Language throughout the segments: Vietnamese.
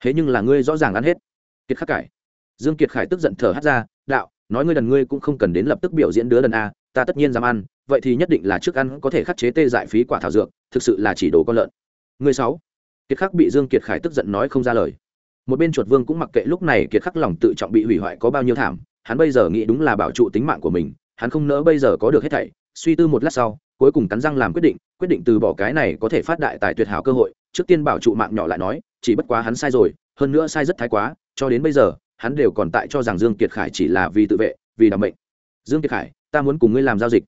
thế nhưng là ngươi rõ ràng ăn hết kiệt khắc cải dương kiệt khải tức giận thở hắt ra đạo nói ngươi đần ngươi cũng không cần đến lập tức biểu diễn đứa đần a ta tất nhiên dám ăn vậy thì nhất định là trước ăn có thể khắc chế tê giải phí quả thảo dược thực sự là chỉ đồ con lợn Ngươi sáu. Kiệt Khắc bị Dương Kiệt Khải tức giận nói không ra lời. Một bên chuột vương cũng mặc kệ lúc này Kiệt Khắc lòng tự trọng bị hủy hoại có bao nhiêu thảm, hắn bây giờ nghĩ đúng là bảo trụ tính mạng của mình, hắn không nỡ bây giờ có được hết thảy, suy tư một lát sau, cuối cùng cắn răng làm quyết định, quyết định từ bỏ cái này có thể phát đại tài tuyệt hảo cơ hội, trước tiên bảo trụ mạng nhỏ lại nói, chỉ bất quá hắn sai rồi, hơn nữa sai rất thái quá, cho đến bây giờ, hắn đều còn tại cho rằng Dương Kiệt Khải chỉ là vì tự vệ, vì đảm mệnh. Dương Kiệt Khải, ta muốn cùng ngươi làm giao dịch.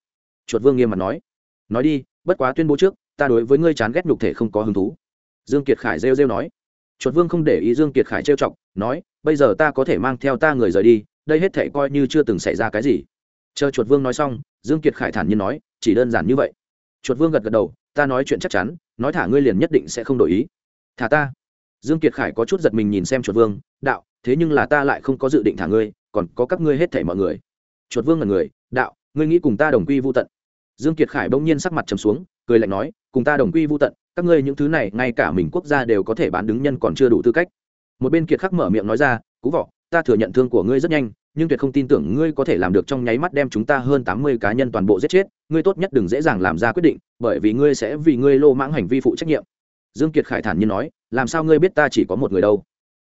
Chuột vương nghiêm mặt nói. Nói đi, bất quá tuyên bố trước, ta đối với ngươi chán ghét nhục thể không có hứng thú dương kiệt khải rêu rêu nói chuột vương không để ý dương kiệt khải trêu chọc nói bây giờ ta có thể mang theo ta người rời đi đây hết thể coi như chưa từng xảy ra cái gì chờ chuột vương nói xong dương kiệt khải thản nhiên nói chỉ đơn giản như vậy chuột vương gật gật đầu ta nói chuyện chắc chắn nói thả ngươi liền nhất định sẽ không đổi ý thả ta dương kiệt khải có chút giật mình nhìn xem chuột vương, đạo, thế nhưng là ta lại không có dự định thả ngươi, còn có các ngươi hết thảy mọi người. Chuột vương là người, đạo, ngươi nghĩ cùng ta đồng quy vu tận? Dương kiệt khải bỗng nhiên sắc mặt trầm xuống, cười lạnh nói, cùng ta đồng quy vu tận, các ngươi những thứ này, ngay cả mình quốc gia đều có thể bán đứng nhân còn chưa đủ tư cách. Một bên kiệt khắc mở miệng nói ra, cú vọ, ta thừa nhận thương của ngươi rất nhanh, nhưng tuyệt không tin tưởng ngươi có thể làm được trong nháy mắt đem chúng ta hơn tám mươi cá nhân toàn bộ giết chết, ngươi tốt nhất đừng dễ dàng làm ra quyết định, bởi vì ngươi sẽ vì ngươi lô mãng hành vi phụ trách nhiệm. Dương kiệt khải thản nhiên nói làm sao ngươi biết ta chỉ có một người đâu?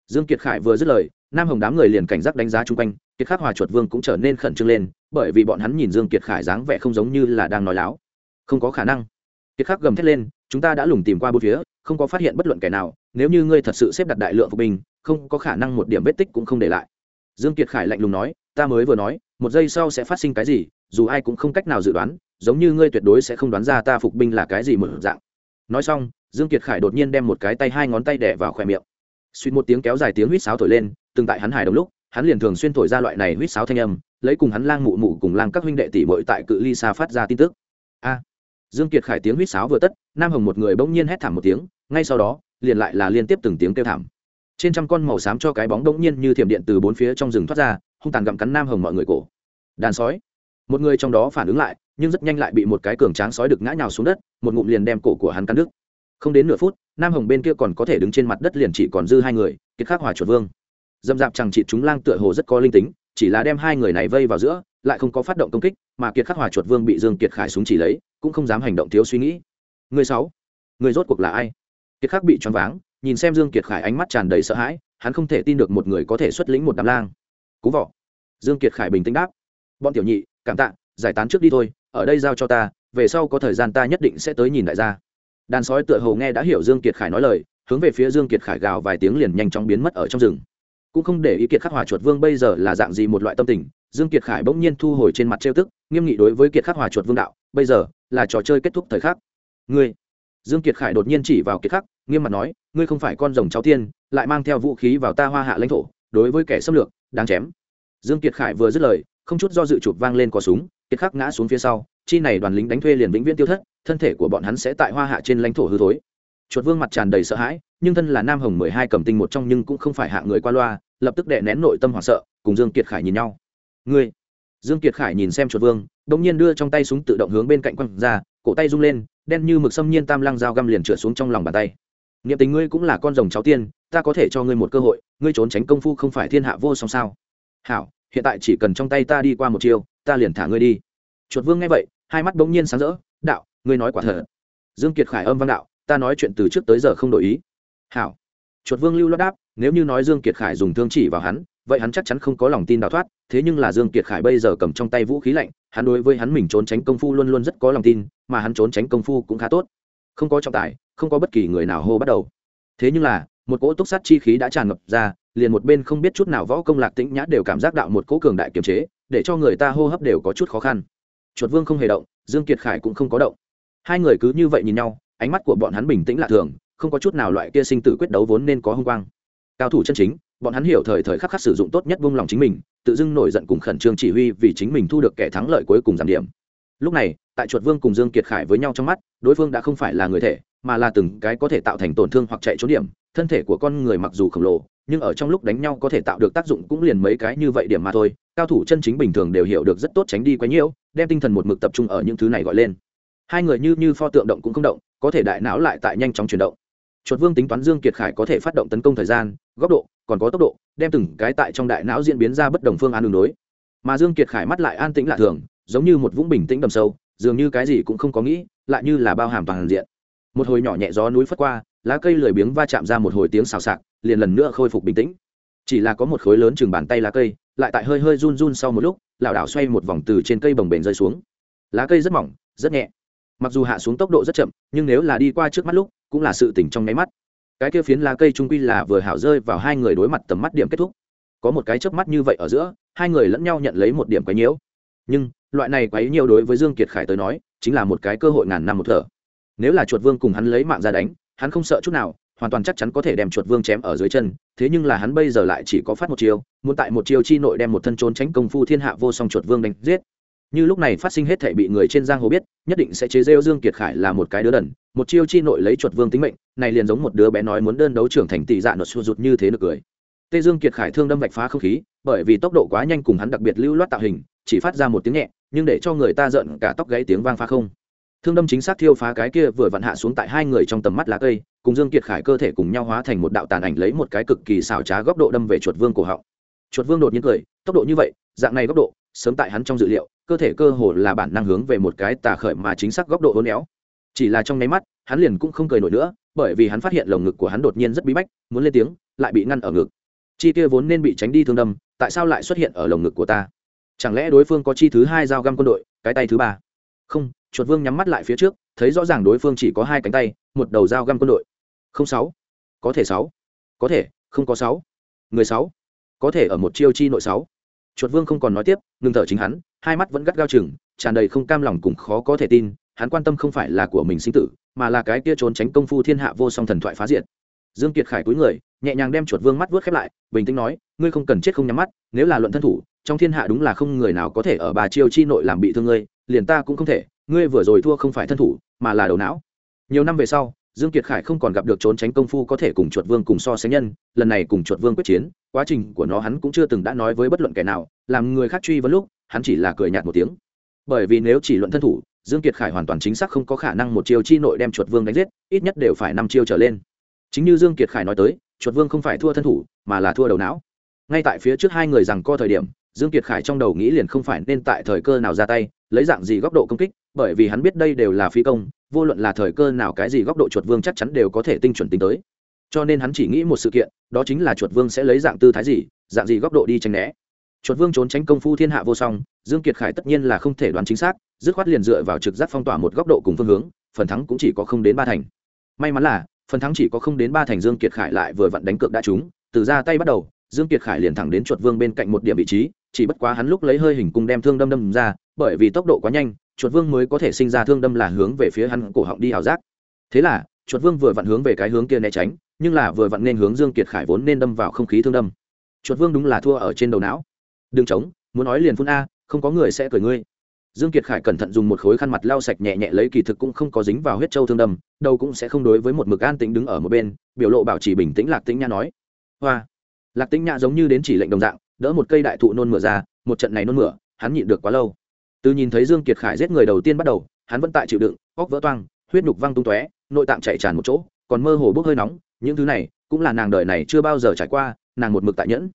Dương kiệt khải vừa dứt lời, nam hồng đám người liền cảnh giác đánh giá chung quanh, kiệt khắc hòa chuột vương cũng trở nên khẩn trương lên, bởi vì bọn hắn nhìn dương kiệt khải dáng vẻ không giống như là đang nói láo. Không có khả năng. Kiệt khắc gầm thét lên, chúng ta đã lùng tìm qua bốn phía, không có phát hiện bất luận kẻ nào, nếu như ngươi thật sự xếp đặt đại lượng phục binh, không có khả năng một điểm vết tích cũng không để lại. Dương kiệt khải lạnh lùng nói, ta mới vừa nói, một giây sau sẽ phát sinh cái gì, dù ai cũng không cách nào dự đoán, giống như ngươi tuyệt đối sẽ không đoán ra ta phục binh là cái gì mở dạng. Nói xong dương kiệt khải đột nhiên đem một cái tay hai ngón tay đẻ vào khỏe miệng. Suýt một tiếng kéo dài tiếng huýt sáo thổi lên, từng tại hắn hài đồng lúc, hắn liền thường xuyên thổi ra loại này huýt sáo thanh âm, lấy cùng hắn lang mụ mụ cùng lang các huynh đệ tỷ muội tại cự ly xa phát ra tin tức. A! Dương kiệt khải tiếng huýt sáo vừa tất, nam hồng một người bỗng nhiên hét thảm một tiếng, ngay sau đó, liền lại là liên tiếp từng tiếng kêu thảm. Trên trăm con màu xám cho cái bóng bỗng nhiên như thiểm điện từ bốn phía trong rừng thoát ra, hung tàn gặm cắn nam hồng mọi người cổ. Đàn sói. Một người trong đó phản ứng lại, nhưng rất nhanh lại bị một cái cường tráng sói được ngã nhào xuống đất, một ngụm liền đem cổ của hắn cắn đứt không đến nửa phút, nam hồng bên kia còn có thể đứng trên mặt đất liền chỉ còn dư hai người kiệt khắc hòa chuột vương. Dâm dạp chẳng trị chúng lang tựa hồ rất có linh tính, chỉ là đem hai người này vây vào giữa, lại không có phát động công kích, mà kiệt khắc hòa chuột vương bị dương kiệt khải súng chỉ lấy, cũng không dám hành động thiếu suy nghĩ. Người sáu, người rốt cuộc là ai? Kiệt khắc bị choáng váng, nhìn xem dương kiệt khải ánh mắt tràn đầy sợ hãi, hắn không thể tin được một người có thể xuất lĩnh một đám lang. Cú vọ. Dương kiệt khải bình tĩnh đáp. Bọn tiểu nhị, cảm tạ, giải tán trước đi thôi, ở đây giao cho ta, về sau có thời gian ta nhất định sẽ tới nhìn đại gia đàn sói tựa hồ nghe đã hiểu dương kiệt khải nói lời, hướng về phía dương kiệt khải gào vài tiếng liền nhanh chóng biến mất ở trong rừng. Cũng không để ý kiệt khắc hòa chuột vương bây giờ là dạng gì một loại tâm tình, dương kiệt khải bỗng nhiên thu hồi trên mặt trêu tức, nghiêm nghị đối với kiệt khắc hòa chuột vương đạo, bây giờ là trò chơi kết thúc thời khắc. Ngươi? Dương kiệt khải đột nhiên chỉ vào kiệt khắc, nghiêm mặt nói, ngươi không phải con rồng cháu tiên, lại mang theo vũ khí vào ta hoa hạ lãnh thổ, đối với kẻ xâm lược, đáng chém. Dương kiệt khải vừa dứt lời, không chút do dự chụp vang lên cò súng kiệt khắc ngã xuống phía sau, chi này đoàn lính đánh thuê liền vĩnh viễn tiêu thất, thân thể của bọn hắn sẽ tại hoa hạ trên lãnh thổ hư thối. Chuột vương mặt tràn đầy sợ hãi, nhưng thân là nam hồng mười hai cầm tinh một trong nhưng cũng không phải hạ người qua loa, lập tức đệ nén nội tâm hoảng sợ, cùng dương kiệt khải nhìn nhau. Ngươi? Dương kiệt khải nhìn xem chuột vương, đột nhiên đưa trong tay súng tự động hướng bên cạnh quăng ra, cổ tay rung lên, đen như mực xâm nhiên tam lăng dao găm liền trượt xuống trong lòng bàn tay. Niệm tình ngươi cũng là con rồng cháu tiên, ta có thể cho ngươi một cơ hội, ngươi trốn tránh công phu không phải thiên hạ vô song sao? Hảo, hiện tại chỉ cần trong tay ta đi qua một chiều ta liền thả ngươi đi. Chuột vương nghe vậy, hai mắt bỗng nhiên sáng rỡ, đạo, ngươi nói quả thật. Dương kiệt khải âm văn đạo, ta nói chuyện từ trước tới giờ không đổi ý. Hảo. Chuột vương lưu lót đáp, nếu như nói dương kiệt khải dùng thương chỉ vào hắn, vậy hắn chắc chắn không có lòng tin đào thoát, thế nhưng là dương kiệt khải bây giờ cầm trong tay vũ khí lạnh, hắn đối với hắn mình trốn tránh công phu luôn luôn rất có lòng tin, mà hắn trốn tránh công phu cũng khá tốt. Không có trọng tài, không có bất kỳ người nào hô bắt đầu. Thế nhưng là, một cỗ túc sát chi khí đã tràn ngập ra, liền một bên không biết chút nào võ công lạc tĩnh nhã đều cảm giác đạo một cỗ cường đại kiềm chế để cho người ta hô hấp đều có chút khó khăn. Chuột vương không hề động, dương kiệt khải cũng không có động. Hai người cứ như vậy nhìn nhau, ánh mắt của bọn hắn bình tĩnh lạ thường, không có chút nào loại kia sinh tử quyết đấu vốn nên có hung quang. Cao thủ chân chính, bọn hắn hiểu thời thời khắc khắc sử dụng tốt nhất vung lòng chính mình, tự dưng nổi giận cùng khẩn trương chỉ huy vì chính mình thu được kẻ thắng lợi cuối cùng giảm điểm. Lúc này, tại chuột vương cùng dương kiệt khải với nhau trong mắt, đối phương đã không phải là người thể, mà là từng cái có thể tạo thành tổn thương hoặc chạy trốn điểm, thân thể của con người mặc dù khổng lồ nhưng ở trong lúc đánh nhau có thể tạo được tác dụng cũng liền mấy cái như vậy điểm mà thôi, cao thủ chân chính bình thường đều hiểu được rất tốt tránh đi quá nhiễu đem tinh thần một mực tập trung ở những thứ này gọi lên. Hai người như như pho tượng động cũng không động, có thể đại não lại tại nhanh chóng chuyển động. Chuột vương tính toán dương kiệt khải có thể phát động tấn công thời gian, góc độ, còn có tốc độ, đem từng cái tại trong đại não diễn biến ra bất đồng phương án đường đối mà dương kiệt khải mắt lại an tĩnh lạ thường, giống như một vũng bình tĩnh đầm sâu, dường như cái gì cũng không có nghĩ, lại như là bao hàm toàn diện. Một hồi nhỏ nhẹ gió núi phất qua lá cây lười biếng va chạm ra một hồi tiếng xào xạc, liền lần nữa khôi phục bình tĩnh. Chỉ là có một khối lớn chừng bàn tay lá cây, lại tại hơi hơi run run sau một lúc, lảo đảo xoay một vòng từ trên cây bồng bềnh rơi xuống. Lá cây rất mỏng, rất nhẹ. Mặc dù hạ xuống tốc độ rất chậm, nhưng nếu là đi qua trước mắt lúc, cũng là sự tỉnh trong nháy mắt. Cái kia phiến lá cây trung quy là vừa hảo rơi vào hai người đối mặt tầm mắt điểm kết thúc. Có một cái chớp mắt như vậy ở giữa, hai người lẫn nhau nhận lấy một điểm quấy nhiễu. Nhưng, loại này quấy nhiễu đối với dương kiệt khải tới nói, chính là một cái cơ hội ngàn năm một thở. Nếu là chuột vương cùng hắn lấy mạng ra đánh hắn không sợ chút nào, hoàn toàn chắc chắn có thể đem chuột vương chém ở dưới chân, thế nhưng là hắn bây giờ lại chỉ có phát một chiêu, muốn tại một chiêu chi nội đem một thân trốn tránh công phu thiên hạ vô song chuột vương đánh giết. Như lúc này phát sinh hết thể bị người trên giang hồ biết, nhất định sẽ chế rêu dương kiệt khải là một cái đứa đần, một chiêu chi nội lấy chuột vương tính mệnh, này liền giống một đứa bé nói muốn đơn đấu trưởng thành tỷ dạ nột xua rụt như thế được cười. Tê dương kiệt khải thương đâm vạch phá không khí, bởi vì tốc độ quá nhanh cùng hắn đặc biệt lưu loát tạo hình, chỉ phát ra một tiếng nhẹ, nhưng để cho người ta giận cả tóc gãy tiếng vang phá không thương đâm chính xác thiêu phá cái kia vừa vặn hạ xuống tại hai người trong tầm mắt lá cây, cùng dương kiệt khải cơ thể cùng nhau hóa thành một đạo tàn ảnh lấy một cái cực kỳ xảo trá góc độ đâm về chuột vương cổ họng. Chuột vương đột nhiên cười, tốc độ như vậy, dạng này góc độ, sớm tại hắn trong dự liệu, cơ thể cơ hồ là bản năng hướng về một cái tà khởi mà chính xác góc độ hôn éo. Chỉ là trong nháy mắt, hắn liền cũng không cười nổi nữa, bởi vì hắn phát hiện lồng ngực của hắn đột nhiên rất bí bách, muốn lên tiếng, lại bị ngăn ở ngực. Chi kia vốn nên bị tránh đi thương đâm, tại sao lại xuất hiện ở lồng ngực của ta? Chẳng lẽ đối phương có chi thứ hai dao găm quân đội, cái tay thứ ba? Không chuột vương nhắm mắt lại phía trước, thấy rõ ràng đối phương chỉ có hai cánh tay, một đầu dao găm quân đội. Không sáu. Có thể sáu. Có thể, không có sáu. Người sáu. Có thể ở một chiêu chi nội sáu. Chuột vương không còn nói tiếp, ngừng thở chính hắn, hai mắt vẫn gắt gao chừng, tràn đầy không cam lòng cùng khó có thể tin, hắn quan tâm không phải là của mình sinh tử, mà là cái kia trốn tránh công phu thiên hạ vô song thần thoại phá diệt. Dương kiệt khải cúi người, nhẹ nhàng đem chuột vương mắt vuốt khép lại, bình tĩnh nói, ngươi không cần chết không nhắm mắt, nếu là luận thân thủ, trong thiên hạ đúng là không người nào có thể ở bà chiêu chi nội làm bị thương ngươi, liền ta cũng không thể ngươi vừa rồi thua không phải thân thủ, mà là đầu não. Nhiều năm về sau, dương kiệt khải không còn gặp được trốn tránh công phu có thể cùng chuột vương cùng so sánh nhân, lần này cùng chuột vương quyết chiến, quá trình của nó hắn cũng chưa từng đã nói với bất luận kẻ nào, làm người khác truy vấn lúc, hắn chỉ là cười nhạt một tiếng. Bởi vì nếu chỉ luận thân thủ, dương kiệt khải hoàn toàn chính xác không có khả năng một chiêu chi nội đem chuột vương đánh giết, ít nhất đều phải năm chiêu trở lên. Chính như dương kiệt khải nói tới, chuột vương không phải thua thân thủ, mà là thua đầu não. Ngay tại phía trước hai người rằng co thời điểm, dương kiệt khải trong đầu nghĩ liền không phải nên tại thời cơ nào ra tay, lấy dạng gì góc độ công kích bởi vì hắn biết đây đều là phi công, vô luận là thời cơ nào cái gì góc độ chuột vương chắc chắn đều có thể tinh chuẩn tính tới. Cho nên hắn chỉ nghĩ một sự kiện, đó chính là chuột vương sẽ lấy dạng tư thái gì, dạng gì góc độ đi tránh né. Chuột vương trốn tránh công phu thiên hạ vô song, dương kiệt khải tất nhiên là không thể đoán chính xác, dứt khoát liền dựa vào trực giác phong tỏa một góc độ cùng phương hướng, phần thắng cũng chỉ có không đến ba thành. May mắn là, phần thắng chỉ có không đến ba thành dương kiệt khải lại vừa vặn đánh cược đã trúng, từ ra tay bắt đầu, dương kiệt khải liền thẳng đến chuột vương bên cạnh một điểm vị trí, chỉ bất quá hắn lúc lấy hơi hình cung đem thương đâm đâm ra, bởi vì tốc độ quá nhanh chuột vương mới có thể sinh ra thương đâm là hướng về phía hắn cổ họng đi ảo giác. Thế là, chuột vương vừa vặn hướng về cái hướng kia né tránh, nhưng là vừa vặn nên hướng dương kiệt khải vốn nên đâm vào không khí thương đâm. Chuột vương đúng là thua ở trên đầu não. Đừng chống muốn nói liền phun a, không có người sẽ cười ngươi. Dương kiệt khải cẩn thận dùng một khối khăn mặt lau sạch nhẹ nhẹ lấy kỳ thực cũng không có dính vào huyết châu thương đâm đâu cũng sẽ không đối với một mực an tĩnh đứng ở một bên, biểu lộ bảo trì bình tĩnh lạc tĩnh nha nói. Hoa. Lạc tĩnh nha giống như đến chỉ lệnh đồng dạng, đỡ một cây đại thụ nôn mửa ra, một trận này nôn mửa, hắn nhịn được quá lâu từ nhìn thấy dương kiệt khải giết người đầu tiên bắt đầu, hắn vẫn tại chịu đựng, óc vỡ toang, huyết nhục văng tung tóe, nội tạng chảy tràn một chỗ, còn mơ hồ bốc hơi nóng, những thứ này cũng là nàng đời này chưa bao giờ trải qua, nàng một mực tại nhẫn.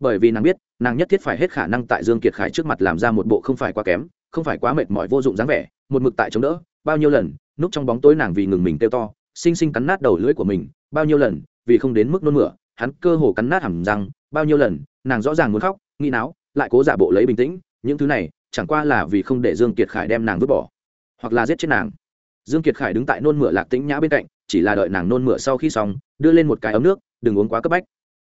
Bởi vì nàng biết, nàng nhất thiết phải hết khả năng tại dương kiệt khải trước mặt làm ra một bộ không phải quá kém, không phải quá mệt mỏi vô dụng dáng vẻ, một mực tại chống đỡ, bao nhiêu lần, núp trong bóng tối nàng vì ngừng mình kêu to xinh xinh cắn nát đầu lưỡi của mình, bao nhiêu lần, vì không đến mức nôn mửa, hắn cơ hồ cắn nát hẳn răng, bao nhiêu lần, nàng rõ ràng muốn khóc, nghĩ náo, lại cố giả bộ lấy bình tĩnh, những thứ này chẳng qua là vì không để dương kiệt khải đem nàng vứt bỏ, hoặc là giết chết nàng. Dương kiệt khải đứng tại nôn mửa lạc tĩnh nhã bên cạnh, chỉ là đợi nàng nôn mửa sau khi xong, đưa lên một cái ấm nước, đừng uống quá cấp bách.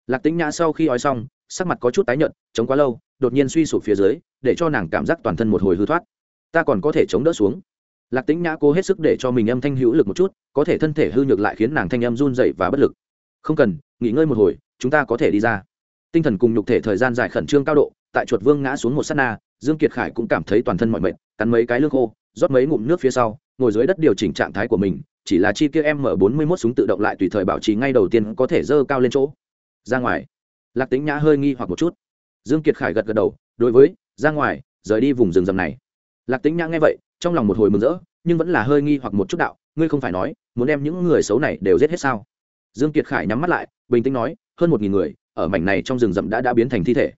Lạc tĩnh nhã sau khi ói xong, sắc mặt có chút tái nhợt, chống quá lâu, đột nhiên suy sụp phía dưới, để cho nàng cảm giác toàn thân một hồi hư thoát. Ta còn có thể chống đỡ xuống. Lạc tĩnh nhã cố hết sức để cho mình âm thanh hữu lực một chút, có thể thân thể hư nhược lại khiến nàng thanh âm run dậy và bất lực. Không cần, nghỉ ngơi một hồi, chúng ta có thể đi ra. Tinh thần cùng nhục thể thời gian dài khẩn trương cao độ, tại chuột vương ngã xuống một s á t na dương kiệt khải cũng cảm thấy toàn thân mọi mệt, cắn mấy cái lương khô, rót mấy ngụm nước phía sau, ngồi dưới đất điều chỉnh trạng thái của mình, chỉ là chi kia m bốn mươi mốt súng tự động lại tùy thời bảo trì ngay đầu tiên có thể dơ cao lên chỗ. Ra ngoài. Lạc tính nhã hơi nghi hoặc một chút. Dương kiệt khải gật gật đầu, đối với, ra ngoài, rời đi vùng rừng rầm này. Lạc tính nhã nghe vậy, trong lòng một hồi mừng rỡ, nhưng vẫn là hơi nghi hoặc một chút đạo, ngươi không phải nói, muốn đem những người xấu này đều giết hết sao? Dương kiệt khải nhắm mắt lại, bình tĩnh nói, hơn một nghìn người, ở mảnh này trong rừng rậm đã đã biến thành thi thể.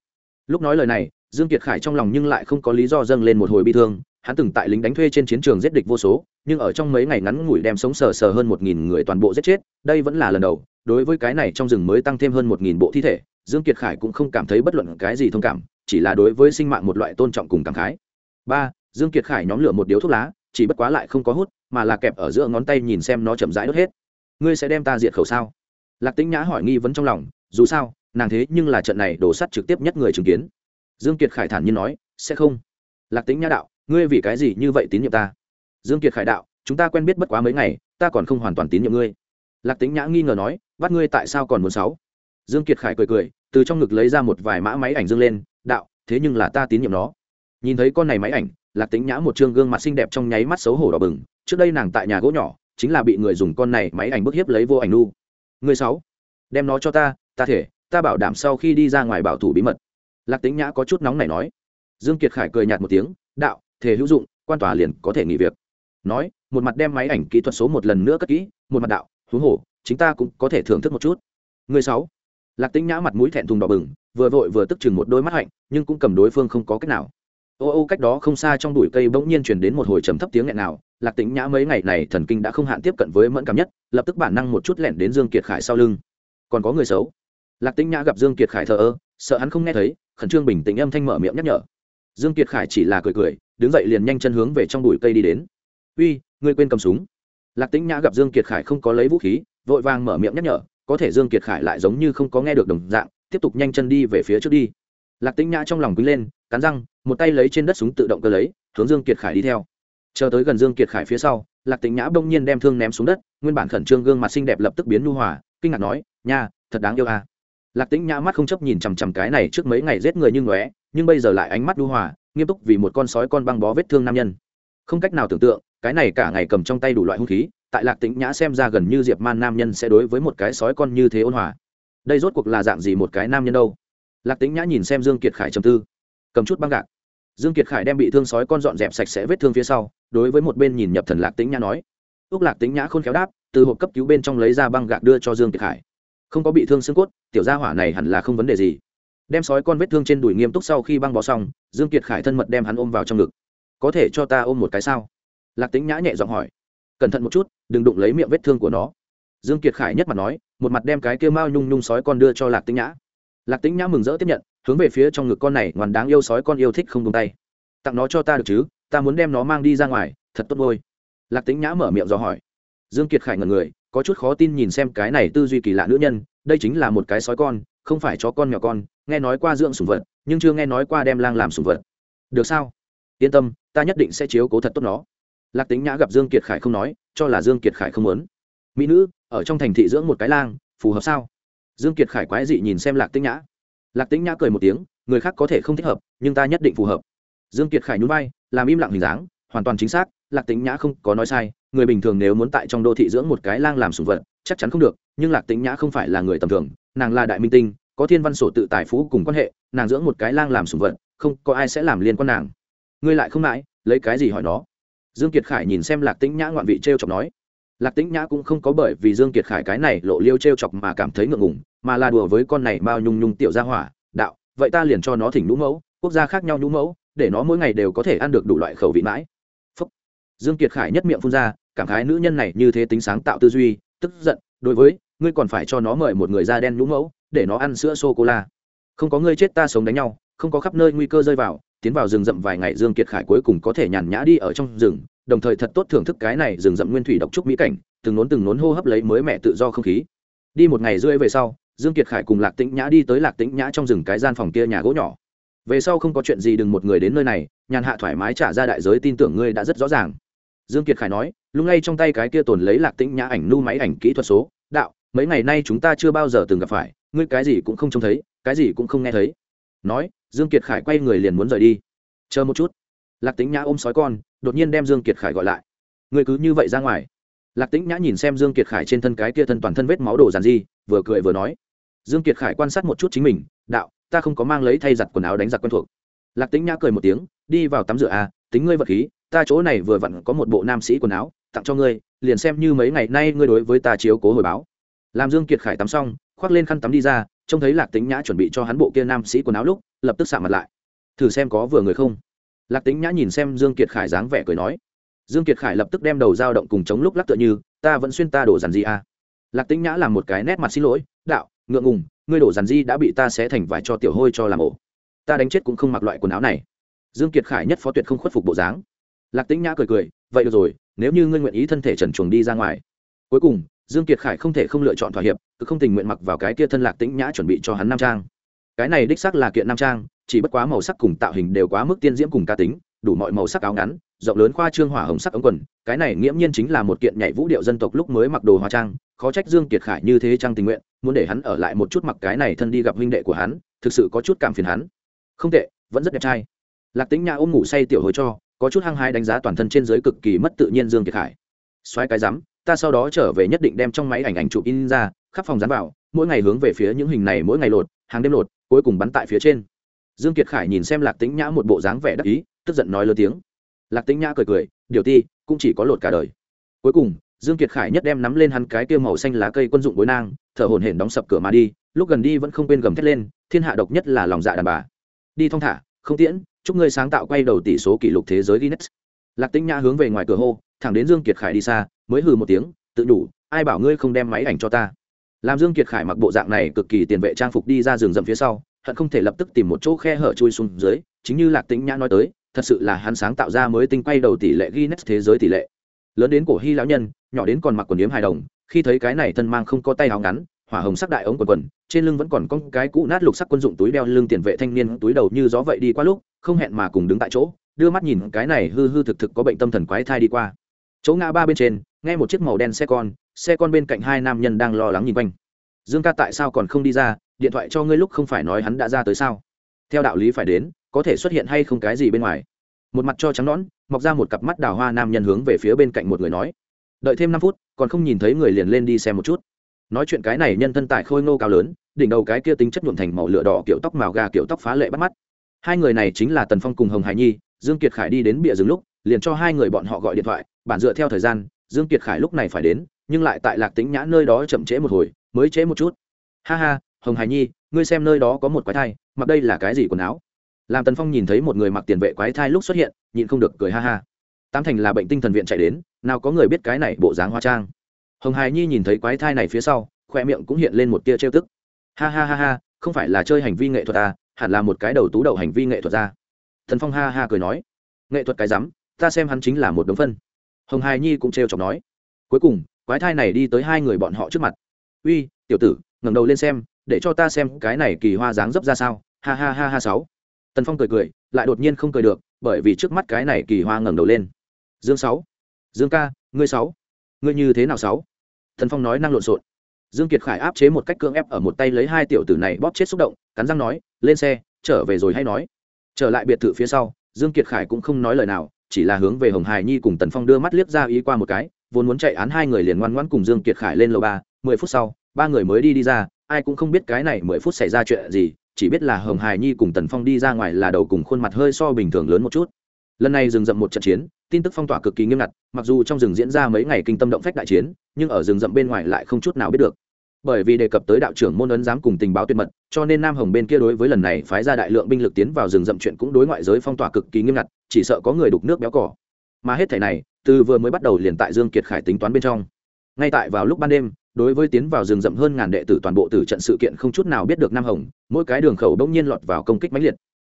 Lúc nói lời này dương kiệt khải trong lòng nhưng lại không có lý do dâng lên một hồi bi thương, hắn từng tại lính đánh thuê trên chiến trường giết địch vô số, nhưng ở trong mấy ngày ngắn ngủi đem sống sờ sờ hơn một nghìn người toàn bộ giết chết, đây vẫn là lần đầu. Đối với cái này trong rừng mới tăng thêm hơn một nghìn bộ thi thể, dương kiệt khải cũng không cảm thấy bất luận cái gì thông cảm, chỉ là đối với sinh mạng một loại tôn trọng cùng cảm khái. Ba, dương kiệt khải nhóm lửa một điếu thuốc lá, chỉ bất quá lại không có hút, mà là kẹp ở giữa ngón tay nhìn xem nó chậm rãi đốt hết. Ngươi sẽ đem ta diệt khẩu sao? Lạc tĩnh nhã hỏi nghi vấn trong lòng, dù sao, nàng thế nhưng là trận này đổ sắt trực tiếp nhất người chứng kiến dương kiệt khải thản nhiên nói, sẽ không. Lạc tĩnh nhã đạo, ngươi vì cái gì như vậy tín nhiệm ta? Dương kiệt khải đạo, chúng ta quen biết bất quá mấy ngày, ta còn không hoàn toàn tín nhiệm ngươi. Lạc tĩnh nhã nghi ngờ nói, bắt ngươi tại sao còn muốn sáu dương kiệt khải cười cười, từ trong ngực lấy ra một vài mã máy ảnh dương lên, đạo, thế nhưng là ta tín nhiệm nó. Nhìn thấy con này máy ảnh, lạc tĩnh nhã một trương gương mặt xinh đẹp trong nháy mắt xấu hổ đỏ bừng, trước đây nàng tại nhà gỗ nhỏ, chính là bị người dùng con này máy ảnh bức hiếp lấy vô ảnh nu. Người sáu đem nó cho ta ta thể, ta bảo đảm sau khi đi ra ngoài bảo thủ bí mật lạc tĩnh nhã có chút nóng này nói. Dương kiệt khải cười nhạt một tiếng, đạo thể hữu dụng, quan tòa liền có thể nghỉ việc. Nói, một mặt đem máy ảnh kỹ thuật số một lần nữa cất kỹ, một mặt đạo thú hồ chính ta cũng có thể thưởng thức một chút. Người sáu. Lạc tĩnh nhã mặt mũi thẹn thùng đỏ bừng, vừa vội vừa tức chừng một đôi mắt hạnh, nhưng cũng cầm đối phương không có cách nào. Ô ô, cách đó không xa trong bụi cây bỗng nhiên truyền đến một hồi trầm thấp tiếng nghẹn nào, lạc tĩnh nhã mấy ngày này thần kinh đã không hạn tiếp cận với mẫn cảm nhất, lập tức bản năng một chút lẻn đến dương kiệt khải sau lưng. Còn có người xấu. Lạc tĩnh nhã gặp dương kiệt khải thờ ơ, sợ hắn không nghe thấy khẩn trương bình tĩnh âm thanh mở miệng nhắc nhở. Dương kiệt khải chỉ là cười cười, đứng dậy liền nhanh chân hướng về trong bụi cây đi đến. Uy, ngươi quên cầm súng. Lạc tĩnh nhã gặp dương kiệt khải không có lấy vũ khí, vội vàng mở miệng nhắc nhở, có thể dương kiệt khải lại giống như không có nghe được đồng dạng, tiếp tục nhanh chân đi về phía trước đi. Lạc tĩnh nhã trong lòng quý lên, cắn răng, một tay lấy trên đất súng tự động cơ lấy, hướng dương kiệt khải đi theo. Chờ tới gần dương kiệt khải phía sau, lạc tĩnh nhã bỗng nhiên đem thương ném xuống đất, nguyên bản khẩn trương gương mặt xinh đẹp lập tức biến nhu hòa, kinh ngạc nói, nha, thật đáng yêu à lạc tĩnh nhã mắt không chấp nhìn chằm chằm cái này trước mấy ngày giết người như ngóe, nhưng bây giờ lại ánh mắt đu hòa, nghiêm túc vì một con sói con băng bó vết thương nam nhân. Không cách nào tưởng tượng, cái này cả ngày cầm trong tay đủ loại hung khí, tại lạc tĩnh nhã xem ra gần như diệp man nam nhân sẽ đối với một cái sói con như thế ôn hòa. Đây rốt cuộc là dạng gì một cái nam nhân đâu? Lạc tĩnh nhã nhìn xem dương kiệt khải trầm tư. Cầm chút băng gạc. Dương kiệt khải đem bị thương sói con dọn dẹp sạch sẽ vết thương phía sau, đối với một bên nhìn nhập thần lạc tĩnh nhã nói. Ước lạc tĩnh nhã khôn khéo đáp, từ hộp cấp cứu bên trong lấy ra băng gạc đưa cho dương kiệt khải không có bị thương xương cốt, tiểu gia hỏa này hẳn là không vấn đề gì. Đem sói con vết thương trên đùi nghiêm túc sau khi băng bó xong, dương kiệt khải thân mật đem hắn ôm vào trong ngực. Có thể cho ta ôm một cái sao? Lạc tĩnh nhã nhẹ giọng hỏi. Cẩn thận một chút, đừng đụng lấy miệng vết thương của nó. Dương kiệt khải nhất mặt nói, một mặt đem cái kia mao nhung nhung sói con đưa cho lạc tĩnh nhã. Lạc tĩnh nhã mừng rỡ tiếp nhận, hướng về phía trong ngực con này ngoan đáng yêu sói con yêu thích không tung tay. Tặng nó cho ta được chứ, ta muốn đem nó mang đi ra ngoài, thật tốt ngôi lạc tĩnh nhã mở miệng dò hỏi. Dương kiệt khải ngần người có chút khó tin nhìn xem cái này tư duy kỳ lạ nữ nhân, đây chính là một cái sói con, không phải chó con mèo con, nghe nói qua dưỡng sủng vật, nhưng chưa nghe nói qua đem lang làm sủng vật. Được sao? Yên tâm, ta nhất định sẽ chiếu cố thật tốt nó. Lạc tính nhã gặp dương kiệt khải không nói, cho là dương kiệt khải không muốn. Mỹ nữ, ở trong thành thị dưỡng một cái lang, phù hợp sao? Dương kiệt khải quái dị nhìn xem lạc tính nhã. Lạc tính nhã cười một tiếng, người khác có thể không thích hợp, nhưng ta nhất định phù hợp. Dương kiệt khải nhún vai, làm im lặng hình dáng, hoàn toàn chính xác, lạc tính nhã không có nói sai người bình thường nếu muốn tại trong đô thị dưỡng một cái lang làm sủng vật, chắc chắn không được, nhưng lạc tính nhã không phải là người tầm thường, nàng là đại minh tinh, có thiên văn sổ tự tài phú cùng quan hệ, nàng dưỡng một cái lang làm sủng vật, không có ai sẽ làm liên quan nàng. Ngươi lại không mãi, lấy cái gì hỏi nó? Dương kiệt khải nhìn xem lạc tĩnh nhã ngoạn vị t r e o chọc nói. Lạc tĩnh nhã cũng không có bởi vì dương kiệt khải cái này lộ liêu t r e o chọc mà cảm thấy ngượng ngùng, mà là đùa với con này bao nhung nhung tiểu gia hỏa, đạo, vậy ta liền cho nó thỉnh nhũ mẫu, quốc gia khác nhau nhũ mẫu, để nó mỗi ngày đều có thể ăn được đủ loại khẩu vị mãi. Phúc. dương kiệt khải nhất miệng phun ra cảm khái nữ nhân này như thế tính sáng tạo tư duy, tức giận, đối với, ngươi còn phải cho nó mời một người da đen nhũ mẫu, để nó ăn sữa sô cô la không có ngươi chết ta sống đánh nhau, không có khắp nơi nguy cơ rơi vào, tiến vào rừng rậm vài ngày dương kiệt khải cuối cùng có thể nhàn nhã đi ở trong rừng, đồng thời thật tốt thưởng thức cái này rừng rậm nguyên thủy độc trúc mỹ cảnh, từng nốn từng nốn hô hấp lấy mới mẹ tự do không khí. Đi một ngày rưỡi về sau, dương kiệt khải cùng lạc tĩnh nhã đi tới lạc tĩnh nhã trong rừng cái gian phòng kia nhà gỗ nhỏ. Về sau không có chuyện gì đừng một người đến nơi này, nhàn hạ thoải mái trả ra đại giới tin tưởng ngươi đã rất rõ ràng. Dương kiệt khải nói lúc lay trong tay cái kia tồn lấy lạc tĩnh nhã ảnh nu máy ảnh kỹ thuật số đạo mấy ngày nay chúng ta chưa bao giờ từng gặp phải ngươi cái gì cũng không trông thấy cái gì cũng không nghe thấy. Nói dương kiệt khải quay người liền muốn rời đi. Chờ một chút. Lạc tĩnh nhã ôm sói con đột nhiên đem dương kiệt khải gọi lại. Người cứ như vậy ra ngoài. Lạc tĩnh nhã nhìn xem dương kiệt khải trên thân cái kia thân toàn thân vết máu đổ dàn di vừa cười vừa nói. Dương kiệt khải quan sát một chút chính mình đạo ta không có mang lấy thay giặt quần áo đánh giặt quen thuộc. Lạc tĩnh nhã cười một tiếng đi vào tắm rửa a à, tính ngươi vật khí ta chỗ này vừa vặn có một bộ nam sĩ quần áo tặng cho ngươi, liền xem như mấy ngày nay ngươi đối với ta chiếu cố hồi báo. Làm dương kiệt khải tắm xong, khoác lên khăn tắm đi ra, trông thấy lạc tính nhã chuẩn bị cho hắn bộ kia nam sĩ quần áo lúc, lập tức xạ mặt lại. Thử xem có vừa người không? Lạc tính nhã nhìn xem dương kiệt khải dáng vẻ cười nói. Dương kiệt khải lập tức đem đầu dao động cùng chống lúc lắc tựa như, ta vẫn xuyên ta đổ dàn gì à? Lạc tính nhã làm một cái nét mặt xin lỗi, đạo, ngượng ngùng, ngươi đổ dàn di đã bị ta xé thành vải cho tiểu hôi cho làm ổ. Ta đánh chết cũng không mặc loại quần áo này. Dương kiệt khải nhất phó tuyệt không khuất phục bộ dáng. Lạc tĩnh nhã cười cười, vậy được rồi nếu như ngươi nguyện ý thân thể trần chuồng đi ra ngoài. Cuối cùng, dương kiệt khải không thể không lựa chọn thỏa hiệp, cứ không tình nguyện mặc vào cái kia thân lạc tĩnh nhã chuẩn bị cho hắn nam trang. Cái này đích xác là kiện nam trang, chỉ bất quá màu sắc cùng tạo hình đều quá mức tiên diễm cùng ca tính, đủ mọi màu sắc áo ngắn, rộng lớn khoa trương hỏa hồng sắc ống quần, cái này nghiễm nhiên chính là một kiện nhảy vũ điệu dân tộc lúc mới mặc đồ hóa trang, khó trách dương kiệt khải như thế trang tình nguyện, muốn để hắn ở lại một chút mặc cái này thân đi gặp huynh đệ của hắn, thực sự có chút cảm phiền hắn. Không tệ, vẫn rất đẹp trai. Lạc tính nhã ôm ngủ say tiểu hồi cho có chút hăng hái đánh giá toàn thân trên giới cực kỳ mất tự nhiên dương kiệt khải. Xoáy cái rắm, ta sau đó trở về nhất định đem trong máy ảnh ảnh chụp in ra, khắp phòng dán vào, mỗi ngày hướng về phía những hình này mỗi ngày lột, hàng đêm lột, cuối cùng bắn tại phía trên. Dương kiệt khải nhìn xem lạc tính nhã một bộ dáng vẻ đắc ý, tức giận nói lớn tiếng. Lạc tính nhã cười cười, điều ti, cũng chỉ có lột cả đời. Cuối cùng, dương kiệt khải nhất đem nắm lên hắn cái kia màu xanh lá cây quân dụng bối nang, thở hổn hển đóng sập cửa mà đi, lúc gần đi vẫn không quên gầm thét lên, thiên hạ độc nhất là lòng dạ đàn bà. Đi thong thả, không tiễn chúc ngươi sáng tạo quay đầu tỷ số kỷ lục thế giới guinness. Lạc tĩnh nhã hướng về ngoài cửa hô, thẳng đến dương kiệt khải đi xa, mới hừ một tiếng, tự đủ, ai bảo ngươi không đem máy ảnh cho ta. Làm dương kiệt khải mặc bộ dạng này cực kỳ tiền vệ trang phục đi ra rừng rậm phía sau hắn không thể lập tức tìm một chỗ khe hở chui xuống dưới, chính như lạc tĩnh nhã nói tới, thật sự là hắn sáng tạo ra mới tinh quay đầu tỷ lệ guinness thế giới tỷ lệ. Lớn đến cổ hy lão nhân, nhỏ đến còn mặc quần yếm hài đồng, khi thấy cái này thân mang không có tay áo ngắn hỏa hồng sắc đại ống quần quần, trên lưng vẫn còn có cái cũ nát lục sắc quân dụng túi đeo lưng tiền vệ thanh niên túi đầu như gió vậy đi qua lúc, không hẹn mà cùng đứng tại chỗ, đưa mắt nhìn cái này hư hư thực thực có bệnh tâm thần quái thai đi qua. Chỗ ngã ba bên trên, nghe một chiếc màu đen xe con xe con bên cạnh hai nam nhân đang lo lắng nhìn quanh. Dương ca tại sao còn không đi ra, điện thoại cho ngươi lúc không phải nói hắn đã ra tới sao? Theo đạo lý phải đến, có thể xuất hiện hay không cái gì bên ngoài? Một mặt cho trắng nõn, mọc ra một cặp mắt đào hoa nam nhân hướng về phía bên cạnh một người nói. Đợi thêm năm phút, còn không nhìn thấy người liền lên đi xem một chút nói chuyện cái này nhân thân tại khôi ngô cao lớn, đỉnh đầu cái kia tính chất nhuộm thành màu lửa đỏ kiểu tóc màu gà kiểu tóc phá lệ bắt mắt. Hai người này chính là tần phong cùng hồng hải nhi, dương kiệt khải đi đến bìa rừng lúc, liền cho hai người bọn họ gọi điện thoại, bản dựa theo thời gian, dương kiệt khải lúc này phải đến, nhưng lại tại lạc tính nhã nơi đó chậm trễ một hồi, mới trễ một chút. Ha ha, hồng hải nhi, ngươi xem nơi đó có một quái thai, mặc đây là cái gì quần áo? Làm tần phong nhìn thấy một người mặc tiền vệ quái thai lúc xuất hiện, nhịn không được cười ha ha. Tám thành là bệnh tinh thần viện chạy đến, nào có người biết cái này bộ dáng hoa trang hồng hải nhi nhìn thấy quái thai này phía sau khoe miệng cũng hiện lên một tia trêu tức. Ha ha ha ha, không phải là chơi hành vi nghệ thuật à hẳn là một cái đầu tú đầu hành vi nghệ thuật ra. Thần phong ha ha cười nói, nghệ thuật cái rắm, ta xem hắn chính là một đống phân. Hồng hài nhi cũng trêu chọc nói. Cuối cùng, quái thai này đi tới hai người bọn họ trước mặt. Uy, tiểu tử, ngẩng đầu lên xem, để cho ta xem cái này kỳ hoa dáng dấp ra sao. Ha ha ha ha sáu. Tần phong cười cười, lại đột nhiên không cười được, bởi vì trước mắt cái này kỳ hoa ngẩng đầu lên. Dương sáu. Dương ca, ngươi sáu. Ngươi như thế nào sáu? Thần phong nói năng lộn xộn. Dương kiệt khải áp chế một cách cưỡng ép ở một tay lấy hai tiểu tử này bóp chết xúc động, cắn răng nói, lên xe, trở về rồi hay nói. Trở lại biệt thự phía sau, dương kiệt khải cũng không nói lời nào, chỉ là hướng về hồng hải nhi cùng tần phong đưa mắt liếc ra ý qua một cái, vốn muốn chạy án hai người liền ngoan ngoãn cùng dương kiệt khải lên lầu ba, mười phút sau, ba người mới đi đi ra, ai cũng không biết cái này mười phút xảy ra chuyện gì, chỉ biết là hồng hải nhi cùng tần phong đi ra ngoài là đầu cùng khuôn mặt hơi so bình thường lớn một chút. Lần này dừng dậm một trận chiến tin tức phong tỏa cực kỳ nghiêm ngặt, mặc dù trong rừng diễn ra mấy ngày kinh tâm động phách đại chiến, nhưng ở rừng rậm bên ngoài lại không chút nào biết được. Bởi vì đề cập tới đạo trưởng môn ấn giám cùng tình báo tuyệt mật, cho nên nam hồng bên kia đối với lần này phái ra đại lượng binh lực tiến vào rừng rậm chuyện cũng đối ngoại giới phong tỏa cực kỳ nghiêm ngặt, chỉ sợ có người đục nước béo cỏ. Mà hết thể này, từ vừa mới bắt đầu liền tại dương kiệt khải tính toán bên trong. Ngay tại vào lúc ban đêm, đối với tiến vào rừng rậm hơn ngàn đệ tử toàn bộ tử trận sự kiện không chút nào biết được nam hồng, mỗi cái đường khẩu đông nhiên lọt vào công kích mãnh liệt.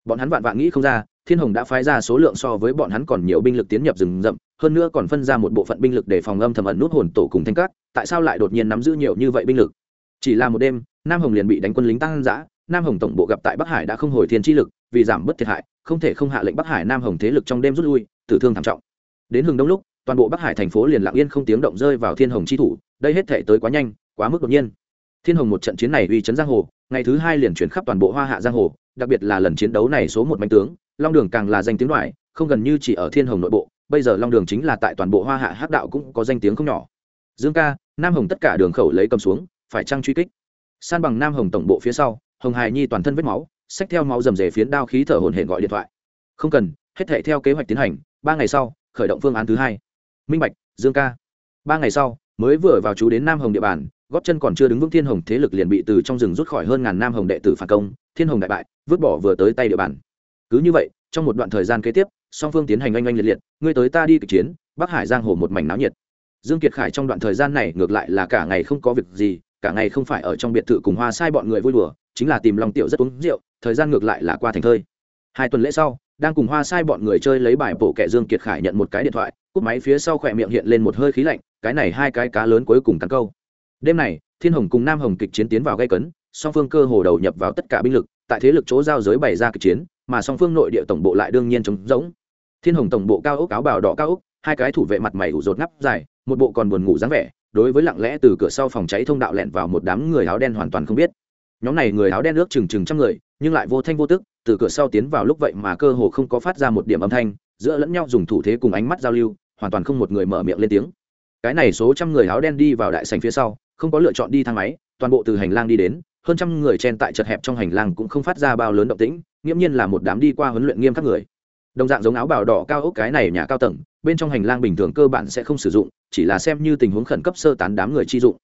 Bọn hắn vạn vạn nghĩ không ra thiên hồng đã phái ra số lượng so với bọn hắn còn nhiều binh lực tiến nhập rừng rậm, hơn nữa còn phân ra một bộ phận binh lực để phòng âm thầm ẩn nút hồn tổ cùng thanh cát, tại sao lại đột nhiên nắm giữ nhiều như vậy binh lực? Chỉ là một đêm, nam hồng liền bị đánh quân lính tăng giã nam hồng tổng bộ gặp tại bắc hải đã không hồi thiên chi lực, vì giảm bớt thiệt hại, không thể không hạ lệnh bắc hải nam hồng thế lực trong đêm rút lui, tử thương thảm trọng. Đến hừng đông lúc, toàn bộ bắc hải thành phố liền lặng yên không tiếng động rơi vào thiên hồng chi thủ, đây hết thể tới quá nhanh, quá mức đột nhiên. Thiên hồng một trận chiến này uy chấn giang hồ, ngày thứ hai liền chuyển khắp toàn bộ hoa hạ giang hồ, đặc biệt là lần chiến đấu này số một mạnh tướng long đường càng là danh tiếng đoại không gần như chỉ ở thiên hồng nội bộ, bây giờ long đường chính là tại toàn bộ hoa hạ hắc đạo cũng có danh tiếng không nhỏ. Dương ca, nam hồng tất cả đường khẩu lấy cầm xuống, phải trăng truy kích? San bằng nam hồng tổng bộ phía sau, hồng hài nhi toàn thân vết máu, xách theo máu rầm rề phiến đao khí thở hồn hển gọi điện thoại. Không cần, hết thể theo kế hoạch tiến hành, ba ngày sau, khởi động phương án thứ hai. Minh bạch, dương ca. Ba ngày sau, mới vừa vào chú đến nam hồng địa bàn góp chân còn chưa đứng vững thiên hồng thế lực liền bị từ trong rừng rút khỏi hơn ngàn nam hồng đệ tử phản công, thiên hồng đại bại, vứt bỏ vừa tới tay địa bàn cứ như vậy, trong một đoạn thời gian kế tiếp, song phương tiến hành oanh oanh liệt liệt, ngươi tới ta đi kịch chiến, bắc hải giang hồ một mảnh náo nhiệt. Dương kiệt khải trong đoạn thời gian này ngược lại là cả ngày không có việc gì, cả ngày không phải ở trong biệt thự cùng hoa sai bọn người vui đùa, chính là tìm lòng tiểu rất uống rượu, thời gian ngược lại là qua thành thơi. Hai tuần lễ sau, đang cùng hoa sai bọn người chơi lấy bài bổ kẻ dương kiệt khải nhận một cái điện thoại, cúp máy phía sau khỏe miệng hiện lên một hơi khí lạnh, cái này hai cái cá lớn cuối cùng cắn câu. Đêm này, thiên hồng cùng nam hồng kịch chiến tiến vào gây cấn, song phương cơ hồ đầu nhập vào tất cả binh lực, tại thế lực chỗ giao giới bày ra kịch chiến mà song phương nội địa tổng bộ lại đương nhiên trống rỗng. Thiên hồng tổng bộ cao ốc, áo bào đỏ cao ốc, hai cái thủ vệ mặt mày ủ rột ngắp dài, một bộ còn buồn ngủ dáng vẻ, đối với lặng lẽ từ cửa sau phòng cháy thông đạo lẹn vào một đám người áo đen hoàn toàn không biết. Nhóm này người áo đen ước chừng chừng trăm người, nhưng lại vô thanh vô tức, từ cửa sau tiến vào lúc vậy mà cơ hồ không có phát ra một điểm âm thanh, giữa lẫn nhau dùng thủ thế cùng ánh mắt giao lưu, hoàn toàn không một người mở miệng lên tiếng. Cái này số trăm người áo đen đi vào đại sành phía sau, không có lựa chọn đi thang máy, toàn bộ từ hành lang đi đến, hơn trăm người chen tại chật hẹp trong hành lang cũng không phát ra bao lớn động tĩnh nghiễm nhiên là một đám đi qua huấn luyện nghiêm các người. Đồng dạng giống áo bào đỏ cao ốc cái này nhà cao tầng, bên trong hành lang bình thường cơ bản sẽ không sử dụng, chỉ là xem như tình huống khẩn cấp sơ tán đám người chi dụng.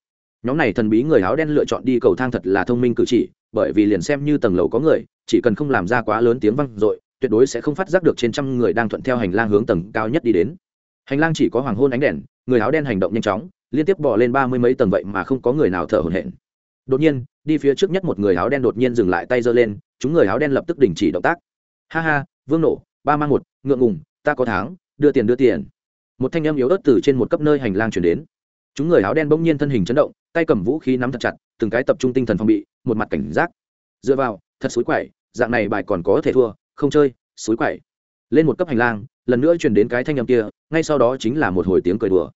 Nhóm này thần bí người áo đen lựa chọn đi cầu thang thật là thông minh cử chỉ, bởi vì liền xem như tầng lầu có người, chỉ cần không làm ra quá lớn tiếng vang dội, tuyệt đối sẽ không phát giác được trên trăm người đang thuận theo hành lang hướng tầng cao nhất đi đến. Hành lang chỉ có hoàng hôn ánh đèn, người áo đen hành động nhanh chóng, liên tiếp bỏ lên ba mươi mấy tầng vậy mà không có người nào thở hổn hển đột nhiên, đi phía trước nhất một người áo đen đột nhiên dừng lại tay giơ lên, chúng người áo đen lập tức đình chỉ động tác. Ha ha, vương nổ, ba mang một, ngượng ngùng, ta có tháng, đưa tiền đưa tiền. Một thanh âm yếu ớt từ trên một cấp nơi hành lang chuyển đến. Chúng người áo đen bỗng nhiên thân hình chấn động, tay cầm vũ khí nắm thật chặt, từng cái tập trung tinh thần phòng bị, một mặt cảnh giác. Dựa vào, thật xối quậy, dạng này bài còn có thể thua, không chơi, xối quậy. Lên một cấp hành lang, lần nữa chuyển đến cái thanh âm kia, ngay sau đó chính là một hồi tiếng cười đùa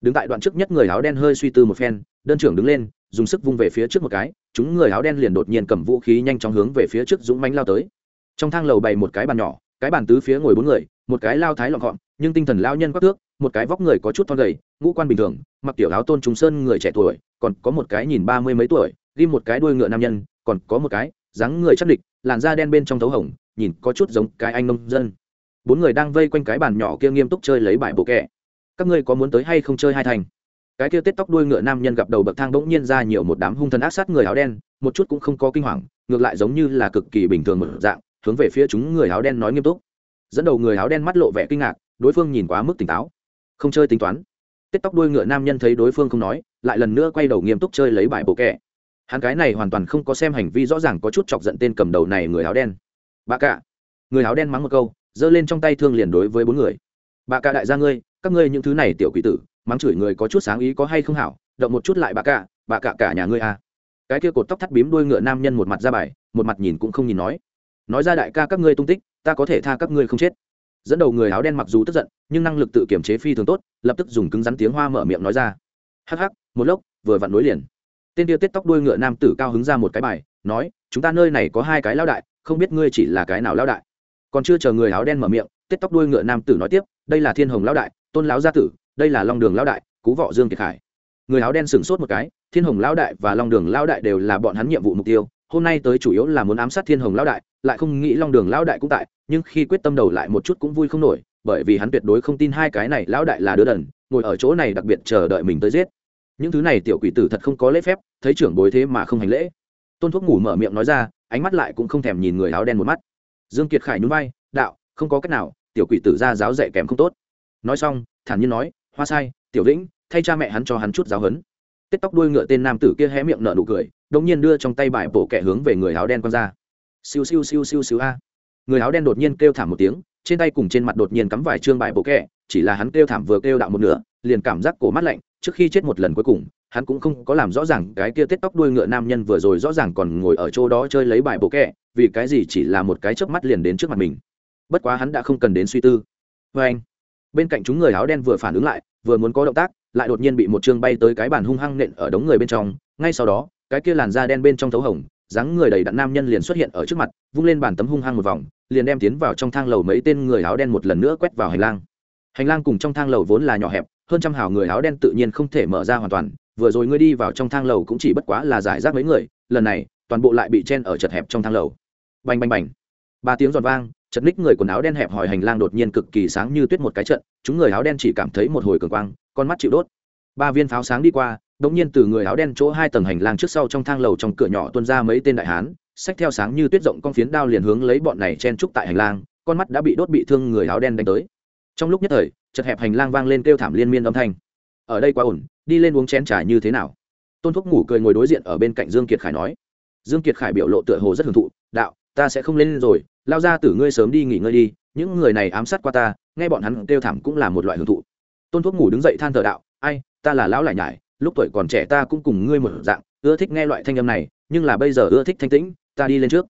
đứng tại đoạn trước nhất người áo đen hơi suy tư một phen, đơn trưởng đứng lên, dùng sức vung về phía trước một cái, chúng người áo đen liền đột nhiên cầm vũ khí nhanh chóng hướng về phía trước dũng mánh lao tới. Trong thang lầu bày một cái bàn nhỏ, cái bàn tứ phía ngồi bốn người, một cái lao thái lọn gọn, nhưng tinh thần lao nhân quắc thước, một cái vóc người có chút thon gầy, ngũ quan bình thường, mặc tiểu áo tôn trùng sơn người trẻ tuổi, còn có một cái nhìn ba mươi mấy tuổi ghi một cái đuôi ngựa nam nhân, còn có một cái dáng người chắc địch, làn da đen bên trong thấu hồng, nhìn có chút giống cái anh nông dân. Bốn người đang vây quanh cái bàn nhỏ kia nghiêm túc chơi lấy bài bộ kẹ các ngươi có muốn tới hay không chơi hai thành? Cái kia tết tóc đuôi ngựa nam nhân gặp đầu bậc thang bỗng nhiên ra nhiều một đám hung thần ác sát người áo đen, một chút cũng không có kinh hoàng, ngược lại giống như là cực kỳ bình thường một dạng, hướng về phía chúng người áo đen nói nghiêm túc. Dẫn đầu người áo đen mắt lộ vẻ kinh ngạc, đối phương nhìn quá mức tỉnh táo. Không chơi tính toán. Tết tóc đuôi ngựa nam nhân thấy đối phương không nói, lại lần nữa quay đầu nghiêm túc chơi lấy bài bộ kẹ. Hắn cái này hoàn toàn không có xem hành vi, rõ ràng có chút chọc giận tên cầm đầu này người áo đen. Bà cả. Người áo đen mắng một câu, giơ lên trong tay thương liền đối với bốn người. Bà cả đại gia ngươi các ngươi những thứ này tiểu quỷ tử, mắng chửi người có chút sáng ý có hay không hảo, động một chút lại bà cả bà cả cả nhà ngươi à. Cái kia cột tóc thắt bím đuôi ngựa nam nhân một mặt ra bài, một mặt nhìn cũng không nhìn nói. Nói ra đại ca các ngươi tung tích, ta có thể tha các ngươi không chết. Dẫn đầu người áo đen mặc dù tức giận, nhưng năng lực tự kiểm chế phi thường tốt, lập tức dùng cứng rắn tiếng hoa mở miệng nói ra. Hắc hắc, một lốc, vừa vặn nối liền. Tên tiêu tết tóc đuôi ngựa nam tử cao hứng ra một cái bài, nói, chúng ta nơi này có hai cái lao đại, không biết ngươi chỉ là cái nào lao đại. Còn chưa chờ người áo đen mở miệng tết tóc đuôi ngựa nam tử nói tiếp, đây là thiên hồng lao đại tôn lão gia tử, đây là long đường Lão đại, cú vọ dương kiệt khải. Người áo đen sửng sốt một cái, thiên hồng Lão đại và long đường Lão đại đều là bọn hắn nhiệm vụ mục tiêu, hôm nay tới chủ yếu là muốn ám sát thiên hồng Lão đại, lại không nghĩ long đường Lão đại cũng tại, nhưng khi quyết tâm đầu lại một chút cũng vui không nổi, bởi vì hắn tuyệt đối không tin hai cái này lão đại là đứa đần, ngồi ở chỗ này đặc biệt chờ đợi mình tới giết. Những thứ này tiểu quỷ tử thật không có lễ phép, thấy trưởng bối thế mà không hành lễ. Tôn thuốc ngủ mở miệng nói ra, ánh mắt lại cũng không thèm nhìn người áo đen một mắt. Dương kiệt khải nhún vai, đạo, không có cách nào, tiểu quỷ tử ra giáo dạy kèm không tốt nói xong, thản nhiên nói, hoa sai, tiểu vĩnh, thay cha mẹ hắn cho hắn chút giáo hấn tết tóc đuôi ngựa tên nam tử kia hé miệng nở nụ cười, đột nhiên đưa trong tay bài bổ kẹ hướng về người áo đen quăng ra. Siêu siêu siêu siêu siêu a. Người áo đen đột nhiên kêu thảm một tiếng, trên tay cùng trên mặt đột nhiên cắm vài trương bài bộ kẹ chỉ là hắn kêu thảm vừa kêu đạo một nửa, liền cảm giác cổ mắt lạnh, trước khi chết một lần cuối cùng, hắn cũng không có làm rõ ràng cái kia tết tóc đuôi ngựa nam nhân vừa rồi rõ ràng còn ngồi ở chỗ đó chơi lấy bài bộ kẹ vì cái gì chỉ là một cái chớp mắt liền đến trước mặt mình. Bất quá hắn đã không cần đến suy tư. Vê anh bên cạnh chúng người áo đen vừa phản ứng lại, vừa muốn có động tác, lại đột nhiên bị một chương bay tới cái bàn hung hăng nện ở đống người bên trong. Ngay sau đó, cái kia làn da đen bên trong thấu hồng, dáng người đầy đặn nam nhân liền xuất hiện ở trước mặt, vung lên bàn tấm hung hăng một vòng, liền đem tiến vào trong thang lầu mấy tên người áo đen một lần nữa quét vào hành lang. Hành lang cùng trong thang lầu vốn là nhỏ hẹp, hơn trăm hào người áo đen tự nhiên không thể mở ra hoàn toàn, vừa rồi ngươi đi vào trong thang lầu cũng chỉ bất quá là giải rác mấy người, lần này, toàn bộ lại bị chen ở chật hẹp trong thang lầu. Bành bành bành. Ba tiếng giòn vang chật ních người quần áo đen hẹp hỏi hành lang đột nhiên cực kỳ sáng như tuyết một cái trận, chúng người áo đen chỉ cảm thấy một hồi cường quang, con mắt chịu đốt. Ba viên pháo sáng đi qua, đột nhiên từ người áo đen chỗ hai tầng hành lang trước sau trong thang lầu trong cửa nhỏ tuôn ra mấy tên đại hán, xách theo sáng như tuyết rộng con phiến đao liền hướng lấy bọn này chen trúc tại hành lang, con mắt đã bị đốt bị thương người áo đen đánh tới. Trong lúc nhất thời, chật hẹp hành lang vang lên kêu thảm liên miên âm thanh. Ở đây quá ổn, đi lên uống chén trà như thế nào? Tôn thuốc ngủ cười ngồi đối diện ở bên cạnh dương kiệt khải nói. Dương kiệt khải biểu lộ tựa hồ rất hưởng thụ, đạo, ta sẽ không lên rồi lao ra tử ngươi sớm đi nghỉ ngơi đi, những người này ám sát qua ta, nghe bọn hắn kêu thảm cũng là một loại hưởng thụ. Tôn thuốc ngủ đứng dậy than thở đạo, ai, ta là lão lại nhải, lúc tuổi còn trẻ ta cũng cùng ngươi một dạng, ưa thích nghe loại thanh âm này, nhưng là bây giờ ưa thích thanh tĩnh, ta đi lên trước.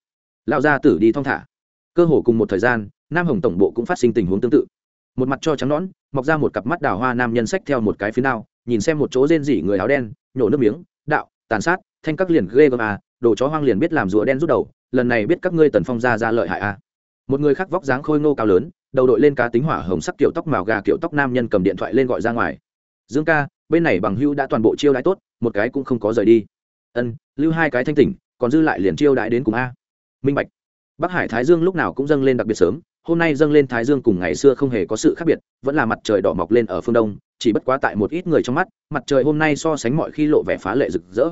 Lão gia tử đi thong thả. Cơ hồ cùng một thời gian, nam hồng tổng bộ cũng phát sinh tình huống tương tự. Một mặt cho trắng nõn, mọc ra một cặp mắt đào hoa nam nhân sách theo một cái phía nào nhìn xem một chỗ rên rỉ người áo đen, nhổ nước miếng, đạo, tàn sát, thanh các liền ghê gớm à đồ chó hoang liền biết làm rùa đen rút đầu lần này biết các ngươi tần phong ra ra lợi hại à. Một người khác vóc dáng khôi ngô cao lớn, đầu đội lên cá tính hỏa hồng sắc kiểu tóc màu gà kiểu tóc nam nhân cầm điện thoại lên gọi ra ngoài. Dương ca, bên này bằng hưu đã toàn bộ chiêu đãi tốt, một cái cũng không có rời đi. Ân, lưu hai cái thanh tỉnh, còn dư lại liền chiêu đãi đến cùng a. Minh bạch. Bắc hải thái dương lúc nào cũng dâng lên đặc biệt sớm, hôm nay dâng lên thái dương cùng ngày xưa không hề có sự khác biệt, vẫn là mặt trời đỏ mọc lên ở phương đông, chỉ bất quá tại một ít người trong mắt, mặt trời hôm nay so sánh mọi khi lộ vẻ phá lệ rực rỡ.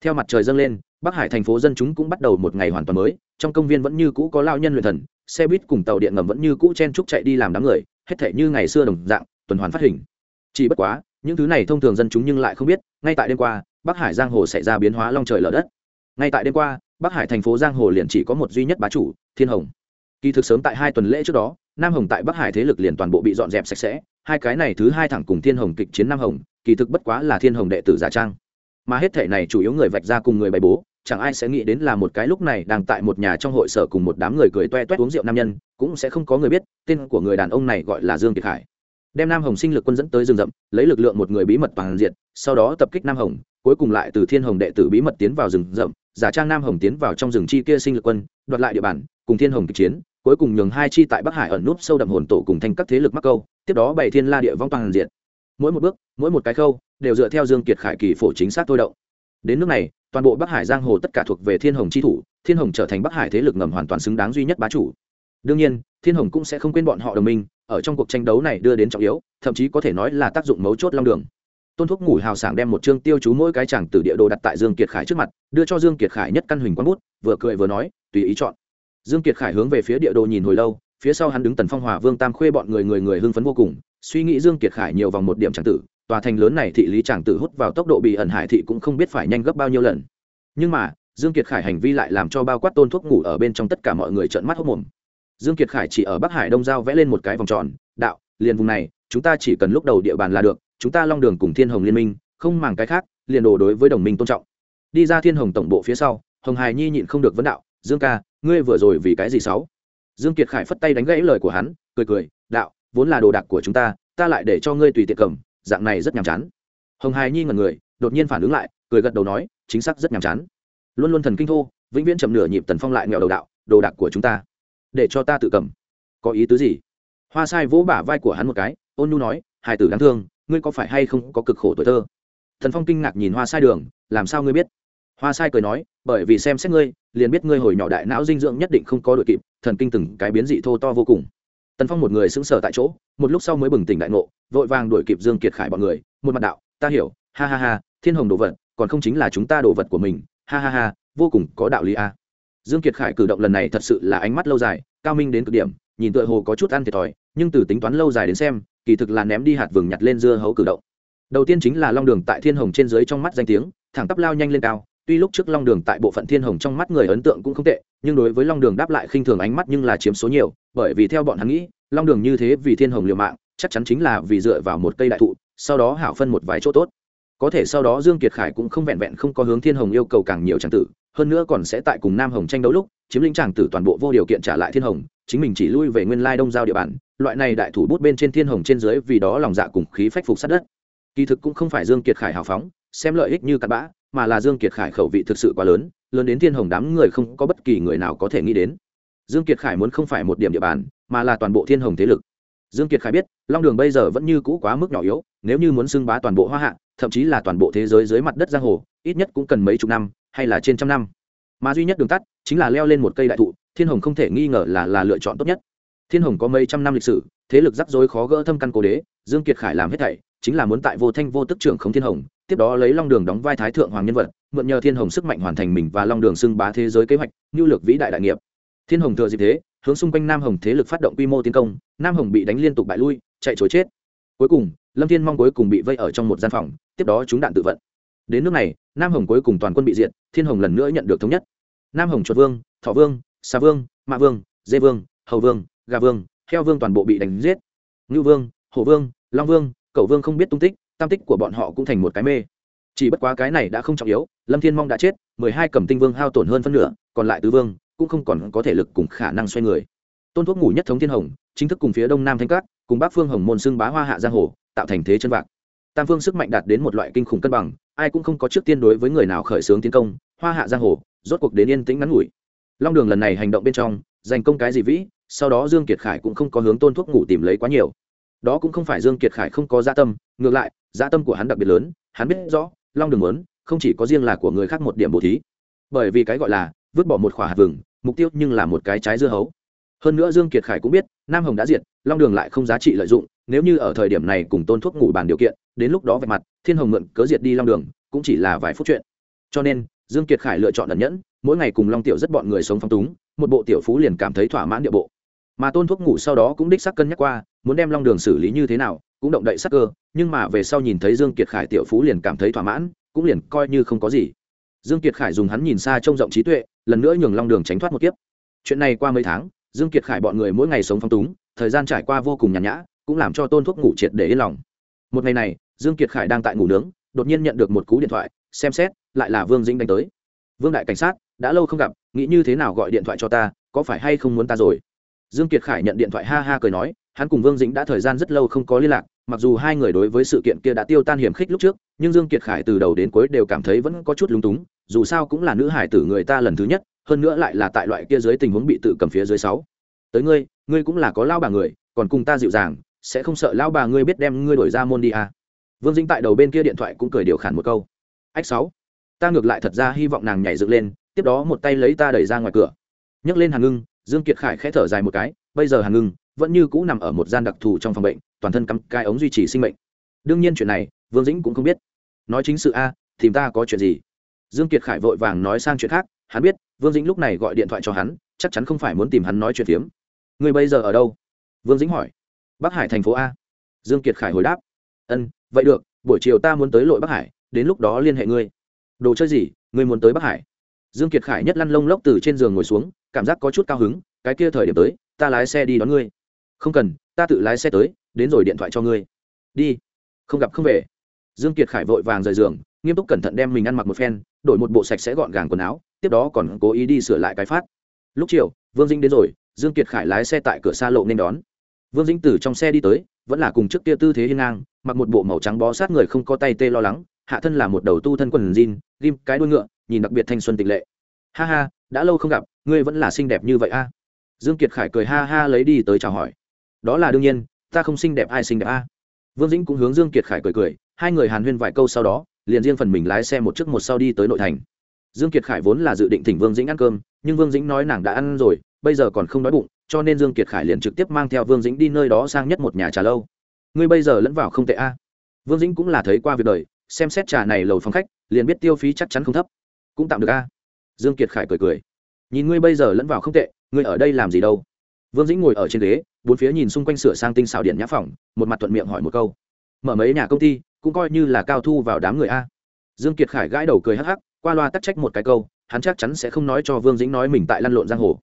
Theo mặt trời dâng lên bắc hải thành phố dân chúng cũng bắt đầu một ngày hoàn toàn mới, trong công viên vẫn như cũ có lao nhân luyện thần, xe buýt cùng tàu điện ngầm vẫn như cũ chen trúc chạy đi làm đám người, hết thể như ngày xưa đồng dạng, tuần hoàn phát hình. Chỉ bất quá, những thứ này thông thường dân chúng nhưng lại không biết, ngay tại đêm qua, bắc hải giang hồ xảy ra biến hóa long trời lở đất. Ngay tại đêm qua, bắc hải thành phố giang hồ liền chỉ có một duy nhất bá chủ, thiên hồng. Kỳ thực sớm tại hai tuần lễ trước đó, nam hồng tại bắc hải thế lực liền toàn bộ bị dọn dẹp sạch sẽ, hai cái này thứ hai thẳng cùng thiên hồng kịch chiến nam hồng, kỳ thực bất quá là thiên hồng đệ tử giả trang. Mà hết thể này chủ yếu người vạch ra cùng người bày bố chẳng ai sẽ nghĩ đến là một cái lúc này đang tại một nhà trong hội sở cùng một đám người cười toe toét uống rượu nam nhân, cũng sẽ không có người biết, tên của người đàn ông này gọi là dương kiệt khải đem nam hồng sinh lực quân dẫn tới rừng rậm, lấy lực lượng một người bí mật toàn diện, sau đó tập kích nam hồng, cuối cùng lại từ thiên hồng đệ tử bí mật tiến vào rừng rậm, giả trang nam hồng tiến vào trong rừng chi kia sinh lực quân, đoạt lại địa bàn, cùng thiên hồng kịch chiến, cuối cùng nhường hai chi tại bắc hải ẩn núp sâu đậm hồn tổ cùng thành các thế lực mắc câu, tiếp đó bày thiên la địa vong toàn diện. Mỗi một bước, mỗi một cái khâu, đều dựa theo dương kiệt khải kỳ phổ chính xác thôi động. Đến nước này toàn bộ bắc hải giang hồ tất cả thuộc về thiên hồng chi thủ, thiên hồng trở thành bắc hải thế lực ngầm hoàn toàn xứng đáng duy nhất bá chủ. Đương nhiên, thiên hồng cũng sẽ không quên bọn họ đồng minh, ở trong cuộc tranh đấu này đưa đến trọng yếu, thậm chí có thể nói là tác dụng mấu chốt long đường. Tôn thuốc ngủ hào sảng đem một chương tiêu chú mỗi cái chẳng từ địa đồ đặt tại dương kiệt khải trước mặt, đưa cho dương kiệt khải nhất căn huỳnh quán bút, vừa cười vừa nói, tùy ý chọn. Dương kiệt khải hướng về phía địa đồ nhìn hồi lâu, phía sau hắn đứng tần phong hòa vương tam khuê bọn người người người hưng phấn vô cùng, suy nghĩ dương kiệt khải nhiều vòng một điểm chẳng tử tòa thành lớn này thị lý chàng tử hút vào tốc độ bị ẩn hải thị cũng không biết phải nhanh gấp bao nhiêu lần. Nhưng mà, dương kiệt khải hành vi lại làm cho bao quát tôn thuốc ngủ ở bên trong tất cả mọi người trợn mắt hốc mồm. Dương kiệt khải chỉ ở bắc hải đông giao vẽ lên một cái vòng tròn, đạo, liền vùng này, chúng ta chỉ cần lúc đầu địa bàn là được, chúng ta long đường cùng thiên hồng liên minh, không màng cái khác, liền đồ đối với đồng minh tôn trọng. Đi ra thiên hồng tổng bộ phía sau, hồng hải nhi nhịn không được vấn đạo, dương ca, ngươi vừa rồi vì cái gì xấu dương kiệt khải phất tay đánh gãy lời của hắn, cười cười, đạo, vốn là đồ đạc của chúng ta ta lại để cho ngươi tùy tiện cầm dạng này rất nhàm chán. Hồng hải nhi ngẩn người, đột nhiên phản ứng lại, cười gật đầu nói, chính xác rất nhàm chán. Luôn luôn thần kinh thô, vĩnh viễn chậm nửa nhịp tần phong lại nghèo đầu đạo, đồ đạc của chúng ta, để cho ta tự cầm. Có ý tứ gì? Hoa sai vỗ bả vai của hắn một cái, ôn nhu nói, hài tử đáng thương, ngươi có phải hay không có cực khổ tuổi thơ? Thần phong kinh ngạc nhìn hoa sai đường, làm sao ngươi biết? Hoa sai cười nói, bởi vì xem xét ngươi, liền biết ngươi hồi nhỏ đại não dinh dưỡng nhất định không có đội kịp, thần kinh từng cái biến dị thô to vô cùng tần phong một người sững sờ tại chỗ, một lúc sau mới bừng tỉnh đại ngộ, vội vàng đuổi kịp dương kiệt khải bọn người, một mặt đạo, ta hiểu, ha ha ha, thiên hồng đồ vật, còn không chính là chúng ta đồ vật của mình, ha ha ha, vô cùng có đạo lý a. Dương kiệt khải cử động lần này thật sự là ánh mắt lâu dài, cao minh đến cực điểm, nhìn tựa hồ có chút ăn thiệt thòi, nhưng từ tính toán lâu dài đến xem, kỳ thực là ném đi hạt vừng nhặt lên dưa hấu cử động. Đầu tiên chính là long đường tại thiên hồng trên dưới trong mắt danh tiếng, thẳng tắp lao nhanh lên cao tuy lúc trước long đường tại bộ phận thiên hồng trong mắt người ấn tượng cũng không tệ, nhưng đối với long đường đáp lại khinh thường ánh mắt nhưng là chiếm số nhiều, bởi vì theo bọn hắn nghĩ, long đường như thế vì thiên hồng liều mạng, chắc chắn chính là vì dựa vào một cây đại thụ, sau đó hảo phân một vài chỗ tốt. Có thể sau đó dương kiệt khải cũng không vẹn vẹn không có hướng thiên hồng yêu cầu càng nhiều tràng tử, hơn nữa còn sẽ tại cùng nam hồng tranh đấu lúc, chiếm lĩnh tràng tử toàn bộ vô điều kiện trả lại thiên hồng, chính mình chỉ lui về nguyên lai đông giao địa bàn, loại này đại thủ bút bên trên thiên hồng trên dưới vì đó lòng dạ cùng khí phách phục sát đất. Kỳ thực cũng không phải dương kiệt khải hào phóng, xem lợi ích như cặn bã mà là dương kiệt khải khẩu vị thực sự quá lớn lớn đến thiên hồng đám người không có bất kỳ người nào có thể nghĩ đến. Dương kiệt khải muốn không phải một điểm địa bàn, mà là toàn bộ thiên hồng thế lực. Dương kiệt khải biết, long đường bây giờ vẫn như cũ quá mức nhỏ yếu, nếu như muốn xưng bá toàn bộ hoa hạ, thậm chí là toàn bộ thế giới dưới mặt đất giang hồ, ít nhất cũng cần mấy chục năm, hay là trên trăm năm. Mà duy nhất đường tắt, chính là leo lên một cây đại thụ, thiên hồng không thể nghi ngờ là là lựa chọn tốt nhất. Thiên hồng có mấy trăm năm lịch sử, thế lực rắc rối khó gỡ thâm căn cố đế, dương kiệt khải làm hết thảy, chính là muốn tại vô thanh vô tức trưởng không thiên hồng tiếp đó lấy long đường đóng vai thái thượng hoàng nhân vật, mượn nhờ thiên hồng sức mạnh hoàn thành mình và long đường xưng bá thế giới kế hoạch, nhu lược vĩ đại đại nghiệp. Thiên hồng thừa dịp thế, hướng xung quanh nam hồng thế lực phát động quy mô tiến công, nam hồng bị đánh liên tục bại lui, chạy chối chết. Cuối cùng, lâm thiên mong cuối cùng bị vây ở trong một gian phòng, tiếp đó chúng đạn tự vận. Đến nước này, nam hồng cuối cùng toàn quân bị diệt, thiên hồng lần nữa nhận được thống nhất. Nam hồng chuột vương, thọ vương xà vương, mạ vương, dê vương, hầu vương, gà vương, heo vương toàn bộ bị đánh giết. Ngưu vương, hổ vương, long vương cậu vương không biết tung tích tam tích của bọn họ cũng thành một cái mê. Chỉ bất quá cái này đã không trọng yếu, lâm thiên mong đã chết, mười hai cầm tinh vương hao tổn hơn phân nửa, còn lại tứ vương cũng không còn có thể lực cùng khả năng xoay người. Tôn thuốc ngủ nhất thống thiên hồng, chính thức cùng phía đông nam thanh cát, cùng bắc phương hồng môn xưng bá hoa hạ giang hồ, tạo thành thế chân vạc. Tam phương sức mạnh đạt đến một loại kinh khủng cân bằng, ai cũng không có trước tiên đối với người nào khởi xướng tiến công, hoa hạ giang hồ rốt cuộc đến yên tĩnh ngắn ngủi. Long đường lần này hành động bên trong, giành công cái gì vĩ, sau đó dương kiệt khải cũng không có hướng tôn thuốc ngủ tìm lấy quá nhiều đó cũng không phải dương kiệt khải không có gia dạ tâm, ngược lại gia dạ tâm của hắn đặc biệt lớn, hắn biết rõ, long đường muốn, không chỉ có riêng là của người khác một điểm bổ thí. Bởi vì cái gọi là, vứt bỏ một khỏa hạt vừng, mục tiêu nhưng là một cái trái dưa hấu. Hơn nữa dương kiệt khải cũng biết, nam hồng đã diệt, long đường lại không giá trị lợi dụng, nếu như ở thời điểm này cùng tôn thuốc ngủ bàn điều kiện, đến lúc đó về mặt, thiên hồng mượn cớ diệt đi long đường, cũng chỉ là vài phút chuyện. Cho nên, dương kiệt khải lựa chọn ẩn nhẫn, mỗi ngày cùng long tiểu rất bọn người sống phong túng, một bộ tiểu phú liền cảm thấy thỏa mãn địa bộ. Mà tôn thuốc ngủ sau đó cũng đích xác cân nhắc qua muốn đem long đường xử lý như thế nào, cũng động đậy sắc cơ, nhưng mà về sau nhìn thấy dương kiệt khải tiểu phú liền cảm thấy thỏa mãn, cũng liền coi như không có gì. Dương kiệt khải dùng hắn nhìn xa trông rộng trí tuệ, lần nữa nhường long đường tránh thoát một kiếp. Chuyện này qua mấy tháng, dương kiệt khải bọn người mỗi ngày sống phong túng, thời gian trải qua vô cùng nhàn nhã, cũng làm cho tôn thuốc ngủ triệt để yên lòng. Một ngày này, dương kiệt khải đang tại ngủ nướng, đột nhiên nhận được một cú điện thoại, xem xét, lại là vương dĩnh đánh tới. Vương đại cảnh sát, đã lâu không gặp, nghĩ như thế nào gọi điện thoại cho ta, có phải hay không muốn ta rồi? Dương kiệt khải nhận điện thoại ha ha cười nói hắn cùng vương dĩnh đã thời gian rất lâu không có liên lạc, mặc dù hai người đối với sự kiện kia đã tiêu tan hiểm khích lúc trước, nhưng dương kiệt khải từ đầu đến cuối đều cảm thấy vẫn có chút lúng túng, dù sao cũng là nữ hải tử người ta lần thứ nhất, hơn nữa lại là tại loại kia dưới tình huống bị tự cầm phía dưới sáu. Tới ngươi ngươi cũng là có lao bà người, còn cùng ta dịu dàng, sẽ không sợ lao bà ngươi biết đem ngươi đổi ra môn đi à. vương dĩnh tại đầu bên kia điện thoại cũng cười điều khản một câu. Ách sáu, ta ngược lại thật ra hy vọng nàng nhảy dựng lên, tiếp đó một tay lấy ta đẩy ra ngoài cửa. Nhấc lên hàn ngưng, dương kiệt khải khẽ thở dài một cái, bây giờ hàn ngưng vẫn như cũ nằm ở một gian đặc thù trong phòng bệnh, toàn thân cắm cai ống duy trì sinh mệnh. Đương nhiên chuyện này, vương dĩnh cũng không biết. Nói chính sự a, thì ta có chuyện gì? Dương kiệt khải vội vàng nói sang chuyện khác, hắn biết, vương dĩnh lúc này gọi điện thoại cho hắn, chắc chắn không phải muốn tìm hắn nói chuyện phiếm. Người bây giờ ở đâu? Vương dĩnh hỏi. Bắc hải thành phố a. Dương kiệt khải hồi đáp. Ân, vậy được, buổi chiều ta muốn tới lội bắc hải, đến lúc đó liên hệ ngươi. Đồ chơi gì, ngươi muốn tới bắc hải? Dương kiệt khải nhất lăn lông lốc từ trên giường ngồi xuống, cảm giác có chút cao hứng, cái kia thời điểm tới, ta lái xe đi đón ngươi không cần, ta tự lái xe tới, đến rồi điện thoại cho ngươi. Đi. Không gặp không về. Dương kiệt khải vội vàng rời giường, nghiêm túc cẩn thận đem mình ăn mặc một phen, đổi một bộ sạch sẽ gọn gàng quần áo, tiếp đó còn cố ý đi sửa lại cái phát. Lúc chiều, vương dinh đến rồi, dương kiệt khải lái xe tại cửa xa lộ nên đón. Vương dinh từ trong xe đi tới, vẫn là cùng trước kia tư thế hiên ngang, mặc một bộ màu trắng bó sát người không có tay tê lo lắng, hạ thân là một đầu tu thân quần jean, ghim cái đuôi ngựa, nhìn đặc biệt thanh xuân tịch lệ. Ha ha, đã lâu không gặp, ngươi vẫn là xinh đẹp như vậy a. Dương kiệt khải cười ha ha lấy đi tới chào hỏi đó là đương nhiên, ta không xinh đẹp ai xinh đẹp a. Vương dĩnh cũng hướng dương kiệt khải cười cười, hai người hàn huyên vài câu sau đó, liền riêng phần mình lái xe một chiếc một sau đi tới nội thành. Dương kiệt khải vốn là dự định thỉnh vương dĩnh ăn cơm, nhưng vương dĩnh nói nàng đã ăn rồi, bây giờ còn không đói bụng, cho nên dương kiệt khải liền trực tiếp mang theo vương dĩnh đi nơi đó sang nhất một nhà trà lâu. Ngươi bây giờ lẫn vào không tệ a. Vương dĩnh cũng là thấy qua việc đời, xem xét trà này lầu phòng khách, liền biết tiêu phí chắc chắn không thấp. Cũng tạm được a. Dương kiệt khải cười cười. Nhìn ngươi bây giờ lẫn vào không tệ, ngươi ở đây làm gì đâu? Vương dĩnh ngồi ở trên ghế, bốn phía nhìn xung quanh sửa sang tinh xảo điện nhã phòng, một mặt thuận miệng hỏi một câu. Mở mấy nhà công ty, cũng coi như là cao thu vào đám người a. Dương kiệt khải gãi đầu cười hắc hắc, qua loa tắc trách một cái câu, hắn chắc chắn sẽ không nói cho vương dĩnh nói mình tại lăn lộn giang hồ.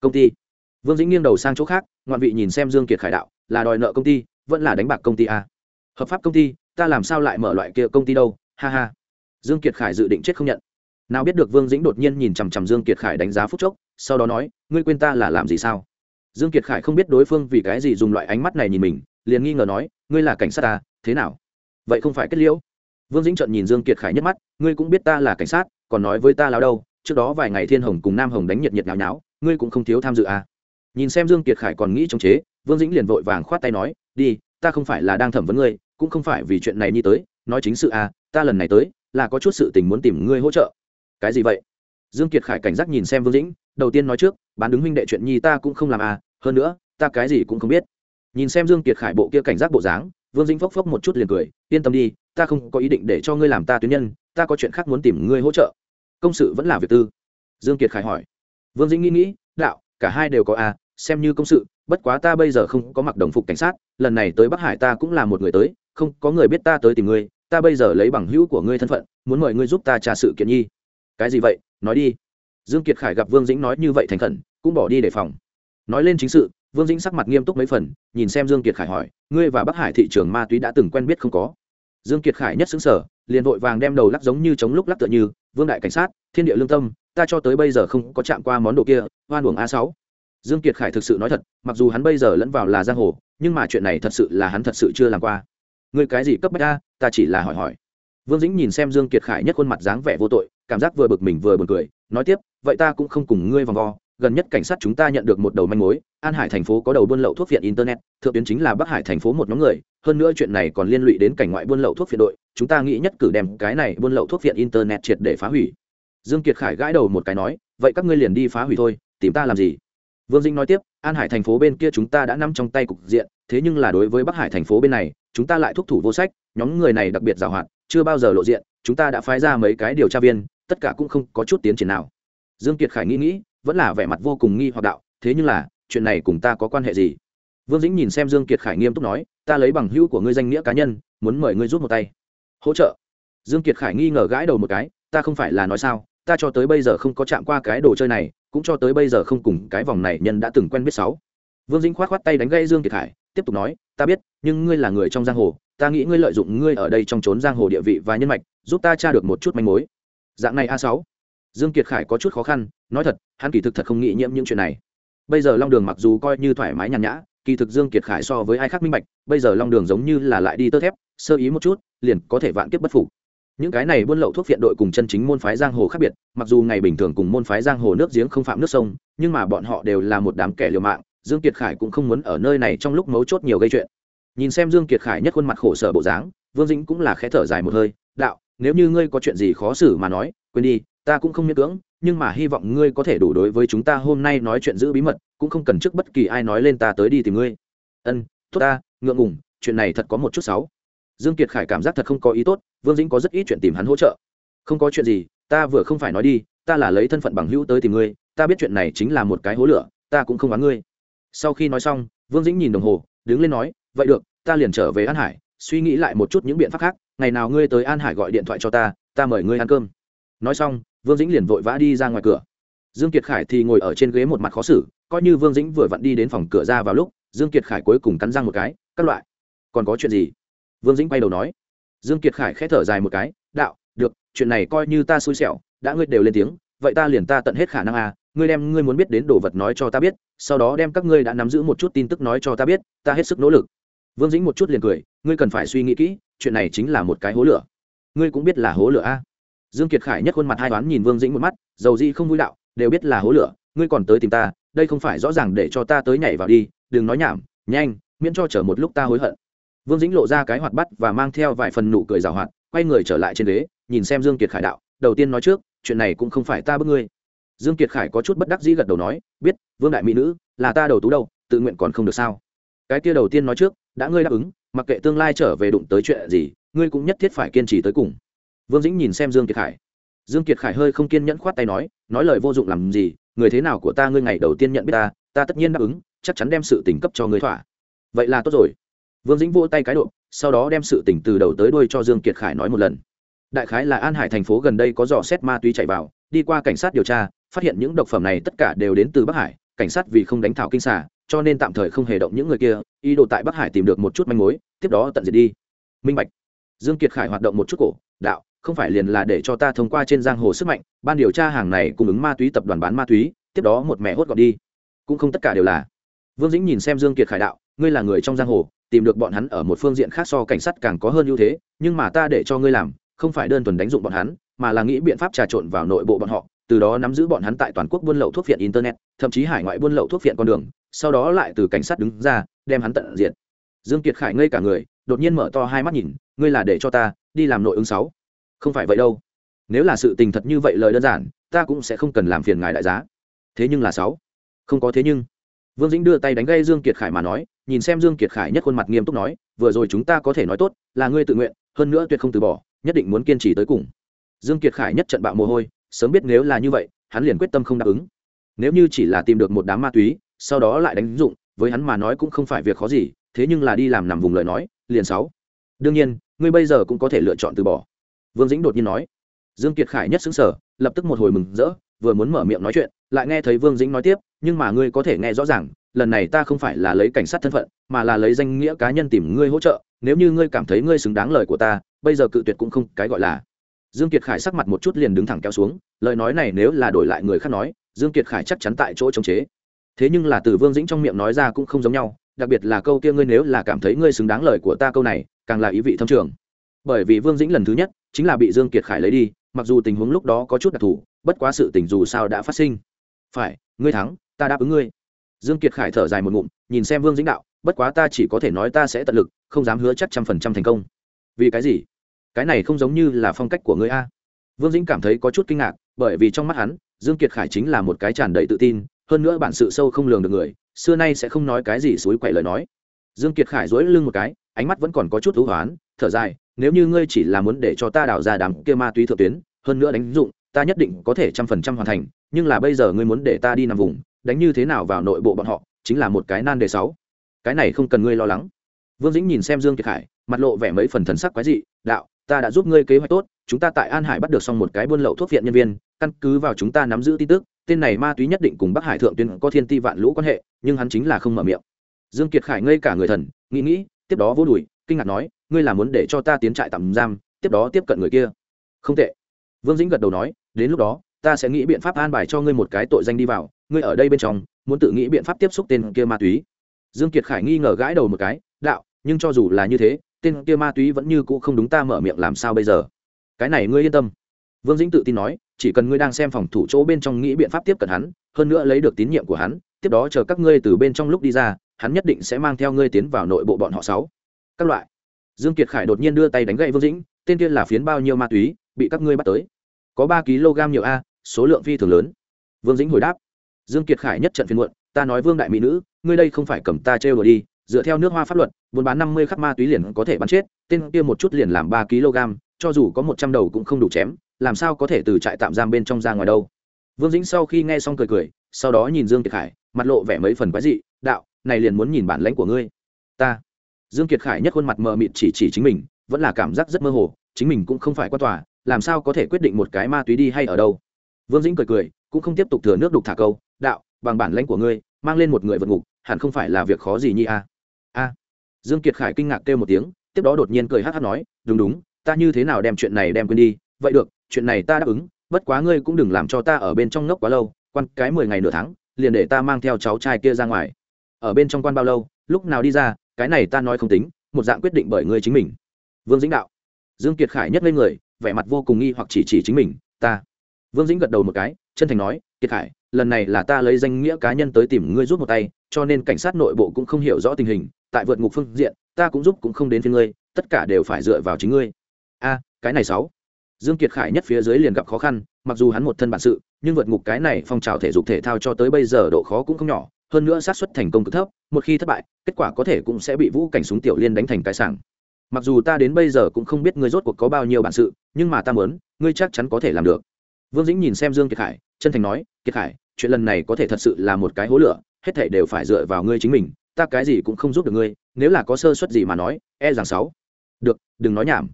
Công ty. Vương dĩnh nghiêng đầu sang chỗ khác, ngoạn vị nhìn xem dương kiệt khải đạo, là đòi nợ công ty, vẫn là đánh bạc công ty a. Hợp pháp công ty, ta làm sao lại mở loại kia công ty đâu, ha ha. Dương kiệt khải dự định chết không nhận. Nào biết được vương dĩnh đột nhiên nhìn chằm chằm dương kiệt khải đánh giá phút chốc, sau đó nói, ngươi quên ta là làm gì sao? Dương kiệt khải không biết đối phương vì cái gì dùng loại ánh mắt này nhìn mình, liền nghi ngờ nói, ngươi là cảnh sát ta, thế nào? Vậy không phải kết liễu? Vương dĩnh trợn nhìn dương kiệt khải nhất mắt, ngươi cũng biết ta là cảnh sát, còn nói với ta lao đâu, trước đó vài ngày thiên hồng cùng nam hồng đánh nhiệt nhiệt nháo nháo, ngươi cũng không thiếu tham dự à. nhìn xem dương kiệt khải còn nghĩ chống chế, vương dĩnh liền vội vàng khoát tay nói, đi, ta không phải là đang thẩm vấn ngươi, cũng không phải vì chuyện này như tới, nói chính sự à ta lần này tới, là có chút sự tình muốn tìm ngươi hỗ trợ. Cái gì vậy? Dương kiệt khải cảnh giác nhìn xem vương dĩnh đầu tiên nói trước bán đứng huynh đệ chuyện nhi ta cũng không làm à hơn nữa ta cái gì cũng không biết. Nhìn xem dương kiệt khải bộ kia cảnh giác bộ dáng vương dĩnh phốc phốc một chút liền cười yên tâm đi ta không có ý định để cho ngươi làm ta tuyến nhân ta có chuyện khác muốn tìm ngươi hỗ trợ. Công sự vẫn là việc tư. Dương kiệt khải hỏi. Vương dĩnh nghĩ nghĩ đạo cả hai đều có à, xem như công sự bất quá ta bây giờ không có mặc đồng phục cảnh sát lần này tới bắc hải ta cũng là một người tới không có người biết ta tới tìm ngươi ta bây giờ lấy bằng hữu của ngươi thân phận muốn mời ngươi giúp ta trả sự kiện nhi. Cái gì vậy? Nói đi dương kiệt khải gặp vương dĩnh nói như vậy thành khẩn, cũng bỏ đi đề phòng. Nói lên chính sự, vương dĩnh sắc mặt nghiêm túc mấy phần, nhìn xem dương kiệt khải hỏi, ngươi và bắc hải thị trường ma túy đã từng quen biết không có? Dương kiệt khải nhất xứng sở liền vội vàng đem đầu lắc giống như chống lúc lắc tựa như, vương đại cảnh sát, thiên địa lương tâm, ta cho tới bây giờ không có chạm qua món đồ kia, hoan uổng a sáu. Dương kiệt khải thực sự nói thật, mặc dù hắn bây giờ lẫn vào là giang hồ, nhưng mà chuyện này thật sự là hắn thật sự chưa làm qua. Ngươi cái gì cấp bách ta ta chỉ là hỏi hỏi. Vương dĩnh nhìn xem dương kiệt khải nhất khuôn mặt dáng vẻ vô tội, cảm giác vừa bực mình vừa buồn cười nói tiếp, vậy ta cũng không cùng ngươi vòng vo, gần nhất cảnh sát chúng ta nhận được một đầu manh mối, an hải thành phố có đầu buôn lậu thuốc viện internet, thượng tuyến chính là bắc hải thành phố một nhóm người, hơn nữa chuyện này còn liên lụy đến cảnh ngoại buôn lậu thuốc viện đội, chúng ta nghĩ nhất cử đem cái này buôn lậu thuốc viện internet triệt để phá hủy. Dương kiệt khải gãi đầu một cái nói, vậy các ngươi liền đi phá hủy thôi, tìm ta làm gì? Vương dinh nói tiếp, an hải thành phố bên kia chúng ta đã nắm trong tay cục diện, thế nhưng là đối với bắc hải thành phố bên này, chúng ta lại thúc thủ vô sách, nhóm người này đặc biệt giàu hoạt chưa bao giờ lộ diện, chúng ta đã phái ra mấy cái điều tra viên tất cả cũng không có chút tiến triển nào. Dương kiệt khải nghĩ nghĩ, vẫn là vẻ mặt vô cùng nghi hoặc đạo, thế nhưng là, chuyện này cùng ta có quan hệ gì? Vương dĩnh nhìn xem dương kiệt khải nghiêm túc nói, ta lấy bằng hữu của ngươi danh nghĩa cá nhân, muốn mời ngươi rút một tay. Hỗ trợ. Dương kiệt khải nghi ngờ gãi đầu một cái, ta không phải là nói sao, ta cho tới bây giờ không có chạm qua cái đồ chơi này, cũng cho tới bây giờ không cùng cái vòng này nhân đã từng quen biết sáu. Vương dĩnh khoát khoát tay đánh gây dương kiệt khải, tiếp tục nói, ta biết, nhưng ngươi là người trong giang hồ, ta nghĩ ngươi lợi dụng ngươi ở đây trong trốn giang hồ địa vị và nhân mạch, giúp ta tra được một chút manh mối dạng này a sáu. Dương kiệt khải có chút khó khăn, nói thật, hắn kỳ thực thật không nghĩ nhiễm những chuyện này. Bây giờ long đường mặc dù coi như thoải mái nhàn nhã, kỳ thực dương kiệt khải so với ai khác minh bạch, bây giờ long đường giống như là lại đi tơ thép, sơ ý một chút, liền có thể vạn kiếp bất phục. Những cái này buôn lậu thuốc viện đội cùng chân chính môn phái giang hồ khác biệt, mặc dù ngày bình thường cùng môn phái giang hồ nước giếng không phạm nước sông, nhưng mà bọn họ đều là một đám kẻ liều mạng, dương kiệt khải cũng không muốn ở nơi này trong lúc mấu chốt nhiều gây chuyện. Nhìn xem dương kiệt khải nhất khuôn mặt khổ sở bộ dáng, vương dĩnh cũng là khẽ thở dài một hơi, đạo nếu như ngươi có chuyện gì khó xử mà nói, quên đi, ta cũng không miễn cưỡng, nhưng mà hy vọng ngươi có thể đủ đối với chúng ta hôm nay nói chuyện giữ bí mật, cũng không cần trước bất kỳ ai nói lên ta tới đi tìm ngươi. Ân, tốt ta, ngượng ngùng, chuyện này thật có một chút xấu. Dương kiệt khải cảm giác thật không có ý tốt, vương dĩnh có rất ít chuyện tìm hắn hỗ trợ. Không có chuyện gì, ta vừa không phải nói đi, ta là lấy thân phận bằng hữu tới tìm ngươi, ta biết chuyện này chính là một cái hố lửa, ta cũng không bán ngươi. Sau khi nói xong, vương dĩnh nhìn đồng hồ, đứng lên nói, vậy được, ta liền trở về an hải, suy nghĩ lại một chút những biện pháp khác ngày nào ngươi tới an hải gọi điện thoại cho ta ta mời ngươi ăn cơm. Nói xong, vương dĩnh liền vội vã đi ra ngoài cửa. Dương kiệt khải thì ngồi ở trên ghế một mặt khó xử, coi như vương dĩnh vừa vặn đi đến phòng cửa ra vào lúc, dương kiệt khải cuối cùng cắn răng một cái, các loại, còn có chuyện gì? Vương dĩnh quay đầu nói. Dương kiệt khải khẽ thở dài một cái, đạo, được, chuyện này coi như ta xui xẻo, đã ngươi đều lên tiếng, vậy ta liền ta tận hết khả năng à ngươi đem, ngươi muốn biết đến đồ vật nói cho ta biết, sau đó đem các ngươi đã nắm giữ một chút tin tức nói cho ta biết, ta hết sức nỗ lực. Vương dĩnh một chút liền cười, ngươi cần phải suy nghĩ kỹ chuyện này chính là một cái hố lửa. Ngươi cũng biết là hố lửa a. À? dương kiệt khải nhất khuôn mặt hai đoán nhìn vương dĩnh một mắt, dầu gì không vui đạo, đều biết là hố lửa, ngươi còn tới tìm ta, đây không phải rõ ràng để cho ta tới nhảy vào đi, đừng nói nhảm, nhanh, miễn cho chờ một lúc ta hối hận. Vương dĩnh lộ ra cái hoạt bắt và mang theo vài phần nụ cười rào hoạt, quay người trở lại trên ghế, nhìn xem dương kiệt khải đạo, đầu tiên nói trước, chuyện này cũng không phải ta bức ngươi. Dương kiệt khải có chút bất đắc dĩ gật đầu nói, biết, vương đại mỹ nữ, là ta đầu tú đâu, tự nguyện còn không được sao. Cái kia đầu tiên nói trước, đã ngươi đáp ứng mặc kệ tương lai trở về đụng tới chuyện gì, ngươi cũng nhất thiết phải kiên trì tới cùng. Vương dĩnh nhìn xem dương kiệt khải. Dương kiệt khải hơi không kiên nhẫn khoát tay nói nói lời vô dụng làm gì, người thế nào của ta ngươi ngày đầu tiên nhận biết ta ta tất nhiên đáp ứng, chắc chắn đem sự tình cấp cho ngươi thỏa. Vậy là tốt rồi. Vương dĩnh vỗ tay cái độ, sau đó đem sự tình từ đầu tới đuôi cho dương kiệt khải nói một lần. Đại khái là an hải thành phố gần đây có dò xét ma túy chạy vào, đi qua cảnh sát điều tra, phát hiện những độc phẩm này tất cả đều đến từ bắc hải, cảnh sát vì không đánh thảo kinh xả cho nên tạm thời không hề động những người kia, ý đồ tại bắc hải tìm được một chút manh mối, tiếp đó tận diệt đi. Minh bạch. Dương kiệt khải hoạt động một chút cổ, đạo, không phải liền là để cho ta thông qua trên giang hồ sức mạnh, ban điều tra hàng này cung ứng ma túy tập đoàn bán ma túy, tiếp đó một mẹ hốt gọn đi. Cũng không tất cả đều là. Vương dĩnh nhìn xem dương kiệt khải đạo, ngươi là người trong giang hồ, tìm được bọn hắn ở một phương diện khác so cảnh sát càng có hơn ưu thế, nhưng mà ta để cho ngươi làm, không phải đơn thuần đánh dụng bọn hắn, mà là nghĩ biện pháp trà trộn vào nội bộ bọn họ, từ đó nắm giữ bọn hắn tại toàn quốc buôn lậu thuốc viện internet, thậm chí hải ngoại buôn lậu thuốc viện con đường sau đó lại từ cảnh sát đứng ra, đem hắn tận diện dương kiệt khải ngây cả người, đột nhiên mở to hai mắt nhìn, ngươi là để cho ta đi làm nội ứng sáu? Không phải vậy đâu. Nếu là sự tình thật như vậy lời đơn giản, ta cũng sẽ không cần làm phiền ngài đại giá. Thế nhưng là sáu? Không có thế nhưng. Vương dĩnh đưa tay đánh gây dương kiệt khải mà nói, nhìn xem dương kiệt khải nhất khuôn mặt nghiêm túc nói, vừa rồi chúng ta có thể nói tốt, là ngươi tự nguyện, hơn nữa tuyệt không từ bỏ, nhất định muốn kiên trì tới cùng. Dương kiệt khải nhất trận bạo mồ hôi, sớm biết nếu là như vậy, hắn liền quyết tâm không đáp ứng. Nếu như chỉ là tìm được một đám ma túy sau đó lại đánh dụng, với hắn mà nói cũng không phải việc khó gì, thế nhưng là đi làm nằm vùng lời nói, liền sáu. Đương nhiên, ngươi bây giờ cũng có thể lựa chọn từ bỏ. Vương dĩnh đột nhiên nói. Dương kiệt khải nhất xứng sở lập tức một hồi mừng rỡ, vừa muốn mở miệng nói chuyện, lại nghe thấy vương dĩnh nói tiếp, nhưng mà ngươi có thể nghe rõ ràng, lần này ta không phải là lấy cảnh sát thân phận, mà là lấy danh nghĩa cá nhân tìm ngươi hỗ trợ, nếu như ngươi cảm thấy ngươi xứng đáng lời của ta, bây giờ cự tuyệt cũng không cái gọi là. Dương kiệt khải sắc mặt một chút liền đứng thẳng kéo xuống, lời nói này nếu là đổi lại người khác nói, dương kiệt khải chắc chắn tại chỗ chống chế thế nhưng là từ vương dĩnh trong miệng nói ra cũng không giống nhau, đặc biệt là câu kia ngươi nếu là cảm thấy ngươi xứng đáng lời của ta câu này, càng là ý vị thâm trường. Bởi vì vương dĩnh lần thứ nhất chính là bị dương kiệt khải lấy đi, mặc dù tình huống lúc đó có chút đặc thù, bất quá sự tình dù sao đã phát sinh. Phải, ngươi thắng, ta đáp ứng ngươi. Dương kiệt khải thở dài một ngụm, nhìn xem vương dĩnh đạo, bất quá ta chỉ có thể nói ta sẽ tận lực, không dám hứa chắc trăm phần trăm thành công. Vì cái gì? Cái này không giống như là phong cách của ngươi a. Vương dĩnh cảm thấy có chút kinh ngạc, bởi vì trong mắt hắn, dương kiệt khải chính là một cái tràn đầy tự tin hơn nữa bản sự sâu không lường được người, xưa nay sẽ không nói cái gì suối quậy lời nói. Dương kiệt khải dối lưng một cái, ánh mắt vẫn còn có chút thú hoán, thở dài, nếu như ngươi chỉ là muốn để cho ta đào ra đám kia ma túy thượng tuyến, hơn nữa đánh dụng, ta nhất định có thể trăm phần trăm hoàn thành, nhưng là bây giờ ngươi muốn để ta đi nằm vùng, đánh như thế nào vào nội bộ bọn họ, chính là một cái nan đề sáu. Cái này không cần ngươi lo lắng. Vương dĩnh nhìn xem dương kiệt khải, mặt lộ vẻ mấy phần thần sắc quái dị, đạo, ta đã giúp ngươi kế hoạch tốt, chúng ta tại an hải bắt được xong một cái buôn lậu thuốc viện nhân viên, căn cứ vào chúng ta nắm giữ tin tức tên này ma túy nhất định cùng bắc hải thượng tuyên có thiên ti vạn lũ quan hệ, nhưng hắn chính là không mở miệng. Dương kiệt khải ngây cả người thần, nghĩ nghĩ, tiếp đó vô đùi, kinh ngạc nói, ngươi là muốn để cho ta tiến trại tạm giam, tiếp đó tiếp cận người kia. Không tệ. Vương dĩnh gật đầu nói, đến lúc đó, ta sẽ nghĩ biện pháp an bài cho ngươi một cái tội danh đi vào, ngươi ở đây bên trong, muốn tự nghĩ biện pháp tiếp xúc tên kia ma túy. Dương kiệt khải nghi ngờ gãi đầu một cái, đạo, nhưng cho dù là như thế, tên kia ma túy vẫn như cũ không đúng ta mở miệng làm sao bây giờ? Cái này ngươi yên tâm vương dĩnh tự tin nói, chỉ cần ngươi đang xem phòng thủ chỗ bên trong nghĩ biện pháp tiếp cận hắn, hơn nữa lấy được tín nhiệm của hắn, tiếp đó chờ các ngươi từ bên trong lúc đi ra, hắn nhất định sẽ mang theo ngươi tiến vào nội bộ bọn họ sáu. Các loại. Dương kiệt khải đột nhiên đưa tay đánh gậy vương dĩnh, tên kia là phiến bao nhiêu ma túy, bị các ngươi bắt tới. Có ba kg nhiều a, số lượng phi thường lớn. Vương dĩnh hồi đáp. Dương kiệt khải nhất trận phiền muộn, ta nói vương đại mỹ nữ, ngươi đây không phải cầm ta trêu đùa đi, dựa theo nước hoa pháp luật, buôn bán năm mươi khắc ma túy liền có thể bắn chết, tên kia một chút liền làm ba kg cho dù có một trăm đầu cũng không đủ chém, làm sao có thể từ trại tạm giam bên trong ra ngoài đâu. Vương dĩnh sau khi nghe xong cười cười, sau đó nhìn dương kiệt khải, mặt lộ vẻ mấy phần quái dị, đạo, này liền muốn nhìn bản lãnh của ngươi. Ta? Dương kiệt khải nhất khuôn mặt mờ mịt chỉ chỉ chính mình, vẫn là cảm giác rất mơ hồ, chính mình cũng không phải quan tòa, làm sao có thể quyết định một cái ma túy đi hay ở đâu. Vương dĩnh cười cười, cũng không tiếp tục thừa nước đục thả câu, đạo, bằng bản lãnh của ngươi, mang lên một người vượt ngục, hẳn không phải là việc khó gì nhi a. A? Dương kiệt khải kinh ngạc kêu một tiếng, tiếp đó đột nhiên cười hát hát nói, đúng đúng ta như thế nào đem chuyện này đem quên đi? Vậy được, chuyện này ta đáp ứng, bất quá ngươi cũng đừng làm cho ta ở bên trong ngốc quá lâu, quan cái mười ngày nửa tháng, liền để ta mang theo cháu trai kia ra ngoài. Ở bên trong quan bao lâu, lúc nào đi ra, cái này ta nói không tính, một dạng quyết định bởi ngươi chính mình. Vương dĩnh đạo. Dương kiệt khải nhất lên người, vẻ mặt vô cùng nghi hoặc chỉ chỉ chính mình, ta. Vương dĩnh gật đầu một cái, chân thành nói, kiệt khải, lần này là ta lấy danh nghĩa cá nhân tới tìm ngươi giúp một tay, cho nên cảnh sát nội bộ cũng không hiểu rõ tình hình, tại vượt ngục phương diện, ta cũng giúp cũng không đến phía ngươi, tất cả đều phải dựa vào chính ngươi cái này sáu. Dương kiệt khải nhất phía dưới liền gặp khó khăn, mặc dù hắn một thân bản sự, nhưng vượt ngục cái này phong trào thể dục thể thao cho tới bây giờ độ khó cũng không nhỏ, hơn nữa xác suất thành công cực thấp, một khi thất bại, kết quả có thể cũng sẽ bị vũ cảnh súng tiểu liên đánh thành cái sảng. Mặc dù ta đến bây giờ cũng không biết ngươi rốt cuộc có bao nhiêu bản sự, nhưng mà ta muốn, ngươi chắc chắn có thể làm được. Vương dĩnh nhìn xem dương kiệt khải, chân thành nói, kiệt khải, chuyện lần này có thể thật sự là một cái hố lửa, hết thảy đều phải dựa vào ngươi chính mình, ta cái gì cũng không giúp được ngươi, nếu là có sơ suất gì mà nói e rằng sáu. Được, đừng nói nhảm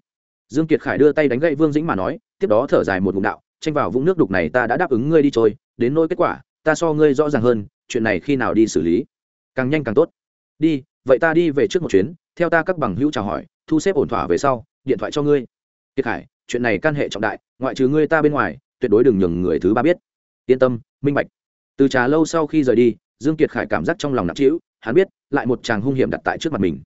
dương kiệt khải đưa tay đánh gậy vương dĩnh mà nói, tiếp đó thở dài một ngụm đạo, tranh vào vũng nước đục này ta đã đáp ứng ngươi đi trôi, đến nỗi kết quả, ta so ngươi rõ ràng hơn, chuyện này khi nào đi xử lý? Càng nhanh càng tốt. Đi, vậy ta đi về trước một chuyến, theo ta các bằng hữu chào hỏi, thu xếp ổn thỏa về sau, điện thoại cho ngươi. Kiệt khải, chuyện này can hệ trọng đại, ngoại trừ ngươi ta bên ngoài, tuyệt đối đừng nhường người thứ ba biết. Yên tâm, minh bạch. Từ trà lâu sau khi rời đi, dương kiệt khải cảm giác trong lòng nặng trĩu, hắn biết, lại một chàng hung hiểm đặt tại trước mặt mình.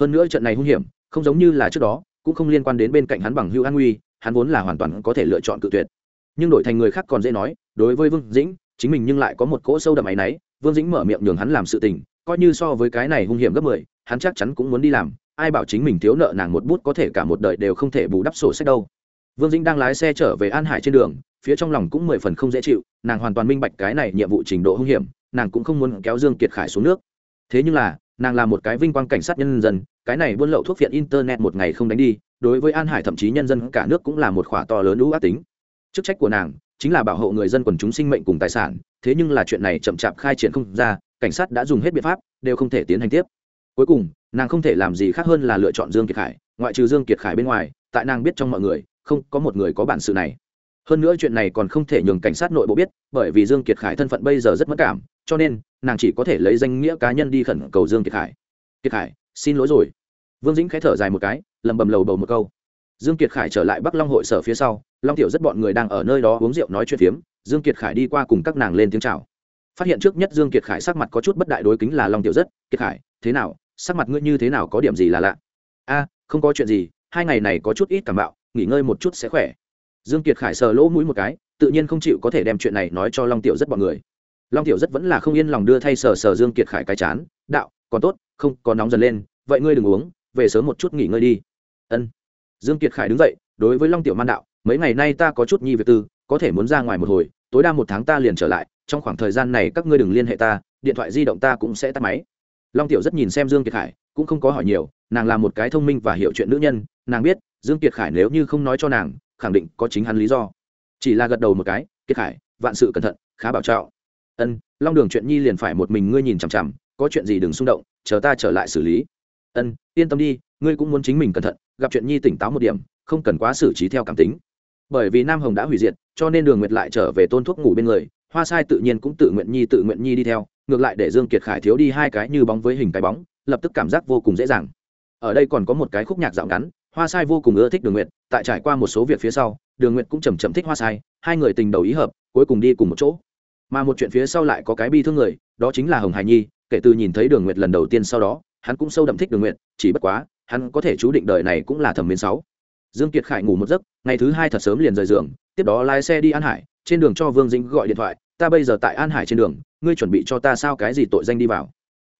Hơn nữa trận này hung hiểm, không giống như là trước đó cũng không liên quan đến bên cạnh hắn bằng hữu an nguy, hắn vốn là hoàn toàn có thể lựa chọn cự tuyệt. Nhưng đổi thành người khác còn dễ nói, đối với vương dĩnh, chính mình nhưng lại có một cỗ sâu đậm áy náy, vương dĩnh mở miệng nhường hắn làm sự tình, coi như so với cái này hung hiểm gấp mười, hắn chắc chắn cũng muốn đi làm, ai bảo chính mình thiếu nợ nàng một bút có thể cả một đời đều không thể bù đắp sổ sách đâu. Vương dĩnh đang lái xe trở về an hải trên đường, phía trong lòng cũng mười phần không dễ chịu, nàng hoàn toàn minh bạch cái này nhiệm vụ trình độ hung hiểm, nàng cũng không muốn kéo dương kiệt khải xuống nước. Thế nhưng là nàng là một cái vinh quang cảnh sát nhân dân, cái này buôn lậu thuốc viện internet một ngày không đánh đi, đối với an hải thậm chí nhân dân cả nước cũng là một khỏa to lớn lũ ác tính. Chức trách của nàng chính là bảo hộ người dân quần chúng sinh mệnh cùng tài sản, thế nhưng là chuyện này chậm chạp khai triển không ra, cảnh sát đã dùng hết biện pháp, đều không thể tiến hành tiếp. Cuối cùng, nàng không thể làm gì khác hơn là lựa chọn dương kiệt khải, ngoại trừ dương kiệt khải bên ngoài, tại nàng biết trong mọi người, không có một người có bản sự này. Hơn nữa chuyện này còn không thể nhường cảnh sát nội bộ biết, bởi vì dương kiệt khải thân phận bây giờ rất mất cảm cho nên nàng chỉ có thể lấy danh nghĩa cá nhân đi khẩn cầu dương kiệt khải. Kiệt khải, xin lỗi rồi. Vương dĩnh khẽ thở dài một cái lầm bầm lầu bầu một câu. Dương kiệt khải trở lại bắc long hội sở phía sau, long tiểu rất bọn người đang ở nơi đó uống rượu nói chuyện phiếm. Dương kiệt khải đi qua cùng các nàng lên tiếng chào. Phát hiện trước nhất dương kiệt khải sắc mặt có chút bất đại đối kính là long tiểu rất, kiệt khải, thế nào? Sắc mặt ngươi như thế nào có điểm gì là lạ? A, không có chuyện gì, hai ngày này có chút ít cảm bạo, nghỉ ngơi một chút sẽ khỏe. Dương kiệt khải sờ lỗ mũi một cái, tự nhiên không chịu có thể đem chuyện này nói cho long tiểu rất bọn người long tiểu rất vẫn là không yên lòng đưa thay sờ sờ dương kiệt khải cái chán. Đạo, còn tốt, không có nóng dần lên, vậy ngươi đừng uống, về sớm một chút nghỉ ngơi đi. Ân. Dương kiệt khải đứng dậy, đối với long tiểu man đạo, mấy ngày nay ta có chút nhi việc tư, có thể muốn ra ngoài một hồi, tối đa một tháng ta liền trở lại, trong khoảng thời gian này các ngươi đừng liên hệ ta, điện thoại di động ta cũng sẽ tắt máy. Long tiểu rất nhìn xem dương kiệt khải, cũng không có hỏi nhiều, nàng là một cái thông minh và hiểu chuyện nữ nhân, nàng biết, dương kiệt khải nếu như không nói cho nàng, khẳng định có chính hắn lý do. Chỉ là gật đầu một cái, kiệt khải, vạn sự cẩn thận, khá bảo trọng ân, long đường chuyện nhi liền phải một mình ngươi nhìn chằm chằm, có chuyện gì đừng xung động, chờ ta trở lại xử lý. Ân, yên tâm đi, ngươi cũng muốn chính mình cẩn thận, gặp chuyện nhi tỉnh táo một điểm, không cần quá xử trí theo cảm tính. Bởi vì nam hồng đã hủy diệt, cho nên đường nguyệt lại trở về tôn thuốc ngủ bên người, hoa sai tự nhiên cũng tự nguyện nhi tự nguyện nhi đi theo, ngược lại để dương kiệt khải thiếu đi hai cái như bóng với hình cái bóng, lập tức cảm giác vô cùng dễ dàng. Ở đây còn có một cái khúc nhạc dạo ngắn, hoa sai vô cùng ưa thích đường nguyệt, tại trải qua một số việc phía sau, đường nguyệt cũng chầm chậm thích hoa sai, hai người tình đầu ý hợp, cuối cùng đi cùng một chỗ mà một chuyện phía sau lại có cái bi thương người, đó chính là hồng hải nhi, kể từ nhìn thấy đường nguyệt lần đầu tiên sau đó, hắn cũng sâu đậm thích đường nguyệt, chỉ bất quá, hắn có thể chú định đời này cũng là thẩm miến sáu. Dương kiệt khải ngủ một giấc, ngày thứ hai thật sớm liền rời giường, tiếp đó lái xe đi an hải, trên đường cho vương dĩnh gọi điện thoại, ta bây giờ tại an hải trên đường, ngươi chuẩn bị cho ta sao cái gì tội danh đi vào?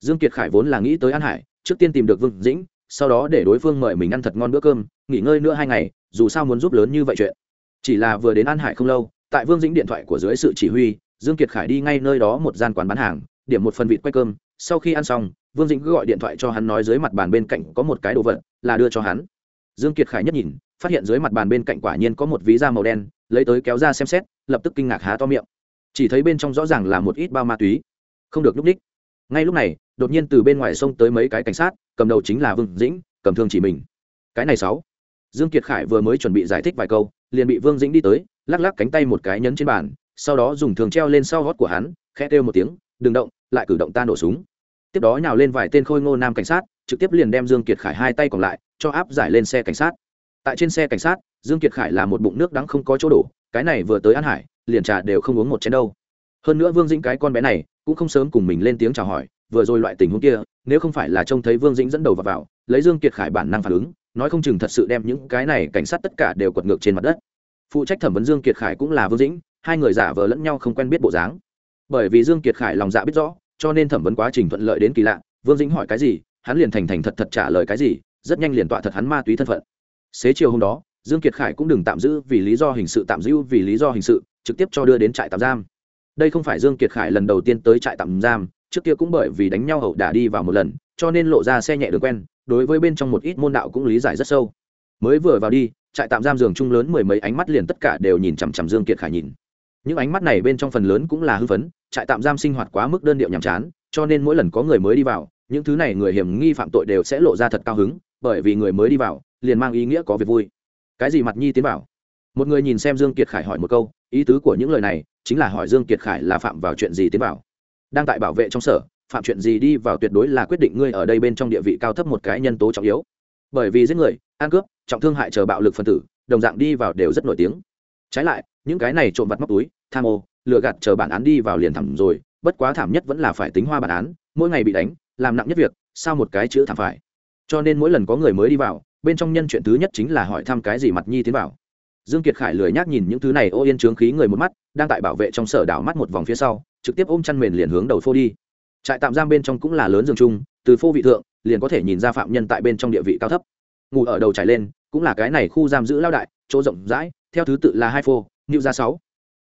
Dương kiệt khải vốn là nghĩ tới an hải, trước tiên tìm được vương dĩnh, sau đó để đối phương mời mình ăn thật ngon bữa cơm, nghỉ ngơi nữa hai ngày, dù sao muốn giúp lớn như vậy chuyện. Chỉ là vừa đến an hải không lâu, tại vương dĩnh điện thoại của dưới sự chỉ huy dương kiệt khải đi ngay nơi đó một gian quán bán hàng, điểm một phần vịt quay cơm, sau khi ăn xong, vương dĩnh cứ gọi điện thoại cho hắn nói dưới mặt bàn bên cạnh có một cái đồ vật, là đưa cho hắn. Dương kiệt khải nhất nhìn, phát hiện dưới mặt bàn bên cạnh quả nhiên có một ví da màu đen, lấy tới kéo ra xem xét, lập tức kinh ngạc há to miệng. Chỉ thấy bên trong rõ ràng là một ít bao ma túy. Không được núp ních ngay lúc này, đột nhiên từ bên ngoài sông tới mấy cái cảnh sát, cầm đầu chính là vương dĩnh, cầm thương chỉ mình. Cái này sáu. Dương kiệt khải vừa mới chuẩn bị giải thích vài câu, liền bị vương dĩnh đi tới, lắc lắc cánh tay một cái nhấn trên bàn sau đó dùng thường treo lên sau gót của hắn khẽ kêu một tiếng đừng động lại cử động ta nổ súng. Tiếp đó nhào lên vài tên khôi ngô nam cảnh sát trực tiếp liền đem dương kiệt khải hai tay còn lại cho áp giải lên xe cảnh sát. Tại trên xe cảnh sát dương kiệt khải là một bụng nước đắng không có chỗ đổ cái này vừa tới an hải liền trà đều không uống một chén đâu. Hơn nữa vương dĩnh cái con bé này cũng không sớm cùng mình lên tiếng chào hỏi vừa rồi loại tình huống kia nếu không phải là trông thấy vương dĩnh dẫn đầu vào, vào lấy dương kiệt khải bản năng phản ứng nói không chừng thật sự đem những cái này cảnh sát tất cả đều quật ngược trên mặt đất. Phụ trách thẩm vấn dương kiệt khải cũng là vương dĩnh hai người giả vờ lẫn nhau không quen biết bộ dáng. Bởi vì dương kiệt khải lòng dạ biết rõ, cho nên thẩm vấn quá trình thuận lợi đến kỳ lạ, vương dĩnh hỏi cái gì, hắn liền thành thành thật thật trả lời cái gì, rất nhanh liền tọa thật hắn ma túy thân phận. Xế chiều hôm đó, dương kiệt khải cũng đừng tạm giữ vì lý do hình sự tạm giữ vì lý do hình sự, trực tiếp cho đưa đến trại tạm giam. Đây không phải dương kiệt khải lần đầu tiên tới trại tạm giam, trước kia cũng bởi vì đánh nhau hậu đả đi vào một lần, cho nên lộ ra xe nhẹ đường quen, đối với bên trong một ít môn đạo cũng lý giải rất sâu. Mới vừa vào đi, trại tạm giam giường chung lớn mười mấy ánh mắt liền tất cả đều nhìn chằm chằm dương kiệt khải nhìn những ánh mắt này bên trong phần lớn cũng là hư phấn, trại tạm giam sinh hoạt quá mức đơn điệu nhàm chán, cho nên mỗi lần có người mới đi vào, những thứ này người hiểm nghi phạm tội đều sẽ lộ ra thật cao hứng, bởi vì người mới đi vào, liền mang ý nghĩa có việc vui. Cái gì mặt nhi tiến vào? Một người nhìn xem dương kiệt khải hỏi một câu, ý tứ của những lời này chính là hỏi dương kiệt khải là phạm vào chuyện gì tiến vào. Đang tại bảo vệ trong sở, phạm chuyện gì đi vào tuyệt đối là quyết định ngươi ở đây bên trong địa vị cao thấp một cái nhân tố trọng yếu. Bởi vì giết người, ăn cướp, trọng thương hại chờ bạo lực phân tử, đồng dạng đi vào đều rất nổi tiếng. Trái lại, những cái này trộm vặt móc túi tham ô, lừa gạt chờ bản án đi vào liền thẳng rồi, bất quá thảm nhất vẫn là phải tính hoa bản án, mỗi ngày bị đánh, làm nặng nhất việc, sao một cái chữ thảm phải. Cho nên mỗi lần có người mới đi vào, bên trong nhân chuyện thứ nhất chính là hỏi thăm cái gì mặt nhi tiến vào. Dương kiệt khải lười nhác nhìn những thứ này, ô yên trướng khí người một mắt, đang tại bảo vệ trong sở đảo mắt một vòng phía sau, trực tiếp ôm chăn mền liền hướng đầu phô đi. Trại tạm giam bên trong cũng là lớn giường chung, từ phô vị thượng, liền có thể nhìn ra phạm nhân tại bên trong địa vị cao thấp. Ngủ ở đầu trải lên, cũng là cái này khu giam giữ lao đại, chỗ rộng rãi, theo thứ tự là hai phô như ra sáu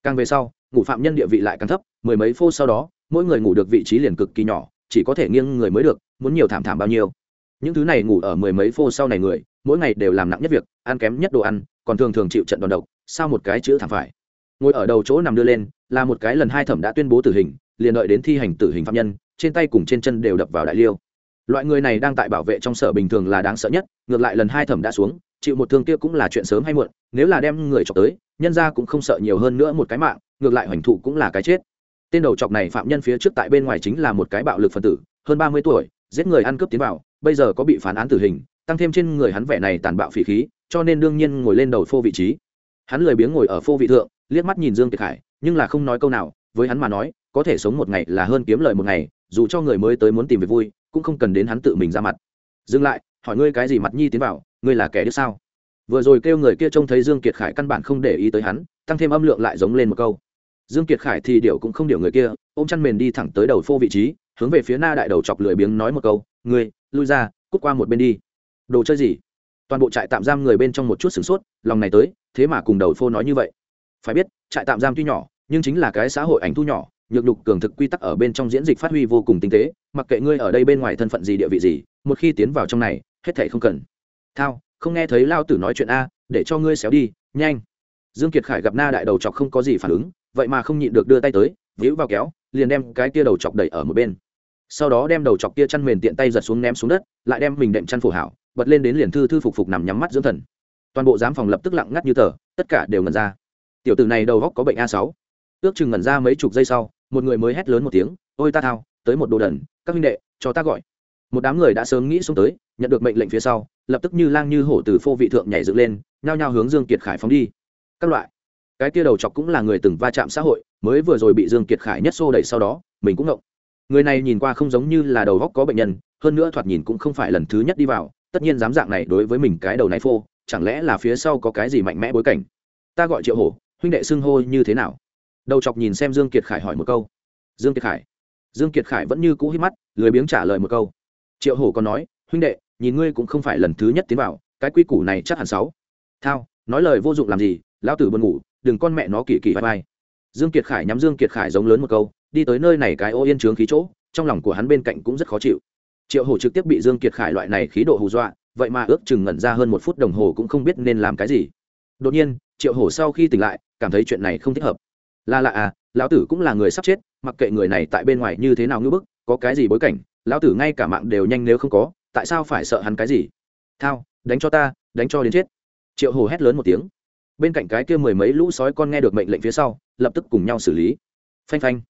càng về sau, ngủ phạm nhân địa vị lại càng thấp, mười mấy phô sau đó, mỗi người ngủ được vị trí liền cực kỳ nhỏ, chỉ có thể nghiêng người mới được, muốn nhiều thảm thảm bao nhiêu. Những thứ này ngủ ở mười mấy phô sau này người, mỗi ngày đều làm nặng nhất việc, ăn kém nhất đồ ăn, còn thường thường chịu trận đòn độc, sao một cái chữ thảm phải? Ngồi ở đầu chỗ nằm đưa lên, là một cái lần hai thẩm đã tuyên bố tử hình, liền đợi đến thi hành tử hình phạm nhân, trên tay cùng trên chân đều đập vào đại liêu. Loại người này đang tại bảo vệ trong sở bình thường là đáng sợ nhất, ngược lại lần hai thẩm đã xuống chịu một thương kia cũng là chuyện sớm hay muộn, nếu là đem người chọc tới, nhân ra cũng không sợ nhiều hơn nữa một cái mạng, ngược lại hoành thụ cũng là cái chết. Tên đầu chọc này phạm nhân phía trước tại bên ngoài chính là một cái bạo lực phân tử, hơn ba mươi tuổi, giết người ăn cướp tiến vào, bây giờ có bị phán án tử hình, tăng thêm trên người hắn vẻ này tàn bạo phỉ khí, cho nên đương nhiên ngồi lên đầu phô vị trí. Hắn lười biếng ngồi ở phô vị thượng, liếc mắt nhìn dương kiệt khải, nhưng là không nói câu nào, với hắn mà nói, có thể sống một ngày là hơn kiếm lời một ngày, dù cho người mới tới muốn tìm về vui, cũng không cần đến hắn tự mình ra mặt. Dừng lại, hỏi ngươi cái gì mặt nhi tiến vào ngươi là kẻ đứa sao? Vừa rồi kêu người kia trông thấy dương kiệt khải căn bản không để ý tới hắn, tăng thêm âm lượng lại giống lên một câu. Dương kiệt khải thì điệu cũng không điệu người kia, ôm chăn mền đi thẳng tới đầu phô vị trí, hướng về phía na đại đầu chọc lười biếng nói một câu, ngươi, lui ra, cút qua một bên đi. Đồ chơi gì? Toàn bộ trại tạm giam người bên trong một chút sửng sốt, lòng này tới, thế mà cùng đầu phô nói như vậy. Phải biết, trại tạm giam tuy nhỏ, nhưng chính là cái xã hội ảnh thu nhỏ, nhược đục cường thực quy tắc ở bên trong diễn dịch phát huy vô cùng tinh tế, mặc kệ ngươi ở đây bên ngoài thân phận gì địa vị gì, một khi tiến vào trong này, hết thảy không cần thao, không nghe thấy lao tử nói chuyện a, để cho ngươi xéo đi, nhanh. Dương kiệt khải gặp na đại đầu chọc không có gì phản ứng, vậy mà không nhịn được đưa tay tới, víu vào kéo, liền đem cái kia đầu chọc đẩy ở một bên. Sau đó đem đầu chọc kia chăn mền tiện tay giật xuống ném xuống đất, lại đem mình đệm chăn phổ hảo, bật lên đến liền thư thư phục phục nằm nhắm mắt dưỡng thần. Toàn bộ giám phòng lập tức lặng ngắt như tờ, tất cả đều ngẩn ra. Tiểu tử này đầu góc có bệnh a sáu. Ước chừng ngẩn ra mấy chục giây sau, một người mới hét lớn một tiếng, ôi ta thao, tới một đồ đần, các huynh đệ, cho ta gọi. Một đám người đã sớm nghĩ xuống tới, nhận được mệnh lệnh phía sau lập tức như lang như hổ từ phô vị thượng nhảy dựng lên, nhao nhao hướng dương kiệt khải phóng đi. Các loại. Cái kia đầu chọc cũng là người từng va chạm xã hội, mới vừa rồi bị dương kiệt khải nhất xô đẩy sau đó, mình cũng ngộng. Người này nhìn qua không giống như là đầu góc có bệnh nhân, hơn nữa thoạt nhìn cũng không phải lần thứ nhất đi vào, tất nhiên dám dạng này đối với mình cái đầu này phô, chẳng lẽ là phía sau có cái gì mạnh mẽ bối cảnh? Ta gọi triệu hổ, huynh đệ xưng hô như thế nào? Đầu chọc nhìn xem dương kiệt khải hỏi một câu. Dương kiệt khải. Dương kiệt khải vẫn như cũ hít mắt, lười biếng trả lời một câu. Triệu hổ còn nói, huynh đệ nhìn ngươi cũng không phải lần thứ nhất tiến vào, cái quy củ này chắc hẳn sáu. Thao, nói lời vô dụng làm gì, lão tử buồn ngủ, đừng con mẹ nó kỳ kỳ vai vai. Dương kiệt khải nhắm dương kiệt khải giống lớn một câu, đi tới nơi này cái ô yên trướng khí chỗ, trong lòng của hắn bên cạnh cũng rất khó chịu. Triệu hổ trực tiếp bị dương kiệt khải loại này khí độ hù dọa, vậy mà ước chừng ngẩn ra hơn một phút đồng hồ cũng không biết nên làm cái gì. Đột nhiên, triệu hổ sau khi tỉnh lại, cảm thấy chuyện này không thích hợp. Là lạ à lão tử cũng là người sắp chết, mặc kệ người này tại bên ngoài như thế nào ngưỡng bức, có cái gì bối cảnh, lão tử ngay cả mạng đều nhanh nếu không có tại sao phải sợ hắn cái gì? Thao, đánh cho ta, đánh cho đến chết. Triệu hồ hét lớn một tiếng. Bên cạnh cái kia mười mấy lũ sói con nghe được mệnh lệnh phía sau, lập tức cùng nhau xử lý. Phanh phanh.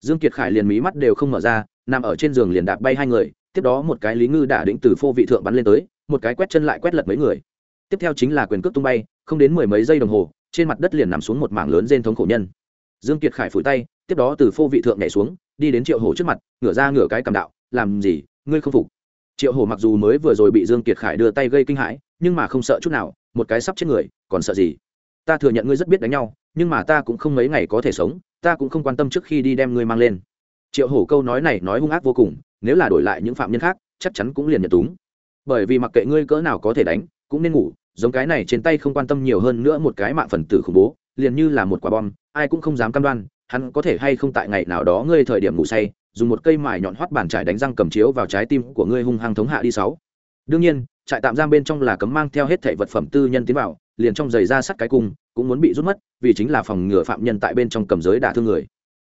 Dương kiệt khải liền mí mắt đều không mở ra, nằm ở trên giường liền đạp bay hai người, tiếp đó một cái lý ngư đả định từ phô vị thượng bắn lên tới, một cái quét chân lại quét lật mấy người. Tiếp theo chính là quyền cước tung bay, không đến mười mấy giây đồng hồ, trên mặt đất liền nằm xuống một mảng lớn trên thống khổ nhân. Dương kiệt khải phủi tay, tiếp đó từ phô vị thượng nhảy xuống, đi đến triệu hổ trước mặt, ngửa ra ngửa cái cầm đạo, làm gì? Ngươi không phục triệu hổ mặc dù mới vừa rồi bị dương kiệt khải đưa tay gây kinh hãi, nhưng mà không sợ chút nào, một cái sắp chết người, còn sợ gì? Ta thừa nhận ngươi rất biết đánh nhau, nhưng mà ta cũng không mấy ngày có thể sống, ta cũng không quan tâm trước khi đi đem ngươi mang lên. Triệu hổ câu nói này nói hung ác vô cùng, nếu là đổi lại những phạm nhân khác, chắc chắn cũng liền nhận túng. Bởi vì mặc kệ ngươi cỡ nào có thể đánh, cũng nên ngủ, giống cái này trên tay không quan tâm nhiều hơn nữa một cái mạng phần tử khủng bố, liền như là một quả bom, ai cũng không dám cam đoan, hắn có thể hay không tại ngày nào đó ngươi thời điểm ngủ say dùng một cây mài nhọn hoắt bàn trải đánh răng cầm chiếu vào trái tim của ngươi hung hăng thống hạ đi sáu. Đương nhiên, trại tạm giam bên trong là cấm mang theo hết thảy vật phẩm tư nhân tiến vào, liền trong giày ra sắt cái cung cũng muốn bị rút mất, vì chính là phòng ngừa phạm nhân tại bên trong cầm giới đả thương người.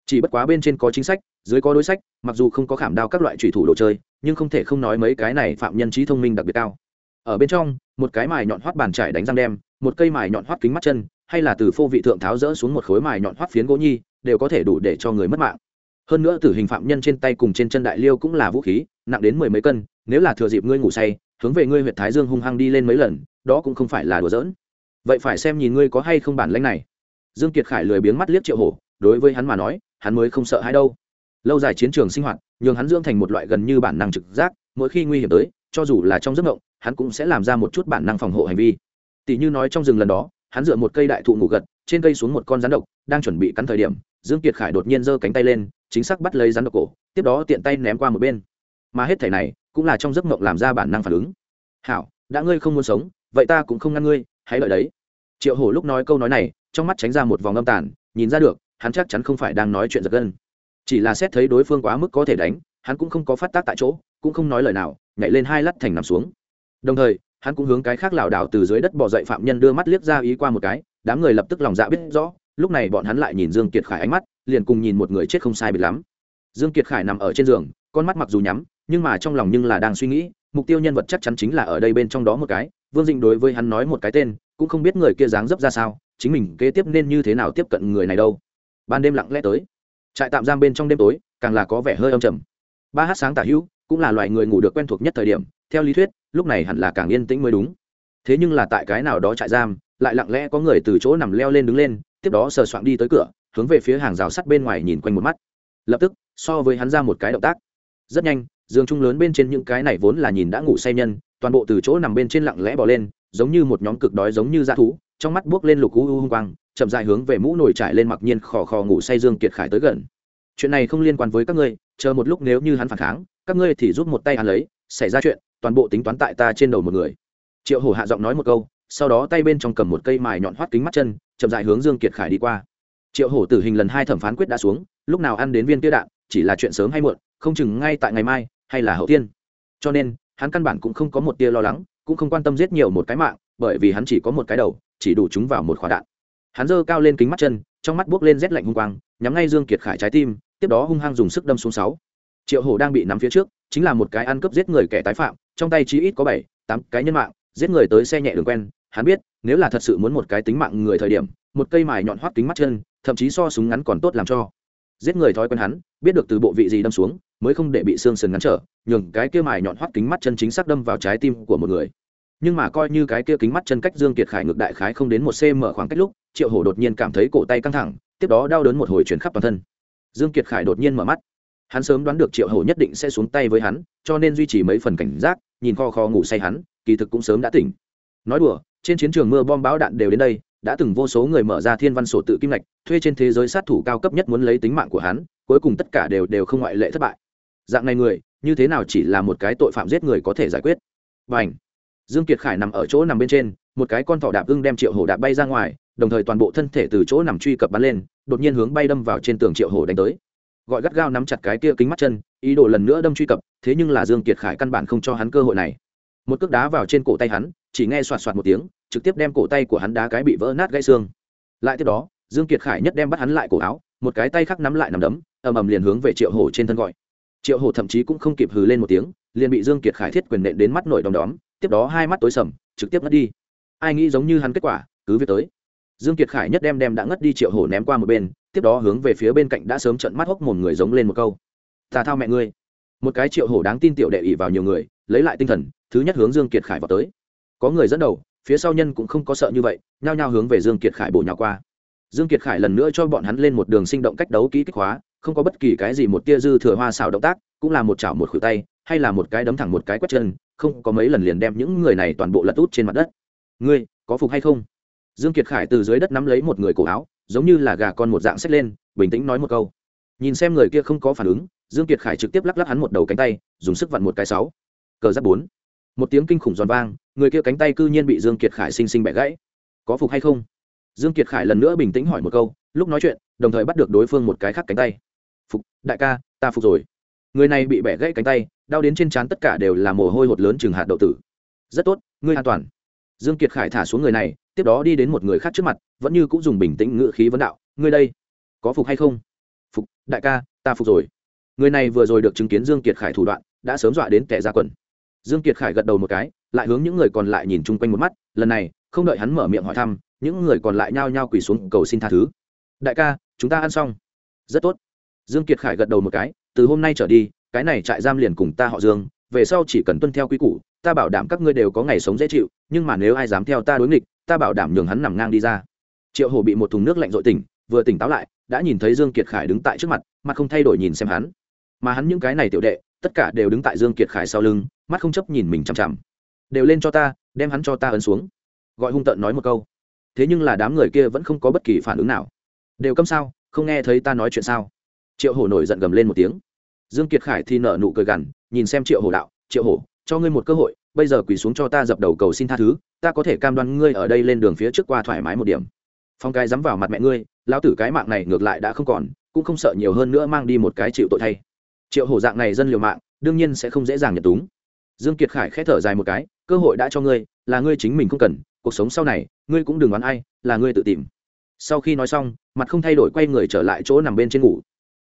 Chỉ bất quá bên trên có chính sách, dưới có đối sách, mặc dù không có khảm đao các loại trùy thủ đồ chơi, nhưng không thể không nói mấy cái này phạm nhân trí thông minh đặc biệt cao. Ở bên trong, một cái mài nhọn hoắt bàn trải đánh răng đem, một cây mài nhọn hoắt kính mắt chân, hay là từ phô vị thượng tháo rỡ xuống một khối mài nhọn hoắt phiến gỗ nhi, đều có thể đủ để cho người mất mạng hơn nữa tử hình phạm nhân trên tay cùng trên chân đại liêu cũng là vũ khí, nặng đến mười mấy cân, nếu là thừa dịp ngươi ngủ say, hướng về ngươi huyện thái dương hung hăng đi lên mấy lần, đó cũng không phải là đùa giỡn. Vậy phải xem nhìn ngươi có hay không bản lãnh này. Dương kiệt khải lười biếng mắt liếc triệu hổ, đối với hắn mà nói, hắn mới không sợ hãi đâu. Lâu dài chiến trường sinh hoạt, nhường hắn dưỡng thành một loại gần như bản năng trực giác, mỗi khi nguy hiểm tới, cho dù là trong giấc mộng, hắn cũng sẽ làm ra một chút bản năng phòng hộ hành vi. Tỷ như nói trong rừng lần đó, hắn dựa một cây đại thụ ngủ gật, trên cây xuống một con rắn độc, đang chuẩn bị cắn thời điểm, dương kiệt khải đột nhiên giơ cánh tay lên chính xác bắt lấy rắn độc cổ, tiếp đó tiện tay ném qua một bên. Mà hết thể này cũng là trong giấc mộng làm ra bản năng phản ứng. Hảo, đã ngươi không muốn sống, vậy ta cũng không ngăn ngươi, hãy đợi đấy. Triệu hổ lúc nói câu nói này, trong mắt tránh ra một vòng âm tàn, nhìn ra được, hắn chắc chắn không phải đang nói chuyện giật gân. Chỉ là xét thấy đối phương quá mức có thể đánh, hắn cũng không có phát tác tại chỗ, cũng không nói lời nào, nhảy lên hai lắt thành nằm xuống. Đồng thời, hắn cũng hướng cái khác lảo đảo từ dưới đất bỏ dậy phạm nhân đưa mắt liếc ra ý qua một cái, đám người lập tức lòng dạ biết rõ, lúc này bọn hắn lại nhìn dương kiệt khải ánh mắt liền cùng nhìn một người chết không sai biệt lắm. Dương kiệt khải nằm ở trên giường, con mắt mặc dù nhắm, nhưng mà trong lòng nhưng là đang suy nghĩ, mục tiêu nhân vật chắc chắn chính là ở đây bên trong đó một cái, vương dĩnh đối với hắn nói một cái tên, cũng không biết người kia dáng dấp ra sao, chính mình kế tiếp nên như thế nào tiếp cận người này đâu. Ban đêm lặng lẽ tới. Trại tạm giam bên trong đêm tối, càng là có vẻ hơi âm trầm. Ba hát sáng tả hữu, cũng là loại người ngủ được quen thuộc nhất thời điểm, theo lý thuyết, lúc này hẳn là càng yên tĩnh mới đúng. Thế nhưng là tại cái nào đó trại giam, lại lặng lẽ có người từ chỗ nằm leo lên đứng lên, tiếp đó sờ soạn đi tới cửa hướng về phía hàng rào sắt bên ngoài nhìn quanh một mắt. Lập tức, so với hắn ra một cái động tác. Rất nhanh, giường chung lớn bên trên những cái này vốn là nhìn đã ngủ say nhân, toàn bộ từ chỗ nằm bên trên lặng lẽ bỏ lên, giống như một nhóm cực đói giống như dã thú, trong mắt buốc lên lục u u hung quang, chậm dài hướng về mũ nổi trải lên mặc nhiên khò khò ngủ say dương kiệt khải tới gần. Chuyện này không liên quan với các ngươi, chờ một lúc nếu như hắn phản kháng, các ngươi thì giúp một tay hắn lấy, xảy ra chuyện, toàn bộ tính toán tại ta trên đầu một người. Triệu hổ hạ giọng nói một câu, sau đó tay bên trong cầm một cây mài nhọn hoắt kính mắt chân, chậm dài hướng dương kiệt khải đi qua triệu hổ tử hình lần hai thẩm phán quyết đã xuống, lúc nào ăn đến viên tiêu đạn, chỉ là chuyện sớm hay muộn, không chừng ngay tại ngày mai, hay là hậu tiên. Cho nên, hắn căn bản cũng không có một tia lo lắng, cũng không quan tâm giết nhiều một cái mạng, bởi vì hắn chỉ có một cái đầu, chỉ đủ chúng vào một quả đạn. Hắn giơ cao lên kính mắt chân, trong mắt buốc lên rét lạnh hung quang, nhắm ngay dương kiệt khải trái tim, tiếp đó hung hăng dùng sức đâm xuống sáu. Triệu hổ đang bị nắm phía trước, chính là một cái ăn cướp giết người kẻ tái phạm, trong tay chí ít có bảy, tám cái nhân mạng, giết người tới xe nhẹ đường quen. Hắn biết, nếu là thật sự muốn một cái tính mạng người thời điểm, một cây mài nhọn hoắt kính mắt chân thậm chí so súng ngắn còn tốt làm cho. Giết người thói quen hắn, biết được từ bộ vị gì đâm xuống, mới không để bị xương sườn ngắn trở, nhường cái kia mài nhọn hoắt kính mắt chân chính xác đâm vào trái tim của một người. Nhưng mà coi như cái kia kính mắt chân cách dương kiệt khải ngược đại khái không đến một cm khoảng cách lúc, triệu hổ đột nhiên cảm thấy cổ tay căng thẳng, tiếp đó đau đớn một hồi chuyển khắp toàn thân. Dương kiệt khải đột nhiên mở mắt. Hắn sớm đoán được triệu hổ nhất định sẽ xuống tay với hắn, cho nên duy trì mấy phần cảnh giác, nhìn kho kho ngủ say hắn, kỳ thực cũng sớm đã tỉnh. Nói đùa, trên chiến trường mưa bom bão đạn đều đến đây đã từng vô số người mở ra thiên văn sổ tự kim lạch thuê trên thế giới sát thủ cao cấp nhất muốn lấy tính mạng của hắn, cuối cùng tất cả đều đều không ngoại lệ thất bại. Dạng này người, như thế nào chỉ là một cái tội phạm giết người có thể giải quyết? Và ảnh dương kiệt khải nằm ở chỗ nằm bên trên, một cái con thỏ đạp ưng đem triệu hổ đạp bay ra ngoài, đồng thời toàn bộ thân thể từ chỗ nằm truy cập bắn lên, đột nhiên hướng bay đâm vào trên tường triệu hổ đánh tới. Gọi gắt gao nắm chặt cái kia kính mắt chân, ý đồ lần nữa đâm truy cập, thế nhưng là dương kiệt khải căn bản không cho hắn cơ hội này. Một cước đá vào trên cổ tay hắn, chỉ nghe soạt soạt một tiếng trực tiếp đem cổ tay của hắn đá cái bị vỡ nát gãy xương. Lại tiếp đó, dương kiệt khải nhất đem bắt hắn lại cổ áo, một cái tay khác nắm lại nằm đấm, ầm ầm liền hướng về triệu hổ trên thân gọi. Triệu hổ thậm chí cũng không kịp hừ lên một tiếng, liền bị dương kiệt khải thiết quyền nện đến mắt nổi đom đóm, tiếp đó hai mắt tối sầm, trực tiếp ngất đi. Ai nghĩ giống như hắn kết quả, cứ việc tới. Dương kiệt khải nhất đem đem đã ngất đi triệu hổ ném qua một bên, tiếp đó hướng về phía bên cạnh đã sớm trận mắt hốc mồm người giống lên một câu. Ta thao mẹ ngươi. Một cái triệu hổ đáng tin tiểu đệ ỉ vào nhiều người, lấy lại tinh thần, thứ nhất hướng dương kiệt khải vào tới. Có người dẫn đầu phía sau nhân cũng không có sợ như vậy, nhao nhao hướng về dương kiệt khải bổ nhào qua. Dương kiệt khải lần nữa cho bọn hắn lên một đường sinh động cách đấu kỹ kích hóa, không có bất kỳ cái gì một tia dư thừa hoa xào động tác, cũng là một chảo một khuỷu tay, hay là một cái đấm thẳng một cái quét chân, không có mấy lần liền đem những người này toàn bộ lật út trên mặt đất. Ngươi, có phục hay không? Dương kiệt khải từ dưới đất nắm lấy một người cổ áo, giống như là gà con một dạng xếp lên, bình tĩnh nói một câu. Nhìn xem người kia không có phản ứng, dương kiệt khải trực tiếp lắc lắc hắn một đầu cánh tay, dùng sức vặn một cái sáu. Cờ giáp bốn một tiếng kinh khủng giòn vang, người kia cánh tay cư nhiên bị dương kiệt khải sinh sinh bẻ gãy. Có phục hay không? Dương kiệt khải lần nữa bình tĩnh hỏi một câu, lúc nói chuyện, đồng thời bắt được đối phương một cái khác cánh tay. Phục, đại ca, ta phục rồi. Người này bị bẻ gãy cánh tay, đau đến trên trán tất cả đều là mồ hôi hột lớn chừng hạt đậu tử. Rất tốt, ngươi an toàn. Dương kiệt khải thả xuống người này, tiếp đó đi đến một người khác trước mặt, vẫn như cũng dùng bình tĩnh ngự khí vấn đạo, ngươi đây, có phục hay không? Phục, đại ca, ta phục rồi. Người này vừa rồi được chứng kiến dương kiệt khải thủ đoạn, đã sớm dọa đến kẻ ra quần dương kiệt khải gật đầu một cái, lại hướng những người còn lại nhìn chung quanh một mắt, lần này, không đợi hắn mở miệng hỏi thăm, những người còn lại nhao nhao quỳ xuống cầu xin tha thứ. Đại ca, chúng ta ăn xong. Rất tốt. Dương kiệt khải gật đầu một cái, từ hôm nay trở đi, cái này trại giam liền cùng ta họ dương, về sau chỉ cần tuân theo quy củ, ta bảo đảm các ngươi đều có ngày sống dễ chịu, nhưng mà nếu ai dám theo ta đối nghịch, ta bảo đảm nhường hắn nằm ngang đi ra. Triệu Hổ bị một thùng nước lạnh dội tỉnh, vừa tỉnh táo lại, đã nhìn thấy dương kiệt khải đứng tại trước mặt mặt không thay đổi nhìn xem hắn. Mà hắn những cái này tiểu đệ tất cả đều đứng tại dương kiệt khải sau lưng, mắt không chấp nhìn mình chằm chằm. Đều lên cho ta, đem hắn cho ta ấn xuống. Gọi hung tợn nói một câu. Thế nhưng là đám người kia vẫn không có bất kỳ phản ứng nào. Đều câm sao? Không nghe thấy ta nói chuyện sao? Triệu hổ nổi giận gầm lên một tiếng. Dương kiệt khải thì nở nụ cười gằn, nhìn xem triệu hổ đạo, triệu hổ, cho ngươi một cơ hội, bây giờ quỳ xuống cho ta dập đầu cầu xin tha thứ, ta có thể cam đoan ngươi ở đây lên đường phía trước qua thoải mái một điểm. Phong cái dám vào mặt mẹ ngươi, lão tử cái mạng này ngược lại đã không còn, cũng không sợ nhiều hơn nữa mang đi một cái chịu tội thay triệu hổ dạng này dân liều mạng, đương nhiên sẽ không dễ dàng nhận túng. Dương kiệt khải khẽ thở dài một cái, cơ hội đã cho ngươi, là ngươi chính mình không cần, cuộc sống sau này, ngươi cũng đừng đoán ai, là ngươi tự tìm. Sau khi nói xong, mặt không thay đổi quay người trở lại chỗ nằm bên trên ngủ.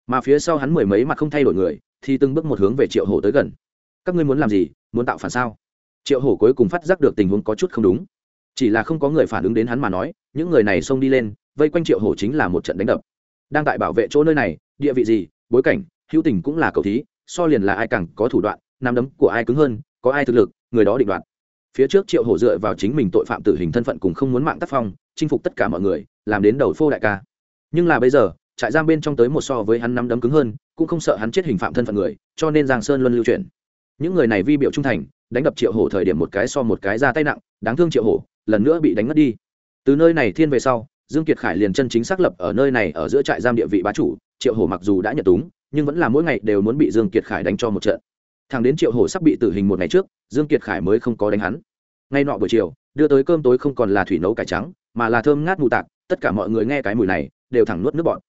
Mà phía sau hắn mười mấy mặt không thay đổi người, thì từng bước một hướng về triệu hổ tới gần. Các ngươi muốn làm gì, muốn tạo phản sao? Triệu hổ cuối cùng phát giác được tình huống có chút không đúng. Chỉ là không có người phản ứng đến hắn mà nói, những người này xông đi lên, vây quanh triệu hổ chính là một trận đánh đập. Đang tại bảo vệ chỗ nơi này, địa vị gì, bối cảnh hữu tình cũng là cầu thí, so liền là ai càng có thủ đoạn nắm đấm của ai cứng hơn, có ai thực lực, người đó định đoạt. Phía trước triệu hổ dựa vào chính mình tội phạm tử hình thân phận cùng không muốn mạng tác phong, chinh phục tất cả mọi người, làm đến đầu phô đại ca. Nhưng là bây giờ, trại giam bên trong tới một so với hắn nắm đấm cứng hơn, cũng không sợ hắn chết hình phạm thân phận người, cho nên giang sơn luân lưu chuyển. Những người này vi biểu trung thành, đánh đập triệu hổ thời điểm một cái so một cái ra tay nặng, đáng thương triệu hổ, lần nữa bị đánh mất đi. Từ nơi này thiên về sau, dương kiệt khải liền chân chính xác lập ở nơi này ở giữa trại giam địa vị bá chủ, triệu hổ mặc dù đã nhận túng nhưng vẫn là mỗi ngày đều muốn bị dương kiệt khải đánh cho một trận. Thằng đến triệu hổ sắp bị tử hình một ngày trước, dương kiệt khải mới không có đánh hắn. Ngay nọ buổi chiều, đưa tới cơm tối không còn là thủy nấu cải trắng, mà là thơm ngát mù tạc, tất cả mọi người nghe cái mùi này, đều thẳng nuốt nước bọn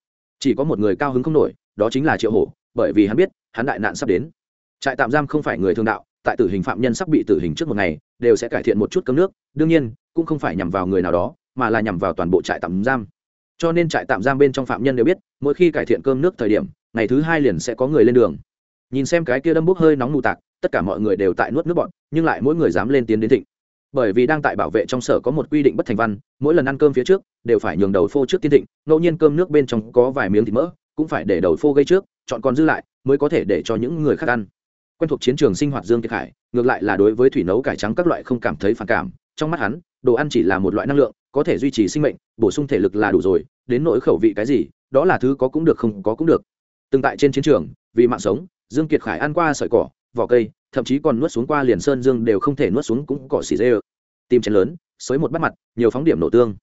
chỉ có một người cao hứng không nổi, đó chính là triệu hổ, bởi vì hắn biết, hắn đại nạn sắp đến. Trại tạm giam không phải người thương đạo, tại tử hình phạm nhân sắp bị tử hình trước một ngày, đều sẽ cải thiện một chút cơm nước, đương nhiên, cũng không phải nhằm vào người nào đó, mà là nhằm vào toàn bộ trại tạm giam. Cho nên trại tạm giam bên trong phạm nhân đều biết, mỗi khi cải thiện cơm nước thời điểm ngày thứ hai liền sẽ có người lên đường. Nhìn xem cái kia đâm bốc hơi nóng mù tạc, tất cả mọi người đều tại nuốt nước bọn nhưng lại mỗi người dám lên tiến đến thịnh. Bởi vì đang tại bảo vệ trong sở có một quy định bất thành văn, mỗi lần ăn cơm phía trước, đều phải nhường đầu phô trước tiên thịnh, ngẫu nhiên cơm nước bên trong có vài miếng thịt mỡ, cũng phải để đầu phô gây trước, chọn còn dư lại, mới có thể để cho những người khác ăn. Quen thuộc chiến trường sinh hoạt dương kiệt khải, ngược lại là đối với thủy nấu cải trắng các loại không cảm thấy phản cảm, trong mắt hắn, đồ ăn chỉ là một loại năng lượng, có thể duy trì sinh mệnh, bổ sung thể lực là đủ rồi, đến nỗi khẩu vị cái gì, đó là thứ có cũng được không có cũng được từng tại trên chiến trường, vì mạng sống, dương kiệt khải ăn qua sợi cỏ, vỏ cây, thậm chí còn nuốt xuống qua liền sơn dương đều không thể nuốt xuống cũng cỏ xì dê ơ. Tim chén lớn, xới một bắt mặt, nhiều phóng điểm nổ tương.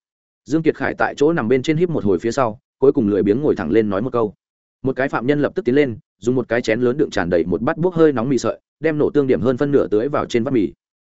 Dương kiệt khải tại chỗ nằm bên trên híp một hồi phía sau, cuối cùng lười biếng ngồi thẳng lên nói một câu. Một cái phạm nhân lập tức tiến lên, dùng một cái chén lớn đựng tràn đầy một bát bốc hơi nóng mì sợi, đem nổ tương điểm hơn phân nửa tưới vào trên bát mì.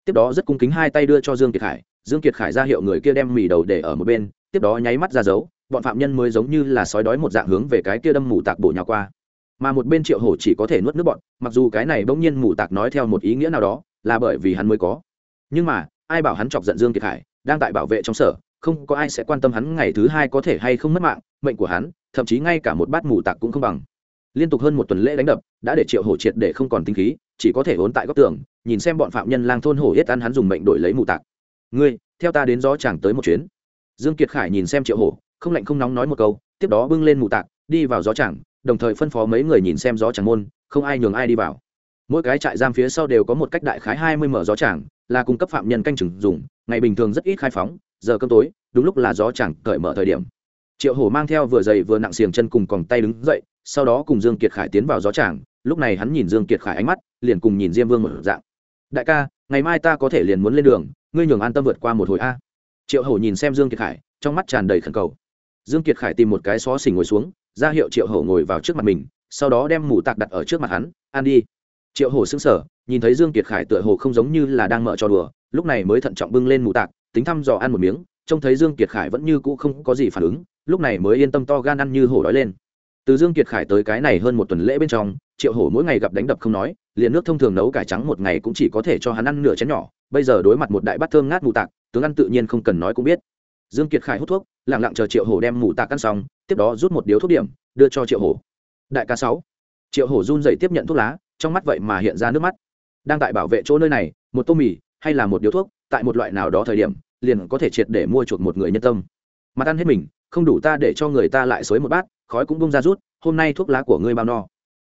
Tiếp đó rất cung kính hai tay đưa cho dương kiệt khải. Dương kiệt khải ra hiệu người kia đem mì đầu để ở một bên, tiếp đó nháy mắt ra dấu bọn phạm nhân mới giống như là sói đói một dạng hướng về cái kia đâm mù tạc bổ nhào qua. Mà một bên triệu hổ chỉ có thể nuốt nước bọn, mặc dù cái này bỗng nhiên mù tạc nói theo một ý nghĩa nào đó, là bởi vì hắn mới có. Nhưng mà, ai bảo hắn chọc giận dương kiệt khải đang tại bảo vệ trong sở, không có ai sẽ quan tâm hắn ngày thứ hai có thể hay không mất mạng, mệnh của hắn, thậm chí ngay cả một bát mù tạc cũng không bằng. Liên tục hơn một tuần lễ đánh đập, đã để triệu hổ triệt để không còn tinh khí, chỉ có thể hốn tại góc tường, nhìn xem bọn phạm nhân lang thôn hổ yết ăn hắn dùng mệnh đổi lấy mù tạc. Ngươi, theo ta đến gió chẳng tới một chuyến. Dương kiệt khải nhìn xem triệu hổ không lạnh không nóng nói một câu tiếp đó bưng lên mụ tạc đi vào gió chẳng đồng thời phân phó mấy người nhìn xem gió chẳng môn không ai nhường ai đi vào. Mỗi cái trại giam phía sau đều có một cách đại khái hai mươi mở gió chẳng là cung cấp phạm nhân canh chừng dùng ngày bình thường rất ít khai phóng giờ cơm tối đúng lúc là gió chẳng cởi mở thời điểm. Triệu hổ mang theo vừa dày vừa nặng xiềng chân cùng còng tay đứng dậy sau đó cùng dương kiệt khải tiến vào gió chẳng, lúc này hắn nhìn dương kiệt khải ánh mắt liền cùng nhìn diêm vương một dạng. Đại ca ngày mai ta có thể liền muốn lên đường ngươi nhường an tâm vượt qua một hồi a. Triệu hổ nhìn xem dương kiệt khải trong mắt tràn đầy khẩn cầu dương kiệt khải tìm một cái xó xỉnh ngồi xuống, ra hiệu triệu hổ ngồi vào trước mặt mình, sau đó đem mù tạc đặt ở trước mặt hắn ăn đi. Triệu hổ sững sờ, nhìn thấy dương kiệt khải tựa hồ không giống như là đang mở trò đùa, lúc này mới thận trọng bưng lên mù tạc, tính thăm dò ăn một miếng, trông thấy dương kiệt khải vẫn như cũ không có gì phản ứng, lúc này mới yên tâm to gan ăn như hổ đói lên. Từ dương kiệt khải tới cái này hơn một tuần lễ bên trong, triệu hổ mỗi ngày gặp đánh đập không nói, liền nước thông thường nấu cải trắng một ngày cũng chỉ có thể cho hắn ăn nửa chén nhỏ, bây giờ đối mặt một đại bát thơm ngát mù tạc, tướng ăn tự nhiên không cần nói cũng biết dương kiệt khải hút thuốc, lặng lặng chờ triệu hổ đem mù tạc căn xong, tiếp đó rút một điếu thuốc điểm, đưa cho triệu hổ. Đại ca sáu. Triệu hổ run dậy tiếp nhận thuốc lá, trong mắt vậy mà hiện ra nước mắt. Đang tại bảo vệ chỗ nơi này, một tô mì, hay là một điếu thuốc, tại một loại nào đó thời điểm, liền có thể triệt để mua chuộc một người nhân tâm. Mặt ăn hết mình, không đủ ta để cho người ta lại xối một bát, khói cũng bông ra rút, hôm nay thuốc lá của ngươi bao no.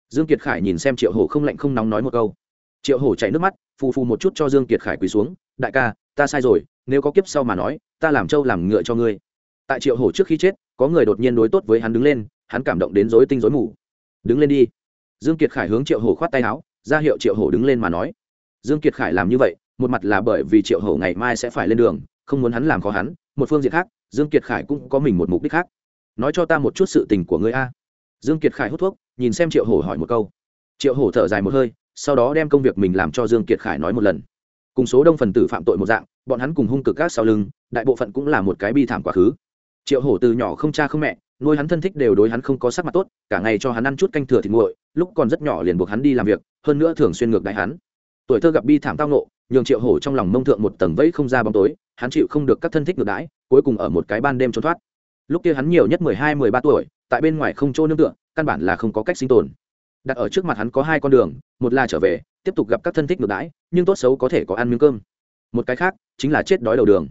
Dương kiệt khải nhìn xem triệu hổ không lạnh không nóng nói một câu. Triệu hổ chảy nước mắt, phù phù một chút cho dương kiệt khải quỳ xuống. Đại ca ta sai rồi, nếu có kiếp sau mà nói, ta làm trâu làm ngựa cho ngươi. Tại triệu hổ trước khi chết, có người đột nhiên đối tốt với hắn đứng lên, hắn cảm động đến rối tinh rối mù. Đứng lên đi. Dương kiệt khải hướng triệu hổ khoát tay áo, ra hiệu triệu hổ đứng lên mà nói. Dương kiệt khải làm như vậy, một mặt là bởi vì triệu hổ ngày mai sẽ phải lên đường, không muốn hắn làm khó hắn, một phương diện khác, dương kiệt khải cũng có mình một mục đích khác. Nói cho ta một chút sự tình của ngươi a. Dương kiệt khải hút thuốc, nhìn xem triệu hổ hỏi một câu. Triệu hổ thở dài một hơi, sau đó đem công việc mình làm cho dương kiệt khải nói một lần cùng số đông phần tử phạm tội một dạng, bọn hắn cùng hung cực gác sau lưng, đại bộ phận cũng là một cái bi thảm quá khứ. Triệu hổ từ nhỏ không cha không mẹ, nuôi hắn thân thích đều đối hắn không có sắc mặt tốt, cả ngày cho hắn ăn chút canh thừa thịt nguội, lúc còn rất nhỏ liền buộc hắn đi làm việc, hơn nữa thường xuyên ngược đại hắn. Tuổi thơ gặp bi thảm tao nộ nhường triệu hổ trong lòng mông thượng một tầng vẫy không ra bóng tối, hắn chịu không được các thân thích ngược đãi, cuối cùng ở một cái ban đêm trốn thoát. Lúc kia hắn nhiều nhất mười hai, mười ba tuổi, tại bên ngoài không chỗ nương tựa, căn bản là không có cách sinh tồn đặt ở trước mặt hắn có hai con đường, một là trở về, tiếp tục gặp các thân thích ngược đãi, nhưng tốt xấu có thể có ăn miếng cơm. Một cái khác chính là chết đói đầu đường.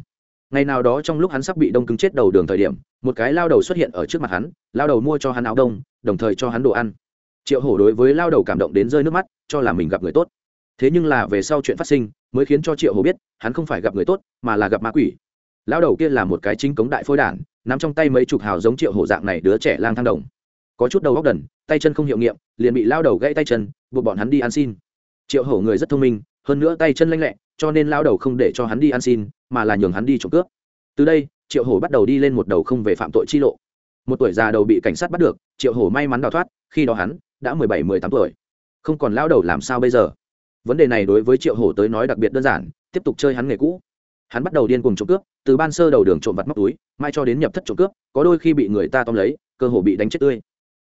Ngày nào đó trong lúc hắn sắp bị đông cứng chết đầu đường thời điểm, một cái lao đầu xuất hiện ở trước mặt hắn, lao đầu mua cho hắn áo đông, đồng thời cho hắn đồ ăn. Triệu hổ đối với lao đầu cảm động đến rơi nước mắt, cho là mình gặp người tốt. Thế nhưng là về sau chuyện phát sinh, mới khiến cho triệu hổ biết, hắn không phải gặp người tốt, mà là gặp ma quỷ. Lao đầu kia là một cái chính cống đại phôi đản nằm trong tay mấy chục hào giống triệu hổ dạng này đứa trẻ lang thang đồng. Có chút đầu góc đần tay chân không hiệu nghiệm, liền bị lao đầu gãy tay chân, buộc bọn hắn đi ăn xin. Triệu hổ người rất thông minh, hơn nữa tay chân lanh lẹ, cho nên lao đầu không để cho hắn đi ăn xin, mà là nhường hắn đi trộm cướp. Từ đây, triệu hổ bắt đầu đi lên một đầu không về phạm tội chi lộ. Một tuổi già đầu bị cảnh sát bắt được, triệu hổ may mắn đào thoát, khi đó hắn đã mười bảy, mười tám tuổi. Không còn lao đầu làm sao bây giờ? Vấn đề này đối với triệu hổ tới nói đặc biệt đơn giản, tiếp tục chơi hắn nghề cũ. Hắn bắt đầu điên cùng trộm cướp, từ ban sơ đầu đường trộm vặt móc túi, mai cho đến nhập thất trộm cướp, có đôi khi bị người ta tóm lấy, cơ hồ bị đánh chết tươi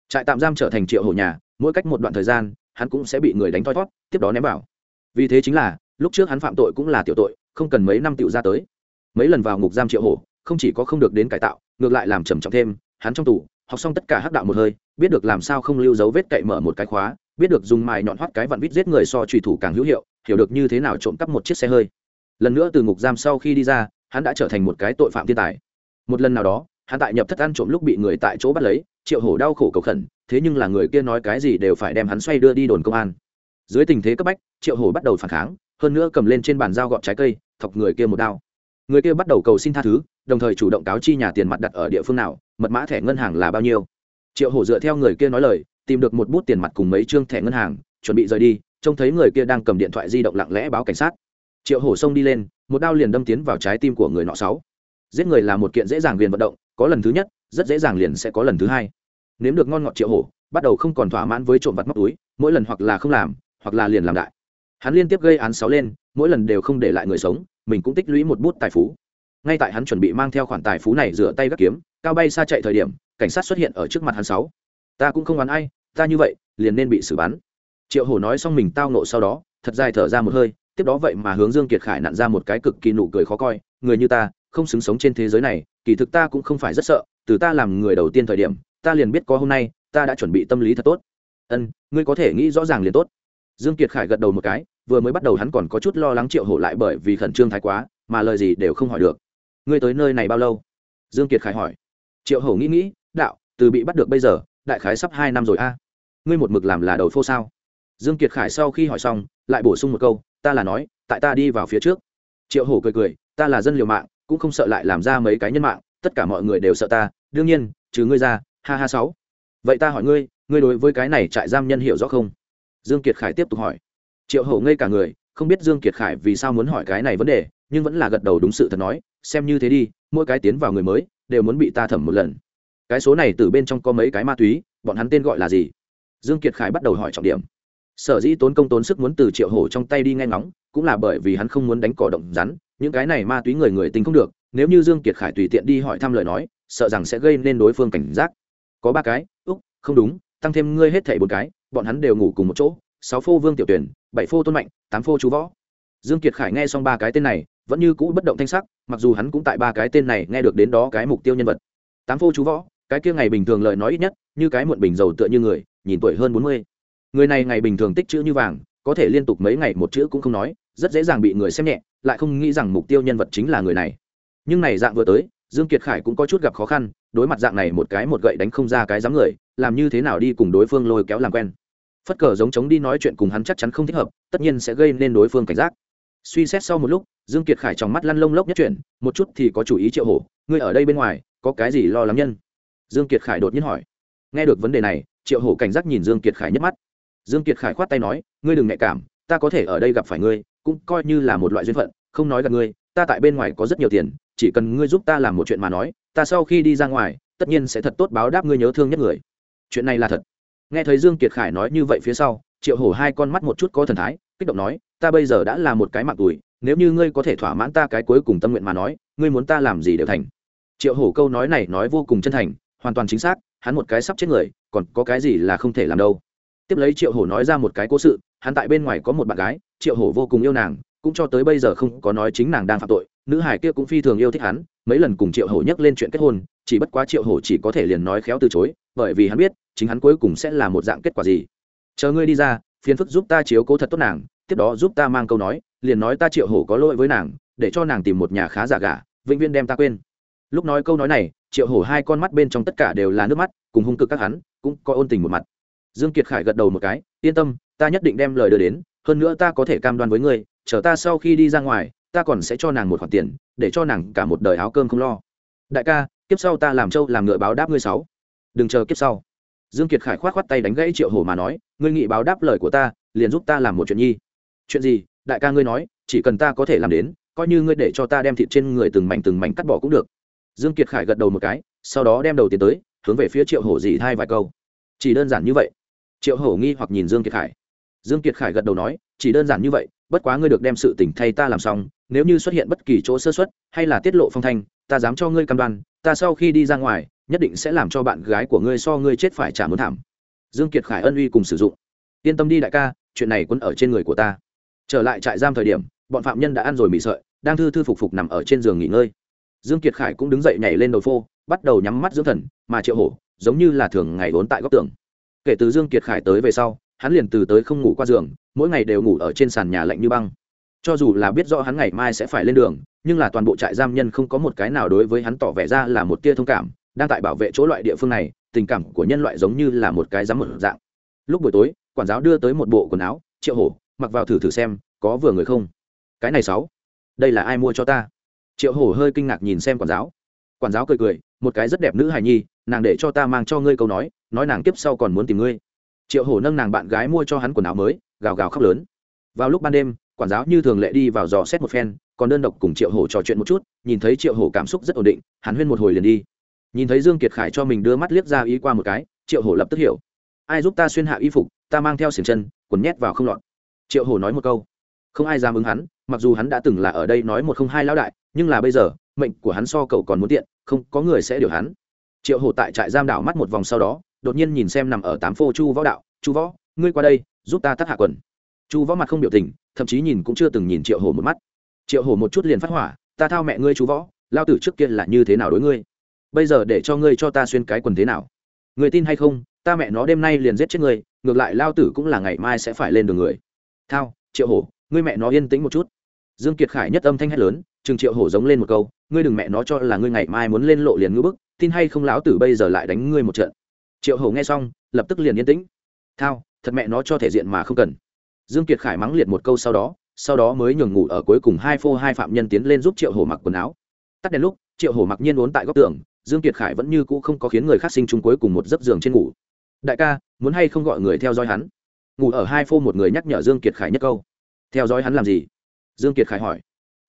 trại tạm giam trở thành triệu hổ nhà, mỗi cách một đoạn thời gian, hắn cũng sẽ bị người đánh thoi thót tiếp đó ném vào. Vì thế chính là, lúc trước hắn phạm tội cũng là tiểu tội, không cần mấy năm tiểu ra tới. Mấy lần vào ngục giam triệu hổ, không chỉ có không được đến cải tạo, ngược lại làm trầm trọng thêm, hắn trong tù, học xong tất cả hắc đạo một hơi, biết được làm sao không lưu dấu vết cậy mở một cái khóa, biết được dùng mài nhọn hoắt cái vặn vít giết người so trùy thủ càng hữu hiệu, hiểu được như thế nào trộm cắp một chiếc xe hơi. Lần nữa từ ngục giam sau khi đi ra, hắn đã trở thành một cái tội phạm thiên tài. Một lần nào đó hắn tại nhập thất ăn trộm lúc bị người tại chỗ bắt lấy, triệu hổ đau khổ cầu khẩn, thế nhưng là người kia nói cái gì đều phải đem hắn xoay đưa đi đồn công an. Dưới tình thế cấp bách, triệu hổ bắt đầu phản kháng, hơn nữa cầm lên trên bàn dao gọt trái cây, thọc người kia một đao. Người kia bắt đầu cầu xin tha thứ, đồng thời chủ động cáo chi nhà tiền mặt đặt ở địa phương nào, mật mã thẻ ngân hàng là bao nhiêu. Triệu hổ dựa theo người kia nói lời, tìm được một bút tiền mặt cùng mấy chương thẻ ngân hàng, chuẩn bị rời đi, trông thấy người kia đang cầm điện thoại di động lặng lẽ báo cảnh sát. Triệu hổ xông đi lên, một đao liền đâm tiến vào trái tim của người nọ sáu. Giết người là một kiện dễ dàng viền vận động có lần thứ nhất, rất dễ dàng liền sẽ có lần thứ hai. Nếm được ngon ngọt triệu hổ, bắt đầu không còn thỏa mãn với trộm vặt móc túi, mỗi lần hoặc là không làm, hoặc là liền làm đại. Hắn liên tiếp gây án sáu lên, mỗi lần đều không để lại người sống, mình cũng tích lũy một bút tài phú. Ngay tại hắn chuẩn bị mang theo khoản tài phú này rửa tay gác kiếm, cao bay xa chạy thời điểm, cảnh sát xuất hiện ở trước mặt hắn sáu. Ta cũng không oán ai, ta như vậy, liền nên bị xử bắn. Triệu hổ nói xong mình tao nộ sau đó, thật dài thở ra một hơi, tiếp đó vậy mà hướng dương kiệt khải nặn ra một cái cực kỳ nụ cười khó coi, người như ta không xứng sống trên thế giới này, kỳ thực ta cũng không phải rất sợ, từ ta làm người đầu tiên thời điểm, ta liền biết có hôm nay, ta đã chuẩn bị tâm lý thật tốt. Ân, ngươi có thể nghĩ rõ ràng liền tốt. Dương kiệt khải gật đầu một cái, vừa mới bắt đầu hắn còn có chút lo lắng triệu hổ lại bởi vì khẩn trương thái quá, mà lời gì đều không hỏi được. Ngươi tới nơi này bao lâu? Dương kiệt khải hỏi. Triệu hổ nghĩ nghĩ, đạo, từ bị bắt được bây giờ, đại khái sắp hai năm rồi a. Ngươi một mực làm là đầu phô sao? Dương kiệt khải sau khi hỏi xong, lại bổ sung một câu, ta là nói, tại ta đi vào phía trước. Triệu hổ cười cười, ta là dân liều mạng cũng không sợ lại làm ra mấy cái nhân mạng, tất cả mọi người đều sợ ta, đương nhiên, trừ ngươi ra, ha ha sáu. Vậy ta hỏi ngươi ngươi đối với cái này trại giam nhân hiểu rõ không? Dương kiệt khải tiếp tục hỏi. Triệu hổ ngây cả người, không biết dương kiệt khải vì sao muốn hỏi cái này vấn đề, nhưng vẫn là gật đầu đúng sự thật nói, xem như thế đi, mỗi cái tiến vào người mới, đều muốn bị ta thẩm một lần. Cái số này từ bên trong có mấy cái ma túy, bọn hắn tên gọi là gì? Dương kiệt khải bắt đầu hỏi trọng điểm. Sở dĩ tốn công tốn sức muốn từ triệu hổ trong tay đi nghe ngóng, cũng là bởi vì hắn không muốn đánh cỏ động rắn những cái này ma túy người người tính không được, nếu như dương kiệt khải tùy tiện đi hỏi thăm lời nói, sợ rằng sẽ gây nên đối phương cảnh giác. Có ba cái, úc, không đúng, tăng thêm ngươi hết thảy bốn cái, bọn hắn đều ngủ cùng một chỗ, sáu phô vương tiểu tuyển bảy phô tôn mạnh, tám phô chú võ. Dương kiệt khải nghe xong ba cái tên này, vẫn như cũ bất động thanh sắc, mặc dù hắn cũng tại ba cái tên này nghe được đến đó cái mục tiêu nhân vật. Tám phô chú võ, cái kia ngày bình thường lời nói ít nhất, như cái muộn bình dầu tựa như người, nhìn tuổi hơn bốn mươi. Người này ngày bình thường tích chữ như vàng, có thể liên tục mấy ngày một chữ cũng không nói rất dễ dàng bị người xem nhẹ, lại không nghĩ rằng mục tiêu nhân vật chính là người này. Nhưng này dạng vừa tới, dương kiệt khải cũng có chút gặp khó khăn, đối mặt dạng này một cái một gậy đánh không ra cái dám người, làm như thế nào đi cùng đối phương lôi kéo làm quen. Phất cờ giống chống đi nói chuyện cùng hắn chắc chắn không thích hợp, tất nhiên sẽ gây nên đối phương cảnh giác. Suy xét sau một lúc, dương kiệt khải trong mắt lăn lông lốc nhất chuyển, một chút thì có chủ ý triệu hổ, ngươi ở đây bên ngoài, có cái gì lo lắng nhân? Dương kiệt khải đột nhiên hỏi. Nghe được vấn đề này, triệu hổ cảnh giác nhìn dương kiệt khải nhất mắt. Dương kiệt khải khoát tay nói, ngươi đừng nhạy cảm, ta có thể ở đây gặp phải ngươi cũng coi như là một loại duyên phận, không nói gặp ngươi, ta tại bên ngoài có rất nhiều tiền, chỉ cần ngươi giúp ta làm một chuyện mà nói, ta sau khi đi ra ngoài, tất nhiên sẽ thật tốt báo đáp ngươi nhớ thương nhất người. Chuyện này là thật. Nghe thấy dương kiệt khải nói như vậy phía sau, triệu hổ hai con mắt một chút có thần thái, kích động nói, ta bây giờ đã là một cái mặt tuổi, nếu như ngươi có thể thỏa mãn ta cái cuối cùng tâm nguyện mà nói, ngươi muốn ta làm gì đều thành. Triệu hổ câu nói này nói vô cùng chân thành, hoàn toàn chính xác, hắn một cái sắp chết người, còn có cái gì là không thể làm đâu. Tiếp lấy triệu hổ nói ra một cái cố sự, hắn tại bên ngoài có một bạn gái triệu hổ vô cùng yêu nàng, cũng cho tới bây giờ không có nói chính nàng đang phạm tội, nữ hải kia cũng phi thường yêu thích hắn, mấy lần cùng triệu hổ nhắc lên chuyện kết hôn, chỉ bất quá triệu hổ chỉ có thể liền nói khéo từ chối, bởi vì hắn biết, chính hắn cuối cùng sẽ là một dạng kết quả gì. Chờ ngươi đi ra, phiền phức giúp ta chiếu cố thật tốt nàng, tiếp đó giúp ta mang câu nói, liền nói ta triệu hổ có lỗi với nàng, để cho nàng tìm một nhà khá giả gà vĩnh viên đem ta quên. Lúc nói câu nói này, triệu hổ hai con mắt bên trong tất cả đều là nước mắt, cùng hung cực các hắn, cũng có ôn tình một mặt. Dương kiệt khải gật đầu một cái, yên tâm, ta nhất định đem lời đưa đến hơn nữa ta có thể cam đoan với ngươi, chờ ta sau khi đi ra ngoài, ta còn sẽ cho nàng một khoản tiền, để cho nàng cả một đời áo cơm không lo. Đại ca, kiếp sau ta làm trâu làm ngựa báo đáp ngươi sáu. Đừng chờ kiếp sau. Dương kiệt khải khoát khoát tay đánh gãy triệu hổ mà nói, ngươi nghị báo đáp lời của ta, liền giúp ta làm một chuyện nhi. Chuyện gì? Đại ca ngươi nói, chỉ cần ta có thể làm đến, coi như ngươi để cho ta đem thịt trên người từng mảnh từng mảnh cắt bỏ cũng được. Dương kiệt khải gật đầu một cái, sau đó đem đầu tiền tới, hướng về phía triệu hổ dì thay vài câu. Chỉ đơn giản như vậy. Triệu hổ nghi hoặc nhìn dương kiệt khải dương kiệt khải gật đầu nói, chỉ đơn giản như vậy, bất quá ngươi được đem sự tình thay ta làm xong, nếu như xuất hiện bất kỳ chỗ sơ xuất hay là tiết lộ phong thanh, ta dám cho ngươi cam đoan, ta sau khi đi ra ngoài, nhất định sẽ làm cho bạn gái của ngươi so ngươi chết phải trả muốn thảm. Dương kiệt khải ân uy cùng sử dụng. Yên tâm đi đại ca, chuyện này quân ở trên người của ta. Trở lại trại giam thời điểm, bọn phạm nhân đã ăn rồi mì sợi, đang thư thư phục phục nằm ở trên giường nghỉ ngơi. Dương kiệt khải cũng đứng dậy nhảy lên đồi phô, bắt đầu nhắm mắt dưỡng thần, mà triệu hổ giống như là thường ngày vốn tại góc tường. Kể từ dương kiệt khải tới về sau hắn liền từ tới không ngủ qua giường, mỗi ngày đều ngủ ở trên sàn nhà lạnh như băng. Cho dù là biết rõ hắn ngày mai sẽ phải lên đường, nhưng là toàn bộ trại giam nhân không có một cái nào đối với hắn tỏ vẻ ra là một tia thông cảm, đang tại bảo vệ chỗ loại địa phương này, tình cảm của nhân loại giống như là một cái dám một dạng. Lúc buổi tối, quản giáo đưa tới một bộ quần áo, triệu hổ, mặc vào thử thử xem, có vừa người không? Cái này sáu, đây là ai mua cho ta? Triệu hổ hơi kinh ngạc nhìn xem quản giáo. Quản giáo cười cười, một cái rất đẹp nữ hài nhi, nàng để cho ta mang cho ngươi câu nói nói nàng tiếp sau còn muốn tìm ngươi triệu hổ nâng nàng bạn gái mua cho hắn quần áo mới, gào gào khóc lớn. Vào lúc ban đêm, quản giáo như thường lệ đi vào dò xét một phen, còn đơn độc cùng triệu hổ trò chuyện một chút, nhìn thấy triệu hổ cảm xúc rất ổn định, hắn huyên một hồi liền đi. Nhìn thấy dương kiệt khải cho mình đưa mắt liếc ra ý qua một cái, triệu hổ lập tức hiểu. Ai giúp ta xuyên hạ y phục, ta mang theo xiềng chân, quần nhét vào không lọt. Triệu hổ nói một câu. Không ai dám ứng hắn, mặc dù hắn đã từng là ở đây nói một không hai lão đại, nhưng là bây giờ, mệnh của hắn so cậu còn muốn tiện, không có người sẽ điều hắn. Triệu hổ tại trại giam đảo mắt một vòng sau đó đột nhiên nhìn xem nằm ở tám phô chu võ đạo, chu võ, ngươi qua đây, giúp ta tắt hạ quần. Chu võ mặt không biểu tình, thậm chí nhìn cũng chưa từng nhìn triệu hổ một mắt. Triệu hổ một chút liền phát hỏa, ta thao mẹ ngươi chú võ, lao tử trước kia là như thế nào đối ngươi? Bây giờ để cho ngươi cho ta xuyên cái quần thế nào? Người tin hay không, ta mẹ nó đêm nay liền giết chết ngươi, ngược lại lao tử cũng là ngày mai sẽ phải lên đường người. Thao, triệu hổ, ngươi mẹ nó yên tĩnh một chút. Dương kiệt khải nhất âm thanh hét lớn chừng triệu hổ giống lên một câu, ngươi đừng mẹ nó cho là ngươi ngày mai muốn lên lộ liền ngưỡng bức, tin hay không lão tử bây giờ lại đánh ngươi một trận triệu hổ nghe xong, lập tức liền yên tĩnh. Thao, thật mẹ nó cho thể diện mà không cần. Dương kiệt khải mắng liệt một câu sau đó sau đó mới nhường ngủ ở cuối cùng hai phô hai phạm nhân tiến lên giúp triệu hổ mặc quần áo. Tắt đèn lúc, triệu hổ mặc nhiên uốn tại góc tường, dương kiệt khải vẫn như cũ không có khiến người khác sinh chung cuối cùng một giấc giường trên ngủ. Đại ca, muốn hay không gọi người theo dõi hắn? Ngủ ở hai phô một người nhắc nhở dương kiệt khải nhất câu. Theo dõi hắn làm gì? Dương kiệt khải hỏi.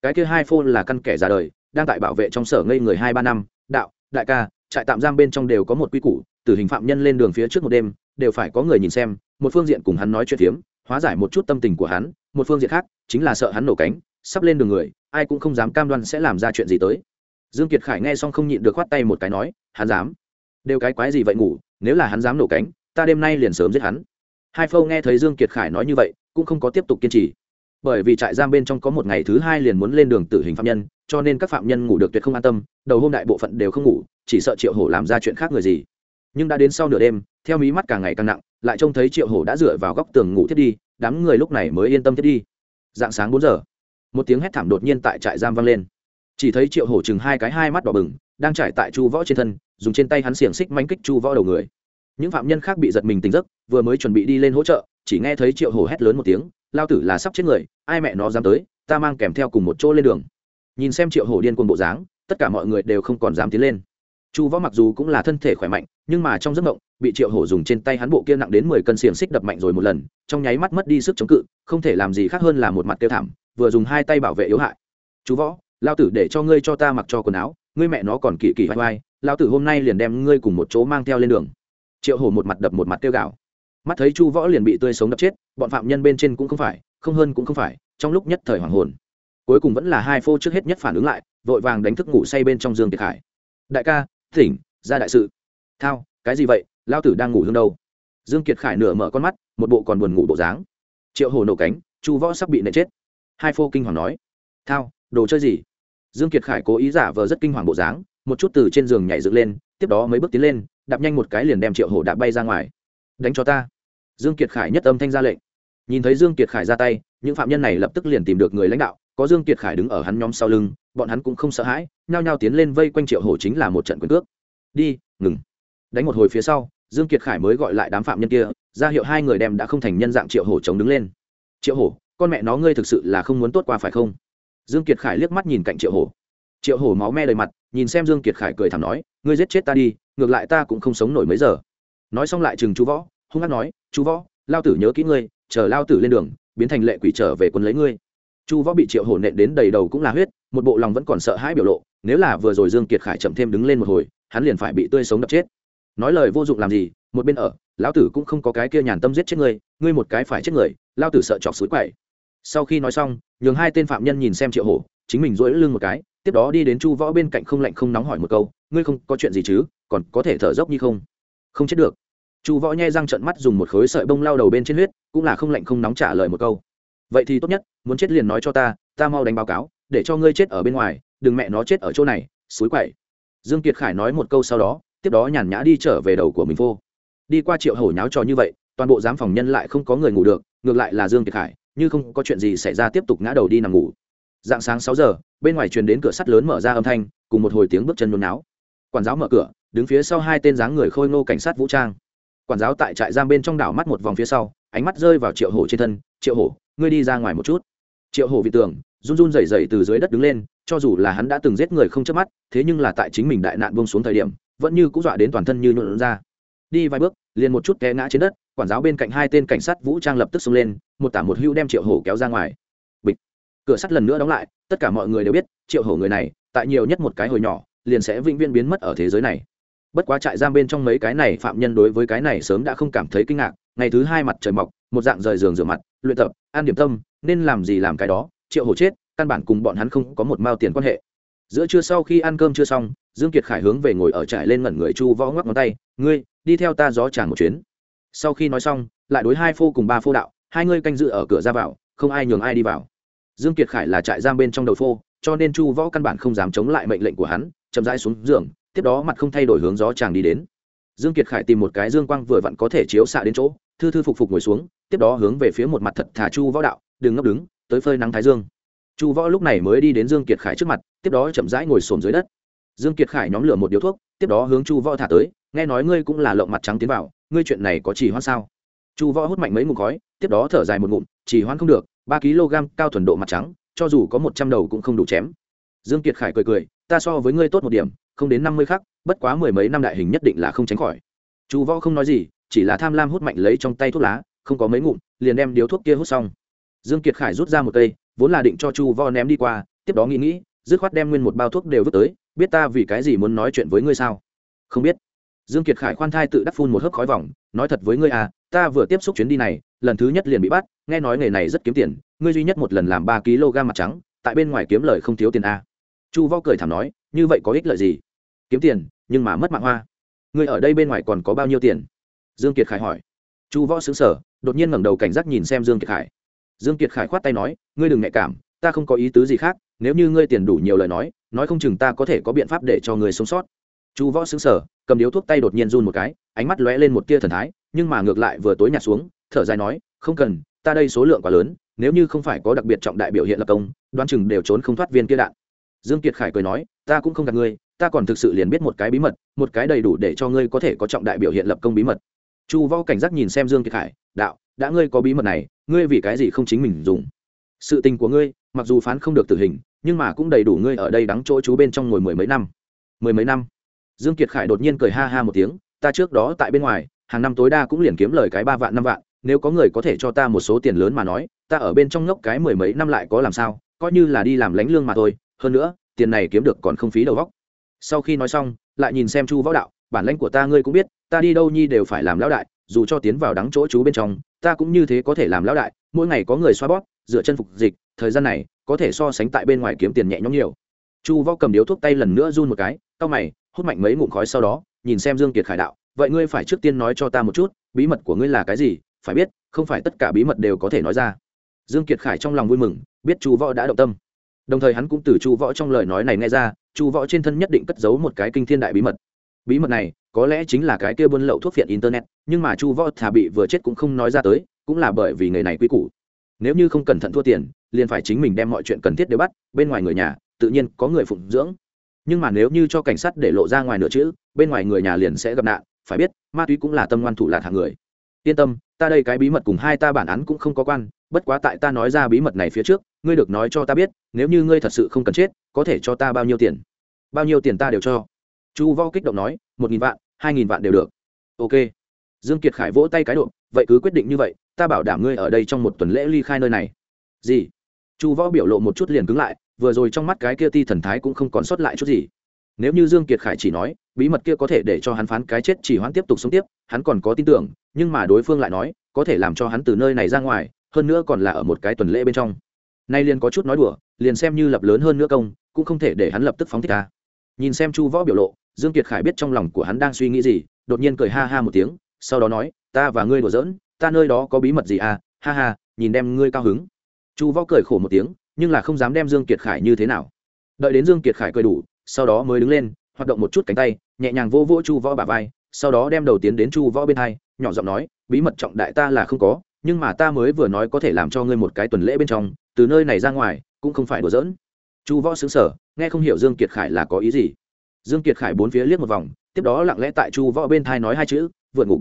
Cái kia hai phô là căn kẻ già đời, đang tại bảo vệ trong sở ngây người hai ba năm. Đạo, đại ca trại tạm giam bên trong đều có một quy củ, tử hình phạm nhân lên đường phía trước một đêm, đều phải có người nhìn xem, một phương diện cùng hắn nói chuyện phiếm, hóa giải một chút tâm tình của hắn, một phương diện khác, chính là sợ hắn nổ cánh, sắp lên đường người, ai cũng không dám cam đoan sẽ làm ra chuyện gì tới. Dương kiệt khải nghe xong không nhịn được khoát tay một cái nói, hắn dám. Đều cái quái gì vậy ngủ, nếu là hắn dám nổ cánh, ta đêm nay liền sớm giết hắn. Hai phâu nghe thấy dương kiệt khải nói như vậy, cũng không có tiếp tục kiên trì. Bởi vì trại giam bên trong có một ngày thứ hai liền muốn lên đường tử hình phạm nhân, cho nên các phạm nhân ngủ được tuyệt không an tâm, đầu hôm đại bộ phận đều không ngủ chỉ sợ triệu hổ làm ra chuyện khác người gì. Nhưng đã đến sau nửa đêm, theo mí mắt càng ngày càng nặng, lại trông thấy triệu hổ đã dựa vào góc tường ngủ thiết đi, đám người lúc này mới yên tâm thiết đi. Dạng sáng bốn giờ, một tiếng hét thảm đột nhiên tại trại giam vang lên. Chỉ thấy triệu hổ chừng hai cái hai mắt đỏ bừng, đang trải tại chu võ trên thân, dùng trên tay hắn xiềng xích manh kích chu võ đầu người. Những phạm nhân khác bị giật mình tỉnh giấc, vừa mới chuẩn bị đi lên hỗ trợ, chỉ nghe thấy triệu hổ hét lớn một tiếng, lao tử là sắp chết người, ai mẹ nó dám tới, ta mang kèm theo cùng một chỗ lên đường. Nhìn xem triệu hổ điên cuồng bộ dáng, tất cả mọi người đều không còn dám tiến lên chu võ mặc dù cũng là thân thể khỏe mạnh, nhưng mà trong giấc mộng, bị triệu hổ dùng trên tay hắn bộ kia nặng đến mười cân xiềng xích đập mạnh rồi một lần, trong nháy mắt mất đi sức chống cự, không thể làm gì khác hơn là một mặt tiêu thảm, vừa dùng hai tay bảo vệ yếu hại. Chú võ lao tử để cho ngươi cho ta mặc cho quần áo, ngươi mẹ nó còn kỳ kỳ vai vai lao tử hôm nay liền đem ngươi cùng một chỗ mang theo lên đường. Triệu hổ một mặt đập một mặt tiêu gạo mắt thấy chu võ liền bị tươi sống đập chết, bọn phạm nhân bên trên cũng không phải, không hơn cũng không phải, trong lúc nhất thời hoàng hồn. Cuối cùng vẫn là hai phô trước hết nhất phản ứng lại, vội vàng đánh thức ngủ say bên trong dương kiệt khải. Đại ca thỉnh, ra đại sự. Thao, cái gì vậy? Lao tử đang ngủ hương đâu? Dương kiệt khải nửa mở con mắt, một bộ còn buồn ngủ bộ dáng. Triệu hồ nổ cánh, chu võ sắp bị nệ chết. Hai phô kinh hoàng nói. Thao, đồ chơi gì? Dương kiệt khải cố ý giả vờ rất kinh hoàng bộ dáng, một chút từ trên giường nhảy dựng lên, tiếp đó mấy bước tiến lên, đạp nhanh một cái liền đem triệu hồ đạp bay ra ngoài. Đánh cho ta. Dương kiệt khải nhất âm thanh ra lệnh. Nhìn thấy dương kiệt khải ra tay, những phạm nhân này lập tức liền tìm được người lãnh đạo, có dương kiệt khải đứng ở hắn nhóm sau lưng bọn hắn cũng không sợ hãi, nhao nhao tiến lên vây quanh triệu hổ chính là một trận quyền cước. Đi, ngừng. Đánh một hồi phía sau, dương kiệt khải mới gọi lại đám phạm nhân kia, ra hiệu hai người đem đã không thành nhân dạng triệu hổ chống đứng lên. Triệu hổ, con mẹ nó ngươi thực sự là không muốn tốt qua phải không? Dương kiệt khải liếc mắt nhìn cạnh triệu hổ. Triệu hổ máu me đầy mặt, nhìn xem dương kiệt khải cười thảm nói, ngươi giết chết ta đi, ngược lại ta cũng không sống nổi mấy giờ. Nói xong lại chừng chú võ, hung hát nói chú võ, lao tử nhớ kỹ ngươi, chờ lao tử lên đường, biến thành lệ quỷ trở về quân lấy ngươi. Chu võ bị triệu hổ nện đến đầy đầu cũng là huyết một bộ lòng vẫn còn sợ hãi biểu lộ, nếu là vừa rồi dương kiệt khải chậm thêm đứng lên một hồi, hắn liền phải bị tươi sống đập chết. Nói lời vô dụng làm gì, một bên ở, lão tử cũng không có cái kia nhàn tâm giết chết ngươi ngươi một cái phải chết người lao tử sợ chọc suối quậy. Sau khi nói xong, nhường hai tên phạm nhân nhìn xem triệu hổ, chính mình dỗi lưng một cái, tiếp đó đi đến chu võ bên cạnh không lạnh không nóng hỏi một câu, ngươi không có chuyện gì chứ, còn có thể thở dốc như không? Không chết được. Chu võ nhai răng trận mắt dùng một khối sợi bông lao đầu bên trên huyết, cũng là không lạnh không nóng trả lời một câu. Vậy thì tốt nhất, muốn chết liền nói cho ta ta mau đánh báo cáo để cho ngươi chết ở bên ngoài, đừng mẹ nó chết ở chỗ này, suối quậy. Dương kiệt khải nói một câu sau đó, tiếp đó nhàn nhã đi trở về đầu của mình vô đi qua triệu hổ nháo trò như vậy, toàn bộ giám phòng nhân lại không có người ngủ được, ngược lại là dương kiệt khải, như không có chuyện gì xảy ra tiếp tục ngã đầu đi nằm ngủ. Dạng sáng sáu giờ, bên ngoài truyền đến cửa sắt lớn mở ra âm thanh, cùng một hồi tiếng bước chân nôn náo. Quản giáo mở cửa, đứng phía sau hai tên dáng người khôi ngô cảnh sát vũ trang. Quản giáo tại trại giam bên trong đảo mắt một vòng phía sau, ánh mắt rơi vào triệu hổ trên thân, triệu hổ, ngươi đi ra ngoài một chút. Triệu hổ vị tường run run rẩy rẩy từ dưới đất đứng lên, cho dù là hắn đã từng giết người không chớp mắt, thế nhưng là tại chính mình đại nạn buông xuống thời điểm, vẫn như cũng dọa đến toàn thân như nhuộn ra. Đi vài bước, liền một chút té ngã trên đất, quản giáo bên cạnh hai tên cảnh sát vũ trang lập tức xông lên, một tả một hưu đem triệu hổ kéo ra ngoài. Bịch. Cửa sắt lần nữa đóng lại, tất cả mọi người đều biết, triệu hổ người này, tại nhiều nhất một cái hồi nhỏ, liền sẽ vĩnh viễn biến mất ở thế giới này. Bất quá trại giam bên trong mấy cái này phạm nhân đối với cái này sớm đã không cảm thấy kinh ngạc, ngày thứ hai mặt trời mọc, một dạng rời giường rửa mặt, luyện tập, ăn điểm tâm, nên làm gì làm cái đó triệu hổ chết, căn bản cùng bọn hắn không có một mao tiền quan hệ. Giữa trưa sau khi ăn cơm chưa xong, dương kiệt khải hướng về ngồi ở trại lên ngẩn người chu võ ngoắc ngón tay, ngươi, đi theo ta gió tràn một chuyến. Sau khi nói xong, lại đối hai phô cùng ba phô đạo, hai ngươi canh dự ở cửa ra vào, không ai nhường ai đi vào. Dương kiệt khải là trại giam bên trong đầu phô, cho nên chu võ căn bản không dám chống lại mệnh lệnh của hắn, chậm rãi xuống giường, tiếp đó mặt không thay đổi hướng gió chàng đi đến. Dương kiệt khải tìm một cái dương quang vừa vặn có thể chiếu xạ đến chỗ, thư thư phục phục ngồi xuống, tiếp đó hướng về phía một mặt thật thà chu võ đạo, đừng ngấp đứng tới phơi nắng thái dương. Chu võ lúc này mới đi đến dương kiệt khải trước mặt, tiếp đó chậm rãi ngồi xổm dưới đất. Dương kiệt khải nhóm lửa một điếu thuốc, tiếp đó hướng chu võ thả tới, nghe nói ngươi cũng là lộng mặt trắng tiến vào, ngươi chuyện này có chỉ hoan sao? Chu võ hút mạnh mấy ngụm khói, tiếp đó thở dài một ngụm, chỉ hoan không được, ba kg cao thuần độ mặt trắng, cho dù có một trăm đầu cũng không đủ chém. Dương kiệt khải cười cười, ta so với ngươi tốt một điểm, không đến năm mươi khắc, bất quá mười mấy năm đại hình nhất định là không tránh khỏi. Chu võ không nói gì, chỉ là tham lam hút mạnh lấy trong tay thuốc lá, không có mấy ngụm, liền đem điếu thuốc kia hút xong dương kiệt khải rút ra một cây, vốn là định cho chu võ ném đi qua, tiếp đó nghĩ nghĩ, dứt khoát đem nguyên một bao thuốc đều vứt tới, biết ta vì cái gì muốn nói chuyện với ngươi sao? Không biết. Dương kiệt khải khoan thai tự đắc phun một hớp khói vòng, nói thật với ngươi à ta vừa tiếp xúc chuyến đi này, lần thứ nhất liền bị bắt, nghe nói nghề này rất kiếm tiền, ngươi duy nhất một lần làm ba kg mặt trắng, tại bên ngoài kiếm lời không thiếu tiền a chu võ cười thảm nói, như vậy có ích lợi gì? Kiếm tiền, nhưng mà mất mạng hoa. Ngươi ở đây bên ngoài còn có bao nhiêu tiền? Dương kiệt khải hỏi. Chu võ xứng sở đột nhiên ngẩng đầu cảnh giác nhìn xem dương kiệt khải dương kiệt khải khoát tay nói, ngươi đừng nhạy cảm, ta không có ý tứ gì khác, nếu như ngươi tiền đủ nhiều lời nói nói không chừng ta có thể có biện pháp để cho ngươi sống sót. Chu võ xứng sở cầm điếu thuốc tay đột nhiên run một cái, ánh mắt lóe lên một tia thần thái, nhưng mà ngược lại vừa tối nhạt xuống, thở dài nói, không cần, ta đây số lượng quá lớn, nếu như không phải có đặc biệt trọng đại biểu hiện lập công, đoán chừng đều trốn không thoát viên kia đạn. Dương kiệt khải cười nói, ta cũng không gạt ngươi, ta còn thực sự liền biết một cái bí mật, một cái đầy đủ để cho ngươi có thể có trọng đại biểu hiện lập công bí mật. Chu võ cảnh giác nhìn xem dương kiệt khải, đạo, đã ngươi có bí mật này ngươi vì cái gì không chính mình dùng? Sự tình của ngươi, mặc dù phán không được tử hình, nhưng mà cũng đầy đủ ngươi ở đây đắng chỗ chú bên trong ngồi mười mấy năm. Mười mấy năm? Dương kiệt khải đột nhiên cười ha ha một tiếng, ta trước đó tại bên ngoài, hàng năm tối đa cũng liền kiếm lời cái ba vạn năm vạn, nếu có người có thể cho ta một số tiền lớn mà nói, ta ở bên trong ngốc cái mười mấy năm lại có làm sao, coi như là đi làm lánh lương mà thôi, hơn nữa, tiền này kiếm được còn không phí đầu góc sau khi nói xong, lại nhìn xem chu võ đạo, bản lãnh của ta ngươi cũng biết, ta đi đâu nhi đều phải làm lão đại, dù cho tiến vào đắng chỗ chú bên trong ta cũng như thế có thể làm lão đại, mỗi ngày có người xoa bóp dựa chân phục dịch, thời gian này có thể so sánh tại bên ngoài kiếm tiền nhẹ nhõm nhiều. Chu võ cầm điếu thuốc tay lần nữa run một cái, cau mày, hút mạnh mấy ngụm khói sau đó, nhìn xem dương kiệt khải đạo, vậy ngươi phải trước tiên nói cho ta một chút, bí mật của ngươi là cái gì? Phải biết, không phải tất cả bí mật đều có thể nói ra. Dương kiệt khải trong lòng vui mừng, biết chu võ đã động tâm. Đồng thời hắn cũng từ chu võ trong lời nói này nghe ra, chu võ trên thân nhất định cất giấu một cái kinh thiên đại bí mật. Bí mật này có lẽ chính là cái kia buôn lậu thuốc phiện internet, nhưng mà chu võ thà bị vừa chết cũng không nói ra tới, cũng là bởi vì người này quy củ. Nếu như không cẩn thận thua tiền, liền phải chính mình đem mọi chuyện cần thiết đều bắt, bên ngoài người nhà, tự nhiên có người phụng dưỡng. Nhưng mà nếu như cho cảnh sát để lộ ra ngoài nửa chữ, bên ngoài người nhà liền sẽ gặp nạn, phải biết, ma túy cũng là tâm ngoan thủ lạc hạng người. Yên tâm, ta đây cái bí mật cùng hai ta bản án cũng không có quan, bất quá tại ta nói ra bí mật này phía trước, ngươi được nói cho ta biết, nếu như ngươi thật sự không cần chết, có thể cho ta bao nhiêu tiền? Bao nhiêu tiền ta đều cho. Chu võ kích động nói, một nghìn vạn hai nghìn vạn đều được. Ok. Dương kiệt khải vỗ tay cái độ, vậy cứ quyết định như vậy, ta bảo đảm ngươi ở đây trong một tuần lễ ly khai nơi này. Gì? Chu võ biểu lộ một chút liền cứng lại, vừa rồi trong mắt cái kia ti thần thái cũng không còn sót lại chút gì. Nếu như dương kiệt khải chỉ nói, bí mật kia có thể để cho hắn phán cái chết chỉ hoãn tiếp tục sống tiếp, hắn còn có tin tưởng, nhưng mà đối phương lại nói, có thể làm cho hắn từ nơi này ra ngoài, hơn nữa còn là ở một cái tuần lễ bên trong. Nay liền có chút nói đùa, liền xem như lập lớn hơn nữa công, cũng không thể để hắn lập tức phóng thích ta. Nhìn xem chu võ biểu lộ dương kiệt khải biết trong lòng của hắn đang suy nghĩ gì, đột nhiên cười ha ha một tiếng, sau đó nói, ta và ngươi đùa giỡn, ta nơi đó có bí mật gì à? Ha ha, nhìn đem ngươi cao hứng. Chu võ cười khổ một tiếng, nhưng là không dám đem dương kiệt khải như thế nào. Đợi đến dương kiệt khải cười đủ, sau đó mới đứng lên, hoạt động một chút cánh tay, nhẹ nhàng vô vỗ chu võ bả vai, sau đó đem đầu tiến đến chu võ bên hai, nhỏ giọng nói, bí mật trọng đại ta là không có, nhưng mà ta mới vừa nói có thể làm cho ngươi một cái tuần lễ bên trong, từ nơi này ra ngoài, cũng không phải đùa giỡn. Chu võ xứng sở nghe không hiểu dương kiệt khải là có ý gì dương kiệt khải bốn phía liếc một vòng, tiếp đó lặng lẽ tại chu võ bên thai nói hai chữ, vượt ngục.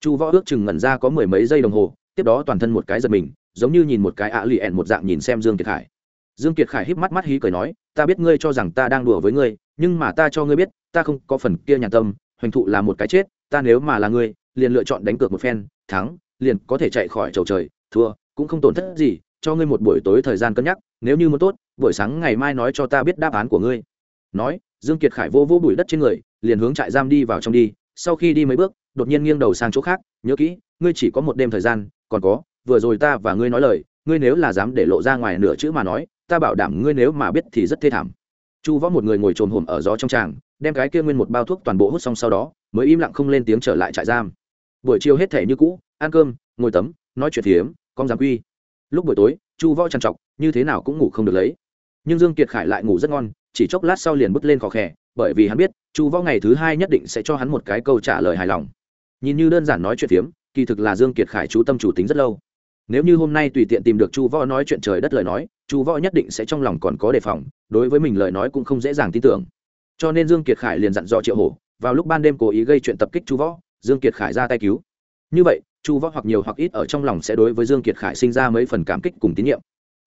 Chu võ ước chừng ngẩn ra có mười mấy giây đồng hồ, tiếp đó toàn thân một cái giật mình, giống như nhìn một cái ạ lì ẻn một dạng nhìn xem dương kiệt khải. Dương kiệt khải híp mắt mắt hí cười nói, ta biết ngươi cho rằng ta đang đùa với ngươi, nhưng mà ta cho ngươi biết, ta không có phần kia nhàn tâm, hoành thụ là một cái chết, ta nếu mà là ngươi, liền lựa chọn đánh cược một phen, thắng, liền có thể chạy khỏi chầu trời, thua, cũng không tổn thất gì, cho ngươi một buổi tối thời gian cân nhắc, nếu như muốn tốt, buổi sáng ngày mai nói cho ta biết đáp án của ngươi. Nói dương kiệt khải vô vô bụi đất trên người, liền hướng trại giam đi vào trong đi. Sau khi đi mấy bước, đột nhiên nghiêng đầu sang chỗ khác, nhớ kỹ, ngươi chỉ có một đêm thời gian, còn có, vừa rồi ta và ngươi nói lời, ngươi nếu là dám để lộ ra ngoài nửa chữ mà nói, ta bảo đảm ngươi nếu mà biết thì rất thê thảm. Chu võ một người ngồi trồm hổm ở gió trong tràng, đem cái kia nguyên một bao thuốc toàn bộ hút xong sau đó, mới im lặng không lên tiếng trở lại trại giam. Buổi chiều hết thể như cũ, ăn cơm, ngồi tấm nói chuyện thiếm con giám quy. Lúc buổi tối, chu võ trằn trọc, như thế nào cũng ngủ không được lấy. Nhưng dương kiệt khải lại ngủ rất ngon chỉ chốc lát sau liền bước lên khó khẽ bởi vì hắn biết, chu võ ngày thứ hai nhất định sẽ cho hắn một cái câu trả lời hài lòng. Nhìn như đơn giản nói chuyện phiếm, kỳ thực là dương kiệt khải chú tâm chủ tính rất lâu. Nếu như hôm nay tùy tiện tìm được chu võ nói chuyện trời đất lời nói, chu võ nhất định sẽ trong lòng còn có đề phòng, đối với mình lời nói cũng không dễ dàng tin tưởng. Cho nên dương kiệt khải liền dặn dò triệu hổ, vào lúc ban đêm cố ý gây chuyện tập kích chu võ, dương kiệt khải ra tay cứu. Như vậy, chu võ hoặc nhiều hoặc ít ở trong lòng sẽ đối với dương kiệt khải sinh ra mấy phần cảm kích cùng tín nhiệm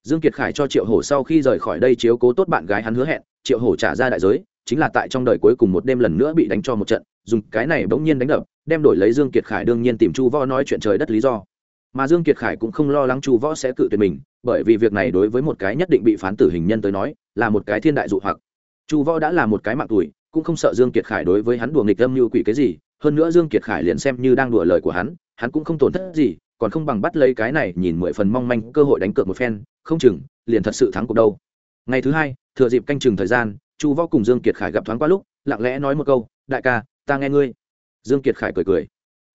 dương kiệt khải cho triệu hổ sau khi rời khỏi đây chiếu cố tốt bạn gái hắn hứa hẹn, triệu hổ trả ra đại giới, chính là tại trong đời cuối cùng một đêm lần nữa bị đánh cho một trận, dùng cái này bỗng nhiên đánh đập, đem đổi lấy dương kiệt khải đương nhiên tìm chu võ nói chuyện trời đất lý do. Mà dương kiệt khải cũng không lo lắng chu võ sẽ cự tuyệt mình, bởi vì việc này đối với một cái nhất định bị phán tử hình nhân tới nói, là một cái thiên đại dụ hoặc. Chu võ đã là một cái mạng tuổi, cũng không sợ dương kiệt khải đối với hắn đùa nghịch âm như quỷ cái gì, hơn nữa dương kiệt khải liền xem như đang đùa lời của hắn hắn cũng không tổn thất gì còn không bằng bắt lấy cái này nhìn mười phần mong manh cơ hội đánh cược một phen, không chừng, liền thật sự thắng cuộc đâu. Ngày thứ hai, thừa dịp canh chừng thời gian, chu võ cùng dương kiệt khải gặp thoáng qua lúc, lặng lẽ nói một câu, đại ca, ta nghe ngươi. Dương kiệt khải cười cười.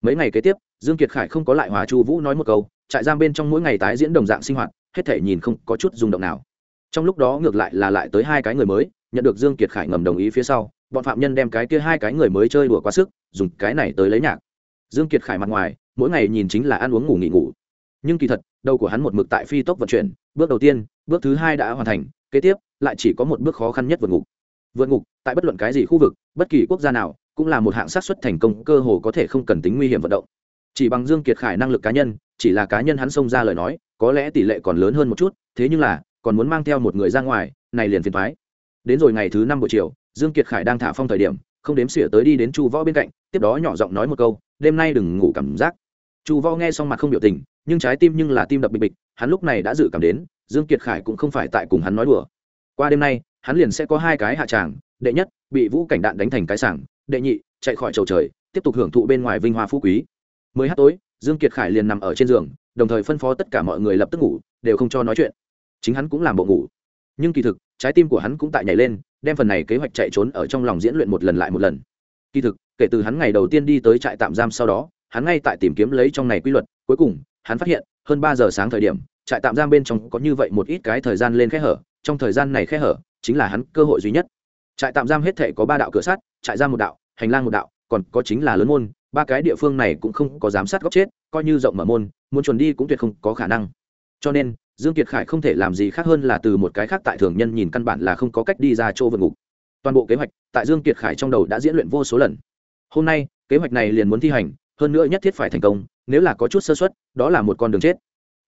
Mấy ngày kế tiếp, dương kiệt khải không có lại hòa chu vũ nói một câu, trại giam bên trong mỗi ngày tái diễn đồng dạng sinh hoạt, hết thể nhìn không có chút rung động nào. Trong lúc đó ngược lại là lại tới hai cái người mới, nhận được dương kiệt khải ngầm đồng ý phía sau, bọn phạm nhân đem cái kia hai cái người mới chơi đùa quá sức, dùng cái này tới lấy nhạc dương kiệt khải mặt ngoài, mỗi ngày nhìn chính là ăn uống ngủ nghỉ ngủ. Nhưng kỳ thật, đầu của hắn một mực tại phi tốc vận chuyển, bước đầu tiên, bước thứ hai đã hoàn thành, kế tiếp, lại chỉ có một bước khó khăn nhất vượt ngục. Vượt ngục, tại bất luận cái gì khu vực, bất kỳ quốc gia nào, cũng là một hạng xác suất thành công cơ hồ có thể không cần tính nguy hiểm vận động. Chỉ bằng dương kiệt khải năng lực cá nhân, chỉ là cá nhân hắn xông ra lời nói, có lẽ tỷ lệ còn lớn hơn một chút, thế nhưng là, còn muốn mang theo một người ra ngoài, này liền phiền thoái đến rồi ngày thứ năm buổi chiều, dương kiệt khải đang thả phong thời điểm, không đếm xỉa tới đi đến chu võ bên cạnh tiếp đó nhỏ giọng nói một câu, đêm nay đừng ngủ cảm giác. Chu võ nghe xong mặt không biểu tình, nhưng trái tim nhưng là tim đập bịch bịch, hắn lúc này đã dự cảm đến, dương kiệt khải cũng không phải tại cùng hắn nói đùa. Qua đêm nay, hắn liền sẽ có hai cái hạ tràng, đệ nhất, bị vũ cảnh đạn đánh thành cái sảng, đệ nhị, chạy khỏi chầu trời, tiếp tục hưởng thụ bên ngoài vinh hoa phú quý. Mới hát tối, dương kiệt khải liền nằm ở trên giường, đồng thời phân phó tất cả mọi người lập tức ngủ, đều không cho nói chuyện. Chính hắn cũng làm bộ ngủ. Nhưng kỳ thực, trái tim của hắn cũng tại nhảy lên, đem phần này kế hoạch chạy trốn ở trong lòng diễn luyện một lần lại một lần. Kỳ thực kể từ hắn ngày đầu tiên đi tới trại tạm giam sau đó, hắn ngay tại tìm kiếm lấy trong này quy luật. Cuối cùng, hắn phát hiện, hơn ba giờ sáng thời điểm, trại tạm giam bên trong có như vậy một ít cái thời gian lên khe hở, trong thời gian này khe hở chính là hắn cơ hội duy nhất. Trại tạm giam hết thể có ba đạo cửa sắt, trại giam một đạo, hành lang một đạo, còn có chính là lớn môn, ba cái địa phương này cũng không có giám sát góc chết, coi như rộng mở môn, muốn chuẩn đi cũng tuyệt không có khả năng. Cho nên, dương kiệt khải không thể làm gì khác hơn là từ một cái khác tại thường nhân nhìn căn bản là không có cách đi ra chỗ vượt ngục. Toàn bộ kế hoạch tại dương kiệt khải trong đầu đã diễn luyện vô số lần hôm nay, kế hoạch này liền muốn thi hành, hơn nữa nhất thiết phải thành công, nếu là có chút sơ suất, đó là một con đường chết.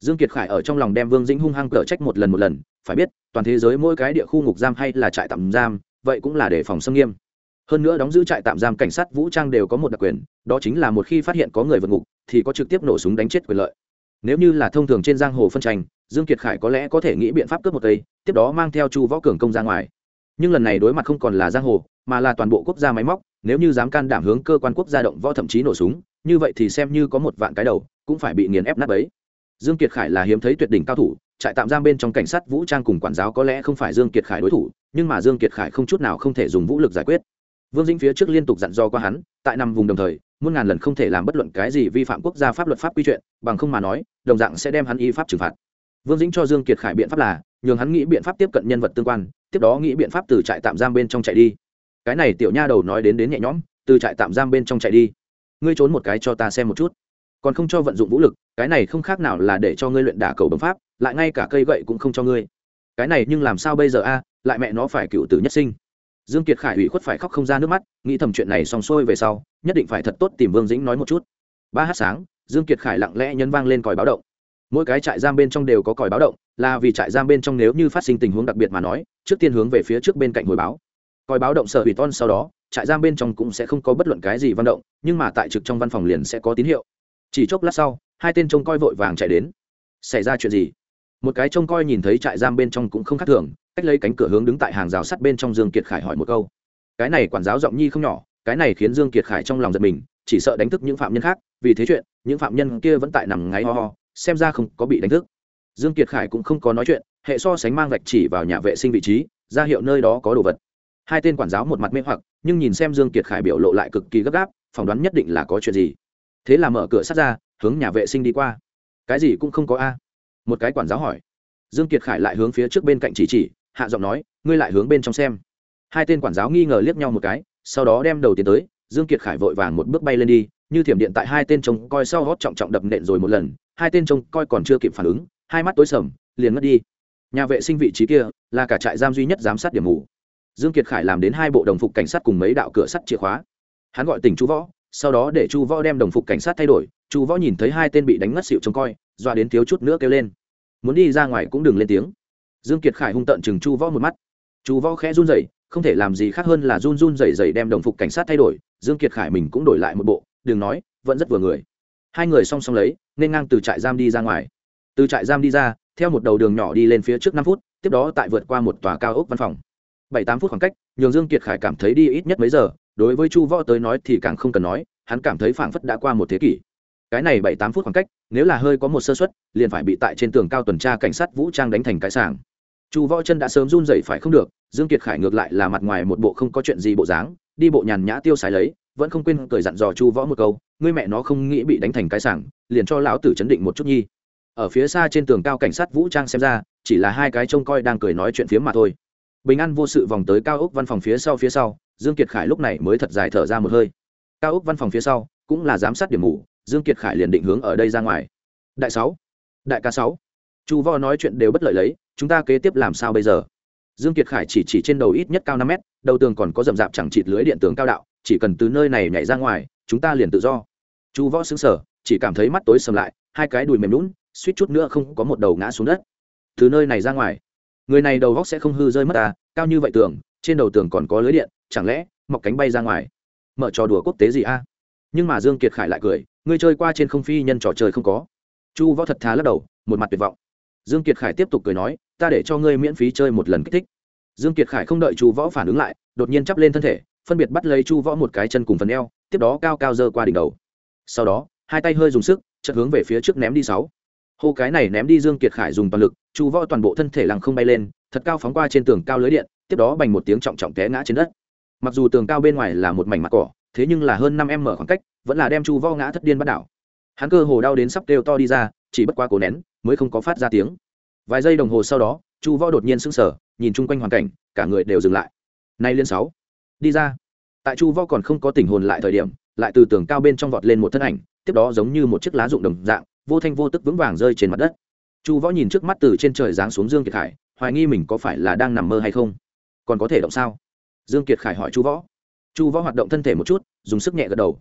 Dương kiệt khải ở trong lòng đem vương dĩnh hung hăng cở trách một lần một lần, phải biết, toàn thế giới mỗi cái địa khu ngục giam hay là trại tạm giam, vậy cũng là để phòng xâm nghiêm. Hơn nữa đóng giữ trại tạm giam cảnh sát vũ trang đều có một đặc quyền, đó chính là một khi phát hiện có người vượt ngục, thì có trực tiếp nổ súng đánh chết quyền lợi. Nếu như là thông thường trên giang hồ phân tranh, dương kiệt khải có lẽ có thể nghĩ biện pháp cướp một cây, tiếp đó mang theo chu võ cường công ra ngoài. Nhưng lần này đối mặt không còn là giang hồ, mà là toàn bộ quốc gia máy móc nếu như dám can đảm hướng cơ quan quốc gia động võ thậm chí nổ súng, như vậy thì xem như có một vạn cái đầu, cũng phải bị nghiền ép nát ấy dương kiệt khải là hiếm thấy tuyệt đỉnh cao thủ, trại tạm giam bên trong cảnh sát vũ trang cùng quản giáo có lẽ không phải dương kiệt khải đối thủ, nhưng mà dương kiệt khải không chút nào không thể dùng vũ lực giải quyết. Vương dĩnh phía trước liên tục dặn dò qua hắn, tại năm vùng đồng thời, muôn ngàn lần không thể làm bất luận cái gì vi phạm quốc gia pháp luật pháp quy chuyện, bằng không mà nói, đồng dạng sẽ đem hắn y pháp trừng phạt. Vương dĩnh cho dương kiệt khải biện pháp là, nhường hắn nghĩ biện pháp tiếp cận nhân vật tương quan, tiếp đó nghĩ biện pháp từ trại tạm giam bên trong chạy đi cái này tiểu nha đầu nói đến đến nhẹ nhõm, từ trại tạm giam bên trong chạy đi. Ngươi trốn một cái cho ta xem một chút. Còn không cho vận dụng vũ lực, cái này không khác nào là để cho ngươi luyện đả cầu bấm pháp, lại ngay cả cây gậy cũng không cho ngươi. Cái này nhưng làm sao bây giờ a? Lại mẹ nó phải cựu tử nhất sinh. Dương kiệt khải ủy khuất phải khóc không ra nước mắt, nghĩ thầm chuyện này xong xuôi về sau, nhất định phải thật tốt tìm vương dĩnh nói một chút. Ba h sáng, dương kiệt khải lặng lẽ nhấn vang lên còi báo động. Mỗi cái trại giam bên trong đều có còi báo động, là vì trại giam bên trong nếu như phát sinh tình huống đặc biệt mà nói, trước tiên hướng về phía trước bên cạnh hồi báo coi báo động sở hủy ton sau đó, trại giam bên trong cũng sẽ không có bất luận cái gì văn động, nhưng mà tại trực trong văn phòng liền sẽ có tín hiệu. Chỉ chốc lát sau, hai tên trông coi vội vàng chạy đến. Xảy ra chuyện gì? Một cái trông coi nhìn thấy trại giam bên trong cũng không khác thường, cách lấy cánh cửa hướng đứng tại hàng rào sắt bên trong dương kiệt khải hỏi một câu. Cái này quản giáo giọng nhi không nhỏ, cái này khiến dương kiệt khải trong lòng giật mình, chỉ sợ đánh thức những phạm nhân khác, vì thế chuyện, những phạm nhân kia vẫn tại nằm ngáy ho ho, xem ra không có bị đánh thức. Dương kiệt khải cũng không có nói chuyện, hệ so sánh mang vạch chỉ vào nhà vệ sinh vị trí, ra hiệu nơi đó có đồ vật hai tên quản giáo một mặt mê hoặc, nhưng nhìn xem dương kiệt khải biểu lộ lại cực kỳ gấp gáp, phỏng đoán nhất định là có chuyện gì. Thế là mở cửa sắt ra, hướng nhà vệ sinh đi qua. Cái gì cũng không có a? Một cái quản giáo hỏi. Dương kiệt khải lại hướng phía trước bên cạnh chỉ chỉ, hạ giọng nói, ngươi lại hướng bên trong xem. Hai tên quản giáo nghi ngờ liếc nhau một cái, sau đó đem đầu tiến tới, dương kiệt khải vội vàng một bước bay lên đi, như thiểm điện tại hai tên trông coi sau hót trọng trọng đập nện rồi một lần, hai tên trông coi còn chưa kịp phản ứng, hai mắt tối sầm, liền mất đi. Nhà vệ sinh vị trí kia là cả trại giam duy nhất giám sát điểm ngủ dương kiệt khải làm đến hai bộ đồng phục cảnh sát cùng mấy đạo cửa sắt chìa khóa. Hắn gọi tỉnh chú võ, sau đó để chu võ đem đồng phục cảnh sát thay đổi. Chu võ nhìn thấy hai tên bị đánh ngất xịu trông coi doa đến thiếu chút nữa kêu lên. Muốn đi ra ngoài cũng đừng lên tiếng. Dương kiệt khải hung tợn chừng chu võ một mắt. Chu võ khẽ run rẩy, không thể làm gì khác hơn là run run rẩy rẩy đem đồng phục cảnh sát thay đổi. Dương kiệt khải mình cũng đổi lại một bộ, đừng nói, vẫn rất vừa người. Hai người song song lấy, nên ngang từ trại giam đi ra ngoài. Từ trại giam đi ra, theo một đầu đường nhỏ đi lên phía trước năm phút, tiếp đó tại vượt qua một tòa cao ốc văn phòng bảy tám phút khoảng cách, nhường dương kiệt khải cảm thấy đi ít nhất mấy giờ, đối với chu võ tới nói thì càng không cần nói, hắn cảm thấy phảng phất đã qua một thế kỷ. Cái này bảy tám phút khoảng cách, nếu là hơi có một sơ suất, liền phải bị tại trên tường cao tuần tra cảnh sát vũ trang đánh thành cái sàng chu võ chân đã sớm run rẩy phải không được, dương kiệt khải ngược lại là mặt ngoài một bộ không có chuyện gì bộ dáng, đi bộ nhàn nhã tiêu xài lấy, vẫn không quên cười dặn dò chu võ một câu, ngươi mẹ nó không nghĩ bị đánh thành cái sàng liền cho lão tử chấn định một chút nhi. Ở phía xa trên tường cao cảnh sát vũ trang xem ra, chỉ là hai cái trông coi đang cười nói chuyện phiếm mà thôi bình an vô sự vòng tới cao ốc văn phòng phía sau phía sau dương kiệt khải lúc này mới thật dài thở ra một hơi. Cao ốc văn phòng phía sau cũng là giám sát điểm ngủ, dương kiệt khải liền định hướng ở đây ra ngoài. Đại sáu đại ca sáu. Chu võ nói chuyện đều bất lợi lấy chúng ta kế tiếp làm sao bây giờ? Dương kiệt khải chỉ chỉ trên đầu ít nhất cao năm mét đầu tường còn có rậm rạp chẳng chịt lưới điện tường cao đạo chỉ cần từ nơi này nhảy ra ngoài chúng ta liền tự do. Chu võ xứng sở chỉ cảm thấy mắt tối sầm lại hai cái đùi mềm lún suýt chút nữa không có một đầu ngã xuống đất. Từ nơi này ra ngoài người này đầu góc sẽ không hư rơi mất ta, cao như vậy tường trên đầu tường còn có lưới điện, chẳng lẽ mọc cánh bay ra ngoài? Mở trò đùa quốc tế gì a? Nhưng mà dương kiệt khải lại cười ngươi chơi qua trên không phi nhân trò chơi không có. Chu võ thật thà lắc đầu, một mặt tuyệt vọng. Dương kiệt khải tiếp tục cười nói, ta để cho ngươi miễn phí chơi một lần kích thích. Dương kiệt khải không đợi chu võ phản ứng lại, đột nhiên chắp lên thân thể, phân biệt bắt lấy chu võ một cái chân cùng phần eo, tiếp đó cao cao dơ qua đỉnh đầu. Sau đó, hai tay hơi dùng sức, chợt hướng về phía trước ném đi sáu hô cái này ném đi dương kiệt khải dùng toàn lực, chu võ toàn bộ thân thể lăng không bay lên, thật cao phóng qua trên tường cao lưới điện, tiếp đó bành một tiếng trọng trọng té ngã trên đất. Mặc dù tường cao bên ngoài là một mảnh mặt cỏ, thế nhưng là hơn năm em mở khoảng cách, vẫn là đem chu võ ngã thất điên bắt đảo. Hắn cơ hồ đau đến sắp kêu to đi ra, chỉ bất quá cố nén, mới không có phát ra tiếng. Vài giây đồng hồ sau đó, chu võ đột nhiên sững sờ, nhìn chung quanh hoàn cảnh, cả người đều dừng lại. Nay liên sáu, đi ra. Tại chu võ còn không có tình hồn lại thời điểm, lại từ tường cao bên trong vọt lên một thân ảnh, tiếp đó giống như một chiếc lá rụng đồng dạng vô thanh vô tức vững vàng rơi trên mặt đất. Chu võ nhìn trước mắt từ trên trời giáng xuống dương kiệt khải, hoài nghi mình có phải là đang nằm mơ hay không? Còn có thể động sao? Dương kiệt khải hỏi chu võ. Chu võ hoạt động thân thể một chút, dùng sức nhẹ gật đầu.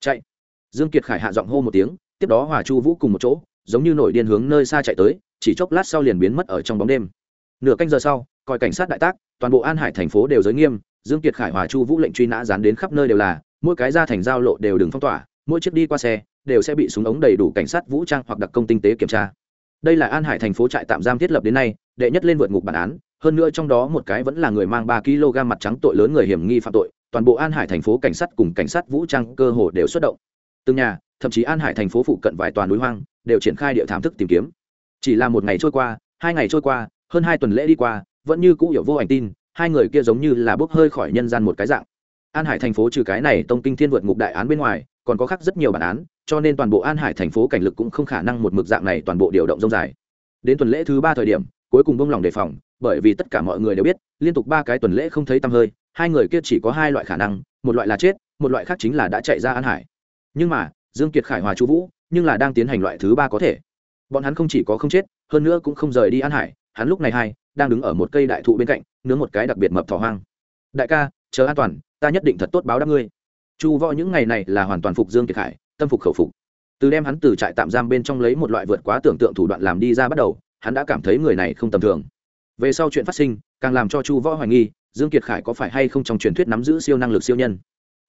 Chạy. Dương kiệt khải hạ giọng hô một tiếng, tiếp đó hòa chu vũ cùng một chỗ, giống như nổi điên hướng nơi xa chạy tới, chỉ chốc lát sau liền biến mất ở trong bóng đêm. Nửa canh giờ sau, coi cảnh sát đại tác, toàn bộ an hải thành phố đều giới nghiêm, dương kiệt khải hòa chu vũ lệnh truy nã dán đến khắp nơi đều là, mỗi cái ra thành giao lộ đều đừng phong tỏa, mỗi chiếc đi qua xe đều sẽ bị súng ống đầy đủ cảnh sát vũ trang hoặc đặc công tinh tế kiểm tra. Đây là an hải thành phố trại tạm giam thiết lập đến nay, đệ nhất lên vượt ngục bản án, hơn nữa trong đó một cái vẫn là người mang ba kg mặt trắng tội lớn người hiểm nghi phạm tội, toàn bộ an hải thành phố cảnh sát cùng cảnh sát vũ trang cơ hồ đều xuất động. Từng nhà, thậm chí an hải thành phố phụ cận vài toàn núi hoang, đều triển khai địa thảm thức tìm kiếm. Chỉ là một ngày trôi qua, hai ngày trôi qua, hơn hai tuần lễ đi qua, vẫn như cũ hiểu vô ảnh tin, hai người kia giống như là bốc hơi khỏi nhân gian một cái dạng. An hải thành phố trừ cái này tông kinh thiên vượt ngục đại án bên ngoài, còn có khác rất nhiều bản án cho nên toàn bộ an hải thành phố cảnh lực cũng không khả năng một mực dạng này toàn bộ điều động rông dài. Đến tuần lễ thứ ba thời điểm, cuối cùng bông lòng đề phòng, bởi vì tất cả mọi người đều biết, liên tục ba cái tuần lễ không thấy tăm hơi, hai người kia chỉ có hai loại khả năng, một loại là chết, một loại khác chính là đã chạy ra an hải. Nhưng mà, dương kiệt khải hòa chu vũ, nhưng là đang tiến hành loại thứ ba có thể. Bọn hắn không chỉ có không chết, hơn nữa cũng không rời đi an hải, hắn lúc này hai đang đứng ở một cây đại thụ bên cạnh, nướng một cái đặc biệt mập thỏ hoang. Đại ca, chờ an toàn, ta nhất định thật tốt báo đáp ngươi. Chu võ những ngày này là hoàn toàn phục dương kiệt khải tâm phục khẩu phục. Từ đem hắn từ trại tạm giam bên trong lấy một loại vượt quá tưởng tượng thủ đoạn làm đi ra bắt đầu, hắn đã cảm thấy người này không tầm thường. Về sau chuyện phát sinh, càng làm cho chu võ hoài nghi, dương kiệt khải có phải hay không trong truyền thuyết nắm giữ siêu năng lực siêu nhân.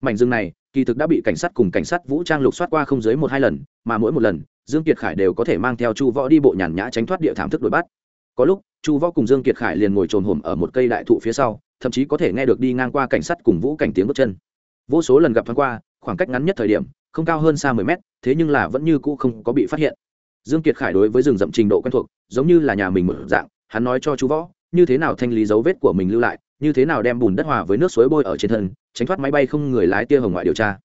Mảnh rừng này, kỳ thực đã bị cảnh sát cùng cảnh sát vũ trang lục soát qua không dưới một hai lần, mà mỗi một lần, dương kiệt khải đều có thể mang theo chu võ đi bộ nhàn nhã tránh thoát địa thảm thức đuổi bắt. Có lúc, chu võ cùng dương kiệt khải liền ngồi trồn hổm ở một cây đại thụ phía sau, thậm chí có thể nghe được đi ngang qua cảnh sát cùng vũ cảnh tiếng bước chân. Vô số lần gặp thoáng qua, khoảng cách ngắn nhất thời điểm không cao hơn xa mười mét, thế nhưng là vẫn như cũ không có bị phát hiện. Dương kiệt khải đối với rừng rậm trình độ quen thuộc, giống như là nhà mình một dạng, hắn nói cho chú võ, như thế nào thanh lý dấu vết của mình lưu lại, như thế nào đem bùn đất hòa với nước suối bôi ở trên thân, tránh thoát máy bay không người lái tia hồng ngoại điều tra.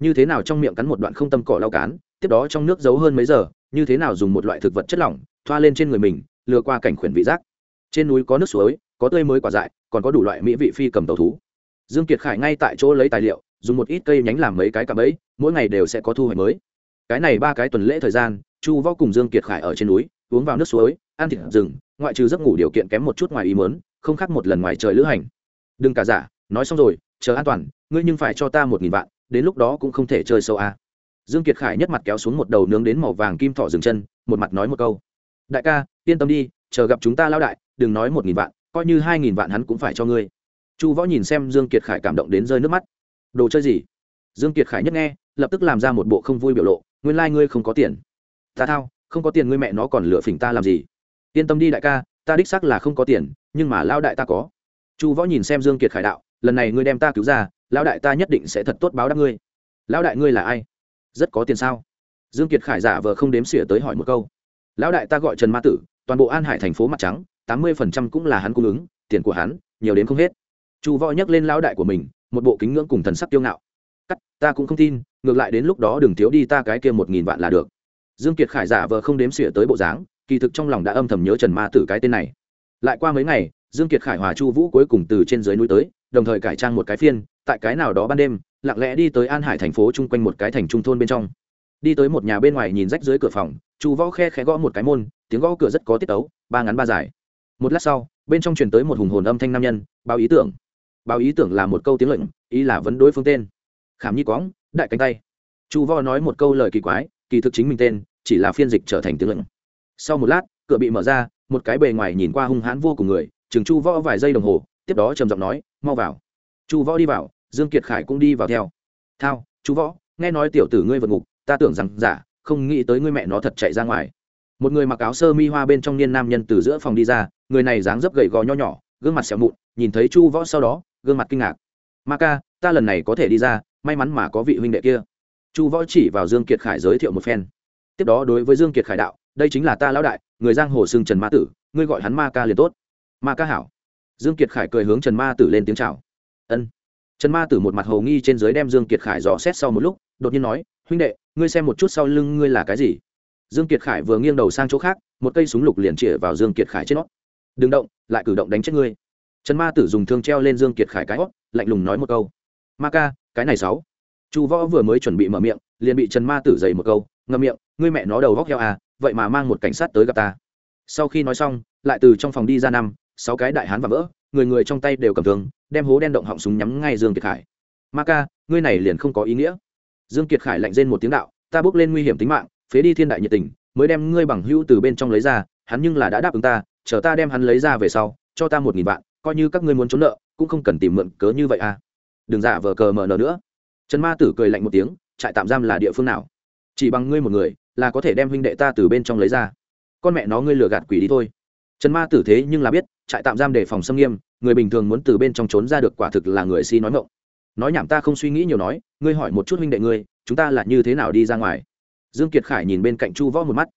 Như thế nào trong miệng cắn một đoạn không tâm cỏ lau cán, tiếp đó trong nước giấu hơn mấy giờ, như thế nào dùng một loại thực vật chất lỏng, thoa lên trên người mình, lừa qua cảnh khuyển vị giác. Trên núi có nước suối, có tươi mới quả dại, còn có đủ loại mỹ vị phi cầm tàu thú. Dương kiệt khải ngay tại chỗ lấy tài liệu dùng một ít cây nhánh làm mấy cái cạm bẫy, mỗi ngày đều sẽ có thu hoạch mới. Cái này ba cái tuần lễ thời gian, chu võ cùng dương kiệt khải ở trên núi, uống vào nước suối, ăn thịt rừng, ngoại trừ giấc ngủ điều kiện kém một chút ngoài ý mớn không khác một lần ngoài trời lữ hành. Đừng cả giả, nói xong rồi, chờ an toàn, ngươi nhưng phải cho ta một nghìn vạn, đến lúc đó cũng không thể chơi sâu a. À. dương kiệt khải nhất mặt kéo xuống một đầu nướng đến màu vàng kim thỏ dừng chân, một mặt nói một câu. Đại ca, yên tâm đi, chờ gặp chúng ta lao đại, đừng nói một nghìn vạn, coi như hai nghìn vạn hắn cũng phải cho ngươi. Chu võ nhìn xem dương kiệt khải cảm động đến rơi nước mắt đồ chơi gì? Dương kiệt khải nhất nghe, lập tức làm ra một bộ không vui biểu lộ, nguyên lai ngươi không có tiền. Ta thao, không có tiền ngươi mẹ nó còn lựa phỉnh ta làm gì? Yên tâm đi đại ca, ta đích xác là không có tiền, nhưng mà lao đại ta có. Chu võ nhìn xem dương kiệt khải đạo, lần này ngươi đem ta cứu ra lao đại ta nhất định sẽ thật tốt báo đáp ngươi. Lão đại ngươi là ai? Rất có tiền sao? Dương kiệt khải giả vờ không đếm xỉa tới hỏi một câu. Lão đại ta gọi trần ma tử, toàn bộ an hải thành phố mặt trắng, tám mươi phần trăm cũng là hắn cung ứng, tiền của hắn, nhiều đến không hết. Chu võ nhắc lên lão đại của mình một bộ kính ngưỡng cùng thần sắc kiêu ngạo. Cắt, ta cũng không tin, ngược lại đến lúc đó đừng thiếu đi ta cái kia một nghìn vạn là được. Dương kiệt khải giả vờ không đếm xỉa tới bộ dáng, kỳ thực trong lòng đã âm thầm nhớ trần ma tử cái tên này. Lại qua mấy ngày, dương kiệt khải hòa chu vũ cuối cùng từ trên dưới núi tới, đồng thời cải trang một cái phiên, tại cái nào đó ban đêm, lặng lẽ đi tới an hải thành phố chung quanh một cái thành trung thôn bên trong. Đi tới một nhà bên ngoài nhìn rách dưới cửa phòng, chu võ khe khẽ gõ một cái môn, tiếng gõ cửa rất có tiết tấu, ba ngắn ba dài. Một lát sau, bên trong truyền tới một hùng hồn âm thanh nam nhân, báo ý tưởng báo ý tưởng là một câu tiếng lệnh, ý là vấn đối phương tên. Khảm nhi quõng, đại cánh tay. Chu võ nói một câu lời kỳ quái, kỳ thực chính mình tên, chỉ là phiên dịch trở thành tiếng lệnh. Sau một lát, cửa bị mở ra, một cái bề ngoài nhìn qua hung hãn vô cùng người, chừng chu võ vài giây đồng hồ, tiếp đó trầm giọng nói, mau vào. Chu võ đi vào, dương kiệt khải cũng đi vào theo. Thao, chu võ nghe nói tiểu tử ngươi vượt ngục, ta tưởng rằng giả, không nghĩ tới ngươi mẹ nó thật chạy ra ngoài. Một người mặc áo sơ mi hoa bên trong niên nam nhân từ giữa phòng đi ra, người này dáng dấp gầy gò nho nhỏ, gương mặt xẹo mụn, nhìn thấy chu võ sau đó gương mặt kinh ngạc. Ma ca, ta lần này có thể đi ra, may mắn mà có vị huynh đệ kia. Chu võ chỉ vào dương kiệt khải giới thiệu một phen. Tiếp đó đối với dương kiệt khải đạo, đây chính là ta lão đại, người giang hồ xưng trần ma tử, ngươi gọi hắn ma ca liền tốt. Ma ca hảo. Dương kiệt khải cười hướng trần ma tử lên tiếng chào. Ân. Trần ma tử một mặt hồ nghi trên dưới đem dương kiệt khải dò xét sau một lúc, đột nhiên nói, huynh đệ, ngươi xem một chút sau lưng ngươi là cái gì? Dương kiệt khải vừa nghiêng đầu sang chỗ khác, một cây súng lục liền chĩa vào dương kiệt khải trên nó. Đừng động, lại cử động đánh chết ngươi trần ma tử dùng thương treo lên dương kiệt khải cái hót lạnh lùng nói một câu. Ma ca, cái này sáu. Chu võ vừa mới chuẩn bị mở miệng, liền bị trần ma tử dày một câu, ngậm miệng, ngươi mẹ nó đầu góc heo à vậy mà mang một cảnh sát tới gặp ta. Sau khi nói xong, lại từ trong phòng đi ra năm, sáu cái đại hán và vỡ, người người trong tay đều cầm thương, đem hố đen động họng súng nhắm ngay dương kiệt khải. Ma ca, ngươi này liền không có ý nghĩa. Dương kiệt khải lạnh rên một tiếng đạo, ta bước lên nguy hiểm tính mạng, phế đi thiên đại nhiệt tình, mới đem ngươi bằng hữu từ bên trong lấy ra, hắn nhưng là đã đáp ứng ta, chờ ta đem hắn lấy ra về sau, cho ta một nghìn vạn coi như các ngươi muốn trốn nợ, cũng không cần tìm mượn cớ như vậy à. Đừng giả vờ cờ mờ nờ nữa. Trần ma tử cười lạnh một tiếng, trại tạm giam là địa phương nào? Chỉ bằng ngươi một người, là có thể đem huynh đệ ta từ bên trong lấy ra. Con mẹ nó ngươi lừa gạt quỷ đi thôi. Trần ma tử thế nhưng là biết, trại tạm giam đề phòng xâm nghiêm, người bình thường muốn từ bên trong trốn ra được quả thực là người si nói mộng nói nhảm ta không suy nghĩ nhiều nói, ngươi hỏi một chút huynh đệ ngươi, chúng ta là như thế nào đi ra ngoài? Dương kiệt khải nhìn bên cạnh chu võ một mắt.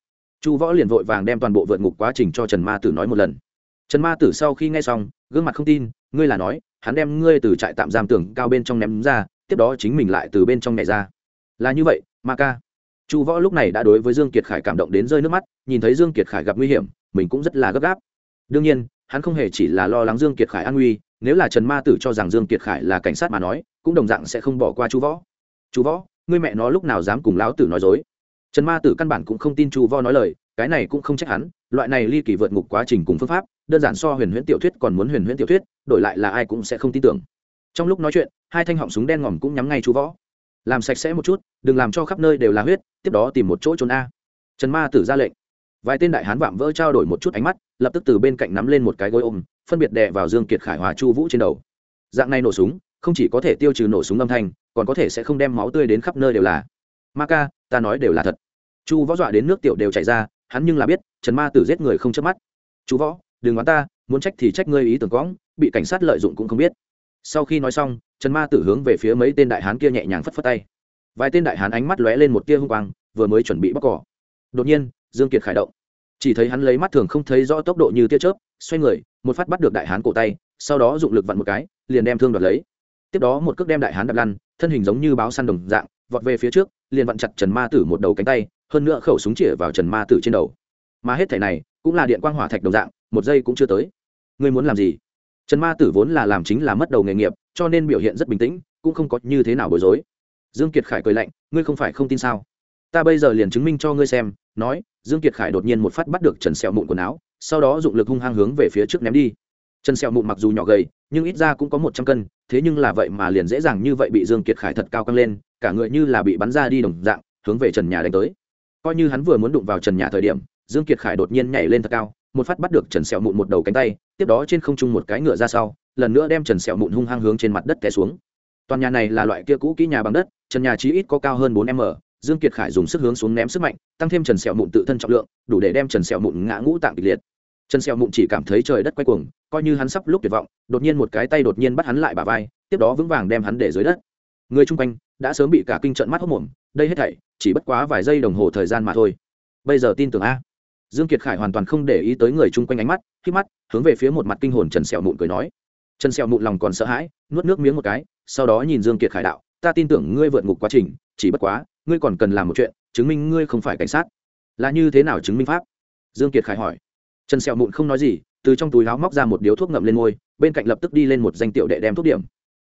Chu võ liền vội vàng đem toàn bộ vượt ngục quá trình cho trần ma tử nói một lần. Trần ma tử sau khi nghe xong gương mặt không tin, ngươi là nói, hắn đem ngươi từ trại tạm giam tưởng cao bên trong ném ra, tiếp đó chính mình lại từ bên trong nhảy ra. Là như vậy, ma ca. Chu võ lúc này đã đối với dương kiệt khải cảm động đến rơi nước mắt, nhìn thấy dương kiệt khải gặp nguy hiểm, mình cũng rất là gấp gáp. Đương nhiên, hắn không hề chỉ là lo lắng dương kiệt khải an nguy, nếu là trần ma tử cho rằng dương kiệt khải là cảnh sát mà nói, cũng đồng dạng sẽ không bỏ qua chu võ. Chu võ, ngươi mẹ nó lúc nào dám cùng lão tử nói dối? Trần ma tử căn bản cũng không tin chu võ nói lời, cái này cũng không trách hắn, loại này ly kỳ vượt ngục quá trình cùng phương pháp đơn giản so huyền huyễn tiểu thuyết còn muốn huyền huyễn tiểu thuyết, đổi lại là ai cũng sẽ không tin tưởng. Trong lúc nói chuyện, hai thanh họng súng đen ngòm cũng nhắm ngay chú võ. Làm sạch sẽ một chút, đừng làm cho khắp nơi đều là huyết, tiếp đó tìm một chỗ trốn a. Trần ma tử ra lệnh. Vài tên đại hán vạm vỡ trao đổi một chút ánh mắt, lập tức từ bên cạnh nắm lên một cái gối ôm, phân biệt đè vào dương kiệt khải hòa chu vũ trên đầu. Dạng này nổ súng, không chỉ có thể tiêu trừ nổ súng âm thanh, còn có thể sẽ không đem máu tươi đến khắp nơi đều là. Ma ca, ta nói đều là thật. Chu võ dọa đến nước tiểu đều chảy ra, hắn nhưng là biết, trần ma tử giết người không chớp mắt. Chú võ đừng đoán ta, muốn trách thì trách ngươi ý tưởng quõng bị cảnh sát lợi dụng cũng không biết. Sau khi nói xong, trần ma tử hướng về phía mấy tên đại hán kia nhẹ nhàng phất phất tay. Vài tên đại hán ánh mắt lóe lên một tia hung quang, vừa mới chuẩn bị bóc cỏ. Đột nhiên, dương kiệt khải động. Chỉ thấy hắn lấy mắt thường không thấy rõ tốc độ như tia chớp, xoay người, một phát bắt được đại hán cổ tay, sau đó dụng lực vặn một cái, liền đem thương đoạt lấy. Tiếp đó một cước đem đại hán đập lăn, thân hình giống như báo săn đồng dạng, vọt về phía trước, liền vặn chặt trần ma tử một đầu cánh tay, hơn nữa khẩu súng chĩa vào trần ma tử trên đầu. Mà hết thể này, cũng là điện quang hỏa thạch đồng dạng một giây cũng chưa tới. Ngươi muốn làm gì? Trần ma tử vốn là làm chính là mất đầu nghề nghiệp, cho nên biểu hiện rất bình tĩnh, cũng không có như thế nào bối rối. Dương kiệt khải cười lạnh, ngươi không phải không tin sao? Ta bây giờ liền chứng minh cho ngươi xem, nói, dương kiệt khải đột nhiên một phát bắt được trần sẹo mụn quần áo, sau đó dụng lực hung hăng hướng về phía trước ném đi. Trần sẹo mụn mặc dù nhỏ gầy, nhưng ít ra cũng có một trăm cân, thế nhưng là vậy mà liền dễ dàng như vậy bị dương kiệt khải thật cao căng lên, cả người như là bị bắn ra đi đồng dạng, hướng về trần nhà đánh tới. Coi như hắn vừa muốn đụng vào trần nhà thời điểm, dương kiệt khải đột nhiên nhảy lên thật cao một phát bắt được trần sẹo mụn một đầu cánh tay, tiếp đó trên không trung một cái ngựa ra sau, lần nữa đem trần sẹo mụn hung hăng hướng trên mặt đất té xuống. Toàn nhà này là loại kia cũ kỹ nhà bằng đất, trần nhà chí ít có cao hơn bốn m dương kiệt khải dùng sức hướng xuống ném sức mạnh, tăng thêm trần sẹo mụn tự thân trọng lượng, đủ để đem trần sẹo mụn ngã ngũ tạng kịch liệt. Trần sẹo mụn chỉ cảm thấy trời đất quay cuồng, coi như hắn sắp lúc tuyệt vọng, đột nhiên một cái tay đột nhiên bắt hắn lại bả vai, tiếp đó vững vàng đem hắn để dưới đất. Người chung quanh đã sớm bị cả kinh trận mắt hốc mồm, đây hết thảy chỉ bất quá vài giây đồng hồ thời gian mà thôi. Bây giờ tin tưởng a dương kiệt khải hoàn toàn không để ý tới người chung quanh ánh mắt khi mắt hướng về phía một mặt kinh hồn trần sẹo mụn cười nói. Trần sẹo mụn lòng còn sợ hãi nuốt nước miếng một cái sau đó nhìn dương kiệt khải đạo ta tin tưởng ngươi vượt ngục quá trình chỉ bất quá ngươi còn cần làm một chuyện chứng minh ngươi không phải cảnh sát. Là như thế nào chứng minh pháp? Dương kiệt khải hỏi. Trần sẹo mụn không nói gì từ trong túi áo móc ra một điếu thuốc ngậm lên môi bên cạnh lập tức đi lên một danh tiểu đệ đem thuốc điểm.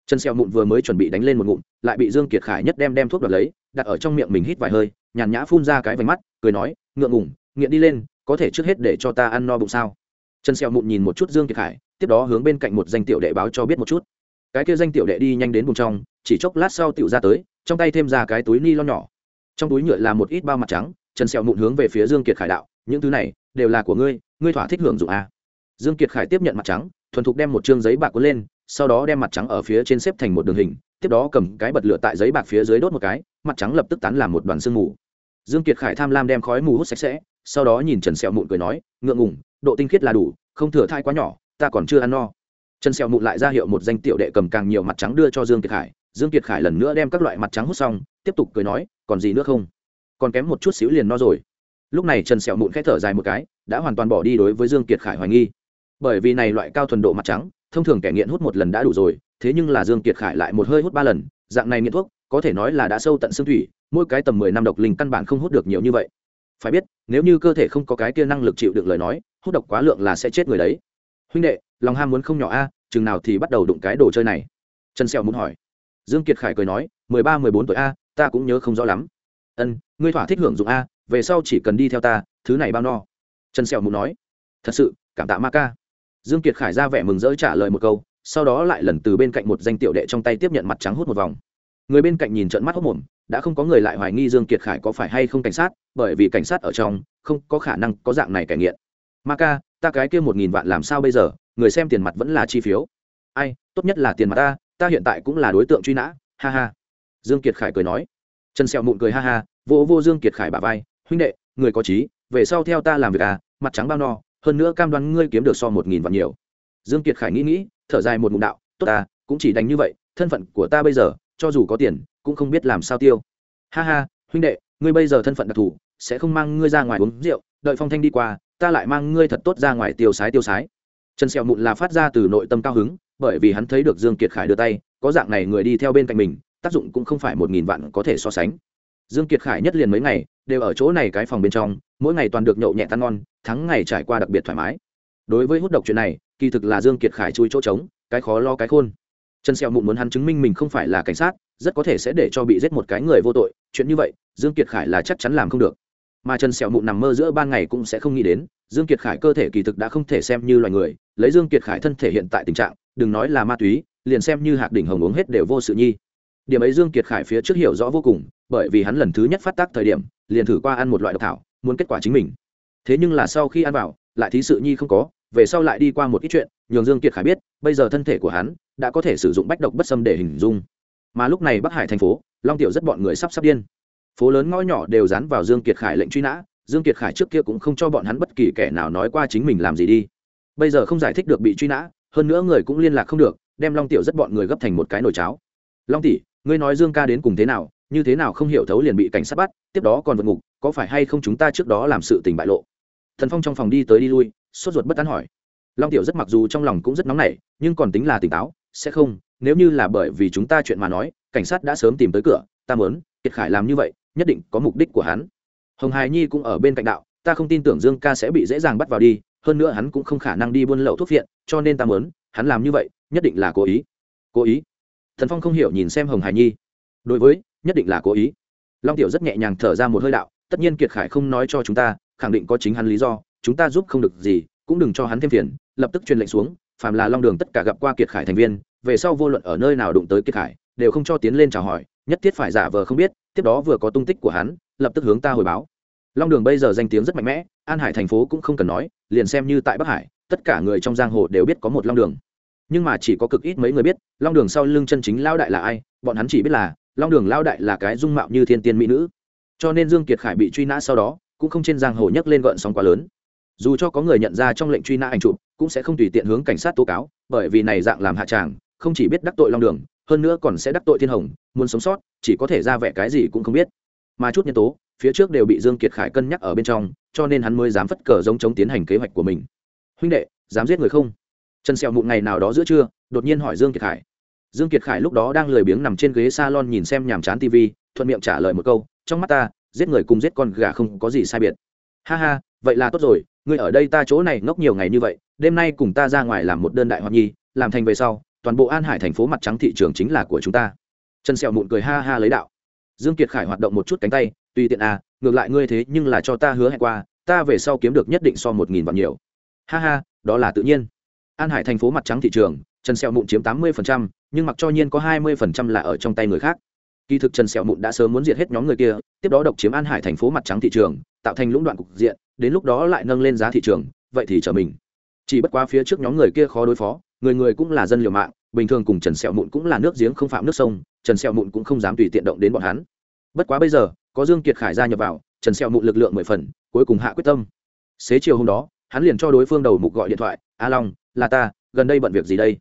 Trần sẹo mụn vừa mới chuẩn bị đánh lên một ngụm lại bị dương kiệt khải nhất đem đem thuốc đoạt lấy đặt ở trong miệng mình hít vài hơi nhàn nhã phun ra cái vành mắt cười nói ngượng ngùng, nghiện đi lên có thể trước hết để cho ta ăn no bụng sao? Trần sẹo mụn nhìn một chút dương kiệt khải, tiếp đó hướng bên cạnh một danh tiểu đệ báo cho biết một chút. Cái kia danh tiểu đệ đi nhanh đến vùng trong, chỉ chốc lát sau tiểu ra tới, trong tay thêm ra cái túi ni lông nhỏ. Trong túi nhựa là một ít bao mặt trắng, trần sẹo mụn hướng về phía dương kiệt khải đạo, những thứ này đều là của ngươi ngươi thỏa thích hưởng dụng à. dương kiệt khải tiếp nhận mặt trắng, thuần thục đem một trương giấy bạc cuốn lên, sau đó đem mặt trắng ở phía trên xếp thành một đường hình, tiếp đó cầm cái bật lửa tại giấy bạc phía dưới đốt một cái, mặt trắng lập tức tán làm một đoàn sương mù. Dương kiệt khải tham lam đem khói mù hút sạch sẽ sau đó nhìn trần sẹo mụn cười nói, ngượng ngùng, độ tinh khiết là đủ, không thừa thai quá nhỏ, ta còn chưa ăn no. Trần sẹo mụn lại ra hiệu một danh tiểu đệ cầm càng nhiều mặt trắng đưa cho dương kiệt khải. Dương kiệt khải lần nữa đem các loại mặt trắng hút xong, tiếp tục cười nói, còn gì nữa không? Còn kém một chút xíu liền no rồi. Lúc này trần sẹo mụn khẽ thở dài một cái, đã hoàn toàn bỏ đi đối với dương kiệt khải hoài nghi. Bởi vì này loại cao thuần độ mặt trắng, thông thường kẻ nghiện hút một lần đã đủ rồi, thế nhưng là dương kiệt khải lại một hơi hút ba lần, dạng này nghiện thuốc, có thể nói là đã sâu tận xương thủy, mỗi cái tầm mười năm độc linh căn bản không hút được nhiều như vậy phải biết, nếu như cơ thể không có cái kia năng lực chịu được lời nói, hút độc quá lượng là sẽ chết người đấy. Huynh đệ, lòng ham muốn không nhỏ a, chừng nào thì bắt đầu đụng cái đồ chơi này. Trần sẹo muốn hỏi. Dương kiệt khải cười nói, mười ba, mười bốn tuổi a, ta cũng nhớ không rõ lắm. Ân, ngươi thỏa thích hưởng dụng a, về sau chỉ cần đi theo ta, thứ này bao no. Trần sẹo muốn nói. Thật sự, cảm tạ ma ca. Dương kiệt khải ra vẻ mừng rỡ trả lời một câu, sau đó lại lần từ bên cạnh một danh tiểu đệ trong tay tiếp nhận mặt trắng hút một vòng. Người bên cạnh nhìn trận mắt hốc mồm đã không có người lại hoài nghi dương kiệt khải có phải hay không cảnh sát, bởi vì cảnh sát ở trong, không có khả năng có dạng này cải nghiện. Ma ca, ta cái kia một nghìn vạn làm sao bây giờ, người xem tiền mặt vẫn là chi phiếu. Ai, tốt nhất là tiền mặt ta ta hiện tại cũng là đối tượng truy nã, ha ha. Dương kiệt khải cười nói. Trần sẹo mụn cười ha ha, vô vô dương kiệt khải bả vai, huynh đệ, người có trí, về sau theo ta làm việc à mặt trắng bao no, hơn nữa cam đoan ngươi kiếm được so một nghìn vạn nhiều. Dương kiệt khải nghĩ nghĩ, thở dài một ngụm đạo, tốt ta, cũng chỉ đánh như vậy, thân phận của ta bây giờ, cho dù có tiền cũng không biết làm sao tiêu. Ha ha, huynh đệ, ngươi bây giờ thân phận đặc thù, sẽ không mang ngươi ra ngoài uống rượu, đợi phong thanh đi qua, ta lại mang ngươi thật tốt ra ngoài tiêu sái tiêu sái. Trần sẹo mụn là phát ra từ nội tâm cao hứng, bởi vì hắn thấy được dương kiệt khải đưa tay, có dạng này người đi theo bên cạnh mình, tác dụng cũng không phải một nghìn vạn có thể so sánh. Dương kiệt khải nhất liền mấy ngày, đều ở chỗ này cái phòng bên trong, mỗi ngày toàn được nhậu nhẹ tan ngon, tháng ngày trải qua đặc biệt thoải mái. Đối với hút độc chuyện này, kỳ thực là dương kiệt khải chui chỗ trống, cái khó lo cái khôn trần sẹo mụn muốn hắn chứng minh mình không phải là cảnh sát, rất có thể sẽ để cho bị giết một cái người vô tội, chuyện như vậy, dương kiệt khải là chắc chắn làm không được. Mà trần sẹo mụn nằm mơ giữa ban ngày cũng sẽ không nghĩ đến, dương kiệt khải cơ thể kỳ thực đã không thể xem như loài người, lấy dương kiệt khải thân thể hiện tại tình trạng, đừng nói là ma túy, liền xem như hạc đỉnh hồng uống hết đều vô sự nhi. Điểm ấy dương kiệt khải phía trước hiểu rõ vô cùng, bởi vì hắn lần thứ nhất phát tác thời điểm, liền thử qua ăn một loại độc thảo, muốn kết quả chính mình. Thế nhưng là sau khi ăn vào, lại thí sự nhi không có về sau lại đi qua một ít chuyện, nhường dương kiệt khải biết, bây giờ thân thể của hắn đã có thể sử dụng bách độc bất xâm để hình dung. Mà lúc này bắc hải thành phố, long tiểu rất bọn người sắp sắp điên. Phố lớn ngõ nhỏ đều dán vào dương kiệt khải lệnh truy nã, dương kiệt khải trước kia cũng không cho bọn hắn bất kỳ kẻ nào nói qua chính mình làm gì đi. Bây giờ không giải thích được bị truy nã, hơn nữa người cũng liên lạc không được, đem long tiểu rất bọn người gấp thành một cái nồi cháo. Long tỷ, ngươi nói dương ca đến cùng thế nào, như thế nào không hiểu thấu liền bị cảnh sát bắt, tiếp đó còn vượt ngục, có phải hay không chúng ta trước đó làm sự tình bại lộ? Thần phong trong phòng đi tới đi lui, sốt ruột bất tán hỏi. Long tiểu rất mặc dù trong lòng cũng rất nóng nảy, nhưng còn tính là tỉnh táo, sẽ không, nếu như là bởi vì chúng ta chuyện mà nói, cảnh sát đã sớm tìm tới cửa, ta mớn kiệt khải làm như vậy, nhất định có mục đích của hắn. Hồng hải nhi cũng ở bên cạnh đạo, ta không tin tưởng dương ca sẽ bị dễ dàng bắt vào đi, hơn nữa hắn cũng không khả năng đi buôn lậu thuốc viện, cho nên ta mớn hắn làm như vậy, nhất định là cố ý. Cố ý? Thần phong không hiểu nhìn xem hồng hải nhi. Đối với, nhất định là cố ý. Long tiểu rất nhẹ nhàng thở ra một hơi đạo, tất nhiên kiệt khải không nói cho chúng ta khẳng định có chính hắn lý do, chúng ta giúp không được gì, cũng đừng cho hắn thêm phiền, lập tức truyền lệnh xuống, phàm là long đường tất cả gặp qua kiệt khải thành viên, về sau vô luận ở nơi nào đụng tới kiệt khải, đều không cho tiến lên chào hỏi, nhất thiết phải giả vờ không biết, tiếp đó vừa có tung tích của hắn, lập tức hướng ta hồi báo. Long đường bây giờ danh tiếng rất mạnh mẽ, an hải thành phố cũng không cần nói, liền xem như tại bắc hải, tất cả người trong giang hồ đều biết có một long đường. Nhưng mà chỉ có cực ít mấy người biết, long đường sau lưng chân chính lao đại là ai, bọn hắn chỉ biết là, long đường lao đại là cái dung mạo như thiên tiên mỹ nữ. Cho nên dương kiệt khải bị truy nã sau đó cũng không trên giang hồ nhấc lên gợn sóng quá lớn. Dù cho có người nhận ra trong lệnh truy nã ảnh chụp, cũng sẽ không tùy tiện hướng cảnh sát tố cáo, bởi vì này dạng làm hạ tràng, không chỉ biết đắc tội long đường, hơn nữa còn sẽ đắc tội thiên hồng, muốn sống sót, chỉ có thể ra vẻ cái gì cũng không biết. Mà chút nhân tố, phía trước đều bị dương kiệt khải cân nhắc ở bên trong, cho nên hắn mới dám phất cờ giống chống tiến hành kế hoạch của mình. Huynh đệ, dám giết người không? Trần sẹo mụn ngày nào đó giữa trưa, đột nhiên hỏi dương kiệt khải. Dương kiệt khải lúc đó đang lười biếng nằm trên ghế salon nhìn xem nhàm chán tv thuận miệng trả lời một câu, trong mắt ta giết người cùng giết con gà không có gì sai biệt. Ha ha, vậy là tốt rồi, ngươi ở đây ta chỗ này ngốc nhiều ngày như vậy, đêm nay cùng ta ra ngoài làm một đơn đại hoa nhi, làm thành về sau, toàn bộ an hải thành phố mặt trắng thị trường chính là của chúng ta. Trần sẹo mụn cười ha ha lấy đạo. Dương kiệt khải hoạt động một chút cánh tay, tùy tiện à ngược lại ngươi thế nhưng là cho ta hứa hẹn qua, ta về sau kiếm được nhất định so một nghìn vạn nhiều. Ha ha, đó là tự nhiên. An hải thành phố mặt trắng thị trường, trần sẹo mụn chiếm tám mươi nhưng mặc cho nhiên có hai mươi là ở trong tay người khác kỳ thực trần sẹo mụn đã sớm muốn diệt hết nhóm người kia, tiếp đó độc chiếm an hải thành phố mặt trắng thị trường, tạo thành lũng đoạn cục diện, đến lúc đó lại nâng lên giá thị trường, vậy thì trở mình. Chỉ bất quá phía trước nhóm người kia khó đối phó, người người cũng là dân liều mạng, bình thường cùng trần sẹo mụn cũng là nước giếng không phạm nước sông, trần sẹo mụn cũng không dám tùy tiện động đến bọn hắn. Bất quá bây giờ, có dương kiệt khải gia nhập vào, trần sẹo mụn lực lượng mười phần, cuối cùng hạ quyết tâm. Xế chiều hôm đó, hắn liền cho đối phương đầu mục gọi điện thoại, a long, là ta, gần đây bận việc gì đây?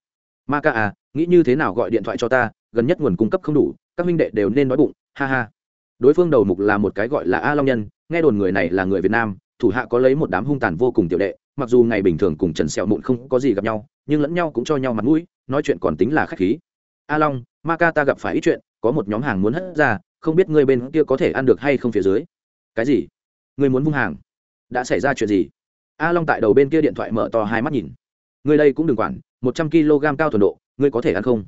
Ma ca à nghĩ như thế nào gọi điện thoại cho ta, gần nhất nguồn cung cấp không đủ các minh đệ đều nên nói bụng, ha ha. Đối phương đầu mục là một cái gọi là a long nhân, nghe đồn người này là người việt nam, thủ hạ có lấy một đám hung tàn vô cùng tiểu đệ, mặc dù ngày bình thường cùng trần sẹo mụn không có gì gặp nhau, nhưng lẫn nhau cũng cho nhau mặt mũi, nói chuyện còn tính là khách khí. A long, ma ca ta gặp phải ít chuyện, có một nhóm hàng muốn hất ra, không biết ngươi bên kia có thể ăn được hay không phía dưới. Cái gì? Ngươi muốn vung hàng? Đã xảy ra chuyện gì? A long tại đầu bên kia điện thoại mở to hai mắt nhìn. Ngươi đây cũng đừng quản, một trăm kg cao thuần độ, ngươi có thể ăn không?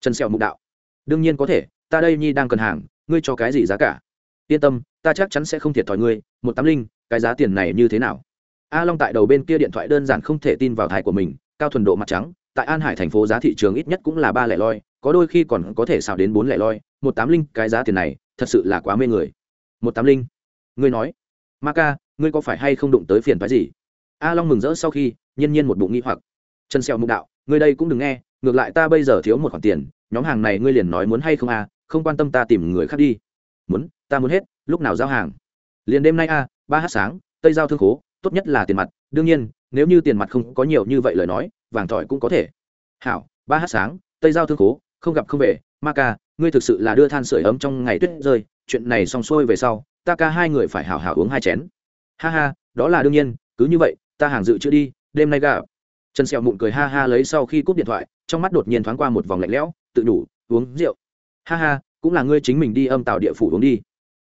Trần sẹo mục đạo. Đương nhiên có thể ta đây nhi đang cần hàng, ngươi cho cái gì giá cả? Yên tâm, ta chắc chắn sẽ không thiệt thòi ngươi, một tám linh, cái giá tiền này như thế nào? A long tại đầu bên kia điện thoại đơn giản không thể tin vào thai của mình, cao thuần độ mặt trắng, tại an hải thành phố giá thị trường ít nhất cũng là ba lẻ loi, có đôi khi còn có thể xào đến bốn lẻ loi, một tám linh, cái giá tiền này, thật sự là quá mê người. Một tám linh. Ngươi nói, ma ca, ngươi có phải hay không đụng tới phiền phái gì? A long mừng rỡ sau khi, nhiên nhiên một bụng nghi hoặc. Chân xèo mục đạo, ngươi đây cũng đừng nghe, ngược lại ta bây giờ thiếu một khoản tiền, nhóm hàng này ngươi liền nói muốn hay không à không quan tâm ta tìm người khác đi. Muốn, ta muốn hết, lúc nào giao hàng? Liền đêm nay a, ba h sáng, tây giao thương khố, tốt nhất là tiền mặt. Đương nhiên, nếu như tiền mặt không có nhiều như vậy lời nói, vàng thỏi cũng có thể. Hảo, ba h sáng, tây giao thương khố, không gặp không về. Ma ca, ngươi thực sự là đưa than sửa ấm trong ngày tuyết rơi. Chuyện này xong xuôi về sau, ta ca hai người phải hảo hảo uống hai chén. Ha ha, đó là đương nhiên, cứ như vậy, ta hàng dự trữ đi, đêm nay gạo. trần sẹo mụn cười ha ha lấy sau khi cúp điện thoại, trong mắt đột nhiên thoáng qua một vòng lạnh lẽo, tự đủ, uống rượu ha ha, cũng là ngươi chính mình đi âm tạo địa phủ uống đi.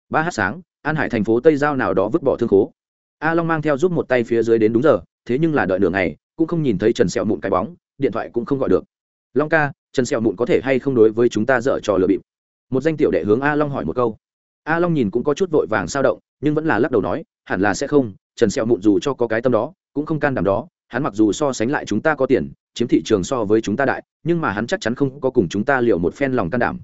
Ba h sáng, an hải thành phố tây giao nào đó vứt bỏ thương khố. A long mang theo giúp một tay phía dưới đến đúng giờ, thế nhưng là đợi nửa ngày, cũng không nhìn thấy trần sẹo mụn cái bóng, điện thoại cũng không gọi được. Long ca, trần sẹo mụn có thể hay không đối với chúng ta dở trò lừa bịp? Một danh tiểu đệ hướng a long hỏi một câu. A long nhìn cũng có chút vội vàng sao động, nhưng vẫn là lắc đầu nói, hẳn là sẽ không, trần sẹo mụn dù cho có cái tâm đó, cũng không can đảm đó, hắn mặc dù so sánh lại chúng ta có tiền, chiếm thị trường so với chúng ta đại, nhưng mà hắn chắc chắn không có cùng chúng ta liệu một phen lòng can đảm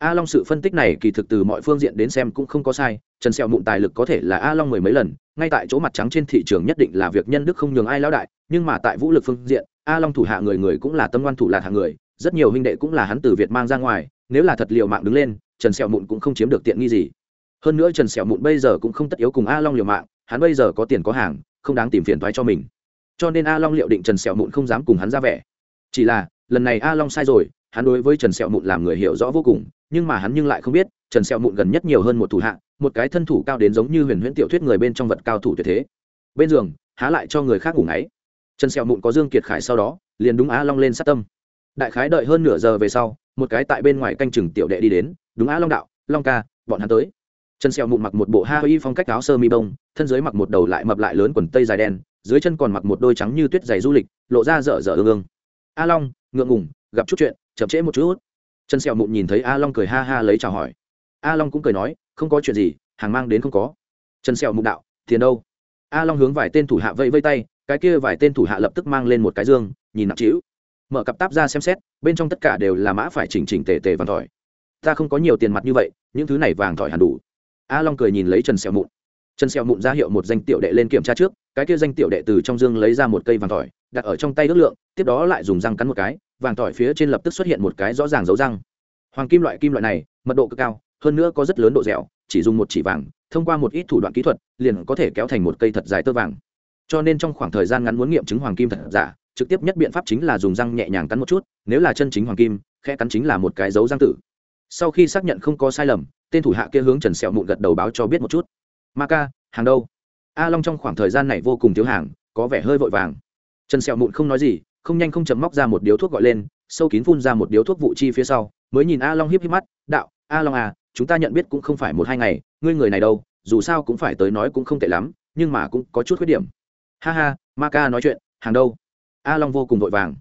a long sự phân tích này kỳ thực từ mọi phương diện đến xem cũng không có sai, trần sẹo mụn tài lực có thể là a long mười mấy lần, ngay tại chỗ mặt trắng trên thị trường nhất định là việc nhân đức không nhường ai lão đại, nhưng mà tại vũ lực phương diện, a long thủ hạ người người cũng là tâm ngoan thủ lạc hạ người, rất nhiều huynh đệ cũng là hắn từ việt mang ra ngoài, nếu là thật liều mạng đứng lên, trần sẹo mụn cũng không chiếm được tiện nghi gì. Hơn nữa trần sẹo mụn bây giờ cũng không tất yếu cùng a long liều mạng, hắn bây giờ có tiền có hàng, không đáng tìm phiền toái cho mình. Cho nên a long liệu định trần sẹo mụn không dám cùng hắn ra vẻ. Chỉ là, lần này a long sai rồi hắn đối với trần sẹo mụn làm người hiểu rõ vô cùng, nhưng mà hắn nhưng lại không biết, trần sẹo mụn gần nhất nhiều hơn một thủ hạ, một cái thân thủ cao đến giống như huyền huyễn tiểu thuyết người bên trong vật cao thủ tuyệt thế. Bên giường, há lại cho người khác ngủ ngáy. Trần sẹo mụn có dương kiệt khải sau đó, liền đúng a long lên sát tâm. Đại khái đợi hơn nửa giờ về sau, một cái tại bên ngoài canh chừng tiểu đệ đi đến, đúng a long đạo, long ca, bọn hắn tới. Trần sẹo mụn mặc một bộ ha y phong cách áo sơ mi bông, thân dưới mặc một đầu lại mập lại lớn quần tây dài đen, dưới chân còn mặc một đôi trắng như tuyết giày du lịch, lộ ra dở dở ương ương. A long, ngượng ngùng, gặp chút chuyện chậm trễ một chút. Trần sẹo mụn nhìn thấy a long cười ha ha lấy chào hỏi. A long cũng cười nói, không có chuyện gì, hàng mang đến không có. Trần sẹo mụn đạo, tiền đâu? A long hướng vài tên thủ hạ vẫy vây tay, cái kia vài tên thủ hạ lập tức mang lên một cái dương, nhìn nặng trĩu. Mở cặp táp ra xem xét, bên trong tất cả đều là mã phải chỉnh chỉnh tề tề vàng thỏi. Ta không có nhiều tiền mặt như vậy, những thứ này vàng thỏi hẳn đủ. A long cười nhìn lấy trần sẹo mụn. Trần sẹo mụn ra hiệu một danh tiểu đệ lên kiểm tra trước, cái kia danh tiểu đệ từ trong dương lấy ra một cây vàng tỏi đặt ở trong tay ước lượng, tiếp đó lại dùng răng cắn một cái vàng tỏi phía trên lập tức xuất hiện một cái rõ ràng dấu răng. Hoàng kim loại kim loại này, mật độ cực cao, hơn nữa có rất lớn độ dẻo, chỉ dùng một chỉ vàng, thông qua một ít thủ đoạn kỹ thuật, liền có thể kéo thành một cây thật dài tơ vàng. Cho nên trong khoảng thời gian ngắn muốn nghiệm chứng hoàng kim thật giả, trực tiếp nhất biện pháp chính là dùng răng nhẹ nhàng cắn một chút, nếu là chân chính hoàng kim khe cắn chính là một cái dấu răng tử. Sau khi xác nhận không có sai lầm, tên thủ hạ kia hướng trần sẹo mụn gật đầu báo cho biết một chút. Ma ca, hàng đâu? A long trong khoảng thời gian này vô cùng thiếu hàng, có vẻ hơi vội vàng. Trần sẹo mụn không nói gì không nhanh không chấm móc ra một điếu thuốc gọi lên, sâu kín phun ra một điếu thuốc vụ chi phía sau, mới nhìn a long hiếp hiếp mắt, đạo, a long à chúng ta nhận biết cũng không phải một hai ngày, ngươi người này đâu, dù sao cũng phải tới nói cũng không tệ lắm, nhưng mà cũng có chút khuyết điểm. Ha ha, ma ca nói chuyện, hàng đâu? A long vô cùng vội vàng.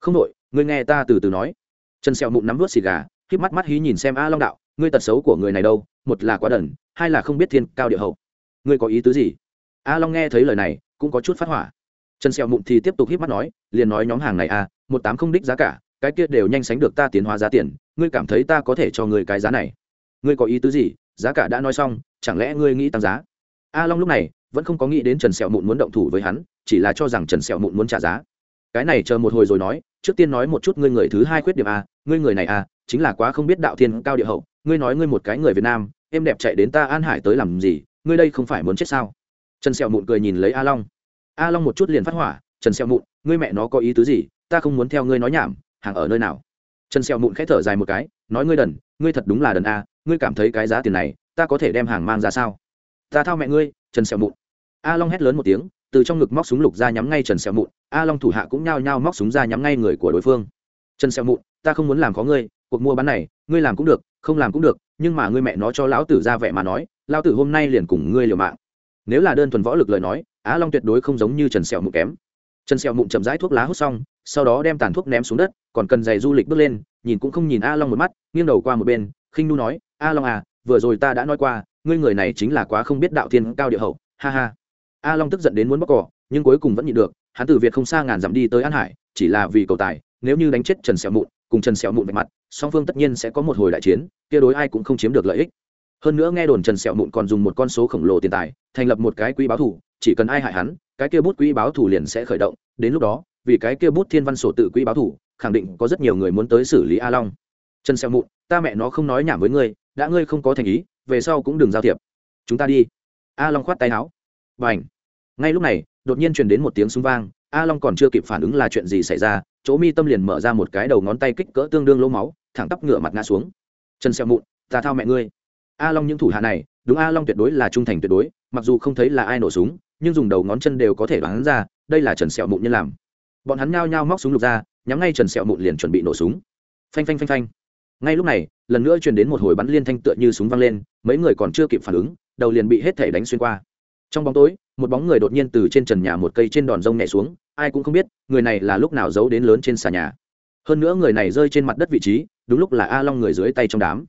Không đội, ngươi nghe ta từ từ nói. Trần sẹo mụn nắm vớt xì gà hiếp mắt mắt hí nhìn xem a long đạo, ngươi tật xấu của người này đâu, một là quá đần, hai là không biết thiên cao địa hậu. Ngươi có ý tứ gì? A long nghe thấy lời này, cũng có chút phát hỏa trần sẹo mụn thì tiếp tục híp mắt nói, liền nói nhóm hàng này a một tám không đích giá cả, cái kia đều nhanh sánh được ta tiến hóa giá tiền, ngươi cảm thấy ta có thể cho ngươi cái giá này. Ngươi có ý tứ gì? Giá cả đã nói xong, chẳng lẽ ngươi nghĩ tăng giá? A long lúc này vẫn không có nghĩ đến trần sẹo mụn muốn động thủ với hắn, chỉ là cho rằng trần sẹo mụn muốn trả giá. Cái này chờ một hồi rồi nói, trước tiên nói một chút ngươi người thứ hai khuyết điểm a ngươi người này a chính là quá không biết đạo thiên cao địa hậu, ngươi nói ngươi một cái người việt nam, em đẹp chạy đến ta an hải tới làm gì, ngươi đây không phải muốn chết sao? Trần sẹo mụn cười nhìn lấy a long a long một chút liền phát hỏa, trần sẹo mụn, ngươi mẹ nó có ý tứ gì? Ta không muốn theo ngươi nói nhảm, hàng ở nơi nào? Trần sẹo mụn khẽ thở dài một cái, nói ngươi đần, ngươi thật đúng là đần a, ngươi cảm thấy cái giá tiền này, ta có thể đem hàng mang ra sao? Ta thao mẹ ngươi, trần sẹo mụn. A long hét lớn một tiếng, từ trong ngực móc súng lục ra nhắm ngay trần sẹo mụn, a long thủ hạ cũng nhao nhao móc súng ra nhắm ngay người của đối phương. Trần sẹo mụn, ta không muốn làm có ngươi, cuộc mua bán này, ngươi làm cũng được, không làm cũng được, nhưng mà ngươi mẹ nó cho lão tử ra vẻ mà nói, lão tử hôm nay liền cùng ngươi liều mạng. Nếu là đơn thuần võ lực lời nói á long tuyệt đối không giống như trần sẹo mụn kém. Trần sẹo mụn chậm rãi thuốc lá hút xong, sau đó đem tàn thuốc ném xuống đất, còn cần giày du lịch bước lên, nhìn cũng không nhìn a long một mắt, nghiêng đầu qua một bên, khinh nu nói a long à vừa rồi ta đã nói qua, ngươi người này chính là quá không biết đạo thiên cao địa hậu. Ha ha. A long tức giận đến muốn bóc cỏ, nhưng cuối cùng vẫn nhịn được, hắn từ việt không xa ngàn dặm đi tới an hải, chỉ là vì cầu tài, nếu như đánh chết trần sẹo mụn, cùng trần sẹo mụn về mặt, song phương tất nhiên sẽ có một hồi đại chiến, kia đối ai cũng không chiếm được lợi ích. Hơn nữa nghe đồn trần sẹo mụn còn dùng một con số khổng lồ tiền tài, thành lập một cái quỹ báo thủ chỉ cần ai hại hắn, cái kia bút quỹ báo thủ liền sẽ khởi động. Đến lúc đó, vì cái kia bút thiên văn sổ tự quỹ báo thủ khẳng định có rất nhiều người muốn tới xử lý a long. Trần sẹo mụn, ta mẹ nó không nói nhảm với ngươi, đã ngươi không có thành ý, về sau cũng đừng giao thiệp. Chúng ta đi. A long khoát tay áo. Và ngay lúc này, đột nhiên truyền đến một tiếng súng vang, a long còn chưa kịp phản ứng là chuyện gì xảy ra, chỗ mi tâm liền mở ra một cái đầu ngón tay kích cỡ tương đương lỗ máu, thẳng tắp ngửa mặt ngã xuống. Chân xẹo mụn, ta thao mẹ ngươi. A long những thủ hạ này, đúng a long tuyệt đối là trung thành tuyệt đối, mặc dù không thấy là ai nổ súng nhưng dùng đầu ngón chân đều có thể đoán ra, đây là trần sẹo mụn nhân làm. Bọn hắn nhao nhao móc súng lục ra, nhắm ngay trần sẹo mụn liền chuẩn bị nổ súng. Phanh phanh phanh phanh. Ngay lúc này, lần nữa truyền đến một hồi bắn liên thanh tựa như súng văng lên, mấy người còn chưa kịp phản ứng, đầu liền bị hết thể đánh xuyên qua. Trong bóng tối, một bóng người đột nhiên từ trên trần nhà một cây trên đòn rông nhẹ xuống, ai cũng không biết, người này là lúc nào giấu đến lớn trên xà nhà. Hơn nữa người này rơi trên mặt đất vị trí, đúng lúc là a long người dưới tay trong đám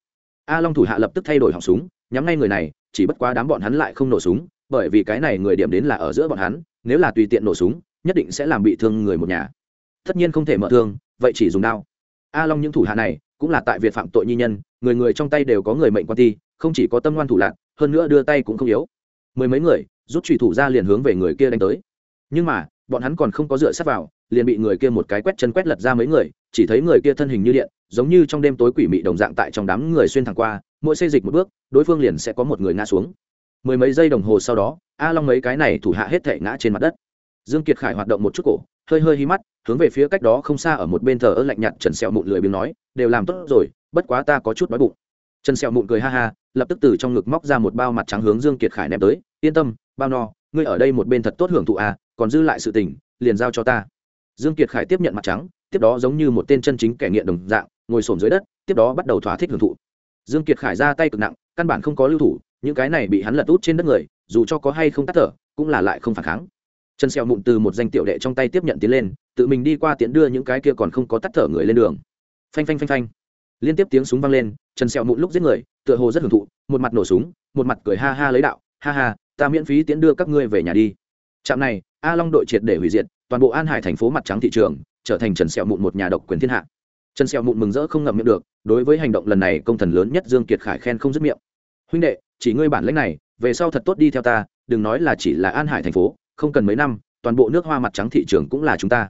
a long thủ hạ lập tức thay đổi họng súng, nhắm ngay người này, chỉ bất quá đám bọn hắn lại không nổ súng, bởi vì cái này người điểm đến là ở giữa bọn hắn, nếu là tùy tiện nổ súng, nhất định sẽ làm bị thương người một nhà. Tất nhiên không thể mở thương, vậy chỉ dùng đao. A long những thủ hạ này, cũng là tại việt phạm tội nhi nhân, người người trong tay đều có người mệnh quan ti, không chỉ có tâm ngoan thủ lạc, hơn nữa đưa tay cũng không yếu. Mười mấy người, rút trùy thủ ra liền hướng về người kia đánh tới. Nhưng mà, bọn hắn còn không có dựa sát vào, liền bị người kia một cái quét chân quét lật ra mấy người chỉ thấy người kia thân hình như điện, giống như trong đêm tối quỷ mị đồng dạng tại trong đám người xuyên thẳng qua, mỗi xây dịch một bước, đối phương liền sẽ có một người ngã xuống. Mười mấy giây đồng hồ sau đó, a long mấy cái này thủ hạ hết thể ngã trên mặt đất. Dương kiệt khải hoạt động một chút cổ, hơi hơi hí mắt, hướng về phía cách đó không xa ở một bên thờ ơ lạnh nhạt trần sẹo mụn lười biếng nói, đều làm tốt rồi, bất quá ta có chút đói bụng. Trần sẹo mụn cười ha ha, lập tức từ trong ngực móc ra một bao mặt trắng hướng dương kiệt khải ném tới, yên tâm, bao no, ngươi ở đây một bên thật tốt hưởng thụ à còn dư lại sự tình, liền giao cho ta. Dương kiệt khải tiếp nhận mặt trắng tiếp đó giống như một tên chân chính kẻ nghiện đồng dạng, ngồi sồn dưới đất, tiếp đó bắt đầu thỏa thích hưởng thụ. Dương kiệt khải ra tay cực nặng, căn bản không có lưu thủ, những cái này bị hắn lật út trên đất người, dù cho có hay không tắt thở, cũng là lại không phản kháng. Trần xeo mụn từ một danh tiểu đệ trong tay tiếp nhận tiến lên, tự mình đi qua tiễn đưa những cái kia còn không có tắt thở người lên đường. Phanh phanh phanh phanh. Liên tiếp tiếng súng vang lên, trần xeo mụn lúc giết người, tựa hồ rất hưởng thụ, một mặt nổ súng, một mặt cười ha ha lấy đạo, ha ha, ta miễn phí tiễn đưa các ngươi về nhà đi. Trạm này, a long đội triệt để hủy diệt toàn bộ an hải thành phố mặt trắng thị trường, trở thành trần Sẹo mụn một nhà độc quyền thiên hạ. Trần Sẹo mụn mừng rỡ không ngậm miệng được, đối với hành động lần này công thần lớn nhất dương kiệt khải khen không dứt miệng. Huynh đệ, chỉ ngươi bản lĩnh này, về sau thật tốt đi theo ta, đừng nói là chỉ là an hải thành phố, không cần mấy năm, toàn bộ nước hoa mặt trắng thị trường cũng là chúng ta.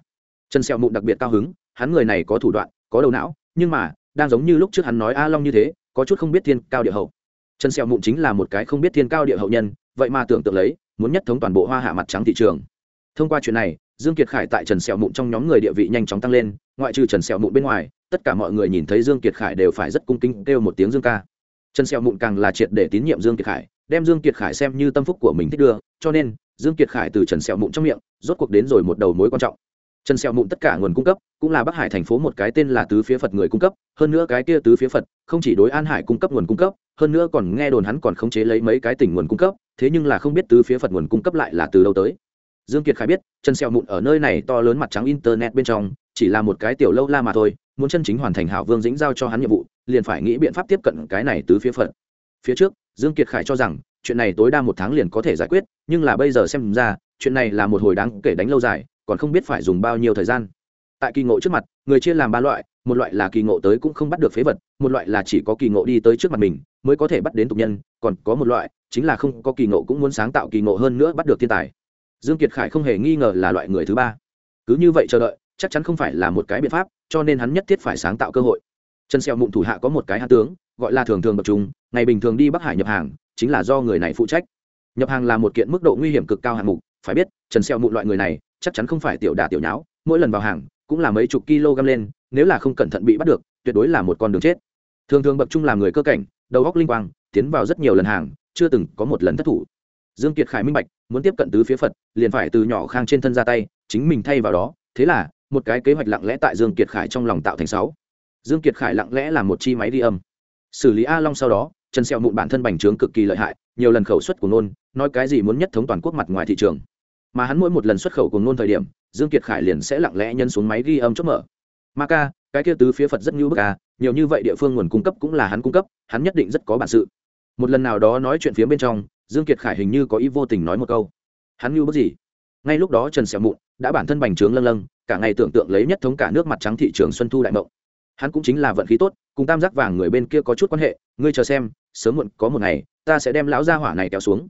Trần Sẹo mụn đặc biệt cao hứng, hắn người này có thủ đoạn, có đầu não, nhưng mà, đang giống như lúc trước hắn nói a long như thế, có chút không biết thiên cao địa hậu. Trần Sẹo mụn chính là một cái không biết thiên cao địa hậu nhân, vậy mà tưởng tượng lấy, muốn nhất thống toàn bộ hoa hạ mặt trắng thị trường. Thông qua chuyện này dương kiệt khải tại trần sẹo mụn trong nhóm người địa vị nhanh chóng tăng lên, ngoại trừ trần sẹo mụn bên ngoài, tất cả mọi người nhìn thấy dương kiệt khải đều phải rất cung kính kêu một tiếng dương ca. Trần sẹo mụn càng là triệt để tín nhiệm dương kiệt khải, đem dương kiệt khải xem như tâm phúc của mình thích đưa, cho nên, dương kiệt khải từ trần sẹo mụn trong miệng, rốt cuộc đến rồi một đầu mối quan trọng. Trần sẹo mụn tất cả nguồn cung cấp, cũng là bắc hải thành phố một cái tên là tứ phía phật người cung cấp, hơn nữa cái kia tứ phía phật, không chỉ đối an hải cung cấp nguồn cung cấp, hơn nữa còn nghe đồn hắn còn khống chế lấy mấy cái tỉnh nguồn cung cấp, thế nhưng là không biết tứ phía phật nguồn cung cấp lại là từ đâu tới dương kiệt khải biết, chân sẹo mụn ở nơi này to lớn mặt trắng internet bên trong, chỉ là một cái tiểu lâu la mà thôi, muốn chân chính hoàn thành hảo vương dĩnh giao cho hắn nhiệm vụ, liền phải nghĩ biện pháp tiếp cận cái này tứ phía phận. phía trước, dương kiệt khải cho rằng, chuyện này tối đa một tháng liền có thể giải quyết, nhưng là bây giờ xem ra, chuyện này là một hồi đáng kể đánh lâu dài, còn không biết phải dùng bao nhiêu thời gian tại kỳ ngộ trước mặt, người chia làm ba loại, một loại là kỳ ngộ tới cũng không bắt được phế vật, một loại là chỉ có kỳ ngộ đi tới trước mặt mình, mới có thể bắt đến tục nhân, còn có một loại, chính là không có kỳ ngộ cũng muốn sáng tạo kỳ ngộ hơn nữa bắt được thiên tài dương kiệt khải không hề nghi ngờ là loại người thứ ba. Cứ như vậy chờ đợi, chắc chắn không phải là một cái biện pháp, cho nên hắn nhất thiết phải sáng tạo cơ hội. Trần Xeo mụn thủ hạ có một cái hạ tướng, gọi là thường thường bậc trung, ngày bình thường đi bắc hải nhập hàng, chính là do người này phụ trách. Nhập hàng là một kiện mức độ nguy hiểm cực cao hạng mục, phải biết, trần Xeo mụn loại người này, chắc chắn không phải tiểu đả tiểu nháo, mỗi lần vào hàng, cũng là mấy chục kg lên, nếu là không cẩn thận bị bắt được, tuyệt đối là một con đường chết. Thường thường bậc trung làm người cơ cảnh, đầu óc linh quang, tiến vào rất nhiều lần hàng, chưa từng có một lần thất thủ dương kiệt khải minh bạch, muốn tiếp cận tứ phía phật, liền phải từ nhỏ khang trên thân ra tay, chính mình thay vào đó. Thế là, một cái kế hoạch lặng lẽ tại dương kiệt khải trong lòng tạo thành sáu. Dương kiệt khải lặng lẽ làm một chi máy ghi âm. Xử lý a long sau đó, trần sẹo mụn bản thân bành trướng cực kỳ lợi hại, nhiều lần khẩu xuất của nôn nói cái gì muốn nhất thống toàn quốc mặt ngoài thị trường. Mà hắn mỗi một lần xuất khẩu của nôn thời điểm, dương kiệt khải liền sẽ lặng lẽ nhân xuống máy ghi âm chốt mở. Ma ca, cái kia tứ phía phật rất như bức ca nhiều như vậy địa phương nguồn cung cấp cũng là hắn cung cấp, hắn nhất định rất có bản sự. Một lần nào đó nói chuyện phía bên trong dương kiệt khải hình như có ý vô tình nói một câu. Hắn như bất gì? Ngay lúc đó trần sẹo mụn đã bản thân bành trướng lâng lâng, cả ngày tưởng tượng lấy nhất thống cả nước mặt trắng thị trường xuân thu đại mộng. Hắn cũng chính là vận khí tốt, cùng tam giác vàng người bên kia có chút quan hệ, ngươi chờ xem, sớm muộn có một ngày, ta sẽ đem lão gia hỏa này kéo xuống.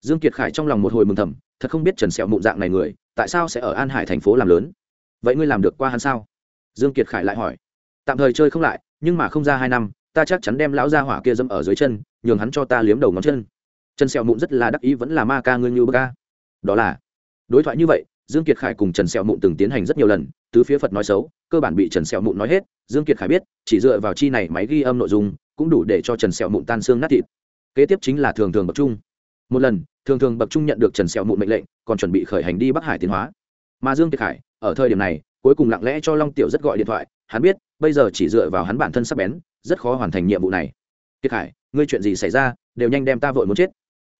Dương kiệt khải trong lòng một hồi mừng thầm, thật không biết trần sẹo mụn dạng này người, tại sao sẽ ở an hải thành phố làm lớn? Vậy ngươi làm được qua hắn sao? Dương kiệt khải lại hỏi. Tạm thời chơi không lại, nhưng mà không ra hai năm, ta chắc chắn đem lão gia hỏa kia dâm ở dưới chân, nhường hắn cho ta liếm đầu ngón chân trần sẹo mụn rất là đắc ý vẫn là ma ca ngươi như bơ ca. Đó là, đối thoại như vậy, dương kiệt khải cùng trần sẹo mụn từng tiến hành rất nhiều lần, tứ phía phật nói xấu, cơ bản bị trần sẹo mụn nói hết, dương kiệt khải biết, chỉ dựa vào chi này máy ghi âm nội dung, cũng đủ để cho trần sẹo mụn tan xương nát thịt. Kế tiếp chính là thường thường bậc trung. Một lần, thường thường bậc trung nhận được trần sẹo mụn mệnh lệnh, còn chuẩn bị khởi hành đi bắc hải tiến hóa. Mà dương kiệt khải, ở thời điểm này, cuối cùng lặng lẽ cho long tiểu rất gọi điện thoại, hắn biết, bây giờ chỉ dựa vào hắn bản thân sắp bén, rất khó hoàn thành nhiệm vụ này. Kiệt khải, ngươi chuyện gì xảy ra, đều nhanh đem ta vội muốn chết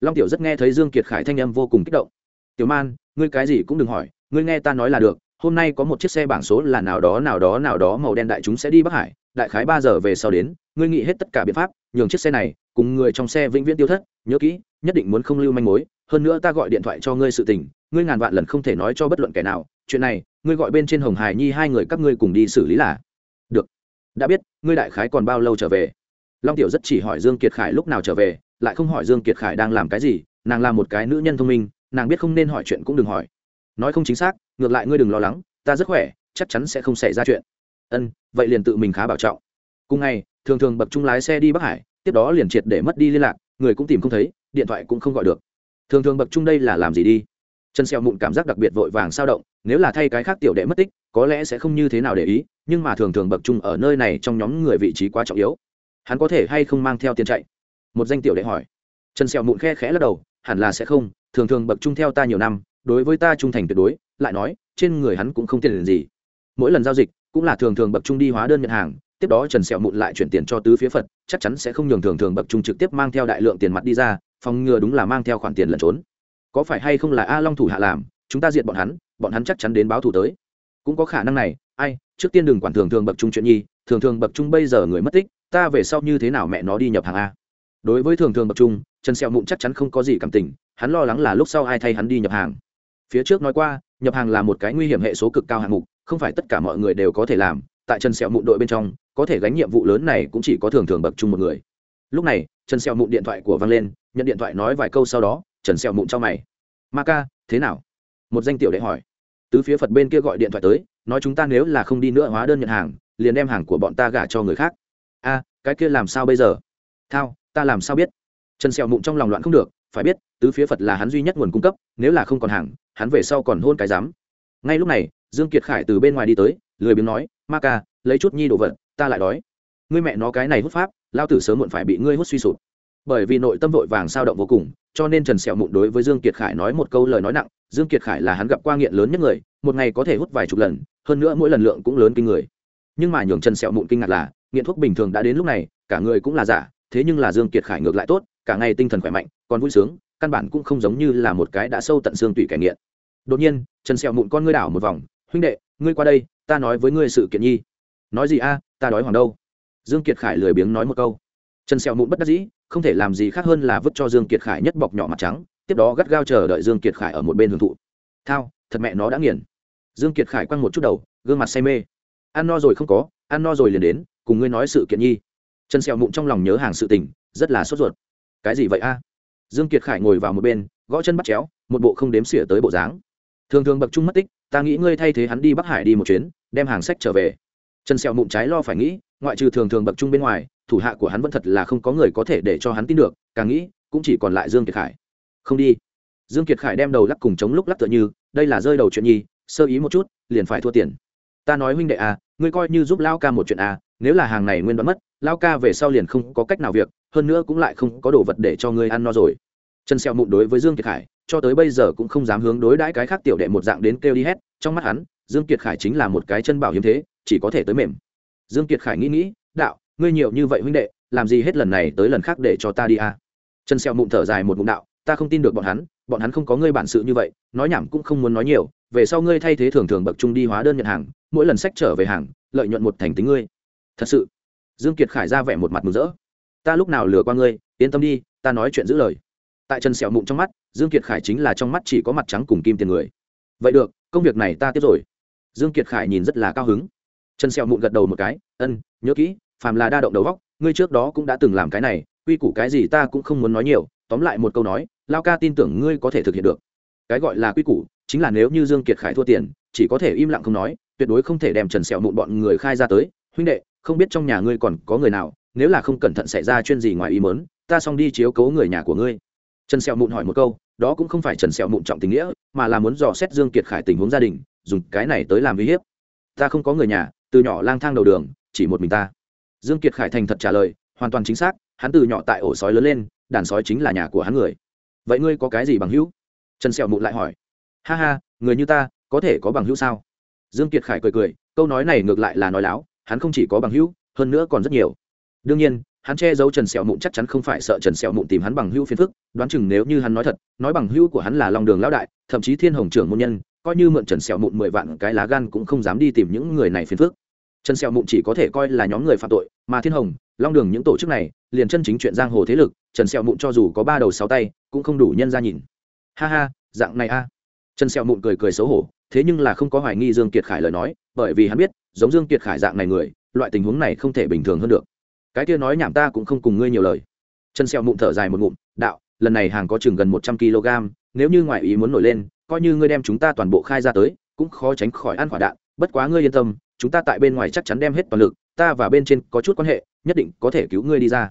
long tiểu rất nghe thấy dương kiệt khải thanh âm vô cùng kích động. Tiểu man, ngươi cái gì cũng đừng hỏi, ngươi nghe ta nói là được, hôm nay có một chiếc xe bảng số là nào đó nào đó nào đó màu đen đại chúng sẽ đi bắc hải, đại khái ba giờ về sau đến, ngươi nghĩ hết tất cả biện pháp, nhường chiếc xe này cùng người trong xe vĩnh viễn tiêu thất, nhớ kỹ, nhất định muốn không lưu manh mối, hơn nữa ta gọi điện thoại cho ngươi sự tình, ngươi ngàn vạn lần không thể nói cho bất luận kẻ nào, chuyện này, ngươi gọi bên trên hồng hải nhi hai người các ngươi cùng đi xử lý là được. Đã biết, ngươi đại khái còn bao lâu trở về? Long tiểu rất chỉ hỏi dương kiệt khải lúc nào trở về lại không hỏi dương kiệt khải đang làm cái gì, nàng là một cái nữ nhân thông minh, nàng biết không nên hỏi chuyện cũng đừng hỏi. Nói không chính xác, ngược lại ngươi đừng lo lắng, ta rất khỏe, chắc chắn sẽ không xảy ra chuyện. Ân, vậy liền tự mình khá bảo trọng. Cùng ngày, thường thường bậc trung lái xe đi bắc hải, tiếp đó liền triệt để mất đi liên lạc, người cũng tìm không thấy, điện thoại cũng không gọi được. Thường thường bậc trung đây là làm gì đi? Chân xeo mụn cảm giác đặc biệt vội vàng sao động, nếu là thay cái khác tiểu đệ mất tích, có lẽ sẽ không như thế nào để ý, nhưng mà thường thường bậc trung ở nơi này trong nhóm người vị trí quá trọng yếu. Hắn có thể hay không mang theo tiền chạy? Một danh tiểu đệ hỏi. Trần Sẹo mụn khe khẽ lắc đầu, hẳn là sẽ không, thường thường bậc trung theo ta nhiều năm, đối với ta trung thành tuyệt đối, lại nói, trên người hắn cũng không tiền gì. Mỗi lần giao dịch, cũng là thường thường bậc trung đi hóa đơn nhận hàng, tiếp đó trần sẹo mụn lại chuyển tiền cho tứ phía phật, chắc chắn sẽ không nhường thường thường bậc trung trực tiếp mang theo đại lượng tiền mặt đi ra, phòng ngừa đúng là mang theo khoản tiền lẩn trốn. Có phải hay không là a long thủ hạ làm, chúng ta diện bọn hắn bọn hắn chắc chắn đến báo thủ tới. Cũng có khả năng này, ai, trước tiên đừng quản thường thường bậc trung chuyện nhi, thường thường bậc trung bây giờ người mất tích, ta về sau như thế nào mẹ nó đi nhập hàng a? Đối với thường thường bậc trung, trần sẹo mụn chắc chắn không có gì cảm tình, hắn lo lắng là lúc sau ai thay hắn đi nhập hàng. Phía trước nói qua, nhập hàng là một cái nguy hiểm hệ số cực cao hạng mục, không phải tất cả mọi người đều có thể làm, tại trần sẹo mụn đội bên trong, có thể gánh nhiệm vụ lớn này cũng chỉ có thường thường bậc chung một người. Lúc này, trần sẹo mụn điện thoại của văng lên, nhận điện thoại nói vài câu sau đó, trần sẹo mụn cho mày. Ma ca, thế nào? Một danh tiểu đệ hỏi. Tứ phía phật bên kia gọi điện thoại tới, nói chúng ta nếu là không đi nữa hóa đơn nhận hàng, liền đem hàng của bọn ta gả cho người khác. A, cái kia làm sao bây giờ? Thao, ta làm sao biết? Trần sẹo mụn trong lòng loạn không được, phải biết, tứ phía phật là hắn duy nhất nguồn cung cấp, nếu là không còn hàng, hắn về sau còn hôn cái dám ngay lúc này, dương kiệt khải từ bên ngoài đi tới, lười biếng nói, ma ca, lấy chút nhi đồ vật, ta lại đói. Ngươi mẹ nó cái này hút pháp, lao tử sớm muộn phải bị ngươi hút suy sụp. Bởi vì nội tâm vội vàng sao động vô cùng, cho nên trần sẹo mụn đối với dương kiệt khải nói một câu lời nói nặng, dương kiệt khải là hắn gặp qua nghiện lớn nhất người, một ngày có thể hút vài chục lần, hơn nữa mỗi lần lượng cũng lớn kinh người. Nhưng mà nhường trần sẹo mụn kinh ngạc là, nghiện thuốc bình thường đã đến lúc này, cả người cũng là giả thế nhưng là dương kiệt khải ngược lại tốt, cả ngày tinh thần khỏe mạnh, còn vui sướng, căn bản cũng không giống như là một cái đã sâu tận xương tủy kẻ nghiện. Đột nhiên, trần sẹo mụn con ngươi đảo một vòng, huynh đệ, ngươi qua đây, ta nói với ngươi sự kiện nhi. Nói gì a, ta đói hoàng đâu. Dương kiệt khải lười biếng nói một câu. Trần sẹo mụn bất đắc dĩ, không thể làm gì khác hơn là vứt cho dương kiệt khải nhất bọc nhỏ mặt trắng, tiếp đó gắt gao chờ đợi dương kiệt khải ở một bên hưởng thụ. Thao, thật mẹ nó đã nghiền. Dương kiệt khải quăng một chút đầu, gương mặt say mê. Ăn no rồi không có, ăn no rồi liền đến, cùng ngươi nói sự kiện nhi trần sẹo mụn trong lòng nhớ hàng sự tình, rất là sốt ruột. Cái gì vậy a? Dương kiệt khải ngồi vào một bên, gõ chân bắt chéo, một bộ không đếm xỉa tới bộ dáng. Thường thường bậc trung mất tích, ta nghĩ ngươi thay thế hắn đi bắc hải đi một chuyến, đem hàng sách trở về. Trần sẹo mụn trái lo phải nghĩ, ngoại trừ thường thường bậc trung bên ngoài, thủ hạ của hắn vẫn thật là không có người có thể để cho hắn tin được, càng nghĩ, cũng chỉ còn lại dương kiệt khải. Không đi. Dương kiệt khải đem đầu lắc cùng chống lúc lắc tựa như, đây là rơi đầu chuyện nhi, sơ ý một chút, liền phải thua tiền. Ta nói huynh đệ à ngươi coi như giúp lao ca một chuyện à nếu là hàng này nguyên đoán mất lao ca về sau liền không có cách nào việc, hơn nữa cũng lại không có đồ vật để cho ngươi ăn no rồi. Trần Sẹo mụn đối với dương kiệt khải, cho tới bây giờ cũng không dám hướng đối đãi cái khác tiểu đệ một dạng đến kêu đi hết, trong mắt hắn, dương kiệt khải chính là một cái chân bảo hiếm thế, chỉ có thể tới mềm. Dương kiệt khải nghĩ nghĩ, đạo, ngươi nhiều như vậy huynh đệ, làm gì hết lần này tới lần khác để cho ta đi à? Trần Sẹo mụn thở dài một ngụm đạo, ta không tin được bọn hắn bọn hắn không có ngươi bản sự như vậy, nói nhảm cũng không muốn nói nhiều, về sau ngươi thay thế thường thường bậc trung đi hóa đơn nhận hàng, mỗi lần sách trở về hàng, lợi nhuận một thành tính ngươi. Thật sự dương kiệt khải ra vẻ một mặt mừng rỡ. Ta lúc nào lừa qua ngươi, yên tâm đi, ta nói chuyện giữ lời. Tại trần sẹo mụn trong mắt, dương kiệt khải chính là trong mắt chỉ có mặt trắng cùng kim tiền người. Vậy được, công việc này ta tiếp rồi. Dương kiệt khải nhìn rất là cao hứng. Trần sẹo mụn gật đầu một cái, ân, nhớ kỹ, phàm là đa động đầu góc, ngươi trước đó cũng đã từng làm cái này, quy củ cái gì ta cũng không muốn nói nhiều, tóm lại một câu nói, lao ca tin tưởng ngươi có thể thực hiện được. Cái gọi là quy củ, chính là nếu như dương kiệt khải thua tiền, chỉ có thể im lặng không nói, tuyệt đối không thể đem trần sẹo mụn bọn người khai ra tới. Huynh đệ không biết trong nhà ngươi còn có người nào, nếu là không cẩn thận xảy ra chuyện gì ngoài ý mớn ta xong đi chiếu cố người nhà của ngươi. Trần sẹo mụn hỏi một câu, đó cũng không phải trần sẹo mụn trọng tình nghĩa, mà là muốn dò xét dương kiệt khải tình huống gia đình, dùng cái này tới làm uy hiếp. Ta không có người nhà, từ nhỏ lang thang đầu đường, chỉ một mình ta. Dương kiệt khải thành thật trả lời, hoàn toàn chính xác, hắn từ nhỏ tại ổ sói lớn lên, đàn sói chính là nhà của hắn người. Vậy ngươi có cái gì bằng hữu? Trần sẹo mụn lại hỏi. Ha ha, người như ta, có thể có bằng hữu sao? Dương kiệt khải cười cười, câu nói này ngược lại là nói láo hắn không chỉ có bằng hữu, hơn nữa còn rất nhiều. Đương nhiên, hắn che giấu trần sẹo mụn chắc chắn không phải sợ trần sẹo mụn tìm hắn bằng hữu phiền phức, đoán chừng nếu như hắn nói thật, nói bằng hữu của hắn là long đường lão đại, thậm chí thiên hồng trưởng môn nhân, coi như mượn trần sẹo mụn mười vạn cái lá gan cũng không dám đi tìm những người này phiền phức. Trần sẹo mụn chỉ có thể coi là nhóm người phạm tội, mà thiên hồng, long đường những tổ chức này, liền chân chính chuyện giang hồ thế lực, trần sẹo mụn cho dù có ba đầu sáu tay, cũng không đủ nhân ra nhìn. Ha ha, dạng này a. Trần sẹo mụn cười cười xấu hổ thế nhưng là không có hoài nghi dương kiệt khải lời nói, bởi vì hắn biết, giống dương kiệt khải dạng này người, loại tình huống này không thể bình thường hơn được. Cái kia nói nhảm ta cũng không cùng ngươi nhiều lời. Trần sẹo mụn thở dài một ngụm, đạo, lần này hàng có chừng gần một trăm kg, nếu như ngoại ý muốn nổi lên, coi như ngươi đem chúng ta toàn bộ khai ra tới, cũng khó tránh khỏi ăn quả đạn. Bất quá ngươi yên tâm, chúng ta tại bên ngoài chắc chắn đem hết toàn lực, ta và bên trên có chút quan hệ, nhất định có thể cứu ngươi đi ra.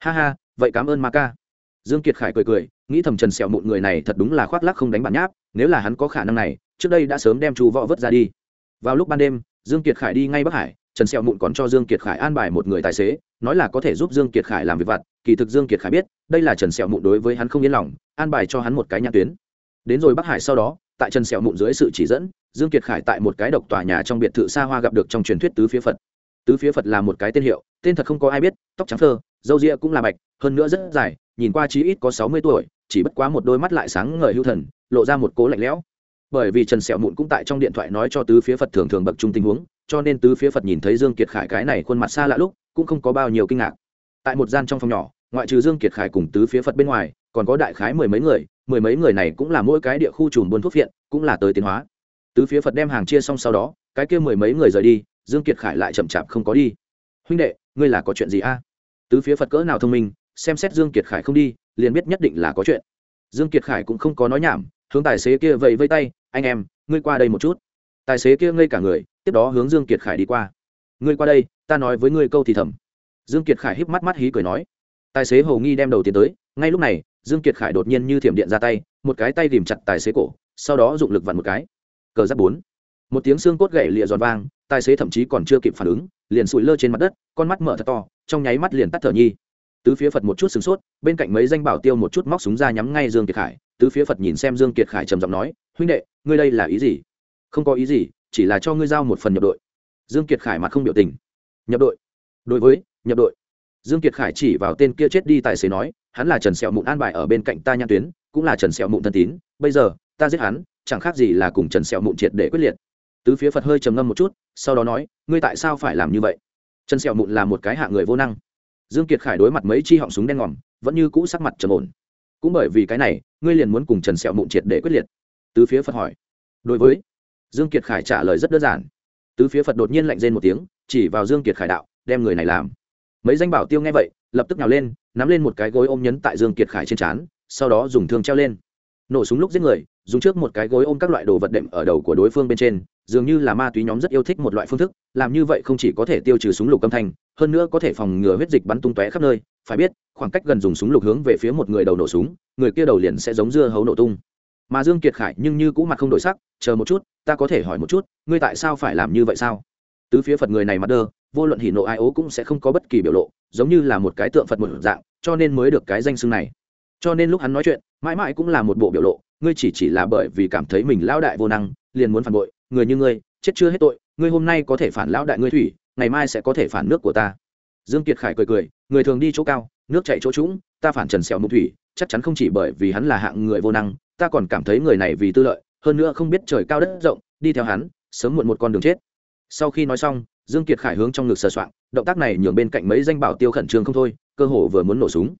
Ha ha, vậy cảm ơn ma ca. Dương kiệt khải cười cười, nghĩ thầm trần sẹo mụn người này thật đúng là khoác lác không đánh bản nháp, nếu là hắn có khả năng này trước đây đã sớm đem chu võ vớt ra đi. Vào lúc ban đêm, dương kiệt khải đi ngay bắc hải, trần sẹo mụn còn cho dương kiệt khải an bài một người tài xế, nói là có thể giúp dương kiệt khải làm việc vặt, kỳ thực dương kiệt khải biết, đây là trần sẹo mụn đối với hắn không yên lòng, an bài cho hắn một cái nhãn tuyến. Đến rồi bắc hải sau đó, tại trần sẹo mụn dưới sự chỉ dẫn, dương kiệt khải tại một cái độc tòa nhà trong biệt thự xa hoa gặp được trong truyền thuyết tứ phía phật. Tứ phía phật là một cái tên hiệu, tên thật không có ai biết, tóc trắng thơ râu ria cũng là bạch, hơn nữa rất dài, nhìn qua chí ít có sáu mươi tuổi, chỉ bất quá một đôi mắt lại sáng ngời hưu thần, lộ ra một cố lạnh lẽo bởi vì trần sẹo mụn cũng tại trong điện thoại nói cho tứ phía phật thường thường bậc trung tình huống, cho nên tứ phía phật nhìn thấy dương kiệt khải cái này khuôn mặt xa lạ lúc, cũng không có bao nhiêu kinh ngạc. Tại một gian trong phòng nhỏ, ngoại trừ dương kiệt khải cùng tứ phía phật bên ngoài, còn có đại khái mười mấy người, mười mấy người này cũng là mỗi cái địa khu trùm buôn thuốc viện, cũng là tới tiến hóa. Tứ phía phật đem hàng chia xong sau đó, cái kia mười mấy người rời đi, dương kiệt khải lại chậm chạp không có đi. Huynh đệ, ngươi là có chuyện gì a? Tứ phía phật cỡ nào thông minh, xem xét dương kiệt khải không đi, liền biết nhất định là có chuyện. Dương kiệt khải cũng không có nói nhảm, hướng tài xế kia vẫy vây tay anh em, ngươi qua đây một chút. Tài xế kia ngây cả người, tiếp đó hướng dương kiệt khải đi qua. Ngươi qua đây, ta nói với ngươi câu thì thầm. Dương kiệt khải híp mắt mắt hí cười nói. Tài xế hầu nghi đem đầu tiến tới, ngay lúc này, dương kiệt khải đột nhiên như thiểm điện ra tay, một cái tay tìm chặt tài xế cổ, sau đó dụng lực vặn một cái. Cờ giáp bốn. Một tiếng xương cốt gãy lịa giòn vang, tài xế thậm chí còn chưa kịp phản ứng, liền sụi lơ trên mặt đất, con mắt mở thật to, trong nháy mắt liền tắt thở nhi. Tứ phía phật một chút sửng sốt, bên cạnh mấy danh bảo tiêu một chút móc súng ra nhắm ngay dương kiệt khải. Tứ phía phật nhìn xem dương kiệt khải trầm giọng nói, huynh đệ ngươi đây là ý gì? Không có ý gì, chỉ là cho ngươi giao một phần nhập đội. Dương kiệt khải mặt không biểu tình. Nhập đội. Đối với, nhập đội. Dương kiệt khải chỉ vào tên kia chết đi tài xế nói, hắn là trần sẹo mụn an bài ở bên cạnh ta nhãn tuyến, cũng là trần sẹo mụn thân tín, bây giờ, ta giết hắn, chẳng khác gì là cùng trần sẹo mụn triệt để quyết liệt. Tứ phía phật hơi trầm ngâm một chút, sau đó nói, ngươi tại sao phải làm như vậy? Trần sẹo mụn là một cái hạ người vô năng. Dương kiệt khải đối mặt mấy chi họng súng đen ngòm, vẫn như cũ sắc mặt trầm ổn. Cũng bởi vì cái này, ngươi liền muốn cùng trần sẹo mụn triệt để quyết liệt tứ phía phật hỏi. Đối với dương kiệt khải trả lời rất đơn giản. Tứ phía phật đột nhiên lạnh rên một tiếng, chỉ vào dương kiệt khải đạo, đem người này làm. Mấy danh bảo tiêu nghe vậy, lập tức nhào lên, nắm lên một cái gối ôm nhấn tại dương kiệt khải trên trán, sau đó dùng thương treo lên. Nổ súng lúc giết người, dùng trước một cái gối ôm các loại đồ vật đệm ở đầu của đối phương bên trên, dường như là ma túy nhóm rất yêu thích một loại phương thức, làm như vậy không chỉ có thể tiêu trừ súng lục âm thanh, hơn nữa có thể phòng ngừa huyết dịch bắn tung tóe khắp nơi. Phải biết, khoảng cách gần dùng súng lục hướng về phía một người đầu nổ súng, người kia đầu liền sẽ giống dưa hấu nổ tung mà dương kiệt khải nhưng như cũ mặt không đổi sắc, chờ một chút, ta có thể hỏi một chút, ngươi tại sao phải làm như vậy sao? Tứ phía phật người này mặt đơ, vô luận hỉ nộ ai ố cũng sẽ không có bất kỳ biểu lộ, giống như là một cái tượng phật một dạng, cho nên mới được cái danh xưng này. Cho nên lúc hắn nói chuyện, mãi mãi cũng là một bộ biểu lộ, ngươi chỉ chỉ là bởi vì cảm thấy mình lão đại vô năng, liền muốn phản bội, người như ngươi, chết chưa hết tội, ngươi hôm nay có thể phản lão đại ngươi thủy, ngày mai sẽ có thể phản nước của ta. Dương kiệt khải cười cười, người thường đi chỗ cao, nước chạy chỗ trũng, ta phản trần xẻo mục thủy, chắc chắn không chỉ bởi vì hắn là hạng người vô năng ta còn cảm thấy người này vì tư lợi, hơn nữa không biết trời cao đất rộng, đi theo hắn, sớm muộn một con đường chết. Sau khi nói xong, dương kiệt khải hướng trong ngực sờ soạng, động tác này nhường bên cạnh mấy danh bảo tiêu khẩn trương không thôi, cơ hồ vừa muốn nổ súng.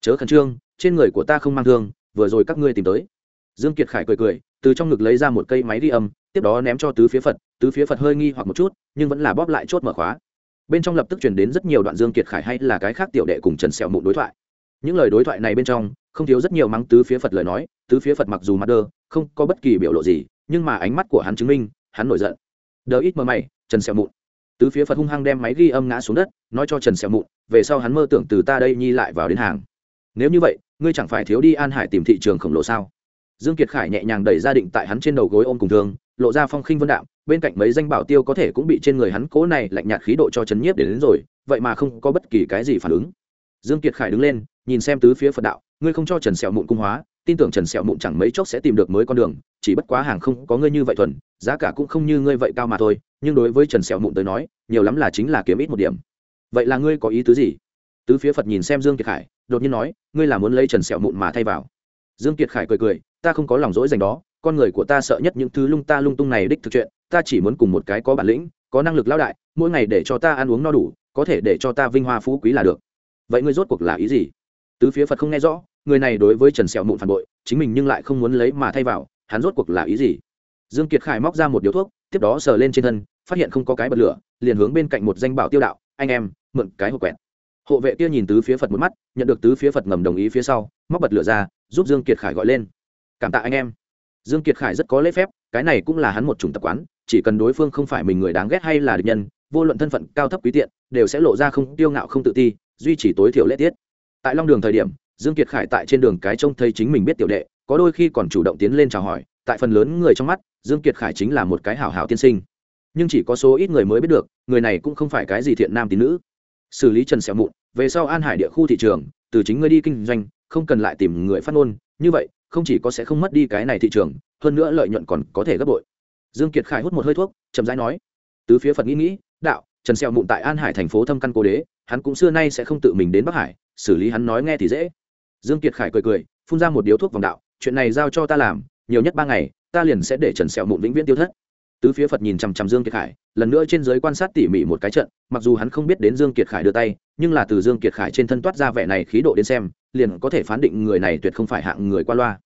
Chớ khẩn trương, trên người của ta không mang thương, vừa rồi các ngươi tìm tới. Dương kiệt khải cười cười, từ trong ngực lấy ra một cây máy ghi âm, tiếp đó ném cho tứ phía phật, tứ phía phật hơi nghi hoặc một chút, nhưng vẫn là bóp lại chốt mở khóa. Bên trong lập tức chuyển đến rất nhiều đoạn dương kiệt khải hay là cái khác tiểu đệ cùng trần sẹo mụn đối thoại. Những lời đối thoại này bên trong không thiếu rất nhiều mắng tứ phía phật lời nói tứ phía phật mặc dù mặt đơ không có bất kỳ biểu lộ gì nhưng mà ánh mắt của hắn chứng minh hắn nổi giận. Đờ ít mơ mày trần sẹo mụn. Tứ phía phật hung hăng đem máy ghi âm ngã xuống đất nói cho trần sẹo mụn về sau hắn mơ tưởng từ ta đây nhi lại vào đến hàng. Nếu như vậy ngươi chẳng phải thiếu đi an hải tìm thị trường khổng lồ sao? Dương kiệt khải nhẹ nhàng đẩy ra định tại hắn trên đầu gối ôm cùng thương lộ ra phong khinh vân đạm bên cạnh mấy danh bảo tiêu có thể cũng bị trên người hắn cố này lạnh nhạt khí độ cho chấn nhiếp đến, đến rồi vậy mà không có bất kỳ cái gì phản ứng. Dương kiệt khải đứng lên nhìn xem tứ phía phật đạo, ngươi không cho trần sẹo mụn cung hóa, tin tưởng trần sẹo mụn chẳng mấy chốc sẽ tìm được mới con đường, chỉ bất quá hàng không có ngươi như vậy thuần, giá cả cũng không như ngươi vậy cao mà thôi, nhưng đối với trần sẹo mụn tới nói, nhiều lắm là chính là kiếm ít một điểm. Vậy là ngươi có ý tứ gì? Tứ phía phật nhìn xem dương kiệt khải, đột nhiên nói, ngươi là muốn lấy trần sẹo mụn mà thay vào. Dương kiệt khải cười cười, ta không có lòng dỗi dành đó, con người của ta sợ nhất những thứ lung ta lung tung này đích thực chuyện, ta chỉ muốn cùng một cái có bản lĩnh, có năng lực lao đại, mỗi ngày để cho ta ăn uống no đủ, có thể để cho ta vinh hoa phú quý là được. Vậy ngươi rốt cuộc là ý gì? Tứ phía phật không nghe rõ, người này đối với trần sẹo mụn phản bội, chính mình nhưng lại không muốn lấy mà thay vào, hắn rốt cuộc là ý gì? Dương kiệt khải móc ra một điếu thuốc, tiếp đó sờ lên trên thân, phát hiện không có cái bật lửa, liền hướng bên cạnh một danh bảo tiêu đạo, anh em, mượn cái hộp quẹt. Hộ vệ kia nhìn tứ phía phật một mắt, nhận được tứ phía phật ngầm đồng ý phía sau, móc bật lửa ra, giúp dương kiệt khải gọi lên. Cảm tạ anh em. Dương kiệt khải rất có lễ phép, cái này cũng là hắn một chủng tập quán, chỉ cần đối phương không phải mình người đáng ghét hay là địch nhân, vô luận thân phận cao thấp quý tiện, đều sẽ lộ ra không tiêu ngạo không tự ti, duy trì tối thiểu lễ tiết tại long đường thời điểm, dương kiệt khải tại trên đường cái trông thấy chính mình biết tiểu đệ, có đôi khi còn chủ động tiến lên chào hỏi, tại phần lớn người trong mắt, dương kiệt khải chính là một cái hảo hảo tiên sinh. Nhưng chỉ có số ít người mới biết được, người này cũng không phải cái gì thiện nam tín nữ. Xử lý trần sẹo mụn, về sau an hải địa khu thị trường, từ chính ngươi đi kinh doanh, không cần lại tìm người phát ngôn, như vậy, không chỉ có sẽ không mất đi cái này thị trường, hơn nữa lợi nhuận còn có thể gấp bội. Dương kiệt khải hút một hơi thuốc, chậm rãi nói, tứ phía phật nghĩ nghĩ, đạo trần xẻo mụn tại an hải thành phố thâm căn cố đế, hắn cũng xưa nay sẽ không tự mình đến bắc hải, xử lý hắn nói nghe thì dễ. Dương kiệt khải cười cười, phun ra một điếu thuốc vòng đạo, chuyện này giao cho ta làm, nhiều nhất ba ngày, ta liền sẽ để trần sẹo mụn vĩnh viễn tiêu thất. Tứ phía phật nhìn chằm chằm dương kiệt khải, lần nữa trên giới quan sát tỉ mỉ một cái trận, mặc dù hắn không biết đến dương kiệt khải đưa tay, nhưng là từ dương kiệt khải trên thân toát ra vẻ này khí độ đến xem, liền có thể phán định người này tuyệt không phải hạng người qua loa.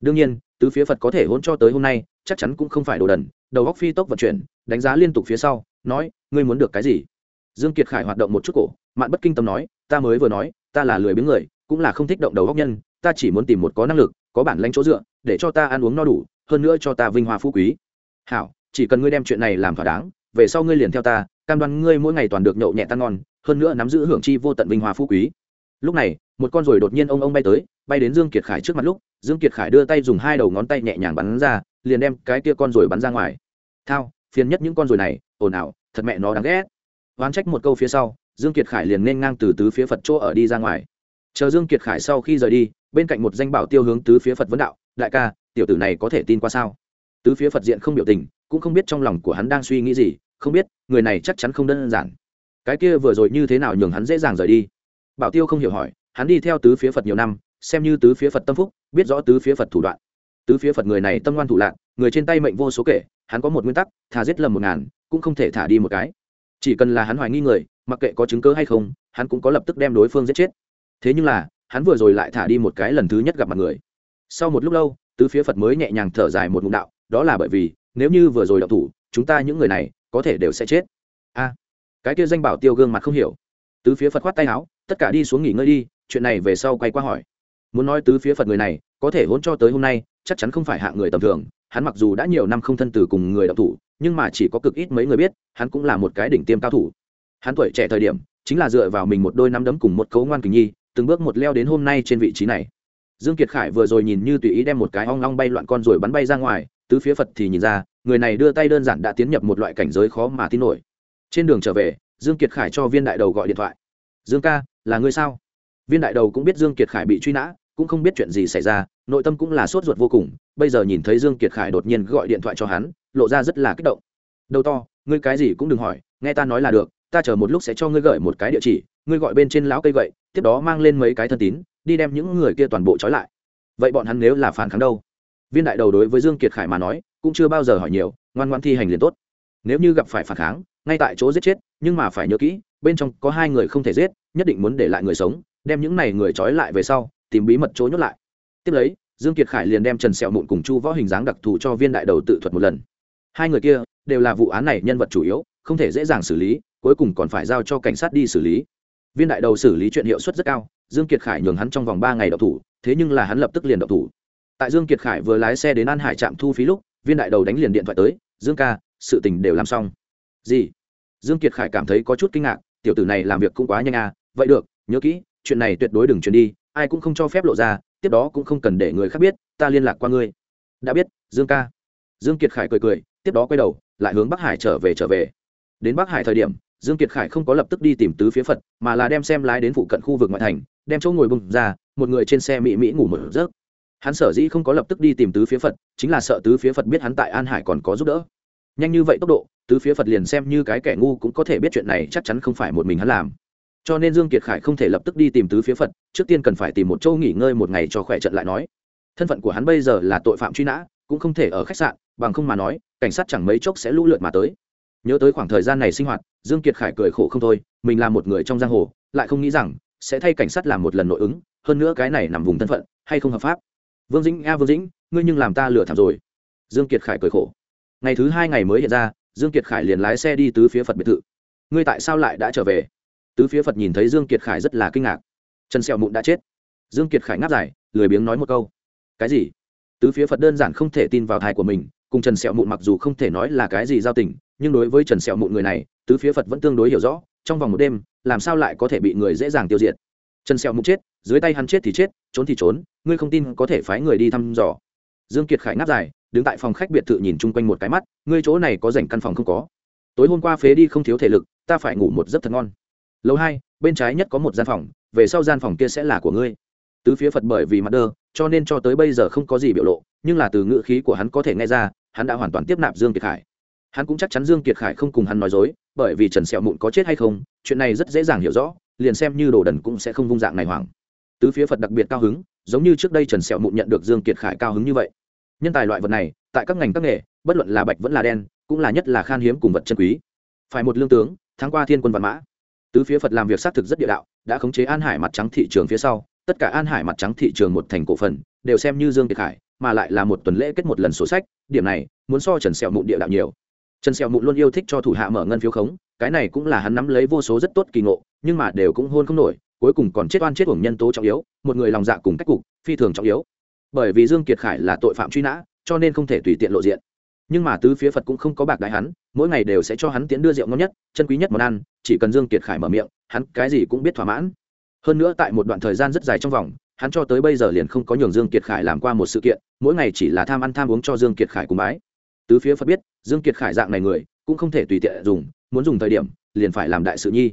Đương nhiên, tứ phía phật có thể hôn cho tới hôm nay, chắc chắn cũng không phải đồ đần, đầu góc phi tốc vận chuyển, đánh giá liên tục phía sau nói, ngươi muốn được cái gì? Dương kiệt khải hoạt động một chút cổ, mạn bất kinh tâm nói, ta mới vừa nói, ta là lười biếng người, cũng là không thích động đầu góc nhân, ta chỉ muốn tìm một có năng lực, có bản lãnh chỗ dựa, để cho ta ăn uống no đủ, hơn nữa cho ta vinh hoa phú quý. Hảo, chỉ cần ngươi đem chuyện này làm thỏa đáng, về sau ngươi liền theo ta, cam đoan ngươi mỗi ngày toàn được nhậu nhẹ tan ngon, hơn nữa nắm giữ hưởng chi vô tận vinh hoa phú quý. Lúc này, một con ruồi đột nhiên ông ông bay tới, bay đến dương kiệt khải trước mặt lúc, dương kiệt khải đưa tay dùng hai đầu ngón tay nhẹ nhàng bắn ra, liền đem cái kia con ruồi bắn ra ngoài. Thao, phiền nhất những con ruồi này ồn ào, thật mẹ nó đáng ghét. Oán trách một câu phía sau, dương kiệt khải liền nên ngang từ tứ phía phật chỗ ở đi ra ngoài. Chờ dương kiệt khải sau khi rời đi, bên cạnh một danh bảo tiêu hướng tứ phía phật vấn đạo, đại ca, tiểu tử này có thể tin qua sao? Tứ phía phật diện không biểu tình, cũng không biết trong lòng của hắn đang suy nghĩ gì, không biết, người này chắc chắn không đơn giản. Cái kia vừa rồi như thế nào nhường hắn dễ dàng rời đi? Bảo tiêu không hiểu hỏi, hắn đi theo tứ phía phật nhiều năm, xem như tứ phía phật tâm phúc, biết rõ tứ phía phật thủ đoạn. Tứ phía phật người này tâm ngoan thủ lạc người trên tay mệnh vô số kể, hắn có một nguyên tắc thà giết lầm một ngàn cũng không thể thả đi một cái. Chỉ cần là hắn hoài nghi người, mặc kệ có chứng cớ hay không, hắn cũng có lập tức đem đối phương giết chết. Thế nhưng là, hắn vừa rồi lại thả đi một cái lần thứ nhất gặp mặt người. Sau một lúc lâu, tứ phía phật mới nhẹ nhàng thở dài một ngụm đạo, đó là bởi vì, nếu như vừa rồi đậu thủ, chúng ta những người này, có thể đều sẽ chết. A, cái kia danh bảo tiêu gương mặt không hiểu. Tứ phía phật khoát tay áo, tất cả đi xuống nghỉ ngơi đi, chuyện này về sau quay qua hỏi. Muốn nói tứ phía phật người này, có thể hôn cho tới hôm nay, chắc chắn không phải hạng người tầm thường, hắn mặc dù đã nhiều năm không thân từ cùng người đậu thủ nhưng mà chỉ có cực ít mấy người biết, hắn cũng là một cái đỉnh tiêm cao thủ. Hắn tuổi trẻ thời điểm, chính là dựa vào mình một đôi nắm đấm cùng một cấu ngoan kình nhi, từng bước một leo đến hôm nay trên vị trí này. Dương kiệt khải vừa rồi nhìn như tùy ý đem một cái ong long bay loạn con rồi bắn bay ra ngoài, tứ phía phật thì nhìn ra, người này đưa tay đơn giản đã tiến nhập một loại cảnh giới khó mà tin nổi. Trên đường trở về, dương kiệt khải cho viên đại đầu gọi điện thoại. Dương ca, là ngươi sao? Viên đại đầu cũng biết dương kiệt khải bị truy nã, cũng không biết chuyện gì xảy ra, nội tâm cũng là sốt ruột vô cùng, bây giờ nhìn thấy dương kiệt khải đột nhiên gọi điện thoại cho hắn lộ ra rất là kích động. Đầu to, ngươi cái gì cũng đừng hỏi, nghe ta nói là được, ta chờ một lúc sẽ cho ngươi gửi một cái địa chỉ, ngươi gọi bên trên lão cây gậy, tiếp đó mang lên mấy cái thân tín, đi đem những người kia toàn bộ trói lại. Vậy bọn hắn nếu là phản kháng đâu? Viên đại đầu đối với dương kiệt khải mà nói, cũng chưa bao giờ hỏi nhiều, ngoan ngoan thi hành liền tốt. Nếu như gặp phải phản kháng, ngay tại chỗ giết chết, nhưng mà phải nhớ kỹ, bên trong có hai người không thể giết, nhất định muốn để lại người sống, đem những này người trói lại về sau, tìm bí mật chỗ nhốt lại. Tiếp lấy, dương kiệt khải liền đem trần sẹo mụn cùng chu võ hình dáng đặc thù cho viên đại đầu tự thuật một lần hai người kia đều là vụ án này nhân vật chủ yếu, không thể dễ dàng xử lý, cuối cùng còn phải giao cho cảnh sát đi xử lý. Viên đại đầu xử lý chuyện hiệu suất rất cao, dương kiệt khải nhường hắn trong vòng ba ngày đậu thủ, thế nhưng là hắn lập tức liền đậu thủ. Tại dương kiệt khải vừa lái xe đến an hải trạm thu phí lúc, viên đại đầu đánh liền điện thoại tới, dương ca, sự tình đều làm xong. Gì? Dương kiệt khải cảm thấy có chút kinh ngạc, tiểu tử này làm việc cũng quá nhanh à vậy được, nhớ kỹ, chuyện này tuyệt đối đừng truyền đi, ai cũng không cho phép lộ ra, tiếp đó cũng không cần để người khác biết, ta liên lạc qua ngươi. Đã biết, dương ca. Dương kiệt khải cười cười tiếp đó quay đầu, lại hướng bắc hải trở về trở về. Đến bắc hải thời điểm, dương kiệt khải không có lập tức đi tìm tứ phía phật, mà là đem xem lái đến phụ cận khu vực ngoại thành, đem chỗ ngồi bùng ra, một người trên xe mỹ mỹ ngủ một giấc. Hắn sở dĩ không có lập tức đi tìm tứ phía phật, chính là sợ tứ phía phật biết hắn tại an hải còn có giúp đỡ. Nhanh như vậy tốc độ, tứ phía phật liền xem như cái kẻ ngu cũng có thể biết chuyện này chắc chắn không phải một mình hắn làm. Cho nên dương kiệt khải không thể lập tức đi tìm tứ phía phật, trước tiên cần phải tìm một chỗ nghỉ ngơi một ngày cho khỏe trận lại nói. Thân phận của hắn bây giờ là tội phạm truy nã, cũng không thể ở khách sạn, bằng không mà nói cảnh sát chẳng mấy chốc sẽ lũ lượt mà tới. Nhớ tới khoảng thời gian này sinh hoạt, dương kiệt khải cười khổ không thôi, mình là một người trong giang hồ, lại không nghĩ rằng sẽ thay cảnh sát làm một lần nội ứng, hơn nữa cái này nằm vùng thân phận, hay không hợp pháp. Vương dĩnh, a vương dĩnh, ngươi nhưng làm ta lừa thảm rồi. Dương kiệt khải cười khổ. Ngày thứ hai ngày mới hiện ra, dương kiệt khải liền lái xe đi tứ phía phật biệt thự. Ngươi tại sao lại đã trở về? Tứ phía phật nhìn thấy dương kiệt khải rất là kinh ngạc. Trần sẹo mụn đã chết. Dương kiệt khải ngáp dài, lười biếng nói một câu. Cái gì? Tứ phía phật đơn giản không thể tin vào thai của mình cùng trần sẹo mụn mặc dù không thể nói là cái gì giao tình, nhưng đối với trần sẹo mụn người này, tứ phía phật vẫn tương đối hiểu rõ, trong vòng một đêm, làm sao lại có thể bị người dễ dàng tiêu diệt. Trần sẹo mụn chết, dưới tay hắn chết thì chết, trốn thì trốn, ngươi không tin có thể phái người đi thăm dò. Dương kiệt khải ngáp dài, đứng tại phòng khách biệt thự nhìn chung quanh một cái mắt, ngươi chỗ này có dành căn phòng không có? Tối hôm qua phế đi không thiếu thể lực, ta phải ngủ một giấc thật ngon. Lầu hai, bên trái nhất có một gian phòng, về sau gian phòng kia sẽ là của ngươi. Tứ phía phật bởi vì mặt đơ, cho nên cho tới bây giờ không có gì biểu lộ, nhưng là từ ngữ khí của hắn có thể nghe ra hắn đã hoàn toàn tiếp nạp dương kiệt khải. Hắn cũng chắc chắn dương kiệt khải không cùng hắn nói dối, bởi vì trần sẹo mụn có chết hay không, chuyện này rất dễ dàng hiểu rõ, liền xem như đồ đần cũng sẽ không vung dạng này hoảng. Tứ phía phật đặc biệt cao hứng, giống như trước đây trần sẹo mụn nhận được dương kiệt khải cao hứng như vậy. Nhân tài loại vật này, tại các ngành các nghề, bất luận là bạch vẫn là đen, cũng là nhất là khan hiếm cùng vật chân quý. Phải một lương tướng tháng qua thiên quân văn mã. Tứ phía phật làm việc xác thực rất địa đạo, đã khống chế an hải mặt trắng thị trường phía sau, tất cả an hải mặt trắng thị trường một thành cổ phần, đều xem như dương kiệt khải mà lại là một tuần lễ kết một lần sổ sách, điểm này, muốn so trần sẹo mụn địa đạo nhiều. Trần sẹo mụn luôn yêu thích cho thủ hạ mở ngân phiếu khống, cái này cũng là hắn nắm lấy vô số rất tốt kỳ ngộ, nhưng mà đều cũng hôn không nổi, cuối cùng còn chết oan chết uổng nhân tố trọng yếu, một người lòng dạ cùng cách cục, phi thường trọng yếu. Bởi vì dương kiệt khải là tội phạm truy nã, cho nên không thể tùy tiện lộ diện. Nhưng mà tứ phía phật cũng không có bạc đại hắn, mỗi ngày đều sẽ cho hắn tiến đưa rượu ngon nhất, chân quý nhất món ăn, chỉ cần dương kiệt khải mở miệng, hắn cái gì cũng biết thỏa mãn. Hơn nữa tại một đoạn thời gian rất dài trong vòng hắn cho tới bây giờ liền không có nhường dương kiệt khải làm qua một sự kiện, mỗi ngày chỉ là tham ăn tham uống cho dương kiệt khải cùng bái. Tứ phía phật biết, dương kiệt khải dạng này người, cũng không thể tùy tiện dùng, muốn dùng thời điểm, liền phải làm đại sự nhi.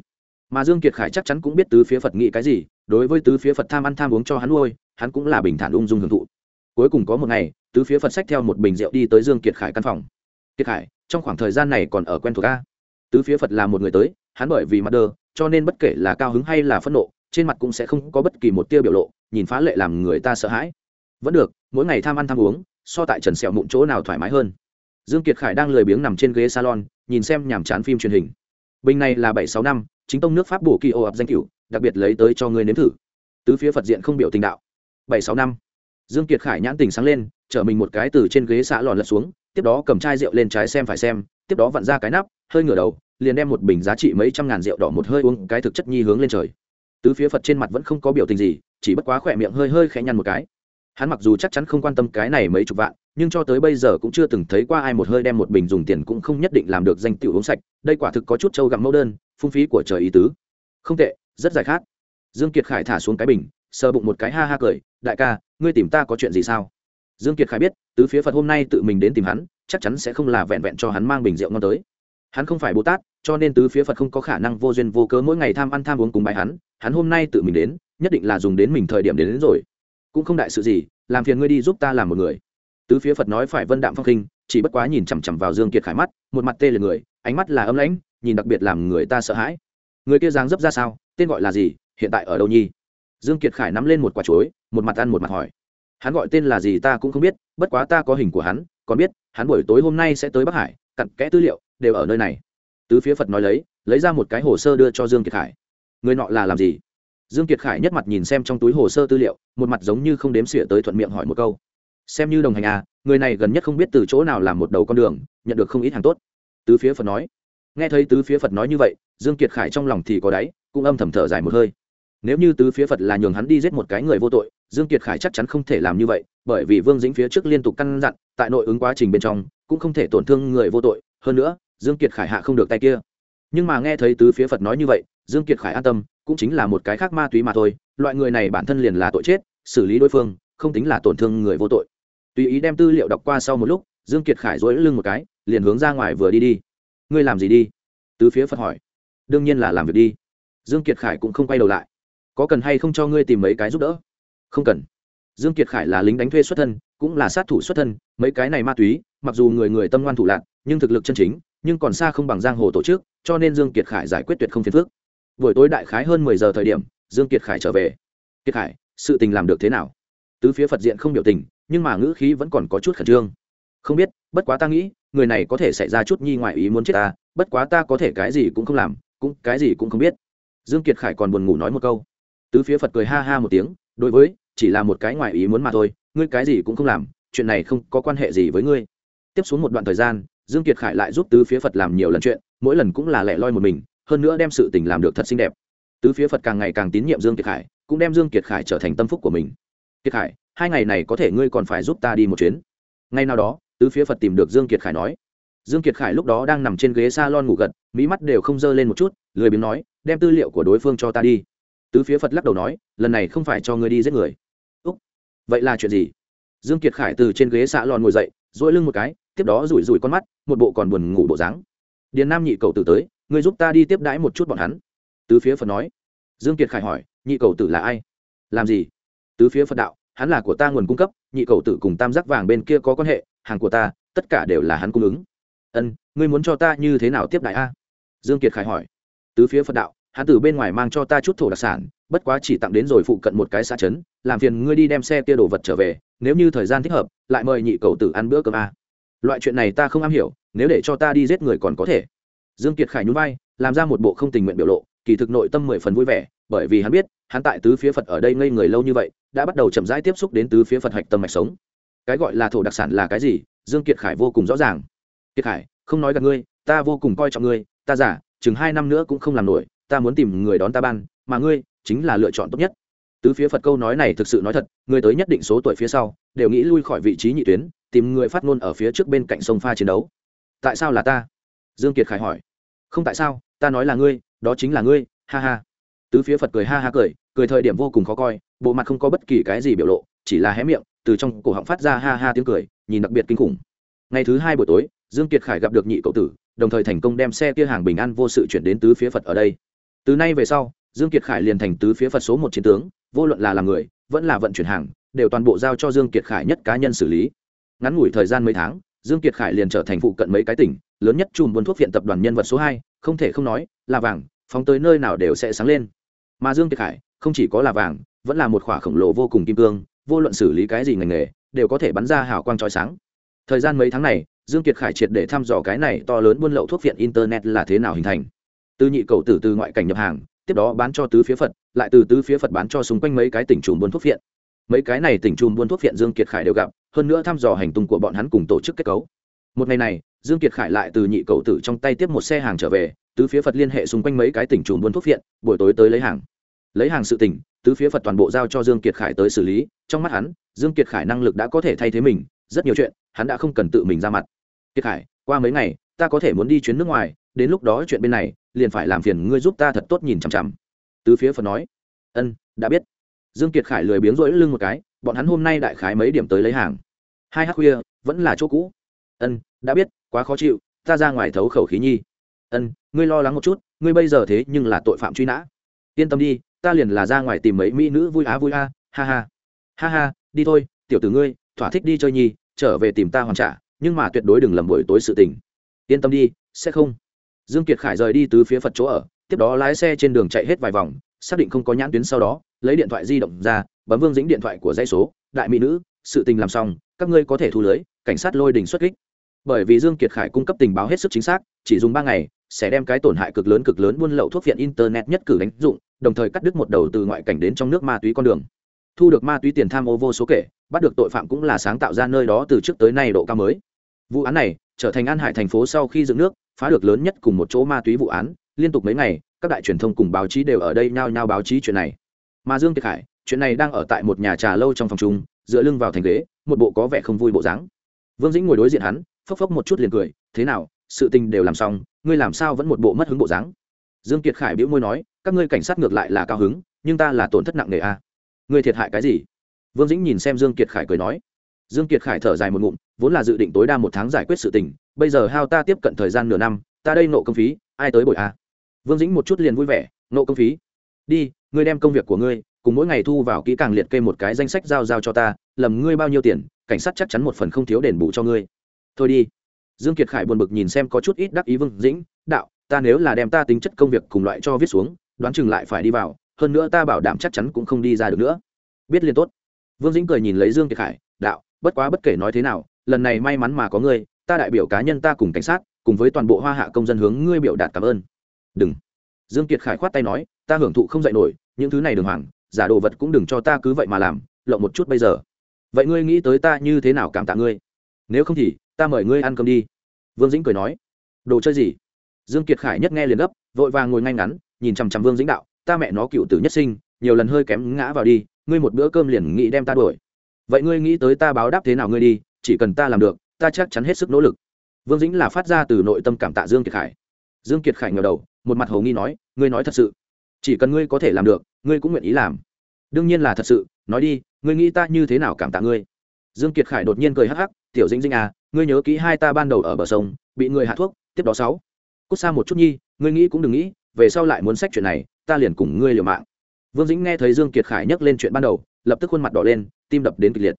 Mà dương kiệt khải chắc chắn cũng biết tứ phía phật nghĩ cái gì, đối với tứ phía phật tham ăn tham uống cho hắn nuôi, hắn cũng là bình thản ung dung hưởng thụ. Cuối cùng có một ngày, tứ phía phật sách theo một bình rượu đi tới dương kiệt khải căn phòng. Kiệt khải, trong khoảng thời gian này còn ở quen thuộc a? Tứ phía phật là một người tới, hắn bởi vì mặt đơ cho nên bất kể là cao hứng hay là phẫn nộ, trên mặt cũng sẽ không có bất kỳ một tia biểu lộ nhìn phá lệ làm người ta sợ hãi. Vẫn được, mỗi ngày tham ăn tham uống, so tại trần sẹo mụn chỗ nào thoải mái hơn. Dương kiệt khải đang lười biếng nằm trên ghế salon, nhìn xem nhàm chán phim truyền hình. Bình này là bảy sáu năm, chính tông nước pháp bổ kỳ ô ập danh cửu, đặc biệt lấy tới cho người nếm thử. Tứ phía phật diện không biểu tình đạo. Bảy sáu năm. Dương kiệt khải nhãn tình sáng lên, chở mình một cái từ trên ghế xạ lòn lật xuống, tiếp đó cầm chai rượu lên trái xem phải xem, tiếp đó vặn ra cái nắp, hơi ngửa đầu, liền đem một bình giá trị mấy trăm ngàn rượu đỏ một hơi uống, cái thực chất nhi hướng lên trời. Tứ phía phật trên mặt vẫn không có biểu tình gì chỉ bất quá khỏe miệng hơi hơi khẽ nhăn một cái. Hắn mặc dù chắc chắn không quan tâm cái này mấy chục vạn, nhưng cho tới bây giờ cũng chưa từng thấy qua ai một hơi đem một bình dùng tiền cũng không nhất định làm được danh tiểu uống sạch, đây quả thực có chút trâu gặm mẫu đơn, phung phí của trời ý tứ. Không tệ, rất dài khát. Dương kiệt khải thả xuống cái bình, sờ bụng một cái ha ha cười, đại ca, ngươi tìm ta có chuyện gì sao? Dương kiệt khải biết, tứ phía phật hôm nay tự mình đến tìm hắn, chắc chắn sẽ không là vẹn vẹn cho hắn mang bình rượu ngon tới. Hắn không phải bồ tát, cho nên tứ phía phật không có khả năng vô duyên vô cớ mỗi ngày tham ăn tham uống cùng bài hắn hắn hôm nay tự mình đến nhất định là dùng đến mình thời điểm đến, đến rồi. Cũng không đại sự gì làm phiền ngươi đi giúp ta làm một người. Tứ phía phật nói phải vân đạm phong khinh chỉ bất quá nhìn chằm chằm vào dương kiệt khải mắt một mặt tê là người ánh mắt là âm lãnh nhìn đặc biệt làm người ta sợ hãi. Người kia dáng dấp ra sao tên gọi là gì hiện tại ở đâu nhi? Dương kiệt khải nắm lên một quả chuối một mặt ăn một mặt hỏi. Hắn gọi tên là gì ta cũng không biết bất quá ta có hình của hắn còn biết hắn buổi tối hôm nay sẽ tới bắc hải cặn kẽ tư liệu đều ở nơi này. Tứ phía phật nói lấy lấy ra một cái hồ sơ đưa cho dương kiệt khải. Người nọ là làm gì? Dương kiệt khải nhất mặt nhìn xem trong túi hồ sơ tư liệu, một mặt giống như không đếm xỉa tới thuận miệng hỏi một câu. Xem như đồng hành à người này gần nhất không biết từ chỗ nào làm một đầu con đường, nhận được không ít hàng tốt. Tứ phía phật nói. Nghe thấy tứ phía phật nói như vậy, dương kiệt khải trong lòng thì có đáy, cũng âm thầm thở dài một hơi. Nếu như tứ phía phật là nhường hắn đi giết một cái người vô tội, dương kiệt khải chắc chắn không thể làm như vậy, bởi vì vương dĩnh phía trước liên tục căn dặn, tại nội ứng quá trình bên trong, cũng không thể tổn thương người vô tội. Hơn nữa, dương kiệt khải hạ không được tay kia. Nhưng mà nghe thấy tứ phía phật nói như vậy, dương kiệt khải an tâm cũng chính là một cái khác ma túy mà thôi, loại người này bản thân liền là tội chết, xử lý đối phương, không tính là tổn thương người vô tội. Tùy ý đem tư liệu đọc qua sau một lúc, dương kiệt khải dối lưng một cái, liền hướng ra ngoài vừa đi đi. Ngươi làm gì đi? Tứ phía phật hỏi. Đương nhiên là làm việc đi. Dương kiệt khải cũng không quay đầu lại. Có cần hay không cho ngươi tìm mấy cái giúp đỡ? Không cần. Dương kiệt khải là lính đánh thuê xuất thân, cũng là sát thủ xuất thân, mấy cái này ma túy, mặc dù người người tâm ngoan thủ lạc, nhưng thực lực chân chính, nhưng còn xa không bằng giang hồ tổ chức, cho nên dương kiệt khải giải quyết tuyệt không phiền phức buổi tối đại khái hơn mười giờ thời điểm, dương kiệt khải trở về. Kiệt khải, sự tình làm được thế nào? Tứ phía phật diện không biểu tình, nhưng mà ngữ khí vẫn còn có chút khẩn trương. Không biết, bất quá ta nghĩ, người này có thể xảy ra chút nhi ngoại ý muốn chết ta, bất quá ta có thể cái gì cũng không làm, cũng, cái gì cũng không biết. Dương kiệt khải còn buồn ngủ nói một câu. Tứ phía phật cười ha ha một tiếng, đối với, chỉ là một cái ngoại ý muốn mà thôi, ngươi cái gì cũng không làm, chuyện này không có quan hệ gì với ngươi. Tiếp xuống một đoạn thời gian, dương kiệt khải lại giúp tứ phía phật làm nhiều lần chuyện, mỗi lần cũng là lẻ loi một mình hơn nữa đem sự tình làm được thật xinh đẹp. Tứ phía phật càng ngày càng tín nhiệm dương kiệt khải, cũng đem dương kiệt khải trở thành tâm phúc của mình. Kiệt khải, hai ngày này có thể ngươi còn phải giúp ta đi một chuyến. Ngay nào đó, tứ phía phật tìm được dương kiệt khải nói. Dương kiệt khải lúc đó đang nằm trên ghế salon ngủ gật, mỹ mắt đều không dơ lên một chút, lười biếng nói, đem tư liệu của đối phương cho ta đi. Tứ phía phật lắc đầu nói, lần này không phải cho ngươi đi giết người. Úc, vậy là chuyện gì? Dương kiệt khải từ trên ghế xạ lòn ngồi dậy dỗi lưng một cái, tiếp đó rủi rủi con mắt, một bộ còn buồn ngủ bộ dáng. Điền nam nhị cầu tử tới ngươi giúp ta đi tiếp đãi một chút bọn hắn. Tứ phía phật nói. Dương kiệt khải hỏi, nhị cầu tử là ai? Làm gì? Tứ phía phật đạo, hắn là của ta nguồn cung cấp, nhị cầu tử cùng tam giác vàng bên kia có quan hệ, hàng của ta, tất cả đều là hắn cung ứng. Ân, ngươi muốn cho ta như thế nào tiếp đại a? Dương kiệt khải hỏi. Tứ phía phật đạo, hắn từ bên ngoài mang cho ta chút thổ đặc sản, bất quá chỉ tặng đến rồi phụ cận một cái xã trấn, làm phiền ngươi đi đem xe kia đồ vật trở về, nếu như thời gian thích hợp, lại mời nhị cầu tử ăn bữa cơm a. Loại chuyện này ta không am hiểu, nếu để cho ta đi giết người còn có thể dương kiệt khải nhún vai, làm ra một bộ không tình nguyện biểu lộ, kỳ thực nội tâm mười phần vui vẻ, bởi vì hắn biết, hắn tại tứ phía phật ở đây ngây người lâu như vậy, đã bắt đầu chậm rãi tiếp xúc đến tứ phía phật hạch tâm mạch sống. Cái gọi là thổ đặc sản là cái gì? Dương kiệt khải vô cùng rõ ràng. Kiệt khải, không nói gặp ngươi, ta vô cùng coi trọng ngươi, ta giả chừng hai năm nữa cũng không làm nổi, ta muốn tìm người đón ta ban, mà ngươi chính là lựa chọn tốt nhất. Tứ phía phật câu nói này thực sự nói thật người tới nhất định số tuổi phía sau, đều nghĩ lui khỏi vị trí nhị tuyến, tìm người phát ngôn ở phía trước bên cạnh sông pha chiến đấu. Tại sao là ta? Dương kiệt khải hỏi không tại sao, ta nói là ngươi, đó chính là ngươi, ha ha. Tứ phía phật cười ha ha cười cười thời điểm vô cùng khó coi, bộ mặt không có bất kỳ cái gì biểu lộ, chỉ là hé miệng, từ trong cổ họng phát ra ha ha tiếng cười, nhìn đặc biệt kinh khủng. Ngày thứ hai buổi tối, dương kiệt khải gặp được nhị cậu tử, đồng thời thành công đem xe kia hàng bình an vô sự chuyển đến tứ phía phật ở đây. Từ nay về sau, dương kiệt khải liền thành tứ phía phật số một chiến tướng, vô luận là làm người, vẫn là vận chuyển hàng, đều toàn bộ giao cho dương kiệt khải nhất cá nhân xử lý. Ngắn ngủi thời gian mấy tháng dương kiệt khải liền trở thành phụ cận mấy cái tỉnh, lớn nhất chùm buôn thuốc viện tập đoàn nhân vật số hai, không thể không nói, là vàng, phóng tới nơi nào đều sẽ sáng lên. Mà dương kiệt khải, không chỉ có là vàng, vẫn là một khỏa khổng lồ vô cùng kim cương, vô luận xử lý cái gì ngành nghề, đều có thể bắn ra hào quang chói sáng. Thời gian mấy tháng này, dương kiệt khải triệt để thăm dò cái này to lớn buôn lậu thuốc viện internet là thế nào hình thành. Từ nhị cầu tử từ ngoại cảnh nhập hàng, tiếp đó bán cho tứ phía phật, lại từ tứ phía phật bán cho xung quanh mấy cái tỉnh trùm buôn thuốc viện. Mấy cái này tỉnh trùm buôn thuốc viện dương kiệt khải đều gặp hơn nữa thăm dò hành tung của bọn hắn cùng tổ chức kết cấu. Một ngày này, dương kiệt khải lại từ nhị cầu tử trong tay tiếp một xe hàng trở về, tứ phía phật liên hệ xung quanh mấy cái tỉnh trùm buôn thuốc viện, buổi tối tới lấy hàng. Lấy hàng sự tỉnh, tứ phía phật toàn bộ giao cho dương kiệt khải tới xử lý, trong mắt hắn, dương kiệt khải năng lực đã có thể thay thế mình, rất nhiều chuyện, hắn đã không cần tự mình ra mặt. Kiệt khải, qua mấy ngày, ta có thể muốn đi chuyến nước ngoài, đến lúc đó chuyện bên này, liền phải làm phiền ngươi giúp ta thật tốt nhìn chằm chằm. Tứ phía phật nói, ân, đã biết dương kiệt khải lười biếng rỗi lưng một cái, bọn hắn hôm nay đại khái mấy điểm tới lấy hàng. Hai h khuya, vẫn là chỗ cũ. Ân, đã biết, quá khó chịu, ta ra ngoài thấu khẩu khí nhi. Ân, ngươi lo lắng một chút, ngươi bây giờ thế nhưng là tội phạm truy nã. Yên tâm đi, ta liền là ra ngoài tìm mấy mỹ nữ vui á vui a ha ha. Ha ha, đi thôi, tiểu tử ngươi, thỏa thích đi chơi nhi, trở về tìm ta hoàn trả, nhưng mà tuyệt đối đừng lầm buổi tối sự tình. Yên tâm đi, sẽ không. Dương kiệt khải rời đi từ phía phật chỗ ở, tiếp đó lái xe trên đường chạy hết vài vòng, xác định không có nhãn tuyến sau đó lấy điện thoại di động ra, bấm vương dĩnh điện thoại của dây số, đại mỹ nữ, sự tình làm xong, các ngươi có thể thu lưới, cảnh sát lôi đình xuất kích. Bởi vì dương kiệt khải cung cấp tình báo hết sức chính xác, chỉ dùng ba ngày, sẽ đem cái tổn hại cực lớn cực lớn buôn lậu thuốc viện internet nhất cử đánh dụng, đồng thời cắt đứt một đầu từ ngoại cảnh đến trong nước ma túy con đường. Thu được ma túy tiền tham ô vô số kể, bắt được tội phạm cũng là sáng tạo ra nơi đó từ trước tới nay độ cao mới. Vụ án này trở thành an hải thành phố sau khi dựng nước, phá được lớn nhất cùng một chỗ ma túy vụ án, liên tục mấy ngày, các đại truyền thông cùng báo chí đều ở đây nhao nhao báo chí chuyện này mà dương kiệt khải, chuyện này đang ở tại một nhà trà lâu trong phòng chung, dựa lưng vào thành ghế, một bộ có vẻ không vui bộ dáng vương dĩnh ngồi đối diện hắn, phốc phốc một chút liền cười, thế nào, sự tình đều làm xong, ngươi làm sao vẫn một bộ mất hứng bộ dáng dương kiệt khải bĩu môi nói, các ngươi cảnh sát ngược lại là cao hứng, nhưng ta là tổn thất nặng nề a à? ngươi thiệt hại cái gì vương dĩnh nhìn xem dương kiệt khải cười nói dương kiệt khải thở dài một ngụm, vốn là dự định tối đa một tháng giải quyết sự tình, bây giờ hao ta tiếp cận thời gian nửa năm, ta đây nộ công phí, ai tới bồi a à? vương dĩnh một chút liền vui vẻ, nộ công phí đi, ngươi đem công việc của ngươi cùng mỗi ngày thu vào kỹ càng liệt kê một cái danh sách giao giao cho ta, lầm ngươi bao nhiêu tiền, cảnh sát chắc chắn một phần không thiếu đền bù cho ngươi. Thôi đi. Dương kiệt khải buồn bực nhìn xem có chút ít đắc ý vương dĩnh, đạo, ta nếu là đem ta tính chất công việc cùng loại cho viết xuống, đoán chừng lại phải đi vào, hơn nữa ta bảo đảm chắc chắn cũng không đi ra được nữa. Biết liên tốt. Vương dĩnh cười nhìn lấy dương kiệt khải, đạo, bất quá bất kể nói thế nào, lần này may mắn mà có ngươi, ta đại biểu cá nhân ta cùng cảnh sát, cùng với toàn bộ hoa hạ công dân hướng ngươi biểu đạt cảm ơn. Đừng. Dương kiệt khải khoát tay nói ta hưởng thụ không dạy nổi, những thứ này đường hoàng, giả đồ vật cũng đừng cho ta cứ vậy mà làm, lộng một chút bây giờ. Vậy ngươi nghĩ tới ta như thế nào cảm tạ ngươi? Nếu không thì, ta mời ngươi ăn cơm đi. Vương dĩnh cười nói. Đồ chơi gì? Dương kiệt khải nhất nghe liền gấp, vội vàng ngồi ngay ngắn, nhìn chằm chằm vương dĩnh đạo, ta mẹ nó cựu tử nhất sinh, nhiều lần hơi kém ngã vào đi, ngươi một bữa cơm liền nghĩ đem ta đuổi. Vậy ngươi nghĩ tới ta báo đáp thế nào ngươi đi, chỉ cần ta làm được, ta chắc chắn hết sức nỗ lực. Vương dĩnh là phát ra từ nội tâm cảm tạ dương kiệt khải. Dương kiệt khải ngờ đầu, một mặt hồ nghi nói, ngươi nói thật sự? Chỉ cần ngươi có thể làm được, ngươi cũng nguyện ý làm. Đương nhiên là thật sự, nói đi, ngươi nghĩ ta như thế nào cảm tạ ngươi? Dương kiệt khải đột nhiên cười hắc hắc, tiểu dĩnh dĩnh à ngươi nhớ kỹ hai ta ban đầu ở bờ sông, bị người hạ thuốc, tiếp đó sáu. Cút xa một chút nhi, ngươi nghĩ cũng đừng nghĩ, về sau lại muốn sách chuyện này, ta liền cùng ngươi liều mạng. Vương dĩnh nghe thấy dương kiệt khải nhắc lên chuyện ban đầu, lập tức khuôn mặt đỏ lên, tim đập đến kịch liệt.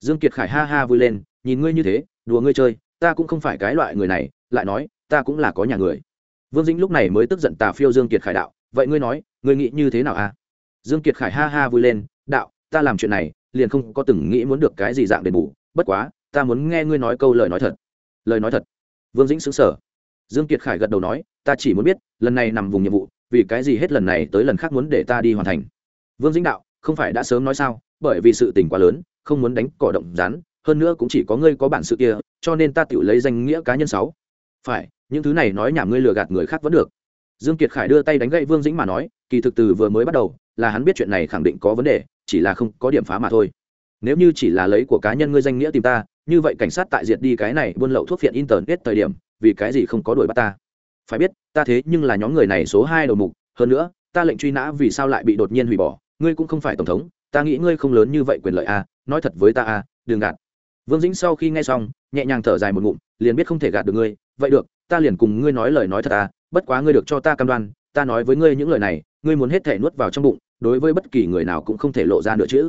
Dương kiệt khải ha ha vui lên, nhìn ngươi như thế, đùa ngươi chơi, ta cũng không phải cái loại người này, lại nói, ta cũng là có nhà người. Vương dĩnh lúc này mới tức giận tà phiêu dương kiệt khải đạo vậy ngươi nói ngươi nghĩ như thế nào à? Dương kiệt khải ha ha vui lên đạo ta làm chuyện này liền không có từng nghĩ muốn được cái gì dạng đền bù bất quá ta muốn nghe ngươi nói câu lời nói thật. Lời nói thật. Vương dĩnh xứng sở dương kiệt khải gật đầu nói ta chỉ muốn biết lần này nằm vùng nhiệm vụ vì cái gì hết lần này tới lần khác muốn để ta đi hoàn thành? Vương dĩnh đạo không phải đã sớm nói sao bởi vì sự tình quá lớn không muốn đánh cỏ động rán, hơn nữa cũng chỉ có ngươi có bản sự kia cho nên ta tự lấy danh nghĩa cá nhân sáu. Phải những thứ này nói nhảm ngươi lừa gạt người khác vẫn được dương kiệt khải đưa tay đánh gậy vương dĩnh mà nói kỳ thực từ vừa mới bắt đầu là hắn biết chuyện này khẳng định có vấn đề chỉ là không có điểm phá mà thôi. Nếu như chỉ là lấy của cá nhân ngươi danh nghĩa tìm ta như vậy cảnh sát tại diệt đi cái này buôn lậu thuốc phiện internet thời điểm vì cái gì không có đuổi bắt ta? Phải biết ta thế nhưng là nhóm người này số hai đầu mục hơn nữa ta lệnh truy nã vì sao lại bị đột nhiên hủy bỏ ngươi cũng không phải tổng thống ta nghĩ ngươi không lớn như vậy quyền lợi a à, nói thật với ta a à, đừng gạt vương dĩnh sau khi nghe xong, nhẹ nhàng thở dài một ngụm, liền biết không thể gạt được ngươi. Vậy được, ta liền cùng ngươi nói lời nói thật à bất quá ngươi được cho ta cam đoan, ta nói với ngươi những lời này, ngươi muốn hết thể nuốt vào trong bụng, đối với bất kỳ người nào cũng không thể lộ ra nữa chứ.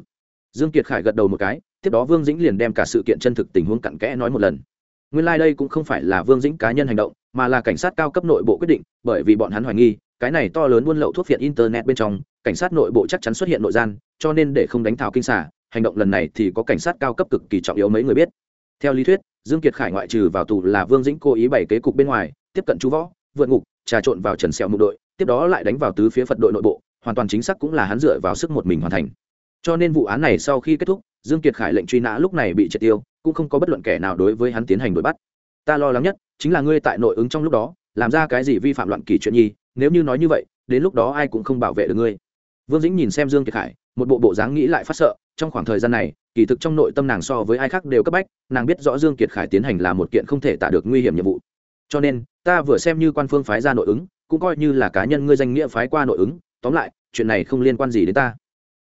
Dương kiệt khải gật đầu một cái, tiếp đó vương dĩnh liền đem cả sự kiện chân thực tình huống cặn kẽ nói một lần. Nguyên lai đây cũng không phải là vương dĩnh cá nhân hành động, mà là cảnh sát cao cấp nội bộ quyết định, bởi vì bọn hắn hoài nghi, cái này to lớn buôn lậu thuốc phiện internet bên trong, cảnh sát nội bộ chắc chắn xuất hiện nội gian, cho nên để không đánh thảo kinh xả hành động lần này thì có cảnh sát cao cấp cực kỳ trọng yếu mấy người biết. Theo lý thuyết, dương kiệt khải ngoại trừ vào tù là vương dĩnh cố ý bày kế cục bên ngoài, tiếp cận chú võ, vượt ngục, trà trộn vào trần xẹo mục đội, tiếp đó lại đánh vào tứ phía phật đội nội bộ, hoàn toàn chính xác cũng là hắn dựa vào sức một mình hoàn thành. Cho nên vụ án này sau khi kết thúc, dương kiệt khải lệnh truy nã lúc này bị triệt tiêu, cũng không có bất luận kẻ nào đối với hắn tiến hành đuổi bắt. Ta lo lắng nhất chính là ngươi tại nội ứng trong lúc đó, làm ra cái gì vi phạm loạn kỷ chuyện nhi, nếu như nói như vậy, đến lúc đó ai cũng không bảo vệ được ngươi. Vương dĩnh nhìn xem dương kiệt khải, một bộ bộ dáng nghĩ lại phát sợ trong khoảng thời gian này, kỳ thực trong nội tâm nàng so với ai khác đều cấp bách, nàng biết rõ dương kiệt khải tiến hành là một kiện không thể tả được nguy hiểm nhiệm vụ. Cho nên, ta vừa xem như quan phương phái ra nội ứng, cũng coi như là cá nhân ngươi danh nghĩa phái qua nội ứng, tóm lại, chuyện này không liên quan gì đến ta.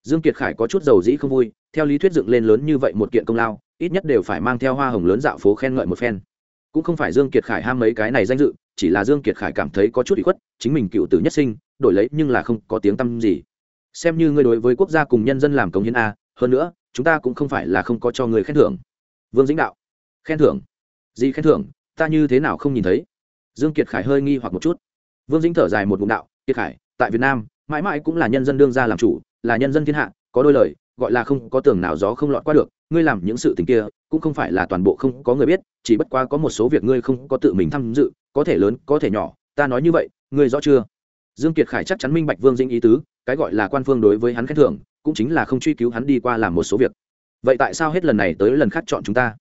Dương kiệt khải có chút dầu dĩ không vui, theo lý thuyết dựng lên lớn như vậy một kiện công lao, ít nhất đều phải mang theo hoa hồng lớn dạo phố khen ngợi một phen. Cũng không phải dương kiệt khải ham mấy cái này danh dự, chỉ là dương kiệt khải cảm thấy có chút ủy khuất, chính mình cựu tử nhất sinh, đổi lấy nhưng là không có tiếng tăm gì. Xem như ngươi đối với quốc gia cùng nhân dân làm công hiến a hơn nữa, chúng ta cũng không phải là không có cho người khen thưởng. Vương dĩnh đạo. Khen thưởng? Gì khen thưởng? Ta như thế nào không nhìn thấy? Dương kiệt khải hơi nghi hoặc một chút. Vương dĩnh thở dài một bụng đạo. Kiệt khải, tại việt nam, mãi mãi cũng là nhân dân đương gia làm chủ, là nhân dân thiên hạ, có đôi lời, gọi là không có tường nào gió không lọt qua được. Ngươi làm những sự tình kia, cũng không phải là toàn bộ không có người biết, chỉ bất quá có một số việc ngươi không có tự mình tham dự, có thể lớn, có thể nhỏ. Ta nói như vậy, ngươi rõ chưa? Dương kiệt khải chắc chắn minh bạch vương dĩnh ý tứ, cái gọi là quan phương đối với hắn khen thưởng cũng chính là không truy cứu hắn đi qua làm một số việc. Vậy tại sao hết lần này tới lần khác chọn chúng ta?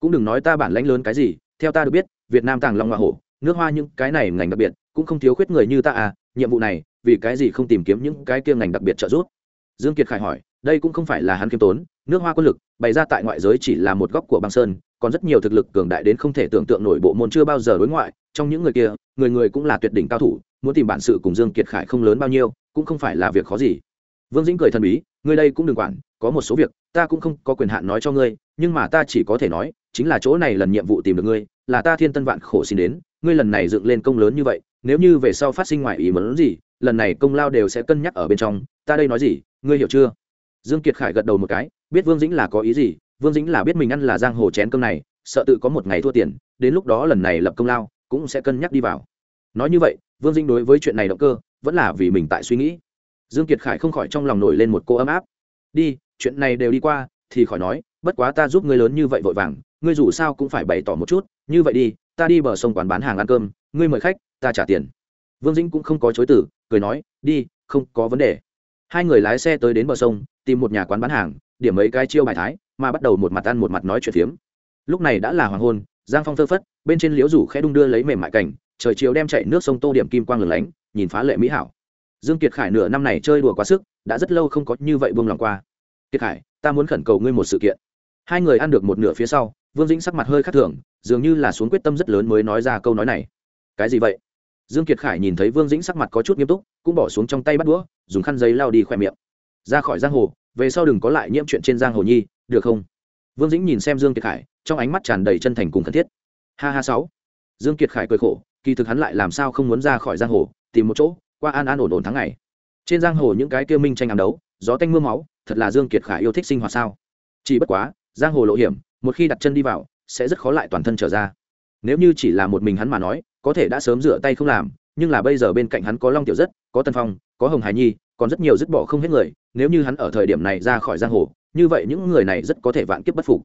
Cũng đừng nói ta bản lãnh lớn cái gì, theo ta được biết, việt nam tàng long hoa hổ, nước hoa những cái này ngành đặc biệt, cũng không thiếu khuyết người như ta à nhiệm vụ này, vì cái gì không tìm kiếm những cái kia ngành đặc biệt trợ giúp? Dương kiệt khải hỏi, đây cũng không phải là hắn kiêm tốn, nước hoa quân lực bày ra tại ngoại giới chỉ là một góc của băng sơn, còn rất nhiều thực lực cường đại đến không thể tưởng tượng nổi bộ môn chưa bao giờ đối ngoại, trong những người kia, người người cũng là tuyệt đỉnh cao thủ, muốn tìm bản sự cùng dương kiệt khải không lớn bao nhiêu, cũng không phải là việc khó gì. Vương dĩnh cười thần bí ngươi đây cũng đừng quản, có một số việc, ta cũng không có quyền hạn nói cho ngươi, nhưng mà ta chỉ có thể nói, chính là chỗ này lần nhiệm vụ tìm được ngươi, là ta thiên tân vạn khổ xin đến, ngươi lần này dựng lên công lớn như vậy, nếu như về sau phát sinh ngoài ý muốn gì, lần này công lao đều sẽ cân nhắc ở bên trong, ta đây nói gì, ngươi hiểu chưa? Dương kiệt khải gật đầu một cái, biết vương dĩnh là có ý gì, vương dĩnh là biết mình ăn là giang hồ chén cơm này, sợ tự có một ngày thua tiền, đến lúc đó lần này lập công lao, cũng sẽ cân nhắc đi vào. Nói như vậy, vương dĩnh đối với chuyện này động cơ, vẫn là vì mình tại suy nghĩ dương kiệt khải không khỏi trong lòng nổi lên một cô ấm áp. Đi, chuyện này đều đi qua, thì khỏi nói, bất quá ta giúp ngươi lớn như vậy vội vàng, ngươi dù sao cũng phải bày tỏ một chút, như vậy đi, ta đi bờ sông quán bán hàng ăn cơm, ngươi mời khách, ta trả tiền. Vương dĩnh cũng không có chối từ, cười nói, đi, không có vấn đề. Hai người lái xe tới đến bờ sông, tìm một nhà quán bán hàng, điểm mấy cái chiêu bài thái, mà bắt đầu một mặt ăn một mặt nói chuyện phiếm. Lúc này đã là hoàng hôn, giang phong thơ phất, bên trên liễu rủ khẽ đung đưa lấy mềm mại cảnh trời chiều đem chạy nước sông tô điểm kim quang lửng lánh, nhìn phá lệ mỹ hảo dương kiệt khải nửa năm này chơi đùa quá sức, đã rất lâu không có như vậy buông lòng qua. Kiệt khải, ta muốn khẩn cầu ngươi một sự kiện. Hai người ăn được một nửa phía sau, vương dĩnh sắc mặt hơi khắc thường, dường như là xuống quyết tâm rất lớn mới nói ra câu nói này. Cái gì vậy? Dương kiệt khải nhìn thấy vương dĩnh sắc mặt có chút nghiêm túc, cũng bỏ xuống trong tay bắt đũa, dùng khăn giấy lao đi khỏe miệng. Ra khỏi giang hồ, về sau đừng có lại nhiễm chuyện trên giang hồ nhi, được không? Vương dĩnh nhìn xem dương kiệt khải, trong ánh mắt tràn đầy chân thành cùng thân thiết. Ha ha sáu. Dương kiệt khải cười khổ, kỳ thực hắn lại làm sao không muốn ra khỏi giang hồ, tìm một chỗ qua an an ổn ổn tháng ngày. Trên giang hồ những cái kia minh tranh ám đấu, gió tanh mưa máu, thật là dương kiệt khải yêu thích sinh hoạt sao? Chỉ bất quá, giang hồ lộ hiểm, một khi đặt chân đi vào, sẽ rất khó lại toàn thân trở ra. Nếu như chỉ là một mình hắn mà nói, có thể đã sớm rửa tay không làm, nhưng là bây giờ bên cạnh hắn có long tiểu rất, có tân phong, có hồng hải nhi, còn rất nhiều dứt bỏ không hết người, nếu như hắn ở thời điểm này ra khỏi giang hồ, như vậy những người này rất có thể vạn kiếp bất phục.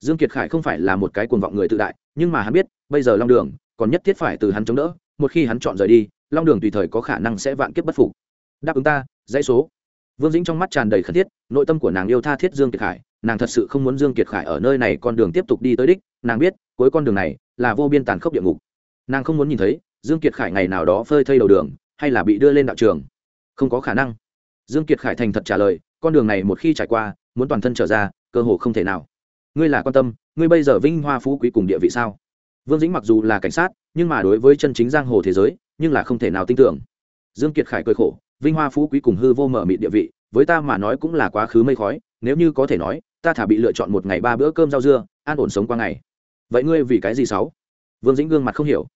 Dương kiệt khải không phải là một cái cuồng vọng người tự đại, nhưng mà hắn biết, bây giờ long đường, còn nhất thiết phải từ hắn chống đỡ, một khi hắn chọn rời đi long đường tùy thời có khả năng sẽ vạn kiếp bất phục. Đáp ứng ta, dãy số. Vương dĩnh trong mắt tràn đầy khẩn thiết, nội tâm của nàng yêu tha thiết dương kiệt khải, nàng thật sự không muốn dương kiệt khải ở nơi này con đường tiếp tục đi tới đích, nàng biết, cuối con đường này là vô biên tàn khốc địa ngục. Nàng không muốn nhìn thấy, dương kiệt khải ngày nào đó phơi thây đầu đường, hay là bị đưa lên đạo trường. Không có khả năng. Dương kiệt khải thành thật trả lời, con đường này một khi trải qua, muốn toàn thân trở ra, cơ hồ không thể nào. Ngươi là quan tâm, ngươi bây giờ vinh hoa phú quý cùng địa vị sao? Vương dĩnh mặc dù là cảnh sát, nhưng mà đối với chân chính giang hồ thế giới nhưng là không thể nào tin tưởng. Dương kiệt khải cười khổ, vinh hoa phú quý cùng hư vô mở mịt địa vị, với ta mà nói cũng là quá khứ mây khói, nếu như có thể nói, ta thả bị lựa chọn một ngày ba bữa cơm rau dưa, an ổn sống qua ngày. Vậy ngươi vì cái gì sáu? Vương dĩnh gương mặt không hiểu.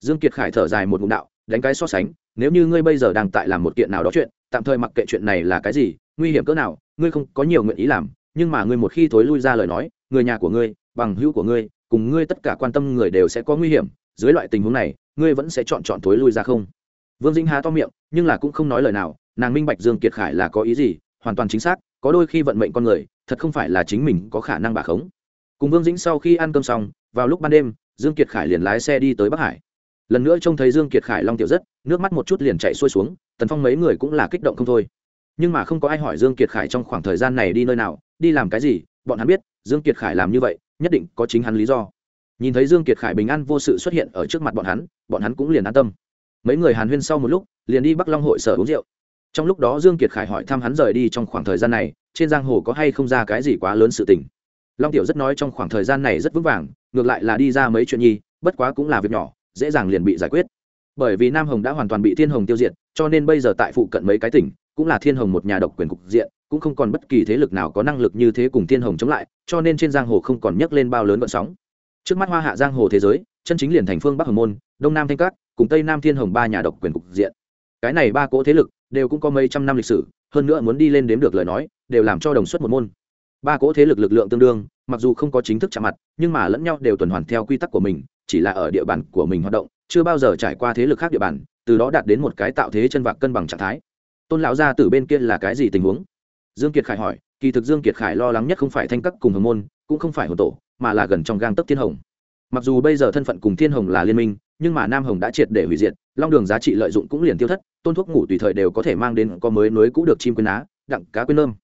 Dương kiệt khải thở dài một ngụm đạo, đánh cái so sánh, nếu như ngươi bây giờ đang tại làm một kiện nào đó chuyện, tạm thời mặc kệ chuyện này là cái gì, nguy hiểm cỡ nào, ngươi không có nhiều nguyện ý làm, nhưng mà ngươi một khi thối lui ra lời nói, người nhà của ngươi, bằng hữu của ngươi, cùng ngươi tất cả quan tâm người đều sẽ có nguy hiểm. Dưới loại tình huống này ngươi vẫn sẽ chọn chọn thối lui ra không? Vương dĩnh há to miệng, nhưng là cũng không nói lời nào, nàng minh bạch dương kiệt khải là có ý gì, hoàn toàn chính xác, có đôi khi vận mệnh con người, thật không phải là chính mình có khả năng bà khống. Cùng vương dĩnh sau khi ăn cơm xong, vào lúc ban đêm, dương kiệt khải liền lái xe đi tới bắc hải. Lần nữa trông thấy dương kiệt khải long tiểu rất, nước mắt một chút liền chạy xuôi xuống, tần phong mấy người cũng là kích động không thôi. Nhưng mà không có ai hỏi dương kiệt khải trong khoảng thời gian này đi nơi nào, đi làm cái gì, bọn hắn biết, dương kiệt khải làm như vậy, nhất định có chính hắn lý do nhìn thấy dương kiệt khải bình an vô sự xuất hiện ở trước mặt bọn hắn bọn hắn cũng liền an tâm. Mấy người hàn huyên sau một lúc, liền đi bắc long hội sở uống rượu. Trong lúc đó dương kiệt khải hỏi thăm hắn rời đi trong khoảng thời gian này, trên giang hồ có hay không ra cái gì quá lớn sự tình. Long tiểu rất nói trong khoảng thời gian này rất vững vàng, ngược lại là đi ra mấy chuyện nhi, bất quá cũng là việc nhỏ, dễ dàng liền bị giải quyết. Bởi vì nam hồng đã hoàn toàn bị thiên hồng tiêu diệt, cho nên bây giờ tại phụ cận mấy cái tỉnh, cũng là thiên hồng một nhà độc quyền cục diện, cũng không còn bất kỳ thế lực nào có năng lực như thế cùng thiên hồng chống lại, cho nên trên giang hồ không còn nhấc lên bao lớn vận sóng trước mắt hoa hạ giang hồ thế giới, chân chính liền thành phương bắc hồng môn, đông nam thanh cát cùng tây nam thiên hồng ba nhà độc quyền cục diện. Cái này ba cỗ thế lực đều cũng có mấy trăm năm lịch sử, hơn nữa muốn đi lên đếm được lời nói, đều làm cho đồng xuất một môn. Ba cỗ thế lực lực lượng tương đương, mặc dù không có chính thức chạm mặt, nhưng mà lẫn nhau đều tuần hoàn theo quy tắc của mình, chỉ là ở địa bàn của mình hoạt động, chưa bao giờ trải qua thế lực khác địa bàn, từ đó đạt đến một cái tạo thế chân vạc cân bằng trạng thái. Tôn lão gia từ bên kia là cái gì tình huống? Dương kiệt khải hỏi, kỳ thực dương kiệt khải lo lắng nhất không phải thanh cấp cùng hồng môn cũng không phải hồn tổ, mà là gần trong gang tấc thiên hồng. Mặc dù bây giờ thân phận cùng thiên hồng là liên minh, nhưng mà nam hồng đã triệt để hủy diệt, long đường giá trị lợi dụng cũng liền tiêu thất, tôn thuốc ngủ tùy thời đều có thể mang đến có mới nối cũ được chim quên á, đặng cá quên lơm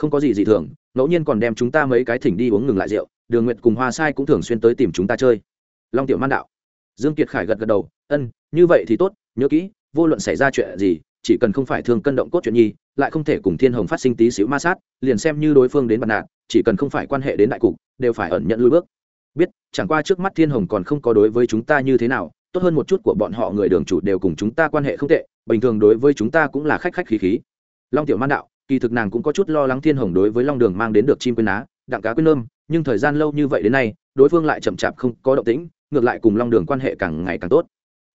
không có gì dị thường, ngẫu nhiên còn đem chúng ta mấy cái thỉnh đi uống ngừng lại rượu, đường nguyệt cùng hoa sai cũng thường xuyên tới tìm chúng ta chơi. Long tiểu man đạo. Dương kiệt khải gật gật đầu, ân, như vậy thì tốt, nhớ kỹ, vô luận xảy ra chuyện gì, chỉ cần không phải thương cân động cốt chuyện nhi lại không thể cùng thiên hồng phát sinh tí xíu ma sát, liền xem như đối phương đến bật nạn chỉ cần không phải quan hệ đến đại cục, đều phải ẩn nhận lui bước. Biết, chẳng qua trước mắt thiên hồng còn không có đối với chúng ta như thế nào, tốt hơn một chút của bọn họ người đường chủ đều cùng chúng ta quan hệ không tệ, bình thường đối với chúng ta cũng là khách khách khí khí. Long tiểu man đạo, kỳ thực nàng cũng có chút lo lắng thiên hồng đối với long đường mang đến được chim quên á, đặng cá quên nơm, nhưng thời gian lâu như vậy đến nay, đối phương lại chậm chạp không có động tĩnh, ngược lại cùng long đường quan hệ càng ngày càng tốt.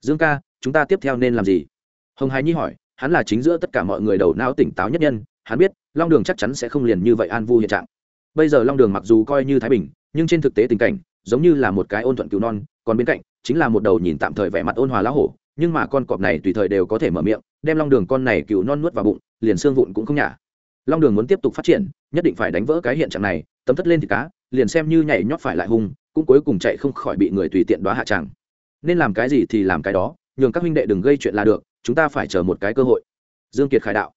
Dương ca, chúng ta tiếp theo nên làm gì? Hồng hải nhi hỏi hắn là chính giữa tất cả mọi người đầu não tỉnh táo nhất nhân, hắn biết, long đường chắc chắn sẽ không liền như vậy an vu hiện trạng. Bây giờ long đường mặc dù coi như thái bình, nhưng trên thực tế tình cảnh, giống như là một cái ôn thuận cứu non, còn bên cạnh, chính là một đầu nhìn tạm thời vẻ mặt ôn hòa lá hổ, nhưng mà con cọp này tùy thời đều có thể mở miệng, đem long đường con này cựu non nuốt vào bụng, liền xương vụn cũng không nhả. Long đường muốn tiếp tục phát triển, nhất định phải đánh vỡ cái hiện trạng này, tấm thất lên thì cá, liền xem như nhảy nhót phải lại hung, cũng cuối cùng chạy không khỏi bị người tùy tiện đoá hạ tràng. Nên làm cái gì thì làm cái đó, nhường các huynh đệ đừng gây chuyện là được chúng ta phải chờ một cái cơ hội. Dương kiệt khải đạo.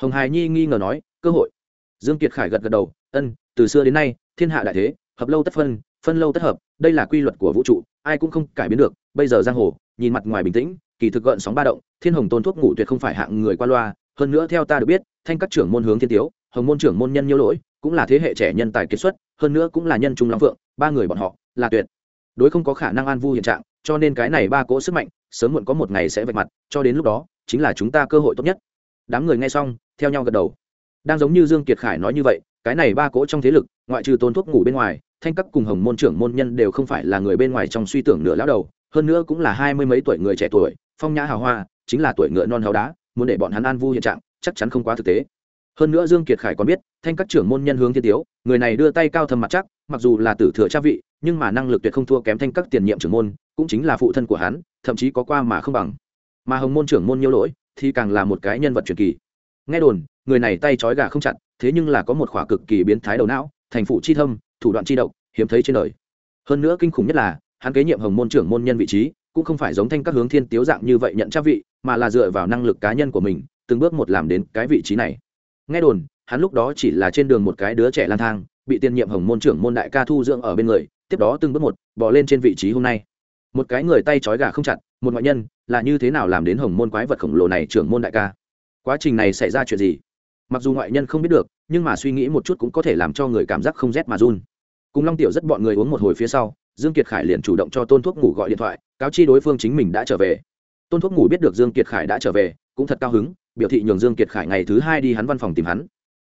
Hồng hài nhi nghi ngờ nói, cơ hội. Dương kiệt khải gật gật đầu, ân, từ xưa đến nay, thiên hạ đại thế, hợp lâu tất phân phân lâu tất hợp, đây là quy luật của vũ trụ, ai cũng không cải biến được. Bây giờ giang hồ, nhìn mặt ngoài bình tĩnh, kỳ thực gợn sóng ba động, thiên hồng tôn thuốc ngủ tuyệt không phải hạng người qua loa. Hơn nữa theo ta được biết, thanh các trưởng môn hướng thiên tiếu, hồng môn trưởng môn nhân nhiêu lỗi, cũng là thế hệ trẻ nhân tài kiệt xuất, hơn nữa cũng là nhân trung long phượng, ba người bọn họ là tuyệt. Đối không có khả năng an vu hiện trạng, cho nên cái này ba cỗ sức mạnh sớm muộn có một ngày sẽ vạch mặt, cho đến lúc đó, chính là chúng ta cơ hội tốt nhất. Đám người nghe xong, theo nhau gật đầu. Đang giống như dương kiệt khải nói như vậy, cái này ba cỗ trong thế lực, ngoại trừ tôn thuốc ngủ bên ngoài, thanh cấp cùng hồng môn trưởng môn nhân đều không phải là người bên ngoài trong suy tưởng nửa lão đầu, hơn nữa cũng là hai mươi mấy tuổi người trẻ tuổi, phong nhã hào hoa, chính là tuổi ngựa non hào đá, muốn để bọn hắn an vu hiện trạng, chắc chắn không quá thực tế. Hơn nữa dương kiệt khải còn biết, thanh các trưởng môn nhân hướng thiên tiếu, người này đưa tay cao thâm mặt chắc, mặc dù là tử thừa cha vị, nhưng mà năng lực tuyệt không thua kém thanh các tiền nhiệm trưởng môn, cũng chính là phụ thân của hắn thậm chí có qua mà không bằng. Mà hồng môn trưởng môn nhiêu lỗi, thì càng là một cái nhân vật truyền kỳ. Nghe đồn, người này tay trói gà không chặt, thế nhưng là có một khỏa cực kỳ biến thái đầu não, thành phụ chi thâm, thủ đoạn chi độc, hiếm thấy trên đời. Hơn nữa kinh khủng nhất là, hắn kế nhiệm hồng môn trưởng môn nhân vị trí, cũng không phải giống thanh các hướng thiên tiếu dạng như vậy nhận tra vị, mà là dựa vào năng lực cá nhân của mình, từng bước một làm đến cái vị trí này. Nghe đồn, hắn lúc đó chỉ là trên đường một cái đứa trẻ lang thang, bị tiền nhiệm hồng môn trưởng môn đại ca thu dưỡng ở bên người, tiếp đó từng bước một, bỏ lên trên vị trí hôm nay một cái người tay trói gà không chặt, một ngoại nhân, là như thế nào làm đến hồng môn quái vật khổng lồ này trưởng môn đại ca? Quá trình này xảy ra chuyện gì? Mặc dù ngoại nhân không biết được, nhưng mà suy nghĩ một chút cũng có thể làm cho người cảm giác không rét mà run. Cùng long tiểu rất bọn người uống một hồi phía sau, dương kiệt khải liền chủ động cho tôn thuốc ngủ gọi điện thoại, cáo chi đối phương chính mình đã trở về. Tôn thuốc ngủ biết được dương kiệt khải đã trở về, cũng thật cao hứng, biểu thị nhường dương kiệt khải ngày thứ hai đi hắn văn phòng tìm hắn.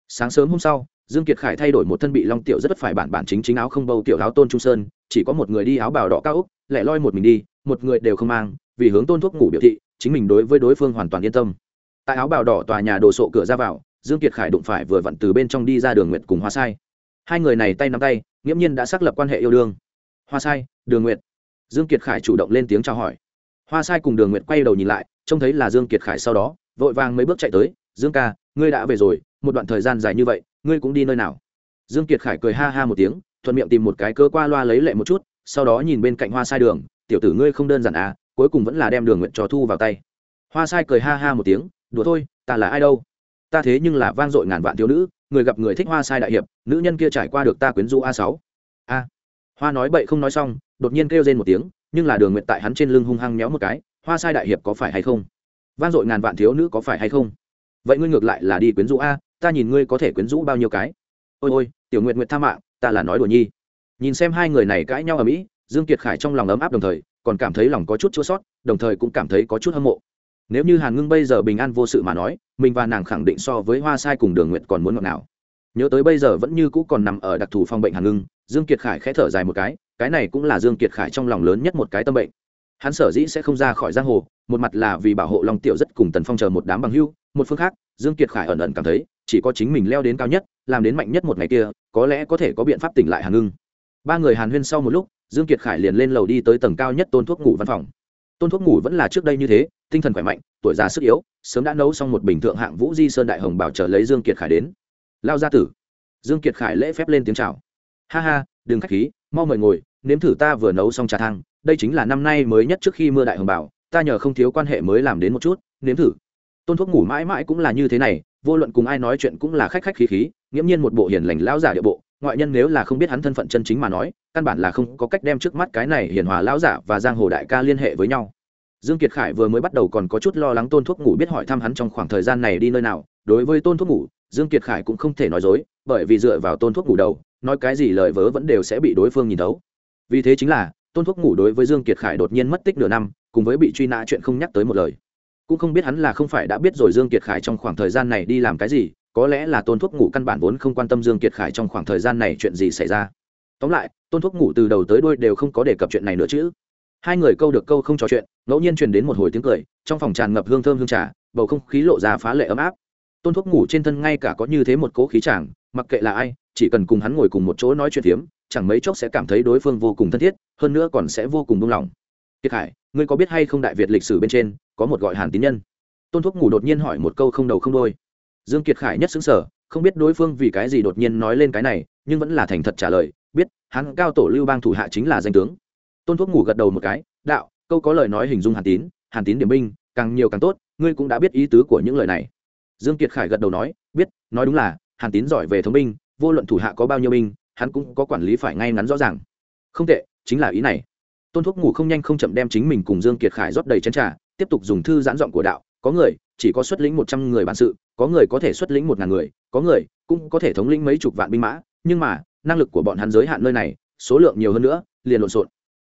Sáng sớm hôm sau, dương kiệt khải thay đổi một thân bị long tiểu rất vất phải bản bản chính chính áo không bâu tiểu áo tôn trung sơn, chỉ có một người đi áo bào đỏ cao úc lẻ loi một mình đi, một người đều không mang, vì hướng tôn thuốc ngủ biểu thị, chính mình đối với đối phương hoàn toàn yên tâm. Tại áo bào đỏ tòa nhà đồ sộ cửa ra vào, dương kiệt khải đụng phải vừa vặn từ bên trong đi ra đường nguyệt cùng hoa sai. Hai người này tay nắm tay, nghiễm nhiên đã xác lập quan hệ yêu đương. Hoa sai, đường nguyệt. Dương kiệt khải chủ động lên tiếng chào hỏi. Hoa sai cùng đường nguyệt quay đầu nhìn lại, trông thấy là dương kiệt khải sau đó, vội vàng mấy bước chạy tới, dương ca, ngươi đã về rồi, một đoạn thời gian dài như vậy, ngươi cũng đi nơi nào? Dương kiệt khải cười ha ha một tiếng, thuận miệng tìm một cái cơ qua loa lấy lệ một chút sau đó nhìn bên cạnh hoa sai đường, tiểu tử ngươi không đơn giản à cuối cùng vẫn là đem đường nguyện trò thu vào tay. Hoa sai cười ha ha một tiếng, đùa thôi, ta là ai đâu? Ta thế nhưng là vang dội ngàn vạn thiếu nữ, người gặp người thích hoa sai đại hiệp, nữ nhân kia trải qua được ta quyến rũ a sáu. A. Hoa nói bậy không nói xong, đột nhiên kêu lên một tiếng, nhưng là đường nguyện tại hắn trên lưng hung hăng méo một cái, hoa sai đại hiệp có phải hay không? Vang dội ngàn vạn thiếu nữ có phải hay không? Vậy ngươi ngược lại là đi quyến rũ a, ta nhìn ngươi có thể quyến rũ bao nhiêu cái? Ôi ôi, tiểu nguyện nguyện tha mạng, ta là nói đùa nhi nhìn xem hai người này cãi nhau ở mỹ, dương kiệt khải trong lòng ấm áp đồng thời, còn cảm thấy lòng có chút chua sót, đồng thời cũng cảm thấy có chút hâm mộ. Nếu như hàn ngưng bây giờ bình an vô sự mà nói, mình và nàng khẳng định so với hoa sai cùng đường nguyện còn muốn ngọt nào nhớ tới bây giờ vẫn như cũ còn nằm ở đặc thù phòng bệnh hàn ngưng, dương kiệt khải khẽ thở dài một cái cái này cũng là dương kiệt khải trong lòng lớn nhất một cái tâm bệnh. Hắn sở dĩ sẽ không ra khỏi giang hồ, một mặt là vì bảo hộ long tiểu rất cùng tần phong chờ một đám bằng hưu, một phương khác, dương kiệt khải ẩn ẩn cảm thấy, chỉ có chính mình leo đến cao nhất, làm đến mạnh nhất một ngày kia, có lẽ có thể có biện pháp tỉnh lại hàn ngưng ba người hàn huyên sau một lúc, dương kiệt khải liền lên lầu đi tới tầng cao nhất tôn thuốc ngủ văn phòng. Tôn thuốc ngủ vẫn là trước đây như thế, tinh thần khỏe mạnh, tuổi già sức yếu, sớm đã nấu xong một bình thượng hạng vũ di sơn đại hồng bảo chờ lấy dương kiệt khải đến. Lao gia tử. Dương kiệt khải lễ phép lên tiếng chào. Ha ha, đừng khách khí, mau mời ngồi, nếm thử ta vừa nấu xong trà thang, đây chính là năm nay mới nhất trước khi mưa đại hồng bảo, ta nhờ không thiếu quan hệ mới làm đến một chút, nếm thử. Tôn thuốc ngủ mãi mãi cũng là như thế này, vô luận cùng ai nói chuyện cũng là khách khách khí khí, nghiễm nhiên một bộ hiền lành lão giả địa bộ ngoại nhân nếu là không biết hắn thân phận chân chính mà nói, căn bản là không có cách đem trước mắt cái này hiền hòa lão giả và giang hồ đại ca liên hệ với nhau. Dương kiệt khải vừa mới bắt đầu còn có chút lo lắng tôn thuốc ngủ biết hỏi thăm hắn trong khoảng thời gian này đi nơi nào. Đối với tôn thuốc ngủ, dương kiệt khải cũng không thể nói dối, bởi vì dựa vào tôn thuốc ngủ đầu, nói cái gì lời vớ vẫn đều sẽ bị đối phương nhìn thấu. Vì thế chính là, tôn thuốc ngủ đối với dương kiệt khải đột nhiên mất tích nửa năm, cùng với bị truy nã chuyện không nhắc tới một lời. Cũng không biết hắn là không phải đã biết rồi dương kiệt khải trong khoảng thời gian này đi làm cái gì có lẽ là tôn thuốc ngủ căn bản vốn không quan tâm dương kiệt khải trong khoảng thời gian này chuyện gì xảy ra. Tóm lại, tôn thuốc ngủ từ đầu tới đuôi đều không có đề cập chuyện này nữa chứ. Hai người câu được câu không trò chuyện, ngẫu nhiên truyền đến một hồi tiếng cười, trong phòng tràn ngập hương thơm hương trà, bầu không khí lộ ra phá lệ ấm áp. Tôn thuốc ngủ trên thân ngay cả có như thế một cố khí chàng, mặc kệ là ai, chỉ cần cùng hắn ngồi cùng một chỗ nói chuyện phiếm, chẳng mấy chốc sẽ cảm thấy đối phương vô cùng thân thiết, hơn nữa còn sẽ vô cùng buông lòng kiệt hải ngươi có biết hay không đại việt lịch sử bên trên, có một gọi hàn tín nhân? Tôn thuốc ngủ đột nhiên hỏi một câu không đầu không đôi dương kiệt khải nhất xứng sở không biết đối phương vì cái gì đột nhiên nói lên cái này, nhưng vẫn là thành thật trả lời, biết, hắn cao tổ lưu bang thủ hạ chính là danh tướng. Tôn thuốc ngủ gật đầu một cái, đạo, câu có lời nói hình dung hàn tín hàn tín điểm binh, càng nhiều càng tốt, ngươi cũng đã biết ý tứ của những lời này. Dương kiệt khải gật đầu nói, biết, nói đúng là, hàn tín giỏi về thống binh, vô luận thủ hạ có bao nhiêu binh, hắn cũng có quản lý phải ngay ngắn rõ ràng. Không tệ, chính là ý này. Tôn thuốc ngủ không nhanh không chậm đem chính mình cùng dương kiệt khải rót đầy chén trà, tiếp tục dùng thư giãn giọng của đạo, có người, chỉ có xuất lĩnh một trăm người bản sự có người có thể xuất lĩnh một ngàn người, có người cũng có thể thống lĩnh mấy chục vạn binh mã, nhưng mà, năng lực của bọn hắn giới hạn nơi này, số lượng nhiều hơn nữa, liền lộn xộn.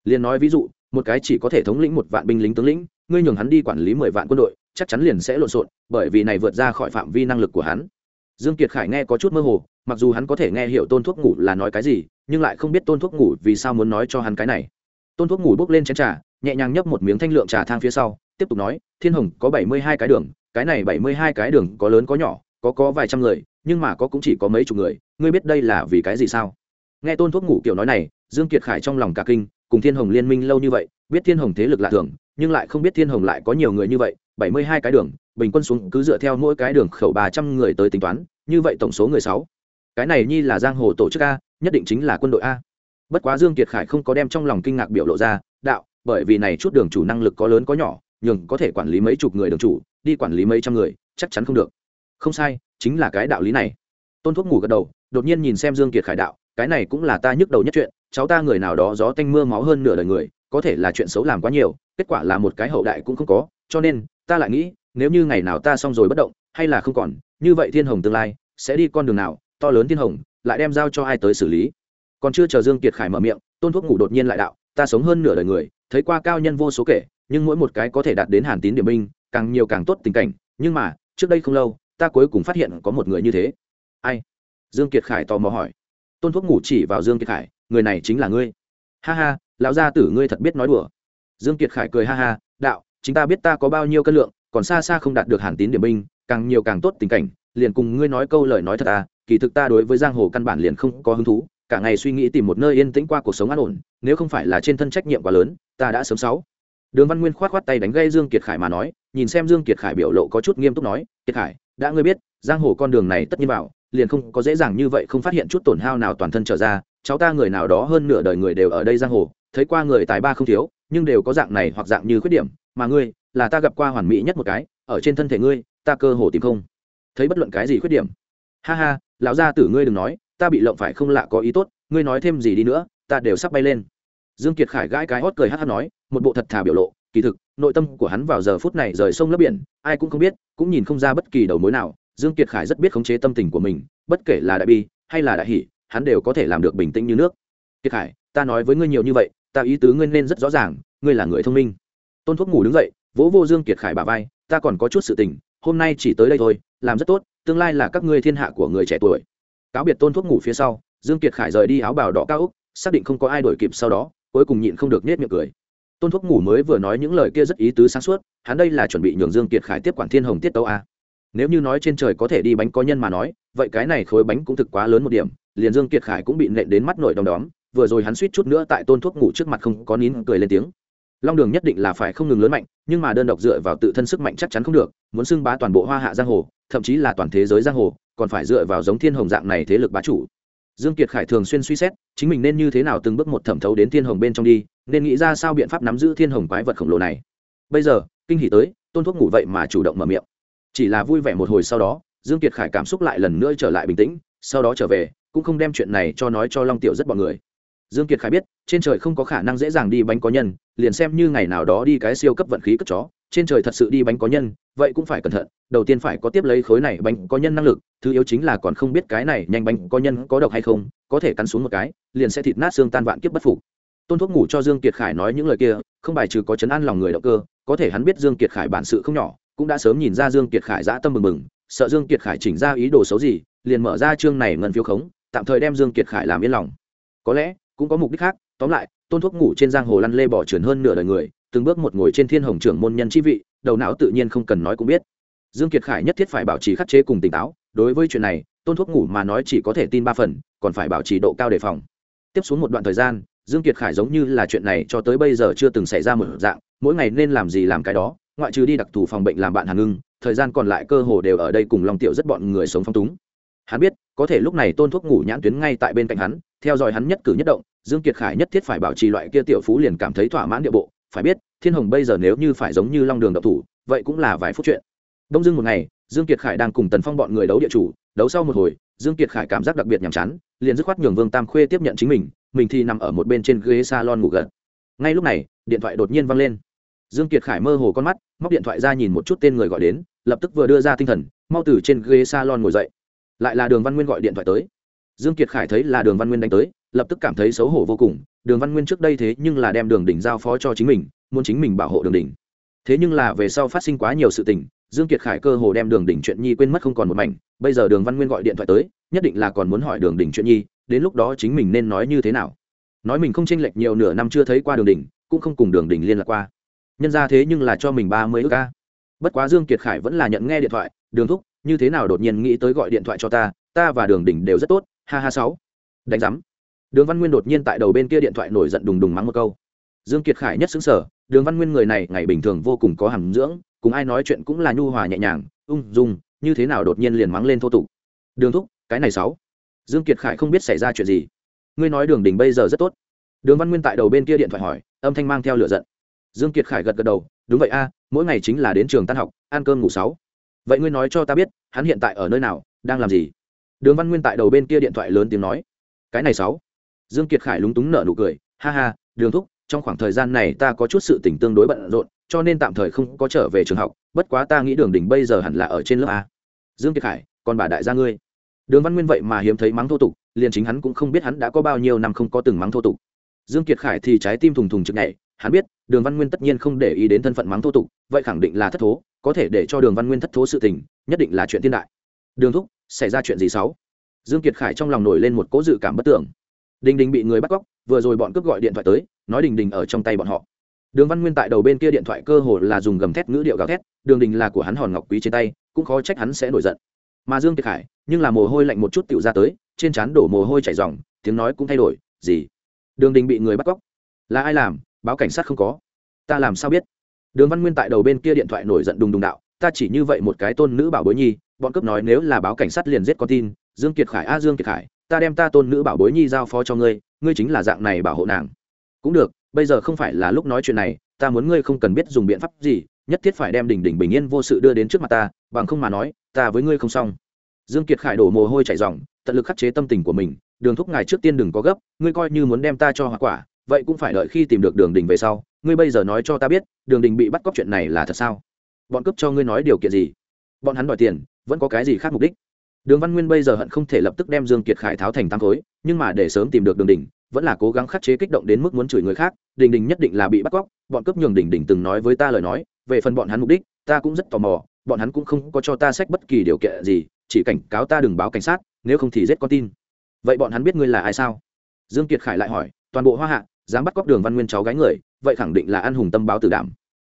Liền nói ví dụ, một cái chỉ có thể thống lĩnh một vạn binh lính tướng lĩnh, ngươi nhường hắn đi quản lý mười vạn quân đội, chắc chắn liền sẽ lộn xộn, bởi vì này vượt ra khỏi phạm vi năng lực của hắn. Dương kiệt khải nghe có chút mơ hồ, mặc dù hắn có thể nghe hiểu tôn thuốc ngủ là nói cái gì, nhưng lại không biết tôn thuốc ngủ vì sao muốn nói cho hắn cái này. Tôn thuốc ngủ bốc lên chén trà, nhẹ nhàng nhấp một miếng thanh lượng trà thang phía sau tiếp tục nói, thiên hồng có bảy mươi hai cái đường, cái này bảy mươi hai cái đường có lớn có nhỏ, có có vài trăm người, nhưng mà có cũng chỉ có mấy chục người, ngươi biết đây là vì cái gì sao? Nghe tôn thuốc ngủ kiểu nói này, dương kiệt khải trong lòng cả kinh, cùng thiên hồng liên minh lâu như vậy, biết thiên hồng thế lực lạ thường, nhưng lại không biết thiên hồng lại có nhiều người như vậy, bảy mươi hai cái đường, bình quân xuống cứ dựa theo mỗi cái đường khẩu ba trăm người tới tính toán, như vậy tổng số người sáu. Cái này nhi là giang hồ tổ chức a, nhất định chính là quân đội a. Bất quá dương kiệt khải không có đem trong lòng kinh ngạc biểu lộ ra, đạo, bởi vì này chút đường chủ năng lực có lớn có nhỏ nhường có thể quản lý mấy chục người đường chủ, đi quản lý mấy trăm người, chắc chắn không được. Không sai, chính là cái đạo lý này. Tôn thuốc ngủ gật đầu, đột nhiên nhìn xem dương kiệt khải đạo, cái này cũng là ta nhức đầu nhất chuyện, cháu ta người nào đó gió tanh mưa máu hơn nửa đời người, có thể là chuyện xấu làm quá nhiều, kết quả là một cái hậu đại cũng không có, cho nên, ta lại nghĩ, nếu như ngày nào ta xong rồi bất động, hay là không còn, như vậy thiên hồng tương lai, sẽ đi con đường nào, to lớn thiên hồng, lại đem giao cho ai tới xử lý. Còn chưa chờ dương kiệt khải mở miệng, tôn thuốc ngủ đột nhiên lại đạo, ta sống hơn nửa đời người, thấy qua cao nhân vô số kể nhưng mỗi một cái có thể đạt đến hàn tín điểm binh, càng nhiều càng tốt tình cảnh, nhưng mà, trước đây không lâu, ta cuối cùng phát hiện có một người như thế. Ai? Dương kiệt khải tò mò hỏi. Tôn thuốc ngủ chỉ vào dương kiệt khải, người này chính là ngươi. Ha ha, lão gia tử ngươi thật biết nói đùa. Dương kiệt khải cười ha ha, đạo, chính ta biết ta có bao nhiêu cân lượng, còn xa xa không đạt được hàn tín điểm binh, càng nhiều càng tốt tình cảnh, liền cùng ngươi nói câu lời nói thật à kỳ thực ta đối với giang hồ căn bản liền không có hứng thú, cả ngày suy nghĩ tìm một nơi yên tĩnh qua cuộc sống an ổn, nếu không phải là trên thân trách nhiệm quá lớn, ta đã sớm sáu đường văn nguyên khoát khoát tay đánh gây dương kiệt khải mà nói, nhìn xem dương kiệt khải biểu lộ có chút nghiêm túc nói, kiệt khải, đã ngươi biết, giang hồ con đường này tất nhiên bảo liền không có dễ dàng như vậy không phát hiện chút tổn hao nào toàn thân trở ra, cháu ta người nào đó hơn nửa đời người đều ở đây giang hồ, thấy qua người tài ba không thiếu, nhưng đều có dạng này hoặc dạng như khuyết điểm, mà ngươi, là ta gặp qua hoàn mỹ nhất một cái, ở trên thân thể ngươi, ta cơ hồ tìm không thấy bất luận cái gì khuyết điểm. Ha ha, lão gia tử ngươi đừng nói, ta bị lộng phải không lạ có ý tốt, ngươi nói thêm gì đi nữa, ta đều sắp bay lên dương kiệt khải gãi cái hót cười hát hát nói, một bộ thật thà biểu lộ, kỳ thực, nội tâm của hắn vào giờ phút này rời sông lấp biển, ai cũng không biết, cũng nhìn không ra bất kỳ đầu mối nào. Dương kiệt khải rất biết khống chế tâm tình của mình, bất kể là đại bi, hay là đại hỷ, hắn đều có thể làm được bình tĩnh như nước. Kiệt khải, ta nói với ngươi nhiều như vậy, ta ý tứ ngươi nên rất rõ ràng, ngươi là người thông minh. Tôn thuốc ngủ đứng dậy, vỗ vô dương kiệt khải bà vai, ta còn có chút sự tình, hôm nay chỉ tới đây thôi, làm rất tốt, tương lai là các ngươi thiên hạ của người trẻ tuổi. Cáo biệt tôn thuốc ngủ phía sau, dương kiệt khải rời đi áo bào đỏ cao úc, xác định không có ai đổi kịp sau đó cuối cùng nhịn không được nết miệng cười. Tôn thuốc ngủ mới vừa nói những lời kia rất ý tứ sáng suốt, hắn đây là chuẩn bị nhường dương kiệt khải tiếp quản thiên hồng tiết tấu a. Nếu như nói trên trời có thể đi bánh có nhân mà nói, vậy cái này khối bánh cũng thực quá lớn một điểm, liền dương kiệt khải cũng bị nện đến mắt nổi đom đóm, vừa rồi hắn suýt chút nữa tại tôn thuốc ngủ trước mặt không có nín cười lên tiếng. Long đường nhất định là phải không ngừng lớn mạnh, nhưng mà đơn độc dựa vào tự thân sức mạnh chắc chắn không được, muốn xưng bá toàn bộ hoa hạ giang hồ, thậm chí là toàn thế giới giang hồ, còn phải dựa vào giống thiên hồng dạng này thế lực bá chủ. Dương kiệt khải thường xuyên suy xét chính mình nên như thế nào từng bước một thẩm thấu đến thiên hồng bên trong đi, nên nghĩ ra sao biện pháp nắm giữ thiên hồng quái vật khổng lồ này. Bây giờ, kinh hỉ tới, tôn thuốc ngủ vậy mà chủ động mở miệng. Chỉ là vui vẻ một hồi sau đó, dương kiệt khải cảm xúc lại lần nữa trở lại bình tĩnh, sau đó trở về, cũng không đem chuyện này cho nói cho long tiểu rất bọn người dương kiệt khải biết, trên trời không có khả năng dễ dàng đi bánh có nhân, liền xem như ngày nào đó đi cái siêu cấp vận khí cất chó, trên trời thật sự đi bánh có nhân, vậy cũng phải cẩn thận, đầu tiên phải có tiếp lấy khối này bánh có nhân năng lực, thứ yếu chính là còn không biết cái này nhanh bánh có nhân có độc hay không, có thể cắn xuống một cái, liền sẽ thịt nát xương tan vạn kiếp bất phục. Tôn thuốc ngủ cho dương kiệt khải nói những lời kia, không bài trừ có chấn an lòng người động cơ, có thể hắn biết dương kiệt khải bản sự không nhỏ, cũng đã sớm nhìn ra dương kiệt khải dã tâm mừng mừng sợ dương kiệt khải chỉnh ra ý đồ xấu gì, liền mở ra chương này ngân phiếu khống, tạm thời đem dương kiệt khải làm yên lòng. Có lẽ cũng có mục đích khác, tóm lại, tôn thuốc ngủ trên giang hồ lăn lê bỏ trườn hơn nửa đời người, từng bước một ngồi trên thiên hồng trưởng môn nhân chi vị, đầu não tự nhiên không cần nói cũng biết. Dương kiệt khải nhất thiết phải bảo trì khắc chế cùng tỉnh táo, đối với chuyện này, tôn thuốc ngủ mà nói chỉ có thể tin ba phần, còn phải bảo trì độ cao đề phòng. Tiếp xuống một đoạn thời gian, dương kiệt khải giống như là chuyện này cho tới bây giờ chưa từng xảy ra một dạng, mỗi ngày nên làm gì làm cái đó, ngoại trừ đi đặc thù phòng bệnh làm bạn hàn ngưng, thời gian còn lại cơ hồ đều ở đây cùng long tiểu rất bọn người sống phong túng. Hắn biết, có thể lúc này tôn thuốc ngủ nhãn tuyến ngay tại bên cạnh hắn, theo dõi hắn nhất cử nhất động dương kiệt khải nhất thiết phải bảo trì loại kia tiểu phú liền cảm thấy thỏa mãn địa bộ, phải biết, thiên hồng bây giờ nếu như phải giống như long đường độc thủ, vậy cũng là vài phút chuyện. Đông dương một ngày, dương kiệt khải đang cùng tần phong bọn người đấu địa chủ, đấu sau một hồi, dương kiệt khải cảm giác đặc biệt nhàm chán, liền dứt khoát nhường vương tam khuê tiếp nhận chính mình mình thì nằm ở một bên trên ghế salon ngủ gật. Ngay lúc này, điện thoại đột nhiên vang lên. Dương kiệt khải mơ hồ con mắt, móc điện thoại ra nhìn một chút tên người gọi đến, lập tức vừa đưa ra tinh thần, mau từ trên ghế salon ngồi dậy. Lại là đường văn nguyên gọi điện thoại tới dương kiệt khải thấy là đường văn nguyên đánh tới, lập tức cảm thấy xấu hổ vô cùng, đường văn nguyên trước đây thế nhưng là đem đường đỉnh giao phó cho chính mình, muốn chính mình bảo hộ đường đỉnh. Thế nhưng là về sau phát sinh quá nhiều sự tình, dương kiệt khải cơ hồ đem đường đỉnh chuyện nhi quên mất không còn một mảnh, bây giờ đường văn nguyên gọi điện thoại tới, nhất định là còn muốn hỏi đường đỉnh chuyện nhi, đến lúc đó chính mình nên nói như thế nào. Nói mình không tranh lệch nhiều nửa năm chưa thấy qua đường đỉnh, cũng không cùng đường đỉnh liên lạc qua. Nhân ra thế nhưng là cho mình ba mươi ước ca bất quá dương kiệt khải vẫn là nhận nghe điện thoại, đường thúc, như thế nào đột nhiên nghĩ tới gọi điện thoại cho ta ta và đường đỉnh đều rất tốt ha ha sáu. Đánh giám. Đường văn nguyên đột nhiên tại đầu bên kia điện thoại nổi giận đùng đùng mắng một câu. Dương kiệt khải nhất xứng sở đường văn nguyên người này ngày bình thường vô cùng có hàm dưỡng, cùng ai nói chuyện cũng là nhu hòa nhẹ nhàng, ung dung, như thế nào đột nhiên liền mắng lên thô tục. Đường thúc, cái này sáu. Dương kiệt khải không biết xảy ra chuyện gì. Ngươi nói đường đình bây giờ rất tốt. Đường văn nguyên tại đầu bên kia điện thoại hỏi, âm thanh mang theo lửa giận. Dương kiệt khải gật gật đầu, đúng vậy a, mỗi ngày chính là đến trường tan học, ăn cơm ngủ sáu. Vậy ngươi nói cho ta biết, hắn hiện tại ở nơi nào, đang làm gì? Đường văn nguyên tại đầu bên kia điện thoại lớn tiếng nói, cái này sáu. Dương kiệt khải lúng túng nở nụ cười, ha ha, đường thúc, trong khoảng thời gian này ta có chút sự tình tương đối bận rộn, cho nên tạm thời không có trở về trường học, bất quá ta nghĩ đường Đỉnh bây giờ hẳn là ở trên lớp a. Dương kiệt khải còn bà đại gia ngươi. Đường văn nguyên vậy mà hiếm thấy mắng thô tục, liền chính hắn cũng không biết hắn đã có bao nhiêu năm không có từng mắng thô tục. Dương kiệt khải thì trái tim thùng thùng chực nhảy, hắn biết, đường văn nguyên tất nhiên không để ý đến thân phận mắng thô tục, vậy khẳng định là thất thố, có thể để cho đường văn nguyên thất thố sự tình, nhất định là chuyện thiên đại đường thúc, xảy ra chuyện gì xấu dương kiệt khải trong lòng nổi lên một cố dự cảm bất tưởng. Đình đình bị người bắt cóc, vừa rồi bọn cướp gọi điện thoại tới, nói đình đình ở trong tay bọn họ. Đường văn nguyên tại đầu bên kia điện thoại cơ hồ là dùng gầm thét ngữ điệu gào thét, đường đình là của hắn hòn ngọc quý trên tay, cũng khó trách hắn sẽ nổi giận. Mà dương kiệt khải, nhưng là mồ hôi lạnh một chút tựu ra tới, trên trán đổ mồ hôi chảy ròng, tiếng nói cũng thay đổi, gì? Đường đình bị người bắt cóc. Là ai làm? Báo cảnh sát không có. Ta làm sao biết? Đường văn nguyên tại đầu bên kia điện thoại nổi giận đùng đùng đạo, ta chỉ như vậy một cái tôn nữ bảo bối nhi bọn cướp nói nếu là báo cảnh sát liền giết con tin, dương kiệt khải, a, dương kiệt khải, ta đem ta tôn nữ bảo bối nhi giao phó cho ngươi ngươi chính là dạng này bảo hộ nàng. Cũng được, bây giờ không phải là lúc nói chuyện này, ta muốn ngươi không cần biết dùng biện pháp gì, nhất thiết phải đem đỉnh đỉnh bình yên vô sự đưa đến trước mặt ta, bằng không mà nói, ta với ngươi không xong. Dương kiệt khải đổ mồ hôi chảy ròng, tận lực khắc chế tâm tình của mình, đường thúc ngài trước tiên đừng có gấp, ngươi coi như muốn đem ta cho hoa quả, vậy cũng phải đợi khi tìm được đường đình về sau, ngươi bây giờ nói cho ta biết, đường đình bị bắt cóc chuyện này là thật sao? Bọn cướp cho ngươi nói điều kiện gì? Bọn hắn đòi tiền, vẫn có cái gì khác mục đích? Đường văn nguyên bây giờ hận không thể lập tức đem dương kiệt khải tháo thành tam khối, nhưng mà để sớm tìm được đường đình, vẫn là cố gắng khắc chế kích động đến mức muốn chửi người khác, đình đình nhất định là bị bắt cóc, bọn cướp nhường đình đình từng nói với ta lời nói, về phần bọn hắn mục đích, ta cũng rất tò mò, bọn hắn cũng không có cho ta sách bất kỳ điều kiện gì, chỉ cảnh cáo ta đừng báo cảnh sát, nếu không thì giết con tin. Vậy bọn hắn biết ngươi là ai sao? Dương kiệt khải lại hỏi, toàn bộ hoa hạ, dám bắt cóc đường văn nguyên cháu gái người, vậy khẳng định là An hùng tâm báo tử đảm.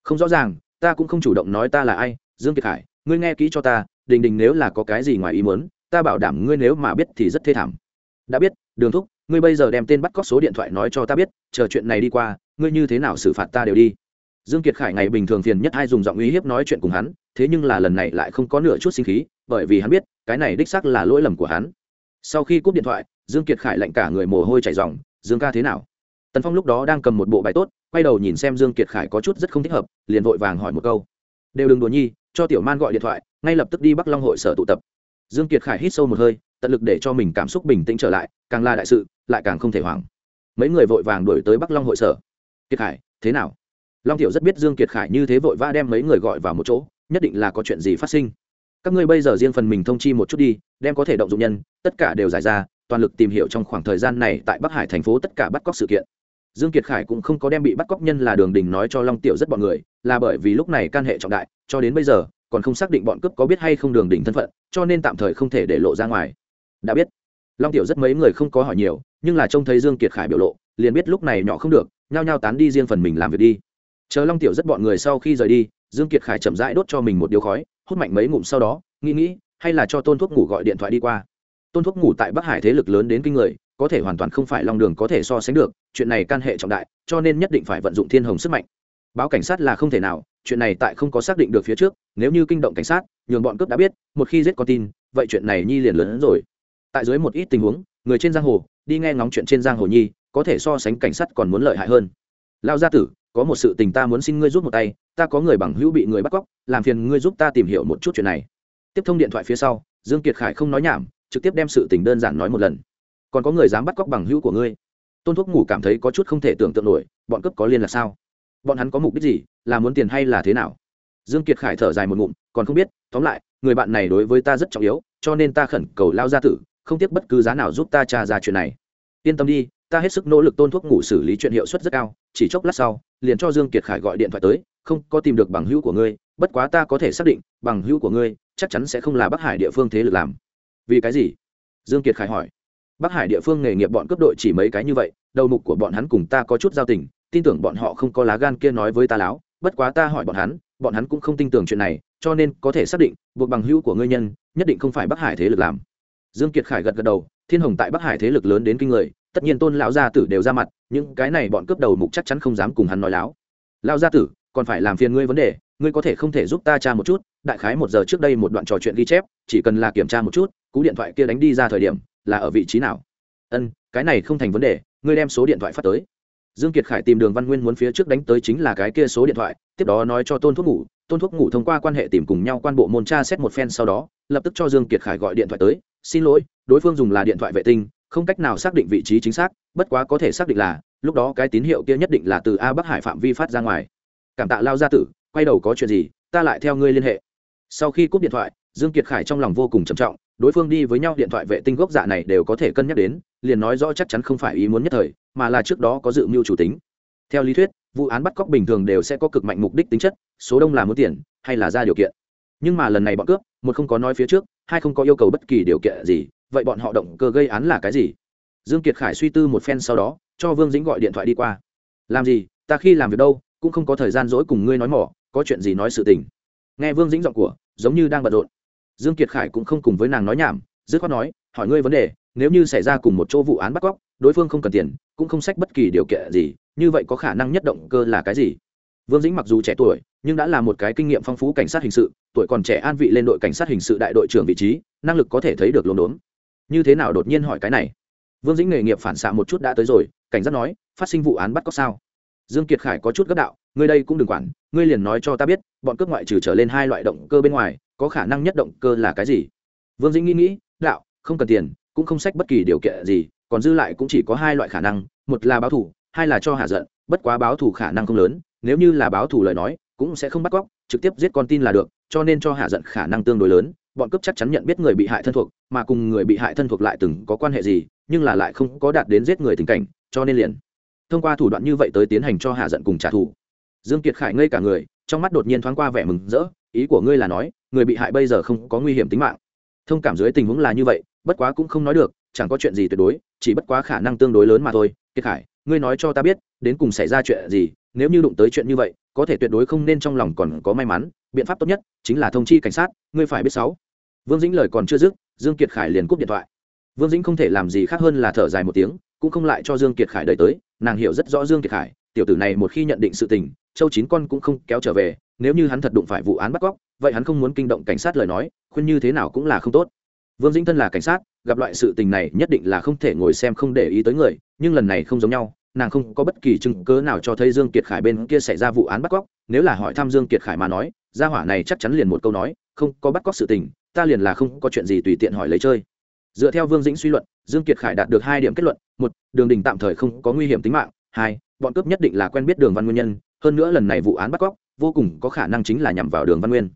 Không rõ ràng, ta cũng không chủ động nói ta là ai, dương kiệt khải ngươi nghe kỹ cho ta, đình đình nếu là có cái gì ngoài ý muốn, ta bảo đảm ngươi nếu mà biết thì rất thê thảm. Đã biết, đường thúc, ngươi bây giờ đem tên bắt cóc số điện thoại nói cho ta biết, chờ chuyện này đi qua, ngươi như thế nào xử phạt ta đều đi. Dương kiệt khải ngày bình thường phiền nhất hai dùng giọng uy hiếp nói chuyện cùng hắn, thế nhưng là lần này lại không có nửa chút sinh khí, bởi vì hắn biết, cái này đích xác là lỗi lầm của hắn. Sau khi cúp điện thoại, dương kiệt khải lạnh cả người mồ hôi chảy ròng, dương ca thế nào? Tần phong lúc đó đang cầm một bộ bài tốt, quay đầu nhìn xem dương kiệt khải có chút rất không thích hợp, liền vội vàng hỏi một câu. Đều đừng đùa nhi cho tiểu man gọi điện thoại, ngay lập tức đi bắc long hội sở tụ tập. Dương kiệt khải hít sâu một hơi, tận lực để cho mình cảm xúc bình tĩnh trở lại, càng là đại sự, lại càng không thể hoảng. Mấy người vội vàng đuổi tới bắc long hội sở. Kiệt khải, thế nào? Long tiểu rất biết dương kiệt khải như thế vội vã đem mấy người gọi vào một chỗ, nhất định là có chuyện gì phát sinh. Các ngươi bây giờ riêng phần mình thông chi một chút đi, đem có thể động dụng nhân, tất cả đều giải ra, toàn lực tìm hiểu trong khoảng thời gian này tại bắc hải thành phố tất cả bắt cóc sự kiện dương kiệt khải cũng không có đem bị bắt cóc nhân là đường đình nói cho long tiểu rất bọn người, là bởi vì lúc này can hệ trọng đại, cho đến bây giờ, còn không xác định bọn cướp có biết hay không đường đình thân phận, cho nên tạm thời không thể để lộ ra ngoài. Đã biết. Long tiểu rất mấy người không có hỏi nhiều, nhưng là trông thấy dương kiệt khải biểu lộ, liền biết lúc này nhỏ không được, nhao nhao tán đi riêng phần mình làm việc đi. Chờ long tiểu rất bọn người sau khi rời đi, dương kiệt khải chậm rãi đốt cho mình một điếu khói, hút mạnh mấy ngụm sau đó, nghĩ nghĩ, hay là cho tôn thuốc ngủ gọi điện thoại đi qua. Tôn thuốc ngủ tại bắc hải thế lực lớn đến kinh người có thể hoàn toàn không phải long đường có thể so sánh được, chuyện này can hệ trọng đại, cho nên nhất định phải vận dụng thiên hồng sức mạnh. Báo cảnh sát là không thể nào, chuyện này tại không có xác định được phía trước, nếu như kinh động cảnh sát, nhường bọn cướp đã biết, một khi giết con tin, vậy chuyện này nhi liền lớn hơn rồi. Tại dưới một ít tình huống, người trên giang hồ, đi nghe ngóng chuyện trên giang hồ nhi, có thể so sánh cảnh sát còn muốn lợi hại hơn. Lao gia tử, có một sự tình ta muốn xin ngươi giúp một tay, ta có người bằng hữu bị người bắt cóc, làm phiền ngươi giúp ta tìm hiểu một chút chuyện này. Tiếp thông điện thoại phía sau, dương kiệt khải không nói nhảm, trực tiếp đem sự tình đơn giản nói một lần còn có người dám bắt cóc bằng hữu của ngươi. Tôn thuốc ngủ cảm thấy có chút không thể tưởng tượng nổi, bọn cướp có liên là sao? Bọn hắn có mục đích gì, là muốn tiền hay là thế nào? Dương kiệt khải thở dài một ngụm, còn không biết, tóm lại, người bạn này đối với ta rất trọng yếu, cho nên ta khẩn cầu lao gia tử, không tiếc bất cứ giá nào giúp ta tra ra chuyện này. Yên tâm đi, ta hết sức nỗ lực tôn thuốc ngủ xử lý chuyện hiệu suất rất cao, chỉ chốc lát sau, liền cho dương kiệt khải gọi điện thoại tới, không có tìm được bằng hữu của ngươi, bất quá ta có thể xác định, bằng hữu của ngươi chắc chắn sẽ không là bắc hải địa phương thế lực làm. Vì cái gì? Dương kiệt khải hỏi bắc hải địa phương nghề nghiệp bọn cấp đội chỉ mấy cái như vậy, đầu mục của bọn hắn cùng ta có chút giao tình, tin tưởng bọn họ không có lá gan kia nói với ta láo, bất quá ta hỏi bọn hắn bọn hắn cũng không tin tưởng chuyện này, cho nên có thể xác định, buộc bằng hữu của ngươi nhân, nhất định không phải bắc hải thế lực làm. Dương kiệt khải gật gật đầu, thiên hồng tại bắc hải thế lực lớn đến kinh người, tất nhiên tôn lão gia tử đều ra mặt, những cái này bọn cướp đầu mục chắc chắn không dám cùng hắn nói láo. Lão gia tử, còn phải làm phiền ngươi vấn đề, ngươi có thể không thể giúp ta tra một chút, đại khái một giờ trước đây một đoạn trò chuyện ghi chép, chỉ cần là kiểm tra một chút cú điện thoại kia đánh đi ra thời điểm là ở vị trí nào? Ân, cái này không thành vấn đề, ngươi đem số điện thoại phát tới. Dương kiệt khải tìm đường văn nguyên muốn phía trước đánh tới chính là cái kia số điện thoại, tiếp đó nói cho tôn thuốc ngủ, tôn thuốc ngủ thông qua quan hệ tìm cùng nhau quan bộ môn tra xét một phen sau đó, lập tức cho dương kiệt khải gọi điện thoại tới, xin lỗi, đối phương dùng là điện thoại vệ tinh, không cách nào xác định vị trí chính xác, bất quá có thể xác định là, lúc đó cái tín hiệu kia nhất định là từ a bắc hải phạm vi phát ra ngoài. Cảm tạ lao gia tử, quay đầu có chuyện gì, ta lại theo ngươi liên hệ. Sau khi cúp điện thoại, dương kiệt khải trong lòng vô cùng trầm trọng đối phương đi với nhau điện thoại vệ tinh gốc dạ này đều có thể cân nhắc đến, liền nói rõ chắc chắn không phải ý muốn nhất thời, mà là trước đó có dự mưu chủ tính. Theo lý thuyết, vụ án bắt cóc bình thường đều sẽ có cực mạnh mục đích tính chất, số đông là muốn tiền, hay là ra điều kiện. Nhưng mà lần này bọn cướp, một không có nói phía trước, hai không có yêu cầu bất kỳ điều kiện gì, vậy bọn họ động cơ gây án là cái gì? Dương kiệt khải suy tư một phen sau đó, cho vương dĩnh gọi điện thoại đi qua. Làm gì, ta khi làm việc đâu, cũng không có thời gian dỗi cùng ngươi nói mỏ, có chuyện gì nói sự tình. Nghe vương dĩnh giọng của, giống như đang bận rộn dương kiệt khải cũng không cùng với nàng nói nhảm, dứt khoát nói, hỏi ngươi vấn đề, nếu như xảy ra cùng một chỗ vụ án bắt cóc, đối phương không cần tiền, cũng không sách bất kỳ điều kiện gì, như vậy có khả năng nhất động cơ là cái gì? Vương dĩnh mặc dù trẻ tuổi, nhưng đã là một cái kinh nghiệm phong phú cảnh sát hình sự, tuổi còn trẻ an vị lên đội cảnh sát hình sự đại đội trưởng vị trí, năng lực có thể thấy được lồn đốn như thế nào đột nhiên hỏi cái này? Vương dĩnh nghề nghiệp phản xạ một chút đã tới rồi, cảnh giác nói, phát sinh vụ án bắt cóc sao? Dương kiệt khải có chút gấp đạo, ngươi đây cũng đừng quản, ngươi liền nói cho ta biết, bọn cướp ngoại trừ trở lên hai loại động cơ bên ngoài có khả năng nhất động cơ là cái gì? Vương dĩnh nghĩ nghĩ, đạo, không cần tiền, cũng không sách bất kỳ điều kiện gì, còn dư lại cũng chỉ có hai loại khả năng, một là báo thủ hai là cho hạ giận, bất quá báo thủ khả năng không lớn, nếu như là báo thủ lời nói, cũng sẽ không bắt cóc, trực tiếp giết con tin là được, cho nên cho hạ giận khả năng tương đối lớn, bọn cướp chắc chắn nhận biết người bị hại thân thuộc, mà cùng người bị hại thân thuộc lại từng có quan hệ gì, nhưng là lại không có đạt đến giết người tình cảnh, cho nên liền thông qua thủ đoạn như vậy tới tiến hành cho hạ giận cùng trả thù. Dương kiệt khải ngây cả người, trong mắt đột nhiên thoáng qua vẻ mừng rỡ, ý của ngươi là nói người bị hại bây giờ không có nguy hiểm tính mạng. Thông cảm dưới tình huống là như vậy, bất quá cũng không nói được, chẳng có chuyện gì tuyệt đối, chỉ bất quá khả năng tương đối lớn mà thôi. Kiệt khải, ngươi nói cho ta biết, đến cùng xảy ra chuyện gì, nếu như đụng tới chuyện như vậy, có thể tuyệt đối không nên trong lòng còn có may mắn. Biện pháp tốt nhất chính là thông chi cảnh sát, ngươi phải biết sáu. Vương dĩnh lời còn chưa dứt, dương kiệt khải liền cúp điện thoại. Vương dĩnh không thể làm gì khác hơn là thở dài một tiếng, cũng không lại cho dương kiệt khải đợi tới. Nàng hiểu rất rõ dương kiệt khải, tiểu tử này một khi nhận định sự tình châu chín con cũng không kéo trở về, nếu như hắn thật đụng phải vụ án bắt cóc, vậy hắn không muốn kinh động cảnh sát lời nói, khuyên như thế nào cũng là không tốt. Vương dĩnh thân là cảnh sát, gặp loại sự tình này nhất định là không thể ngồi xem không để ý tới người, nhưng lần này không giống nhau, nàng không có bất kỳ chứng cớ nào cho thấy dương kiệt khải bên kia xảy ra vụ án bắt cóc, nếu là hỏi thăm dương kiệt khải mà nói, gia hỏa này chắc chắn liền một câu nói, không có bắt cóc sự tình, ta liền là không có chuyện gì tùy tiện hỏi lấy chơi. Dựa theo vương dĩnh suy luận, dương kiệt khải đạt được hai điểm kết luận, một, đường đình tạm thời không có nguy hiểm tính mạng, hai, bọn cướp nhất định là quen biết đường văn nguyên nhân hơn nữa lần này vụ án bắt cóc vô cùng có khả năng chính là nhằm vào đường văn nguyên.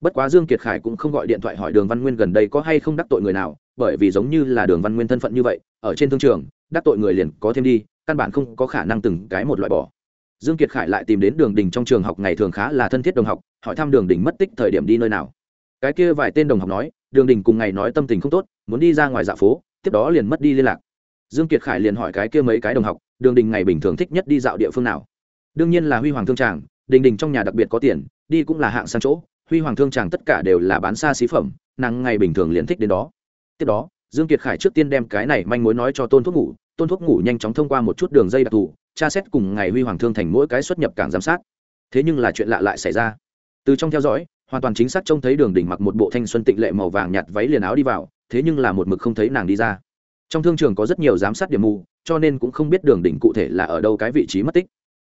Bất quá dương kiệt khải cũng không gọi điện thoại hỏi đường văn nguyên gần đây có hay không đắc tội người nào, bởi vì giống như là đường văn nguyên thân phận như vậy, ở trên thương trường, đắc tội người liền có thêm đi, căn bản không có khả năng từng cái một loại bỏ. Dương kiệt khải lại tìm đến đường đình trong trường học ngày thường khá là thân thiết đồng học, hỏi thăm đường đình mất tích thời điểm đi nơi nào. Cái kia vài tên đồng học nói, đường đình cùng ngày nói tâm tình không tốt, muốn đi ra ngoài dạ phố, tiếp đó liền mất đi liên lạc. Dương kiệt khải liền hỏi cái kia mấy cái đồng học, đường đình ngày bình thường thích nhất đi dạo địa phương nào? Đương nhiên là huy hoàng thương tràng, đình đình trong nhà đặc biệt có tiền, đi cũng là hạng sang chỗ, huy hoàng thương tràng tất cả đều là bán xa xí phẩm, nàng ngày bình thường liền thích đến đó. Tiếp đó, dương kiệt khải trước tiên đem cái này manh mối nói cho tôn thuốc ngủ, tôn thuốc ngủ nhanh chóng thông qua một chút đường dây đặc thù, tra xét cùng ngày huy hoàng thương thành mỗi cái xuất nhập cảng giám sát. Thế nhưng là chuyện lạ lại xảy ra. Từ trong theo dõi, hoàn toàn chính xác trông thấy đường đỉnh mặc một bộ thanh xuân tịnh lệ màu vàng nhạt váy liền áo đi vào, thế nhưng là một mực không thấy nàng đi ra. Trong thương trường có rất nhiều giám sát điểm mù, cho nên cũng không biết đường đỉnh cụ thể là ở đâu cái vị trí mất tích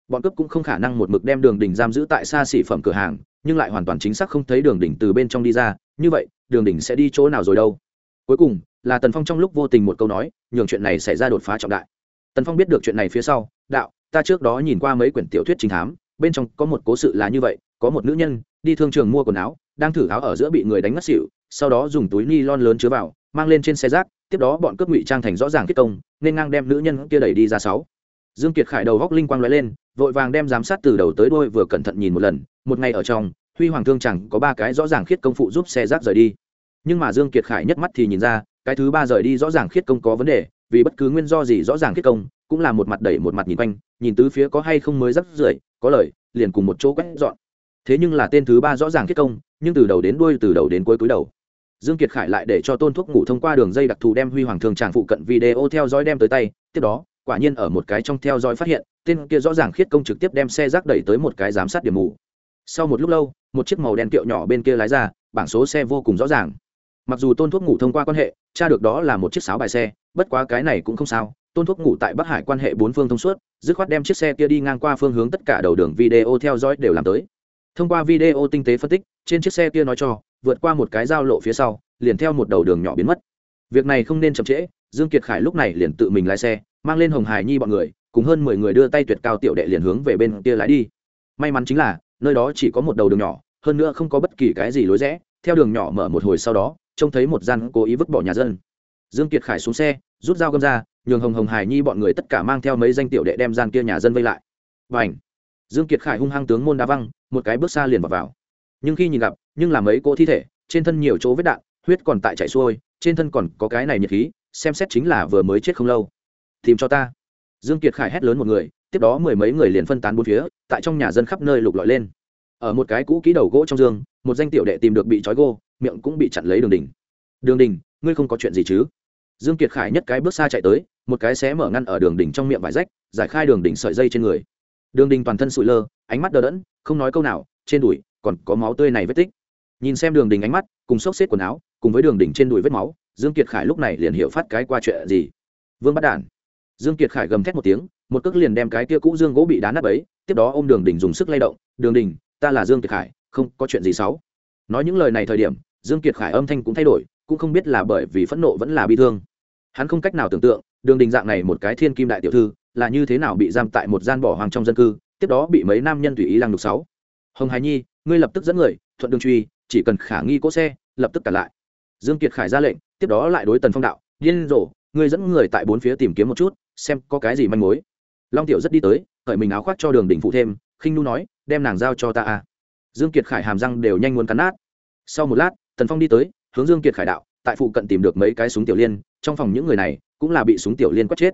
bọn cướp cũng không khả năng một mực đem đường đỉnh giam giữ tại xa xỉ phẩm cửa hàng, nhưng lại hoàn toàn chính xác không thấy đường đỉnh từ bên trong đi ra, như vậy, đường đỉnh sẽ đi chỗ nào rồi đâu? Cuối cùng, là tần phong trong lúc vô tình một câu nói, nhường chuyện này xảy ra đột phá trọng đại. Tần phong biết được chuyện này phía sau, đạo, ta trước đó nhìn qua mấy quyển tiểu thuyết chính thám, bên trong có một cố sự là như vậy, có một nữ nhân, đi thương trường mua quần áo, đang thử áo ở giữa bị người đánh ngất xỉu, sau đó dùng túi ni lon lớn chứa vào, mang lên trên xe rác, tiếp đó bọn cướp ngụy trang thành rõ ràng kết công, nên ngang đem nữ nhân kia đẩy đi ra sáu dương kiệt khải đầu góc linh quang lóe lên, vội vàng đem giám sát từ đầu tới đuôi vừa cẩn thận nhìn một lần, một ngày ở trong, huy hoàng thương chẳng có ba cái rõ ràng khiết công phụ giúp xe rác rời đi. Nhưng mà dương kiệt khải nhất mắt thì nhìn ra, cái thứ ba rời đi rõ ràng khiết công có vấn đề, vì bất cứ nguyên do gì rõ ràng khiết công, cũng là một mặt đẩy một mặt nhìn quanh, nhìn tứ phía có hay không mới rắc rưởi, có lời, liền cùng một chỗ quét dọn. Thế nhưng là tên thứ ba rõ ràng khiết công, nhưng từ đầu đến đuôi, từ đầu đến cuối cúi đầu. Dương kiệt khải lại để cho tôn thuốc ngủ thông qua đường dây đặc thù đem huy hoàng thương tràng phụ cận video theo dõi đem tới tay, tiếp đó quả nhiên ở một cái trong theo dõi phát hiện, tên kia rõ ràng khiết công trực tiếp đem xe rác đẩy tới một cái giám sát điểm mù. Sau một lúc lâu, một chiếc màu đen kiệu nhỏ bên kia lái ra, bảng số xe vô cùng rõ ràng. Mặc dù tôn thuốc ngủ thông qua quan hệ, tra được đó là một chiếc sáo bài xe, bất quá cái này cũng không sao. Tôn thuốc ngủ tại bắc hải quan hệ bốn phương thông suốt, dứt khoát đem chiếc xe kia đi ngang qua phương hướng tất cả đầu đường video theo dõi đều làm tới. Thông qua video tinh tế phân tích, trên chiếc xe kia nói cho, vượt qua một cái giao lộ phía sau, liền theo một đầu đường nhỏ biến mất. Việc này không nên chậm trễ, dương kiệt khải lúc này liền tự mình lái xe mang lên hồng hải nhi bọn người cùng hơn mười người đưa tay tuyệt cao tiểu đệ liền hướng về bên kia lái đi. May mắn chính là nơi đó chỉ có một đầu đường nhỏ hơn nữa không có bất kỳ cái gì lối rẽ theo đường nhỏ mở một hồi sau đó trông thấy một gian cố ý vứt bỏ nhà dân. Dương kiệt khải xuống xe rút dao găm ra nhường hồng hồng hải nhi bọn người tất cả mang theo mấy danh tiểu đệ đem gian kia nhà dân vây lại. Và ảnh dương kiệt khải hung hăng tướng môn đá văng một cái bước xa liền vào, vào. nhưng khi nhìn gặp nhưng là mấy cô thi thể trên thân nhiều chỗ vết đạn huyết còn tại chảy xuôi trên thân còn có cái này nhiệt khí xem xét chính là vừa mới chết không lâu tìm cho ta. Dương kiệt khải hét lớn một người, tiếp đó mười mấy người liền phân tán bốn phía, tại trong nhà dân khắp nơi lục lọi lên. Ở một cái cũ kỹ đầu gỗ trong giường một danh tiểu đệ tìm được bị trói gô, miệng cũng bị chặn lấy đường đình đường đình ngươi không có chuyện gì chứ? Dương kiệt khải nhất cái bước xa chạy tới, một cái xé mở ngăn ở đường đỉnh trong miệng vải rách, giải khai đường đỉnh sợi dây trên người. Đường đình toàn thân sụi lơ, ánh mắt đờ đẫn, không nói câu nào, trên đùi còn có máu tươi này vết tích. Nhìn xem đường đình ánh mắt, cùng xốc xếp quần áo, cùng với đường đỉnh trên đùi vết máu, dương kiệt khải lúc này liền hiểu phát cái qua chuyện gì. Vương bắt đản dương kiệt khải gầm thét một tiếng, một cước liền đem cái kia cũ dương gỗ bị đá nát ấy tiếp đó ôm đường đình dùng sức lay động, đường đình, ta là dương kiệt khải, không có chuyện gì xấu. Nói những lời này thời điểm, dương kiệt khải âm thanh cũng thay đổi, cũng không biết là bởi vì phẫn nộ vẫn là bi thương. Hắn không cách nào tưởng tượng, đường đình dạng này một cái thiên kim đại tiểu thư, là như thế nào bị giam tại một gian bỏ hoang trong dân cư, tiếp đó bị mấy nam nhân tùy ý lăng đục sáu. Hồng hải nhi, ngươi lập tức dẫn người, thuận đường truy, chỉ cần khả nghi cỗ xe, lập tức cả lại. Dương kiệt khải ra lệnh, tiếp đó lại đối tần phong đạo, điên rồ, ngươi dẫn người tại bốn phía tìm kiếm một chút xem có cái gì manh mối. Long tiểu rất đi tới khởi mình áo khoác cho đường đỉnh phụ thêm, khinh nu nói, đem nàng giao cho ta a dương kiệt khải hàm răng đều nhanh muốn cắn nát. Sau một lát, tần phong đi tới, hướng dương kiệt khải đạo, tại phụ cận tìm được mấy cái súng tiểu liên, trong phòng những người này cũng là bị súng tiểu liên quất chết.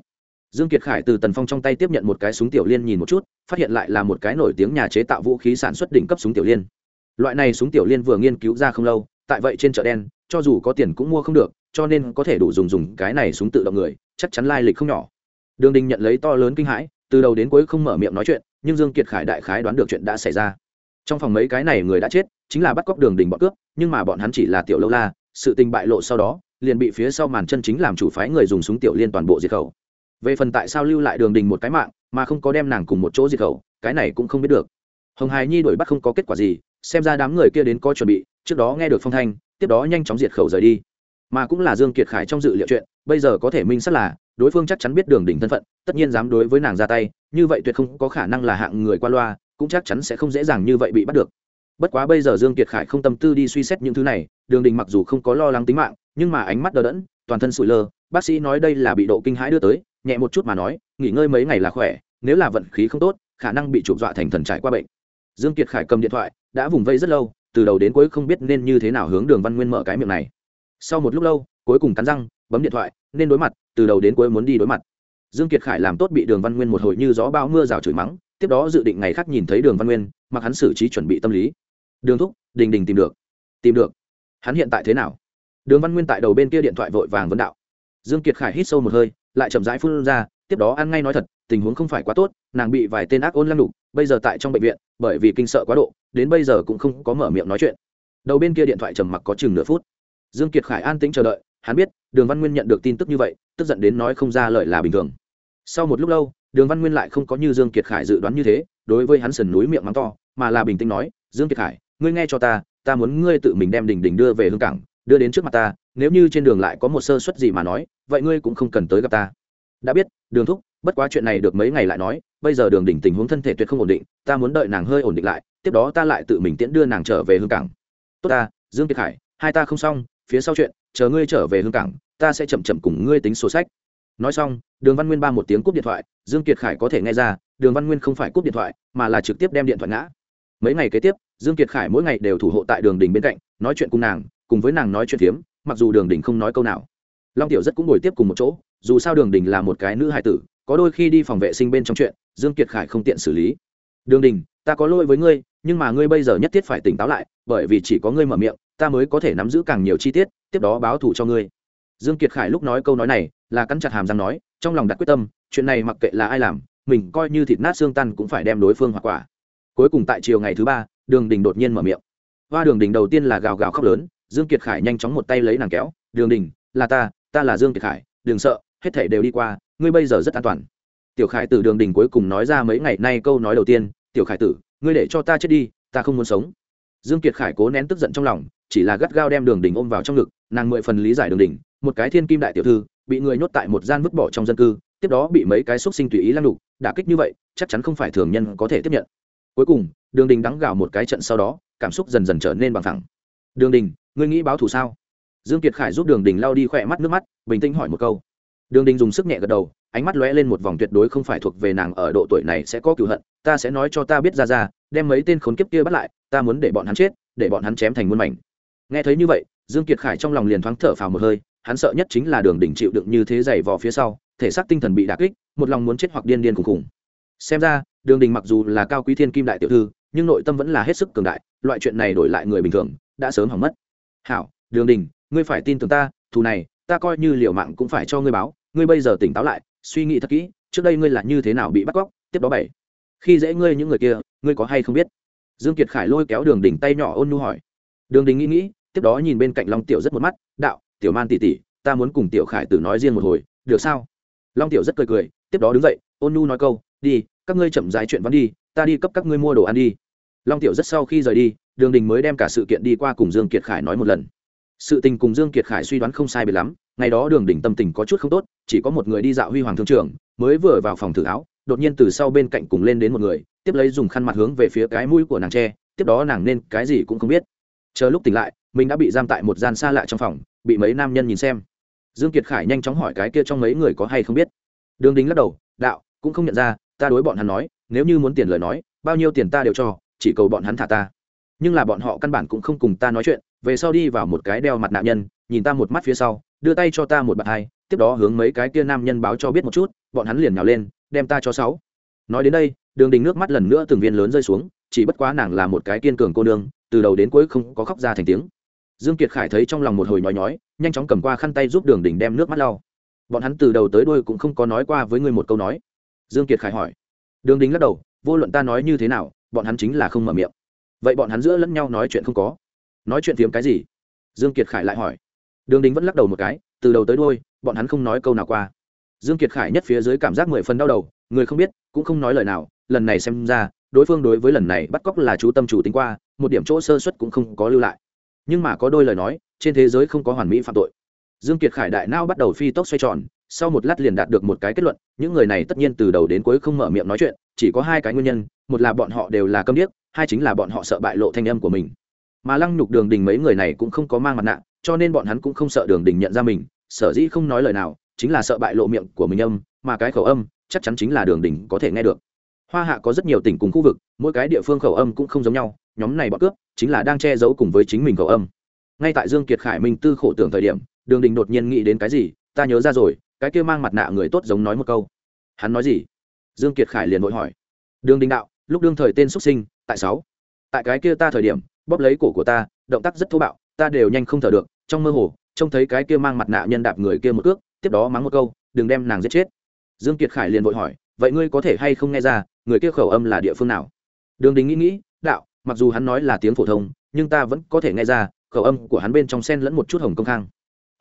Dương kiệt khải từ tần phong trong tay tiếp nhận một cái súng tiểu liên nhìn một chút, phát hiện lại là một cái nổi tiếng nhà chế tạo vũ khí sản xuất đỉnh cấp súng tiểu liên. Loại này súng tiểu liên vừa nghiên cứu ra không lâu, tại vậy trên chợ đen, cho dù có tiền cũng mua không được, cho nên có thể đủ dùng dùng cái này súng tự động người, chắc chắn lai lịch không nhỏ đường đình nhận lấy to lớn kinh hãi, từ đầu đến cuối không mở miệng nói chuyện, nhưng dương kiệt khải đại khái đoán được chuyện đã xảy ra. Trong phòng mấy cái này người đã chết, chính là bắt cóc đường đình bọn cướp, nhưng mà bọn hắn chỉ là tiểu lâu la, sự tình bại lộ sau đó, liền bị phía sau màn chân chính làm chủ phái người dùng súng tiểu liên toàn bộ diệt khẩu. Về phần tại sao lưu lại đường đình một cái mạng, mà không có đem nàng cùng một chỗ diệt khẩu, cái này cũng không biết được. Hồng hài nhi đuổi bắt không có kết quả gì, xem ra đám người kia đến có chuẩn bị, trước đó nghe được phong thanh, tiếp đó nhanh chóng diệt khẩu rời đi. Mà cũng là dương kiệt khải trong dự liệu chuyện, bây giờ có thể minh xác là đối phương chắc chắn biết đường đỉnh thân phận, tất nhiên dám đối với nàng ra tay, như vậy tuyệt không có khả năng là hạng người qua loa, cũng chắc chắn sẽ không dễ dàng như vậy bị bắt được. Bất quá bây giờ dương kiệt khải không tâm tư đi suy xét những thứ này, đường đình mặc dù không có lo lắng tính mạng, nhưng mà ánh mắt đờ đẫn, toàn thân sụi lơ, bác sĩ nói đây là bị độ kinh hãi đưa tới, nhẹ một chút mà nói, nghỉ ngơi mấy ngày là khỏe, nếu là vận khí không tốt, khả năng bị chụp dọa thành thần trải qua bệnh. Dương kiệt khải cầm điện thoại, đã vùng vây rất lâu, từ đầu đến cuối không biết nên như thế nào hướng đường văn nguyên mở cái miệng này. Sau một lúc lâu, cuối cùng cắn răng bấm điện thoại, nên đối mặt, từ đầu đến cuối muốn đi đối mặt. Dương kiệt khải làm tốt bị đường văn nguyên một hồi như gió bão mưa rào chửi mắng, tiếp đó dự định ngày khác nhìn thấy đường văn nguyên, mặc hắn xử trí chuẩn bị tâm lý. Đường thúc, đình đình tìm được. Tìm được? Hắn hiện tại thế nào? Đường văn nguyên tại đầu bên kia điện thoại vội vàng vấn đạo. Dương kiệt khải hít sâu một hơi, lại chậm rãi phun ra, tiếp đó ăn ngay nói thật, tình huống không phải quá tốt, nàng bị vài tên ác ôn lăng đục bây giờ tại trong bệnh viện, bởi vì kinh sợ quá độ, đến bây giờ cũng không có mở miệng nói chuyện. Đầu bên kia điện thoại trầm mặc có chừng nửa phút. Dương kiệt khải an tĩnh chờ đợi hắn biết, đường văn nguyên nhận được tin tức như vậy, tức giận đến nói không ra lời là bình thường. Sau một lúc lâu, đường văn nguyên lại không có như dương kiệt khải dự đoán như thế, đối với hắn sườn núi miệng mắng to, mà là bình tĩnh nói, dương kiệt khải, ngươi nghe cho ta ta muốn ngươi tự mình đem đình đình đưa về hương cảng, đưa đến trước mặt ta, nếu như trên đường lại có một sơ suất gì mà nói, vậy ngươi cũng không cần tới gặp ta. Đã biết, đường thúc, bất quá chuyện này được mấy ngày lại nói, bây giờ đường đỉnh tình huống thân thể tuyệt không ổn định, ta muốn đợi nàng hơi ổn định lại, tiếp đó ta lại tự mình tiễn đưa nàng trở về hương cảng. Tốt ta, dương kiệt khải, hai ta không xong phía sau chuyện, chờ ngươi trở về hương cảng, ta sẽ chậm chậm cùng ngươi tính sổ sách. Nói xong, đường văn nguyên ba một tiếng cúp điện thoại, dương kiệt khải có thể nghe ra, đường văn nguyên không phải cúp điện thoại, mà là trực tiếp đem điện thoại ngã. Mấy ngày kế tiếp, dương kiệt khải mỗi ngày đều thủ hộ tại đường đình bên cạnh, nói chuyện cùng nàng, cùng với nàng nói chuyện phiếm, mặc dù đường đình không nói câu nào. Long tiểu rất cũng ngồi tiếp cùng một chỗ, dù sao đường đình là một cái nữ hài tử, có đôi khi đi phòng vệ sinh bên trong chuyện, dương kiệt khải không tiện xử lý. Đường đình, ta có lỗi với ngươi, nhưng mà ngươi bây giờ nhất thiết phải tỉnh táo lại, bởi vì chỉ có ngươi mở miệng ta mới có thể nắm giữ càng nhiều chi tiết, tiếp đó báo thù cho ngươi. Dương kiệt khải lúc nói câu nói này, là cắn chặt hàm răng nói, trong lòng đặt quyết tâm, chuyện này mặc kệ là ai làm, mình coi như thịt nát xương tan cũng phải đem đối phương hoặc quả. Cuối cùng tại chiều ngày thứ ba, đường đình đột nhiên mở miệng. Hoa đường đình đầu tiên là gào gào khóc lớn, dương kiệt khải nhanh chóng một tay lấy nàng kéo, đường đình, là ta ta là dương kiệt khải, đừng sợ, hết thể đều đi qua, ngươi bây giờ rất an toàn. Tiểu khải tử đường đình cuối cùng nói ra mấy ngày nay câu nói đầu tiên, tiểu khải tử, ngươi để cho ta chết đi, ta không muốn sống. Dương kiệt khải cố nén tức giận trong lòng chỉ là gắt gao đem đường đình ôm vào trong ngực, nàng mười phần lý giải đường đình một cái thiên kim đại tiểu thư, bị người nhốt tại một gian vứt bỏ trong dân cư, tiếp đó bị mấy cái xúc sinh tùy ý lăng đục đả kích như vậy, chắc chắn không phải thường nhân có thể tiếp nhận. Cuối cùng, đường đình đắng gào một cái trận sau đó, cảm xúc dần dần trở nên bằng thẳng đường đình ngươi nghĩ báo thù sao? Dương kiệt khải giúp đường đình lao đi khỏe mắt nước mắt, bình tĩnh hỏi một câu. Đường đình dùng sức nhẹ gật đầu, ánh mắt lóe lên một vòng tuyệt đối không phải thuộc về nàng ở độ tuổi này sẽ có cựu hận, ta sẽ nói cho ta biết ra ra, đem mấy tên khốn kiếp kia bắt lại, ta muốn để bọn hắn chết, để bọn hắn chém thành muôn mảnh nghe thấy như vậy, dương kiệt khải trong lòng liền thoáng thở phào một hơi, hắn sợ nhất chính là đường đỉnh chịu đựng như thế dày vò phía sau, thể xác tinh thần bị đả kích, một lòng muốn chết hoặc điên điên khùng khùng xem ra, đường đình mặc dù là cao quý thiên kim đại tiểu thư, nhưng nội tâm vẫn là hết sức cường đại, loại chuyện này đổi lại người bình thường, đã sớm hỏng mất. Hảo, đường đình ngươi phải tin tưởng ta, thù này, ta coi như liều mạng cũng phải cho ngươi báo, ngươi bây giờ tỉnh táo lại, suy nghĩ thật kỹ, trước đây ngươi là như thế nào bị bắt cóc, tiếp đó bảy. Khi dễ ngươi những người kia, ngươi có hay không biết? Dương kiệt khải lôi kéo đường Đỉnh tay nhỏ ôn nhu hỏi đường đình nghĩ nghĩ, tiếp đó nhìn bên cạnh long tiểu rất một mắt, đạo, tiểu man tỉ tỉ ta muốn cùng tiểu khải tử nói riêng một hồi, được sao? Long tiểu rất cười cười, tiếp đó đứng dậy, ôn nhu nói câu, đi, các ngươi chậm rãi chuyện văn đi, ta đi cấp các ngươi mua đồ ăn đi. Long tiểu rất sau khi rời đi, đường đình mới đem cả sự kiện đi qua cùng dương kiệt khải nói một lần. Sự tình cùng dương kiệt khải suy đoán không sai biệt lắm, ngày đó đường đình tâm tình có chút không tốt, chỉ có một người đi dạo huy hoàng thương trường, mới vừa vào phòng thử áo, đột nhiên từ sau bên cạnh cùng lên đến một người, tiếp lấy dùng khăn mặt hướng về phía cái mũi của nàng tre tiếp đó nàng nên cái gì cũng không biết chờ lúc tỉnh lại, mình đã bị giam tại một gian xa lạ trong phòng, bị mấy nam nhân nhìn xem. Dương kiệt khải nhanh chóng hỏi cái kia trong mấy người có hay không biết. Đường đính lắc đầu, đạo, cũng không nhận ra, ta đối bọn hắn nói, nếu như muốn tiền lời nói, bao nhiêu tiền ta đều cho, chỉ cầu bọn hắn thả ta. Nhưng là bọn họ căn bản cũng không cùng ta nói chuyện, về sau đi vào một cái đeo mặt nạn nhân, nhìn ta một mắt phía sau, đưa tay cho ta một bạt hai, tiếp đó hướng mấy cái kia nam nhân báo cho biết một chút, bọn hắn liền nhào lên, đem ta cho sáu. Nói đến đây, đường đình nước mắt lần nữa từng viên lớn rơi xuống, chỉ bất quá nàng là một cái kiên cường cô nương từ đầu đến cuối không có khóc ra thành tiếng. Dương kiệt khải thấy trong lòng một hồi nhói nhói, nhanh chóng cầm qua khăn tay giúp đường đình đem nước mắt lau. Bọn hắn từ đầu tới đuôi cũng không có nói qua với ngươi một câu nói. Dương kiệt khải hỏi. Đường đình lắc đầu, vô luận ta nói như thế nào, bọn hắn chính là không mở miệng. Vậy bọn hắn giữa lẫn nhau nói chuyện không có. Nói chuyện phiếm cái gì? Dương kiệt khải lại hỏi. Đường đình vẫn lắc đầu một cái, từ đầu tới đuôi, bọn hắn không nói câu nào qua. Dương kiệt khải nhất phía dưới cảm giác mười phần đau đầu, người không biết, cũng không nói lời nào, lần này xem ra đối phương đối với lần này bắt cóc là chú tâm chủ tính qua, một điểm chỗ sơ xuất cũng không có lưu lại. Nhưng mà có đôi lời nói, trên thế giới không có hoàn mỹ phạm tội. Dương kiệt khải đại nao bắt đầu phi tốc xoay tròn, sau một lát liền đạt được một cái kết luận, những người này tất nhiên từ đầu đến cuối không mở miệng nói chuyện, chỉ có hai cái nguyên nhân, một là bọn họ đều là câm điếc, hai chính là bọn họ sợ bại lộ thanh âm của mình. Mà lăng nhục đường đình mấy người này cũng không có mang mặt nạ, cho nên bọn hắn cũng không sợ đường đình nhận ra mình, sở dĩ không nói lời nào, chính là sợ bại lộ miệng của mình âm, mà cái khẩu âm chắc chắn chính là đường đình có thể nghe được hoa hạ có rất nhiều tỉnh cùng khu vực, mỗi cái địa phương khẩu âm cũng không giống nhau, nhóm này bọn cướp chính là đang che giấu cùng với chính mình khẩu âm. Ngay tại dương kiệt khải minh tư khổ tưởng thời điểm, đường đình đột nhiên nghĩ đến cái gì, ta nhớ ra rồi, cái kia mang mặt nạ người tốt giống nói một câu. Hắn nói gì? Dương kiệt khải liền vội hỏi. Đường đình đạo, lúc đương thời tên xuất sinh, tại sáu. Tại cái kia ta thời điểm, bóp lấy cổ của ta, động tác rất thô bạo, ta đều nhanh không thở được, trong mơ hồ, trông thấy cái kia mang mặt nạ nhân đạp người kia một cước, tiếp đó mắng một câu, đừng đem nàng giết chết. Dương kiệt khải liền vội hỏi, vậy ngươi có thể hay không nghe ra người kia khẩu âm là địa phương nào? Đường đình nghĩ nghĩ, đạo, mặc dù hắn nói là tiếng phổ thông, nhưng ta vẫn có thể nghe ra, khẩu âm của hắn bên trong sen lẫn một chút hồng công khang.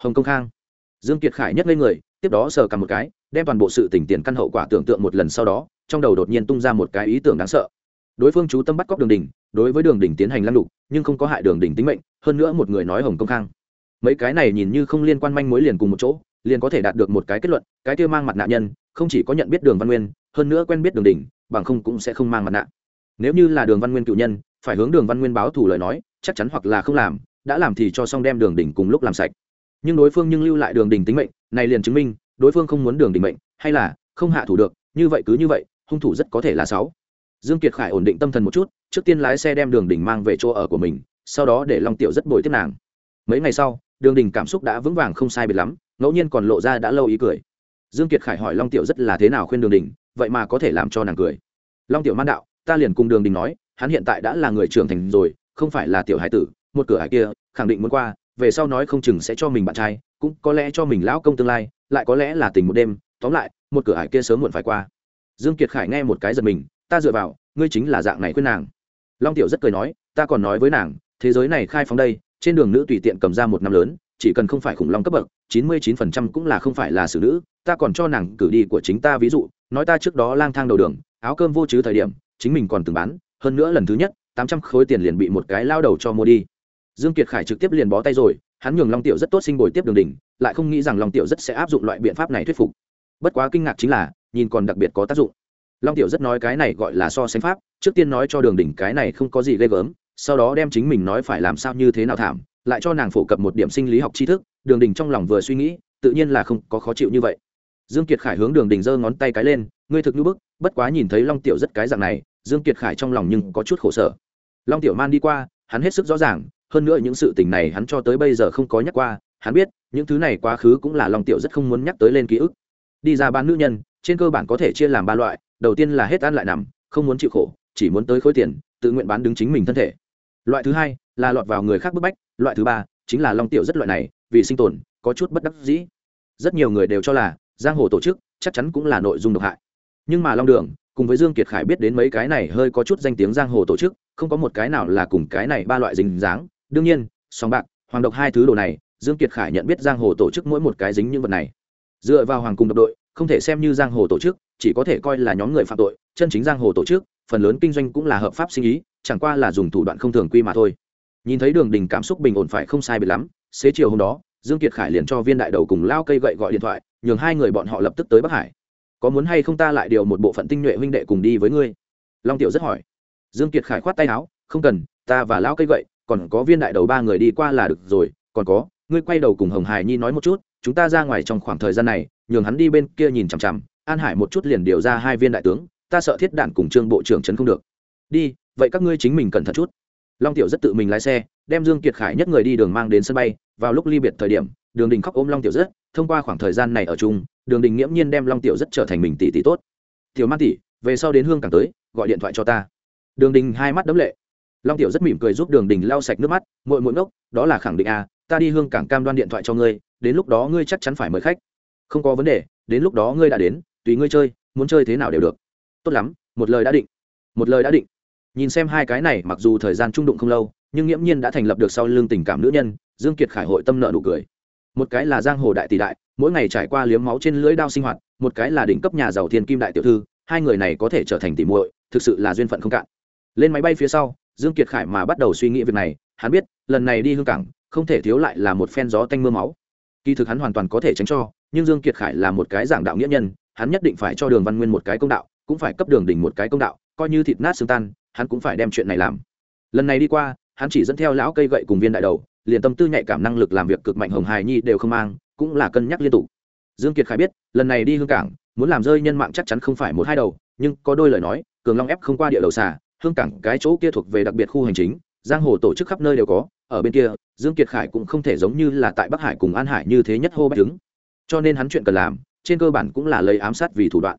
Hồng công khang. Dương kiệt khải nhất lên người, tiếp đó sờ cầm một cái, đem toàn bộ sự tỉnh tiền căn hậu quả tưởng tượng một lần sau đó, trong đầu đột nhiên tung ra một cái ý tưởng đáng sợ. Đối phương chú tâm bắt cóc đường đình, đối với đường đình tiến hành lăng lục, nhưng không có hại đường đình tính mệnh, hơn nữa một người nói hồng công khang. Mấy cái này nhìn như không liên quan manh mối liền cùng một chỗ, liền có thể đạt được một cái kết luận, cái kia mang mặt nạn nhân không chỉ có nhận biết đường văn nguyên, hơn nữa quen biết đường đình bằng không cũng sẽ không mang mặt nạ. Nếu như là đường văn nguyên cựu nhân, phải hướng đường văn nguyên báo thủ lời nói, chắc chắn hoặc là không làm, đã làm thì cho xong đem đường đình cùng lúc làm sạch. Nhưng đối phương nhưng lưu lại đường đình tính mệnh, này liền chứng minh, đối phương không muốn đường đình mệnh, hay là không hạ thủ được, như vậy cứ như vậy, hung thủ rất có thể là sáu. Dương kiệt khải ổn định tâm thần một chút, trước tiên lái xe đem đường đình mang về chỗ ở của mình, sau đó để long tiểu rất bồi tiếp nàng. Mấy ngày sau, đường đình cảm xúc đã vững vàng không sai biệt lắm, ngẫu nhiên còn lộ ra đã lâu ý cười dương kiệt khải hỏi long tiểu rất là thế nào khuyên đường đình, vậy mà có thể làm cho nàng cười. Long tiểu man đạo, ta liền cùng đường đình nói, hắn hiện tại đã là người trưởng thành rồi, không phải là tiểu hải tử, một cửa hải kia, khẳng định muốn qua, về sau nói không chừng sẽ cho mình bạn trai, cũng có lẽ cho mình lão công tương lai, lại có lẽ là tình một đêm, tóm lại, một cửa hải kia sớm muộn phải qua. Dương kiệt khải nghe một cái giật mình, ta dựa vào, ngươi chính là dạng này khuyên nàng. Long tiểu rất cười nói, ta còn nói với nàng, thế giới này khai phóng đây, trên đường nữ tùy tiện cầm ra một năm lớn chỉ cần không phải khủng long cấp bậc, chín mươi chín phần trăm cũng là không phải là xử nữ, ta còn cho nàng cử đi của chính ta ví dụ, nói ta trước đó lang thang đầu đường, áo cơm vô chứ thời điểm, chính mình còn từng bán, hơn nữa lần thứ nhất, tám trăm khối tiền liền bị một cái lao đầu cho mua đi. Dương kiệt khải trực tiếp liền bó tay rồi, hắn nhường long tiểu rất tốt sinh bồi tiếp đường đỉnh, lại không nghĩ rằng long tiểu rất sẽ áp dụng loại biện pháp này thuyết phục. Bất quá kinh ngạc chính là, nhìn còn đặc biệt có tác dụng. Long tiểu rất nói cái này gọi là so sánh pháp, trước tiên nói cho đường đỉnh cái này không có gì ghê gớm, sau đó đem chính mình nói phải làm sao như thế nào thảm lại cho nàng phổ cập một điểm sinh lý học tri thức, đường đình trong lòng vừa suy nghĩ, tự nhiên là không có khó chịu như vậy. Dương kiệt khải hướng đường đình giơ ngón tay cái lên, ngươi thực như bức, bất quá nhìn thấy long tiểu rất cái dạng này, dương kiệt khải trong lòng nhưng có chút khổ sở. Long tiểu man đi qua, hắn hết sức rõ ràng, hơn nữa những sự tình này hắn cho tới bây giờ không có nhắc qua, hắn biết, những thứ này quá khứ cũng là long tiểu rất không muốn nhắc tới lên ký ức. Đi ra ban nữ nhân, trên cơ bản có thể chia làm ba loại, đầu tiên là hết ăn lại nằm, không muốn chịu khổ, chỉ muốn tới khối tiền, tự nguyện bán đứng chính mình thân thể. Loại thứ hai là lọt vào người khác bức bách, loại thứ ba chính là long tiểu rất loại này, vì sinh tồn, có chút bất đắc dĩ. Rất nhiều người đều cho là, giang hồ tổ chức chắc chắn cũng là nội dung độc hại. Nhưng mà long đường, cùng với dương kiệt khải biết đến mấy cái này hơi có chút danh tiếng giang hồ tổ chức, không có một cái nào là cùng cái này ba loại dính dáng. Đương nhiên, song bạc, hoàng độc hai thứ đồ này, dương kiệt khải nhận biết giang hồ tổ chức mỗi một cái dính những vật này. Dựa vào hoàng cùng độc đội, không thể xem như giang hồ tổ chức, chỉ có thể coi là nhóm người phạm tội, chân chính giang hồ tổ chức, phần lớn kinh doanh cũng là hợp pháp sinh ý, chẳng qua là dùng thủ đoạn không thường quy mà thôi nhìn thấy đường đình cảm xúc bình ổn phải không sai biệt lắm, xế chiều hôm đó, dương kiệt khải liền cho viên đại đầu cùng lao cây gậy gọi điện thoại, nhường hai người bọn họ lập tức tới bắc hải. Có muốn hay không ta lại điều một bộ phận tinh nhuệ huynh đệ cùng đi với ngươi? Long tiểu rất hỏi. Dương kiệt khải khoát tay áo, không cần, ta và lao cây gậy, còn có viên đại đầu ba người đi qua là được rồi, còn có, ngươi quay đầu cùng hồng hải nhi nói một chút, chúng ta ra ngoài trong khoảng thời gian này, nhường hắn đi bên kia nhìn chằm chằm, an hải một chút liền điều ra hai viên đại tướng, ta sợ thiết đạn cùng trương bộ trưởng trấn không được. Đi, vậy các ngươi chính mình cẩn thận chút long tiểu rất tự mình lái xe, đem dương kiệt khải nhất người đi đường mang đến sân bay. Vào lúc ly biệt thời điểm, đường đình khóc ôm long tiểu rất, thông qua khoảng thời gian này ở chung, đường đình nghiễm nhiên đem long tiểu rất trở thành mình tỷ tỷ tốt. Tiểu man tỷ, về sau đến hương cảng tới, gọi điện thoại cho ta. Đường đình hai mắt đấm lệ. Long tiểu rất mỉm cười giúp đường đình lau sạch nước mắt, muội muội ngốc, đó là khẳng định à ta đi hương cảng cam đoan điện thoại cho ngươi, đến lúc đó ngươi chắc chắn phải mời khách. Không có vấn đề, đến lúc đó ngươi đã đến, tùy ngươi chơi, muốn chơi thế nào đều được. Tốt lắm, một lời đã định. Một lời đã định nhìn xem hai cái này, mặc dù thời gian trung đụng không lâu, nhưng nghiễm nhiên đã thành lập được sau lưng tình cảm nữ nhân, dương kiệt khải hội tâm nợ nụ cười. Một cái là giang hồ đại tỷ đại, mỗi ngày trải qua liếm máu trên lưỡi đao sinh hoạt, một cái là đỉnh cấp nhà giàu thiên kim đại tiểu thư, hai người này có thể trở thành tỷ muội, thực sự là duyên phận không cạn. Lên máy bay phía sau, dương kiệt khải mà bắt đầu suy nghĩ việc này, hắn biết, lần này đi hương cảng, không thể thiếu lại là một phen gió tanh mưa máu. Kỳ thực hắn hoàn toàn có thể tránh cho, nhưng dương kiệt khải là một cái giảng đạo nghĩa nhân, hắn nhất định phải cho đường văn nguyên một cái công đạo, cũng phải cấp đường đỉnh một cái công đạo, coi như thịt nát xương tan hắn cũng phải đem chuyện này làm. Lần này đi qua, hắn chỉ dẫn theo lão cây gậy cùng viên đại đầu, liền tâm tư nhạy cảm năng lực làm việc cực mạnh hồng hài nhi đều không mang, cũng là cân nhắc liên tục. Dương kiệt khải biết, lần này đi hương cảng, muốn làm rơi nhân mạng chắc chắn không phải một hai đầu, nhưng có đôi lời nói, cường long ép không qua địa đầu xà, hương cảng cái chỗ kia thuộc về đặc biệt khu hành chính, giang hồ tổ chức khắp nơi đều có, ở bên kia, dương kiệt khải cũng không thể giống như là tại bắc hải cùng an hải như thế nhất hô bách đứng. Cho nên hắn chuyện cần làm, trên cơ bản cũng là lấy ám sát vì thủ đoạn.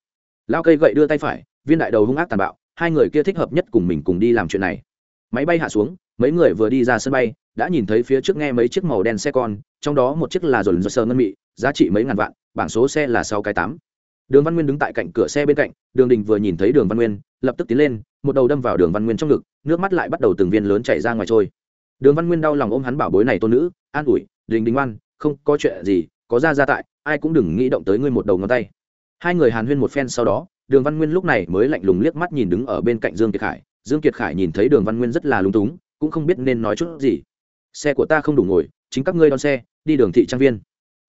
Lao cây gậy đưa tay phải, viên đại đầu hung ác tàn bạo hai người kia thích hợp nhất cùng mình cùng đi làm chuyện này. Máy bay hạ xuống, mấy người vừa đi ra sân bay, đã nhìn thấy phía trước nghe mấy chiếc màu đen xe con, trong đó một chiếc là dồn dơ sơ ngân mị, giá trị mấy ngàn vạn, bảng số xe là sáu cái tám. Đường văn nguyên đứng tại cạnh cửa xe bên cạnh, đường đình vừa nhìn thấy đường văn nguyên, lập tức tiến lên, một đầu đâm vào đường văn nguyên trong ngực, nước mắt lại bắt đầu từng viên lớn chảy ra ngoài trôi. Đường văn nguyên đau lòng ôm hắn bảo bối này tôn nữ, an ủi, đình đình ngoan, không có chuyện gì, có ra ra tại, ai cũng đừng nghĩ động tới ngươi một đầu ngón tay. Hai người hàn huyên một phen sau đó đường văn nguyên lúc này mới lạnh lùng liếc mắt nhìn đứng ở bên cạnh dương kiệt khải. Dương kiệt khải nhìn thấy đường văn nguyên rất là lung túng, cũng không biết nên nói chút gì. Xe của ta không đủ ngồi, chính các ngươi đón xe, đi đường thị trang viên.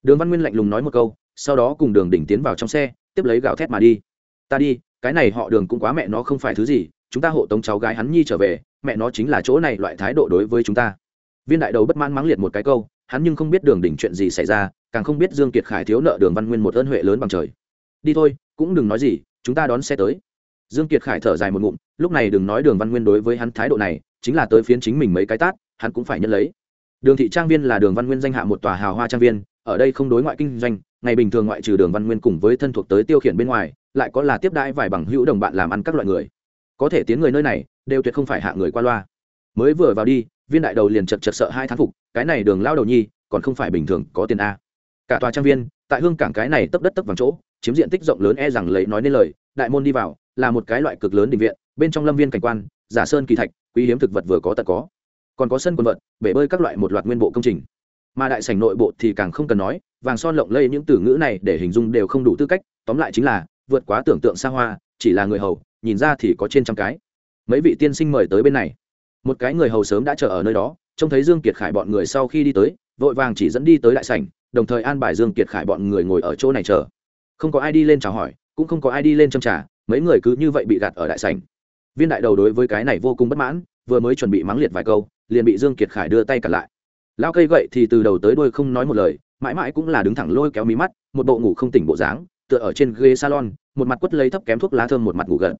Đường văn nguyên lạnh lùng nói một câu, sau đó cùng đường đỉnh tiến vào trong xe, tiếp lấy gạo thét mà đi. Ta đi, cái này họ đường cũng quá mẹ nó không phải thứ gì, chúng ta hộ tống cháu gái hắn nhi trở về, mẹ nó chính là chỗ này loại thái độ đối với chúng ta. Viên đại đầu bất mãn mắng liệt một cái câu, hắn nhưng không biết đường đỉnh chuyện gì xảy ra, càng không biết dương kiệt khải thiếu nợ đường văn nguyên một ơn huệ lớn bằng trời. Đi thôi, cũng đừng nói gì chúng ta đón xe tới. Dương kiệt khải thở dài một ngụm, lúc này đừng nói đường văn nguyên đối với hắn thái độ này, chính là tới phiến chính mình mấy cái tát, hắn cũng phải nhận lấy. Đường thị trang viên là đường văn nguyên danh hạ một tòa hào hoa trang viên, ở đây không đối ngoại kinh doanh, ngày bình thường ngoại trừ đường văn nguyên cùng với thân thuộc tới tiêu khiển bên ngoài, lại có là tiếp đãi vài bằng hữu đồng bạn làm ăn các loại người. Có thể tiến người nơi này, đều tuyệt không phải hạ người qua loa. Mới vừa vào đi, viên đại đầu liền chật chật sợ hai thán phục, cái này đường lao đầu nhi, còn không phải bình thường có tiền a. Cả tòa trang viên, tại hương cảng cái này tấp đất tấp vàng chỗ chiếm diện tích rộng lớn e rằng lấy nói nên lời, đại môn đi vào, là một cái loại cực lớn định viện, bên trong lâm viên cảnh quan, giả sơn kỳ thạch, quý hiếm thực vật vừa có tật có. Còn có sân quần vợt bể bơi các loại một loạt nguyên bộ công trình. Mà đại sảnh nội bộ thì càng không cần nói, vàng son lộng lây những từ ngữ này để hình dung đều không đủ tư cách, tóm lại chính là, vượt quá tưởng tượng xa hoa, chỉ là người hầu, nhìn ra thì có trên trăm cái. Mấy vị tiên sinh mời tới bên này. Một cái người hầu sớm đã chờ ở nơi đó, trông thấy dương kiệt khải bọn người sau khi đi tới, vội vàng chỉ dẫn đi tới đại sảnh, đồng thời an bài dương kiệt khải bọn người ngồi ở chỗ này chờ không có ai đi lên chào hỏi, cũng không có ai đi lên châm trà, mấy người cứ như vậy bị gạt ở đại sảnh. Viên đại đầu đối với cái này vô cùng bất mãn, vừa mới chuẩn bị mắng liệt vài câu, liền bị dương kiệt khải đưa tay cản lại. Lao cây gậy thì từ đầu tới đuôi không nói một lời, mãi mãi cũng là đứng thẳng lôi kéo mí mắt, một bộ ngủ không tỉnh bộ dáng, tựa ở trên ghế salon, một mặt quất lấy thấp kém thuốc lá thơm, một mặt ngủ gật.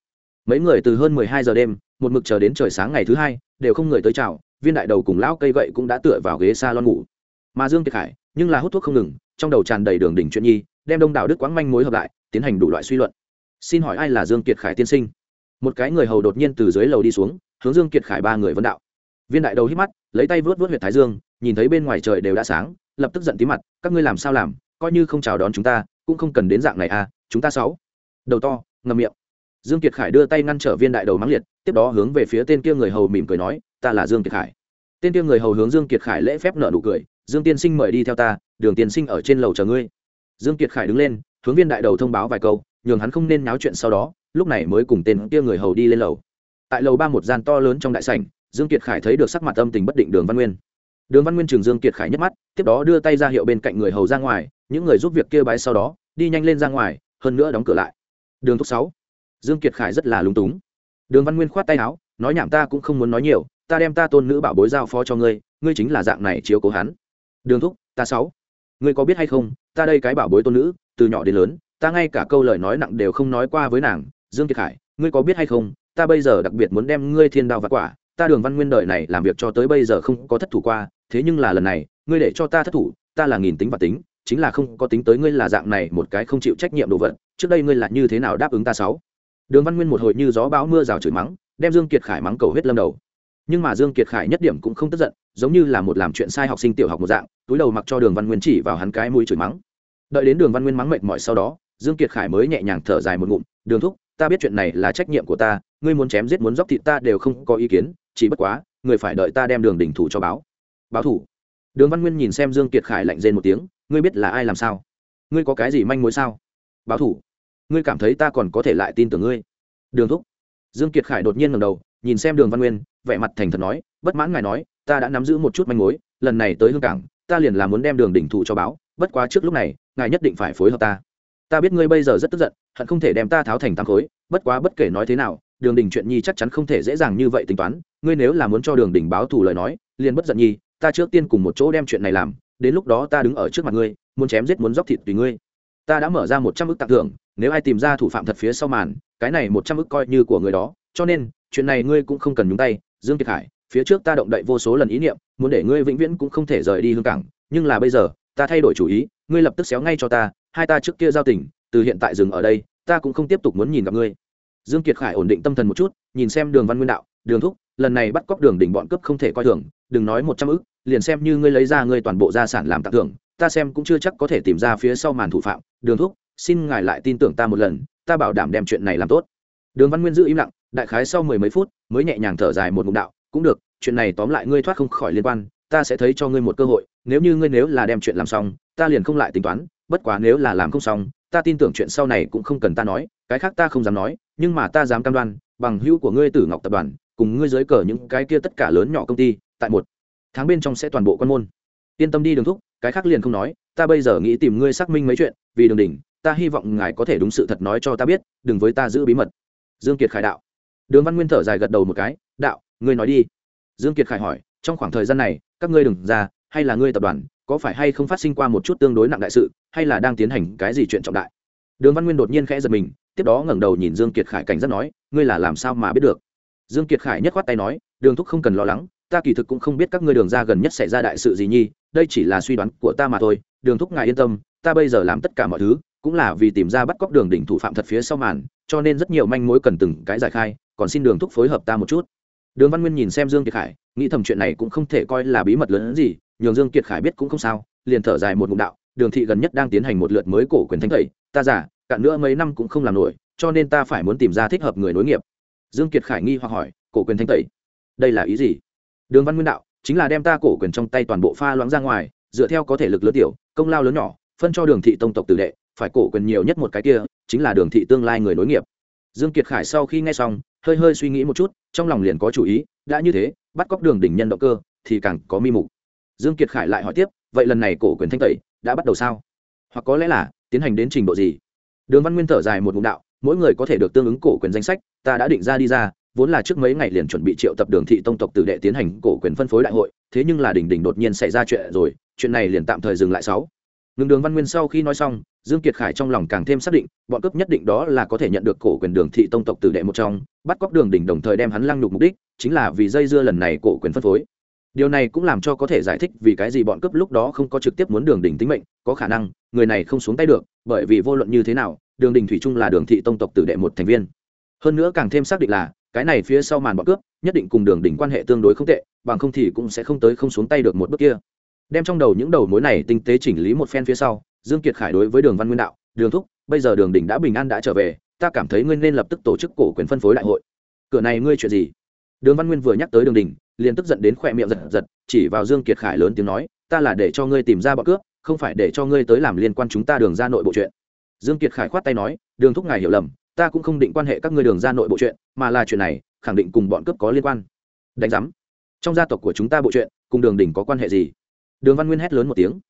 Mấy người từ hơn mười hai giờ đêm, một mực chờ đến trời sáng ngày thứ hai, đều không người tới chào, viên đại đầu cùng lão cây gậy cũng đã tựa vào ghế salon ngủ. Mà dương kiệt khải, nhưng là hút thuốc không ngừng, trong đầu tràn đầy đường đỉnh chuyện nhi đem đông đảo đức quãng manh mối hợp lại, tiến hành đủ loại suy luận. Xin hỏi ai là dương kiệt khải tiên sinh? Một cái người hầu đột nhiên từ dưới lầu đi xuống, hướng dương kiệt khải ba người vấn đạo. Viên đại đầu hít mắt, lấy tay vớt vớt huyệt thái dương, nhìn thấy bên ngoài trời đều đã sáng, lập tức giận tí mặt, các ngươi làm sao làm, coi như không chào đón chúng ta, cũng không cần đến dạng này à chúng ta sáu. Đầu to ngầm miệng. Dương kiệt khải đưa tay ngăn trở viên đại đầu mắng liệt, tiếp đó hướng về phía tên kia người hầu mỉm cười nói, ta là dương kiệt khải. Tên kia người hầu hướng dương kiệt khải lễ phép nở nụ cười, dương tiên sinh mời đi theo ta, đường tiên sinh ở trên lầu chờ ngươi dương kiệt khải đứng lên, hướng viên đại đầu thông báo vài câu, nhường hắn không nên náo chuyện sau đó, lúc này mới cùng tên kia người hầu đi lên lầu. Tại lầu ba một gian to lớn trong đại sảnh, dương kiệt khải thấy được sắc mặt âm tình bất định đường văn nguyên. Đường văn nguyên trường dương kiệt khải nhất mắt, tiếp đó đưa tay ra hiệu bên cạnh người hầu ra ngoài, những người giúp việc kia bái sau đó, đi nhanh lên ra ngoài, hơn nữa đóng cửa lại. Đường thúc sáu. Dương kiệt khải rất là lúng túng. Đường văn nguyên khoát tay áo, nói nhảm ta cũng không muốn nói nhiều, ta đem ta tôn nữ bảo bối giao phó cho ngươi ngươi chính là dạng này chiếu cố hắn. Đường thúc, ta sáu ngươi có biết hay không, ta đây cái bảo bối tôn nữ, từ nhỏ đến lớn, ta ngay cả câu lời nói nặng đều không nói qua với nàng, dương kiệt khải, ngươi có biết hay không, ta bây giờ đặc biệt muốn đem ngươi thiên đao và quả, ta đường văn nguyên đời này làm việc cho tới bây giờ không có thất thủ qua, thế nhưng là lần này, ngươi để cho ta thất thủ, ta là nghìn tính và tính, chính là không có tính tới ngươi là dạng này một cái không chịu trách nhiệm đồ vật, trước đây ngươi là như thế nào đáp ứng ta sáu? Đường văn nguyên một hồi như gió bão mưa rào chửi mắng, đem dương kiệt khải mắng cầu hết lâm đầu. Nhưng mà dương kiệt khải nhất điểm cũng không tức giận, giống như là một làm chuyện sai học sinh tiểu học một dạng túi đầu mặc cho đường văn nguyên chỉ vào hắn cái mũi chửi mắng. Đợi đến đường văn nguyên mắng mệt mỏi sau đó, dương kiệt khải mới nhẹ nhàng thở dài một ngụm, đường thúc, ta biết chuyện này là trách nhiệm của ta, ngươi muốn chém giết muốn dóc thịt ta đều không có ý kiến, chỉ bất quá, người phải đợi ta đem đường đỉnh thủ cho báo. Báo thủ? Đường văn nguyên nhìn xem dương kiệt khải lạnh rên một tiếng, ngươi biết là ai làm sao? Ngươi có cái gì manh mối sao? Báo thủ? Ngươi cảm thấy ta còn có thể lại tin tưởng ngươi? Đường thúc. Dương kiệt khải đột nhiên ngẩng đầu, nhìn xem đường văn nguyên, vẻ mặt thành thật nói, bất mãn ngài nói, ta đã nắm giữ một chút manh mối, lần này tới hương cảng ta liền là muốn đem đường đỉnh thủ cho báo, bất quá trước lúc này, ngài nhất định phải phối hợp ta. Ta biết ngươi bây giờ rất tức giận, hận không thể đem ta tháo thành tám khối, bất quá bất kể nói thế nào, đường đình chuyện nhi chắc chắn không thể dễ dàng như vậy tính toán, ngươi nếu là muốn cho đường đình báo thù lời nói, liền bất giận nhi, ta trước tiên cùng một chỗ đem chuyện này làm, đến lúc đó ta đứng ở trước mặt ngươi, muốn chém giết muốn dóc thịt tùy ngươi. Ta đã mở ra một trăm ức tặng thưởng, nếu ai tìm ra thủ phạm thật phía sau màn, cái này một trăm ức coi như của người đó, cho nên, chuyện này ngươi cũng không cần nhúng tay, dương kiệt hải phía trước ta động đậy vô số lần ý niệm, muốn để ngươi vĩnh viễn cũng không thể rời đi hương cảng, nhưng là bây giờ, ta thay đổi chủ ý, ngươi lập tức xéo ngay cho ta, hai ta trước kia giao tình, từ hiện tại dừng ở đây, ta cũng không tiếp tục muốn nhìn gặp ngươi. Dương kiệt khải ổn định tâm thần một chút, nhìn xem đường văn nguyên đạo, đường thúc, lần này bắt cóc đường đỉnh bọn cướp không thể coi thường, đừng nói một trăm ức, liền xem như ngươi lấy ra ngươi toàn bộ gia sản làm tặng thưởng, ta xem cũng chưa chắc có thể tìm ra phía sau màn thủ phạm. Đường thúc, xin ngài lại tin tưởng ta một lần, ta bảo đảm đem chuyện này làm tốt. Đường văn nguyên giữ im lặng, đại khái sau mười mấy phút, mới nhẹ nhàng thở dài một ngụm đạo cũng được, chuyện này tóm lại ngươi thoát không khỏi liên quan, ta sẽ thấy cho ngươi một cơ hội, nếu như ngươi nếu là đem chuyện làm xong, ta liền không lại tính toán, bất quá nếu là làm không xong, ta tin tưởng chuyện sau này cũng không cần ta nói, cái khác ta không dám nói, nhưng mà ta dám cam đoan, bằng hữu của ngươi tử ngọc tập đoàn, cùng ngươi dưới cờ những cái kia tất cả lớn nhỏ công ty, tại một tháng bên trong sẽ toàn bộ quan môn. Yên tâm đi đường thúc, cái khác liền không nói, ta bây giờ nghĩ tìm ngươi xác minh mấy chuyện, vì đường đỉnh, ta hy vọng ngài có thể đúng sự thật nói cho ta biết, đừng với ta giữ bí mật. Dương kiệt khải đạo. Đường văn nguyên thở dài gật đầu một cái, đạo ngươi nói đi. Dương kiệt khải hỏi, trong khoảng thời gian này, các ngươi đừng ra, hay là ngươi tập đoàn, có phải hay không phát sinh qua một chút tương đối nặng đại sự, hay là đang tiến hành cái gì chuyện trọng đại? Đường văn nguyên đột nhiên khẽ giật mình, tiếp đó ngẩng đầu nhìn dương kiệt khải cảnh giác nói, ngươi là làm sao mà biết được? Dương kiệt khải nhất khoát tay nói, đường thúc không cần lo lắng, ta kỳ thực cũng không biết các ngươi đường ra gần nhất xảy ra đại sự gì nhi, đây chỉ là suy đoán của ta mà thôi. Đường thúc ngài yên tâm, ta bây giờ làm tất cả mọi thứ, cũng là vì tìm ra bắt cóc đường đỉnh thủ phạm thật phía sau màn, cho nên rất nhiều manh mối cần từng cái giải khai, còn xin đường thúc phối hợp ta một chút đường văn nguyên nhìn xem dương kiệt khải, nghĩ thầm chuyện này cũng không thể coi là bí mật lớn hơn gì, nhường dương kiệt khải biết cũng không sao, liền thở dài một ngụm đạo, đường thị gần nhất đang tiến hành một lượt mới cổ quyền thánh thầy, ta giả cạn nữa mấy năm cũng không làm nổi, cho nên ta phải muốn tìm ra thích hợp người nối nghiệp. Dương kiệt khải nghi hoặc hỏi, cổ quyền thánh tẩy đây là ý gì? Đường văn nguyên đạo, chính là đem ta cổ quyền trong tay toàn bộ pha loãng ra ngoài, dựa theo có thể lực lớn tiểu, công lao lớn nhỏ, phân cho đường thị tông tộc tử đệ, phải cổ quyền nhiều nhất một cái kia, chính là đường thị tương lai người nối nghiệp. Dương kiệt khải sau khi nghe xong hơi hơi suy nghĩ một chút, trong lòng liền có chủ ý, đã như thế, bắt cóc đường đỉnh nhân động cơ, thì càng có mi mục. Dương kiệt khải lại hỏi tiếp, vậy lần này cổ quyền thanh tẩy, đã bắt đầu sao? Hoặc có lẽ là, tiến hành đến trình độ gì? Đường văn nguyên thở dài một ngụm đạo, mỗi người có thể được tương ứng cổ quyền danh sách, ta đã định ra đi ra, vốn là trước mấy ngày liền chuẩn bị triệu tập đường thị tông tộc tử đệ tiến hành cổ quyền phân phối đại hội, thế nhưng là đỉnh đỉnh đột nhiên xảy ra chuyện rồi, chuyện này liền tạm thời dừng lại sáu ngừng đường văn nguyên sau khi nói xong, dương kiệt khải trong lòng càng thêm xác định, bọn cướp nhất định đó là có thể nhận được cổ quyền đường thị tông tộc tử đệ một trong, bắt cóc đường đỉnh đồng thời đem hắn lăng nhục mục đích, chính là vì dây dưa lần này cổ quyền phân phối. Điều này cũng làm cho có thể giải thích vì cái gì bọn cướp lúc đó không có trực tiếp muốn đường đỉnh tính mệnh, có khả năng, người này không xuống tay được, bởi vì vô luận như thế nào, đường đình thủy trung là đường thị tông tộc tử đệ một thành viên. Hơn nữa càng thêm xác định là, cái này phía sau màn bọn cướp, nhất định cùng đường đỉnh quan hệ tương đối không tệ, bằng không thì cũng sẽ không tới không xuống tay được một bước kia đem trong đầu những đầu mối này tinh tế chỉnh lý một phen phía sau, dương kiệt khải đối với đường văn nguyên đạo, đường thúc, bây giờ đường đỉnh đã bình an đã trở về, ta cảm thấy ngươi nên lập tức tổ chức cổ quyền phân phối đại hội. Cửa này ngươi chuyện gì? Đường văn nguyên vừa nhắc tới đường đỉnh, liền tức giận đến khỏe miệng giật giật, chỉ vào dương kiệt khải lớn tiếng nói, ta là để cho ngươi tìm ra bọn cướp, không phải để cho ngươi tới làm liên quan chúng ta đường ra nội bộ chuyện. Dương kiệt khải khoát tay nói, đường thúc ngài hiểu lầm, ta cũng không định quan hệ các ngươi đường ra nội bộ chuyện, mà là chuyện này, khẳng định cùng bọn cướp có liên quan. Đánh giám. Trong gia tộc của chúng ta bộ chuyện, cùng đường đỉnh có quan hệ gì? Đường văn nguyên hét lớn một tiếng.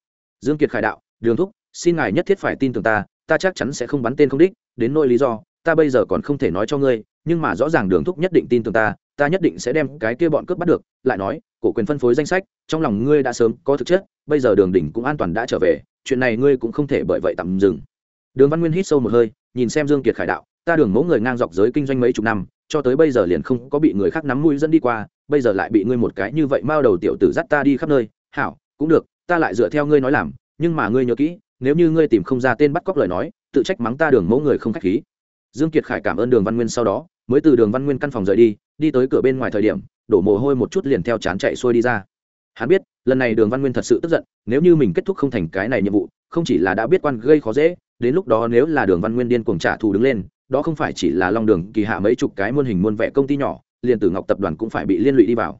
Dương kiệt khải đạo, đường thúc, xin ngài nhất thiết phải tin tưởng ta ta chắc chắn sẽ không bắn tên không đích, đến nỗi lý do, ta bây giờ còn không thể nói cho ngươi, nhưng mà rõ ràng đường thúc nhất định tin tưởng ta ta nhất định sẽ đem cái kia bọn cướp bắt được. Lại nói, cổ quyền phân phối danh sách, trong lòng ngươi đã sớm có thực chất, bây giờ đường đỉnh cũng an toàn đã trở về, chuyện này ngươi cũng không thể bởi vậy tạm dừng. Đường văn nguyên hít sâu một hơi, nhìn xem dương kiệt khải đạo, ta đường mẫu người ngang dọc giới kinh doanh mấy chục năm, cho tới bây giờ liền không có bị người khác nắm mũi dẫn đi qua, bây giờ lại bị ngươi một cái như vậy mao đầu tiểu tử dắt ta đi khắp nơi, hảo cũng được, ta lại dựa theo ngươi nói làm, nhưng mà ngươi nhớ kỹ, nếu như ngươi tìm không ra tên bắt cóc lời nói, tự trách mắng ta đường mẫu người không khách khí. Dương kiệt khải cảm ơn đường văn nguyên sau đó, mới từ đường văn nguyên căn phòng rời đi đi tới cửa bên ngoài thời điểm, đổ mồ hôi một chút liền theo chán chạy xuôi đi ra. Hắn biết, lần này đường văn nguyên thật sự tức giận, nếu như mình kết thúc không thành cái này nhiệm vụ, không chỉ là đã biết quan gây khó dễ, đến lúc đó nếu là đường văn nguyên điên cuồng trả thù đứng lên, đó không phải chỉ là long đường kỳ hạ mấy chục cái muôn hình muôn vẻ công ty nhỏ, liền tử ngọc tập đoàn cũng phải bị liên lụy đi vào.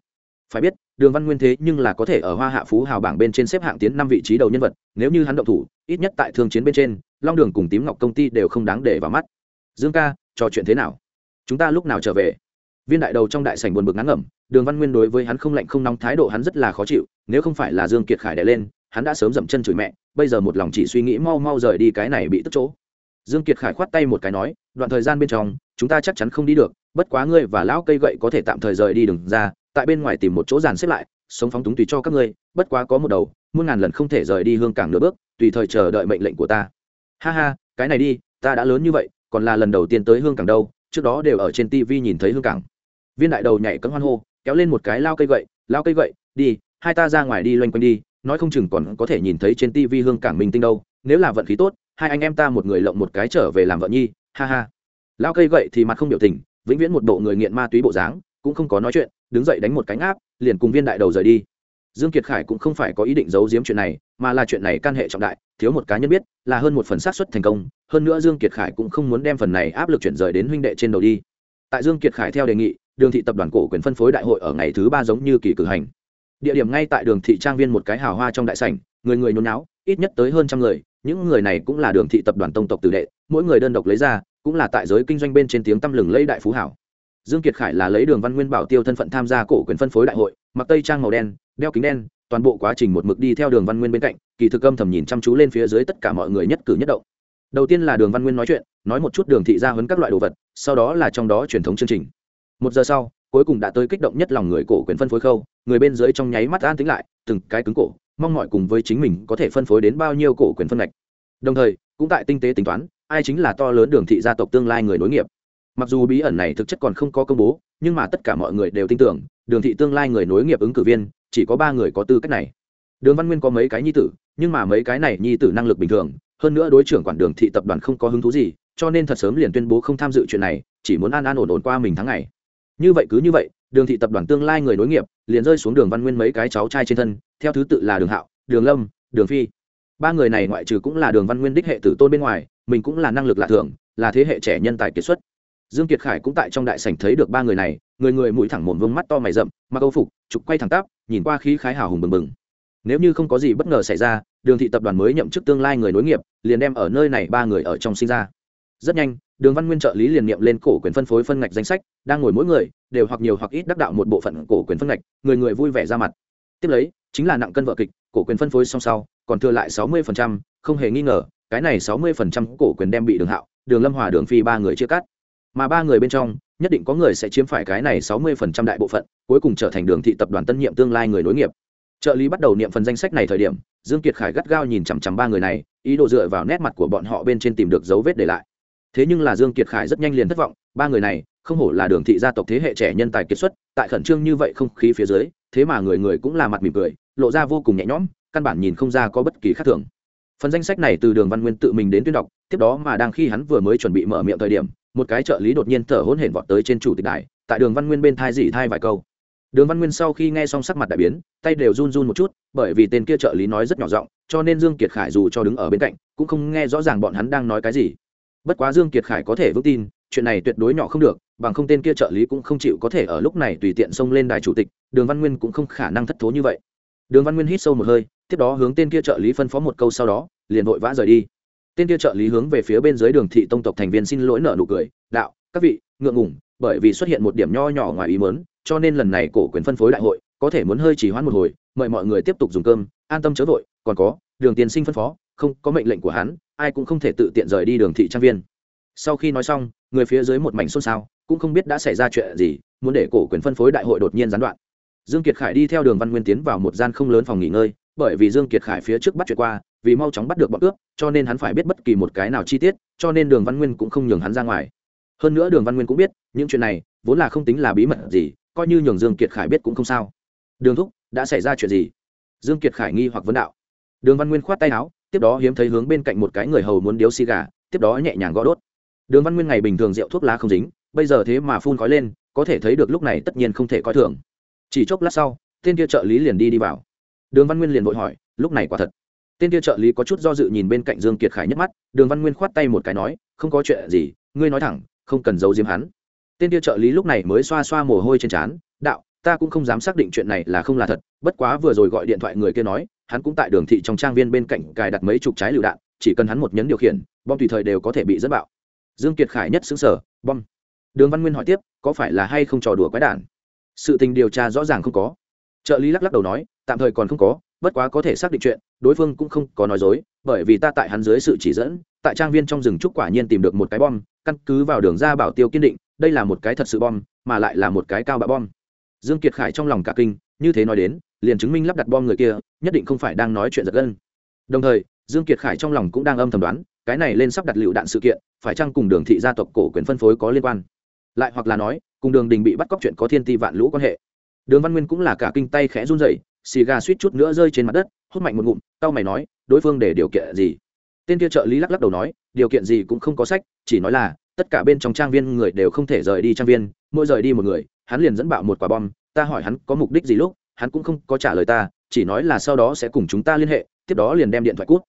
Phải biết đường văn nguyên thế nhưng là có thể ở hoa hạ phú hào bảng bên trên xếp hạng tiến năm vị trí đầu nhân vật, nếu như hắn động thủ, ít nhất tại thương chiến bên trên, long đường cùng tím ngọc công ty đều không đáng để vào mắt. Dương ca, trò chuyện thế nào? Chúng ta lúc nào trở về? Viên đại đầu trong đại sảnh buồn bực ngắn ngẩm, đường văn nguyên đối với hắn không lạnh không nóng thái độ hắn rất là khó chịu, nếu không phải là dương kiệt khải đè lên, hắn đã sớm dậm chân chửi mẹ, bây giờ một lòng chỉ suy nghĩ mau mau rời đi cái này bị tức chỗ. Dương kiệt khải khoát tay một cái nói, đoạn thời gian bên trong, chúng ta chắc chắn không đi được, bất quá ngươi và lão cây gậy có thể tạm thời rời đi, đừng ra tại bên ngoài tìm một chỗ dàn xếp lại, sống phóng túng tùy cho các ngươi, bất quá có một đầu, muôn ngàn lần không thể rời đi hương cảng nửa bước, tùy thời chờ đợi mệnh lệnh của ta. Ha ha, cái này đi, ta đã lớn như vậy, còn là lần đầu tiên tới hương cảng đâu, trước đó đều ở trên tv nhìn thấy hương cảng. Viên đại đầu nhảy cấm hoan hô, kéo lên một cái lao cây gậy, lao cây gậy, đi, hai ta ra ngoài đi loanh quanh đi, nói không chừng còn có thể nhìn thấy trên tv hương cảng minh tinh đâu, nếu là vận khí tốt, hai anh em ta một người lộng một cái trở về làm vợ nhi, ha ha. Lao cây gậy thì mặt không biểu tình, vĩnh viễn một bộ người nghiện ma túy bộ dáng, cũng không có nói chuyện đứng dậy đánh một cánh áp, liền cùng viên đại đầu rời đi. Dương kiệt khải cũng không phải có ý định giấu giếm chuyện này, mà là chuyện này can hệ trọng đại, thiếu một cá nhân biết, là hơn một phần xác suất thành công, hơn nữa dương kiệt khải cũng không muốn đem phần này áp lực chuyển rời đến huynh đệ trên đầu đi. Tại dương kiệt khải theo đề nghị, đường thị tập đoàn cổ quyền phân phối đại hội ở ngày thứ ba giống như kỳ cử hành. Địa điểm ngay tại đường thị trang viên một cái hào hoa trong đại sảnh, người người nhốn náo ít nhất tới hơn trăm người, những người này cũng là đường thị tập đoàn tông tộc tử đệ, mỗi người đơn độc lấy ra, cũng là tại giới kinh doanh bên trên tiếng tăm lừng lấy đại phú hảo dương kiệt khải là lấy đường văn nguyên bảo tiêu thân phận tham gia cổ quyền phân phối đại hội, mặc tây trang màu đen, đeo kính đen, toàn bộ quá trình một mực đi theo đường văn nguyên bên cạnh, kỳ thực âm thầm nhìn chăm chú lên phía dưới tất cả mọi người nhất cử nhất động. Đầu tiên là đường văn nguyên nói chuyện, nói một chút đường thị gia huấn các loại đồ vật, sau đó là trong đó truyền thống chương trình. Một giờ sau, cuối cùng đã tới kích động nhất lòng người cổ quyền phân phối khâu, người bên dưới trong nháy mắt an tính lại, từng cái cứng cổ, mong mọi cùng với chính mình có thể phân phối đến bao nhiêu cổ quyền phân ngạch. Đồng thời, cũng tại tinh tế tính toán, ai chính là to lớn đường thị gia tộc tương lai người nối nghiệp mặc dù bí ẩn này thực chất còn không có công bố, nhưng mà tất cả mọi người đều tin tưởng, đường thị tương lai người nối nghiệp ứng cử viên, chỉ có ba người có tư cách này. Đường văn nguyên có mấy cái nhi tử, nhưng mà mấy cái này nhi tử năng lực bình thường, hơn nữa đối trưởng quản đường thị tập đoàn không có hứng thú gì, cho nên thật sớm liền tuyên bố không tham dự chuyện này, chỉ muốn an an ổn ổn qua mình tháng ngày. Như vậy cứ như vậy, đường thị tập đoàn tương lai người nối nghiệp, liền rơi xuống đường văn nguyên mấy cái cháu trai trên thân, theo thứ tự là đường hạo, đường lâm, đường phi. Ba người này ngoại trừ cũng là đường văn nguyên đích hệ tử tôn bên ngoài, mình cũng là năng lực lạ thường, là thế hệ trẻ nhân tài kiệt xuất dương kiệt khải cũng tại trong đại sảnh thấy được ba người này, người người mũi thẳng mồm vương mắt to mày rậm, mặc âu phục, trục quay thẳng tắp, nhìn qua khí khái hào hùng bừng bừng. Nếu như không có gì bất ngờ xảy ra, đường thị tập đoàn mới nhậm chức tương lai người nối nghiệp, liền đem ở nơi này ba người ở trong sinh ra. Rất nhanh, đường văn nguyên trợ lý liền niệm lên cổ quyền phân phối phân ngạch danh sách, đang ngồi mỗi người, đều hoặc nhiều hoặc ít đắc đạo một bộ phận cổ quyền phân ngạch, người người vui vẻ ra mặt. Tiếp lấy, chính là nặng cân vợ kịch, cổ quyền phân phối song sau, còn thừa lại sáu mươi không hề nghi ngờ, cái này sáu mươi cổ quyền đem bị đường hạo, đường lâm hòa, đường phi ba người chia cắt mà ba người bên trong, nhất định có người sẽ chiếm phải cái này sáu mươi phần trăm đại bộ phận, cuối cùng trở thành đường thị tập đoàn tân nhiệm tương lai người nối nghiệp. Trợ lý bắt đầu niệm phần danh sách này thời điểm, dương kiệt khải gắt gao nhìn chằm chằm ba người này, ý đồ dựa vào nét mặt của bọn họ bên trên tìm được dấu vết để lại. Thế nhưng là dương kiệt khải rất nhanh liền thất vọng, ba người này, không hổ là đường thị gia tộc thế hệ trẻ nhân tài kiệt xuất, tại khẩn trương như vậy không khí phía dưới, thế mà người người cũng là mặt mỉm cười, lộ ra vô cùng nhẹ nhõm, căn bản nhìn không ra có bất kỳ khác thường. Phần danh sách này từ đường văn nguyên tự mình đến tuyên đọc, tiếp đó mà đang khi hắn vừa mới chuẩn bị mở miệng thời điểm một cái trợ lý đột nhiên thở hổn hển vọt tới trên chủ tịch đài, tại đường văn nguyên bên thai dỉ thai vài câu. Đường văn nguyên sau khi nghe xong sắc mặt đại biến, tay đều run run một chút, bởi vì tên kia trợ lý nói rất nhỏ giọng, cho nên dương kiệt khải dù cho đứng ở bên cạnh, cũng không nghe rõ ràng bọn hắn đang nói cái gì. Bất quá dương kiệt khải có thể vững tin, chuyện này tuyệt đối nhỏ không được, bằng không tên kia trợ lý cũng không chịu có thể ở lúc này tùy tiện xông lên đài chủ tịch, đường văn nguyên cũng không khả năng thất thố như vậy. Đường văn nguyên hít sâu một hơi, tiếp đó hướng tên kia trợ lý phân phó một câu sau đó, liền vội vã rời đi tên kia trợ lý hướng về phía bên dưới đường thị tông tộc thành viên xin lỗi nợ nụ cười, đạo, các vị, ngượng ngủng bởi vì xuất hiện một điểm nho nhỏ ngoài ý mớn cho nên lần này cổ quyền phân phối đại hội, có thể muốn hơi chỉ hoãn một hồi, mời mọi người tiếp tục dùng cơm, an tâm chớ vội, còn có, đường tiên sinh phân phó, không, có mệnh lệnh của hắn, ai cũng không thể tự tiện rời đi đường thị trang viên. Sau khi nói xong, người phía dưới một mảnh xôn xao, cũng không biết đã xảy ra chuyện gì, muốn để cổ quyền phân phối đại hội đột nhiên gián đoạn. Dương kiệt khải đi theo đường văn nguyên tiến vào một gian không lớn phòng nghỉ ngơi, bởi vì dương kiệt khải phía trước bắt chuyện qua vì mau chóng bắt được bọn cướp, cho nên hắn phải biết bất kỳ một cái nào chi tiết, cho nên đường văn nguyên cũng không nhường hắn ra ngoài. Hơn nữa đường văn nguyên cũng biết, những chuyện này vốn là không tính là bí mật gì, coi như nhường dương kiệt khải biết cũng không sao. Đường thúc, đã xảy ra chuyện gì? Dương kiệt khải nghi hoặc vấn đạo. Đường văn nguyên khoát tay áo, tiếp đó hiếm thấy hướng bên cạnh một cái người hầu muốn điếu xì gà, tiếp đó nhẹ nhàng gõ đốt. Đường văn nguyên ngày bình thường rượu thuốc lá không dính, bây giờ thế mà phun khói lên, có thể thấy được lúc này tất nhiên không thể coi thường. Chỉ chốc lát sau, tên kia trợ lý liền đi đi vào. Đường văn nguyên liền vội hỏi, lúc này quả thật? Tên kia trợ lý có chút do dự nhìn bên cạnh dương kiệt khải nhất mắt, đường văn nguyên khoát tay một cái nói, không có chuyện gì, ngươi nói thẳng, không cần giấu giếm hắn. Tên kia trợ lý lúc này mới xoa xoa mồ hôi trên trán, đạo, ta cũng không dám xác định chuyện này là không là thật, bất quá vừa rồi gọi điện thoại người kia nói, hắn cũng tại đường thị trong trang viên bên cạnh cài đặt mấy chục trái lựu đạn, chỉ cần hắn một nhấn điều khiển, bom tùy thời đều có thể bị dẫn bạo. Dương kiệt khải nhất xứng sở bom? Đường văn nguyên hỏi tiếp, có phải là hay không trò đùa quái đản? Sự tình điều tra rõ ràng không có. Trợ lý lắc lắc đầu nói, tạm thời còn không có bất quá có thể xác định chuyện, đối phương cũng không có nói dối, bởi vì ta tại hắn dưới sự chỉ dẫn, tại trang viên trong rừng trúc quả nhiên tìm được một cái bom, căn cứ vào đường ra bảo tiêu kiên định, đây là một cái thật sự bom, mà lại là một cái cao bạ bom. Dương kiệt khải trong lòng cả kinh, như thế nói đến, liền chứng minh lắp đặt bom người kia, nhất định không phải đang nói chuyện giật gân. Đồng thời, dương kiệt khải trong lòng cũng đang âm thầm đoán, cái này lên sắp đặt lựu đạn sự kiện, phải chăng cùng đường thị gia tộc cổ quyền phân phối có liên quan? Lại hoặc là nói, cùng đường đình bị bắt cóc chuyện có thiên ti vạn lũ quan hệ. Đường văn nguyên cũng là cả kinh tay khẽ run rẩy xì gà suýt chút nữa rơi trên mặt đất, hút mạnh một ngụm tao mày nói, đối phương để điều kiện gì? Tên kia trợ lý lắc lắc đầu nói, điều kiện gì cũng không có sách, chỉ nói là, tất cả bên trong trang viên người đều không thể rời đi trang viên, mỗi rời đi một người, hắn liền dẫn bạo một quả bom, ta hỏi hắn có mục đích gì lúc, hắn cũng không có trả lời ta, chỉ nói là sau đó sẽ cùng chúng ta liên hệ, tiếp đó liền đem điện thoại cút.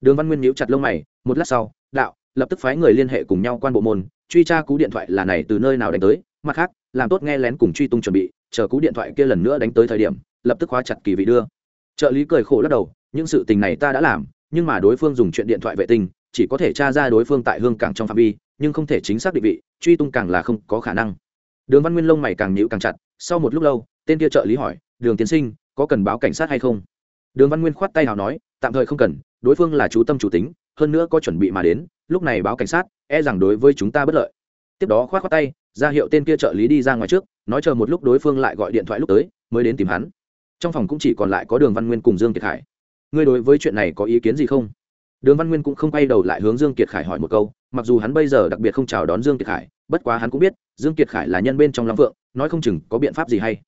Đường văn nguyên nhíu chặt lông mày, một lát sau, đạo, lập tức phái người liên hệ cùng nhau quan bộ môn, truy tra cú điện thoại là này từ nơi nào đánh tới, mặt khác, làm tốt nghe lén cùng truy tung chuẩn bị, chờ cú điện thoại kia lần nữa đánh tới thời điểm lập tức khóa chặt kỳ vị đưa. Trợ lý cười khổ lắc đầu, những sự tình này ta đã làm, nhưng mà đối phương dùng chuyện điện thoại vệ tinh, chỉ có thể tra ra đối phương tại hương cảng trong phạm vi, nhưng không thể chính xác định vị, truy tung càng là không có khả năng. Đường văn nguyên lông mày càng nhịu càng chặt, sau một lúc lâu, tên kia trợ lý hỏi, đường tiến sinh, có cần báo cảnh sát hay không? Đường văn nguyên khoát tay nào nói, tạm thời không cần, đối phương là chú tâm chủ tính, hơn nữa có chuẩn bị mà đến, lúc này báo cảnh sát e rằng đối với chúng ta bất lợi. Tiếp đó khoát khoát tay, ra hiệu tên kia trợ lý đi ra ngoài trước, nói chờ một lúc đối phương lại gọi điện thoại lúc tới, mới đến tìm hắn trong phòng cũng chỉ còn lại có đường văn nguyên cùng dương kiệt khải. Ngươi đối với chuyện này có ý kiến gì không? Đường văn nguyên cũng không quay đầu lại hướng dương kiệt khải hỏi một câu, mặc dù hắn bây giờ đặc biệt không chào đón dương kiệt khải, bất quá hắn cũng biết, dương kiệt khải là nhân bên trong long phượng, nói không chừng có biện pháp gì hay.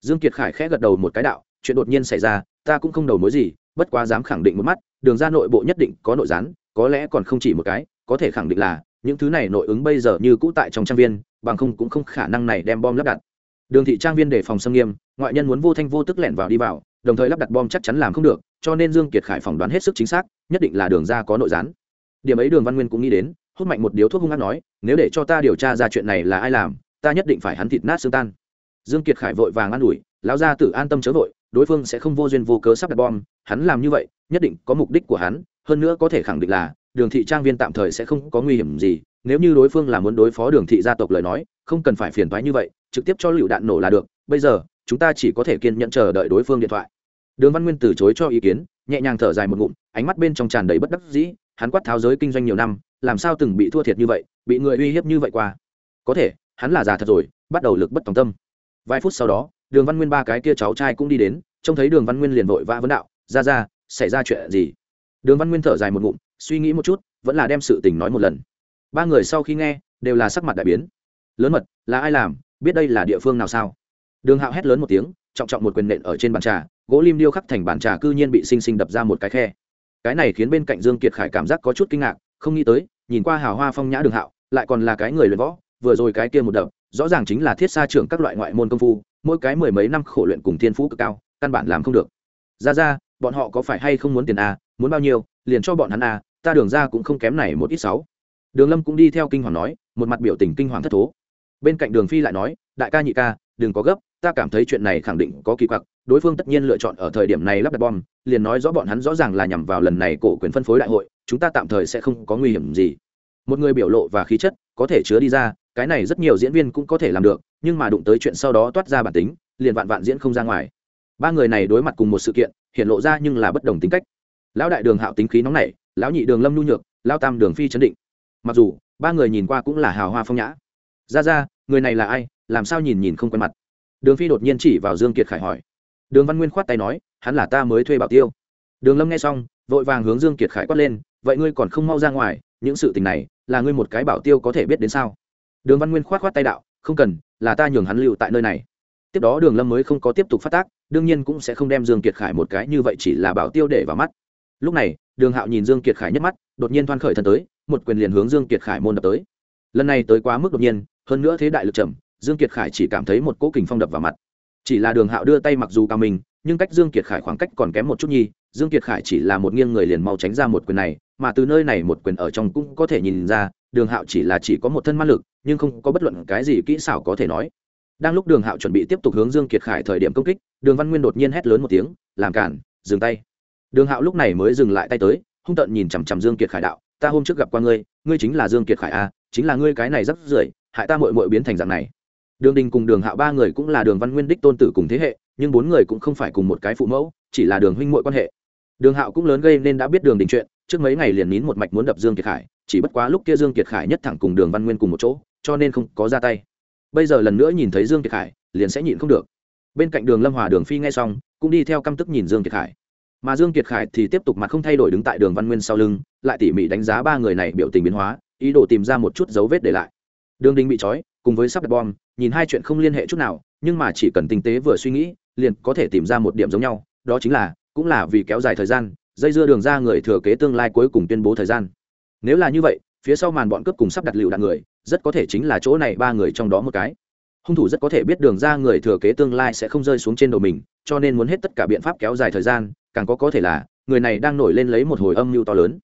Dương kiệt khải khẽ gật đầu một cái đạo, chuyện đột nhiên xảy ra, ta cũng không đầu mối gì, bất quá dám khẳng định một mắt, đường ra nội bộ nhất định có nội gián, có lẽ còn không chỉ một cái, có thể khẳng định là, những thứ này nội ứng bây giờ như cũ tại trong trang viên, bằng không cũng không khả năng này đem bom lắp đặt đường thị trang viên đề phòng xâm nghiêm, ngoại nhân muốn vô thanh vô tức lẻn vào đi vào, đồng thời lắp đặt bom chắc chắn làm không được, cho nên dương kiệt khải phỏng đoán hết sức chính xác, nhất định là đường ra có nội gián. Điểm ấy đường văn nguyên cũng nghĩ đến, hút mạnh một điếu thuốc hung hăng nói, nếu để cho ta điều tra ra chuyện này là ai làm, ta nhất định phải hắn thịt nát xương tan. Dương kiệt khải vội vàng an ủi, lão gia tử an tâm chớ vội, đối phương sẽ không vô duyên vô cớ sắp đặt bom, hắn làm như vậy, nhất định có mục đích của hắn, hơn nữa có thể khẳng định là, đường thị trang viên tạm thời sẽ không có nguy hiểm gì nếu như đối phương là muốn đối phó đường thị gia tộc lời nói, không cần phải phiền toái như vậy, trực tiếp cho lựu đạn nổ là được, bây giờ, chúng ta chỉ có thể kiên nhẫn chờ đợi đối phương điện thoại. Đường văn nguyên từ chối cho ý kiến, nhẹ nhàng thở dài một ngụm, ánh mắt bên trong tràn đầy bất đắc dĩ, hắn quát tháo giới kinh doanh nhiều năm, làm sao từng bị thua thiệt như vậy, bị người uy hiếp như vậy qua. Có thể, hắn là già thật rồi, bắt đầu lực bất tòng tâm. Vài phút sau đó, đường văn nguyên ba cái kia cháu trai cũng đi đến, trông thấy đường văn nguyên liền vội vã vấn đạo, ra ra, xảy ra chuyện gì? Đường văn nguyên thở dài một ngụm, suy nghĩ một chút, vẫn là đem sự tình nói một lần ba người sau khi nghe, đều là sắc mặt đại biến. Lớn mật, là ai làm, biết đây là địa phương nào sao? Đường hạo hét lớn một tiếng, trọng trọng một quyền nện ở trên bàn trà, gỗ lim điêu khắc thành bàn trà cư nhiên bị xinh xinh đập ra một cái khe. Cái này khiến bên cạnh dương kiệt khải cảm giác có chút kinh ngạc, không nghĩ tới, nhìn qua hào hoa phong nhã đường hạo, lại còn là cái người luyện võ, vừa rồi cái kia một đập, rõ ràng chính là thiết xa trưởng các loại ngoại môn công phu, mỗi cái mười mấy năm khổ luyện cùng thiên phú cực cao, căn bản làm không được. Ra ra, bọn họ có phải hay không muốn tiền a muốn bao nhiêu, liền cho bọn hắn a ta đường ra cũng không kém này một ít sáu đường lâm cũng đi theo kinh hoàng nói, một mặt biểu tình kinh hoàng thất thố. Bên cạnh đường phi lại nói, đại ca nhị ca, đừng có gấp, ta cảm thấy chuyện này khẳng định có kỳ quặc, đối phương tất nhiên lựa chọn ở thời điểm này lắp đặt bom, liền nói rõ bọn hắn rõ ràng là nhằm vào lần này cổ quyền phân phối đại hội, chúng ta tạm thời sẽ không có nguy hiểm gì. Một người biểu lộ và khí chất có thể chứa đi ra, cái này rất nhiều diễn viên cũng có thể làm được, nhưng mà đụng tới chuyện sau đó toát ra bản tính, liền vạn vạn diễn không ra ngoài. Ba người này đối mặt cùng một sự kiện, hiện lộ ra nhưng là bất đồng tính cách. Lão đại đường hạo tính khí nóng nảy, lão nhị đường lâm nhu nhược lao tam đường phi chấn định mặc dù, ba người nhìn qua cũng là hào hoa phong nhã. Ra ra, người này là ai? Làm sao nhìn nhìn không quen mặt? Đường phi đột nhiên chỉ vào dương kiệt khải hỏi. Đường văn nguyên khoát tay nói, hắn là ta mới thuê bảo tiêu. Đường lâm nghe xong, vội vàng hướng dương kiệt khải quát lên, vậy ngươi còn không mau ra ngoài, những sự tình này, là ngươi một cái bảo tiêu có thể biết đến sao? Đường văn nguyên khoát khoát tay đạo, không cần, là ta nhường hắn lưu tại nơi này. Tiếp đó đường lâm mới không có tiếp tục phát tác, đương nhiên cũng sẽ không đem dương kiệt khải một cái như vậy chỉ là bảo tiêu để vào mắt. Lúc này, đường hạo nhìn dương kiệt khải nhất mắt, đột nhiên thoan khởi thân tới một quyền liền hướng dương kiệt khải môn đập tới. Lần này tới quá mức đột nhiên, hơn nữa thế đại lực trầm, dương kiệt khải chỉ cảm thấy một cỗ kình phong đập vào mặt. Chỉ là đường hạo đưa tay mặc dù cao mình, nhưng cách dương kiệt khải khoảng cách còn kém một chút nhi dương kiệt khải chỉ là một nghiêng người liền mau tránh ra một quyền này, mà từ nơi này một quyền ở trong cũng có thể nhìn ra, đường hạo chỉ là chỉ có một thân ma lực, nhưng không có bất luận cái gì kỹ xảo có thể nói. Đang lúc đường hạo chuẩn bị tiếp tục hướng dương kiệt khải thời điểm công kích, đường văn nguyên đột nhiên hét lớn một tiếng, làm cản, dừng tay. Đường hạo lúc này mới dừng lại tay tới, hung tợn nhìn chằm chằm dương kiệt khải đạo ta hôm trước gặp qua ngươi ngươi chính là dương kiệt khải a chính là ngươi cái này rất rưởi, hại ta mội mội biến thành dạng này. Đường đình cùng đường hạo ba người cũng là đường văn nguyên đích tôn tử cùng thế hệ, nhưng bốn người cũng không phải cùng một cái phụ mẫu, chỉ là đường huynh mội quan hệ. Đường hạo cũng lớn gây nên đã biết đường đình chuyện, trước mấy ngày liền nín một mạch muốn đập dương kiệt khải, chỉ bất quá lúc kia dương kiệt khải nhất thẳng cùng đường văn nguyên cùng một chỗ, cho nên không có ra tay. Bây giờ lần nữa nhìn thấy dương kiệt khải, liền sẽ nhịn không được. Bên cạnh đường lâm hòa, đường phi nghe xong, cũng đi theo căm tức nhìn dương kiệt khải mà dương kiệt khải thì tiếp tục mặt không thay đổi đứng tại đường văn nguyên sau lưng, lại tỉ mỉ đánh giá ba người này biểu tình biến hóa, ý đồ tìm ra một chút dấu vết để lại. Đường đình bị trói, cùng với sắp đặt bom, nhìn hai chuyện không liên hệ chút nào, nhưng mà chỉ cần tinh tế vừa suy nghĩ, liền có thể tìm ra một điểm giống nhau, đó chính là, cũng là vì kéo dài thời gian, dây dưa đường ra người thừa kế tương lai cuối cùng tuyên bố thời gian. Nếu là như vậy, phía sau màn bọn cướp cùng sắp đặt lựu đạn người, rất có thể chính là chỗ này ba người trong đó một cái. Hung thủ rất có thể biết đường ra người thừa kế tương lai sẽ không rơi xuống trên đầu mình, cho nên muốn hết tất cả biện pháp kéo dài thời gian càng có có thể là, người này đang nổi lên lấy một hồi âm mưu to lớn.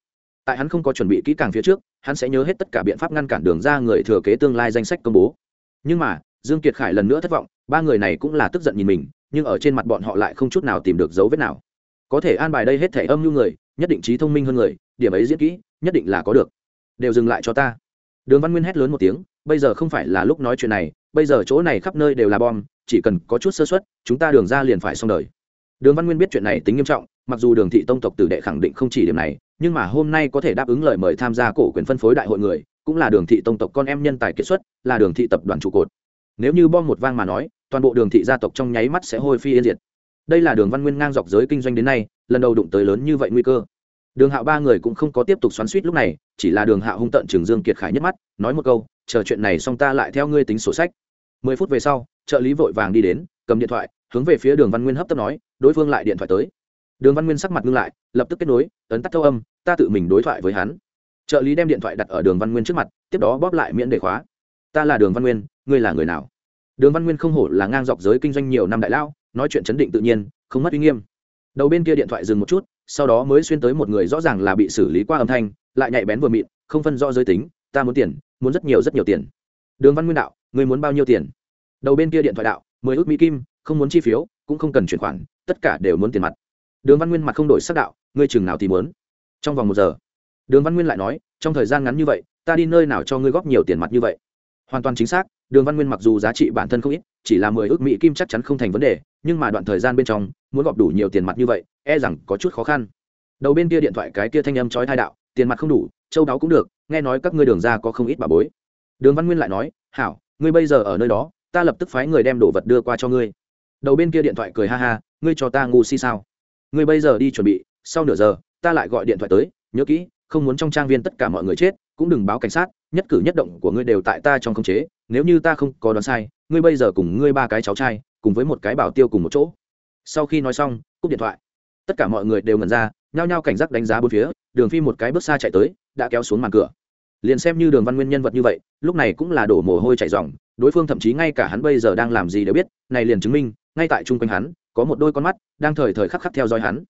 Tại hắn không có chuẩn bị kỹ càng phía trước, hắn sẽ nhớ hết tất cả biện pháp ngăn cản đường ra người thừa kế tương lai danh sách công bố. Nhưng mà, dương kiệt khải lần nữa thất vọng, ba người này cũng là tức giận nhìn mình, nhưng ở trên mặt bọn họ lại không chút nào tìm được dấu vết nào. Có thể an bài đây hết thể âm mưu người, nhất định trí thông minh hơn người, điểm ấy diễn kỹ, nhất định là có được. Đều dừng lại cho ta. Đường văn nguyên hét lớn một tiếng, bây giờ không phải là lúc nói chuyện này, bây giờ chỗ này khắp nơi đều là bom, chỉ cần có chút sơ suất, chúng ta đường ra liền phải xong đời đường văn nguyên biết chuyện này tính nghiêm trọng, mặc dù đường thị tông tộc tử đệ khẳng định không chỉ điểm này, nhưng mà hôm nay có thể đáp ứng lời mời tham gia cổ quyền phân phối đại hội người, cũng là đường thị tông tộc con em nhân tài kiệt xuất, là đường thị tập đoàn trụ cột. Nếu như bom một vang mà nói, toàn bộ đường thị gia tộc trong nháy mắt sẽ hôi phi yên diệt. Đây là đường văn nguyên ngang dọc giới kinh doanh đến nay, lần đầu đụng tới lớn như vậy nguy cơ. Đường hạo ba người cũng không có tiếp tục xoắn suýt lúc này, chỉ là đường hạo hung tận trường dương kiệt khải nhất mắt, nói một câu, chờ chuyện này xong ta lại theo ngươi tính sổ sách. Mười phút về sau, trợ lý vội vàng đi đến, cầm điện thoại, hướng về phía đường văn nguyên hấp tấp nói đối phương lại điện thoại tới. Đường văn nguyên sắc mặt ngưng lại, lập tức kết nối, ấn tắt thâu âm, ta tự mình đối thoại với hắn. Trợ lý đem điện thoại đặt ở đường văn nguyên trước mặt, tiếp đó bóp lại miễn đề khóa. Ta là đường văn nguyên, ngươi là người nào? Đường văn nguyên không hổ là ngang dọc giới kinh doanh nhiều năm đại lao, nói chuyện chấn định tự nhiên, không mất uy nghiêm. Đầu bên kia điện thoại dừng một chút, sau đó mới xuyên tới một người rõ ràng là bị xử lý qua âm thanh, lại nhạy bén vừa mịn, không phân rõ giới tính, ta muốn tiền, muốn rất nhiều rất nhiều tiền. Đường văn nguyên đạo, ngươi muốn bao nhiêu tiền? Đầu bên kia điện thoại đạo, mười ước mỹ kim, không muốn chi phiếu, cũng không cần chuyển khoản tất cả đều muốn tiền mặt. Đường văn nguyên mặt không đổi sắc đạo, ngươi chừng nào thì muốn. Trong vòng một giờ, đường văn nguyên lại nói, trong thời gian ngắn như vậy, ta đi nơi nào cho ngươi góp nhiều tiền mặt như vậy? Hoàn toàn chính xác, đường văn nguyên mặc dù giá trị bản thân không ít, chỉ là mười ước mỹ kim chắc chắn không thành vấn đề, nhưng mà đoạn thời gian bên trong, muốn góp đủ nhiều tiền mặt như vậy e rằng có chút khó khăn. Đầu bên kia điện thoại cái kia thanh âm trói thai đạo, tiền mặt không đủ, châu đáo cũng được, nghe nói các ngươi đường ra có không ít bà bối. Đường văn nguyên lại nói, hảo, ngươi bây giờ ở nơi đó, ta lập tức phái người đem đồ vật đưa qua cho ngươi đầu bên kia điện thoại cười ha ha, ngươi cho ta ngu si sao? Ngươi bây giờ đi chuẩn bị, sau nửa giờ, ta lại gọi điện thoại tới, nhớ kỹ, không muốn trong trang viên tất cả mọi người chết, cũng đừng báo cảnh sát, nhất cử nhất động của ngươi đều tại ta trong khống chế, nếu như ta không có đoán sai, ngươi bây giờ cùng ngươi ba cái cháu trai, cùng với một cái bảo tiêu cùng một chỗ. Sau khi nói xong, cúp điện thoại. Tất cả mọi người đều ngẩn ra, nhao nhao cảnh giác đánh giá bốn phía, đường phi một cái bước xa chạy tới, đã kéo xuống màn cửa. Liền xem như đường văn nguyên nhân vật như vậy, lúc này cũng là đổ mồ hôi chạy dòng đối phương thậm chí ngay cả hắn bây giờ đang làm gì đều biết, này liền chứng minh ngay tại chung quanh hắn, có một đôi con mắt đang thời thời khắc khắc theo dõi hắn.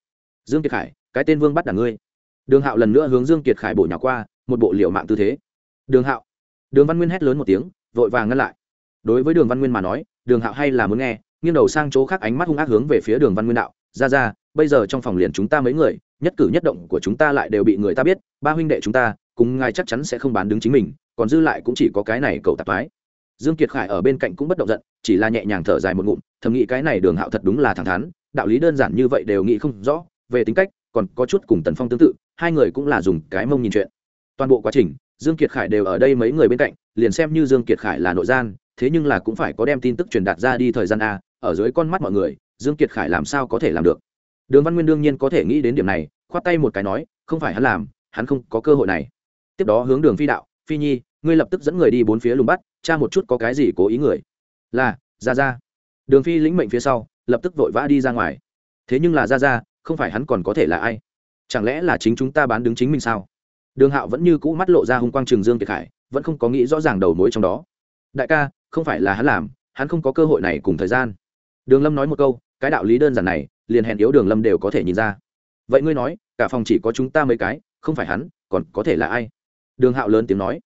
Dương kiệt khải, cái tên vương bắt đảng ngươi. Đường hạo lần nữa hướng dương kiệt khải bổ nhỏ qua, một bộ liệu mạng tư thế. Đường hạo. Đường văn nguyên hét lớn một tiếng, vội vàng ngăn lại. Đối với đường văn nguyên mà nói, đường hạo hay là muốn nghe, nghiêng đầu sang chỗ khác ánh mắt hung ác hướng về phía đường văn nguyên đạo, ra ra, bây giờ trong phòng liền chúng ta mấy người, nhất cử nhất động của chúng ta lại đều bị người ta biết, ba huynh đệ chúng ta, cùng ngài chắc chắn sẽ không bán đứng chính mình, còn dư lại cũng chỉ có cái này cậu tạp mái dương kiệt khải ở bên cạnh cũng bất động giận, chỉ là nhẹ nhàng thở dài một ngụm, thầm nghĩ cái này đường hạo thật đúng là thẳng thắn, đạo lý đơn giản như vậy đều nghĩ không rõ, về tính cách, còn có chút cùng tần phong tương tự, hai người cũng là dùng cái mông nhìn chuyện. Toàn bộ quá trình, dương kiệt khải đều ở đây mấy người bên cạnh, liền xem như dương kiệt khải là nội gian, thế nhưng là cũng phải có đem tin tức truyền đạt ra đi thời gian a, ở dưới con mắt mọi người, dương kiệt khải làm sao có thể làm được? Đường văn nguyên đương nhiên có thể nghĩ đến điểm này, khoát tay một cái nói, không phải hắn làm, hắn không có cơ hội này. Tiếp đó hướng đường phi đạo, phi nhi ngươi lập tức dẫn người đi bốn phía lùng bắt tra một chút có cái gì cố ý người. Là ra ra đường phi lĩnh mệnh phía sau, lập tức vội vã đi ra ngoài. Thế nhưng là ra ra không phải hắn còn có thể là ai? Chẳng lẽ là chính chúng ta bán đứng chính mình sao? Đường hạo vẫn như cũ mắt lộ ra hung quang trường dương kiệt khải, vẫn không có nghĩ rõ ràng đầu mối trong đó. Đại ca, không phải là hắn làm, hắn không có cơ hội này cùng thời gian. Đường lâm nói một câu, cái đạo lý đơn giản này, liền hèn yếu đường lâm đều có thể nhìn ra. Vậy ngươi nói, cả phòng chỉ có chúng ta mấy cái, không phải hắn, còn có thể là ai? Đường hạo lớn tiếng nói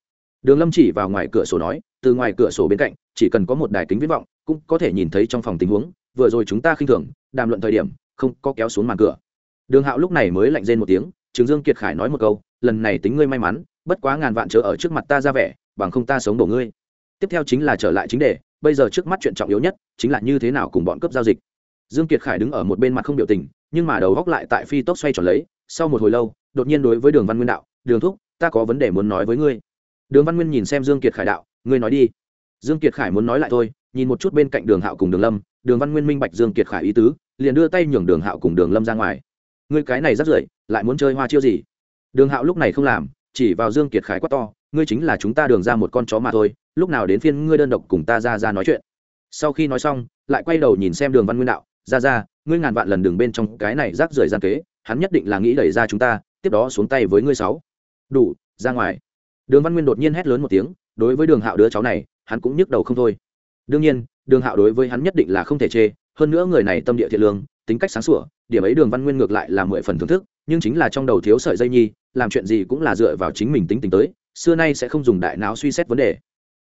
đường lâm chỉ vào ngoài cửa sổ nói, từ ngoài cửa sổ bên cạnh, chỉ cần có một đài kính viễn vọng, cũng có thể nhìn thấy trong phòng tình huống. Vừa rồi chúng ta khinh thường, đàm luận thời điểm, không có kéo xuống màn cửa. Đường hạo lúc này mới lạnh rên một tiếng trường dương kiệt khải nói một câu, lần này tính ngươi may mắn, bất quá ngàn vạn chớ ở trước mặt ta ra vẻ, bằng không ta sống đổ ngươi. Tiếp theo chính là trở lại chính đề, bây giờ trước mắt chuyện trọng yếu nhất, chính là như thế nào cùng bọn cướp giao dịch. Dương kiệt khải đứng ở một bên mặt không biểu tình, nhưng mà đầu góc lại tại phi tốc xoay tròn lấy, sau một hồi lâu, đột nhiên đối với đường văn nguyên đạo, đường thúc, ta có vấn đề muốn nói với ngươi đường văn nguyên nhìn xem dương kiệt khải đạo, ngươi nói đi. Dương kiệt khải muốn nói lại thôi, nhìn một chút bên cạnh đường hạo cùng đường lâm, đường văn nguyên minh bạch dương kiệt khải ý tứ, liền đưa tay nhường đường hạo cùng đường lâm ra ngoài. Ngươi cái này rất rưởi lại muốn chơi hoa chiêu gì? Đường hạo lúc này không làm, chỉ vào dương kiệt khải quát to, ngươi chính là chúng ta đường ra một con chó mà thôi, lúc nào đến phiên ngươi đơn độc cùng ta ra ra nói chuyện? Sau khi nói xong, lại quay đầu nhìn xem đường văn nguyên đạo, ra ra, ngươi ngàn vạn lần đường bên trong cái này rác rưởi gian kế, hắn nhất định là nghĩ đẩy ra chúng ta, tiếp đó xuống tay với ngươi sáu. Đủ, ra ngoài đường văn nguyên đột nhiên hét lớn một tiếng, đối với đường hạo đứa cháu này, hắn cũng nhức đầu không thôi. Đương nhiên, đường hạo đối với hắn nhất định là không thể chê, hơn nữa người này tâm địa thiện lương, tính cách sáng sủa, điểm ấy đường văn nguyên ngược lại là mười phần thưởng thức, nhưng chính là trong đầu thiếu sợi dây nhi, làm chuyện gì cũng là dựa vào chính mình tính tình tới, xưa nay sẽ không dùng đại não suy xét vấn đề.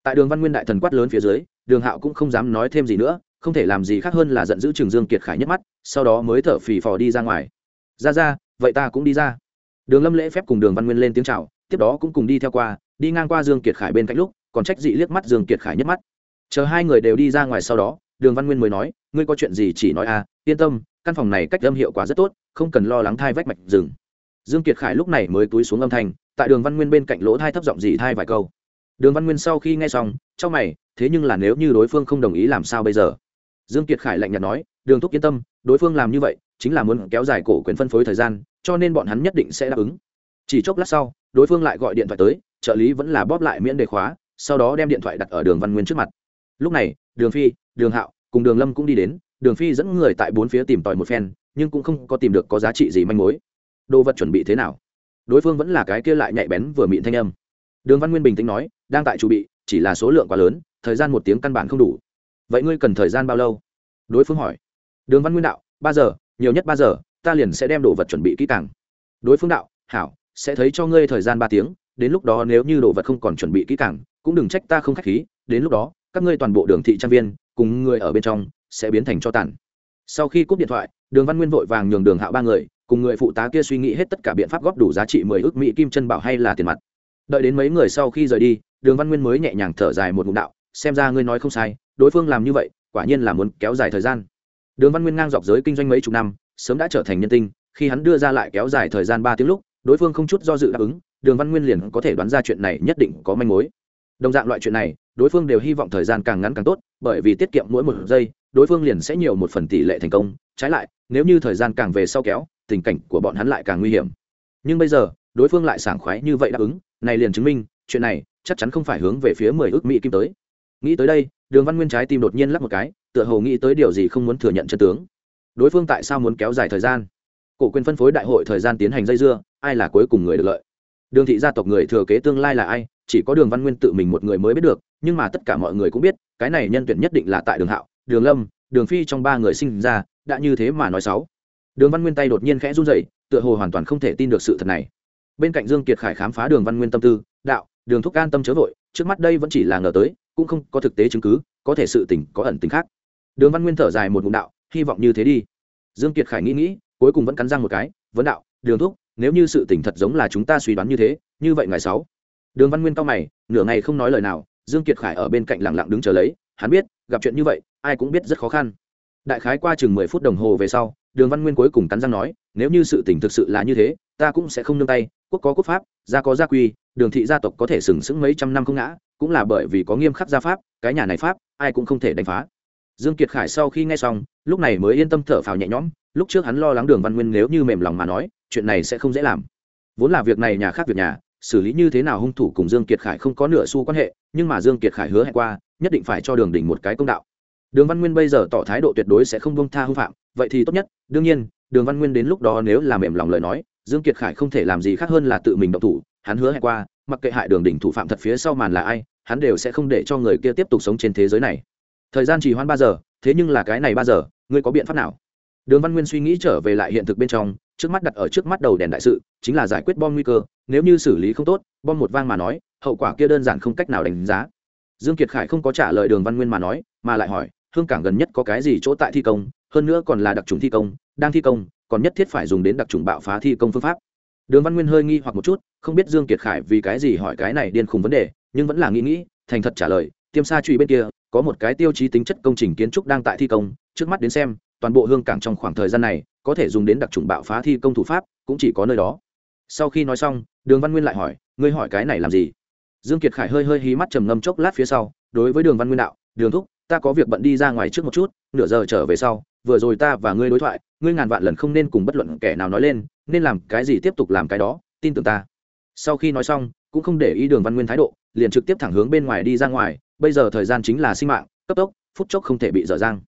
Tại đường văn nguyên đại thần quát lớn phía dưới, đường hạo cũng không dám nói thêm gì nữa, không thể làm gì khác hơn là giận dữ trường dương kiệt khải nhất mắt, sau đó mới thở phì phò đi ra ngoài. Ra ra, vậy ta cũng đi ra. Đường lâm lễ phép cùng đường văn nguyên lên tiếng chào tiếp đó cũng cùng đi theo qua, đi ngang qua dương kiệt khải bên cạnh lúc, còn trách dị liếc mắt dương kiệt khải nhất mắt. Chờ hai người đều đi ra ngoài sau đó, đường văn nguyên mới nói, ngươi có chuyện gì chỉ nói a yên tâm, căn phòng này cách âm hiệu quả rất tốt, không cần lo lắng thai vách mạch rừng. Dương kiệt khải lúc này mới túi xuống âm thanh, tại đường văn nguyên bên cạnh lỗ thai thấp giọng dị thai vài câu. Đường văn nguyên sau khi nghe xong trong mày, thế nhưng là nếu như đối phương không đồng ý làm sao bây giờ? Dương kiệt khải lạnh nhạt nói, đường thúc yên tâm, đối phương làm như vậy, chính là muốn kéo dài cổ quyền phân phối thời gian, cho nên bọn hắn nhất định sẽ đáp ứng. Chỉ chốc lát sau đối phương lại gọi điện thoại tới, trợ lý vẫn là bóp lại miễn đề khóa, sau đó đem điện thoại đặt ở đường văn nguyên trước mặt. Lúc này, đường phi, đường hạo cùng đường lâm cũng đi đến, đường phi dẫn người tại bốn phía tìm tòi một phen, nhưng cũng không có tìm được có giá trị gì manh mối. Đồ vật chuẩn bị thế nào? Đối phương vẫn là cái kia lại nhạy bén vừa mịn thanh âm. Đường văn nguyên bình tĩnh nói, đang tại chuẩn bị, chỉ là số lượng quá lớn, thời gian một tiếng căn bản không đủ. Vậy ngươi cần thời gian bao lâu? Đối phương hỏi. Đường văn nguyên đạo, ba giờ, nhiều nhất ba giờ, ta liền sẽ đem đồ vật chuẩn bị kỹ càng. Đối phương đạo, hảo sẽ thấy cho ngươi thời gian ba tiếng, đến lúc đó nếu như đồ vật không còn chuẩn bị kỹ càng, cũng đừng trách ta không k h á c h khí, đến lúc đó, các ngươi toàn bộ đường thị trang viên, cùng người ở bên trong, sẽ biến thành cho tàn. Sau khi cúp điện thoại, đường văn nguyên vội vàng nhường đường hạo ba người, cùng người phụ tá kia suy nghĩ hết tất cả biện pháp góp đủ giá trị mười ước mỹ kim chân bảo hay là tiền mặt. Đợi đến mấy người sau khi rời đi, đường văn nguyên mới nhẹ nhàng thở dài một ngụm đạo, xem ra ngươi nói không sai, đối phương làm như vậy, quả nhiên là muốn kéo dài thời gian. Đường văn nguyên ngang dọc giới kinh doanh mấy chục năm, sớm đã trở thành nhân tinh, khi hắn đưa ra lại kéo dài thời gian ba tiếng lúc đối phương không chút do dự đáp ứng, đường văn nguyên liền có thể đoán ra chuyện này nhất định có manh mối. Đồng dạng loại chuyện này, đối phương đều hy vọng thời gian càng ngắn càng tốt, bởi vì tiết kiệm mỗi một giây, đối phương liền sẽ nhiều một phần tỷ lệ thành công. Trái lại, nếu như thời gian càng về sau kéo, tình cảnh của bọn hắn lại càng nguy hiểm. Nhưng bây giờ, đối phương lại sảng khoái như vậy đáp ứng, này liền chứng minh, chuyện này chắc chắn không phải hướng về phía mười ước mỹ kim tới. Nghĩ tới đây, đường văn nguyên trái tim đột nhiên lắp một cái, tựa hồ nghĩ tới điều gì không muốn thừa nhận chân tướng. Đối phương tại sao muốn kéo dài thời gian? Cổ quyền phân phối đại hội thời gian tiến hành dây dưa ai là cuối cùng người được lợi. Đường thị gia tộc người thừa kế tương lai là ai, chỉ có đường văn nguyên tự mình một người mới biết được, nhưng mà tất cả mọi người cũng biết, cái này nhân tuyển nhất định là tại đường hạo, đường lâm, đường phi trong ba người sinh ra, đã như thế mà nói sáu đường văn nguyên tay đột nhiên khẽ run rẩy, tựa hồ hoàn toàn không thể tin được sự thật này. Bên cạnh dương kiệt khải khám phá đường văn nguyên tâm tư, đạo, đường thúc An tâm chớ vội, trước mắt đây vẫn chỉ là ngờ tới, cũng không có thực tế chứng cứ, có thể sự tình có ẩn tình khác. Đường văn nguyên thở dài một ngụm đạo, hy vọng như thế đi. Dương kiệt khải nghĩ nghĩ, cuối cùng vẫn cắn răng một cái, vấn đạo, đường thúc nếu như sự tình thật giống là chúng ta suy đoán như thế, như vậy ngày sáu. Đường văn nguyên cao mày, nửa ngày không nói lời nào, dương kiệt khải ở bên cạnh lặng lặng đứng chờ lấy, hắn biết, gặp chuyện như vậy, ai cũng biết rất khó khăn. Đại khái qua chừng mười phút đồng hồ về sau, đường văn nguyên cuối cùng cắn răng nói, nếu như sự tình thực sự là như thế, ta cũng sẽ không nương tay, quốc có quốc pháp, gia có gia quy, đường thị gia tộc có thể sừng sững mấy trăm năm không ngã, cũng là bởi vì có nghiêm khắc gia pháp, cái nhà này pháp, ai cũng không thể đánh phá. Dương kiệt khải sau khi nghe xong, lúc này mới yên tâm thở phào nhẹ nhõm, lúc trước hắn lo lắng đường văn nguyên nếu như mềm lòng mà nói chuyện này sẽ không dễ làm. Vốn là việc này nhà khác việc nhà, xử lý như thế nào hung thủ cùng dương kiệt khải không có nửa xu quan hệ, nhưng mà dương kiệt khải hứa hẹn qua, nhất định phải cho đường Đình một cái công đạo. Đường văn nguyên bây giờ tỏ thái độ tuyệt đối sẽ không bông tha hung phạm, vậy thì tốt nhất, đương nhiên, đường văn nguyên đến lúc đó nếu làm mềm lòng lời nói, dương kiệt khải không thể làm gì khác hơn là tự mình động thủ, hắn hứa hẹn qua, mặc kệ hại đường đỉnh thủ phạm thật phía sau màn là ai, hắn đều sẽ không để cho người kia tiếp tục sống trên thế giới này. Thời gian chỉ hoãn ba giờ, thế nhưng là cái này ba giờ, ngươi có biện pháp nào? Đường văn nguyên suy nghĩ trở về lại hiện thực bên trong trước mắt đặt ở trước mắt đầu đèn đại sự, chính là giải quyết bom nguy cơ, nếu như xử lý không tốt, bom một vang mà nói, hậu quả kia đơn giản không cách nào đánh giá. Dương kiệt khải không có trả lời đường văn nguyên mà nói, mà lại hỏi, hương cảng gần nhất có cái gì chỗ tại thi công? Hơn nữa còn là đặc trùng thi công, đang thi công, còn nhất thiết phải dùng đến đặc trùng bạo phá thi công phương pháp. Đường văn nguyên hơi nghi hoặc một chút, không biết dương kiệt khải vì cái gì hỏi cái này điên khùng vấn đề, nhưng vẫn là nghĩ nghĩ, thành thật trả lời, tiêm sa truy bên kia, có một cái tiêu chí tính chất công trình kiến trúc đang tại thi công, trước mắt đến xem toàn bộ hương cảng trong khoảng thời gian này, có thể dùng đến đặc trùng bạo phá thi công thủ pháp, cũng chỉ có nơi đó. Sau khi nói xong, đường văn nguyên lại hỏi, ngươi hỏi cái này làm gì? Dương kiệt khải hơi hơi hí mắt trầm ngâm chốc lát phía sau, đối với đường văn nguyên đạo, đường thúc, ta có việc bận đi ra ngoài trước một chút, nửa giờ trở về sau, vừa rồi ta và ngươi đối thoại, ngươi ngàn vạn lần không nên cùng bất luận kẻ nào nói lên, nên làm cái gì tiếp tục làm cái đó, tin tưởng ta. Sau khi nói xong, cũng không để ý đường văn nguyên thái độ, liền trực tiếp thẳng hướng bên ngoài đi ra ngoài, bây giờ thời gian chính là sinh mạng, cấp tốc, phút chốc không thể bị dở dang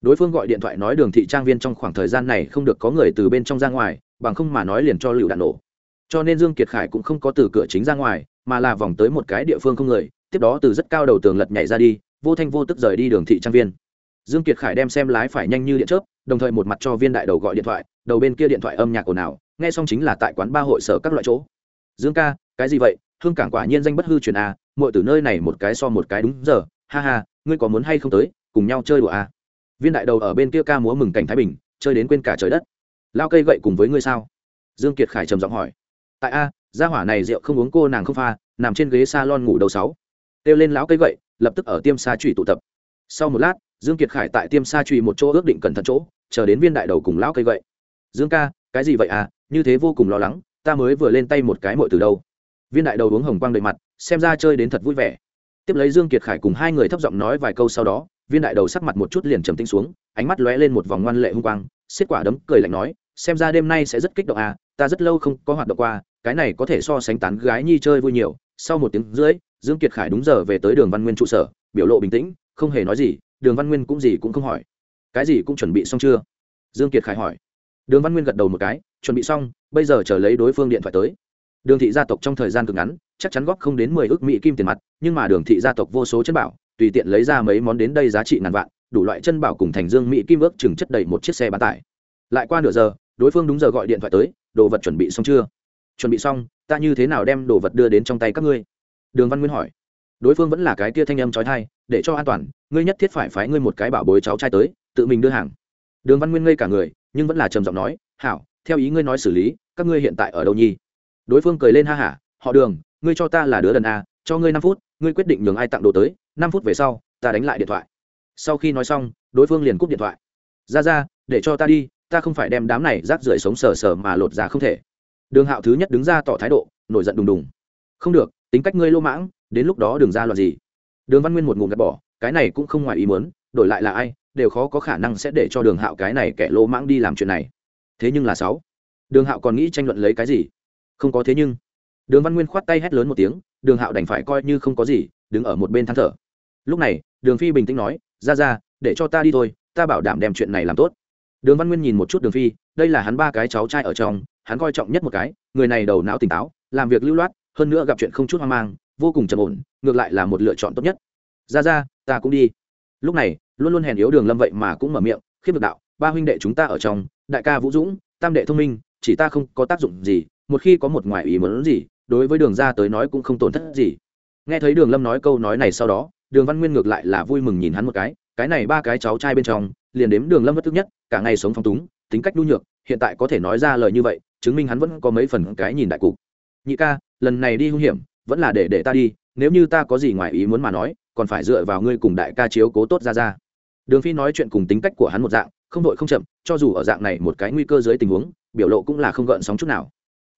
đối phương gọi điện thoại nói đường thị trang viên trong khoảng thời gian này không được có người từ bên trong ra ngoài bằng không mà nói liền cho lựu đạn nổ. Cho nên dương kiệt khải cũng không có từ cửa chính ra ngoài mà là vòng tới một cái địa phương không người tiếp đó từ rất cao đầu tường lật nhảy ra đi vô thanh vô tức rời đi đường thị trang viên. Dương kiệt khải đem xem lái phải nhanh như điện chớp đồng thời một mặt cho viên đại đầu gọi điện thoại đầu bên kia điện thoại âm nhạc ồn ào nghe xong chính là tại quán ba hội sở các loại chỗ. Dương ca cái gì vậy? Hương cảng quả nhiên danh bất hư truyền à, muội từ nơi này một cái so một cái đúng giờ ha ha ngươi có muốn hay không tới cùng nhau chơi đùa à? Viên đại đầu ở bên kia ca múa mừng cảnh thái bình, chơi đến quên cả trời đất. Lao cây gậy cùng với ngươi sao? Dương kiệt khải trầm giọng hỏi. Tại a, gia hỏa này rượu không uống cô nàng không pha, nằm trên ghế salon ngủ đầu sáu. Kêu lên lão cây gậy, lập tức ở tiêm sa trụy tụ tập. Sau một lát, dương kiệt khải tại tiêm sa trụy một chỗ ước định cẩn thận chỗ, chờ đến viên đại đầu cùng lão cây gậy. Dương ca, cái gì vậy à như thế vô cùng lo lắng, ta mới vừa lên tay một cái mội từ đâu? Viên đại đầu uống hồng quang đầy mặt, xem ra chơi đến thật vui vẻ. Tiếp lấy dương kiệt khải cùng hai người thấp giọng nói vài câu sau đó viên đại đầu sắc mặt một chút liền trầm tĩnh xuống, ánh mắt lóe lên một vòng ngoan lệ hung quang, xiết quả đấm, cười lạnh nói, xem ra đêm nay sẽ rất kích động à ta rất lâu không có hoạt động qua, cái này có thể so sánh tán gái nhi chơi vui nhiều. Sau một tiếng rưỡi, dương kiệt khải đúng giờ về tới đường văn nguyên trụ sở, biểu lộ bình tĩnh, không hề nói gì, đường văn nguyên cũng gì cũng không hỏi. Cái gì cũng chuẩn bị xong chưa? Dương kiệt khải hỏi. Đường văn nguyên gật đầu một cái, chuẩn bị xong, bây giờ chờ lấy đối phương điện thoại tới. Đường thị gia tộc trong thời gian cực ngắn, chắc chắn góp không đến mười ước mỹ kim tiền mặt, nhưng mà đường thị gia tộc vô số chân bảo tùy tiện lấy ra mấy món đến đây giá trị ngàn vạn, đủ loại chân bảo cùng thành dương mỹ kim ước chừng chất đầy một chiếc xe bán tải. Lại qua nửa giờ, đối phương đúng giờ gọi điện thoại tới, đồ vật chuẩn bị xong chưa? Chuẩn bị xong, ta như thế nào đem đồ vật đưa đến trong tay các ngươi? Đường văn nguyên hỏi. Đối phương vẫn là cái kia thanh âm trói thai để cho an toàn, ngươi nhất thiết phải phái ngươi một cái bảo bối cháu trai tới, tự mình đưa hàng. Đường văn nguyên ngây cả người, nhưng vẫn là trầm giọng nói, hảo, theo ý ngươi nói xử lý, các ngươi hiện tại ở đâu nhi? Đối phương cười lên ha hả, họ đường, ngươi cho ta là đứa đần a, cho ngươi năm phút, ngươi quyết định nhường ai tặng đồ tới năm phút về sau, ta đánh lại điện thoại. Sau khi nói xong, đối phương liền cúp điện thoại. Ra ra, để cho ta đi, ta không phải đem đám này rác rưởi sống sờ sờ mà lột ra không thể. Đường hạo thứ nhất đứng ra tỏ thái độ, nổi giận đùng đùng. Không được, tính cách ngươi lô mãng, đến lúc đó đường ra loạt gì. Đường văn nguyên một ngụm gạt bỏ, cái này cũng không ngoài ý muốn, đổi lại là ai, đều khó có khả năng sẽ để cho đường hạo cái này kẻ lô mãng đi làm chuyện này. Thế nhưng là sáu. Đường hạo còn nghĩ tranh luận lấy cái gì? Không có thế nhưng. Đường văn nguyên khoát tay hét lớn một tiếng, đường hạo đành phải coi như không có gì đứng ở một bên than thở. Lúc này, đường phi bình tĩnh nói, ra ra, để cho ta đi thôi, ta bảo đảm đem chuyện này làm tốt. Đường văn nguyên nhìn một chút đường phi, đây là hắn ba cái cháu trai ở trong, hắn coi trọng nhất một cái, người này đầu não tỉnh táo, làm việc lưu loát, hơn nữa gặp chuyện không chút hoang mang, vô cùng trầm ổn, ngược lại là một lựa chọn tốt nhất. Ra ra, ta cũng đi. Lúc này, luôn luôn hèn yếu đường lâm vậy mà cũng mở miệng, khiếp được đạo, ba huynh đệ chúng ta ở trong, đại ca vũ dũng, tam đệ thông minh, chỉ ta không có tác dụng gì, một khi có một ngoại ý muốn gì, đối với đường ra tới nói cũng không tổn thất gì nghe thấy đường lâm nói câu nói này sau đó, đường văn nguyên ngược lại là vui mừng nhìn hắn một cái cái này ba cái cháu trai bên trong, liền đếm đường lâm bất thức nhất, cả ngày sống phong túng, tính cách nhu nhược, hiện tại có thể nói ra lời như vậy, chứng minh hắn vẫn có mấy phần cái nhìn đại cục. Nhị ca, lần này đi hung hiểm, vẫn là để để ta đi, nếu như ta có gì ngoài ý muốn mà nói, còn phải dựa vào ngươi cùng đại ca chiếu cố tốt ra ra. Đường phi nói chuyện cùng tính cách của hắn một dạng, không đội không chậm, cho dù ở dạng này một cái nguy cơ dưới tình huống, biểu lộ cũng là không gợn sóng chút nào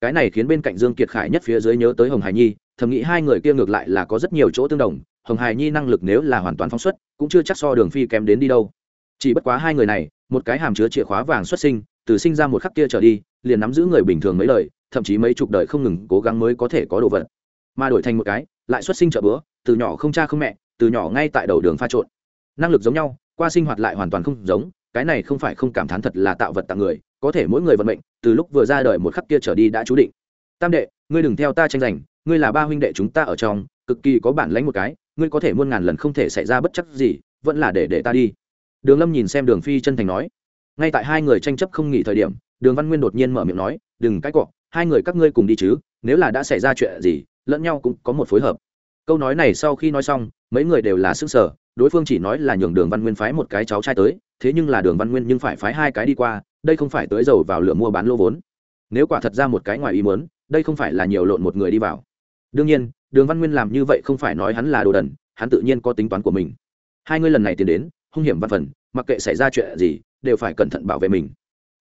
cái này khiến bên cạnh dương kiệt khải nhất phía dưới nhớ tới hồng hải nhi, thầm nghĩ hai người kia ngược lại là có rất nhiều chỗ tương đồng, hồng hải nhi năng lực nếu là hoàn toàn phóng xuất, cũng chưa chắc so đường phi kém đến đi đâu. Chỉ bất quá hai người này, một cái hàm chứa chìa khóa vàng xuất sinh, từ sinh ra một khắc kia trở đi, liền nắm giữ người bình thường mấy lời thậm chí mấy chục đời không ngừng cố gắng mới có thể có đồ vật. Mà đổi thành một cái, lại xuất sinh trợ bữa, từ nhỏ không cha không mẹ, từ nhỏ ngay tại đầu đường pha trộn. Năng lực giống nhau, qua sinh hoạt lại hoàn toàn không giống, cái này không phải không cảm thán thật là tạo vật tặng người có thể mỗi người vận mệnh, từ lúc vừa ra đời một khắc kia trở đi đã chú định. Tam đệ, ngươi đừng theo ta tranh giành, ngươi là ba huynh đệ chúng ta ở trong, cực kỳ có bản lãnh một cái, ngươi có thể muôn ngàn lần không thể xảy ra bất chấp gì, vẫn là để để ta đi. Đường lâm nhìn xem đường phi chân thành nói. Ngay tại hai người tranh chấp không nghỉ thời điểm, đường văn nguyên đột nhiên mở miệng nói, đừng cãi cọ, hai người các ngươi cùng đi chứ, nếu là đã xảy ra chuyện gì, lẫn nhau cũng có một phối hợp. Câu nói này sau khi nói xong, mấy người đều là sức sở đối phương chỉ nói là nhường đường văn nguyên phái một cái cháu trai tới, thế nhưng là đường văn nguyên nhưng phải phái hai cái đi qua, đây không phải tới dầu vào lửa mua bán lô vốn. Nếu quả thật ra một cái ngoài ý muốn, đây không phải là nhiều lộn một người đi vào. Đương nhiên, đường văn nguyên làm như vậy không phải nói hắn là đồ đần, hắn tự nhiên có tính toán của mình. Hai người lần này tiến đến, hung hiểm văn phần, mặc kệ xảy ra chuyện gì, đều phải cẩn thận bảo vệ mình.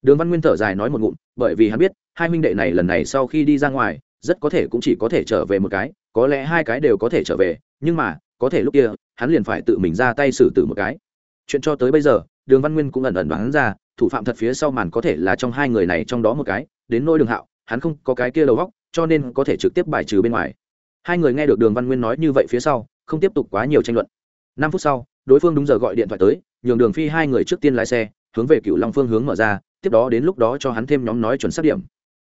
Đường văn nguyên thở dài nói một ngụm, bởi vì hắn biết, hai huynh đệ này lần này sau khi đi ra ngoài, rất có thể cũng chỉ có thể trở về một cái, có lẽ hai cái đều có thể trở về, nhưng mà có thể lúc kia, hắn liền phải tự mình ra tay xử tử một cái. Chuyện cho tới bây giờ, đường văn nguyên cũng ẩn ẩn đoán ra, thủ phạm thật phía sau màn có thể là trong hai người này trong đó một cái, đến nỗi đường hạo, hắn không có cái kia đầu góc cho nên có thể trực tiếp bài trừ bên ngoài. Hai người nghe được đường văn nguyên nói như vậy phía sau, không tiếp tục quá nhiều tranh luận. Năm phút sau, đối phương đúng giờ gọi điện thoại tới, nhường đường phi hai người trước tiên lái xe, hướng về cựu long phương hướng mở ra, tiếp đó đến lúc đó cho hắn thêm nhóm nói chuẩn xác điểm.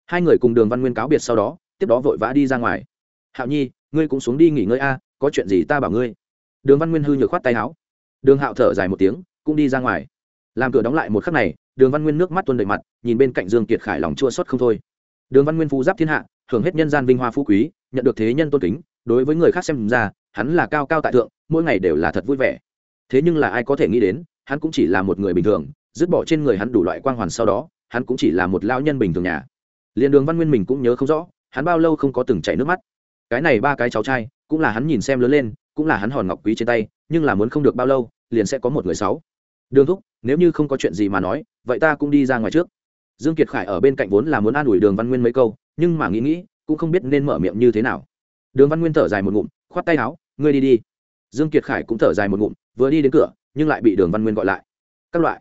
Hai người cùng đường văn nguyên cáo biệt sau đó, tiếp đó vội vã đi ra ngoài. Hạo nhi, ngươi cũng xuống đi nghỉ ngơi a có chuyện gì ta bảo ngươi. Đường văn nguyên hư nhược khoát tay áo. Đường hạo thở dài một tiếng, cũng đi ra ngoài. Làm cửa đóng lại một khắc này, đường văn nguyên nước mắt tuôn đầy mặt, nhìn bên cạnh dương kiệt khải lòng chua xót không thôi. Đường văn nguyên phú giáp thiên hạ, hưởng hết nhân gian vinh hoa phú quý, nhận được thế nhân tôn kính, đối với người khác xem ra, hắn là cao cao tại thượng, mỗi ngày đều là thật vui vẻ. Thế nhưng là ai có thể nghĩ đến, hắn cũng chỉ là một người bình thường, dứt bỏ trên người hắn đủ loại quang hoàn sau đó, hắn cũng chỉ là một lao nhân bình thường nhà. Liền đường văn nguyên mình cũng nhớ không rõ, hắn bao lâu không có từng chảy nước mắt. Cái này ba cái cháu trai cũng là hắn nhìn xem lớn lên, cũng là hắn hòn ngọc quý trên tay, nhưng là muốn không được bao lâu, liền sẽ có một người sáu. Đường thúc, nếu như không có chuyện gì mà nói, vậy ta cũng đi ra ngoài trước. Dương kiệt khải ở bên cạnh vốn là muốn an ủi đường văn nguyên mấy câu, nhưng mà nghĩ nghĩ, cũng không biết nên mở miệng như thế nào. Đường văn nguyên thở dài một ngụm, khoát tay áo, ngươi đi đi. Dương kiệt khải cũng thở dài một ngụm, vừa đi đến cửa, nhưng lại bị đường văn nguyên gọi lại. Các loại.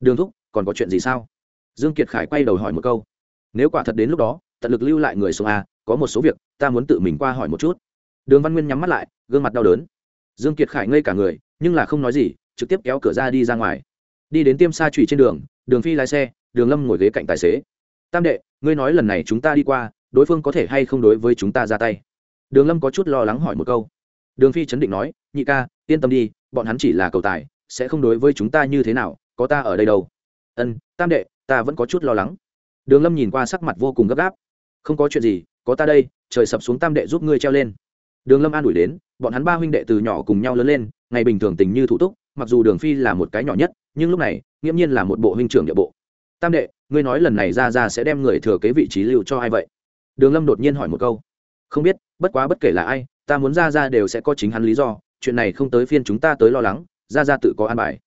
Đường thúc, còn có chuyện gì sao? Dương kiệt khải quay đầu hỏi một câu. Nếu quả thật đến lúc đó, tận lực lưu lại người sống a có một số việc, ta muốn tự mình qua hỏi một chút đường văn nguyên nhắm mắt lại, gương mặt đau đớn. Dương kiệt khải ngây cả người, nhưng là không nói gì, trực tiếp kéo cửa ra đi ra ngoài. Đi đến tiêm xa trụy trên đường đường phi lái xe, đường lâm ngồi ghế cạnh tài xế. Tam đệ, ngươi nói lần này chúng ta đi qua, đối phương có thể hay không đối với chúng ta ra tay? Đường lâm có chút lo lắng hỏi một câu. Đường phi chấn định nói, nhị ca, yên tâm đi, bọn hắn chỉ là cầu tài, sẽ không đối với chúng ta như thế nào, có ta ở đây đâu. Ân, tam đệ, ta vẫn có chút lo lắng. Đường lâm nhìn qua sắc mặt vô cùng gấp gáp. Không có chuyện gì, có ta đây, trời sập xuống tam đệ giúp ngươi treo lên đường lâm an ủi đến, bọn hắn ba huynh đệ từ nhỏ cùng nhau lớn lên, ngày bình thường tình như thủ túc, mặc dù đường phi là một cái nhỏ nhất, nhưng lúc này, nghiễm nhiên là một bộ huynh trưởng địa bộ. Tam đệ, ngươi nói lần này ra ra sẽ đem người thừa kế vị trí lưu cho ai vậy? Đường lâm đột nhiên hỏi một câu. Không biết, bất quá bất kể là ai, ta muốn ra ra đều sẽ có chính hắn lý do, chuyện này không tới phiên chúng ta tới lo lắng, ra ra tự có an bài.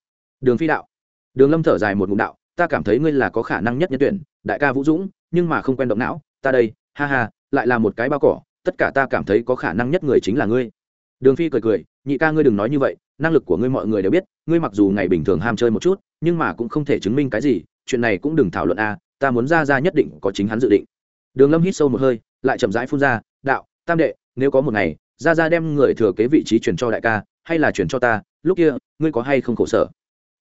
Đường phi đạo. Đường lâm thở dài một ngụm đạo, ta cảm thấy ngươi là có khả năng nhất nhân tuyển, đại ca vũ dũng, nhưng mà không quen động não, ta đây, ha ha, lại là một cái bao cỏ tất cả ta cảm thấy có khả năng nhất người chính là ngươi. Đường phi cười cười, nhị ca ngươi đừng nói như vậy, năng lực của ngươi mọi người đều biết, ngươi mặc dù ngày bình thường ham chơi một chút, nhưng mà cũng không thể chứng minh cái gì, chuyện này cũng đừng thảo luận a, ta muốn ra ra nhất định có chính hắn dự định. Đường lâm hít sâu một hơi, lại chậm rãi phun ra, đạo, tam đệ, nếu có một ngày, ra ra đem người thừa kế vị trí truyền cho đại ca, hay là truyền cho ta, lúc kia, ngươi có hay không khổ sở?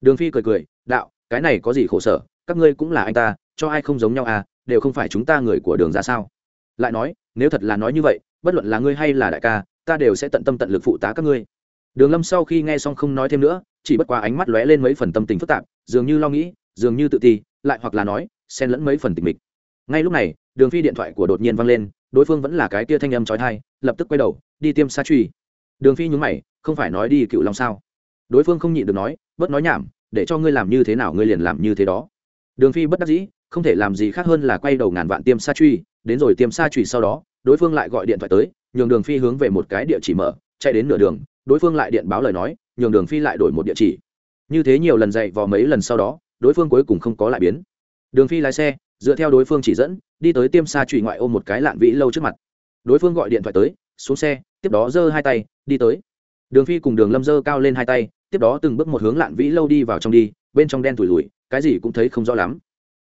Đường phi cười cười, đạo, cái này có gì khổ sở, các ngươi cũng là anh ta, cho ai không giống nhau à đều không phải chúng ta người của đường ra sao? Lại nói, nếu thật là nói như vậy, bất luận là ngươi hay là đại ca, ta đều sẽ tận tâm tận lực phụ tá các ngươi. Đường lâm sau khi nghe xong không nói thêm nữa, chỉ bất quá ánh mắt lóe lên mấy phần tâm tình phức tạp, dường như lo nghĩ, dường như tự ti, lại hoặc là nói, xen lẫn mấy phần tình mịch. Ngay lúc này, đường phi điện thoại của đột nhiên vang lên, đối phương vẫn là cái tia thanh âm trói thai lập tức quay đầu, đi tiêm sa truy. Đường phi nhún mày, không phải nói đi cựu long sao? Đối phương không nhịn được nói, bớt nói nhảm, để cho ngươi làm như thế nào ngươi liền làm như thế đó. Đường phi bất đắc dĩ, không thể làm gì khác hơn là quay đầu ngàn vạn tiêm sa truy đến rồi tiêm sa truy sau đó, đối phương lại gọi điện thoại tới, nhường đường phi hướng về một cái địa chỉ mở, chạy đến nửa đường, đối phương lại điện báo lời nói, nhường đường phi lại đổi một địa chỉ. Như thế nhiều lần dạy vò mấy lần sau đó, đối phương cuối cùng không có lại biến. Đường phi lái xe, dựa theo đối phương chỉ dẫn, đi tới tiêm xa trụy ngoại ôm một cái lạn vĩ lâu trước mặt. Đối phương gọi điện thoại tới, xuống xe, tiếp đó giơ hai tay, đi tới. Đường phi cùng đường lâm giơ cao lên hai tay, tiếp đó từng bước một hướng lạn vĩ lâu đi vào trong đi, bên trong đen tủi lùi cái gì cũng thấy không rõ lắm.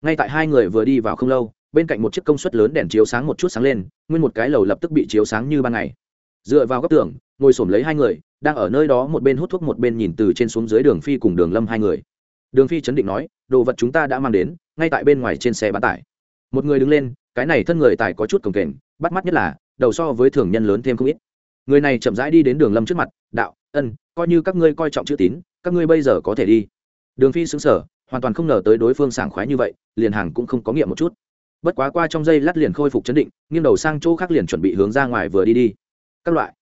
Ngay tại hai người vừa đi vào không lâu bên cạnh một chiếc công suất lớn đèn chiếu sáng một chút sáng lên, nguyên một cái lầu lập tức bị chiếu sáng như ban ngày. Dựa vào góc tường, ngồi xổm lấy hai người, đang ở nơi đó một bên hút thuốc một bên nhìn từ trên xuống dưới đường phi cùng đường lâm hai người. Đường phi chấn định nói, đồ vật chúng ta đã mang đến, ngay tại bên ngoài trên xe bán tải. Một người đứng lên, cái này thân người tài có chút cồng kềnh, bắt mắt nhất là, đầu so với thường nhân lớn thêm không ít. Người này chậm rãi đi đến đường lâm trước mặt, đạo, ân, coi như các ngươi coi trọng chữ tín, các ngươi bây giờ có thể đi. Đường phi xứng sở hoàn toàn không ngờ tới đối phương sảng khoái như vậy, liền hàng cũng không có nghiệm một chút bất quá qua trong giây lát liền khôi phục chấn định, nghiêng đầu sang chỗ khác liền chuẩn bị hướng ra ngoài vừa đi đi. Các loại.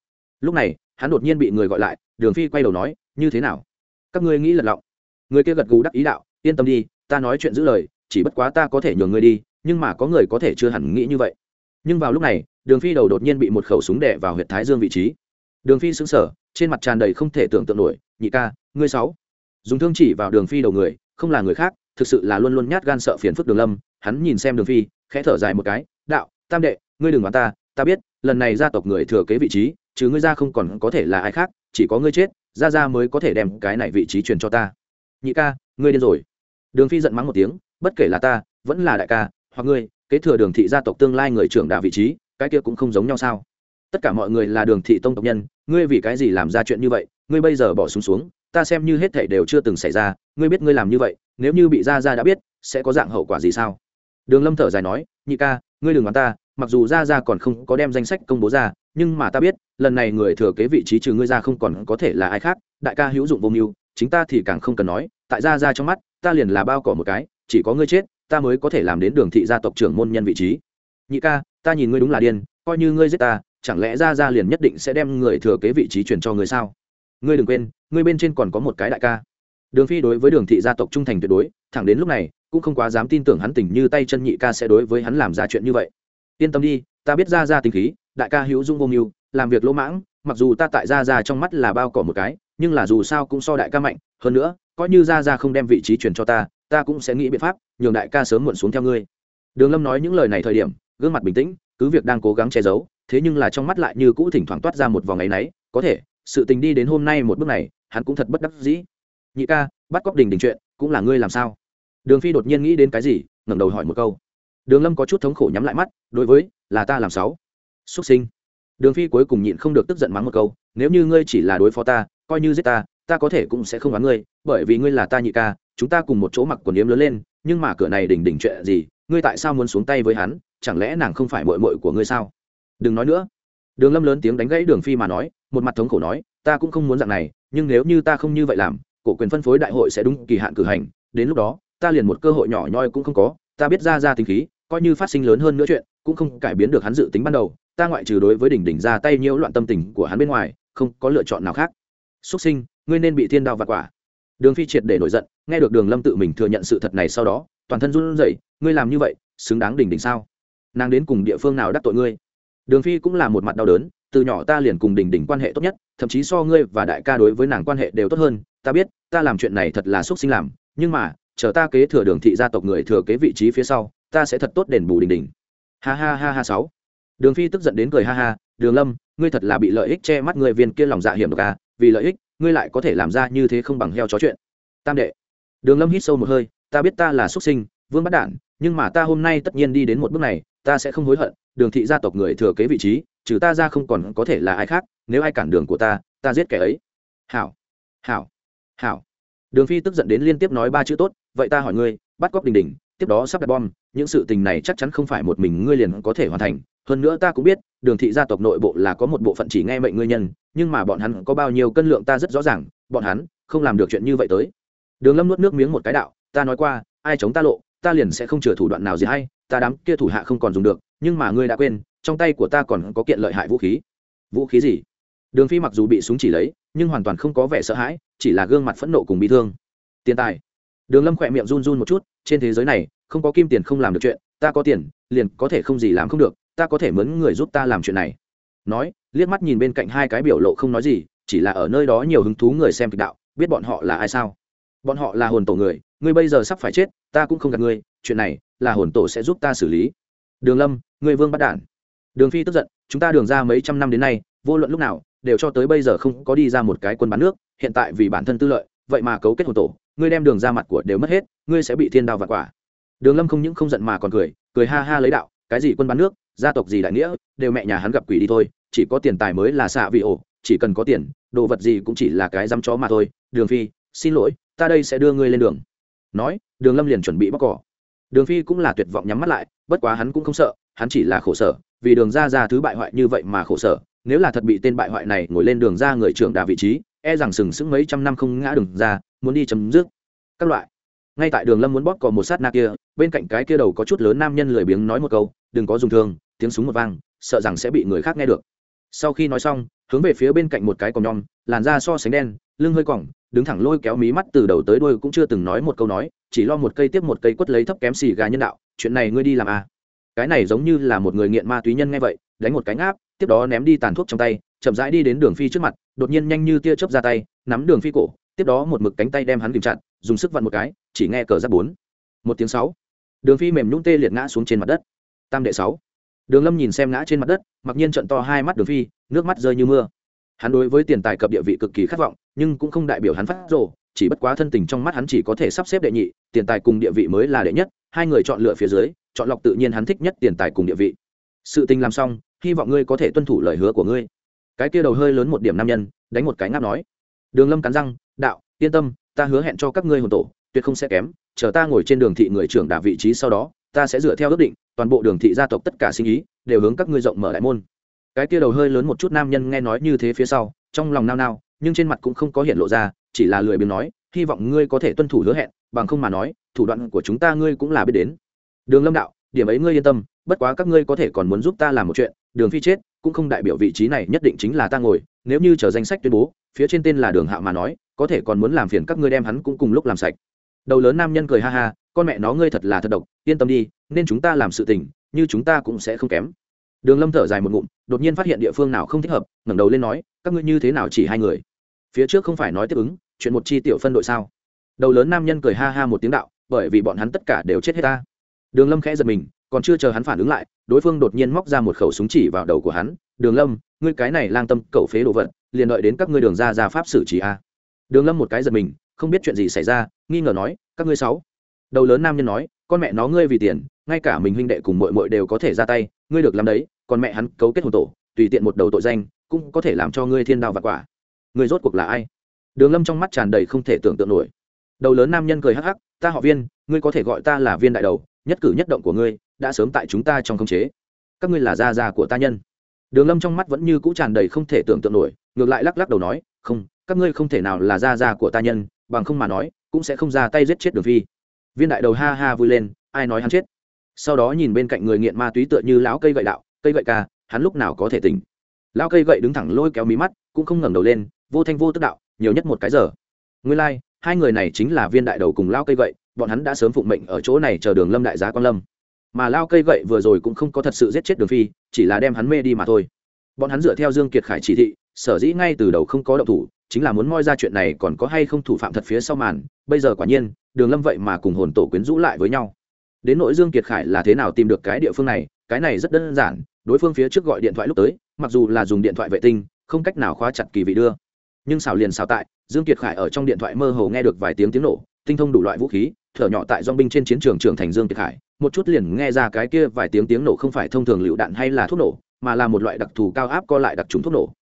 Lúc này, hắn đột nhiên bị người gọi lại, đường phi quay đầu nói, như thế nào? Các ngươi nghĩ lật lọng. Người kia gật gù đắc ý đạo, yên tâm đi, ta nói chuyện giữ lời, chỉ bất quá ta có thể nhường ngươi đi, nhưng mà có người có thể chưa hẳn nghĩ như vậy. Nhưng vào lúc này, đường phi đầu đột nhiên bị một khẩu súng đè vào huyệt thái dương vị trí. Đường phi sững sờ, trên mặt tràn đầy không thể tưởng tượng nổi, nhị ca, ngươi sáu. Dùng thương chỉ vào đường phi đầu người, không là người khác thực sự là luôn luôn nhát gan sợ phiền phức đường lâm, hắn nhìn xem đường phi, khẽ thở dài một cái, đạo, tam đệ, ngươi đừng đoán ta ta biết, lần này gia tộc người thừa kế vị trí chứ ngươi ra không còn có thể là ai khác, chỉ có ngươi chết ra ra mới có thể đem cái này vị trí truyền cho ta. Nhị ca, ngươi điên rồi. Đường phi giận mắng một tiếng, bất kể là ta, vẫn là đại ca, hoặc ngươi, kế thừa đường thị gia tộc tương lai người trưởng đạo vị trí, cái kia cũng không giống nhau sao? Tất cả mọi người là đường thị tông tộc nhân ngươi vì cái gì làm ra chuyện như vậy ngươi bây giờ bỏ súng xuống, xuống ta xem như hết thảy đều chưa từng xảy ra ngươi biết ngươi làm như vậy nếu như bị gia gia đã biết sẽ có dạng hậu quả gì sao? Đường lâm thở dài nói nhị ca ngươi đừng đoán ta mặc dù gia gia còn không có đem danh sách công bố ra nhưng mà ta biết lần này người thừa kế vị trí trừ ngươi ra không còn có thể là ai khác đại ca hữu dụng vô mưu chính ta thì càng không cần nói tại gia gia trong mắt ta liền là bao cỏ một cái chỉ có ngươi chết ta mới có thể làm đến đường thị gia tộc trưởng môn nhân vị trí. Nhị ca ta nhìn ngươi đúng là điên coi như ngươi giết ta chẳng lẽ gia gia liền nhất định sẽ đem người thừa kế vị trí truyền cho người sao? Ngươi đừng quên, ngươi bên trên còn có một cái đại ca. Đường phi đối với đường thị gia tộc trung thành tuyệt đối, thẳng đến lúc này, cũng không quá dám tin tưởng hắn tình như tay chân nhị ca sẽ đối với hắn làm ra chuyện như vậy. Yên tâm đi, ta biết gia gia tình khí, đại ca hữu dung vô mưu, làm việc lỗ mãng, mặc dù ta tại gia gia trong mắt là bao cỏ một cái, nhưng là dù sao cũng so đại ca mạnh, hơn nữa, coi như gia gia không đem vị trí truyền cho ta ta cũng sẽ nghĩ biện pháp nhường đại ca sớm muộn xuống theo ngươi. Đường lâm nói những lời này thời điểm, gương mặt bình tĩnh, cứ việc đang cố gắng che giấu thế nhưng là trong mắt lại như cũ thỉnh thoảng toát ra một vòng ngày náy, có thể, sự tình đi đến hôm nay một bước này, hắn cũng thật bất đắc dĩ. Nhị ca, bắt cóc đình đình chuyện, cũng là ngươi làm sao? Đường phi đột nhiên nghĩ đến cái gì, ngẩng đầu hỏi một câu. Đường lâm có chút thống khổ nhắm lại mắt, đối với, là ta làm sáu. Xuất sinh. Đường phi cuối cùng nhịn không được tức giận mắng một câu, nếu như ngươi chỉ là đối phó ta, coi như giết ta ta có thể cũng sẽ không oán ngươi, bởi vì ngươi là ta nhị ca, chúng ta cùng một chỗ mặc quần yếm lớn lên, nhưng mà cửa này đỉnh đỉnh chuyện gì, ngươi tại sao muốn xuống tay với hắn, chẳng lẽ nàng không phải muội muội của ngươi sao? Đừng nói nữa. Đường lâm lớn tiếng đánh gãy đường phi mà nói, một mặt thống khổ nói, ta cũng không muốn dạng này, nhưng nếu như ta không như vậy làm, cổ quyền phân phối đại hội sẽ đúng kỳ hạn cử hành. Đến lúc đó, ta liền một cơ hội nhỏ nhoi cũng không có. Ta biết ra ra tính khí, coi như phát sinh lớn hơn nữa chuyện, cũng không cải biến được hắn dự tính ban đầu. Ta ngoại trừ đối với đỉnh đỉnh ra tay nhiễu loạn tâm tình của hắn bên ngoài, không có lựa chọn nào khác. Xuất sinh, ngươi nên bị thiên đao vặt quả. Đường phi triệt để nổi giận, nghe được đường lâm tự mình thừa nhận sự thật này sau đó, toàn thân run rẩy, ngươi làm như vậy, xứng đáng đỉnh đỉnh sao? Nàng đến cùng địa phương nào đắc tội ngươi? Đường phi cũng là một mặt đau đớn, từ nhỏ ta liền cùng đỉnh đỉnh quan hệ tốt nhất, thậm chí so ngươi và đại ca đối với nàng quan hệ đều tốt hơn, ta biết, ta làm chuyện này thật là xuất sinh làm, nhưng mà, chờ ta kế thừa đường thị gia tộc người thừa kế vị trí phía sau, ta sẽ thật tốt đền bù đình đình. Ha ha ha ha sáu. Đường phi tức giận đến cười ha ha, đường lâm, ngươi thật là bị lợi ích che mắt người viên kia lòng dạ hiểm độc à vì lợi ích, ngươi lại có thể làm ra như thế không bằng heo chó chuyện. Tam đệ. Đường lâm hít sâu một hơi, ta biết ta là xuất sinh, vương bắt đản, nhưng mà ta hôm nay tất nhiên đi đến một bước này, ta sẽ không hối hận đường thị gia tộc người thừa kế vị trí, trừ ta ra không còn có thể là ai khác, nếu ai cản đường của ta ta giết kẻ ấy. Hảo hảo hảo. Đường phi tức giận đến liên tiếp nói ba chữ tốt, vậy ta hỏi ngươi, bắt cóc đình đình, tiếp đó sắp đặt bom, những sự tình này chắc chắn không phải một mình ngươi liền có thể hoàn thành. Hơn nữa ta cũng biết, đường thị gia tộc nội bộ là có một bộ phận chỉ nghe mệnh ngươi nhân, nhưng mà bọn hắn có bao nhiêu cân lượng ta rất rõ ràng, bọn hắn không làm được chuyện như vậy tới. Đường lâm nuốt nước miếng một cái đạo, ta nói qua, ai chống ta lộ, ta liền sẽ không chừa thủ đoạn nào gì hay, ta đám kia thủ hạ không còn dùng được nhưng mà ngươi đã quên, trong tay của ta còn có kiện lợi hại vũ khí. Vũ khí gì? Đường phi mặc dù bị súng chỉ lấy, nhưng hoàn toàn không có vẻ sợ hãi, chỉ là gương mặt phẫn nộ cùng bị thương. Tiền tài. Đường lâm khỏe miệng run run một chút, trên thế giới này, không có kim tiền không làm được chuyện, ta có tiền, liền có thể không gì làm không được, ta có thể mướn người giúp ta làm chuyện này. Nói, liếc mắt nhìn bên cạnh hai cái biểu lộ không nói gì, chỉ là ở nơi đó nhiều hứng thú người xem kịch đạo, biết bọn họ là ai sao? Bọn họ là hồn tổ người, ngươi bây giờ sắp phải chết, ta cũng không gạt ngươi, chuyện này là hồn tổ sẽ giúp ta xử lý đường lâm người vương bắt đản. Đường phi tức giận, chúng ta đường ra mấy trăm năm đến nay, vô luận lúc nào, đều cho tới bây giờ không có đi ra một cái quân bán nước, hiện tại vì bản thân tư lợi, vậy mà cấu kết hồn tổ, ngươi đem đường ra mặt của đều mất hết, ngươi sẽ bị thiên đao vặt quả. Đường lâm không những không giận mà còn cười cười ha ha lấy đạo, cái gì quân bán nước, gia tộc gì đại nghĩa, đều mẹ nhà hắn gặp quỷ đi thôi, chỉ có tiền tài mới là xạ vị ổ, chỉ cần có tiền, đồ vật gì cũng chỉ là cái dăm chó mà thôi. Đường phi, xin lỗi, ta đây sẽ đưa ngươi lên đường. Nói, đường lâm liền chuẩn bị bóc cỏ. Đường phi cũng là tuyệt vọng nhắm mắt lại bất quá hắn cũng không sợ, hắn chỉ là khổ sở, vì đường ra ra thứ bại hoại như vậy mà khổ sở, nếu là thật bị tên bại hoại này ngồi lên đường ra người trưởng đà vị trí e rằng sừng sững mấy trăm năm không ngã đường ra, muốn đi chấm dứt. Các loại. Ngay tại đường lâm muốn bóp cò một sát na kia, bên cạnh cái kia đầu có chút lớn nam nhân lười biếng nói một câu, đừng có dùng thương, tiếng súng một vang, sợ rằng sẽ bị người khác nghe được. Sau khi nói xong, hướng về phía bên cạnh một cái còng nhom, làn da so sánh đen, lưng hơi còng đứng thẳng lôi kéo mí mắt từ đầu tới đuôi cũng chưa từng nói một câu nói, chỉ lo một cây tiếp một cây quất lấy thấp kém xì gà nhân đạo chuyện này ngươi đi làm à? Cái này giống như là một người nghiện ma túy nhân nghe vậy, đánh một cánh áp tiếp đó ném đi tàn thuốc trong tay, chậm rãi đi đến đường phi trước mặt, đột nhiên nhanh như tia chớp ra tay, nắm đường phi cổ, tiếp đó một mực cánh tay đem hắn kìm chặt, dùng sức vặn một cái, chỉ nghe cờ giáp bốn. Một tiếng sáu. Đường phi mềm nhũng tê liệt ngã xuống trên mặt đất. Tam đệ sáu. Đường lâm nhìn xem ngã trên mặt đất, mặc nhiên trận to hai mắt đường phi, nước mắt rơi như mưa. Hắn đối với tiền tài cập địa vị cực kỳ khát vọng, nhưng cũng không đại biểu hắn phát rồ, chỉ bất quá thân tình trong mắt hắn chỉ có thể sắp xếp đệ nhị, tiền tài cùng địa vị mới là đệ nhất hai người chọn lựa phía dưới, chọn lọc tự nhiên hắn thích nhất tiền tài cùng địa vị. Sự tình làm xong, hy vọng ngươi có thể tuân thủ lời hứa của ngươi. Cái kia đầu hơi lớn một điểm nam nhân, đánh một cái ngáp nói. Đường lâm cắn răng, đạo, yên tâm, ta hứa hẹn cho các ngươi hồn tổ, tuyệt không sẽ kém, chờ ta ngồi trên đường thị người trưởng đả vị trí sau đó, ta sẽ dựa theo ước định, toàn bộ đường thị gia tộc tất cả sinh ý, đều hướng các ngươi rộng mở đại môn. Cái kia đầu hơi lớn một chút nam nhân nghe nói như thế phía sau, trong lòng nao nao, nhưng trên mặt cũng không có hiện lộ ra, chỉ là lười biếng nói hy vọng ngươi có thể tuân thủ hứa hẹn, bằng không mà nói, thủ đoạn của chúng ta ngươi cũng là biết đến. Đường lâm đạo, điểm ấy ngươi yên tâm, bất quá các ngươi có thể còn muốn giúp ta làm một chuyện, đường phi chết, cũng không đại biểu vị trí này nhất định chính là ta ngồi, nếu như chờ danh sách tuyên bố, phía trên tên là đường hạ mà nói, có thể còn muốn làm phiền các ngươi đem hắn cũng cùng lúc làm sạch. Đầu lớn nam nhân cười ha ha, con mẹ nó ngươi thật là thật độc, yên tâm đi, nên chúng ta làm sự tình, như chúng ta cũng sẽ không kém. Đường lâm thở dài một ngụm, đột nhiên phát hiện địa phương nào không thích hợp, ngẩng đầu lên nói, các ngươi như thế nào chỉ hai người? Phía trước không phải nói tiếp ứng chuyện một chi tiểu phân đội sao? Đầu lớn nam nhân cười ha ha một tiếng đạo, bởi vì bọn hắn tất cả đều chết hết ta. Đường lâm khẽ giật mình, còn chưa chờ hắn phản ứng lại, đối phương đột nhiên móc ra một khẩu súng chỉ vào đầu của hắn, đường lâm, ngươi cái này lang tâm cẩu phế đồ vật, liền đợi đến các ngươi đường ra ra pháp xử trí a. Đường lâm một cái giật mình, không biết chuyện gì xảy ra, nghi ngờ nói, các ngươi sáu. Đầu lớn nam nhân nói, con mẹ nó ngươi vì tiền, ngay cả mình huynh đệ cùng mội mội đều có thể ra tay, ngươi được làm đấy, còn mẹ hắn cấu kết hồn tổ, tùy tiện một đầu tội danh, cũng có thể làm cho ngươi thiên đao và quả. Ngươi rốt cuộc là ai? Đường lâm trong mắt tràn đầy không thể tưởng tượng nổi. Đầu lớn nam nhân cười hắc hắc, ta họ viên, ngươi có thể gọi ta là viên đại đầu, nhất cử nhất động của ngươi đã sớm tại chúng ta trong khống chế. Các ngươi là gia gia của ta nhân. Đường lâm trong mắt vẫn như cũ tràn đầy không thể tưởng tượng nổi, ngược lại lắc lắc đầu nói, không, các ngươi không thể nào là gia gia của ta nhân, bằng không mà nói, cũng sẽ không ra tay giết chết đường phi. Viên đại đầu ha ha vui lên, ai nói hắn chết? Sau đó nhìn bên cạnh người nghiện ma túy tựa như lão cây gậy đạo, cây gậy ca, hắn lúc nào có thể tỉnh? Lão cây gậy đứng thẳng lôi kéo mí mắt, cũng không ngẩng đầu lên, vô thanh vô tức đạo nhiều nhất một cái giờ. Nguyên lai、like, hai người này chính là viên đại đầu cùng lao cây gậy bọn hắn đã sớm phụng mệnh ở chỗ này chờ đường lâm đại giá quan lâm. Mà lao cây gậy vừa rồi cũng không có thật sự giết chết đường phi chỉ là đem hắn mê đi mà thôi. Bọn hắn dựa theo dương kiệt khải chỉ thị sở dĩ ngay từ đầu không có động thủ chính là muốn moi ra chuyện này còn có hay không thủ phạm thật phía sau màn bây giờ quả nhiên đường lâm vậy mà cùng hồn tổ quyến rũ lại với nhau. Đến nội dương kiệt khải là thế nào tìm được cái địa phương này cái này rất đơn giản đối phương phía trước gọi điện thoại lúc tới mặc dù là dùng điện thoại vệ tinh không cách nào khóa chặt kỳ vị đưa nhưng xảo liền xảo tại, dương kiệt khải ở trong điện thoại mơ hồ nghe được vài tiếng tiếng nổ, tinh thông đủ loại vũ khí, thở nhỏ tại dong binh trên chiến trường trưởng thành dương kiệt khải, một chút liền nghe ra cái kia vài tiếng tiếng nổ không phải thông thường lựu đạn hay là thuốc nổ, mà là một loại đặc thù cao áp co lại đặc trùng thuốc nổ.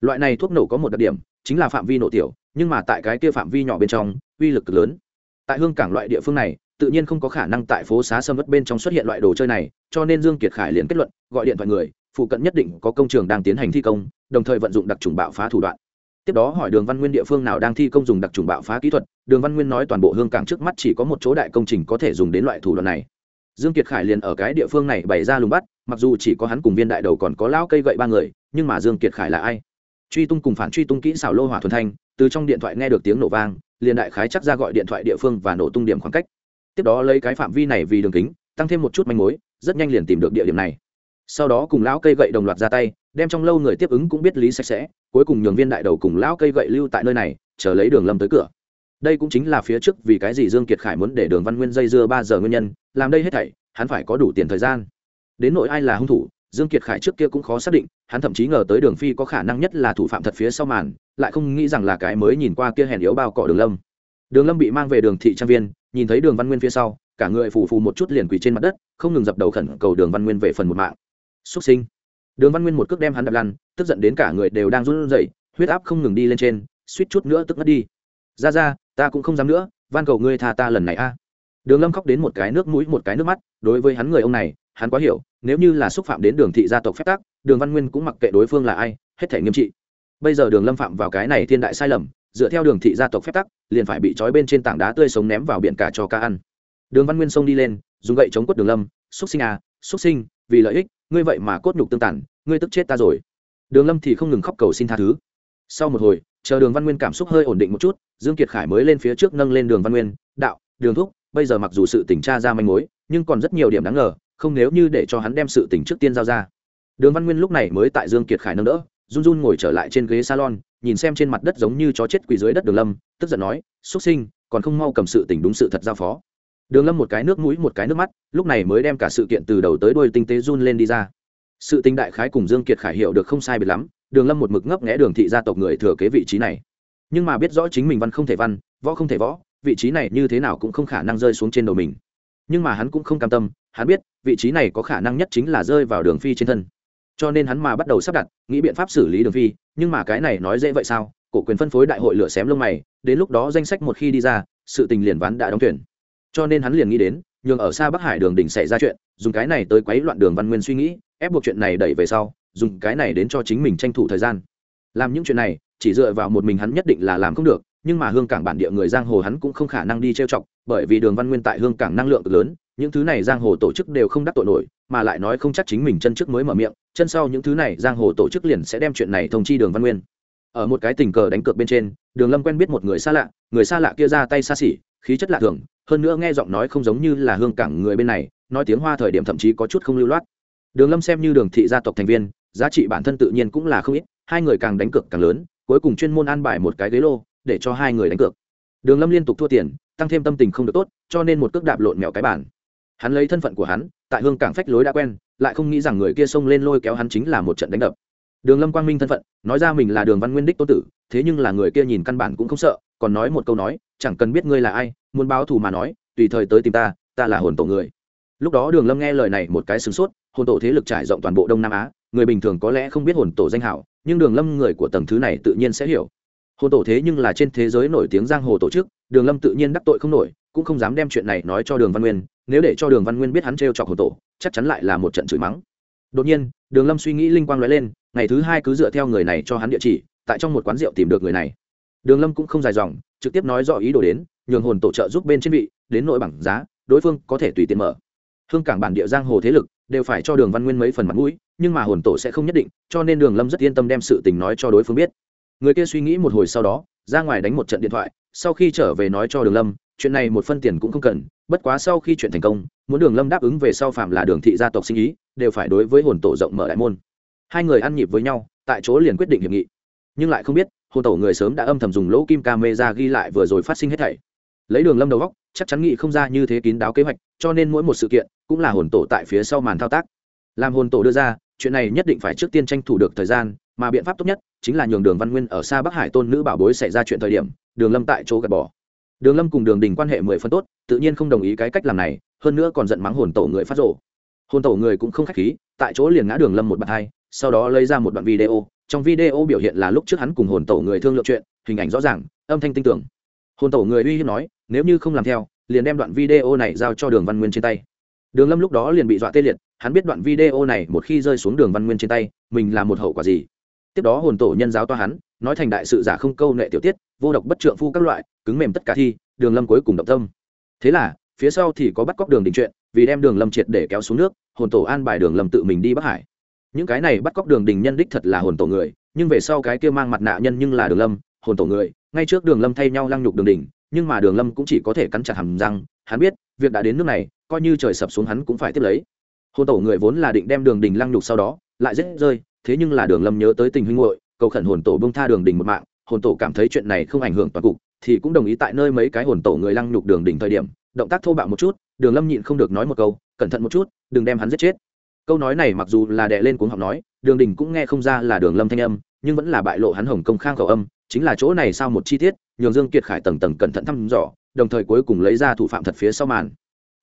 Loại này thuốc nổ có một đặc điểm, chính là phạm vi nổ tiểu, nhưng mà tại cái kia phạm vi nhỏ bên trong, uy lực lớn. Tại hương cảng loại địa phương này, tự nhiên không có khả năng tại phố xá sâm vất bên trong xuất hiện loại đồ chơi này, cho nên dương kiệt khải liền kết luận, gọi điện thoại người, phụ cận nhất định có công trường đang tiến hành thi công, đồng thời vận dụng đặc trùng bạo phá thủ đoạn tiếp đó hỏi đường văn nguyên địa phương nào đang thi công dùng đặc trùng bạo phá kỹ thuật, đường văn nguyên nói toàn bộ hương cảng trước mắt chỉ có một chỗ đại công trình có thể dùng đến loại thủ đoạn này. Dương kiệt khải liền ở cái địa phương này bày ra lùng bắt, mặc dù chỉ có hắn cùng viên đại đầu còn có lão cây gậy ba người, nhưng mà dương kiệt khải là ai? Truy tung cùng phản truy tung kỹ xảo lô hỏa thuần thanh, từ trong điện thoại nghe được tiếng nổ vang, liền đại khái chắc ra gọi điện thoại địa phương và nổ tung điểm khoảng cách. Tiếp đó lấy cái phạm vi này vì đường kính, tăng thêm một chút manh mối, rất nhanh liền tìm được địa điểm này. Sau đó cùng lão cây gậy đồng loạt ra tay đem trong lâu người tiếp ứng cũng biết lý sạch sẽ, cuối cùng nhường viên đại đầu cùng lão cây gậy lưu tại nơi này, chờ lấy đường lâm tới cửa. Đây cũng chính là phía trước vì cái gì dương kiệt khải muốn để đường văn nguyên dây dưa ba giờ nguyên nhân, làm đây hết thảy, hắn phải có đủ tiền thời gian. Đến nội ai là hung thủ, dương kiệt khải trước kia cũng khó xác định, hắn thậm chí ngờ tới đường phi có khả năng nhất là thủ phạm thật phía sau màn, lại không nghĩ rằng là cái mới nhìn qua kia hèn yếu bao cỏ đường lâm. Đường lâm bị mang về đường thị trang viên, nhìn thấy đường văn nguyên phía sau, cả người phù phù một chút liền quỳ trên mặt đất, không ngừng dập đầu khẩn cầu đường văn nguyên về phần một mạng. Xuất sinh đường văn nguyên một cước đem hắn đập lăn, tức giận đến cả người đều đang run rẩy, huyết áp không ngừng đi lên trên, suýt chút nữa tức ngất đi. Ra ra, ta cũng không dám nữa van cầu ngươi tha ta lần này a. Đường lâm khóc đến một cái nước mũi, một cái nước mắt, đối với hắn người ông này, hắn quá hiểu, nếu như là xúc phạm đến đường thị gia tộc phép tắc, đường văn nguyên cũng mặc kệ đối phương là ai, hết thể nghiêm trị. Bây giờ đường lâm phạm vào cái này thiên đại sai lầm, dựa theo đường thị gia tộc phép tắc, liền phải bị trói bên trên tảng đá tươi sống ném vào biển cả cho cá ăn. Đường văn nguyên xông đi lên, dùng gậy chống quất đường lâm, xúc sinh à xúc sinh, vì lợi ích ngươi vậy mà cốt nhục tương tàn, ngươi tức chết ta rồi. Đường lâm thì không ngừng khóc cầu xin tha thứ. Sau một hồi chờ đường văn nguyên cảm xúc hơi ổn định một chút dương kiệt khải mới lên phía trước nâng lên đường văn nguyên đạo đường thúc bây giờ mặc dù sự tỉnh tra ra manh mối nhưng còn rất nhiều điểm đáng ngờ không nếu như để cho hắn đem sự tỉnh trước tiên giao ra. Đường văn nguyên lúc này mới tại dương kiệt khải nâng đỡ run run ngồi trở lại trên ghế salon nhìn xem trên mặt đất giống như chó chết quỳ dưới đất đường lâm tức giận nói xuất sinh còn không mau cầm sự tình đúng sự thật giao phó đường lâm một cái nước mũi, một cái nước mắt, lúc này mới đem cả sự kiện từ đầu tới đuôi tinh tế run lên đi ra. Sự tinh đại khái cùng dương kiệt khải hiểu được không sai biệt lắm, đường lâm một mực ngấp nghẽ đường thị gia tộc người thừa kế vị trí này. Nhưng mà biết rõ chính mình văn không thể văn, võ không thể võ, vị trí này như thế nào cũng không khả năng rơi xuống trên đầu mình. Nhưng mà hắn cũng không cam tâm, hắn biết, vị trí này có khả năng nhất chính là rơi vào đường phi trên thân. Cho nên hắn mà bắt đầu sắp đặt, nghĩ biện pháp xử lý đường phi, nhưng mà cái này nói dễ vậy sao? Cổ quyền phân phối đại hội lửa xém lông mày, đến lúc đó danh sách một khi đi ra, sự tình liền ván đã đóng thuyền cho nên hắn liền nghĩ đến, nhường ở xa bắc hải đường đỉnh xảy ra chuyện, dùng cái này tới quấy loạn đường văn nguyên suy nghĩ, ép buộc chuyện này đẩy về sau, dùng cái này đến cho chính mình tranh thủ thời gian. Làm những chuyện này, chỉ dựa vào một mình hắn nhất định là làm không được, nhưng mà hương cảng bản địa người giang hồ hắn cũng không khả năng đi trêu chọc, bởi vì đường văn nguyên tại hương cảng năng lượng lớn, những thứ này giang hồ tổ chức đều không đắc tội nổi, mà lại nói không chắc chính mình chân trước mới mở miệng, chân sau những thứ này giang hồ tổ chức liền sẽ đem chuyện này thông chi đường văn nguyên. Ở một cái tình cờ đánh cược bên trên, đường lâm quen biết một người xa lạ, người xa lạ kia ra tay xa xỉ khí chất lạ thường, hơn nữa nghe giọng nói không giống như là hương cảng người bên này, nói tiếng hoa thời điểm thậm chí có chút không lưu loát. Đường lâm xem như đường thị gia tộc thành viên, giá trị bản thân tự nhiên cũng là không ít, hai người càng đánh cược càng lớn, cuối cùng chuyên môn an bài một cái ghế lô, để cho hai người đánh cược. Đường lâm liên tục thua tiền, tăng thêm tâm tình không được tốt, cho nên một cước đạp lộn mèo cái bản hắn lấy thân phận của hắn, tại hương cảng phách lối đã quen, lại không nghĩ rằng người kia xông lên lôi kéo hắn chính là một trận đánh đập. Đường lâm quang minh thân phận, nói ra mình là đường văn nguyên đích tô tử, thế nhưng là người kia nhìn căn bản cũng không sợ còn nói một câu nói, chẳng cần biết ngươi là ai, muốn báo thù mà nói, tùy thời tới tìm ta ta là hồn tổ người. Lúc đó đường lâm nghe lời này một cái sửng sốt, hồn tổ thế lực trải rộng toàn bộ đông nam á, người bình thường có lẽ không biết hồn tổ danh hảo, nhưng đường lâm người của tầng thứ này tự nhiên sẽ hiểu. Hồn tổ thế nhưng là trên thế giới nổi tiếng giang hồ tổ chức, đường lâm tự nhiên đắc tội không nổi, cũng không dám đem chuyện này nói cho đường văn nguyên, nếu để cho đường văn nguyên biết hắn t chọc hồn tổ, chắc chắn lại là một trận chửi mắng. Đột nhiên, đường lâm suy nghĩ linh quang nói lên, ngày thứ hai cứ dựa theo người này cho hắn địa chỉ, tại trong một quán rượu tìm được người này đường lâm cũng không dài dòng, trực tiếp nói rõ ý đồ đến, nhường hồn tổ trợ giúp bên trên vị, đến nội bằng giá, đối phương có thể tùy tiện mở. Hương cảng bản địa giang hồ thế lực, đều phải cho đường văn nguyên mấy phần mặt mũi, nhưng mà hồn tổ sẽ không nhất định, cho nên đường lâm rất yên tâm đem sự tình nói cho đối phương biết. Người kia suy nghĩ một hồi sau đó, ra ngoài đánh một trận điện thoại, sau khi trở về nói cho đường lâm, chuyện này một phân tiền cũng không cần, bất quá sau khi chuyện thành công, muốn đường lâm đáp ứng về sau phạm là đường thị gia tộc sinh ý, đều phải đối với hồn tổ rộng mở đại môn. Hai người ăn nhịp với nhau, tại chỗ liền quyết định hiệp nghị. Nhưng lại không biết hồn tổ người sớm đã âm thầm dùng lỗ kim ca mê ra ghi lại vừa rồi phát sinh hết thảy. Lấy đường lâm đầu góc, chắc chắn nghị không ra như thế kín đáo kế hoạch, cho nên mỗi một sự kiện cũng là hồn tổ tại phía sau màn thao tác. Làm hồn tổ đưa ra, chuyện này nhất định phải trước tiên tranh thủ được thời gian, mà biện pháp tốt nhất chính là nhường đường văn nguyên ở xa bắc hải tôn nữ bảo bối xảy ra chuyện thời điểm, đường lâm tại chỗ gạt bỏ. Đường lâm cùng đường đình quan hệ mười phân tốt, tự nhiên không đồng ý cái cách làm này, hơn nữa còn giận mắng hồn tổ người phát rộ hồn tổ người cũng không k h á c h khí, tại chỗ liền ngã đường lâm một bàn hai sau đó lấy ra một đoạn video trong video biểu hiện là lúc trước hắn cùng hồn tổ người thương lượng chuyện, hình ảnh rõ ràng, âm thanh tinh tưởng hồn tổ người uy hiếp nói, nếu như không làm theo, liền đem đoạn video này giao cho đường văn nguyên trên tay. Đường lâm lúc đó liền bị dọa tê liệt, hắn biết đoạn video này một khi rơi xuống đường văn nguyên trên tay, mình là một hậu quả gì? Tiếp đó hồn tổ nhân giáo toa hắn, nói thành đại sự giả không câu nệ tiểu tiết, vô độc bất trượng phu các loại, cứng mềm tất cả thi, đường lâm cuối cùng động tâm. Thế là, phía sau thì có bắt cóc đường đình chuyện, vì đem đường lâm triệt để kéo xuống nước, hồn tổ an bài đường lâm tự mình đi bắc hải những cái này bắt cóc đường đình nhân đích thật là hồn tổ người, nhưng về sau cái kia mang mặt nạ nhân nhưng là đường lâm, hồn tổ người, ngay trước đường lâm thay nhau lăng nhục đường đình, nhưng mà đường lâm cũng chỉ có thể cắn chặt hầm răng, hắn biết, việc đã đến nước này, coi như trời sập xuống hắn cũng phải tiếp lấy. Hồn tổ người vốn là định đem đường đình lăng nhục sau đó, lại rết rơi, thế nhưng là đường lâm nhớ tới tình huynh hội cầu khẩn hồn tổ bông tha đường đình một mạng, hồn tổ cảm thấy chuyện này không ảnh hưởng toàn cục, thì cũng đồng ý tại nơi mấy cái hồn tổ người lăng nhục đường đình thời điểm, động tác thô bạo một chút, đường lâm nhịn không được nói một câu, cẩn thận một chút, đừng đem hắn giết chết câu nói này mặc dù là đệ lên cuống học nói, đường đình cũng nghe không ra là đường lâm thanh âm, nhưng vẫn là bại lộ hắn hồng công khang khẩu âm, chính là chỗ này sao một chi tiết, nhường dương kiệt khải tầng tầng cẩn thận thăm dò, đồng thời cuối cùng lấy ra thủ phạm thật phía sau màn.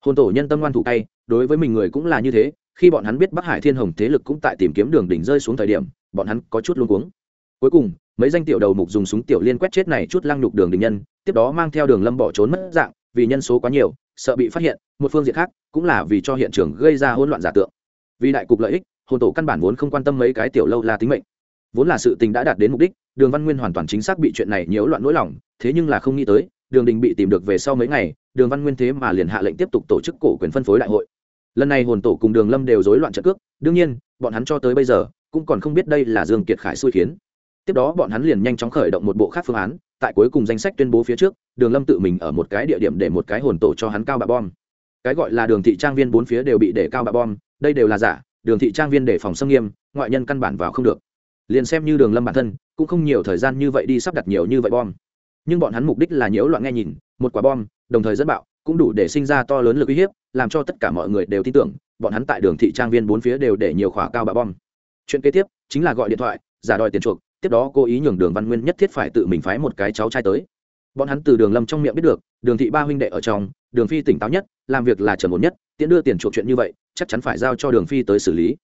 Hồn tổ nhân tâm ngoan thủ tay đối với mình người cũng là như thế, khi bọn hắn biết bắc hải thiên hồng thế lực cũng tại tìm kiếm đường đỉnh rơi xuống thời điểm, bọn hắn có chút luống cuống. Cuối cùng, mấy danh tiểu đầu mục dùng súng tiểu liên quét chết này chút lăng nhục đường đình nhân, tiếp đó mang theo đường lâm bỏ trốn mất dạng, vì nhân số quá nhiều, sợ bị phát hiện, một phương diện khác cũng là vì cho hiện trường gây ra hỗn loạn giả tượng vì đại cục lợi ích, hồn tổ căn bản vốn không quan tâm mấy cái tiểu lâu la tính mệnh. Vốn là sự tình đã đạt đến mục đích, đường văn nguyên hoàn toàn chính xác bị chuyện này nhiễu loạn nỗi lòng, thế nhưng là không nghĩ tới, đường đình bị tìm được về sau mấy ngày, đường văn nguyên thế mà liền hạ lệnh tiếp tục tổ chức cổ quyền phân phối đại hội. Lần này hồn tổ cùng đường lâm đều rối loạn trận cước, đương nhiên, bọn hắn cho tới bây giờ, cũng còn không biết đây là dương kiệt khải xui khiến. Tiếp đó bọn hắn liền nhanh chóng khởi động một bộ khác phương án, tại cuối cùng danh sách tuyên bố phía trước, đường lâm tự mình ở một cái địa điểm để một cái hồn tổ cho hắn cao bạ bom. Cái gọi là đường thị trang viên bốn phía đều bị để cao bạ bom đây đều là giả, đường thị trang viên để phòng xâm nghiêm, ngoại nhân căn bản vào không được. Liền xem như đường lâm bản thân, cũng không nhiều thời gian như vậy đi sắp đặt nhiều như vậy bom. Nhưng bọn hắn mục đích là nhiễu loạn nghe nhìn, một quả bom, đồng thời dẫn bạo, cũng đủ để sinh ra to lớn lực uy hiếp, làm cho tất cả mọi người đều tin tưởng, bọn hắn tại đường thị trang viên bốn phía đều để nhiều khỏa cao bạ bom. Chuyện kế tiếp, chính là gọi điện thoại, giả đòi tiền chuộc, tiếp đó cố ý nhường đường văn nguyên nhất thiết phải tự mình phái một cái cháu trai tới. Bọn hắn từ đường lâm trong miệng biết được, đường thị ba huynh đệ ở trong, đường phi tỉnh táo nhất, làm việc là trầm ổn nhất tiễn đưa tiền chuộc chuyện như vậy, chắc chắn phải giao cho đường phi tới xử lý.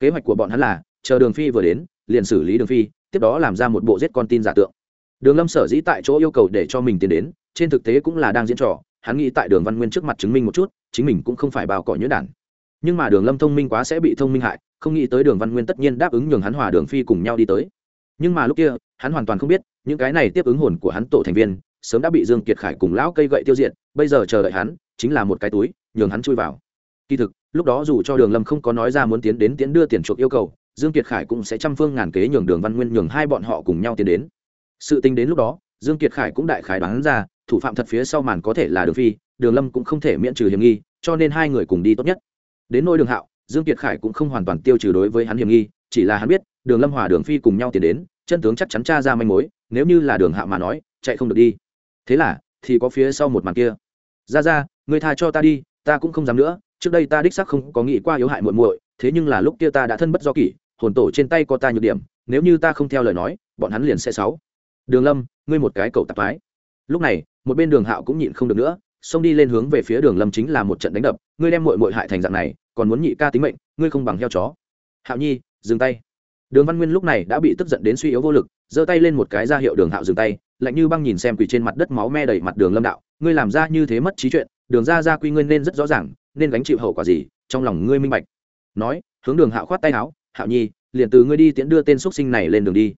Kế hoạch của bọn hắn là, chờ đường phi vừa đến, liền xử lý đường phi, tiếp đó làm ra một bộ giết con tin giả tượng. Đường lâm sở dĩ tại chỗ yêu cầu để cho mình tiến đến, trên thực tế cũng là đang diễn trò, hắn nghĩ tại đường văn nguyên trước mặt chứng minh một chút, chính mình cũng không phải bao cỏ nhớ đản. Nhưng mà đường lâm thông minh quá sẽ bị thông minh hại, không nghĩ tới đường văn nguyên tất nhiên đáp ứng nhường hắn hòa đường phi cùng nhau đi tới. Nhưng mà lúc kia, hắn hoàn toàn không biết, những cái này tiếp ứng hồn của hắn tổ thành viên, sớm đã bị dương kiệt khải cùng lão cây gậy tiêu diệt, bây giờ chờ đợi hắn, chính là một cái túi, nhường hắn chui vào kỳ thực, lúc đó dù cho đường lâm không có nói ra muốn tiến đến tiến đưa tiền chuộc yêu cầu, dương kiệt khải cũng sẽ trăm phương ngàn kế nhường đường văn nguyên nhường hai bọn họ cùng nhau tiến đến. Sự tính đến lúc đó, dương kiệt khải cũng đại khái đoán ra, thủ phạm thật phía sau màn có thể là đường phi, đường lâm cũng không thể miễn trừ hiểm nghi, cho nên hai người cùng đi tốt nhất. Đến nơi đường hạo, dương kiệt khải cũng không hoàn toàn tiêu trừ đối với hắn hiểm nghi, chỉ là hắn biết, đường lâm hòa đường phi cùng nhau tiến đến, chân tướng chắc chắn tra ra manh mối, nếu như là đường hạo mà nói, chạy không được đi. Thế là, thì có phía sau một màn kia. Ra ra người tha cho ta đi, ta cũng không dám nữa trước đây ta đích xác không có nghĩ qua yếu hại muội muội, thế nhưng là lúc kia ta đã thân bất do kỷ, hồn tổ trên tay có ta nhược điểm, nếu như ta không theo lời nói, bọn hắn liền sẽ sáu. Đường lâm, ngươi một cái cầu tạp mái lúc này, một bên đường hạo cũng nhịn không được nữa, xông đi lên hướng về phía đường lâm chính là một trận đánh đập, ngươi đem muội muội hại thành dạng này, còn muốn nhị ca tính mệnh, ngươi không bằng heo chó. Hạo nhi, dừng tay. Đường văn nguyên lúc này đã bị tức giận đến suy yếu vô lực, giơ tay lên một cái ra hiệu đường hạo dừng tay, lạnh như băng nhìn xem quỳ trên mặt đất máu me đầy mặt đường lâm đạo, ngươi làm ra như thế mất trí chuyện, đường ra ra quy ngươi nên rất rõ ràng nên gánh chịu hậu quả gì, trong lòng ngươi minh bạch. Nói, hướng đường hạo khoát tay áo, hạo nhi, liền từ ngươi đi tiễn đưa tên x sinh này lên đường đi.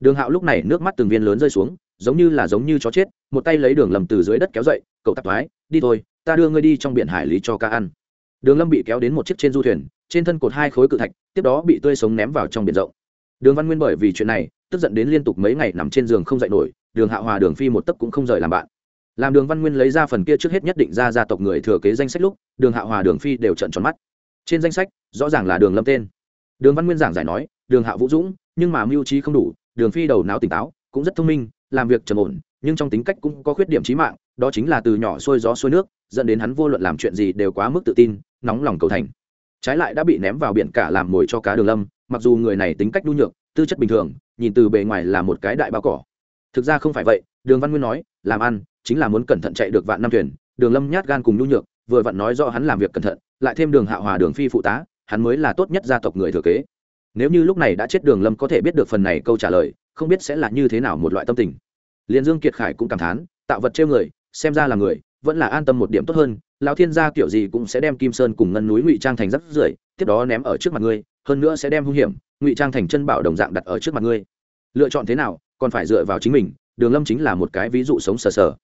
Đường hạo lúc này nước mắt từng viên lớn rơi xuống, giống như là giống như chó chết, một tay lấy đường lầm từ dưới đất kéo dậy, cậu tạp thoái, đi thôi, ta đưa ngươi đi trong biển hải lý cho ca ăn. Đường lâm bị kéo đến một chiếc trên du thuyền, trên thân cột hai khối cự thạch, tiếp đó bị tươi sống ném vào trong biển rộng. Đường văn nguyên bởi vì chuyện này, tức giận đến liên tục mấy ngày nằm trên giường không dậy nổi, đường hạ hòa, đường phi một tấc cũng không rời làm bạn làm đường văn nguyên lấy ra phần kia trước hết nhất định ra gia tộc người thừa kế danh sách lúc, đường hạ hòa, đường phi đều trận tròn mắt. Trên danh sách, rõ ràng là đường lâm tên. Đường văn nguyên giảng giải nói, đường hạ vũ dũng, nhưng mà mưu trí không đủ, đường phi đầu não tỉnh táo, cũng rất thông minh, làm việc trầm ổn, nhưng trong tính cách cũng có khuyết điểm trí mạng, đó chính là từ nhỏ xuôi gió xuôi nước, dẫn đến hắn vô luận làm chuyện gì đều quá mức tự tin, nóng lòng cầu thành. Trái lại đã bị ném vào biển cả làm mồi cho cá đường lâm, mặc dù người này tính cách nhu nhược, tư chất bình thường, nhìn từ bề ngoài là một cái đại bao cỏ. Thực ra không phải vậy, đường văn nguyên nói, làm ăn chính là muốn cẩn thận chạy được vạn năm thuyền, đường lâm nhát gan cùng nhu nhược, vừa vặn nói do hắn làm việc cẩn thận, lại thêm đường hạ hòa đường phi phụ tá, hắn mới là tốt nhất gia tộc người thừa kế. Nếu như lúc này đã chết đường lâm có thể biết được phần này câu trả lời, không biết sẽ là như thế nào một loại tâm tình. Liền dương kiệt khải cũng cảm thán, tạo vật trêu người, xem ra là người, vẫn là an tâm một điểm tốt hơn, lão thiên gia kiểu gì cũng sẽ đem kim sơn cùng ngân núi ngụy trang thành rắp rưởi, tiếp đó ném ở trước mặt ngươi, hơn nữa sẽ đem hung hiểm, ngụy trang thành chân bảo đồng dạng đặt ở trước mặt ngươi. Lựa chọn thế nào, còn phải dựa vào chính mình, đường lâm chính là một cái ví dụ sống sờ sờ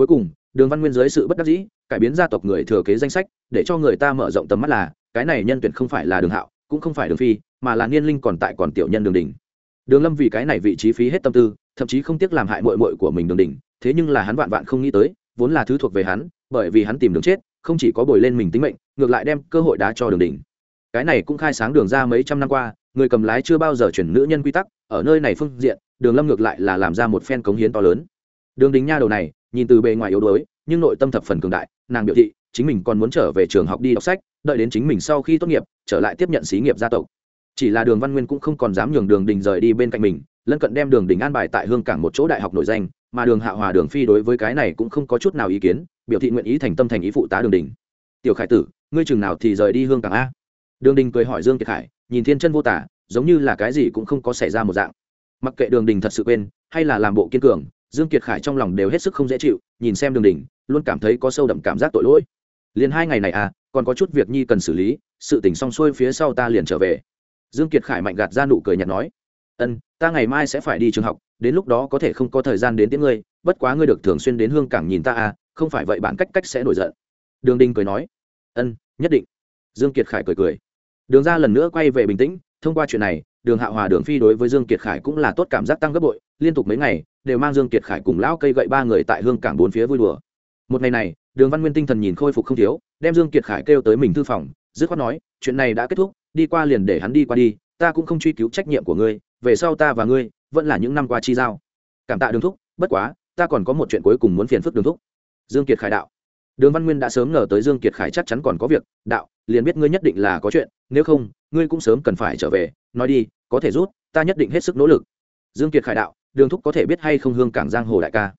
cuối cùng, đường văn nguyên dưới sự bất đắc dĩ, cải biến gia tộc người thừa kế danh sách, để cho người ta mở rộng tầm mắt là, cái này nhân tuyển không phải là đường hạo, cũng không phải đường phi, mà là niên linh còn tại còn tiểu nhân đường đình. Đường lâm vì cái này vị trí phí hết tâm tư, thậm chí không tiếc làm hại mội mội của mình đường đình, thế nhưng là hắn vạn vạn không nghĩ tới, vốn là thứ thuộc về hắn, bởi vì hắn tìm đường chết, không chỉ có bồi lên mình tính mệnh, ngược lại đem cơ hội đá cho đường đình. Cái này cũng khai sáng đường ra mấy trăm năm qua, người cầm lái chưa bao giờ chuyển nữ nhân quy tắc, ở nơi này phương diện, đường lâm ngược lại là làm ra một phen cống hiến to lớn. Đường đình nha đầu này nhìn từ bề ngoài yếu đuối, nhưng nội tâm thập phần cường đại, nàng biểu thị, chính mình còn muốn trở về trường học đi đọc sách, đợi đến chính mình sau khi tốt nghiệp, trở lại tiếp nhận xí nghiệp gia tộc. Chỉ là đường văn nguyên cũng không còn dám nhường đường đình rời đi bên cạnh mình, lân cận đem đường đình an bài tại hương cảng một chỗ đại học nổi danh, mà đường hạ hòa, đường phi đối với cái này cũng không có chút nào ý kiến, biểu thị nguyện ý thành tâm thành ý phụ tá đường đình. Tiểu khải tử, ngươi chừng nào thì rời đi hương cảng a? Đường đình cười hỏi dương kiệt khải, nhìn thiên chân vô tả, giống như là cái gì cũng không có xảy ra một dạng. Mặc kệ đường đình thật sự quên, hay là làm bộ kiên cường dương kiệt khải trong lòng đều hết sức không dễ chịu nhìn xem đường Đỉnh, luôn cảm thấy có sâu đậm cảm giác tội lỗi. Liền hai ngày này à còn có chút việc nhi cần xử lý sự tỉnh xong xuôi phía sau ta liền trở về. Dương kiệt khải mạnh gạt ra nụ cười nhạt nói ân ta ngày mai sẽ phải đi trường học đến lúc đó có thể không có thời gian đến tiễn ngươi bất quá ngươi được thường xuyên đến hương cảng nhìn ta à không phải vậy bạn cách cách sẽ nổi giận. Đường đình cười nói ân nhất định. Dương kiệt khải cười cười. Đường ra lần nữa quay về bình tĩnh thông qua chuyện này đường hạ hòa đường phi đối với dương kiệt khải cũng là tốt cảm giác tăng gấp bội liên tục mấy ngày đều mang dương kiệt khải cùng lão cây gậy ba người tại hương cảng bốn phía vui đùa. Một ngày này, đường văn nguyên tinh thần nhìn khôi phục không thiếu, đem dương kiệt khải kêu tới mình thư phòng, dứt khoát nói, chuyện này đã kết thúc, đi qua liền để hắn đi qua đi, ta cũng không truy cứu trách nhiệm của ngươi, về sau ta và ngươi vẫn là những năm qua chi giao. Cảm tạ đường thúc, bất quá, ta còn có một chuyện cuối cùng muốn phiền phức đường thúc. Dương kiệt khải đạo. Đường văn nguyên đã sớm ngờ tới dương kiệt khải chắc chắn còn có việc, đạo, liền biết ngươi nhất định là có chuyện, nếu không, ngươi cũng sớm cần phải trở về, nói đi, có thể rút, ta nhất định hết sức nỗ lực. Dương kiệt khải đạo đường thúc có thể biết hay không hương cảng giang hồ đại ca?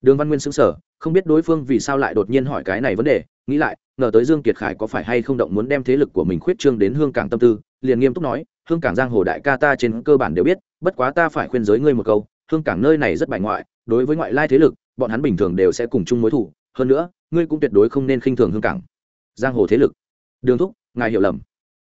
Đường văn nguyên xứng sở không biết đối phương vì sao lại đột nhiên hỏi cái này vấn đề, nghĩ lại, ngờ tới dương kiệt khải có phải hay không động muốn đem thế lực của mình khuyết trương đến hương cảng tâm tư, liền nghiêm túc nói, hương cảng giang hồ đại ca ta trên cơ bản đều biết, bất quá ta phải khuyên giới ngươi một câu, hương cảng nơi này rất bài ngoại, đối với ngoại lai thế lực, bọn hắn bình thường đều sẽ cùng chung mối thủ hơn nữa, ngươi cũng tuyệt đối không nên khinh thường hương cảng giang hồ thế lực. Đường thúc, ngài hiểu lầm.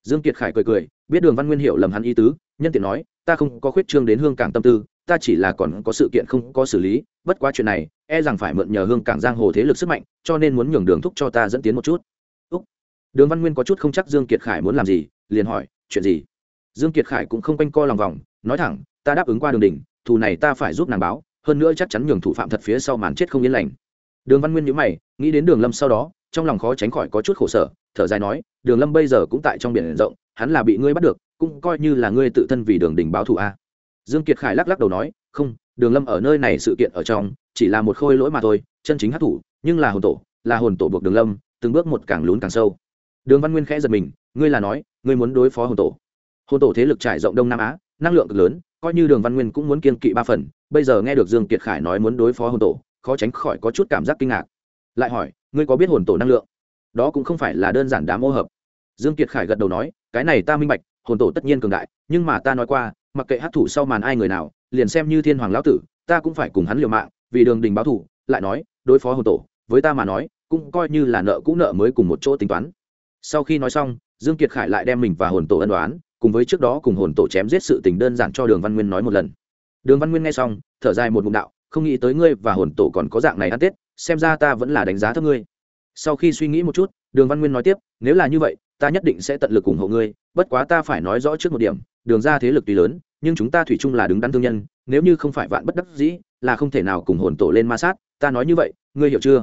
Dương kiệt khải cười cười, biết đường văn nguyên hiểu lầm hắn ý tứ, nhân tiện nói, ta không có khuyết trương đến hương cảng tâm tư ta chỉ là còn có sự kiện không có xử lý, bất quá chuyện này e rằng phải mượn nhờ hương cảng giang hồ thế lực sức mạnh, cho nên muốn nhường đường thúc cho ta dẫn tiến một chút. Úc. đường văn nguyên có chút không chắc dương kiệt khải muốn làm gì, liền hỏi, chuyện gì? Dương kiệt khải cũng không quanh co lòng vòng, nói thẳng, ta đáp ứng qua đường đình thù này ta phải giúp nàng báo, hơn nữa chắc chắn nhường thủ phạm thật phía sau màn chết không yên lành. Đường văn nguyên nhíu mày, nghĩ đến đường lâm sau đó, trong lòng khó tránh khỏi có chút khổ sở, thở dài nói, đường lâm bây giờ cũng tại trong biển rộng, hắn là bị ngươi bắt được, cũng coi như là ngươi tự thân vì đường đình báo thù a dương kiệt khải lắc lắc đầu nói, không, đường lâm ở nơi này sự kiện ở trong, chỉ là một khôi lỗi mà thôi, chân chính hát thủ, nhưng là hồn tổ, là hồn tổ buộc đường lâm, từng bước một càng lún càng sâu. Đường văn nguyên khẽ giật mình, ngươi là nói, ngươi muốn đối phó hồn tổ? Hồn tổ thế lực trải rộng đông nam á, năng lượng cực lớn, coi như đường văn nguyên cũng muốn kiên kỵ ba phần, bây giờ nghe được dương kiệt khải nói muốn đối phó hồn tổ, khó tránh khỏi có chút cảm giác kinh ngạc. Lại hỏi, ngươi có biết hồn tổ năng lượng? Đó cũng không phải là đơn giản đám ô hợp. Dương kiệt khải gật đầu nói, cái này ta minh bạch, hồn tổ tất nhiên cường đại, nhưng mà ta nói qua mặc kệ hát thủ sau màn ai người nào, liền xem như thiên hoàng lão tử, ta cũng phải cùng hắn liều mạng, vì đường đình báo thủ lại nói, đối phó hồn tổ, với ta mà nói, cũng coi như là nợ cũ nợ mới cùng một chỗ tính toán. Sau khi nói xong, dương kiệt khải lại đem mình và hồn tổ ân đoán cùng với trước đó cùng hồn tổ chém giết sự tình đơn giản cho đường văn nguyên nói một lần. Đường văn nguyên nghe xong, thở dài một bụng đạo, không nghĩ tới ngươi và hồn tổ còn có dạng này ăn tết, xem ra ta vẫn là đánh giá thấp ngươi. Sau khi suy nghĩ một chút, đường văn nguyên nói tiếp, nếu là như vậy ta nhất định sẽ tận lực ủng hộ ngươi, bất quá ta phải nói rõ trước một điểm, đường ra thế lực tuy lớn, nhưng chúng ta thủy chung là đứng đắn thương nhân, nếu như không phải vạn bất đắc dĩ, là không thể nào cùng hồn tổ lên ma sát, ta nói như vậy, ngươi hiểu chưa?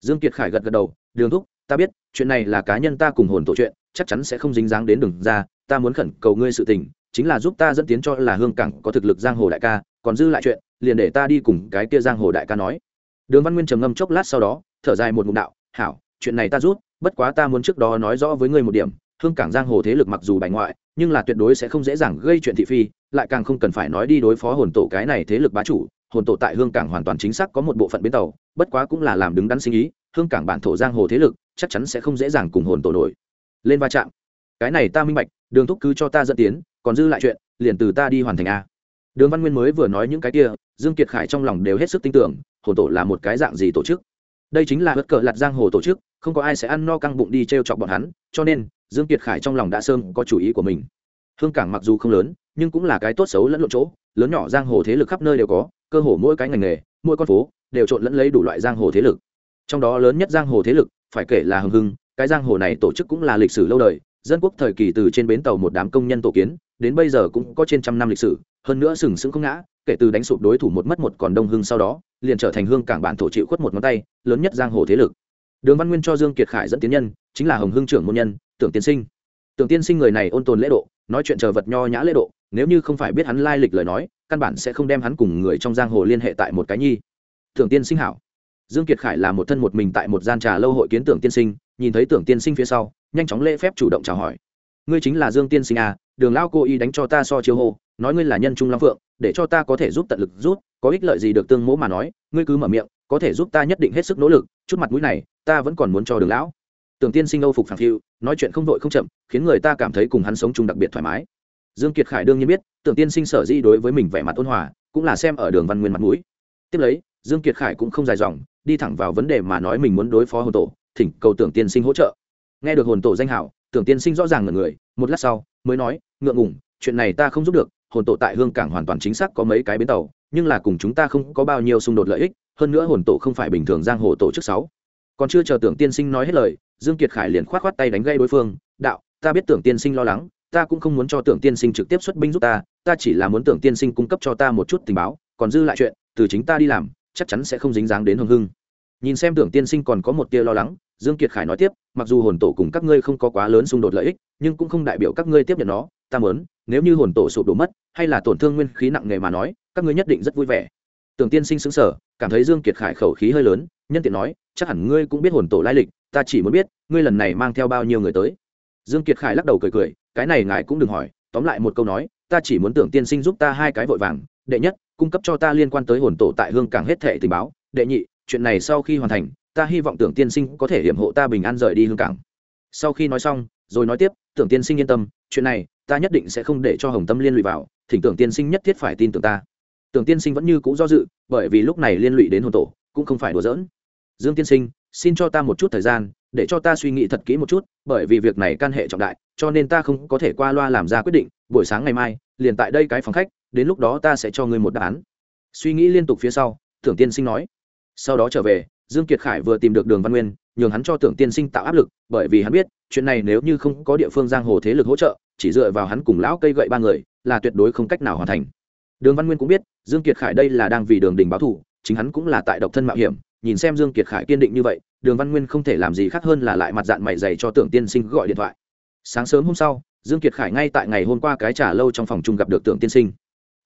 Dương kiệt khải gật gật đầu, đường thúc, ta biết, chuyện này là cá nhân ta cùng hồn tổ chuyện, chắc chắn sẽ không dính dáng đến đường ra, ta muốn khẩn cầu ngươi sự tình, chính là giúp ta dẫn tiến cho là hương cảng có thực lực giang hồ đại ca, còn dư lại chuyện, liền để ta đi cùng cái kia giang hồ đại ca nói. Đường văn nguyên trầm ngâm chốc lát sau đó, thở dài một ngụm đạo, hảo chuyện này ta rút, bất quá ta muốn trước đó nói rõ với ngươi một điểm, hương cảng giang hồ thế lực mặc dù bài ngoại, nhưng là tuyệt đối sẽ không dễ dàng gây chuyện thị phi, lại càng không cần phải nói đi đối phó hồn tổ cái này thế lực bá chủ. Hồn tổ tại hương cảng hoàn toàn chính xác có một bộ phận bến tàu, bất quá cũng là làm đứng đắn sinh ý, hương cảng bản thổ giang hồ thế lực chắc chắn sẽ không dễ dàng cùng hồn tổ nổi. Lên va chạm. Cái này ta minh bạch, đường thúc cứ cho ta dẫn tiến, còn dư lại chuyện, liền từ ta đi hoàn thành a. Đường văn nguyên mới vừa nói những cái kia, dương kiệt khải trong lòng đều hết sức tin tưởng, hồn tổ là một cái dạng gì tổ chức đây chính là bất cờ lặt giang hồ tổ chức, không có ai sẽ ăn no căng bụng đi t r e o chọc bọn hắn, cho nên, dương kiệt khải trong lòng đã sơn có chủ ý của mình. Hương cảng mặc dù không lớn, nhưng cũng là cái tốt xấu lẫn lộn chỗ, lớn nhỏ giang hồ thế lực khắp nơi đều có, cơ hồ mỗi cái ngành nghề, mỗi con phố, đều trộn lẫn lấy đủ loại giang hồ thế lực. Trong đó lớn nhất giang hồ thế lực, phải kể là hưng hưng, cái giang hồ này tổ chức cũng là lịch sử lâu đời, dân quốc thời kỳ từ trên bến tàu một đám công nhân tổ kiến, đến bây giờ cũng có trên trăm năm lịch sử, hơn nữa sừng sững không ngã kể từ đánh sụp đối thủ một mất một còn đông hưng sau đó, liền trở thành hương cảng bản thổ chịu khuất một ngón tay, lớn nhất giang hồ thế lực. Đường văn nguyên cho dương kiệt khải dẫn tiến nhân, chính là hồng hương trưởng môn nhân, tưởng tiên sinh. Tưởng tiên sinh người này ôn tồn lễ độ, nói chuyện chờ vật nho nhã lễ độ, nếu như không phải biết hắn lai lịch lời nói, căn bản sẽ không đem hắn cùng người trong giang hồ liên hệ tại một cái nhi. Tưởng tiên sinh hảo. Dương kiệt khải là một thân một mình tại một gian trà lâu hội kiến tưởng tiên sinh, nhìn thấy tưởng tiên sinh phía sau, nhanh chóng lễ phép chủ động chào hỏi. Ngươi chính là dương tiên sinh à đường lao cô y đánh cho ta so chiếu hô, nói ngươi là nhân trung long phượng để cho ta có thể giúp tận lực rút có ích lợi gì được tương mỗ mà nói, ngươi cứ mở miệng, có thể giúp ta nhất định hết sức nỗ lực, chút mặt mũi này, ta vẫn còn muốn cho đường lão. Tưởng tiên sinh âu phục phản phiu, nói chuyện không vội không chậm, khiến người ta cảm thấy cùng hắn sống chung đặc biệt thoải mái. Dương kiệt khải đương nhiên biết, tưởng tiên sinh sở di đối với mình vẻ mặt ôn hòa, cũng là xem ở đường văn nguyên mặt mũi. Tiếp lấy, dương kiệt khải cũng không dài dòng, đi thẳng vào vấn đề mà nói mình muốn đối phó hồn tổ, thỉnh cầu tưởng tiên sinh hỗ trợ. Nghe được hồn tổ danh hảo tưởng tiên sinh rõ ràng ngẩn người, một lát sau, mới nói, ngượng ngùng, chuyện này ta không giúp được hồn tổ tại hương cảng hoàn toàn chính xác có mấy cái bến tàu, nhưng là cùng chúng ta không có bao nhiêu xung đột lợi ích, hơn nữa hồn tổ không phải bình thường giang hồ tổ chức sáu. Còn chưa chờ tưởng tiên sinh nói hết lời, dương kiệt khải liền khoát khoát tay đánh gây đối phương, đạo, ta biết tưởng tiên sinh lo lắng, ta cũng không muốn cho tưởng tiên sinh trực tiếp xuất binh giúp ta ta chỉ là muốn tưởng tiên sinh cung cấp cho ta một chút tình báo, còn dư lại chuyện, từ chính ta đi làm, chắc chắn sẽ không dính dáng đến hồng hưng. Nhìn xem tưởng tiên sinh còn có một tia lo lắng, dương kiệt khải nói tiếp, mặc dù hồn tổ cùng các ngươi không có quá lớn xung đột lợi ích, nhưng cũng không đại biểu các ngươi tiếp nhận nó, ta muốn nếu như hồn tổ sụp đổ mất, hay là tổn thương nguyên khí nặng nề mà nói, các ngươi nhất định rất vui vẻ. Tưởng tiên sinh sững sờ, cảm thấy dương kiệt khải khẩu khí hơi lớn, nhân tiện nói, chắc hẳn ngươi cũng biết hồn tổ lai lịch, ta chỉ muốn biết, ngươi lần này mang theo bao nhiêu người tới. Dương kiệt khải lắc đầu cười cười, cái này ngài cũng đừng hỏi, tóm lại một câu nói, ta chỉ muốn tưởng tiên sinh giúp ta hai cái vội vàng, đệ nhất, cung cấp cho ta liên quan tới hồn tổ tại hương cảng hết thệ tình báo, đệ nhị, chuyện này sau khi hoàn thành, ta hy vọng tưởng tiên sinh có thể hiểm hộ ta bình an rời đi hương cảng. Sau khi nói xong, rồi nói tiếp, tưởng tiên sinh yên tâm chuyện này, ta nhất định sẽ không để cho hồng tâm liên lụy vào, thỉnh tưởng tiên sinh nhất thiết phải tin tưởng ta. Tưởng tiên sinh vẫn như cũ do dự, bởi vì lúc này liên lụy đến hồn tổ, cũng không phải đùa giỡn. Dương tiên sinh, xin cho ta một chút thời gian, để cho ta suy nghĩ thật kỹ một chút, bởi vì việc này can hệ trọng đại, cho nên ta không có thể qua loa làm ra quyết định, buổi sáng ngày mai, liền tại đây cái phòng khách, đến lúc đó ta sẽ cho ngươi một đáp án. Suy nghĩ liên tục phía sau, tưởng tiên sinh nói. Sau đó trở về, dương kiệt khải vừa tìm được đường văn nguyên nhường hắn cho tưởng tiên sinh tạo áp lực, bởi vì hắn biết, chuyện này nếu như không có địa phương giang hồ thế lực hỗ trợ, chỉ dựa vào hắn cùng lão cây gậy ba người, là tuyệt đối không cách nào hoàn thành. Đường văn nguyên cũng biết, dương kiệt khải đây là đang vì đường đình báo thù, chính hắn cũng là tại độc thân mạo hiểm, nhìn xem dương kiệt khải kiên định như vậy, đường văn nguyên không thể làm gì khác hơn là lại mặt dạng mày dày cho tưởng tiên sinh gọi điện thoại. Sáng sớm hôm sau, dương kiệt khải ngay tại ngày hôm qua cái trả lâu trong phòng chung gặp được tưởng tiên sinh.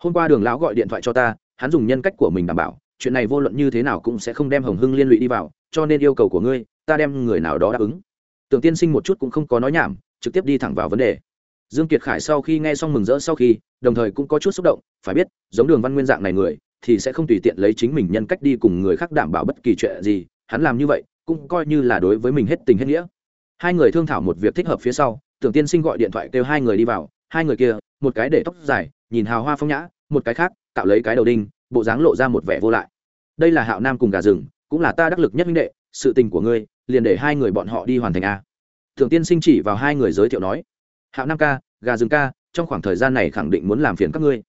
Hôm qua đường lão gọi điện thoại cho ta, hắn dùng nhân cách của mình đảm bảo chuyện này vô luận như thế nào cũng sẽ không đem hồng hưng liên lụy đi vào, cho nên yêu cầu của ngươi, ta đem người nào đó đáp ứng. Tưởng tiên sinh một chút cũng không có nói nhảm, trực tiếp đi thẳng vào vấn đề. Dương kiệt khải sau khi nghe xong mừng rỡ sau khi, đồng thời cũng có chút xúc động, phải biết, giống đường văn nguyên dạng này người, thì sẽ không tùy tiện lấy chính mình nhân cách đi cùng người khác đảm bảo bất kỳ chuyện gì, hắn làm như vậy, cũng coi như là đối với mình hết tình hết nghĩa. Hai người thương thảo một việc thích hợp phía sau, tưởng tiên sinh gọi điện thoại kêu hai người đi vào, hai người kia, một cái để tóc dài, nhìn hào hoa phong nhã, một cái khác tạo lấy cái đầu đinh bộ dáng lộ ra một vẻ vô lại. Đây là hạo nam cùng gà rừng, cũng là ta đắc lực nhất minh đệ, sự tình của ngươi, liền để hai người bọn họ đi hoàn thành a. Thượng tiên sinh chỉ vào hai người giới thiệu nói, hạo nam ca, gà rừng ca, trong khoảng thời gian này khẳng định muốn làm phiền các ngươi.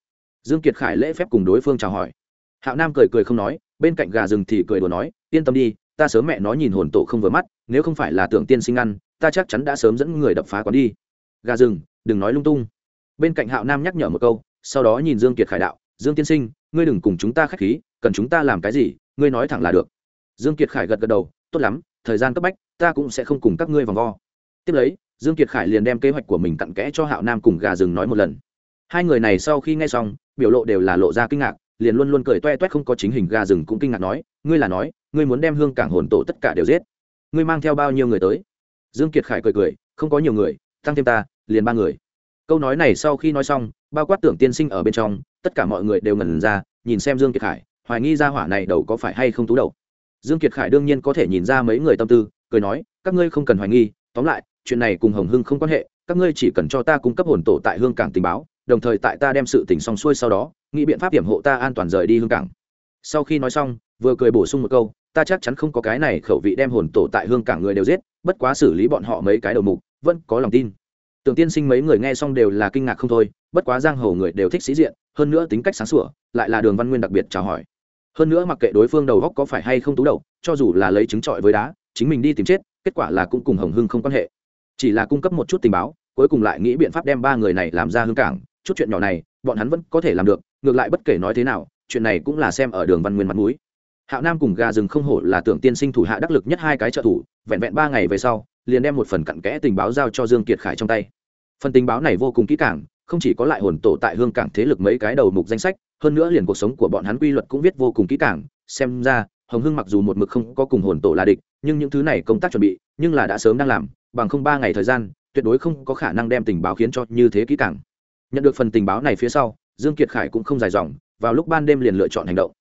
Dương kiệt khải lễ phép cùng đối phương chào hỏi. Hạo nam cười cười không nói, bên cạnh gà rừng thì cười đùa nói, yên tâm đi, ta sớm mẹ nó nhìn hồn tổ không vừa mắt, nếu không phải là tưởng tiên sinh ăn, ta chắc chắn đã sớm dẫn người đập phá quán đi. Gà rừng, đừng nói lung tung. Bên cạnh hạo nam nhắc nhở một câu, sau đó nhìn dương kiệt khải đạo, dương tiên sinh ngươi đừng cùng chúng ta khách khí, cần chúng ta làm cái gì, ngươi nói thẳng là được. Dương kiệt khải gật gật đầu, tốt lắm, thời gian cấp bách, ta cũng sẽ không cùng các ngươi vòng vo. Tiếp lấy, dương kiệt khải liền đem kế hoạch của mình cặn kẽ cho hạo nam cùng gà rừng nói một lần. Hai người này sau khi nghe xong, biểu lộ đều là lộ ra kinh ngạc, liền luôn luôn cười toe toét không có chính hình gà rừng cũng kinh ngạc nói, ngươi là nói, ngươi muốn đem hương cảng hồn tổ tất cả đều giết. Ngươi mang theo bao nhiêu người tới? Dương kiệt khải cười cười, không có nhiều người, tăng thêm ta, liền ba người. Câu nói này sau khi nói xong, bao quát tưởng tiên sinh ở bên trong tất cả mọi người đều ngẩn ra, nhìn xem dương kiệt khải, hoài nghi ra hỏa này đầu có phải hay không tú đầu. Dương kiệt khải đương nhiên có thể nhìn ra mấy người tâm tư, cười nói, các ngươi không cần hoài nghi, tóm lại, chuyện này cùng hồng hưng không quan hệ, các ngươi chỉ cần cho ta cung cấp hồn tổ tại hương cảng tình báo, đồng thời tại ta đem sự tình xong xuôi sau đó, nghĩ biện pháp hiểm hộ ta an toàn rời đi hương cảng. Sau khi nói xong, vừa cười bổ sung một câu, ta chắc chắn không có cái này khẩu vị đem hồn tổ tại hương cảng người đều giết, bất quá xử lý bọn họ mấy cái đầu mục, vẫn có lòng tin. Tưởng tiên sinh mấy người nghe xong đều là kinh ngạc không thôi bất quá giang hồ người đều thích sĩ diện, hơn nữa tính cách sáng sủa, lại là đường văn nguyên đặc biệt chào hỏi. Hơn nữa mặc kệ đối phương đầu góc có phải hay không tú đầu, cho dù là lấy trứng trọi với đá, chính mình đi tìm chết, kết quả là cũng cùng hồng hưng không quan hệ. Chỉ là cung cấp một chút tình báo, cuối cùng lại nghĩ biện pháp đem ba người này làm ra hương cảng, chút chuyện nhỏ này, bọn hắn vẫn có thể làm được, ngược lại bất kể nói thế nào, chuyện này cũng là xem ở đường văn nguyên mặt mũi. Hạo nam cùng gà rừng không hổ là tưởng tiên sinh thủ hạ đắc lực nhất hai cái trợ thủ, vẹn vẹn ba ngày về sau, liền đem một phần cặn kẽ tình báo giao cho dương kiệt khải trong tay. Phần tình báo này vô cùng kỹ càng không chỉ có lại hồn tổ tại hương cảng thế lực mấy cái đầu mục danh sách, hơn nữa liền cuộc sống của bọn hắn quy luật cũng viết vô cùng kỹ càng. Xem ra, hồng hưng mặc dù một mực không có cùng hồn tổ là địch, nhưng những thứ này công tác chuẩn bị, nhưng là đã sớm đang làm, bằng không ba ngày thời gian, tuyệt đối không có khả năng đem tình báo khiến cho như thế kỹ càng. Nhận được phần tình báo này phía sau, dương kiệt khải cũng không dài dòng, vào lúc ban đêm liền lựa chọn hành động.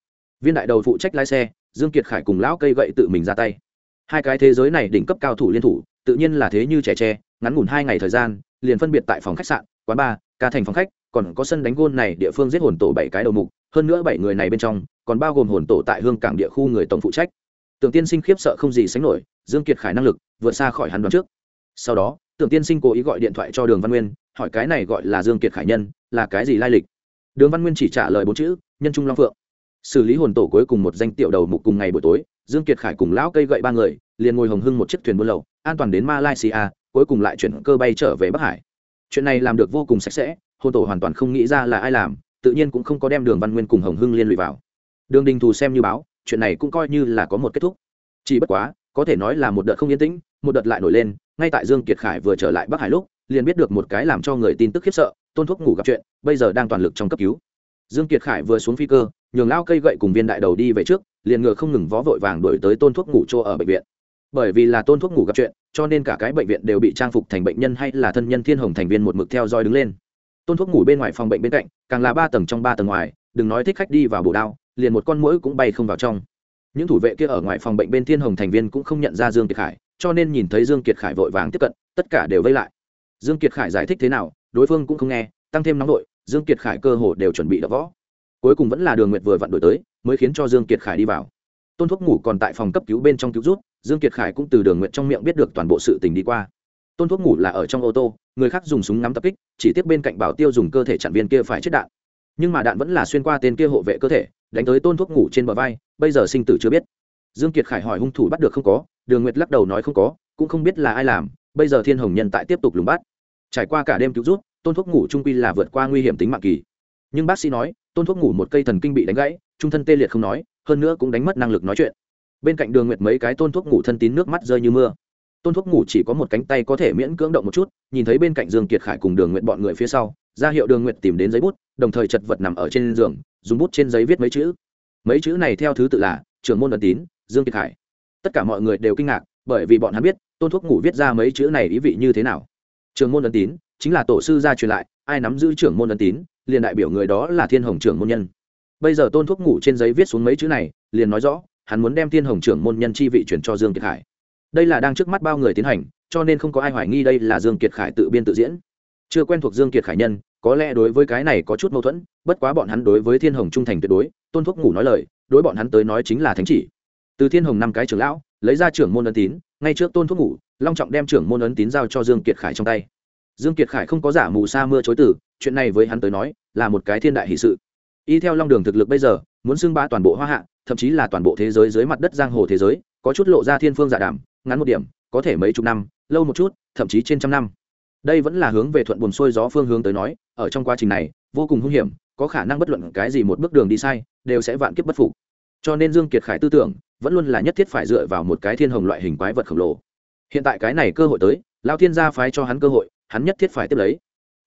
Viên đại đầu phụ trách lái xe, dương kiệt khải cùng lão cây gậy tự mình ra tay. Hai cái thế giới này đỉnh cấp cao thủ liên thủ, tự nhiên là thế như trẻ tre, ngắn ngủn hai ngày thời gian, liền phân biệt tại phòng khách sạn, quán bar ca thành phòng khách, còn có sân đánh gôn này, địa phương giết hồn tổ bảy cái đầu mục, hơn nữa bảy người này bên trong, còn bao gồm hồn tổ tại hương cảng địa khu người tổng phụ trách. Tưởng tiên sinh khiếp sợ không gì sánh nổi, dương kiệt khải năng lực, vượt xa khỏi hắn đoán trước. Sau đó, tưởng tiên sinh cố ý gọi điện thoại cho đường văn nguyên, hỏi cái này gọi là dương kiệt khải nhân, là cái gì lai lịch? Đường văn nguyên chỉ trả lời bốn chữ, nhân trung long phượng. Xử lý hồn tổ cuối cùng một danh tiểu đầu mục cùng ngày buổi tối, dương kiệt khải cùng lão cây gậy ba người, liền ngồi hồng hưng một chiếc thuyền buôn lậu, an toàn đến malaysia, cuối cùng lại chuyển cơ bay trở về bắc hải chuyện này làm được vô cùng sạch sẽ hồn tổ hoàn toàn không nghĩ ra là ai làm, tự nhiên cũng không có đem đường văn nguyên cùng hồng hưng liên lụy vào. Đường đình thù xem như báo, chuyện này cũng coi như là có một kết thúc. Chỉ bất quá, có thể nói là một đợt không yên tĩnh, một đợt lại nổi lên, ngay tại dương kiệt khải vừa trở lại bắc hải lúc, liền biết được một cái làm cho người tin tức khiếp sợ, tôn thuốc ngủ gặp chuyện, bây giờ đang toàn lực trong cấp cứu. Dương kiệt khải vừa xuống phi cơ, nhường lao cây gậy cùng viên đại đầu đi về trước, liền ngựa không ngừng vó vội vàng đuổi tới tôn thuốc ngủ chỗ ở bệnh viện. Bởi vì là tôn thuốc ngủ gặp chuyện cho nên cả cái bệnh viện đều bị trang phục thành bệnh nhân hay là thân nhân thiên hồng thành viên một mực theo dõi đứng lên. Tôn thuốc ngủ bên ngoài phòng bệnh bên cạnh, càng là ba tầng trong ba tầng ngoài, đừng nói thích khách đi vào bổ đao, liền một con mũi cũng bay không vào trong. Những thủ vệ kia ở ngoài phòng bệnh bên thiên hồng thành viên cũng không nhận ra dương kiệt khải, cho nên nhìn thấy dương kiệt khải vội vàng tiếp cận, tất cả đều vây lại. Dương kiệt khải giải thích thế nào, đối phương cũng không nghe, tăng thêm nóng đội dương kiệt khải cơ hồ đều chuẩn bị đập võ. Cuối cùng vẫn là đường nguyệt vừa vặn đổi tới, mới khiến cho dương kiệt khải đi vào tôn thuốc ngủ còn tại phòng cấp cứu bên trong cứu rút, dương kiệt khải cũng từ đường nguyệt trong miệng biết được toàn bộ sự tình đi qua. Tôn thuốc ngủ là ở trong ô tô, người khác dùng súng ngắm tập kích, chỉ tiếp bên cạnh bảo tiêu dùng cơ thể chặn viên kia phải chết đạn. Nhưng mà đạn vẫn là xuyên qua tên kia hộ vệ cơ thể, đánh tới tôn thuốc ngủ trên bờ vai, bây giờ sinh tử chưa biết. Dương kiệt khải hỏi hung thủ bắt được không có, đường nguyệt lắc đầu nói không có, cũng không biết là ai làm, bây giờ thiên hồng nhân tại tiếp tục lùng bắt. Trải qua cả đêm cứu rút, tôn thuốc ngủ trung quy là vượt qua nguy hiểm tính mạng kỳ. Nhưng bác sĩ nói, tôn thuốc ngủ một cây thần kinh bị đánh gãy, trung thân tê liệt không nói hơn nữa cũng đánh mất năng lực nói chuyện. Bên cạnh đường nguyệt mấy cái tôn thuốc ngủ thân tín nước mắt rơi như mưa. Tôn thuốc ngủ chỉ có một cánh tay có thể miễn cưỡng động một chút, nhìn thấy bên cạnh dương kiệt khải cùng đường nguyệt bọn người phía sau, ra hiệu đường nguyệt tìm đến giấy bút, đồng thời chật vật nằm ở trên giường, dùng bút trên giấy viết mấy chữ. Mấy chữ này theo thứ tự là, trưởng môn ẩn tín, dương kiệt khải. Tất cả mọi người đều kinh ngạc, bởi vì bọn hắn biết, tôn thuốc ngủ viết ra mấy chữ này ý vị như thế nào. Trường môn ấn tín chính là tổ sư gia truyền lại, ai nắm giữ trưởng môn ấn tín, liền đại biểu người đó là thiên hồng trưởng môn nhân bây giờ tôn thuốc ngủ trên giấy viết xuống mấy chữ này, liền nói rõ, hắn muốn đem thiên hồng trưởng môn nhân chi vị chuyển cho dương kiệt khải. Đây là đang trước mắt bao người tiến hành, cho nên không có ai hoài nghi đây là dương kiệt khải tự biên tự diễn. Chưa quen thuộc dương kiệt khải nhân, có lẽ đối với cái này có chút mâu thuẫn, bất quá bọn hắn đối với thiên hồng trung thành tuyệt đối, tôn thuốc ngủ nói lời, đối bọn hắn tới nói chính là thánh chỉ. Từ thiên hồng năm cái trưởng lão, lấy ra trưởng môn ấn tín, ngay trước tôn thuốc ngủ, long trọng đem trưởng môn ấn tín giao cho dương kiệt khải trong tay. Dương kiệt khải không có giả mù sa mưa chối từ, chuyện này với hắn tới nói, là một cái thiên đại hỷ sự y theo long đường thực lực bây giờ, muốn xưng ba toàn bộ hoa hạ, thậm chí là toàn bộ thế giới dưới mặt đất giang hồ thế giới, có chút lộ ra thiên phương dạ giả đảm ngắn một điểm, có thể mấy chục năm, lâu một chút, thậm chí trên trăm năm. Đây vẫn là hướng về thuận buồn xuôi gió phương hướng tới nói, ở trong quá trình này, vô cùng hung hiểm, có khả năng bất luận cái gì một bước đường đi sai, đều sẽ vạn kiếp bất phục. Cho nên dương kiệt khải tư tưởng, vẫn luôn là nhất thiết phải dựa vào một cái thiên hồng loại hình quái vật khổng lồ. Hiện tại cái này cơ hội tới, lao thiên gia phái cho hắn cơ hội, hắn nhất thiết phải tiếp lấy.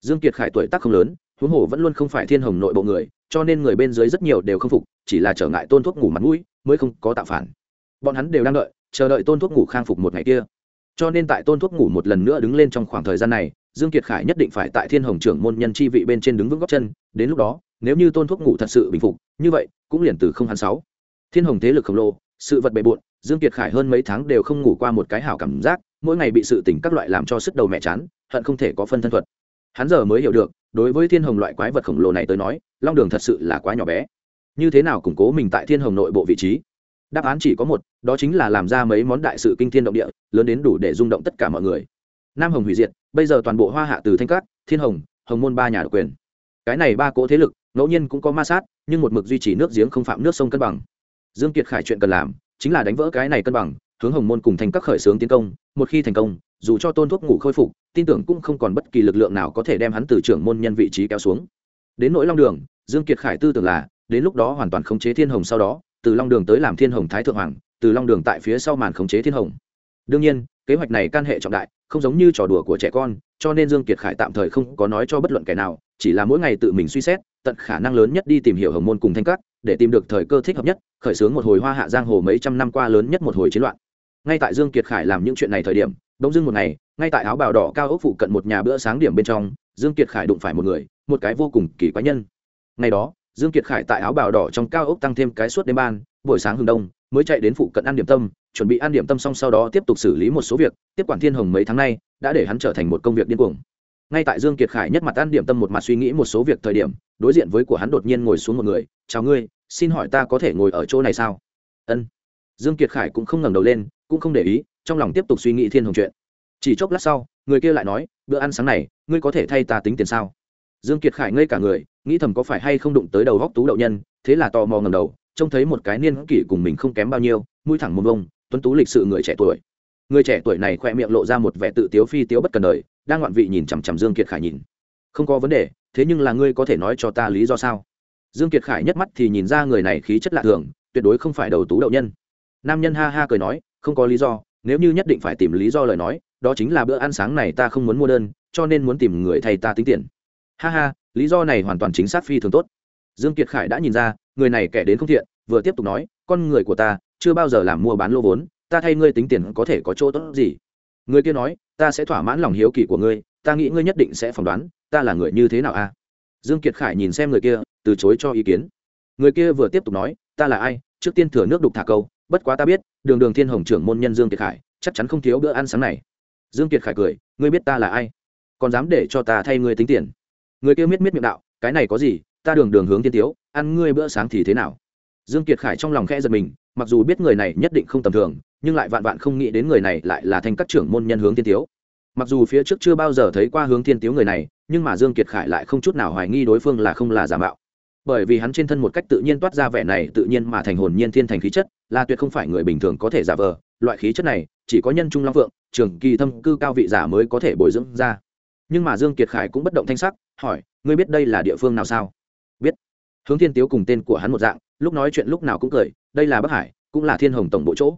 Dương kiệt khải tuổi tác không lớn, huống hồ vẫn luôn không phải thiên hồng nội bộ người cho nên người bên dưới rất nhiều đều không phục, chỉ là trở ngại tôn thuốc ngủ mặt mũi, mới không có tạo phản. Bọn hắn đều đang đợi, chờ đợi tôn thuốc ngủ khang phục một ngày kia. Cho nên tại tôn thuốc ngủ một lần nữa đứng lên trong khoảng thời gian này, dương kiệt khải nhất định phải tại thiên hồng trưởng môn nhân chi vị bên trên đứng vững góc chân, đến lúc đó, nếu như tôn thuốc ngủ thật sự bình phục, như vậy, cũng liền từ không hắn sáu. Thiên hồng thế lực khổng lồ, sự vật bề bộn, dương kiệt khải hơn mấy tháng đều không ngủ qua một cái hảo cảm giác, mỗi ngày bị sự tỉnh các loại làm cho sức đầu mẹ chán, hận không thể có phân thân thuật. Hắn giờ mới hiểu được, đối với thiên hồng loại quái vật khổng lồ này tới nói long đường thật sự là quá nhỏ bé. Như thế nào củng cố mình tại thiên hồng nội bộ vị trí? Đáp án chỉ có một, đó chính là làm ra mấy món đại sự kinh thiên động địa, lớn đến đủ để rung động tất cả mọi người. Nam hồng hủy diệt, bây giờ toàn bộ hoa hạ từ thanh cát, thiên hồng hồng môn ba nhà độc quyền. Cái này ba cỗ thế lực, ngẫu nhiên cũng có ma sát, nhưng một mực duy trì nước giếng không phạm nước sông cân bằng. Dương kiệt khải chuyện cần làm, chính là đánh vỡ cái này cân bằng, hướng hồng môn cùng thành các khởi xướng tiến công, một khi thành công, dù cho tôn thuốc ngủ khôi phục, tin tưởng cũng không còn bất kỳ lực lượng nào có thể đem hắn từ trưởng môn nhân vị trí kéo xuống. Đến nỗi long đường dương kiệt khải tư tưởng là, đến lúc đó hoàn toàn khống chế thiên hồng sau đó, từ long đường tới làm thiên hồng thái thượng hoàng, từ long đường tại phía sau màn khống chế thiên hồng. Đương nhiên, kế hoạch này can hệ trọng đại, không giống như trò đùa của trẻ con, cho nên dương kiệt khải tạm thời không có nói cho bất luận kẻ nào, chỉ là mỗi ngày tự mình suy xét, tận khả năng lớn nhất đi tìm hiểu hồng môn cùng thanh cát để tìm được thời cơ thích hợp nhất, khởi xướng một hồi hoa hạ giang hồ mấy trăm năm qua lớn nhất một hồi chiến loạn. Ngay tại dương kiệt khải làm những chuyện này thời điểm đông dương một ngày, ngay tại áo bào đỏ cao ốc phụ cận một nhà bữa sáng điểm bên trong, dương kiệt khải đụng phải một người, một cái vô cùng kỳ quái nhân ngày đó, dương kiệt khải tại áo bào đỏ trong cao ốc tăng thêm cái suốt đêm ban, buổi sáng hừng đông, mới chạy đến phụ cận ăn điểm tâm, chuẩn bị ăn điểm tâm xong sau đó tiếp tục xử lý một số việc, tiếp quản thiên hồng mấy tháng nay, đã để hắn trở thành một công việc điên cuồng. Ngay tại dương kiệt khải nhất mặt ăn điểm tâm một mặt suy nghĩ một số việc thời điểm, đối diện với của hắn đột nhiên ngồi xuống một người, chào ngươi, xin hỏi ta có thể ngồi ở chỗ này sao? Ân. Dương kiệt khải cũng không ngẩng đầu lên, cũng không để ý, trong lòng tiếp tục suy nghĩ thiên hồng chuyện. Chỉ chốc lát sau, người kia lại nói, bữa ăn sáng này, ngươi có thể thay ta tính tiền sao? Dương kiệt khải ngây cả người, nghĩ thầm có phải hay không đụng tới đầu góc tú đậu nhân, thế là tò mò ngầm đầu, trông thấy một cái niên kỷ cùng mình không kém bao nhiêu, mũi thẳng mông vông, tuấn tú lịch sự người trẻ tuổi. Người trẻ tuổi này khoe miệng lộ ra một vẻ tự tiếu phi tiếu bất cần đời, đang ngoạn vị nhìn chằm chằm dương kiệt khải nhìn. Không có vấn đề, thế nhưng là ngươi có thể nói cho ta lý do sao? Dương kiệt khải nhất mắt thì nhìn ra người này khí chất lạ thường, tuyệt đối không phải đầu tú đậu nhân. Nam nhân ha ha cười nói, không có lý do, nếu như nhất định phải tìm lý do lời nói, đó chính là bữa ăn sáng này ta không muốn mua đơn, cho nên muốn tìm người thầy ta tính tiền ha ha, lý do này hoàn toàn chính xác phi thường tốt. Dương kiệt khải đã nhìn ra, người này kẻ đến không thiện, vừa tiếp tục nói, con người của ta chưa bao giờ làm mua bán lô vốn, ta thay ngươi tính tiền có thể có chỗ tốt gì? Người kia nói, ta sẽ thỏa mãn lòng hiếu kỳ của ngươi, ta nghĩ ngươi nhất định sẽ phỏng đoán, ta là người như thế nào a? Dương kiệt khải nhìn xem người kia, từ chối cho ý kiến. Người kia vừa tiếp tục nói, ta là ai? Trước tiên thừa nước đục thả câu, bất quá ta biết, đường đường thiên hồng trưởng môn nhân dương kiệt khải, chắc chắn không thiếu bữa ăn sáng này. Dương kiệt khải cười, ngươi biết ta là ai? Còn dám để cho ta thay ngươi tính tiền? Người kia miết miết miệng đạo, cái này có gì? Ta đường đường hướng tiên tiếu, ăn ngươi bữa sáng thì thế nào? Dương kiệt khải trong lòng khẽ giật mình, mặc dù biết người này nhất định không tầm thường, nhưng lại vạn vạn không nghĩ đến người này lại là thành các trưởng môn nhân hướng tiên tiếu. Mặc dù phía trước chưa bao giờ thấy qua hướng tiên tiếu người này, nhưng mà dương kiệt khải lại không chút nào hoài nghi đối phương là không là giả mạo. Bởi vì hắn trên thân một cách tự nhiên toát ra vẻ này tự nhiên mà thành hồn nhiên thiên thành khí chất, là tuyệt không phải người bình thường có thể giả vờ. Loại khí chất này, chỉ có nhân trung long phượng, trường kỳ thâm cư cao vị giả mới có thể bồi dưỡng ra. Nhưng mà dương kiệt khải cũng bất động thanh sắc hỏi, ngươi biết đây là địa phương nào sao? Biết. Hướng thiên tiếu cùng tên của hắn một dạng, lúc nói chuyện lúc nào cũng cười, đây là bắc hải, cũng là thiên hồng tổng bộ chỗ.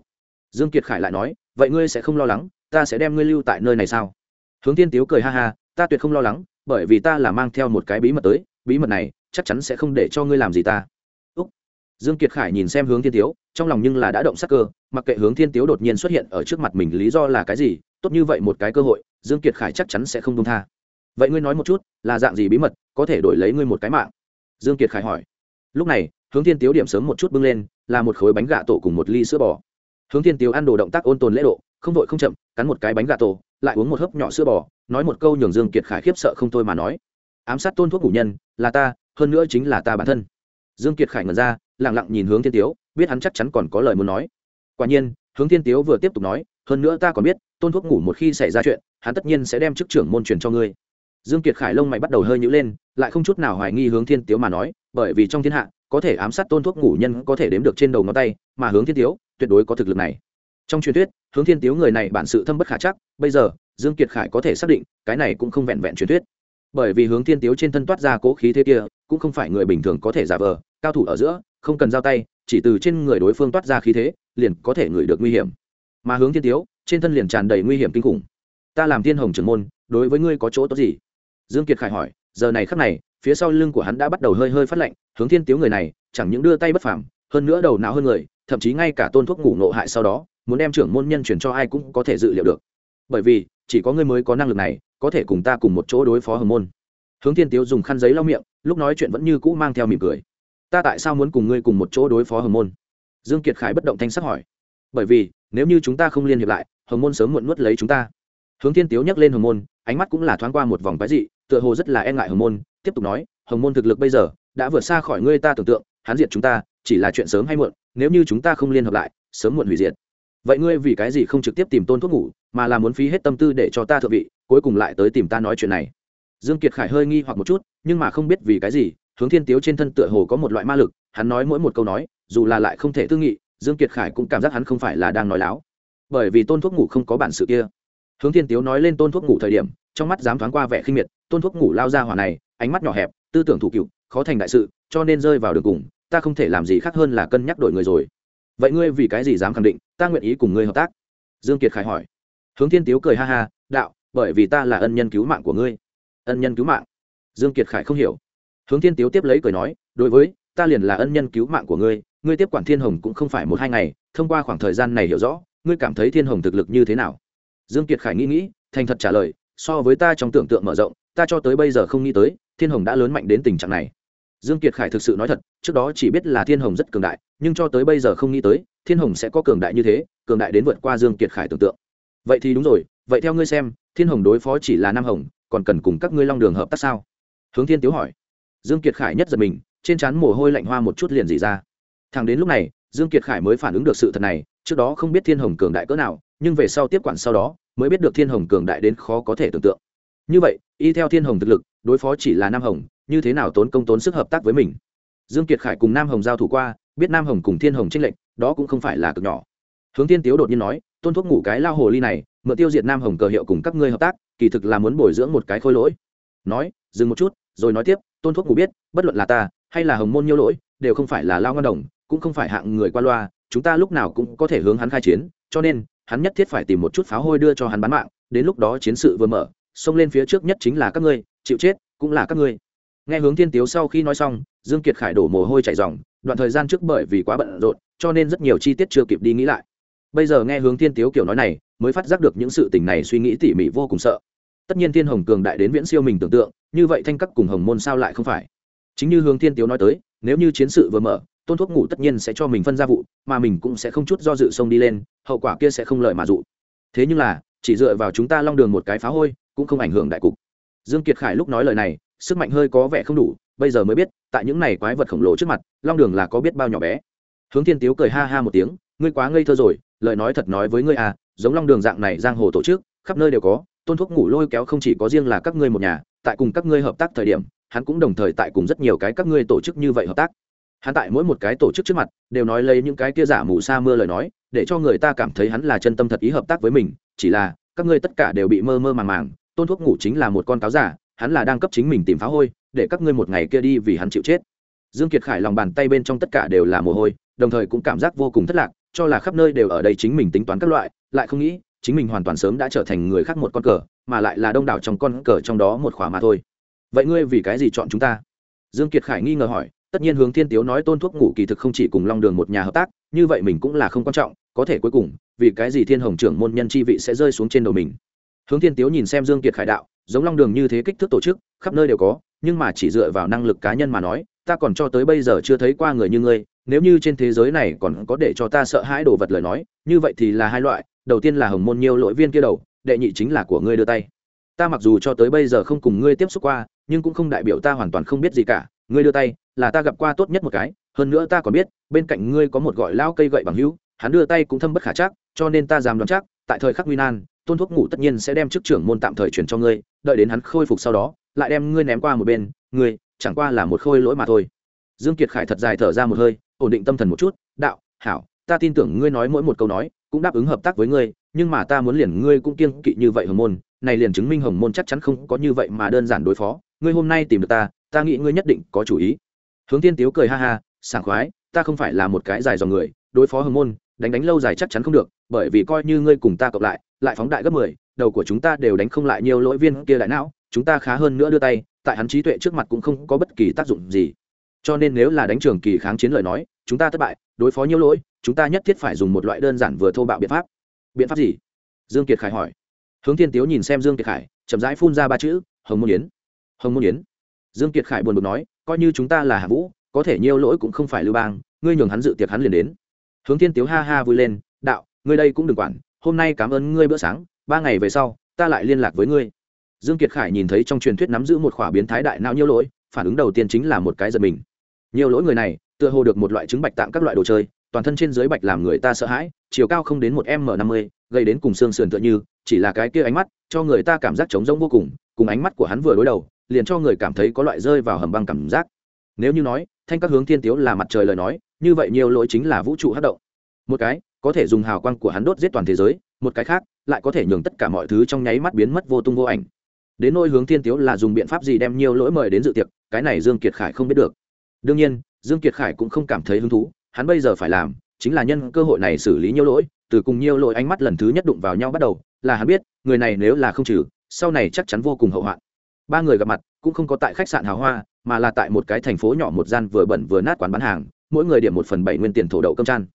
Dương kiệt khải lại nói, vậy ngươi sẽ không lo lắng, ta sẽ đem ngươi lưu tại nơi này sao? Hướng thiên tiếu cười ha ha, ta tuyệt không lo lắng, bởi vì ta là mang theo một cái bí mật tới, bí mật này chắc chắn sẽ không để cho ngươi làm gì ta. Úc. dương kiệt khải nhìn xem hướng thiên tiếu, trong lòng nhưng là đã động sắc cơ, mặc kệ hướng thiên tiếu đột nhiên xuất hiện ở trước mặt mình lý do là cái gì, tốt như vậy một cái cơ hội, dương kiệt khải chắc chắn sẽ không đông tha vậy ngươi nói một chút, là dạng gì bí mật, có thể đổi lấy ngươi một cái mạng? Dương kiệt khải hỏi. Lúc này, hướng thiên tiếu điểm sớm một chút bưng lên, là một khối bánh gà tổ cùng một ly sữa bò. Hướng thiên tiếu ăn đồ động tác ôn tồn lễ độ, không vội không chậm, cắn một cái bánh gà tổ, lại uống một hớp nhỏ sữa bò, nói một câu nhường dương kiệt khải khiếp sợ không thôi mà nói. Ám sát tôn thuốc ngủ nhân, là ta, hơn nữa chính là ta bản thân. Dương kiệt khải ngẩn ra, lặng lặng nhìn hướng thiên tiếu, biết hắn chắc chắn còn có lời muốn nói. Quả nhiên, hướng thiên tiếu vừa tiếp tục nói, hơn nữa ta còn biết, tôn thuốc ngủ một khi xảy ra chuyện, hắn tất nhiên sẽ đem chức trưởng môn truyền cho ngươi dương kiệt khải lông mày bắt đầu hơi nhữ lên, lại không chút nào hoài nghi hướng thiên tiếu mà nói, bởi vì trong thiên hạ, có thể ám sát tôn thuốc ngủ nhân có thể đếm được trên đầu ngón tay, mà hướng thiên tiếu, tuyệt đối có thực lực này. Trong truyền thuyết, hướng thiên tiếu người này bản sự thâm bất khả chắc, bây giờ, dương kiệt khải có thể xác định, cái này cũng không vẹn vẹn truyền thuyết. Bởi vì hướng thiên tiếu trên thân toát ra cố khí thế kia, cũng không phải người bình thường có thể giả vờ, cao thủ ở giữa, không cần giao tay, chỉ từ trên người đối phương toát ra khí thế, liền có thể ngửi được nguy hiểm. Mà hướng thiên tiếu, trên thân liền tràn đầy nguy hiểm kinh khủng. Ta làm thiên hồng trưởng môn, đối với ngươi có chỗ tốt gì? Dương kiệt khải hỏi, giờ này khắc này, phía sau lưng của hắn đã bắt đầu hơi hơi phát lạnh, hướng thiên tiếu người này, chẳng những đưa tay bất phàm, hơn nữa đầu não hơn người, thậm chí ngay cả tôn thuốc ngủ nộ hại sau đó, muốn đem trưởng môn nhân chuyển cho ai cũng có thể dự liệu được. Bởi vì, chỉ có ngươi mới có năng lực này, có thể cùng ta cùng một chỗ đối phó hồng môn. Hướng thiên tiếu dùng khăn giấy lau miệng, lúc nói chuyện vẫn như cũ mang theo mỉm cười. Ta tại sao muốn cùng ngươi cùng một chỗ đối phó hồng môn? Dương kiệt khải bất động thanh sắc hỏi. Bởi vì, nếu như chúng ta không liên hiệp lại, hồng môn sớm muộn nuốt lấy chúng ta. Hướng thiên tiếu nhắc lên hồng môn, ánh mắt cũng là thoáng qua một vòng quái dị tựa hồ rất là e ngại hồng môn, tiếp tục nói, hồng môn thực lực bây giờ đã vượt xa khỏi ngươi ta tưởng tượng hắn diệt chúng ta, chỉ là chuyện sớm hay muộn, nếu như chúng ta không liên hợp lại, sớm muộn hủy diệt. Vậy ngươi vì cái gì không trực tiếp tìm tôn thuốc ngủ, mà là muốn phí hết tâm tư để cho ta thượng vị, cuối cùng lại tới tìm ta nói chuyện này? Dương kiệt khải hơi nghi hoặc một chút, nhưng mà không biết vì cái gì, hướng thiên tiếu trên thân tựa hồ có một loại ma lực, hắn nói mỗi một câu nói, dù là lại không thể tư nghị, dương kiệt khải cũng cảm giác hắn không phải là đang nói láo. Bởi vì tôn thuốc ngủ không có bản sự kia. Hướng thiên tiếu nói lên tôn thuốc ngủ thời điểm, trong mắt dám thoáng qua vẻ khinh miệt tôn thuốc ngủ lao ra hỏa này, ánh mắt nhỏ hẹp, tư tưởng thủ cựu, khó thành đại sự, cho nên rơi vào đường cùng, ta không thể làm gì khác hơn là cân nhắc đổi người rồi. Vậy ngươi vì cái gì dám khẳng định, ta nguyện ý cùng ngươi hợp tác? Dương kiệt khải hỏi. Hướng thiên tiếu cười ha ha, đạo, bởi vì ta là ân nhân cứu mạng của ngươi. Ân nhân cứu mạng? Dương kiệt khải không hiểu. Hướng thiên tiếu tiếp lấy cười nói, đối với, ta liền là ân nhân cứu mạng của ngươi ngươi tiếp quản thiên hồng cũng không phải một hai ngày, thông qua khoảng thời gian này hiểu rõ, ngươi cảm thấy thiên hồng thực lực như thế nào? Dương kiệt khải nghĩ nghĩ, thành thật trả lời, so với ta trong tưởng tượng mở rộng ta cho tới bây giờ không nghĩ tới, thiên hồng đã lớn mạnh đến tình trạng này. Dương kiệt khải thực sự nói thật, trước đó chỉ biết là thiên hồng rất cường đại, nhưng cho tới bây giờ không nghĩ tới, thiên hồng sẽ có cường đại như thế, cường đại đến vượt qua dương kiệt khải tưởng tượng. Vậy thì đúng rồi, vậy theo ngươi xem, thiên hồng đối phó chỉ là nam hồng, còn cần cùng các ngươi long đường hợp tác sao? Hướng thiên tiếu hỏi. Dương kiệt khải nhất giật mình, trên trán mồ hôi lạnh hoa một chút liền dỉ ra. Thằng đến lúc này, dương kiệt khải mới phản ứng được sự thật này, trước đó không biết thiên hồng cường đại cỡ nào, nhưng về sau tiếp quản sau đó, mới biết được thiên hồng cường đại đến khó có thể tưởng tượng như vậy, y theo thiên hồng thực lực, đối phó chỉ là nam hồng, như thế nào tốn công tốn sức hợp tác với mình? Dương kiệt khải cùng nam hồng giao thủ qua, biết nam hồng cùng thiên hồng trinh lệnh đó cũng không phải là cực nhỏ. Hướng thiên tiếu đột nhiên nói, tôn thuốc ngủ cái lao hồ ly này, mượn tiêu diệt nam hồng cờ hiệu cùng các ngươi hợp tác, kỳ thực là muốn bồi dưỡng một cái khôi lỗi. Nói, dừng một chút, rồi nói tiếp, tôn thuốc ngủ biết, bất luận là ta, hay là hồng môn nhiêu lỗi, đều không phải là lao ngân đồng, cũng không phải hạng người qua loa, chúng ta lúc nào cũng có thể hướng hắn khai chiến, cho nên, hắn nhất thiết phải tìm một chút pháo hôi đưa cho hắn bán mạng, đến lúc đó chiến sự vừa mở xông lên phía trước nhất chính là các ngươi, chịu chết, cũng là các ngươi. Nghe hướng thiên tiếu sau khi nói xong, dương kiệt khải đổ mồ hôi chảy ròng, đoạn thời gian trước bởi vì quá bận rộn, cho nên rất nhiều chi tiết chưa kịp đi nghĩ lại. Bây giờ nghe hướng thiên tiếu kiểu nói này, mới phát giác được những sự tình này suy nghĩ tỉ mỉ vô cùng sợ. Tất nhiên thiên hồng cường đại đến viễn siêu mình tưởng tượng, như vậy thanh các cùng hồng môn sao lại không phải? Chính như hướng thiên tiếu nói tới, nếu như chiến sự vừa mở, tôn thuốc ngủ tất nhiên sẽ cho mình phân ra vụ, mà mình cũng sẽ không chút do dự sông đi lên, hậu quả kia sẽ không lợi mà dụ. Thế nhưng là, chỉ dựa vào chúng ta long đường một cái phá hôi cũng không ảnh hưởng đại cục. Dương kiệt khải lúc nói lời này, sức mạnh hơi có vẻ không đủ, bây giờ mới biết, tại những này quái vật khổng lồ trước mặt, long đường là có biết bao nhỏ bé. Hướng thiên tiếu cười ha ha một tiếng, ngươi quá ngây thơ rồi, lời nói thật nói với ngươi à giống long đường dạng này giang hồ tổ chức, khắp nơi đều có, tôn thuốc ngủ lôi kéo không chỉ có riêng là các ngươi một nhà, tại cùng các ngươi hợp tác thời điểm, hắn cũng đồng thời tại cùng rất nhiều cái các ngươi tổ chức như vậy hợp tác. Hắn tại mỗi một cái tổ chức trước mặt, đều nói lấy những cái kia giả mù sa mưa lời nói, để cho người ta cảm thấy hắn là chân tâm thật ý hợp tác với mình, chỉ là, các ngươi tất cả đều bị mơ mơ màng màng tôn thuốc ngủ chính là một con cáo giả, hắn là đang cấp chính mình tìm phá hôi, để các ngươi một ngày kia đi vì hắn chịu chết. Dương kiệt khải lòng bàn tay bên trong tất cả đều là mồ hôi, đồng thời cũng cảm giác vô cùng thất lạc, cho là khắp nơi đều ở đây chính mình tính toán các loại, lại không nghĩ, chính mình hoàn toàn sớm đã trở thành người khác một con cờ, mà lại là đông đảo trong con cờ trong đó một khỏa mà thôi. Vậy ngươi vì cái gì chọn chúng ta? Dương kiệt khải nghi ngờ hỏi, tất nhiên hướng thiên tiếu nói tôn thuốc ngủ kỳ thực không chỉ cùng long đường một nhà hợp tác, như vậy mình cũng là không quan trọng, có thể cuối cùng, vì cái gì thiên hồng trưởng môn nhân chi vị sẽ rơi xuống trên đầu mình? Hướng thiên tiếu nhìn xem dương kiệt khải đạo, giống long đường như thế kích thước tổ chức, khắp nơi đều có, nhưng mà chỉ dựa vào năng lực cá nhân mà nói, ta còn cho tới bây giờ chưa thấy qua người như ngươi, nếu như trên thế giới này còn có để cho ta sợ hãi đồ vật lời nói, như vậy thì là hai loại, đầu tiên là hồng môn nhiêu lỗi viên kia đầu, đệ nhị chính là của ngươi đưa tay. Ta mặc dù cho tới bây giờ không cùng ngươi tiếp xúc qua, nhưng cũng không đại biểu ta hoàn toàn không biết gì cả, ngươi đưa tay, là ta gặp qua tốt nhất một cái, hơn nữa ta còn biết, bên cạnh ngươi có một gọi lao cây gậy bằng hữu, hắn đưa tay cũng thâm bất khả chắc, cho nên ta dám đoán chắc, tại thời khắc nguy nan tôn thuốc ngủ tất nhiên sẽ đem chức trưởng môn tạm thời chuyển cho ngươi, đợi đến hắn khôi phục sau đó, lại đem ngươi ném qua một bên, ngươi, chẳng qua là một khôi lỗi mà thôi. Dương kiệt khải thật dài thở ra một hơi, ổn định tâm thần một chút, đạo, hảo, ta tin tưởng ngươi nói mỗi một câu nói, cũng đáp ứng hợp tác với ngươi, nhưng mà ta muốn liền ngươi cũng kiên kỵ như vậy hồng môn, này liền chứng minh hồng môn chắc chắn không có như vậy mà đơn giản đối phó, ngươi hôm nay tìm được ta ta nghĩ ngươi nhất định có chủ ý. Hướng tiên tiếu cười ha ha, sảng khoái, ta không phải là một cái dài dòng người, đối phó hồng môn, đánh đánh lâu dài chắc chắn không được, bởi vì coi như ngươi cùng ta cộng lại lại phóng đại gấp mười, đầu của chúng ta đều đánh không lại nhiều lỗi viên kia đại não, chúng ta khá hơn nữa đưa tay, tại hắn trí tuệ trước mặt cũng không có bất kỳ tác dụng gì. Cho nên nếu là đánh trường kỳ kháng chiến lời nói, chúng ta thất bại, đối phó nhiều lỗi, chúng ta nhất thiết phải dùng một loại đơn giản vừa thô bạo biện pháp. Biện pháp gì? Dương kiệt khải hỏi. Hướng thiên tiếu nhìn xem dương kiệt khải, chậm rãi phun ra ba chữ, hồng môn yến. Hồng môn yến. Dương kiệt khải buồn bực nói, coi như chúng ta là hạ vũ, có thể nhiều lỗi cũng không phải lưu bang, ngươi nhường hắn dự tiệc hắn liền đến. Hướng thiên tiếu ha ha vui lên, đạo, ngươi đây cũng đừng quản hôm nay cảm ơn ngươi bữa sáng, ba ngày về sau, ta lại liên lạc với ngươi. Dương kiệt khải nhìn thấy trong truyền thuyết nắm giữ một khỏa biến thái đại não nhiều lỗi, phản ứng đầu tiên chính là một cái giật mình. Nhiều lỗi người này, tựa hồ được một loại trứng bạch tạm các loại đồ chơi, toàn thân trên dưới bạch làm người ta sợ hãi, chiều cao không đến một m năm mươi, gây đến cùng xương sườn tựa như, chỉ là cái kia ánh mắt, cho người ta cảm giác trống rỗng vô cùng cùng ánh mắt của hắn vừa đối đầu, liền cho người cảm thấy có loại rơi vào hầm băng cảm giác. Nếu như nói, thanh các hướng thiên tiếu là mặt trời lời nói, như vậy nhiều lỗi chính là vũ trụ hát động. Một cái có thể dùng hào quang của hắn đốt giết toàn thế giới, một cái khác, lại có thể nhường tất cả mọi thứ trong nháy mắt biến mất vô tung vô ảnh. Đến nôi hướng thiên tiếu là dùng biện pháp gì đem nhiều lỗi mời đến dự tiệc, cái này dương kiệt khải không biết được. Đương nhiên, dương kiệt khải cũng không cảm thấy hứng thú, hắn bây giờ phải làm, chính là nhân cơ hội này xử lý nhiều lỗi, từ cùng nhiều lỗi ánh mắt lần thứ nhất đụng vào nhau bắt đầu, là hắn biết, người này nếu là không trừ, sau này chắc chắn vô cùng hậu hoạn. Ba người gặp mặt, cũng không có tại khách sạn hào hoa, mà là tại một cái thành phố nhỏ một gian vừa bẩn vừa nát quán bán hàng, mỗi người điểm một phần bảy nguyên tiền thổ đậu cơm trăn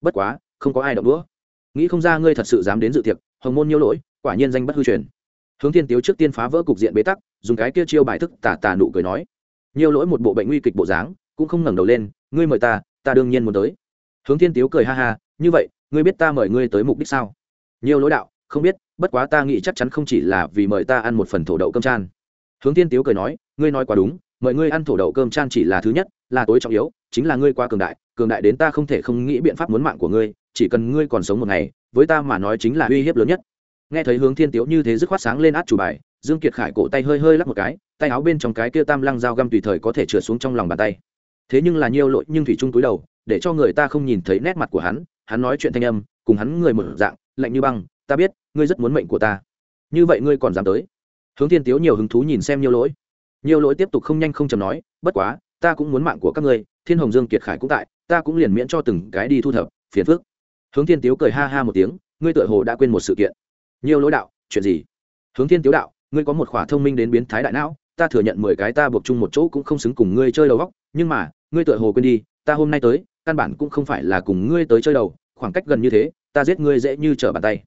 bất quá không có ai động đũa. Nghĩ không ra ngươi thật sự dám đến dự tiệc, hồng môn nhiêu lỗi, quả nhiên danh bất hư truyền. Hướng thiên tiếu trước tiên phá vỡ cục diện bế tắc, dùng cái kia chiêu bài thức tà tà nụ cười nói. Nhiêu lỗi một bộ bệnh nguy kịch bộ dáng, cũng không ngẩng đầu lên, ngươi mời ta ta đương nhiên muốn tới. Hướng thiên tiếu cười ha ha, như vậy, ngươi biết ta mời ngươi tới mục đích sao? Nhiêu lỗi đạo, không biết, bất quá ta nghĩ chắc chắn không chỉ là vì mời ta ăn một phần thổ đậu cơm chan. Hướng thiên tiếu cười nói, ngươi nói quá đúng, mời ngươi ăn thổ đậu cơm chan chỉ là thứ nhất, là tối trọng yếu, chính là ngươi quá cường đại cường đại đến ta không thể không nghĩ biện pháp muốn mạng của ngươi chỉ cần ngươi còn sống một ngày, với ta mà nói chính là uy hiếp lớn nhất. Nghe thấy hướng thiên tiếu như thế dứt khoát sáng lên át chủ bài, dương kiệt khải cổ tay hơi hơi lắc một cái, tay áo bên trong cái kia tam lăng dao găm tùy thời có thể trượt xuống trong lòng bàn tay. Thế nhưng là nhiều lỗi, nhưng thủy trung túi đầu, để cho người ta không nhìn thấy nét mặt của hắn hắn nói chuyện thanh âm, cùng hắn người một dạng, lạnh như băng, ta biết, ngươi rất muốn mệnh của ta. Như vậy ngươi còn dám tới? Hướng thiên tiếu nhiều hứng thú nhìn xem nhiều lỗi. Nhiều lỗi tiếp tục không nhanh không chầm nói, bất quá, ta cũng muốn mạng của các ngươi, thiên hồng dương kiệt khải cũng tại, ta cũng liền miễn cho từng cái đi thu thập, phiền phức hướng thiên tiếu cười ha ha một tiếng, ngươi tựa hồ đã quên một sự kiện. Nhiều lỗi đạo, chuyện gì? Hướng thiên tiếu đạo, ngươi có một khỏa thông minh đến biến thái đại não, ta thừa nhận mười cái ta buộc chung một chỗ cũng không xứng cùng ngươi chơi đầu góc, nhưng mà, ngươi tựa hồ quên đi, ta hôm nay tới, căn bản cũng không phải là cùng ngươi tới chơi đầu, khoảng cách gần như thế, ta giết ngươi dễ như trở bàn tay.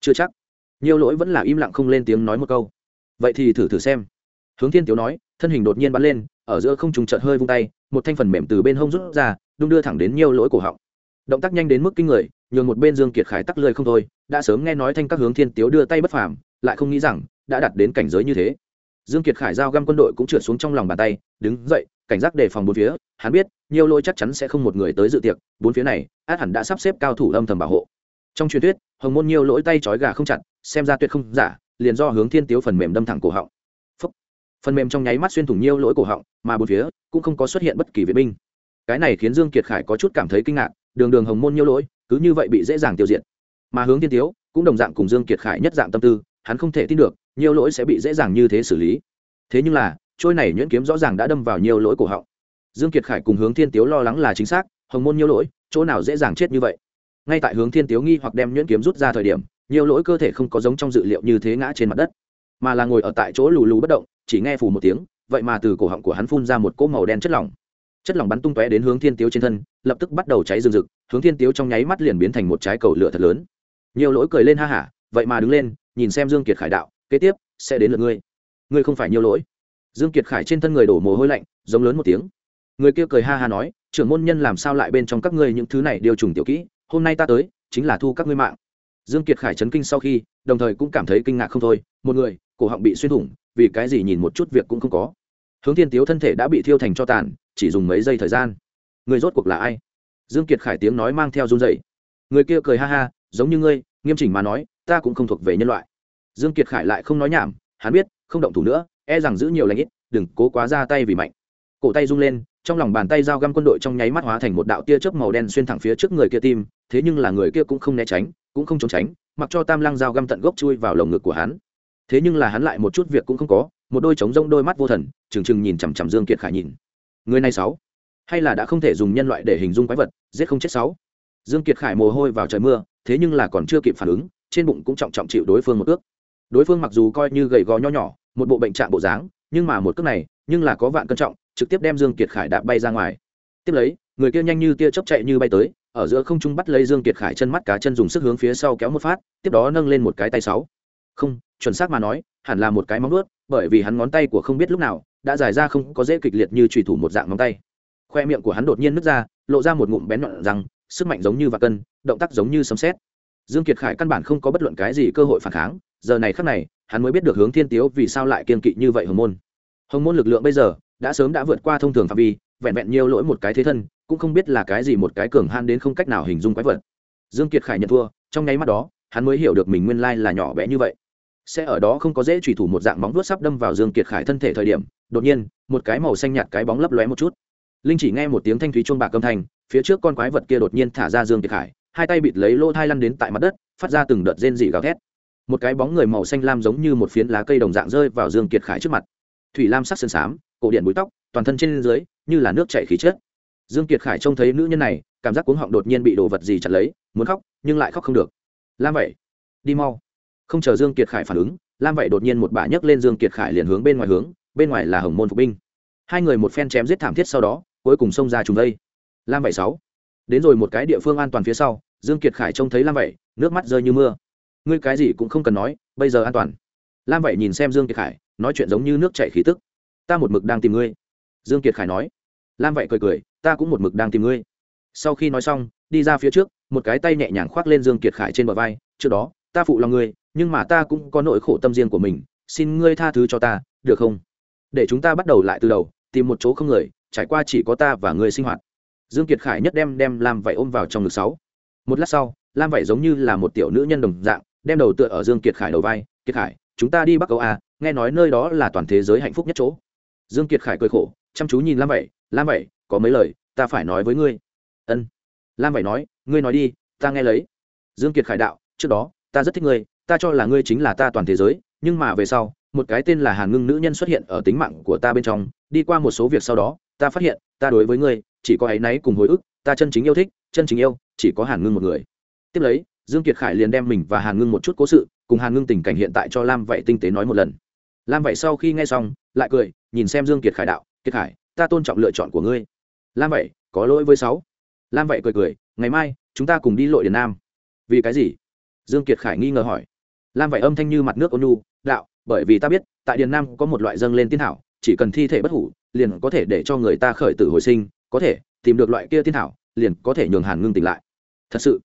Chưa chắc. Nhiều lỗi vẫn là im lặng không lên tiếng nói một câu. Vậy thì thử thử xem. Hướng thiên tiếu nói, thân hình đột nhiên bắn lên, ở giữa không trùng chợt hơi vung tay, một thanh phần mềm từ bên hông rút ra, đung đưa thẳng đến nhiều lỗi cổ họng. Động tác nhanh đến mức kinh người nhường một bên dương kiệt khải tắc lơi không thôi, đã sớm nghe nói thanh các hướng thiên tiếu đưa tay bất phàm, lại không nghĩ rằng đã đạt đến cảnh giới như thế. Dương kiệt khải giao găm quân đội cũng trượt xuống trong lòng bàn tay, đứng dậy, cảnh giác đề phòng bốn phía, hắn biết, nhiều lỗi chắc chắn sẽ không một người tới dự tiệc, bốn phía này, át hẳn đã sắp xếp cao thủ âm thầm bảo hộ. Trong truyền thuyết, hồng môn nhiều lỗi tay trói gà không chặt, xem ra tuyệt không giả, liền do hướng thiên tiếu phần mềm đâm thẳng cổ họng. Phúc. phần mềm trong nháy mắt xuyên thủng nhiều lỗi cổ họng, mà bốn phía cũng không có xuất hiện bất kỳ vệ binh. Cái này khiến dương kiệt khải có chút cảm thấy kinh ngạc, đường đường hồng môn nhiều lỗi cứ như vậy bị dễ dàng tiêu diệt. Mà hướng thiên tiếu cũng đồng dạng cùng dương kiệt khải nhất dạng tâm tư, hắn không thể tin được nhiều lỗi sẽ bị dễ dàng như thế xử lý. Thế nhưng là, trôi này nhuyễn kiếm rõ ràng đã đâm vào nhiều lỗi cổ họng. Dương kiệt khải cùng hướng thiên tiếu lo lắng là chính xác, hồng môn nhiều lỗi, chỗ nào dễ dàng chết như vậy? Ngay tại hướng thiên tiếu nghi hoặc đem nhuyễn kiếm rút ra thời điểm, nhiều lỗi cơ thể không có giống trong dự liệu như thế ngã trên mặt đất. Mà là ngồi ở tại chỗ lù lù bất động, chỉ nghe phù một tiếng, vậy mà từ cổ họng của hắn phun ra một cỗ màu đen chất lỏng chất lỏng bắn tung tóe đến hướng thiên tiếu trên thân, lập tức bắt đầu cháy rừng rực, hướng thiên tiếu trong nháy mắt liền biến thành một trái cầu lửa thật lớn. Nhiều lỗi cười lên ha hả, vậy mà đứng lên, nhìn xem dương kiệt khải đạo, kế tiếp, sẽ đến lượt ngươi. Ngươi không phải nhiều lỗi. Dương kiệt khải trên thân người đổ mồ hôi lạnh, giống lớn một tiếng. Người kia cười ha ha nói, trưởng môn nhân làm sao lại bên trong các ngươi những thứ này điều trùng tiểu kỹ, hôm nay ta tới, chính là thu các ngươi mạng. Dương kiệt khải chấn kinh sau khi, đồng thời cũng cảm thấy kinh ngạc không thôi, một người, cổ họng bị xuyên thủng, vì cái gì nhìn một chút việc cũng không có. Hướng thiên tiếu thân thể đã bị thiêu thành cho tàn chỉ dùng mấy giây thời gian. Người rốt cuộc là ai? Dương kiệt khải tiếng nói mang theo run dậy người kia cười ha ha, giống như ngươi, nghiêm chỉnh mà nói, ta cũng không thuộc về nhân loại. Dương kiệt khải lại không nói nhảm, hắn biết, không động thủ nữa e rằng giữ nhiều lãnh ít, đừng cố quá ra tay vì mạnh. Cổ tay rung lên, trong lòng bàn tay dao găm quân đội trong nháy mắt hóa thành một đạo tia chớp màu đen xuyên thẳng phía trước người kia tim, thế nhưng là người kia cũng không né tránh, cũng không trốn tránh, mặc cho tam lăng dao găm tận gốc chui vào lồng ngực của hắn. Thế nhưng là hắn lại một chút việc cũng không có, một đôi trống rông đôi mắt vô thần, trừng trừng nhìn chằm chằm dương kiệt khải nhìn người này sáu. Hay là đã không thể dùng nhân loại để hình dung quái vật, giết không chết sáu. Dương kiệt khải mồ hôi vào trời mưa, thế nhưng là còn chưa kịp phản ứng, trên bụng cũng trọng trọng chịu đối phương một ước. Đối phương mặc dù coi như gầy gò nho nhỏ, một bộ bệnh trạng bộ dáng, nhưng mà một cước này, nhưng là có vạn cân trọng, trực tiếp đem dương kiệt khải đạp bay ra ngoài. Tiếp lấy, người kia nhanh như tia chớp chạy như bay tới, ở giữa không trung bắt lấy dương kiệt khải chân mắt cá chân dùng sức hướng phía sau kéo một phát, tiếp đó nâng lên một cái tay sáu. Không, chuẩn xác mà nói, hẳn là một cái móng vuốt, bởi vì hắn ngón tay của không biết lúc nào đã dài ra không có dễ kịch liệt như trùy thủ một dạng móng tay. Khoe miệng của hắn đột nhiên nứt ra, lộ ra một ngụm bén nhọn răng, sức mạnh giống như và cân, động tác giống như sấm sét. Dương kiệt khải căn bản không có bất luận cái gì cơ hội phản kháng, giờ này khắc này, hắn mới biết được hướng thiên tiếu vì sao lại kiên kỵ như vậy hồng môn. Hồng môn lực lượng bây giờ đã sớm đã vượt qua thông thường phạm vi, vẹn vẹn nhiều lỗi một cái thế thân, cũng không biết là cái gì một cái cường han đến không cách nào hình dung quái vật. Dương kiệt khải nhận thua, trong nháy mắt đó, hắn mới hiểu được mình nguyên lai là nhỏ bé như vậy sẽ ở đó không có dễ trùy thủ một dạng móng vuốt sắp đâm vào dương kiệt khải thân thể thời điểm, đột nhiên, một cái màu xanh nhạt cái bóng lấp lóe một chút. Linh chỉ nghe một tiếng thanh thúy chuông bạc âm thanh, phía trước con quái vật kia đột nhiên thả ra dương kiệt khải, hai tay bịt lấy lỗ thai lăn đến tại mặt đất, phát ra từng đợt rên rỉ gào thét. Một cái bóng người màu xanh lam giống như một phiến lá cây đồng dạng rơi vào dương kiệt khải trước mặt. Thủy lam sắc sơn sám cổ điện búi tóc, toàn thân trên dưới, như là nước chảy khí chết dương kiệt khải trông thấy nữ nhân này, cảm giác cuống họng đột nhiên bị đồ vật gì chặt lấy, muốn khóc, nhưng lại khóc không được. Lam vậy, đi mau không chờ dương kiệt khải phản ứng, lam vậy đột nhiên một bà nhấc lên dương kiệt khải liền hướng bên ngoài hướng, bên ngoài là hồng môn phục binh. Hai người một phen chém giết thảm thiết sau đó, cuối cùng xông ra trùng đây lam vậy sáu. Đến rồi một cái địa phương an toàn phía sau, dương kiệt khải trông thấy lam vậy, nước mắt rơi như mưa. Ngươi cái gì cũng không cần nói, bây giờ an toàn. Lam vậy nhìn xem dương kiệt khải, nói chuyện giống như nước chảy khí tức. Ta một mực đang tìm ngươi. Dương kiệt khải nói. Lam vậy cười cười, ta cũng một mực đang tìm ngươi. Sau khi nói xong, đi ra phía trước, một cái tay nhẹ nhàng khoác lên dương kiệt khải trên bờ vai, trước đó, ta phụ lòng ngươi nhưng mà ta cũng có nỗi khổ tâm riêng của mình, xin ngươi tha thứ cho ta, được không? Để chúng ta bắt đầu lại từ đầu, tìm một chỗ không người, trải qua chỉ có ta và ngươi sinh hoạt. Dương kiệt khải nhất đem đem lam vảy ôm vào trong ngực sáu. Một lát sau, lam vảy giống như là một tiểu nữ nhân đồng dạng, đem đầu tựa ở dương kiệt khải đầu vai. Kiệt khải, chúng ta đi bắc âu à nghe nói nơi đó là toàn thế giới hạnh phúc nhất chỗ. Dương kiệt khải cười khổ, chăm chú nhìn lam vảy lam vảy có mấy lời, ta phải nói với ngươi. Ân. Lam vảy nói, ngươi nói đi, ta nghe lấy. Dương kiệt khải đạo, trước đó, ta rất thích ngươi ta cho là ngươi chính là ta toàn thế giới, nhưng mà về sau, một cái tên là hàn ngưng nữ nhân xuất hiện ở tính mạng của ta bên trong, đi qua một số việc sau đó, ta phát hiện, ta đối với ngươi, chỉ có áy náy cùng hồi ức, ta chân chính yêu thích, chân chính yêu, chỉ có hàn ngưng một người. Tiếp lấy, dương kiệt khải liền đem mình và hàn ngưng một chút cố sự, cùng hàn ngưng tình cảnh hiện tại cho lam vậy tinh tế nói một lần. Lam vậy sau khi nghe xong, lại cười, nhìn xem dương kiệt khải đạo, kiệt khải, ta tôn trọng lựa chọn của ngươi. Lam vậy có lỗi với sáu. Lam vậy cười cười, ngày mai, chúng ta cùng đi lội điền nam. Vì cái gì? Dương kiệt khải nghi ngờ hỏi lam vải âm thanh như mặt nước ônu đạo, bởi vì ta biết, tại điền nam có một loại dâng lên tiên thảo, chỉ cần thi thể bất hủ, liền có thể để cho người ta khởi tử hồi sinh, có thể tìm được loại kia tiên thảo, liền có thể nhường hàn ngưng tỉnh lại. Thật sự?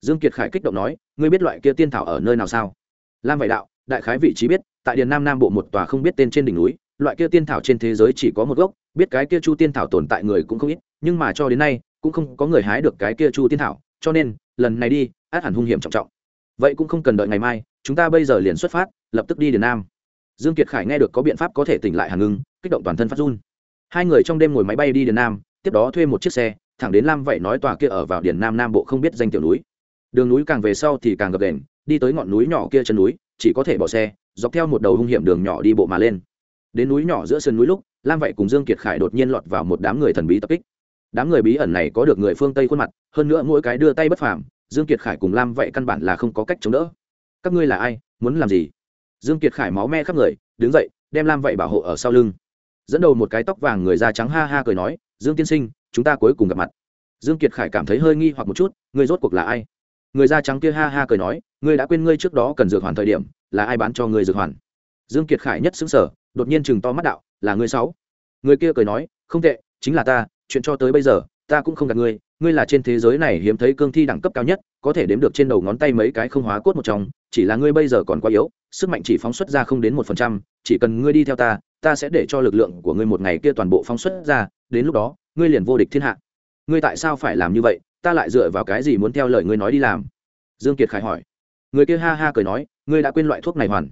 Dương kiệt khải kích động nói, ngươi biết loại kia tiên thảo ở nơi nào sao? Lam vải đạo, đại khái vị trí biết, tại điền nam nam bộ một tòa không biết tên trên đỉnh núi, loại kia tiên thảo trên thế giới chỉ có một gốc, biết cái kia chu tiên thảo tồn tại người cũng không ít, nhưng mà cho đến nay, cũng không có người hái được cái kia chu tiên thảo, cho nên, lần này đi, át hẳn hung hiểm trọng trọng. Vậy cũng không cần đợi ngày mai chúng ta bây giờ liền xuất phát, lập tức đi điền nam. Dương kiệt khải nghe được có biện pháp có thể tỉnh lại hàn ngưng, kích động toàn thân phát run. Hai người trong đêm ngồi máy bay đi điền nam, tiếp đó thuê một chiếc xe, thẳng đến lam vậy nói tòa kia ở vào điền nam nam bộ không biết danh tiểu núi. Đường núi càng về sau thì càng gập đền đi tới ngọn núi nhỏ kia chân núi, chỉ có thể bỏ xe, dọc theo một đầu hung hiểm đường nhỏ đi bộ mà lên. Đến núi nhỏ giữa sườn núi lúc, lam vậy cùng dương kiệt khải đột nhiên lọt vào một đám người thần bí tập kích. Đám người bí ẩn này có được người phương tây khuôn mặt, hơn nữa mỗi cái đưa tay bất phàm, dương kiệt khải cùng lam vậy căn bản là không có cách chống đỡ các ngươi là ai, muốn làm gì? Dương kiệt khải máu me khắp người, đứng dậy, đem lam vậy bảo hộ ở sau lưng. Dẫn đầu một cái tóc vàng người da trắng ha ha cười nói, dương tiên sinh, chúng ta cuối cùng gặp mặt. Dương kiệt khải cảm thấy hơi nghi hoặc một chút người rốt cuộc là ai? Người da trắng kia ha ha cười nói, ngươi đã quên ngươi trước đó cần dược hoàn thời điểm, là ai bán cho ngươi dược hoàn? Dương kiệt khải nhất xứng sở đột nhiên chừng to mắt đạo, là ngươi sáu. Người kia cười nói, không tệ, chính là ta, chuyện cho tới bây giờ, ta cũng không gặp ngươi ngươi là trên thế giới này hiếm thấy cương thi đẳng cấp cao nhất, có thể đếm được trên đầu ngón tay mấy cái không hóa cốt một trong, chỉ là ngươi bây giờ còn quá yếu, sức mạnh chỉ phóng xuất ra không đến một phần trăm, chỉ cần ngươi đi theo ta ta sẽ để cho lực lượng của ngươi một ngày kia toàn bộ phóng xuất ra, đến lúc đó, ngươi liền vô địch thiên hạ. Ngươi tại sao phải làm như vậy? Ta lại dựa vào cái gì muốn theo lời ngươi nói đi làm? Dương kiệt khải hỏi. Người kia ha ha cười nói, ngươi đã quên loại thuốc này hoàn.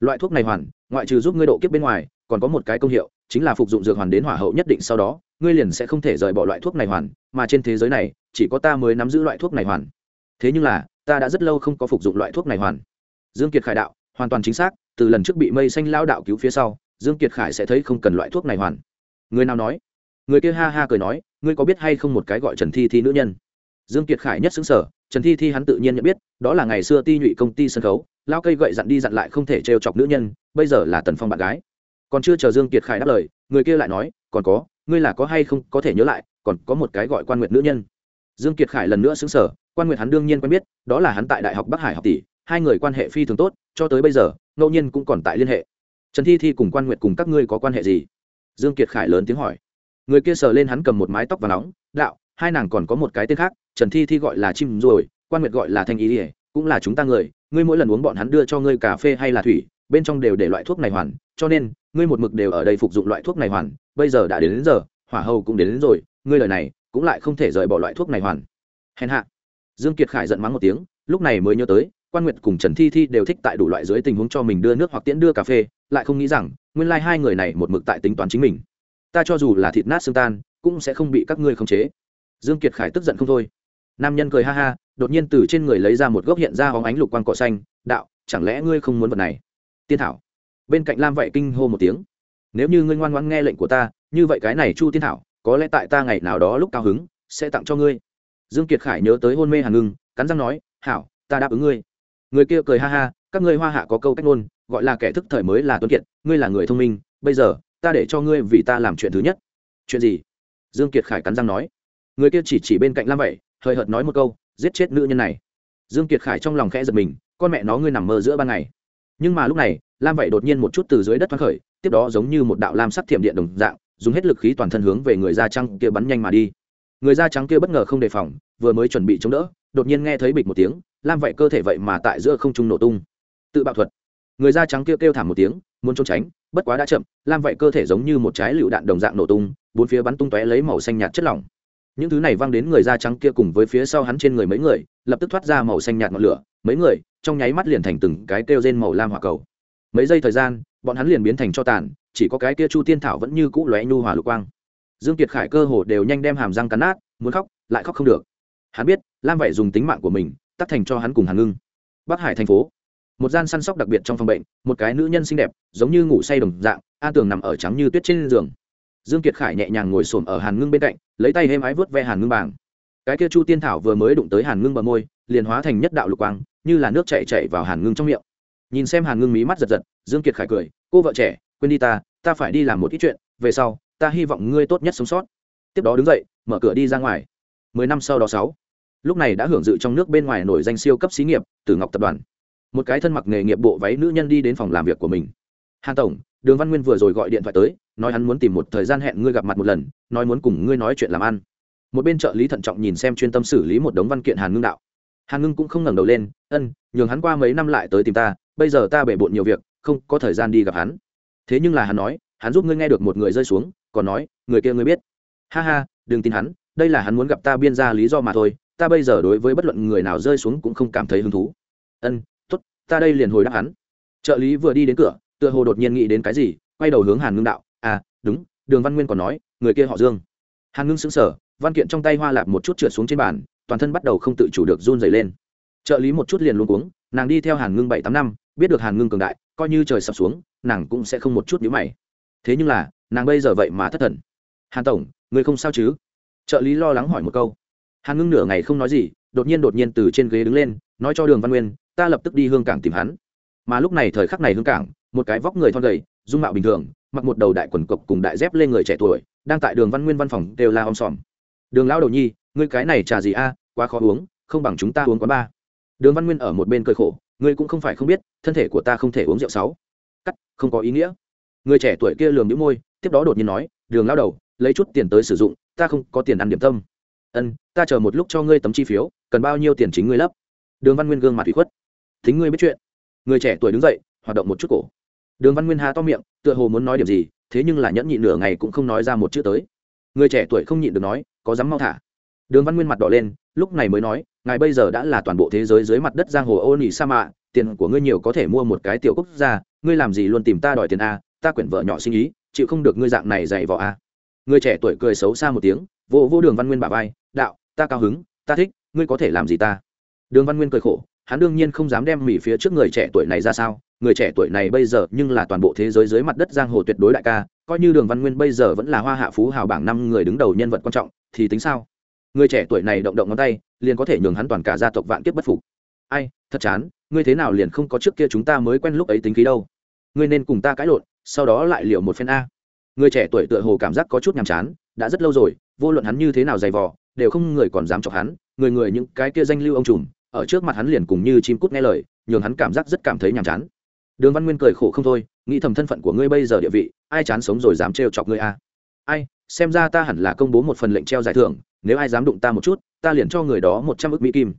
Loại thuốc này hoàn, ngoại trừ giúp ngươi độ kiếp bên ngoài, còn có một cái công hiệu, chính là phục dụng dược hoàn đến hỏa hậu nhất định sau đó ngươi liền sẽ không thể rời bỏ loại thuốc này hoàn, mà trên thế giới này, chỉ có ta mới nắm giữ loại thuốc này hoàn. Thế nhưng là, ta đã rất lâu không có phục dụng loại thuốc này hoàn. Dương kiệt khải đạo, hoàn toàn chính xác, từ lần trước bị mây xanh lao đạo cứu phía sau, dương kiệt khải sẽ thấy không cần loại thuốc này hoàn. Người nào nói? Người kia ha ha cười nói, ngươi có biết hay không một cái gọi trần thi thi nữ nhân? Dương kiệt khải nhất xứng sở, trần thi thi hắn tự nhiên nhận biết, đó là ngày xưa ti nhụy công ty sân khấu, lao cây gậy dặn đi dặn lại không thể trêu chọc nữ nhân, bây giờ là tần phong bạn gái. Còn chưa chờ dương kiệt khải đáp lời, người kia lại nói, còn có ngươi là có hay không có thể nhớ lại, còn có một cái gọi quan nguyệt nữ nhân. Dương kiệt khải lần nữa xứng sở quan nguyệt hắn đương nhiên quen biết, đó là hắn tại đại học bắc hải học tỷ, hai người quan hệ phi thường tốt, cho tới bây giờ, ngẫu nhiên cũng còn tại liên hệ. Trần thi thi cùng quan nguyệt cùng các ngươi có quan hệ gì? Dương kiệt khải lớn tiếng hỏi. Người kia sờ lên hắn cầm một mái tóc và nóng, đạo, hai nàng còn có một cái tên khác, trần thi thi gọi là chim rồi, quan nguyệt gọi là thanh ý ỉa cũng là chúng ta người, ngươi mỗi lần uống bọn hắn đưa cho ngươi cà phê hay là thủy, bên trong đều để loại thuốc này hoàn cho nên ngươi một mực đều ở đây phục dụng loại thuốc này hoàn bây giờ đã đến, đến giờ hỏa hầu cũng đến, đến rồi ngươi lời này cũng lại không thể rời bỏ loại thuốc này hoàn. Hèn hạ. Dương kiệt khải giận mắng một tiếng lúc này mới nhớ tới quan nguyệt cùng trần thi thi đều thích tại đủ loại dưới tình huống cho mình đưa nước hoặc tiễn đưa cà phê lại không nghĩ rằng nguyên lai like hai người này một mực tại tính toán chính mình. Ta cho dù là thịt nát xương tan cũng sẽ không bị các ngươi khống chế. Dương kiệt khải tức giận không thôi. Nam nhân cười ha ha đột nhiên từ trên người lấy ra một gốc hiện ra hóng ánh lục quang cỏ xanh đạo chẳng lẽ ngươi không muốn vật này? Tiên thảo bên cạnh lam vậy kinh hô một tiếng. Nếu như ngươi ngoan ngoãn nghe lệnh của ta, như vậy cái này chu tiên thảo, có lẽ tại ta ngày nào đó lúc cao hứng, sẽ tặng cho ngươi. Dương kiệt khải nhớ tới hôn mê hàn ngưng, cắn răng nói, hảo, ta đáp ứng ngươi. Người kia cười ha ha, các ngươi hoa hạ có câu cách ngôn, gọi là kẻ thức thời mới là tuấn kiệt, ngươi là người thông minh, bây giờ, ta để cho ngươi vì ta làm chuyện thứ nhất. Chuyện gì? Dương kiệt khải cắn răng nói. Người kia chỉ chỉ bên cạnh lam vậy hơi hợt nói một câu, giết chết nữ nhân này. Dương kiệt khải trong lòng khẽ giật mình, con mẹ nó ngươi nằm mơ giữa ban ngày. Nhưng mà lúc này lam vậy đột nhiên một chút từ dưới đất thoát khởi tiếp đó giống như một đạo lam sắc thiểm điện đồng dạng dùng hết lực khí toàn thân hướng về người da trắng kia bắn nhanh mà đi. Người da trắng kia bất ngờ không đề phòng vừa mới chuẩn bị chống đỡ đột nhiên nghe thấy bịch một tiếng lam vậy cơ thể vậy mà tại giữa không trung nổ tung. Tự bạo thuật. Người da trắng kia kêu, kêu thảm một tiếng muốn trốn tránh bất quá đã chậm lam vậy cơ thể giống như một trái lựu đạn đồng dạng nổ tung bốn phía bắn tung tóe lấy màu xanh nhạt chất lỏng. Những thứ này văng đến người da trắng kia cùng với phía sau hắn trên người mấy người lập tức thoát ra màu xanh nhạt ngọn lửa mấy người trong nháy mắt liền thành từng cái kêu rên màu lam hỏa cầu mấy giây thời gian, bọn hắn liền biến thành cho tàn, chỉ có cái kia chu tiên thảo vẫn như cũ lóe nhu hòa lục quang. Dương kiệt khải cơ hồ đều nhanh đem hàm răng cắn nát, muốn khóc, lại khóc không được. Hắn biết, lam vậy dùng tính mạng của mình tắt thành cho hắn cùng hàn ngưng. Bắc hải thành phố. Một gian săn sóc đặc biệt trong phòng bệnh, một cái nữ nhân xinh đẹp, giống như ngủ say đồng dạng, an tường nằm ở trắng như tuyết trên giường. Dương kiệt khải nhẹ nhàng ngồi xổm ở hàn ngưng bên cạnh, lấy tay êm ái vớt ve hàn ngưng bảng. Cái kia chu tiên thảo vừa mới đụng tới hàn ngưng bờ môi, liền hóa thành nhất đạo lục quang, như là nước chảy chảy vào hàn ngưng trong miệng nhìn xem hàn ngưng mí mắt giật giật, dương kiệt khải cười, cô vợ trẻ, quên đi ta ta phải đi làm một ít chuyện, về sau, ta hy vọng ngươi tốt nhất sống sót. Tiếp đó đứng dậy, mở cửa đi ra ngoài. Mười năm sau đó sáu, lúc này đã hưởng dự trong nước bên ngoài nổi danh siêu cấp xí nghiệp từ ngọc tập đoàn. Một cái thân mặc nghề nghiệp bộ váy nữ nhân đi đến phòng làm việc của mình. Hàn tổng, đường văn nguyên vừa rồi gọi điện thoại tới, nói hắn muốn tìm một thời gian hẹn ngươi gặp mặt một lần, nói muốn cùng ngươi nói chuyện làm ăn. Một bên trợ lý thận trọng nhìn xem chuyên tâm xử lý một đống văn kiện hàn ngưng đạo. Hàn ngưng cũng không ngẩng đầu lên, ân, nhường hắn qua mấy năm lại tới tìm ta bây giờ ta bể bộn nhiều việc, không có thời gian đi gặp hắn. Thế nhưng là hắn nói, hắn giúp ngươi nghe được một người rơi xuống, còn nói, người kia ngươi biết. Ha ha, đừng tin hắn, đây là hắn muốn gặp ta biên ra lý do mà thôi, ta bây giờ đối với bất luận người nào rơi xuống cũng không cảm thấy hứng thú. Ân t ố t ta đây liền hồi đáp hắn. Trợ lý vừa đi đến cửa, tựa hồ đột nhiên nghĩ đến cái gì, quay đầu hướng hàn ngưng đạo à đúng, đường văn nguyên còn nói, người kia họ dương. Hàn ngưng xứng sở văn kiện trong tay hoa lạp một chút trượt xuống trên bàn, toàn thân bắt đầu không tự chủ được run dày lên. Trợ lý một chút liền luôn cuống, nàng đi theo hàn ngưng bảy tám năm biết được hàn ngưng cường đại coi như trời sập xuống nàng cũng sẽ không một chút nhữ mày thế nhưng là nàng bây giờ vậy mà thất thần hàn tổng người không sao chứ trợ lý lo lắng hỏi một câu hàn ngưng nửa ngày không nói gì đột nhiên đột nhiên từ trên ghế đứng lên nói cho đường văn nguyên ta lập tức đi hương cảng tìm hắn mà lúc này thời khắc này hương cảng một cái vóc người thon gầy dung mạo bình thường mặc một đầu đại quần cộc cùng đại dép lên người trẻ tuổi đang tại đường văn nguyên văn phòng đều la om sòm đường lão đầu nhi ngươi cái này trà gì a quá khó uống không bằng chúng ta uống quá ba đường văn nguyên ở một bên cười khổ ngươi cũng không phải không biết, thân thể của ta không thể uống rượu sáu. Cắt, không có ý nghĩa. Người trẻ tuổi kia lườm nhũ môi, tiếp đó đột nhiên nói, đường lao đầu, lấy chút tiền tới sử dụng, ta không có tiền ăn điểm tâm. Ân, ta chờ một lúc cho ngươi tấm chi phiếu, cần bao nhiêu tiền chính ngươi lấp. Đường văn nguyên gương mặt thủy khuất. Thính ngươi biết chuyện. Người trẻ tuổi đứng dậy, hoạt động một chút cổ. Đường văn nguyên há to miệng, tựa hồ muốn nói điểm gì, thế nhưng là nhẫn nhịn nửa ngày cũng không nói ra một chữ tới. Người trẻ tuổi không nhịn được nói, có dám mau thả? Đường văn nguyên mặt đỏ lên, lúc này mới nói, ngài bây giờ đã là toàn bộ thế giới dưới mặt đất giang hồ ô nỉ sa mạ tiền của ngươi nhiều có thể mua một cái tiểu quốc gia, ngươi làm gì luôn tìm ta đòi tiền a, ta quyển vợ nhỏ sinh ý, chịu không được ngươi dạng này dạy vỏ a. Người trẻ tuổi cười xấu xa một tiếng, vô vô đường văn nguyên bà vai, đạo, ta cao hứng, ta thích, ngươi có thể làm gì ta? Đường văn nguyên cười khổ, hắn đương nhiên không dám đem mỉ phía trước người trẻ tuổi này ra sao, người trẻ tuổi này bây giờ nhưng là toàn bộ thế giới dưới mặt đất giang hồ tuyệt đối đại ca, coi như đường văn nguyên bây giờ vẫn là hoa hạ phú hào bảng năm người đứng đầu nhân vật quan trọng, thì tính sao? Người trẻ tuổi này động động ngón tay, liền có thể nhường hắn toàn cả gia tộc vạn kiếp bất phục. Ai, thật chán, ngươi thế nào liền không có trước kia chúng ta mới quen lúc ấy tính khí đâu? Ngươi nên cùng ta cãi lộn, sau đó lại liệu một phen a. Người trẻ tuổi tựa hồ cảm giác có chút nhàm chán, đã rất lâu rồi, vô luận hắn như thế nào dày vò, đều không người còn dám chọc hắn, người người những cái kia danh lưu ông trùm, ở trước mặt hắn liền cùng như chim cút nghe lời, nhường hắn cảm giác rất cảm thấy nhàm chán. Đường văn nguyên cười khổ không thôi, nghĩ thầm thân phận của ngươi bây giờ địa vị, ai chán sống rồi dám trêu chọc ngươi a ai, xem ra ta hẳn là công bố một phần lệnh treo giải thưởng, nếu ai dám đụng ta một chút, ta liền cho người đó một trăm ước mỹ kim.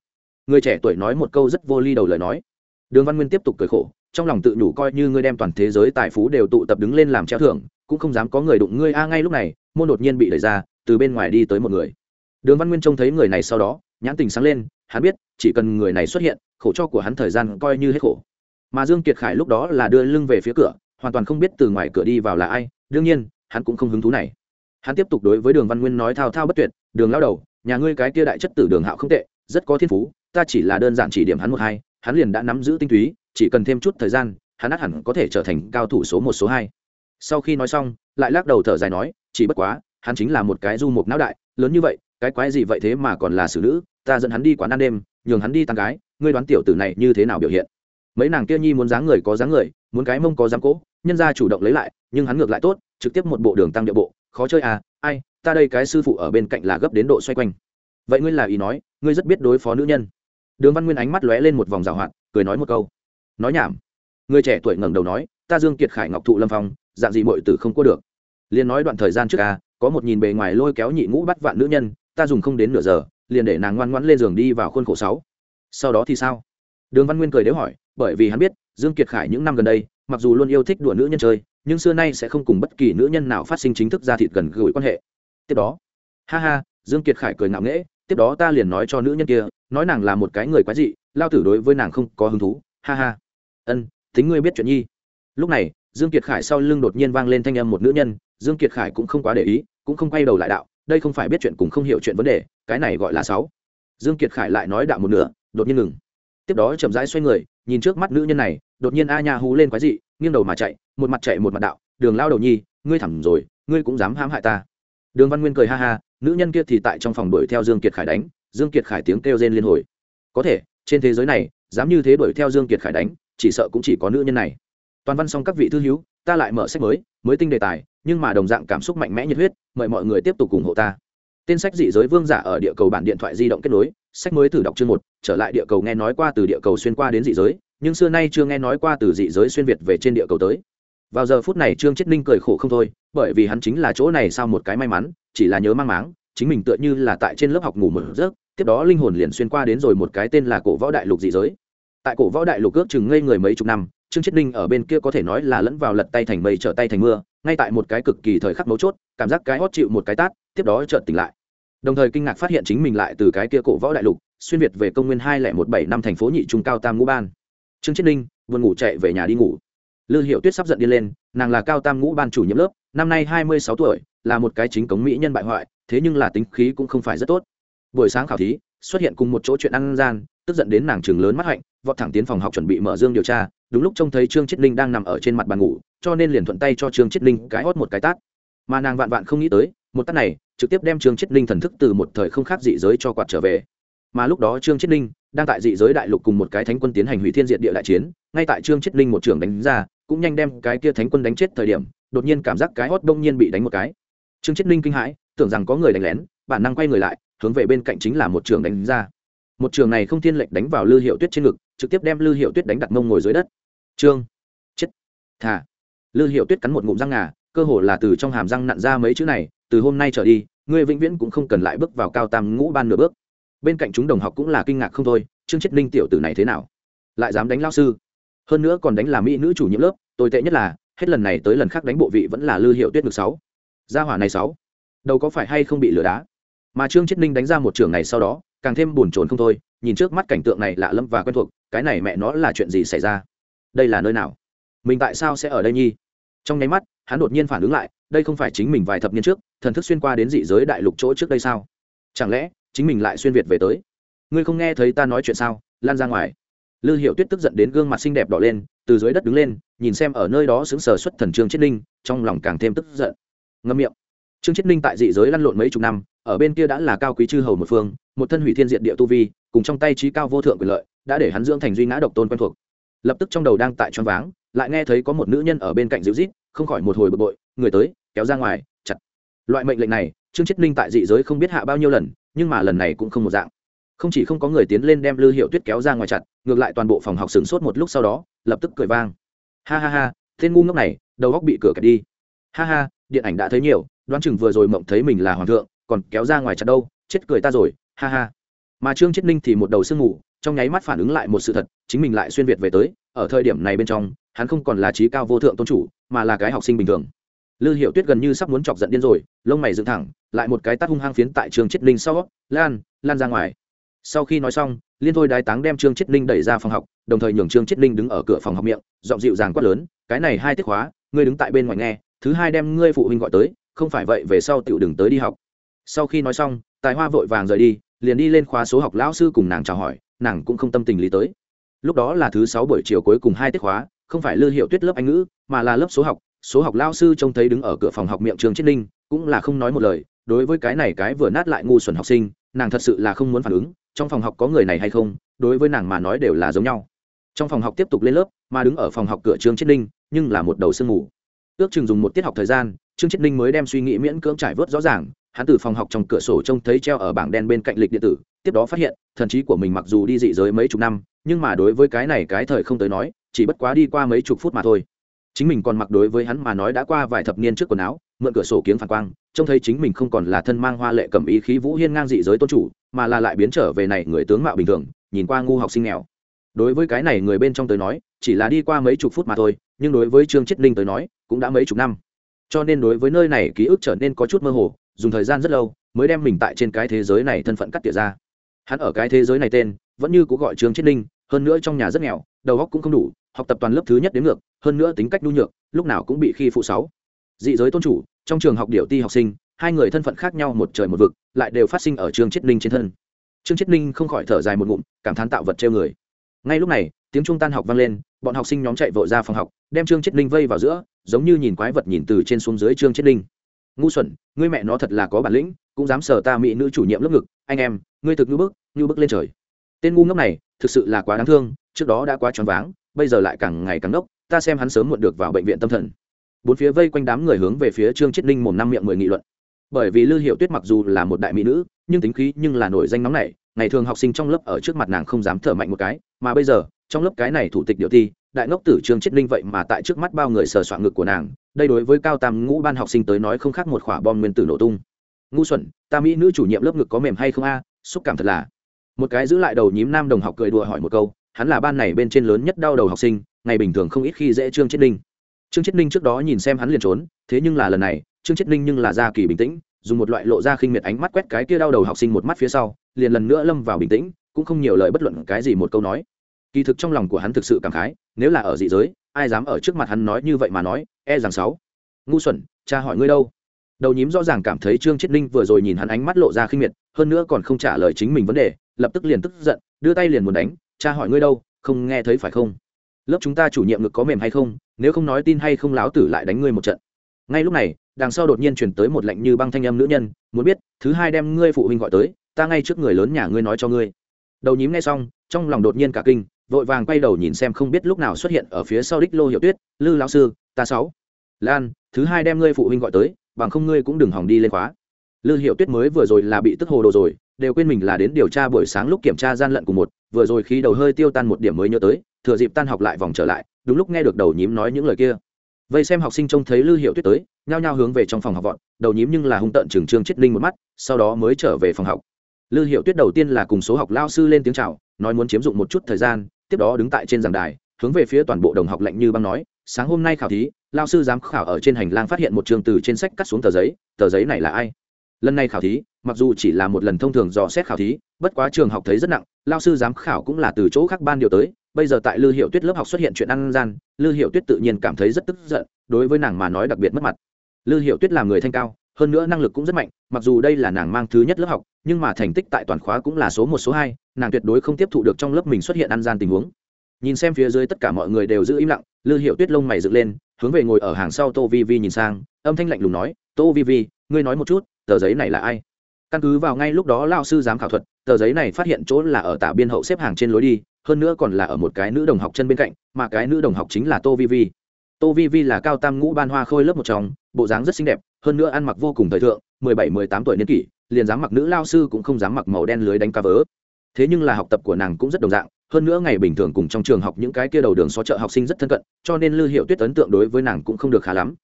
Người trẻ tuổi nói một câu rất vô ly đầu lời nói. Đường văn nguyên tiếp tục cười khổ, trong lòng tự nhủ coi như ngươi đem toàn thế giới tài phú đều tụ tập đứng lên làm treo thưởng, cũng không dám có người đụng ngươi. A, ngay lúc này, môn đột nhiên bị đẩy ra, từ bên ngoài đi tới một người. Đường văn nguyên trông thấy người này sau đó, nhãn tình sáng lên, hắn biết, chỉ cần người này xuất hiện, khổ cho của hắn thời gian coi như hết khổ. Mà dương kiệt khải lúc đó là đưa lưng về phía cửa, hoàn toàn không biết từ ngoài cửa đi vào là ai. Đương nhiên hắn cũng không hứng thú này. Hắn tiếp tục đối với đường văn nguyên nói thao thao bất tuyệt, đường lao đầu, nhà ngươi cái kia đại chất tử đường hạo không tệ, rất có thiên phú, ta chỉ là đơn giản chỉ điểm hắn một hai, hắn liền đã nắm giữ tinh túy, chỉ cần thêm chút thời gian, hắn át hẳn có thể trở thành cao thủ số một, số hai. Sau khi nói xong, lại lắc đầu thở dài nói, chỉ bất quá, hắn chính là một cái du mục não đại, lớn như vậy, cái quái gì vậy thế mà còn là xử nữ, ta dẫn hắn đi quán ăn đêm, nhường hắn đi tàn gái, ngươi đoán tiểu tử này như thế nào biểu hiện? Mấy nàng kia nhi muốn dáng người có dáng người, muốn cái mông có dáng cỗ nhân ra chủ động lấy lại, nhưng hắn ngược lại tốt trực tiếp một bộ đường tăng địa bộ, khó chơi à ai, ta đây cái sư phụ ở bên cạnh là gấp đến độ xoay quanh. Vậy ngươi là ý nói, ngươi rất biết đối phó nữ nhân. Đường văn nguyên ánh mắt lóe lên một vòng rào hoạt, cười nói một câu. Nói nhảm. Người trẻ tuổi ngẩng đầu nói, ta dương kiệt khải ngọc thụ lâm phong, dạng gì mọi tử không có được. Liền nói đoạn thời gian trước à có một nhìn bề ngoài lôi kéo nhị ngũ bắt vạn nữ nhân, ta dùng không đến nửa giờ, liền để nàng ngoan ngoãn lên giường đi vào khuôn khổ sáu. Sau đó thì sao? Đường văn nguyên cười đếu hỏi, bởi vì hắn biết, dương kiệt khải những năm gần đây, mặc dù luôn yêu thích đùa nữ nhân chơi nhưng xưa nay sẽ không cùng bất kỳ nữ nhân nào phát sinh chính thức ra thịt gần gũi quan hệ. Tiếp đó, ha ha, dương kiệt khải cười ngạo nghễ, tiếp đó ta liền nói cho nữ nhân kia, nói nàng là một cái người quái dị, lao tử đối với nàng không có hứng thú, ha ha. Ân tính ngươi biết chuyện nhi. Lúc này, dương kiệt khải sau lưng đột nhiên vang lên thanh âm một nữ nhân, dương kiệt khải cũng không quá để ý, cũng không quay đầu lại đạo, đây không phải biết chuyện cùng không hiểu chuyện vấn đề, cái này gọi là sáu. Dương kiệt khải lại nói đạo một nửa, đột nhiên ngừng. Tiếp đó chậm rãi xoay người, nhìn trước mắt nữ nhân này, đột nhiên a nha hú lên quái dị, nghiêng đầu mà chạy một mặt chạy một mặt đạo, đường lao đầu nhi, ngươi thẳng rồi, ngươi cũng dám hãm hại ta. Đường văn nguyên cười ha ha, nữ nhân kia thì tại trong phòng đuổi theo dương kiệt khải đánh, dương kiệt khải tiếng kêu rên liên hồi. Có thể, trên thế giới này, dám như thế đuổi theo dương kiệt khải đánh, chỉ sợ cũng chỉ có nữ nhân này. Toàn văn xong các vị thư hiếu ta lại mở sách mới mới tinh đề tài, nhưng mà đồng dạng cảm xúc mạnh mẽ nhiệt huyết, mời mọi người tiếp tục ủng hộ ta. Tên sách dị giới vương giả ở địa cầu bản điện thoại di động kết nối, sách mới thử đọc chương một, trở lại địa cầu nghe nói qua từ địa cầu xuyên qua đến dị giới, nhưng xưa nay chưa nghe nói qua từ dị giới xuyên việt về trên địa cầu tới vào giờ phút này trương chết ninh cười khổ không thôi, bởi vì hắn chính là chỗ này sau một cái may mắn, chỉ là nhớ mang máng, chính mình tựa như là tại trên lớp học ngủ một giấc, tiếp đó linh hồn liền xuyên qua đến rồi một cái tên là cổ võ đại lục dị giới. Tại cổ võ đại lục ước chừng ngây người mấy chục năm, trương chết ninh ở bên kia có thể nói là lẫn vào lật tay thành mây trở tay thành mưa, ngay tại một cái cực kỳ thời khắc mấu chốt, cảm giác cái hót chịu một cái tát, tiếp đó chợt tỉnh lại. Đồng thời kinh ngạc phát hiện chính mình lại từ cái kia cổ võ đại lục, xuyên việt về công nguyên hai lẻ một bảy năm thành phố nhị trung cao tam ngũ ban. Trương chết ninh vừa ngủ chạy về nhà đi ngủ lư hiệu tuyết sắp giận đi lên, nàng là cao tam ngũ ban chủ nhiệm lớp, năm nay hai mươi sáu tuổi, là một cái chính cống mỹ nhân bại hoại, thế nhưng là tính khí cũng không phải rất tốt. Buổi sáng khảo thí, xuất hiện cùng một chỗ chuyện ăn gian, tức giận đến nàng trường lớn mắt hạnh, vọt thẳng tiến phòng học chuẩn bị mở dương điều tra, đúng lúc trông thấy trương chiết linh đang nằm ở trên mặt bàn ngủ, cho nên liền thuận tay cho trương chiết linh cái hót một cái tát. Mà nàng vạn vạn không nghĩ tới, một tát này, trực tiếp đem trương chiết linh thần thức từ một thời không khác dị giới cho quạt trở về. Mà lúc đó trương chiết linh đang tại dị giới đại lục cùng một cái thánh quân tiến hành hủy thiên diện địa đại chiến, ngay tại trương chiết linh một trường đánh ra, cũng nhanh đem cái kia thánh quân đánh chết thời điểm, đột nhiên cảm giác cái hót đông nhiên bị đánh một cái. Trương chiết linh kinh hãi, tưởng rằng có người đánh lén, bản năng quay người lại, hướng về bên cạnh chính là một trường đánh ra. Một trường này không thiên lệnh đánh vào lư hiệu tuyết trên ngực, trực tiếp đem lư hiệu tuyết đánh đặt mông ngồi dưới đất. Trương chết thả lư hiệu tuyết cắn một ngụm răng ngà, cơ hồ là từ trong hàm răng nặn ra mấy chữ này, từ hôm nay trở đi, ngươi vĩnh viễn cũng không cần lại bước vào cao tam ngũ ban nửa bước bên cạnh chúng đồng học cũng là kinh ngạc không thôi, trương chiết ninh tiểu tử này thế nào? Lại dám đánh lao sư? Hơn nữa còn đánh là mỹ nữ chủ nhiệm lớp, tồi tệ nhất là, hết lần này tới lần khác đánh bộ vị vẫn là lư hiệu tuyết ngực sáu. Gia hỏa này sáu. Đâu có phải hay không bị lừa đá? Mà trương chiết ninh đánh ra một trường này sau đó, càng thêm buồn chồn không thôi, nhìn trước mắt cảnh tượng này lạ lẫm và quen thuộc, cái này mẹ nó là chuyện gì xảy ra? Đây là nơi nào? Mình tại sao sẽ ở đây nhi? Trong nháy mắt, hắn đột nhiên phản ứng lại, đây không phải chính mình vài thập niên trước, thần thức xuyên qua đến dị giới đại lục chỗ trước đây sao? Chẳng lẽ chính mình lại xuyên việt về tới. Ngươi không nghe thấy ta nói chuyện sao? Lan ra ngoài. Lư hiệu tuyết tức giận đến gương mặt xinh đẹp đỏ lên, từ dưới đất đứng lên, nhìn xem ở nơi đó xứng sờ xuất thần trương chết ninh, trong lòng càng thêm tức giận. Ngâm miệng. Trương chết ninh tại dị giới lăn lộn mấy chục năm, ở bên kia đã là cao quý chư hầu một phương, một thân hủy thiên diện địa tu vi, cùng trong tay trí cao vô thượng quyền lợi, đã để hắn dưỡng thành duy ngã độc tôn quen thuộc. Lập tức trong đầu đang tại choáng váng, lại nghe thấy có một nữ nhân ở bên cạnh dịu rít không khỏi một hồi bực bội, người tới, kéo ra ngoài, chặt. Loại mệnh lệnh này, trương chết ninh tại dị giới không biết hạ bao nhiêu lần nhưng mà lần này cũng không một dạng. Không chỉ không có người tiến lên đem lư hiệu tuyết kéo ra ngoài chặt, ngược lại toàn bộ phòng học sửng sốt một lúc sau đó, lập tức cười vang. Ha ha ha, tên ngu ngốc này, đầu góc bị cửa kẹt đi. Ha ha, điện ảnh đã thấy nhiều, đoán chừng vừa rồi mộng thấy mình là hoàng thượng, còn kéo ra ngoài chặt đâu, chết cười ta rồi, ha ha. Mà trương chết ninh thì một đầu sương ngủ trong nháy mắt phản ứng lại một sự thật, chính mình lại xuyên việt về tới, ở thời điểm này bên trong, hắn không còn là trí cao vô thượng tôn chủ, mà là cái học sinh bình thường lư hiệu tuyết gần như sắp muốn chọc giận điên rồi, lông mày dựng thẳng, lại một cái tát hung hăng phiến tại trương chết ninh sau. Lan lan ra ngoài. Sau khi nói xong, liên thôi đái táng đem trương chết ninh đẩy ra phòng học, đồng thời nhường trương chết ninh đứng ở cửa phòng học miệng, giọng dịu dàng quát lớn, cái này hai tiết khóa, ngươi đứng tại bên ngoài nghe, thứ hai đem ngươi phụ huynh gọi tới, không phải vậy về sau tiểu đừng tới đi học. Sau khi nói xong, tài hoa vội vàng rời đi, liền đi lên khóa số học lão sư cùng nàng chào hỏi, nàng cũng không tâm tình lý tới. Lúc đó là thứ sáu buổi chiều cuối cùng hai tiết khóa, không phải lư hiệu tuyết lớp anh ngữ, mà là lớp số học số học lao sư trông thấy đứng ở cửa phòng học miệng trường Chiết ninh, cũng là không nói một lời, đối với cái này cái vừa nát lại ngu xuẩn học sinh, nàng thật sự là không muốn phản ứng, trong phòng học có người này hay không, đối với nàng mà nói đều là giống nhau. Trong phòng học tiếp tục lên lớp, mà đứng ở phòng học cửa trường Chiết ninh, nhưng là một đầu sương mù. Ước chừng dùng một tiết học thời gian trương Chiết ninh mới đem suy nghĩ miễn cưỡng trải vớt rõ ràng, hắn từ phòng học trong cửa sổ trông thấy treo ở bảng đen bên cạnh lịch điện tử, tiếp đó phát hiện, thần trí của mình mặc dù đi dị giới mấy chục năm, nhưng mà đối với cái này cái thời không tới nói, chỉ bất quá đi qua mấy chục phút mà thôi chính mình còn mặc đối với hắn mà nói đã qua vài thập niên trước quần áo, mượn cửa sổ kiếng phản quang, trông thấy chính mình không còn là thân mang hoa lệ cầm ý khí vũ hiên ngang dị giới tôn chủ, mà là lại biến trở về này người tướng mạo bình thường, nhìn qua ngu học sinh nghèo. Đối với cái này người bên trong tới nói, chỉ là đi qua mấy chục phút mà thôi, nhưng đối với trương chiết linh tới nói, cũng đã mấy chục năm. Cho nên đối với nơi này ký ức trở nên có chút mơ hồ, dùng thời gian rất lâu, mới đem mình tại trên cái thế giới này thân phận cắt tỉa ra. Hắn ở cái thế giới này tên, vẫn như cũng gọi trương chiết linh hơn nữa trong nhà rất nghèo, đầu óc cũng không đủ học tập toàn lớp thứ nhất đến ngược, hơn nữa tính cách nhu nhược, lúc nào cũng bị khi phụ sáu. Dị giới tôn chủ, trong trường học điểu ti học sinh, hai người thân phận khác nhau một trời một vực, lại đều phát sinh ở trường chiết ninh trên thân. Trương chiết ninh không khỏi thở dài một ngụm, cảm thán tạo vật treo người. Ngay lúc này, tiếng trung tan học vang lên, bọn học sinh nhóm chạy vội ra phòng học, đem trương chiết ninh vây vào giữa, giống như nhìn quái vật nhìn từ trên xuống dưới trương chiết ninh. Ngu xuẩn, ngươi mẹ nó thật là có bản lĩnh, cũng dám sờ ta mỹ nữ chủ nhiệm lớp ngực, anh em, ngươi thực như bức như bức lên trời. Tên ngu ngốc này, thực sự là quá đáng thương, trước đó đã quá choáng váng bây giờ lại càng ngày càng ngốc ta xem hắn sớm muộn được vào bệnh viện tâm thần. Bốn phía vây quanh đám người hướng về phía trương chiết ninh mồm năm miệng mười nghị luận. Bởi vì lư hiệu tuyết mặc dù là một đại mỹ nữ, nhưng tính khí nhưng là nổi danh nóng này ngày thường học sinh trong lớp ở trước mặt nàng không dám thở mạnh một cái, mà bây giờ, trong lớp cái này thủ tịch điệu thi, đại ngốc tử trương chiết ninh vậy mà tại trước mắt bao người sờ soạn ngực của nàng, đây đối với cao tam ngũ ban học sinh tới nói không khác một quả bom nguyên tử nổ tung. Ngu xuẩn, ta mỹ nữ chủ nhiệm lớp ngực có mềm hay không a? Xúc cảm thật là. Một cái giữ lại đầu nhím nam đồng học cười đùa hỏi một câu hắn là ban này bên trên lớn nhất đau đầu học sinh, ngày bình thường không ít khi dễ trương chiết ninh. Trương chiết ninh trước đó nhìn xem hắn liền trốn, thế nhưng là lần này, trương chiết ninh nhưng là ra kỳ bình tĩnh, dùng một loại lộ ra khinh miệt ánh mắt quét cái kia đau đầu học sinh một mắt phía sau, liền lần nữa lâm vào bình tĩnh, cũng không nhiều lời bất luận cái gì một câu nói. Kỳ thực trong lòng của hắn thực sự cảm khái, nếu là ở dị giới, ai dám ở trước mặt hắn nói như vậy mà nói e rằng sáu. Ngu xuẩn, cha hỏi ngươi đâu? Đầu nhím rõ ràng cảm thấy trương chiết ninh vừa rồi nhìn hắn ánh mắt lộ ra khinh miệt, hơn nữa còn không trả lời chính mình vấn đề, lập tức liền tức giận, đưa tay liền muốn đánh cha hỏi ngươi đâu, không nghe thấy phải không? Lớp chúng ta chủ nhiệm ngực có mềm hay không, nếu không nói tin hay không láo tử lại đánh ngươi một trận. Ngay lúc này, đằng sau đột nhiên chuyển tới một lệnh như băng thanh âm nữ nhân, muốn biết, thứ hai đem ngươi phụ huynh gọi tới, ta ngay trước người lớn nhà ngươi nói cho ngươi. Đầu nhím nghe xong, trong lòng đột nhiên cả kinh, vội vàng quay đầu nhìn xem không biết lúc nào xuất hiện ở phía sau đích lô hiệu tuyết, lư lão sư, ta sáu. Lan, thứ hai đem ngươi phụ huynh gọi tới, bằng không ngươi cũng đừng hỏng đi lên khóa lư hiệu tuyết mới vừa rồi là bị tức hồ đồ rồi, đều quên mình là đến điều tra buổi sáng lúc kiểm tra gian lận cùng một, vừa rồi khi đầu hơi tiêu tan một điểm mới nhớ tới, thừa dịp tan học lại vòng trở lại, đúng lúc nghe được đầu nhím nói những lời kia. Vây xem học sinh trông thấy lư hiệu tuyết tới, nhao nhao hướng về trong phòng học vọn đầu nhím nhưng là hung tợn trừng trương chết linh một mắt, sau đó mới trở về phòng học. Lư hiệu tuyết đầu tiên là cùng số học lao sư lên tiếng chào, nói muốn chiếm dụng một chút thời gian, tiếp đó đứng tại trên giảng đài, hướng về phía toàn bộ đồng học lạnh như băng nói, sáng hôm nay khảo thí, lao sư giám khảo ở trên hành lang phát hiện một trường từ trên sách cắt xuống tờ giấy tờ giấy này là ai? Lần này khảo thí, mặc dù chỉ là một lần thông thường dò xét khảo thí, bất quá trường học thấy rất nặng, lao sư giám khảo cũng là từ chỗ khác ban điều tới. Bây giờ tại lư hiệu tuyết lớp học xuất hiện chuyện ăn gian, lư hiệu tuyết tự nhiên cảm thấy rất tức giận, đối với nàng mà nói đặc biệt mất mặt. Lư hiệu tuyết là người thanh cao, hơn nữa năng lực cũng rất mạnh, mặc dù đây là nàng mang thứ nhất lớp học, nhưng mà thành tích tại toàn khóa cũng là số một, số hai, nàng tuyệt đối không tiếp thụ được trong lớp mình xuất hiện ăn gian tình huống. Nhìn xem phía dưới tất cả mọi người đều giữ im lặng, lư hiệu tuyết lông mày dựng lên, hướng về ngồi ở hàng sau tô vi vi nhìn sang, âm thanh lạnh lùng nói, tô vi vi, ngươi nói một chút tờ giấy này là ai? Căn cứ vào ngay lúc đó lao sư giám khảo thuật, tờ giấy này phát hiện chỗ là ở tả biên hậu xếp hàng trên lối đi, hơn nữa còn là ở một cái nữ đồng học chân bên cạnh, mà cái nữ đồng học chính là tô vi vi. Tô vi vi là cao tam ngũ ban hoa khôi lớp một trong, bộ dáng rất xinh đẹp, hơn nữa ăn mặc vô cùng thời thượng, mười bảy, mười tám tuổi niên kỷ, liền dám mặc nữ lao sư cũng không dám mặc màu đen lưới đánh cá vớ. Thế nhưng là học tập của nàng cũng rất đồng dạng, hơn nữa ngày bình thường cùng trong trường học những cái kia đầu đường xó chợ học sinh rất thân cận, cho nên lư hiệu tuyết ấn tượng đối với nàng cũng không được khá lắm.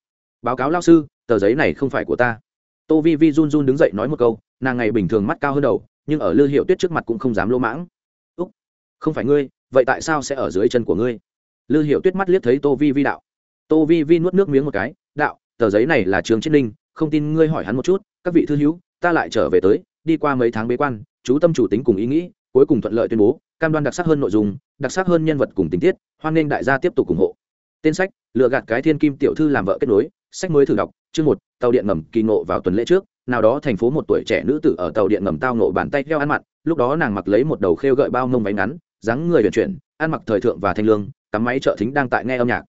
Báo cáo lao sư, tờ giấy này không phải của ta tô vi vi run run đứng dậy nói một câu, nàng ngày bình thường mắt cao hơn đầu, nhưng ở lư hiệu tuyết trước mặt cũng không dám lỗ mãng. Úc, không phải ngươi, vậy tại sao sẽ ở dưới chân của ngươi? Lư hiệu tuyết mắt liếc thấy tô vi vi đạo. Tô vi vi nuốt nước miếng một cái, đạo, tờ giấy này là trường chiết ninh, không tin ngươi hỏi hắn một chút, các vị thư hữu, ta lại trở về tới, đi qua mấy tháng bế quan, chú tâm chủ tính cùng ý nghĩ, cuối cùng thuận lợi tuyên bố, cam đoan đặc sắc hơn nội dung, đặc sắc hơn nhân vật cùng tình tiết, hoan nghênh đại gia tiếp tục ủng hộ. Tên sách, lựa gạt cái thiên kim tiểu thư làm vợ kết nối, sách mới thử đọc chương một, tàu điện ngầm kỳ ngộ vào tuần lễ trước, nào đó thành phố một tuổi trẻ nữ tử ở tàu điện ngầm tao nộ bàn tay theo ăn mặn lúc đó nàng mặc lấy một đầu khêu gợi bao mông váy ngắn, dáng người vận chuyển, ăn mặc thời thượng và thanh lương, cắm máy trợ thính đang tại nghe âm nhạc.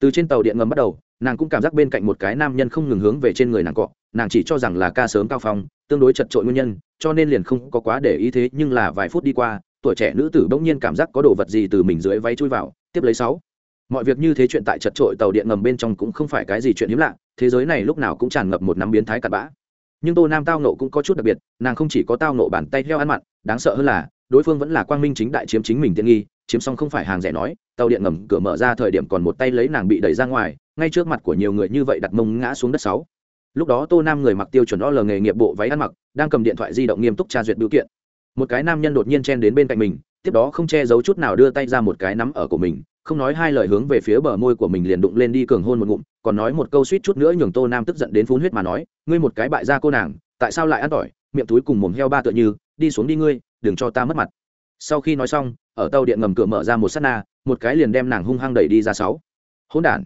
Từ trên tàu điện ngầm bắt đầu, nàng cũng cảm giác bên cạnh một cái nam nhân không ngừng hướng về trên người nàng cọ, nàng chỉ cho rằng là ca sớm cao phong, tương đối chật trội nguyên nhân, cho nên liền không có quá để ý thế, nhưng là vài phút đi qua, tuổi trẻ nữ tử bỗng nhiên cảm giác có đồ vật gì từ mình dưới váy chui vào, tiếp lấy sáu. Mọi việc như thế chuyện tại chật trội tàu điện ngầm bên trong cũng không phải cái gì chuyện hiếm lạ thế giới này lúc nào cũng tràn ngập một nắm biến thái cặn bã. Nhưng tô nam tao nộ cũng có chút đặc biệt, nàng không chỉ có tao nộ bàn tay theo ăn mặn, đáng sợ hơn là, đối phương vẫn là quang minh chính đại chiếm chính mình tiện nghi, chiếm xong không phải hàng rẻ nói, tàu điện ngầm cửa mở ra thời điểm còn một tay lấy nàng bị đẩy ra ngoài, ngay trước mặt của nhiều người như vậy đặt mông ngã xuống đất sáu. Lúc đó tô nam người mặc tiêu chuẩn o lờ nghề nghiệp bộ váy ăn mặc, đang cầm điện thoại di động nghiêm túc tra duyệt biểu kiện. Một cái nam nhân đột nhiên chen đến bên cạnh mình tiếp đó không che giấu chút nào đưa tay ra một cái nắm ở của mình, không nói hai lời hướng về phía bờ môi của mình liền đụng lên đi cường hôn một ngụm, còn nói một câu suýt chút nữa nhường tô nam tức giận đến phun huyết mà nói, ngươi một cái bại ra cô nàng, tại sao lại ăn tỏi, miệng túi cùng mồm heo ba tựa như, đi xuống đi ngươi, đừng cho ta mất mặt. Sau khi nói xong, ở tàu điện ngầm cửa mở ra một s á t na, một cái liền đem nàng hung hăng đẩy đi ra sáu. Hỗn đản.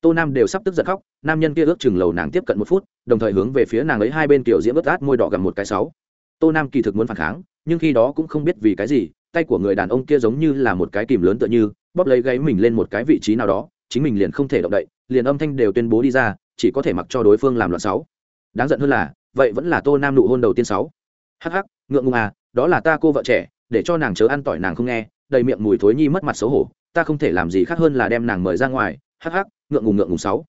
Tô nam đều sắp tức giận khóc, nam nhân kia ước chừng lầu nàng tiếp cận một phút, đồng thời hướng về phía nàng ấy hai bên kiểu diễm ướt át môi đỏ gặm một cái sáu. Tô nam kỳ thực muốn phản kháng, nhưng khi đó cũng không biết vì cái gì tay của người đàn ông kia giống như là một cái kìm lớn tựa như, bóp lấy gáy mình lên một cái vị trí nào đó, chính mình liền không thể động đậy, liền âm thanh đều tuyên bố đi ra, chỉ có thể mặc cho đối phương làm loạn sáu. Đáng giận hơn là, vậy vẫn là tô nam nụ hôn đầu tiên sáu. Hắc hắc, ngượng ngùng à đó là ta cô vợ trẻ, để cho nàng chớ ăn tỏi nàng không nghe, đầy miệng mùi thối nhi mất mặt xấu hổ, ta không thể làm gì khác hơn là đem nàng mời ra ngoài, hắc hắc, ngượng ngùng ngượng ngùng sáu.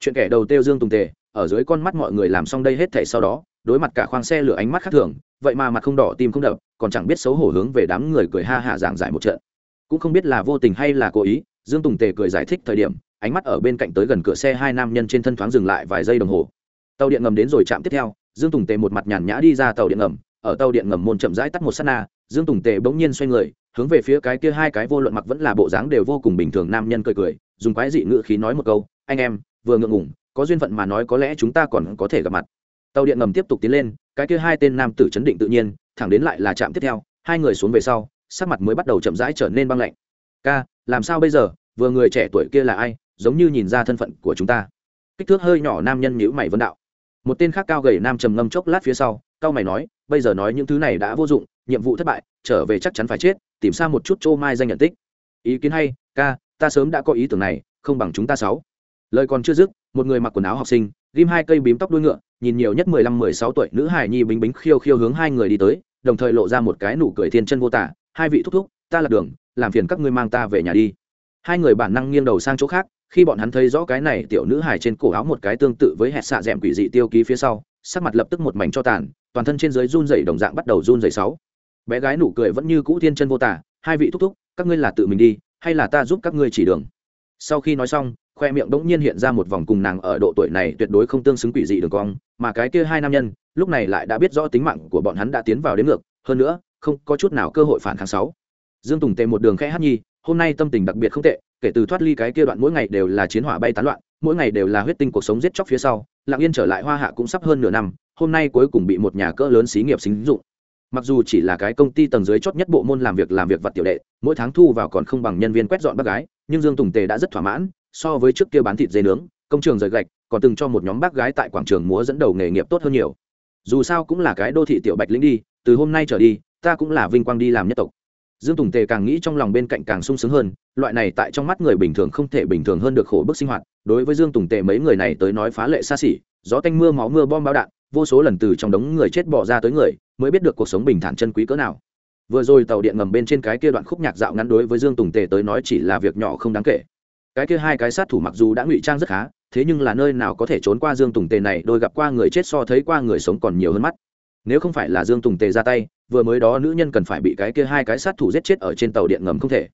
Chuyện kẻ đầu tiêu dương tùng tề, ở dưới con mắt mọi người làm xong đây hết thảy sau đó, đối mặt cả khoang xe lửa ánh mắt khác thường, vậy mà mặt không đỏ, tim không đập còn chẳng biết xấu hổ hướng về đám người cười ha hạ giảng giải một trận. Cũng không biết là vô tình hay là cố ý, dương tùng tề cười giải thích thời điểm, ánh mắt ở bên cạnh tới gần cửa xe hai nam nhân trên thân thoáng dừng lại vài giây đồng hồ. Tàu điện ngầm đến rồi chạm tiếp theo, dương tùng tề một mặt nhàn nhã đi ra tàu điện ngầm, ở tàu điện ngầm môn chậm rãi tắt một s á t na, dương tùng tề bỗng nhiên xoay người, hướng về phía cái kia hai cái vô luận mặc vẫn là bộ dáng đều vô cùng bình thường nam nhân cười cười, dùng quái dị ngự khí nói một câu, anh em, vừa ngượng ngủng có duyên phận mà nói có lẽ chúng ta còn có thể gặp mặt. Tàu điện ngầm tiếp tục tiến lên cái kia hai tên nam tử chấn định tự nhiên, thẳng đến lại là trạm tiếp theo, hai người xuống về sau, sắc mặt mới bắt đầu chậm rãi trở nên băng lạnh. Ca, làm sao bây giờ? Vừa người trẻ tuổi kia là ai? Giống như nhìn ra thân phận của chúng ta. Kích thước hơi nhỏ nam nhân nhữ mày vân đạo. Một tên khác cao gầy nam trầm ngâm chốc lát phía sau, cao mày nói, bây giờ nói những thứ này đã vô dụng, nhiệm vụ thất bại, trở về chắc chắn phải chết, tìm xa một chút chỗ mai danh nhận tích. Ý kiến hay, ca, ta sớm đã có ý tưởng này, không bằng chúng ta sáu. Lời còn chưa dứt, một người mặc quần áo học sinh ghim hai cây bím tóc đuôi ngựa, nhìn nhiều nhất mười lăm, mười sáu tuổi nữ hài nhi bính bính khiêu khiêu hướng hai người đi tới, đồng thời lộ ra một cái nụ cười thiên chân vô tả, hai vị thúc thúc, ta lạc đường, làm phiền các ngươi mang ta về nhà đi. Hai người bản năng nghiêng đầu sang chỗ khác, khi bọn hắn thấy rõ cái này tiểu nữ hài trên cổ áo một cái tương tự với hẹn xạ d quỷ dị tiêu ký phía sau, sắc mặt lập tức một mảnh cho tàn, toàn thân trên dưới run dày đồng dạng bắt đầu run dày sáu. Bé gái nụ cười vẫn như cũ thiên chân vô tả, hai vị thúc thúc, các ngươi là tự mình đi, hay là ta giúp các ngươi chỉ đường? Sau khi nói xong khoe miệng bỗng nhiên hiện ra một vòng cùng nàng ở độ tuổi này tuyệt đối không tương xứng quỷ dị đường cong, mà cái kia hai nam nhân, lúc này lại đã biết rõ tính mạng của bọn hắn đã tiến vào đến ngược, hơn nữa, không có chút nào cơ hội phản kháng sáu. Dương tùng tề một đường khẽ hát nhi, hôm nay tâm tình đặc biệt không tệ, kể từ thoát ly cái kia đoạn mỗi ngày đều là chiến hỏa bay tán loạn, mỗi ngày đều là huyết tinh cuộc sống giết chóc phía sau, lặng yên trở lại hoa hạ cũng sắp hơn nửa năm, hôm nay cuối cùng bị một nhà cỡ lớn xí nghiệp xính dụng. Mặc dù chỉ là cái công ty tầng dưới chót nhất bộ môn làm việc làm việc vật tiểu đệ, mỗi tháng thu vào còn không bằng nhân viên quét dọn bác gái, nhưng dương tùng tề đã rất thỏa mãn so với trước kia bán thịt dê nướng, công trường rời gạch, còn từng cho một nhóm bác gái tại quảng trường múa dẫn đầu nghề nghiệp tốt hơn nhiều. Dù sao cũng là cái đô thị tiểu bạch lĩnh đi, từ hôm nay trở đi, ta cũng là vinh quang đi làm nhất tộc. Dương tùng tề càng nghĩ trong lòng bên cạnh càng sung sướng hơn, loại này tại trong mắt người bình thường không thể bình thường hơn được khổ bức sinh hoạt. Đối với dương tùng tề mấy người này tới nói phá lệ xa xỉ, gió tanh mưa máu mưa bom bao đạn, vô số lần từ trong đống người chết bỏ ra tới người, mới biết được cuộc sống bình thản chân quý cỡ nào. Vừa rồi tàu điện ngầm bên trên cái kia đoạn khúc nhạc dạo ngắn đối với dương tùng tề tới nói chỉ là việc nhỏ không đáng kể cái kia hai cái sát thủ mặc dù đã ngụy trang rất khá, thế nhưng là nơi nào có thể trốn qua dương tùng tề này, đôi gặp qua người chết so thấy qua người sống còn nhiều hơn mắt. Nếu không phải là dương tùng tề ra tay, vừa mới đó nữ nhân cần phải bị cái kia hai cái sát thủ giết chết ở trên tàu điện ngầm không thể.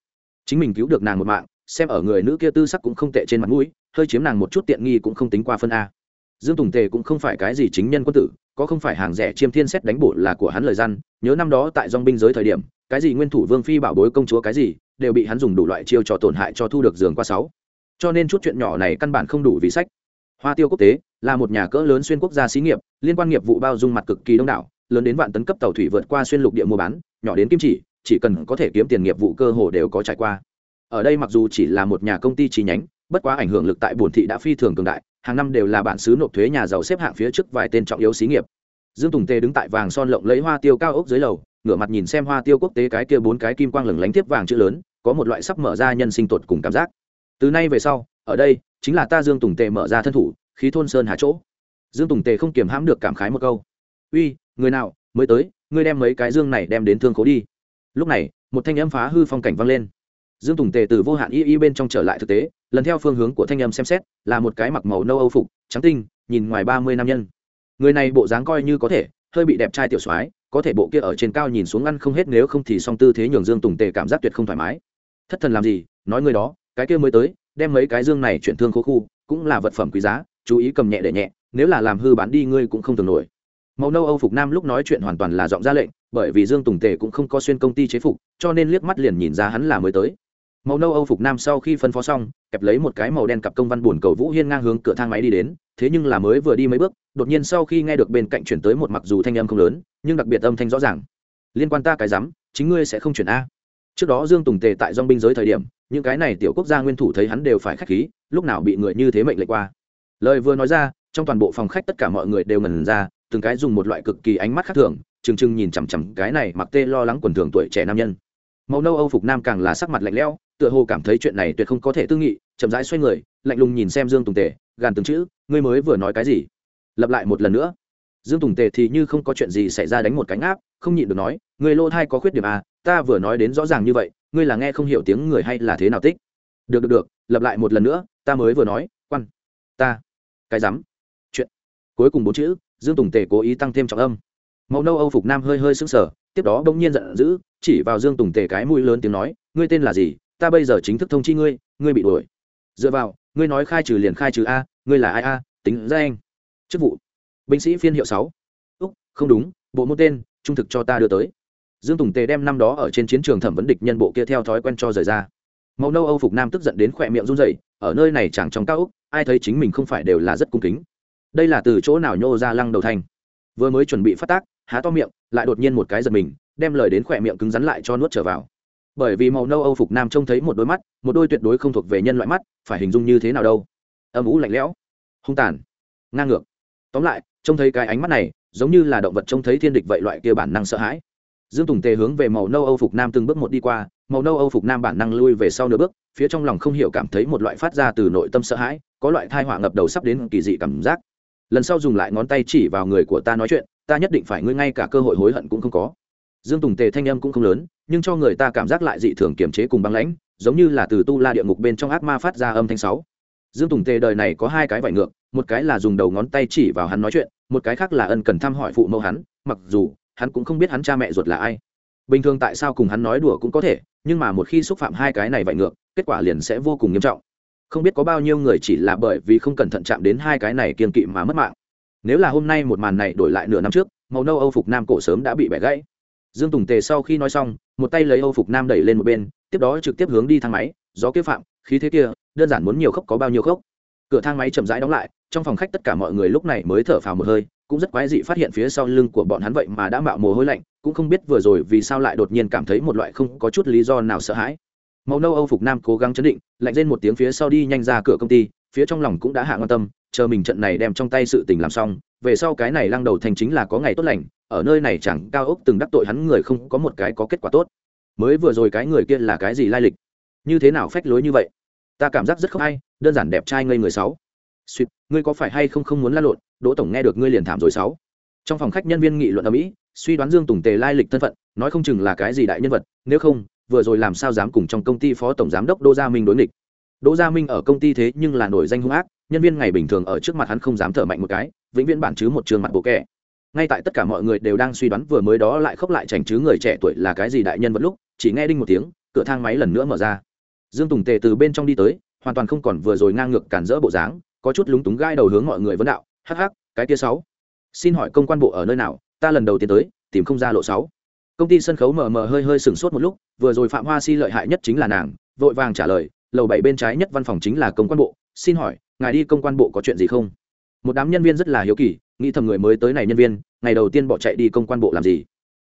Chính mình cứu được nàng một mạng, xem ở người nữ kia tư sắc cũng không tệ trên mặt mũi, hơi chiếm nàng một chút tiện nghi cũng không tính qua phân a. Dương tùng tề cũng không phải cái gì chính nhân quân tử, có không phải hàng rẻ chiêm thiên xét đánh bổ là của hắn lời gian, nhớ năm đó tại dong binh giới thời điểm, cái gì nguyên thủ vương phi bảo bối công chúa cái gì đều bị hắn dùng đủ loại chiêu trò tổn hại cho thu được giường qua sáu. Cho nên chút chuyện nhỏ này căn bản không đủ vì sách. Hoa tiêu quốc tế là một nhà cỡ lớn xuyên quốc gia xí nghiệp, liên quan nghiệp vụ bao dung mặt cực kỳ đông đảo, lớn đến vạn tấn cấp tàu thủy vượt qua xuyên lục địa mua bán, nhỏ đến kim chỉ chỉ cần có thể kiếm tiền nghiệp vụ cơ hồ đều có trải qua. Ở đây mặc dù chỉ là một nhà công ty chi nhánh, bất quá ảnh hưởng lực tại bổn thị đã phi thường cường đại, hàng năm đều là bản xứ nộp thuế nhà giàu xếp hạng phía trước vài tên trọng yếu xí nghiệp. Dương tùng tê đứng tại vàng son lộng lấy hoa tiêu cao ốc dưới lầu, ngửa mặt nhìn xem hoa tiêu quốc tế cái kia bốn cái kim quang lửng lánh tiếp vàng chữ lớn có một loại sắp mở ra nhân sinh tột cùng cảm giác. Từ nay về sau, ở đây, chính là ta dương tùng tề mở ra thân thủ, khí thôn sơn hà chỗ. Dương tùng tề không kiềm hãm được cảm khái một câu. Uy, người nào, mới tới, ngươi đem mấy cái dương này đem đến thương khố đi. Lúc này, một thanh âm phá hư phong cảnh vang lên. Dương tùng tề từ vô hạn y y bên trong trở lại thực tế, lần theo phương hướng của thanh âm xem xét, là một cái mặc màu nâu âu phục, trắng tinh, nhìn ngoài ba mươi nam nhân. Người này bộ dáng coi như có thể, hơi bị đẹp trai tiểu soái, có thể bộ kia ở trên cao nhìn xuống ăn không hết nếu không thì song tư thế nhường dương tùng tề cảm giác tuyệt không thoải mái thất thần làm gì, nói người đó, cái kia mới tới, đem mấy cái dương này chuyển thương khố khu, cũng là vật phẩm quý giá, chú ý cầm nhẹ để nhẹ, nếu là làm hư bán đi ngươi cũng không thường nổi. Màu nâu âu phục nam lúc nói chuyện hoàn toàn là giọng ra lệnh, bởi vì dương tùng tề cũng không có xuyên công ty chế phục, cho nên liếc mắt liền nhìn ra hắn là mới tới. Màu nâu âu phục nam sau khi phân phó xong, kẹp lấy một cái màu đen cặp công văn buồn cầu vũ hiên ngang hướng cửa thang máy đi đến, thế nhưng là mới vừa đi mấy bước, đột nhiên sau khi nghe được bên cạnh chuyển tới một mặc dù thanh âm không lớn, nhưng đặc biệt âm thanh rõ ràng. Liên quan ta cái rắm, chính ngươi sẽ không chuyển a trước đó dương tùng tề tại dong binh giới thời điểm, những cái này tiểu quốc gia nguyên thủ thấy hắn đều phải k h á c h khí, lúc nào bị người như thế mệnh lệnh qua. Lời vừa nói ra, trong toàn bộ phòng khách tất cả mọi người đều ngần ra, từng cái dùng một loại cực kỳ ánh mắt khác thường, trừng trừng nhìn chằm chằm cái này mặc tê lo lắng quần thường tuổi trẻ nam nhân. Màu nâu âu phục nam càng là sắc mặt lạnh lẽo, tựa hồ cảm thấy chuyện này tuyệt không có thể tư nghị, chậm rãi xoay người, lạnh lùng nhìn xem dương tùng tề, gàn từng chữ, ngươi mới vừa nói cái gì? Lặp lại một lần nữa. Dương tùng tề thì như không có chuyện gì xảy ra đánh một cánh áp, không nhịn được nói người lô thai có khuyết điểm à ta vừa nói đến rõ ràng như vậy, ngươi là nghe không hiểu tiếng người hay là thế nào tích? Được được được, lặp lại một lần nữa, ta mới vừa nói, quan, ta, cái rắm, chuyện. Cuối cùng bốn chữ, dương tùng tề cố ý tăng thêm trọng âm. Màu nâu âu phục nam hơi hơi sững sờ, tiếp đó bỗng nhiên giận dữ, chỉ vào dương tùng tề cái mũi lớn tiếng nói, ngươi tên là gì? Ta bây giờ chính thức thông chi ngươi ngươi bị đuổi. Dựa vào, ngươi nói khai trừ liền khai trừ a, ngươi là ai a? Tính ra anh. Chức vụ. Binh sĩ phiên hiệu sáu. Úc, không đúng, bộ môn tên, trung thực cho ta đưa tới dương tùng tề đem năm đó ở trên chiến trường thẩm vấn địch nhân bộ kia theo thói quen cho rời ra. Màu nâu âu phục nam tức giận đến khỏe miệng run dậy ở nơi này chẳng trong cao úc, ai thấy chính mình không phải đều là rất cung kính. Đây là từ chỗ nào nhô ra lăng đầu thành? Vừa mới chuẩn bị phát tác, há to miệng, lại đột nhiên một cái giật mình, đem lời đến khỏe miệng cứng rắn lại cho nuốt trở vào. Bởi vì màu nâu âu phục nam trông thấy một đôi mắt, một đôi tuyệt đối không thuộc về nhân loại mắt, phải hình dung như thế nào đâu? Âm ú lạnh lẽo, hung tàn, ngang ngược. Tóm lại, trông thấy cái ánh mắt này, giống như là động vật trông thấy thiên địch vậy loại kia bản năng sợ hãi dương tùng tề hướng về màu nâu âu phục nam từng bước một đi qua, màu nâu âu phục nam bản năng lui về sau nửa bước, phía trong lòng không hiểu cảm thấy một loại phát ra từ nội tâm sợ hãi, có loại thai họa ngập đầu sắp đến kỳ dị cảm giác. Lần sau dùng lại ngón tay chỉ vào người của ta nói chuyện, ta nhất định phải ngươi ngay cả cơ hội hối hận cũng không có. Dương tùng tề thanh âm cũng không lớn, nhưng cho người ta cảm giác lại dị thường kiềm chế cùng băng lãnh, giống như là từ tu la địa ngục bên trong ác ma phát ra âm thanh sáu. Dương tùng tề đời này có hai cái vải ngược, một cái là dùng đầu ngón tay chỉ vào hắn nói chuyện, một cái khác là ân cần thăm hỏi phụ mẫu hắn, mặc dù hắn cũng không biết hắn cha mẹ ruột là ai. Bình thường tại sao cùng hắn nói đùa cũng có thể, nhưng mà một khi xúc phạm hai cái này vạy ngược, kết quả liền sẽ vô cùng nghiêm trọng. Không biết có bao nhiêu người chỉ là bởi vì không cẩn thận chạm đến hai cái này kiên kỵ mà mất mạng. Nếu là hôm nay một màn này đổi lại nửa năm trước, màu nâu âu phục nam cổ sớm đã bị bẻ gãy. Dương tùng tề sau khi nói xong, một tay lấy âu phục nam đẩy lên một bên, tiếp đó trực tiếp hướng đi thang máy, gió kiếp phạm, khí thế kia, đơn giản muốn nhiều khóc có bao nhiêu khóc. Cửa thang máy chậm rãi đóng lại, trong phòng khách tất cả mọi người lúc này mới thở phào một hơi cũng rất quái dị phát hiện phía sau lưng của bọn hắn vậy mà đã mạo mồ hôi lạnh, cũng không biết vừa rồi vì sao lại đột nhiên cảm thấy một loại không có chút lý do nào sợ hãi. Màu nâu âu phục nam cố gắng chấn định, lạnh lên một tiếng phía sau đi nhanh ra cửa công ty, phía trong lòng cũng đã hạ quan tâm, chờ mình trận này đem trong tay sự tình làm xong, về sau cái này lăng đầu thành chính là có ngày tốt lành, ở nơi này chẳng cao ốc từng đắc tội hắn người không có một cái có kết quả tốt. Mới vừa rồi cái người kia là cái gì lai lịch? Như thế nào phách lối như vậy? Ta cảm giác rất không hay, đơn giản đẹp trai ngây người sáu suýt ngươi có phải hay không không muốn la lộn? Đỗ tổng nghe được ngươi liền thảm rồi sáu. Trong phòng khách nhân viên nghị luận ở mỹ, suy đoán dương tùng tề lai lịch thân phận, nói không chừng là cái gì đại nhân vật, nếu không, vừa rồi làm sao dám cùng trong công ty phó tổng giám đốc đỗ gia minh đối nghịch. Đỗ gia minh ở công ty thế nhưng là nổi danh hung ác, nhân viên ngày bình thường ở trước mặt hắn không dám thở mạnh một cái, vĩnh viễn bản chứ một trường mặt bộ kẻ. Ngay tại tất cả mọi người đều đang suy đoán vừa mới đó lại khóc lại chảnh chứ người trẻ tuổi là cái gì đại nhân vật lúc, chỉ nghe đinh một tiếng, cửa thang máy lần nữa mở ra. Dương tùng tề từ bên trong đi tới, hoàn toàn không còn vừa rồi ngang ngược cản rỡ bộ dáng có chút lúng túng gai đầu hướng mọi người vấn đạo, hắc hắc, cái kia sáu. Xin hỏi công quan bộ ở nơi nào? Ta lần đầu tiên tới, tìm không ra lộ sáu. Công ty sân khấu mờ mờ hơi hơi sừng sốt một lúc, vừa rồi phạm hoa si lợi hại nhất chính là nàng, vội vàng trả lời, lầu bảy bên trái nhất văn phòng chính là công quan bộ, xin hỏi, ngài đi công quan bộ có chuyện gì không? Một đám nhân viên rất là hiếu kỳ, nghĩ thầm người mới tới này nhân viên, ngày đầu tiên bỏ chạy đi công quan bộ làm gì.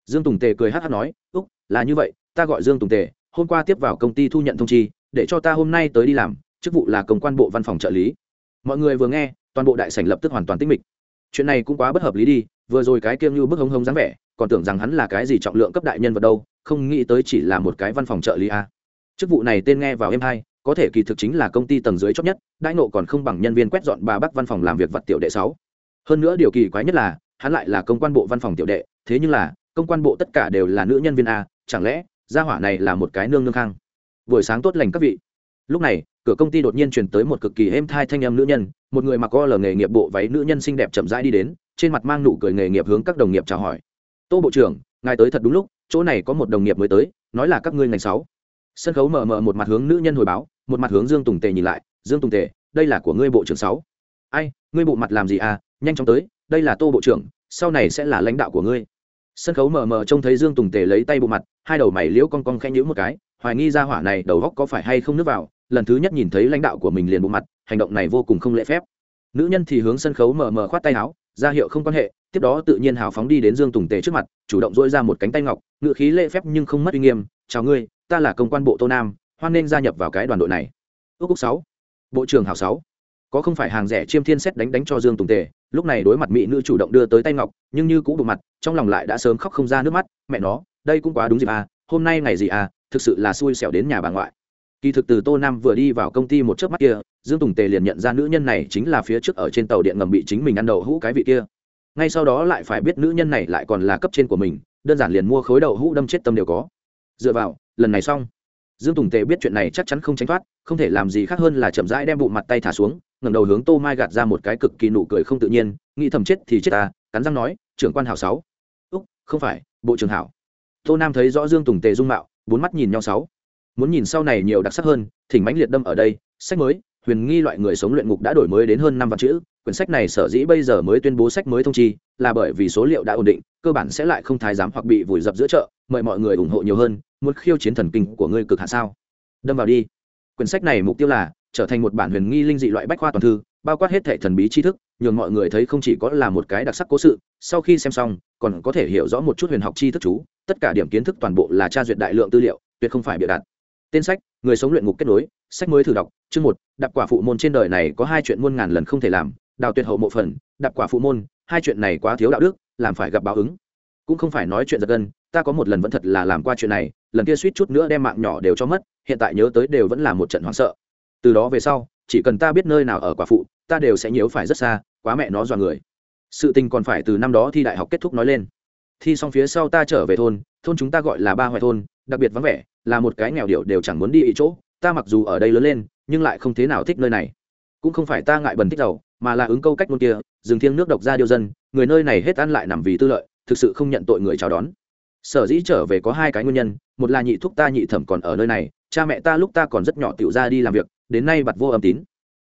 Dương tùng tề cười hát hát nói, úc, là như vậy, ta gọi dương tùng tề, hôm qua tiếp vào công ty thu nhận thông chi, để cho ta hôm nay tới đi làm, chức vụ là công quan bộ văn phòng trợ lý mọi người vừa nghe, toàn bộ đại sảnh lập tức hoàn toàn tinh mịch. Chuyện này cũng quá bất hợp lý đi, vừa rồi cái kiêng như bức hống hống dáng vẻ, còn tưởng rằng hắn là cái gì trọng lượng cấp đại nhân vật đâu, không nghĩ tới chỉ là một cái văn phòng trợ lý a. Chức vụ này tên nghe vào em hai, có thể kỳ thực chính là công ty tầng dưới chót nhất đãi nộ còn không bằng nhân viên quét dọn bà bắc văn phòng làm việc vật tiểu đệ sáu. Hơn nữa điều kỳ quái nhất là, hắn lại là công quan bộ văn phòng tiểu đệ, thế nhưng là, công quan bộ tất cả đều là nữ nhân viên a, chẳng lẽ, gia hỏa này là một cái nương nương khang? Buổi sáng tốt lành các vị. Lúc này cửa công ty đột nhiên truyền tới một cực kỳ êm thai thanh âm nữ nhân, một người mặc co lờ nghề nghiệp bộ váy nữ nhân xinh đẹp chậm rãi đi đến, trên mặt mang nụ cười nghề nghiệp hướng các đồng nghiệp chào hỏi. Tô bộ trưởng, ngài tới thật đúng lúc, chỗ này có một đồng nghiệp mới tới, nói là các ngươi ngành sáu. Sân khấu mở mở một mặt hướng nữ nhân hồi báo, một mặt hướng dương tùng tề nhìn lại, dương tùng tề, đây là của ngươi bộ trưởng sáu. Ai, ngươi bộ mặt làm gì à? Nhanh chóng tới, đây là tô bộ trưởng, sau này sẽ là lãnh đạo của ngươi. Sân khấu mờ mờ trông thấy dương tùng tề lấy tay bộ mặt, hai đầu mày liễu con con khẽ nhữ một cái, hoài nghi ra hỏa này đầu góc có phải hay không nước vào lần thứ nhất nhìn thấy lãnh đạo của mình liền bộ mặt, hành động này vô cùng không lễ phép. Nữ nhân thì hướng sân khấu mờ mờ khoát tay áo, ra hiệu không quan hệ, tiếp đó tự nhiên hào phóng đi đến dương tùng tề trước mặt, chủ động dỗi ra một cánh tay ngọc, ngự khí lễ phép nhưng không mất uy nghiêm, chào ngươi, ta là công quan bộ tô nam, hoan nên gia nhập vào cái đoàn đội này. Ước cúc sáu, bộ trưởng hào sáu. Có không phải hàng rẻ chiêm thiên xét đánh đánh cho dương tùng tề, lúc này đối mặt mỹ nữ chủ động đưa tới tay ngọc, nhưng như cũng bộ mặt, trong lòng lại đã sớm khóc không ra nước mắt, mẹ nó, đây cũng quá đúng dịp à hôm nay ngày gì à thực sự là xui xẻo đến nhà bà ngoại kỳ thực từ tô nam vừa đi vào công ty một chớp mắt kia, dương tùng tề liền nhận ra nữ nhân này chính là phía trước ở trên tàu điện ngầm bị chính mình ăn đậu hũ cái vị kia. Ngay sau đó lại phải biết nữ nhân này lại còn là cấp trên của mình, đơn giản liền mua khối đậu hũ đâm chết tâm đều có. Dựa vào, lần này xong. Dương tùng tề biết chuyện này chắc chắn không tránh thoát, không thể làm gì khác hơn là chậm rãi đem bụng mặt tay thả xuống, ngẩng đầu hướng tô mai gạt ra một cái cực kỳ nụ cười không tự nhiên, nghĩ thầm chết thì chết ta, cắn răng nói, trưởng quan hảo sáu. Úc, không phải, bộ trưởng hảo. Tô nam thấy rõ dương tùng tề dung mạo, bốn mắt nhìn nhau sáu muốn nhìn sau này nhiều đặc sắc hơn, thỉnh mãnh liệt đâm ở đây, sách mới, huyền nghi loại người sống luyện ngục đã đổi mới đến hơn năm vạn chữ, quyển sách này sở dĩ bây giờ mới tuyên bố sách mới thông chi, là bởi vì số liệu đã ổn định, cơ bản sẽ lại không thái giám hoặc bị vùi dập giữa chợ, mời mọi người ủng hộ nhiều hơn, muốn khiêu chiến thần kinh của ngươi cực hạ sao? Đâm vào đi. Quyển sách này mục tiêu là trở thành một bản huyền nghi linh dị loại bách khoa toàn thư, bao quát hết thể thần bí tri thức, nhường mọi người thấy không chỉ có là một cái đặc sắc cố sự, sau khi xem xong, còn có thể hiểu rõ một chút huyền học tri thức chú, tất cả điểm kiến thức toàn bộ là tra duyệt đại lượng tư liệu, tuyệt không phải bịa đặt tên sách, người sống luyện ngục kết nối, sách mới thử đọc, chương một, đạp quả phụ môn trên đời này có hai chuyện muôn ngàn lần không thể làm, đào tuyệt hậu mộ phần, đạp quả phụ môn, hai chuyện này quá thiếu đạo đức, làm phải gặp báo ứng. Cũng không phải nói chuyện giật gân, ta có một lần vẫn thật là làm qua chuyện này, lần kia suýt chút nữa đem mạng nhỏ đều cho mất, hiện tại nhớ tới đều vẫn là một trận hoảng sợ. Từ đó về sau, chỉ cần ta biết nơi nào ở quả phụ, ta đều sẽ nhớ phải rất xa, quá mẹ nó dọa người. Sự tình còn phải từ năm đó thi đại học kết thúc nói lên. Thi xong phía sau ta trở về thôn thôn chúng ta gọi là ba hoài thôn, đặc biệt vắng vẻ là một cái nghèo điệu đều chẳng muốn đi ý chỗ, ta mặc dù ở đây lớn lên, nhưng lại không thế nào thích nơi này. Cũng không phải ta ngại bần thích giàu, mà là ứng câu cách nôn kia dừng thiêng nước độc ra điêu dân, người nơi này hết ăn lại nằm vì tư lợi, thực sự không nhận tội người chào đón. Sở dĩ trở về có hai cái nguyên nhân, một là nhị thúc ta nhị thẩm còn ở nơi này, cha mẹ ta lúc ta còn rất nhỏ tiểu ra đi làm việc, đến nay bặt vô âm tín.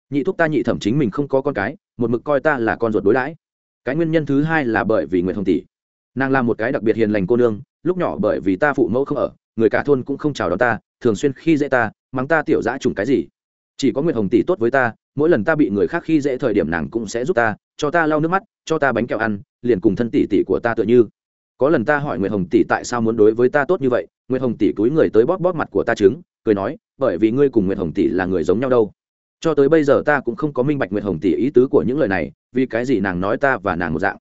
Nhị thúc ta nhị thẩm chính mình không có con cái, một mực coi ta là con ruột đối đãi. Cái nguyên nhân thứ hai là bởi vì nguyệt hồng tỷ. Nàng là một cái đặc biệt hiền lành cô nương, lúc nhỏ bởi vì ta phụ mẫu không ở người cả thôn cũng không chào đón ta, thường xuyên khi dễ ta, mắng ta tiểu dã trùng cái gì. Chỉ có nguyệt hồng tỷ tốt với ta, mỗi lần ta bị người khác khi dễ thời điểm nàng cũng sẽ giúp ta, cho ta lau nước mắt, cho ta bánh kẹo ăn, liền cùng thân tỷ tỷ của ta tựa như. Có lần ta hỏi nguyệt hồng tỷ tại sao muốn đối với ta tốt như vậy, nguyệt hồng tỷ cúi người tới bóp bóp mặt của ta trứng, cười nói, bởi vì ngươi cùng nguyệt hồng tỷ là người giống nhau đâu. Cho tới bây giờ ta cũng không có minh bạch nguyệt hồng tỷ ý tứ của những lời này, vì cái gì nàng nói ta và nàng một dạng.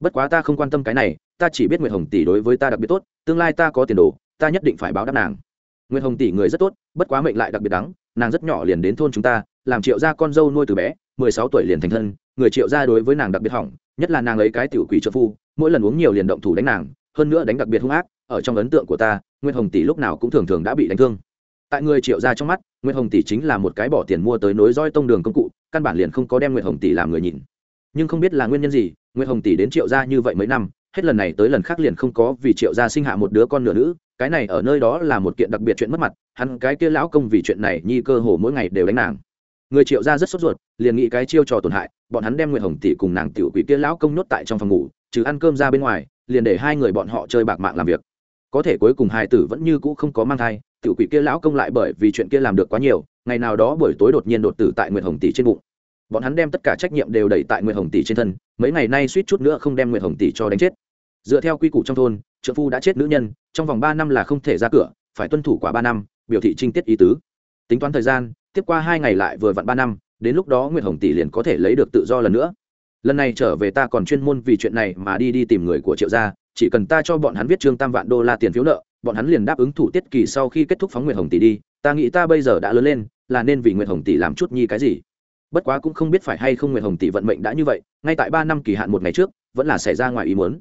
Bất quá ta không quan tâm cái này, ta chỉ biết nguyệt hồng tỷ đối với ta đặc biệt tốt, tương lai ta có tiền đồ ta nhất định phải báo đáp nàng. Nguyệt hồng tỷ người rất tốt, bất quá mệnh lại đặc biệt đắng, nàng rất nhỏ liền đến thôn chúng ta, làm triệu gia con dâu nuôi từ bé, mười sáu tuổi liền thành thân, người triệu gia đối với nàng đặc biệt hỏng, nhất là nàng ấy cái tiểu quỷ trợ phu, mỗi lần uống nhiều liền động thủ đánh nàng, hơn nữa đánh đặc biệt hung ác, ở trong ấn tượng của ta nguyên hồng tỷ lúc nào cũng thường thường đã bị đánh thương. Tại người triệu gia trong mắt nguyên hồng tỷ chính là một cái bỏ tiền mua tới nối roi tông đường công cụ, căn bản liền không có đem nguyên hồng tỷ làm người nhìn. Nhưng không biết là nguyên nhân gì nguyên hồng tỷ đến triệu gia như vậy mấy năm, hết lần này tới lần khác liền không có vì triệu gia sinh hạ một đứa con nửa nữ cái này ở nơi đó là một kiện đặc biệt chuyện mất mặt, hắn cái kia lão công vì chuyện này nhi cơ hồ mỗi ngày đều đánh nàng. Người triệu gia rất sốt ruột, liền nghĩ cái chiêu trò tổn hại, bọn hắn đem nguyệt hồng tỷ cùng nàng tiểu quỷ kia lão công nhốt tại trong phòng ngủ, trừ ăn cơm ra bên ngoài, liền để hai người bọn họ chơi bạc mạng làm việc. Có thể cuối cùng hai tử vẫn như cũ không có mang thai, tiểu quỷ kia lão công lại bởi vì chuyện kia làm được quá nhiều, ngày nào đó buổi tối đột nhiên đột tử tại nguyệt hồng tỷ trên bụng. Bọn hắn đem tất cả trách nhiệm đều đẩy tại nguyệt hồng tỷ trên thân, mấy ngày nay suýt chút nữa không đem nguyệt hồng tỷ cho đánh chết. Dựa theo quy củ trong thôn trợ phu đã chết nữ nhân, trong vòng ba năm là không thể ra cửa, phải tuân thủ quá ba năm, biểu thị trinh tiết ý tứ. Tính toán thời gian, tiếp qua hai ngày lại vừa vặn ba năm, đến lúc đó nguyệt hồng tỷ liền có thể lấy được tự do lần nữa. Lần này trở về ta còn chuyên môn vì chuyện này mà đi đi tìm người của triệu gia, chỉ cần ta cho bọn hắn viết trương tam vạn đô la tiền phiếu nợ, bọn hắn liền đáp ứng thủ tiết kỳ sau khi kết thúc phóng nguyệt hồng tỷ đi, ta nghĩ ta bây giờ đã lớn lên, là nên vì nguyệt hồng tỷ làm chút nhi cái gì. Bất quá cũng không biết phải hay không nguyệt hồng tỷ vận mệnh đã như vậy, ngay tại ba năm kỳ hạn một ngày trước, vẫn là xảy ra ngoài ý muốn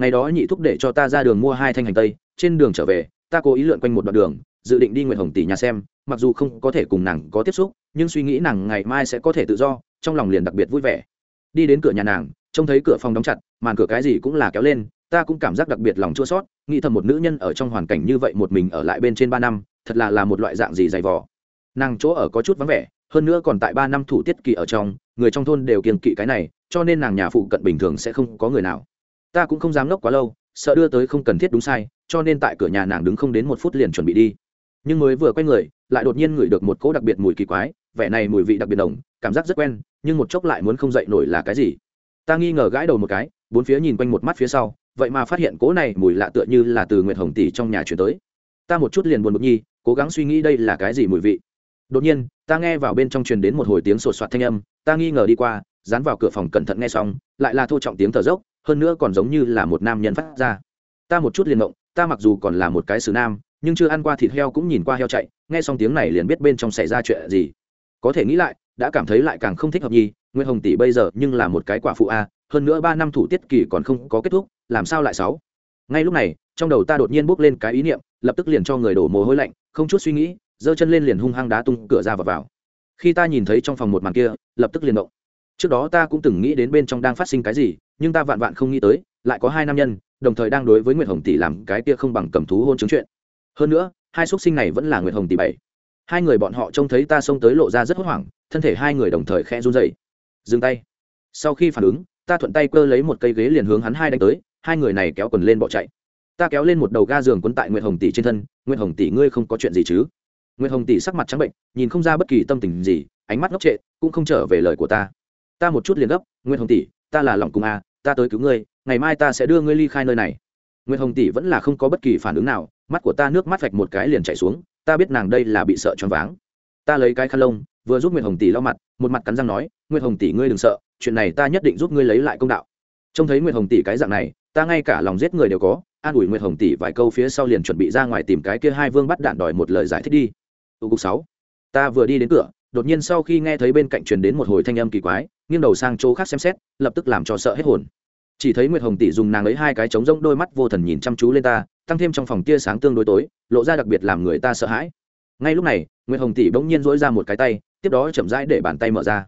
ngày đó nhị thúc để cho ta ra đường mua hai thanh hành tây, trên đường trở về, ta cố ý lượn quanh một đoạn đường, dự định đi nguyệt hồng tỷ nhà xem, mặc dù không có thể cùng nàng có tiếp xúc, nhưng suy nghĩ nàng ngày mai sẽ có thể tự do, trong lòng liền đặc biệt vui vẻ. Đi đến cửa nhà nàng, trông thấy cửa phòng đóng chặt, màn cửa cái gì cũng là kéo lên, ta cũng cảm giác đặc biệt lòng chua sót nghĩ thầm một nữ nhân ở trong hoàn cảnh như vậy một mình ở lại bên trên ba năm, thật là là một loại dạng gì dày vò. Nàng chỗ ở có chút vắng vẻ, hơn nữa còn tại ba năm thủ tiết kỳ ở trong, người trong thôn đều kiêng kỵ cái này, cho nên nàng nhà phụ cận bình thường sẽ không có người nào ta cũng không dám ngốc quá lâu, sợ đưa tới không cần thiết đúng sai, cho nên tại cửa nhà nàng đứng không đến một phút liền chuẩn bị đi. Nhưng mới vừa quay người, lại đột nhiên ngửi được một cỗ đặc biệt mùi kỳ quái, vẻ này mùi vị đặc biệt đồng cảm giác rất quen, nhưng một chốc lại muốn không dậy nổi là cái gì? Ta nghi ngờ gãi đầu một cái, bốn phía nhìn quanh một mắt phía sau, vậy mà phát hiện cỗ này mùi lạ tựa như là từ nguyệt hồng tỷ trong nhà chuyển tới. Ta một chút liền buồn bực nhi, cố gắng suy nghĩ đây là cái gì mùi vị. Đột nhiên, ta nghe vào bên trong truyền đến một hồi tiếng sột soạt thanh âm, ta nghi ngờ đi qua, dán vào cửa phòng cẩn thận nghe xong, lại là thô trọng tiếng thở dốc hơn nữa còn giống như là một nam nhân phát ra. Ta một chút liền động ta mặc dù còn là một cái xứ nam, nhưng chưa ăn qua thịt heo cũng nhìn qua heo chạy, nghe xong tiếng này liền biết bên trong xảy ra chuyện gì. Có thể nghĩ lại, đã cảm thấy lại càng không thích hợp nhi nguyên hồng tỷ bây giờ nhưng là một cái quả phụ a, hơn nữa ba năm thủ tiết kỳ còn không có kết thúc, làm sao lại sáu? Ngay lúc này, trong đầu ta đột nhiên bốc lên cái ý niệm, lập tức liền cho người đổ mồ hôi lạnh, không chút suy nghĩ, giơ chân lên liền hung hăng đá tung cửa ra và vào. Khi ta nhìn thấy trong phòng một màn kia, lập tức liền động trước đó ta cũng từng nghĩ đến bên trong đang phát sinh cái gì nhưng ta vạn vạn không nghĩ tới, lại có hai nam nhân, đồng thời đang đối với nguyệt hồng tỷ làm cái kia không bằng cầm thú hôn chứng chuyện. Hơn nữa, hai x sinh này vẫn là nguyệt hồng tỷ bảy. Hai người bọn họ trông thấy ta xông tới lộ ra rất hốt hoảng, thân thể hai người đồng thời khẽ run dậy dừng tay. Sau khi phản ứng, ta thuận tay cơ lấy một cây ghế liền hướng hắn hai đánh tới, hai người này kéo quần lên bỏ chạy. Ta kéo lên một đầu ga giường quấn tại nguyệt hồng tỷ trên thân, nguyệt hồng tỷ, ngươi không có chuyện gì chứ? Nguyệt hồng tỷ sắc mặt trắng bệnh, nhìn không ra bất kỳ tâm tình gì, ánh mắt ngốc trệ, cũng không trở về lời của ta. Ta một chút liền gấp, nguyệt hồng tỷ, ta là lòng cung a ta tới cứu ngươi, ngày mai ta sẽ đưa ngươi ly khai nơi này. Nguyệt hồng tỷ vẫn là không có bất kỳ phản ứng nào, mắt của ta nước mắt vạch một cái liền chảy xuống, ta biết nàng đây là bị sợ choáng váng. Ta lấy cái khăn lông, vừa giúp nguyệt hồng tỷ lau mặt, một mặt cắn răng nói, nguyệt hồng tỷ ngươi đừng sợ, chuyện này ta nhất định giúp ngươi lấy lại công đạo. Trông thấy nguyệt hồng tỷ cái dạng này, ta ngay cả lòng giết người đều có, an ủi nguyệt hồng tỷ vài câu phía sau liền chuẩn bị ra ngoài tìm cái kia hai vương bắt đạn đòi một lời giải thích đi. Tụ cục sáu, ta vừa đi đến cửa, đột nhiên sau khi nghe thấy bên cạnh truyền đến một hồi thanh âm kỳ quái nghiêng đầu sang chỗ khác xem xét, lập tức làm cho sợ hết hồn. Chỉ thấy nguyệt hồng tỷ dùng nàng lấy hai cái trống rỗng đôi mắt vô thần nhìn chăm chú lên ta, tăng thêm trong phòng tia sáng tương đối tối, lộ ra đặc biệt làm người ta sợ hãi. Ngay lúc này, nguyệt hồng tỷ bỗng nhiên dỗi ra một cái tay, tiếp đó chậm rãi để bàn tay mở ra.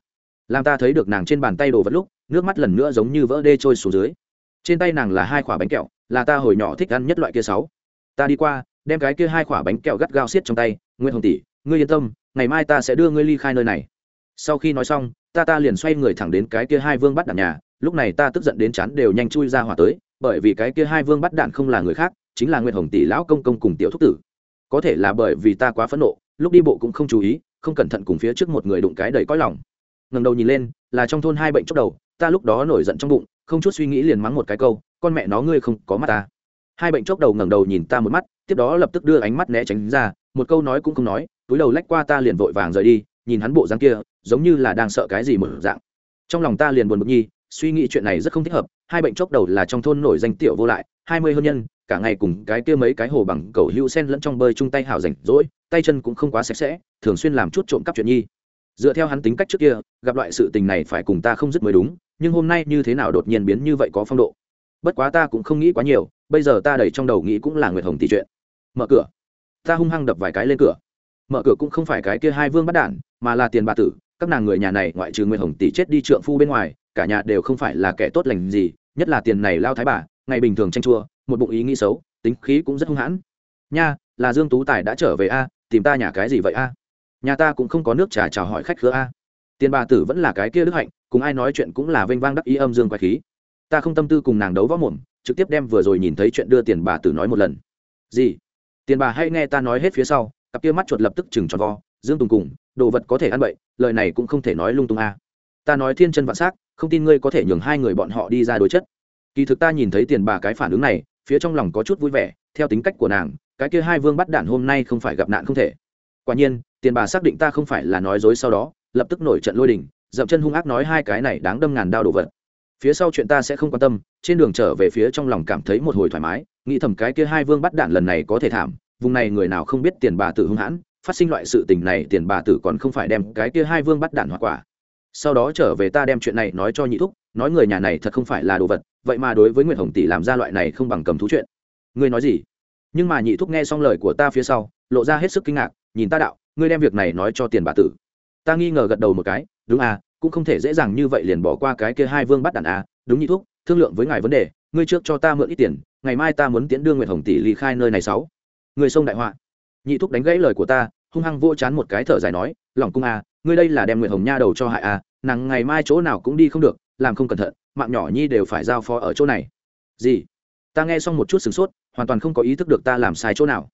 Làm ta thấy được nàng trên bàn tay đồ vật lúc, nước mắt lần nữa giống như vỡ đê trôi xuống dưới. Trên tay nàng là hai quả bánh kẹo, là ta hồi nhỏ thích ăn nhất loại kia sáu. Ta đi qua, đem cái kia hai quả bánh kẹo gắt gao xiết trong tay, Nguyệt hồng tỷ, ngươi yên tâm, ngày mai ta sẽ đưa ngươi ly khai nơi này. Sau khi nói xong ta ta liền xoay người thẳng đến cái kia hai vương bắt đạn nhà, lúc này ta tức giận đến chán đều nhanh chui ra hỏa tới, bởi vì cái kia hai vương bắt đạn không là người khác, chính là nguyên hồng tỷ lão công công cùng tiểu thúc tử. Có thể là bởi vì ta quá phẫn nộ, lúc đi bộ cũng không chú ý, không cẩn thận cùng phía trước một người đụng cái đầy cõi lòng. Ngẩng đầu nhìn lên, là trong thôn hai bệnh chốc đầu, ta lúc đó nổi giận trong bụng, không chút suy nghĩ liền mắng một cái câu, con mẹ nó ngươi không có mắt ta. Hai bệnh chốc đầu ngẩng đầu nhìn ta một mắt, tiếp đó lập tức đưa ánh mắt né tránh ra, một câu nói cũng không nói, túi đầu lách qua ta liền vội vàng rời đi nhìn hắn bộ dáng kia, giống như là đang sợ cái gì một dạng. Trong lòng ta liền buồn bực nhi, suy nghĩ chuyện này rất không thích hợp, hai bệnh chốc đầu là trong thôn nổi danh tiểu vô lại, hai mươi hơn nhân, cả ngày cùng cái kia mấy cái hồ bằng cầu hưu sen lẫn trong bơi chung tay hào rảnh rỗi, tay chân cũng không quá sạch sẽ, thường xuyên làm chút trộm cắp chuyện nhi. Dựa theo hắn tính cách trước kia, gặp loại sự tình này phải cùng ta không dứt mới đúng, nhưng hôm nay như thế nào đột nhiên biến như vậy có phong độ. Bất quá ta cũng không nghĩ quá nhiều, bây giờ ta đẩy trong đầu nghĩ cũng là nguyệt hồng tỷ chuyện. Mở cửa. Ta hung hăng đập vài cái lên cửa. Mở cửa cũng không phải cái kia hai vương bắt đản mà là tiền bà tử, các nàng người nhà này ngoại trừ nguyên hồng tỷ chết đi trượng phu bên ngoài, cả nhà đều không phải là kẻ tốt lành gì, nhất là tiền này lao thái bà, ngày bình thường tranh chua, một bụng ý nghĩ xấu, tính khí cũng rất hung hãn. Nha, là dương tú tài đã trở về a, tìm ta nhà cái gì vậy a? Nhà ta cũng không có nước trà chào hỏi khách khứa a. Tiền bà tử vẫn là cái kia đức hạnh, cùng ai nói chuyện cũng là vênh vang đắc ý âm dương quái khí. Ta không tâm tư cùng nàng đấu võ mồm, trực tiếp đem vừa rồi nhìn thấy chuyện đưa tiền bà tử nói một lần. Gì? Tiền bà hay nghe ta nói hết phía sau, cặp kia mắt chuột lập tức chừng tròn vo dương tùng cùng, đồ vật có thể ăn bậy, lời này cũng không thể nói lung tung a. Ta nói thiên chân vạn s á c không tin ngươi có thể nhường hai người bọn họ đi ra đối chất. Kỳ thực ta nhìn thấy tiền bà cái phản ứng này, phía trong lòng có chút vui vẻ, theo tính cách của nàng, cái kia hai vương bắt đạn hôm nay không phải gặp nạn không thể. Quả nhiên, tiền bà xác định ta không phải là nói dối sau đó, lập tức nổi trận lôi đình, dậm chân hung ác nói hai cái này đáng đâm ngàn đao đồ vật. Phía sau chuyện ta sẽ không quan tâm, trên đường trở về phía trong lòng cảm thấy một hồi thoải mái, nghĩ thầm cái kia hai vương bắt đạn lần này có thể thảm, vùng này người nào không biết tiền bà tự hung hãn phát sinh loại sự tình này, tiền bà tử còn không phải đem cái kia hai vương bắt đạn hoa quả. Sau đó trở về ta đem chuyện này nói cho nhị thúc, nói người nhà này thật không phải là đồ vật, vậy mà đối với nguyệt hồng tỷ làm ra loại này không bằng cầm thú chuyện. Ngươi nói gì? Nhưng mà nhị thúc nghe xong lời của ta phía sau, lộ ra hết sức kinh ngạc, nhìn ta đạo, ngươi đem việc này nói cho tiền bà tử. Ta nghi ngờ gật đầu một cái, đúng à cũng không thể dễ dàng như vậy liền bỏ qua cái kia hai vương bắt đàn à đúng nhị thúc, thương lượng với ngài vấn đề, ngươi trước cho ta mượn ít tiền, ngày mai ta muốn tiến đưa nguyệt hồng tỷ ly khai nơi này sáu. Người sông đại họa nhị thúc đánh gãy lời của ta, hung hăng vô chán một cái thở dài nói, lòng cung à ngươi đây là đem nguyệt hồng nha đầu cho hại à nàng ngày mai chỗ nào cũng đi không được, làm không cẩn thận, mạng nhỏ nhi đều phải giao phó ở chỗ này. Gì? Ta nghe xong một chút sửng sốt, hoàn toàn không có ý thức được ta làm sai chỗ nào.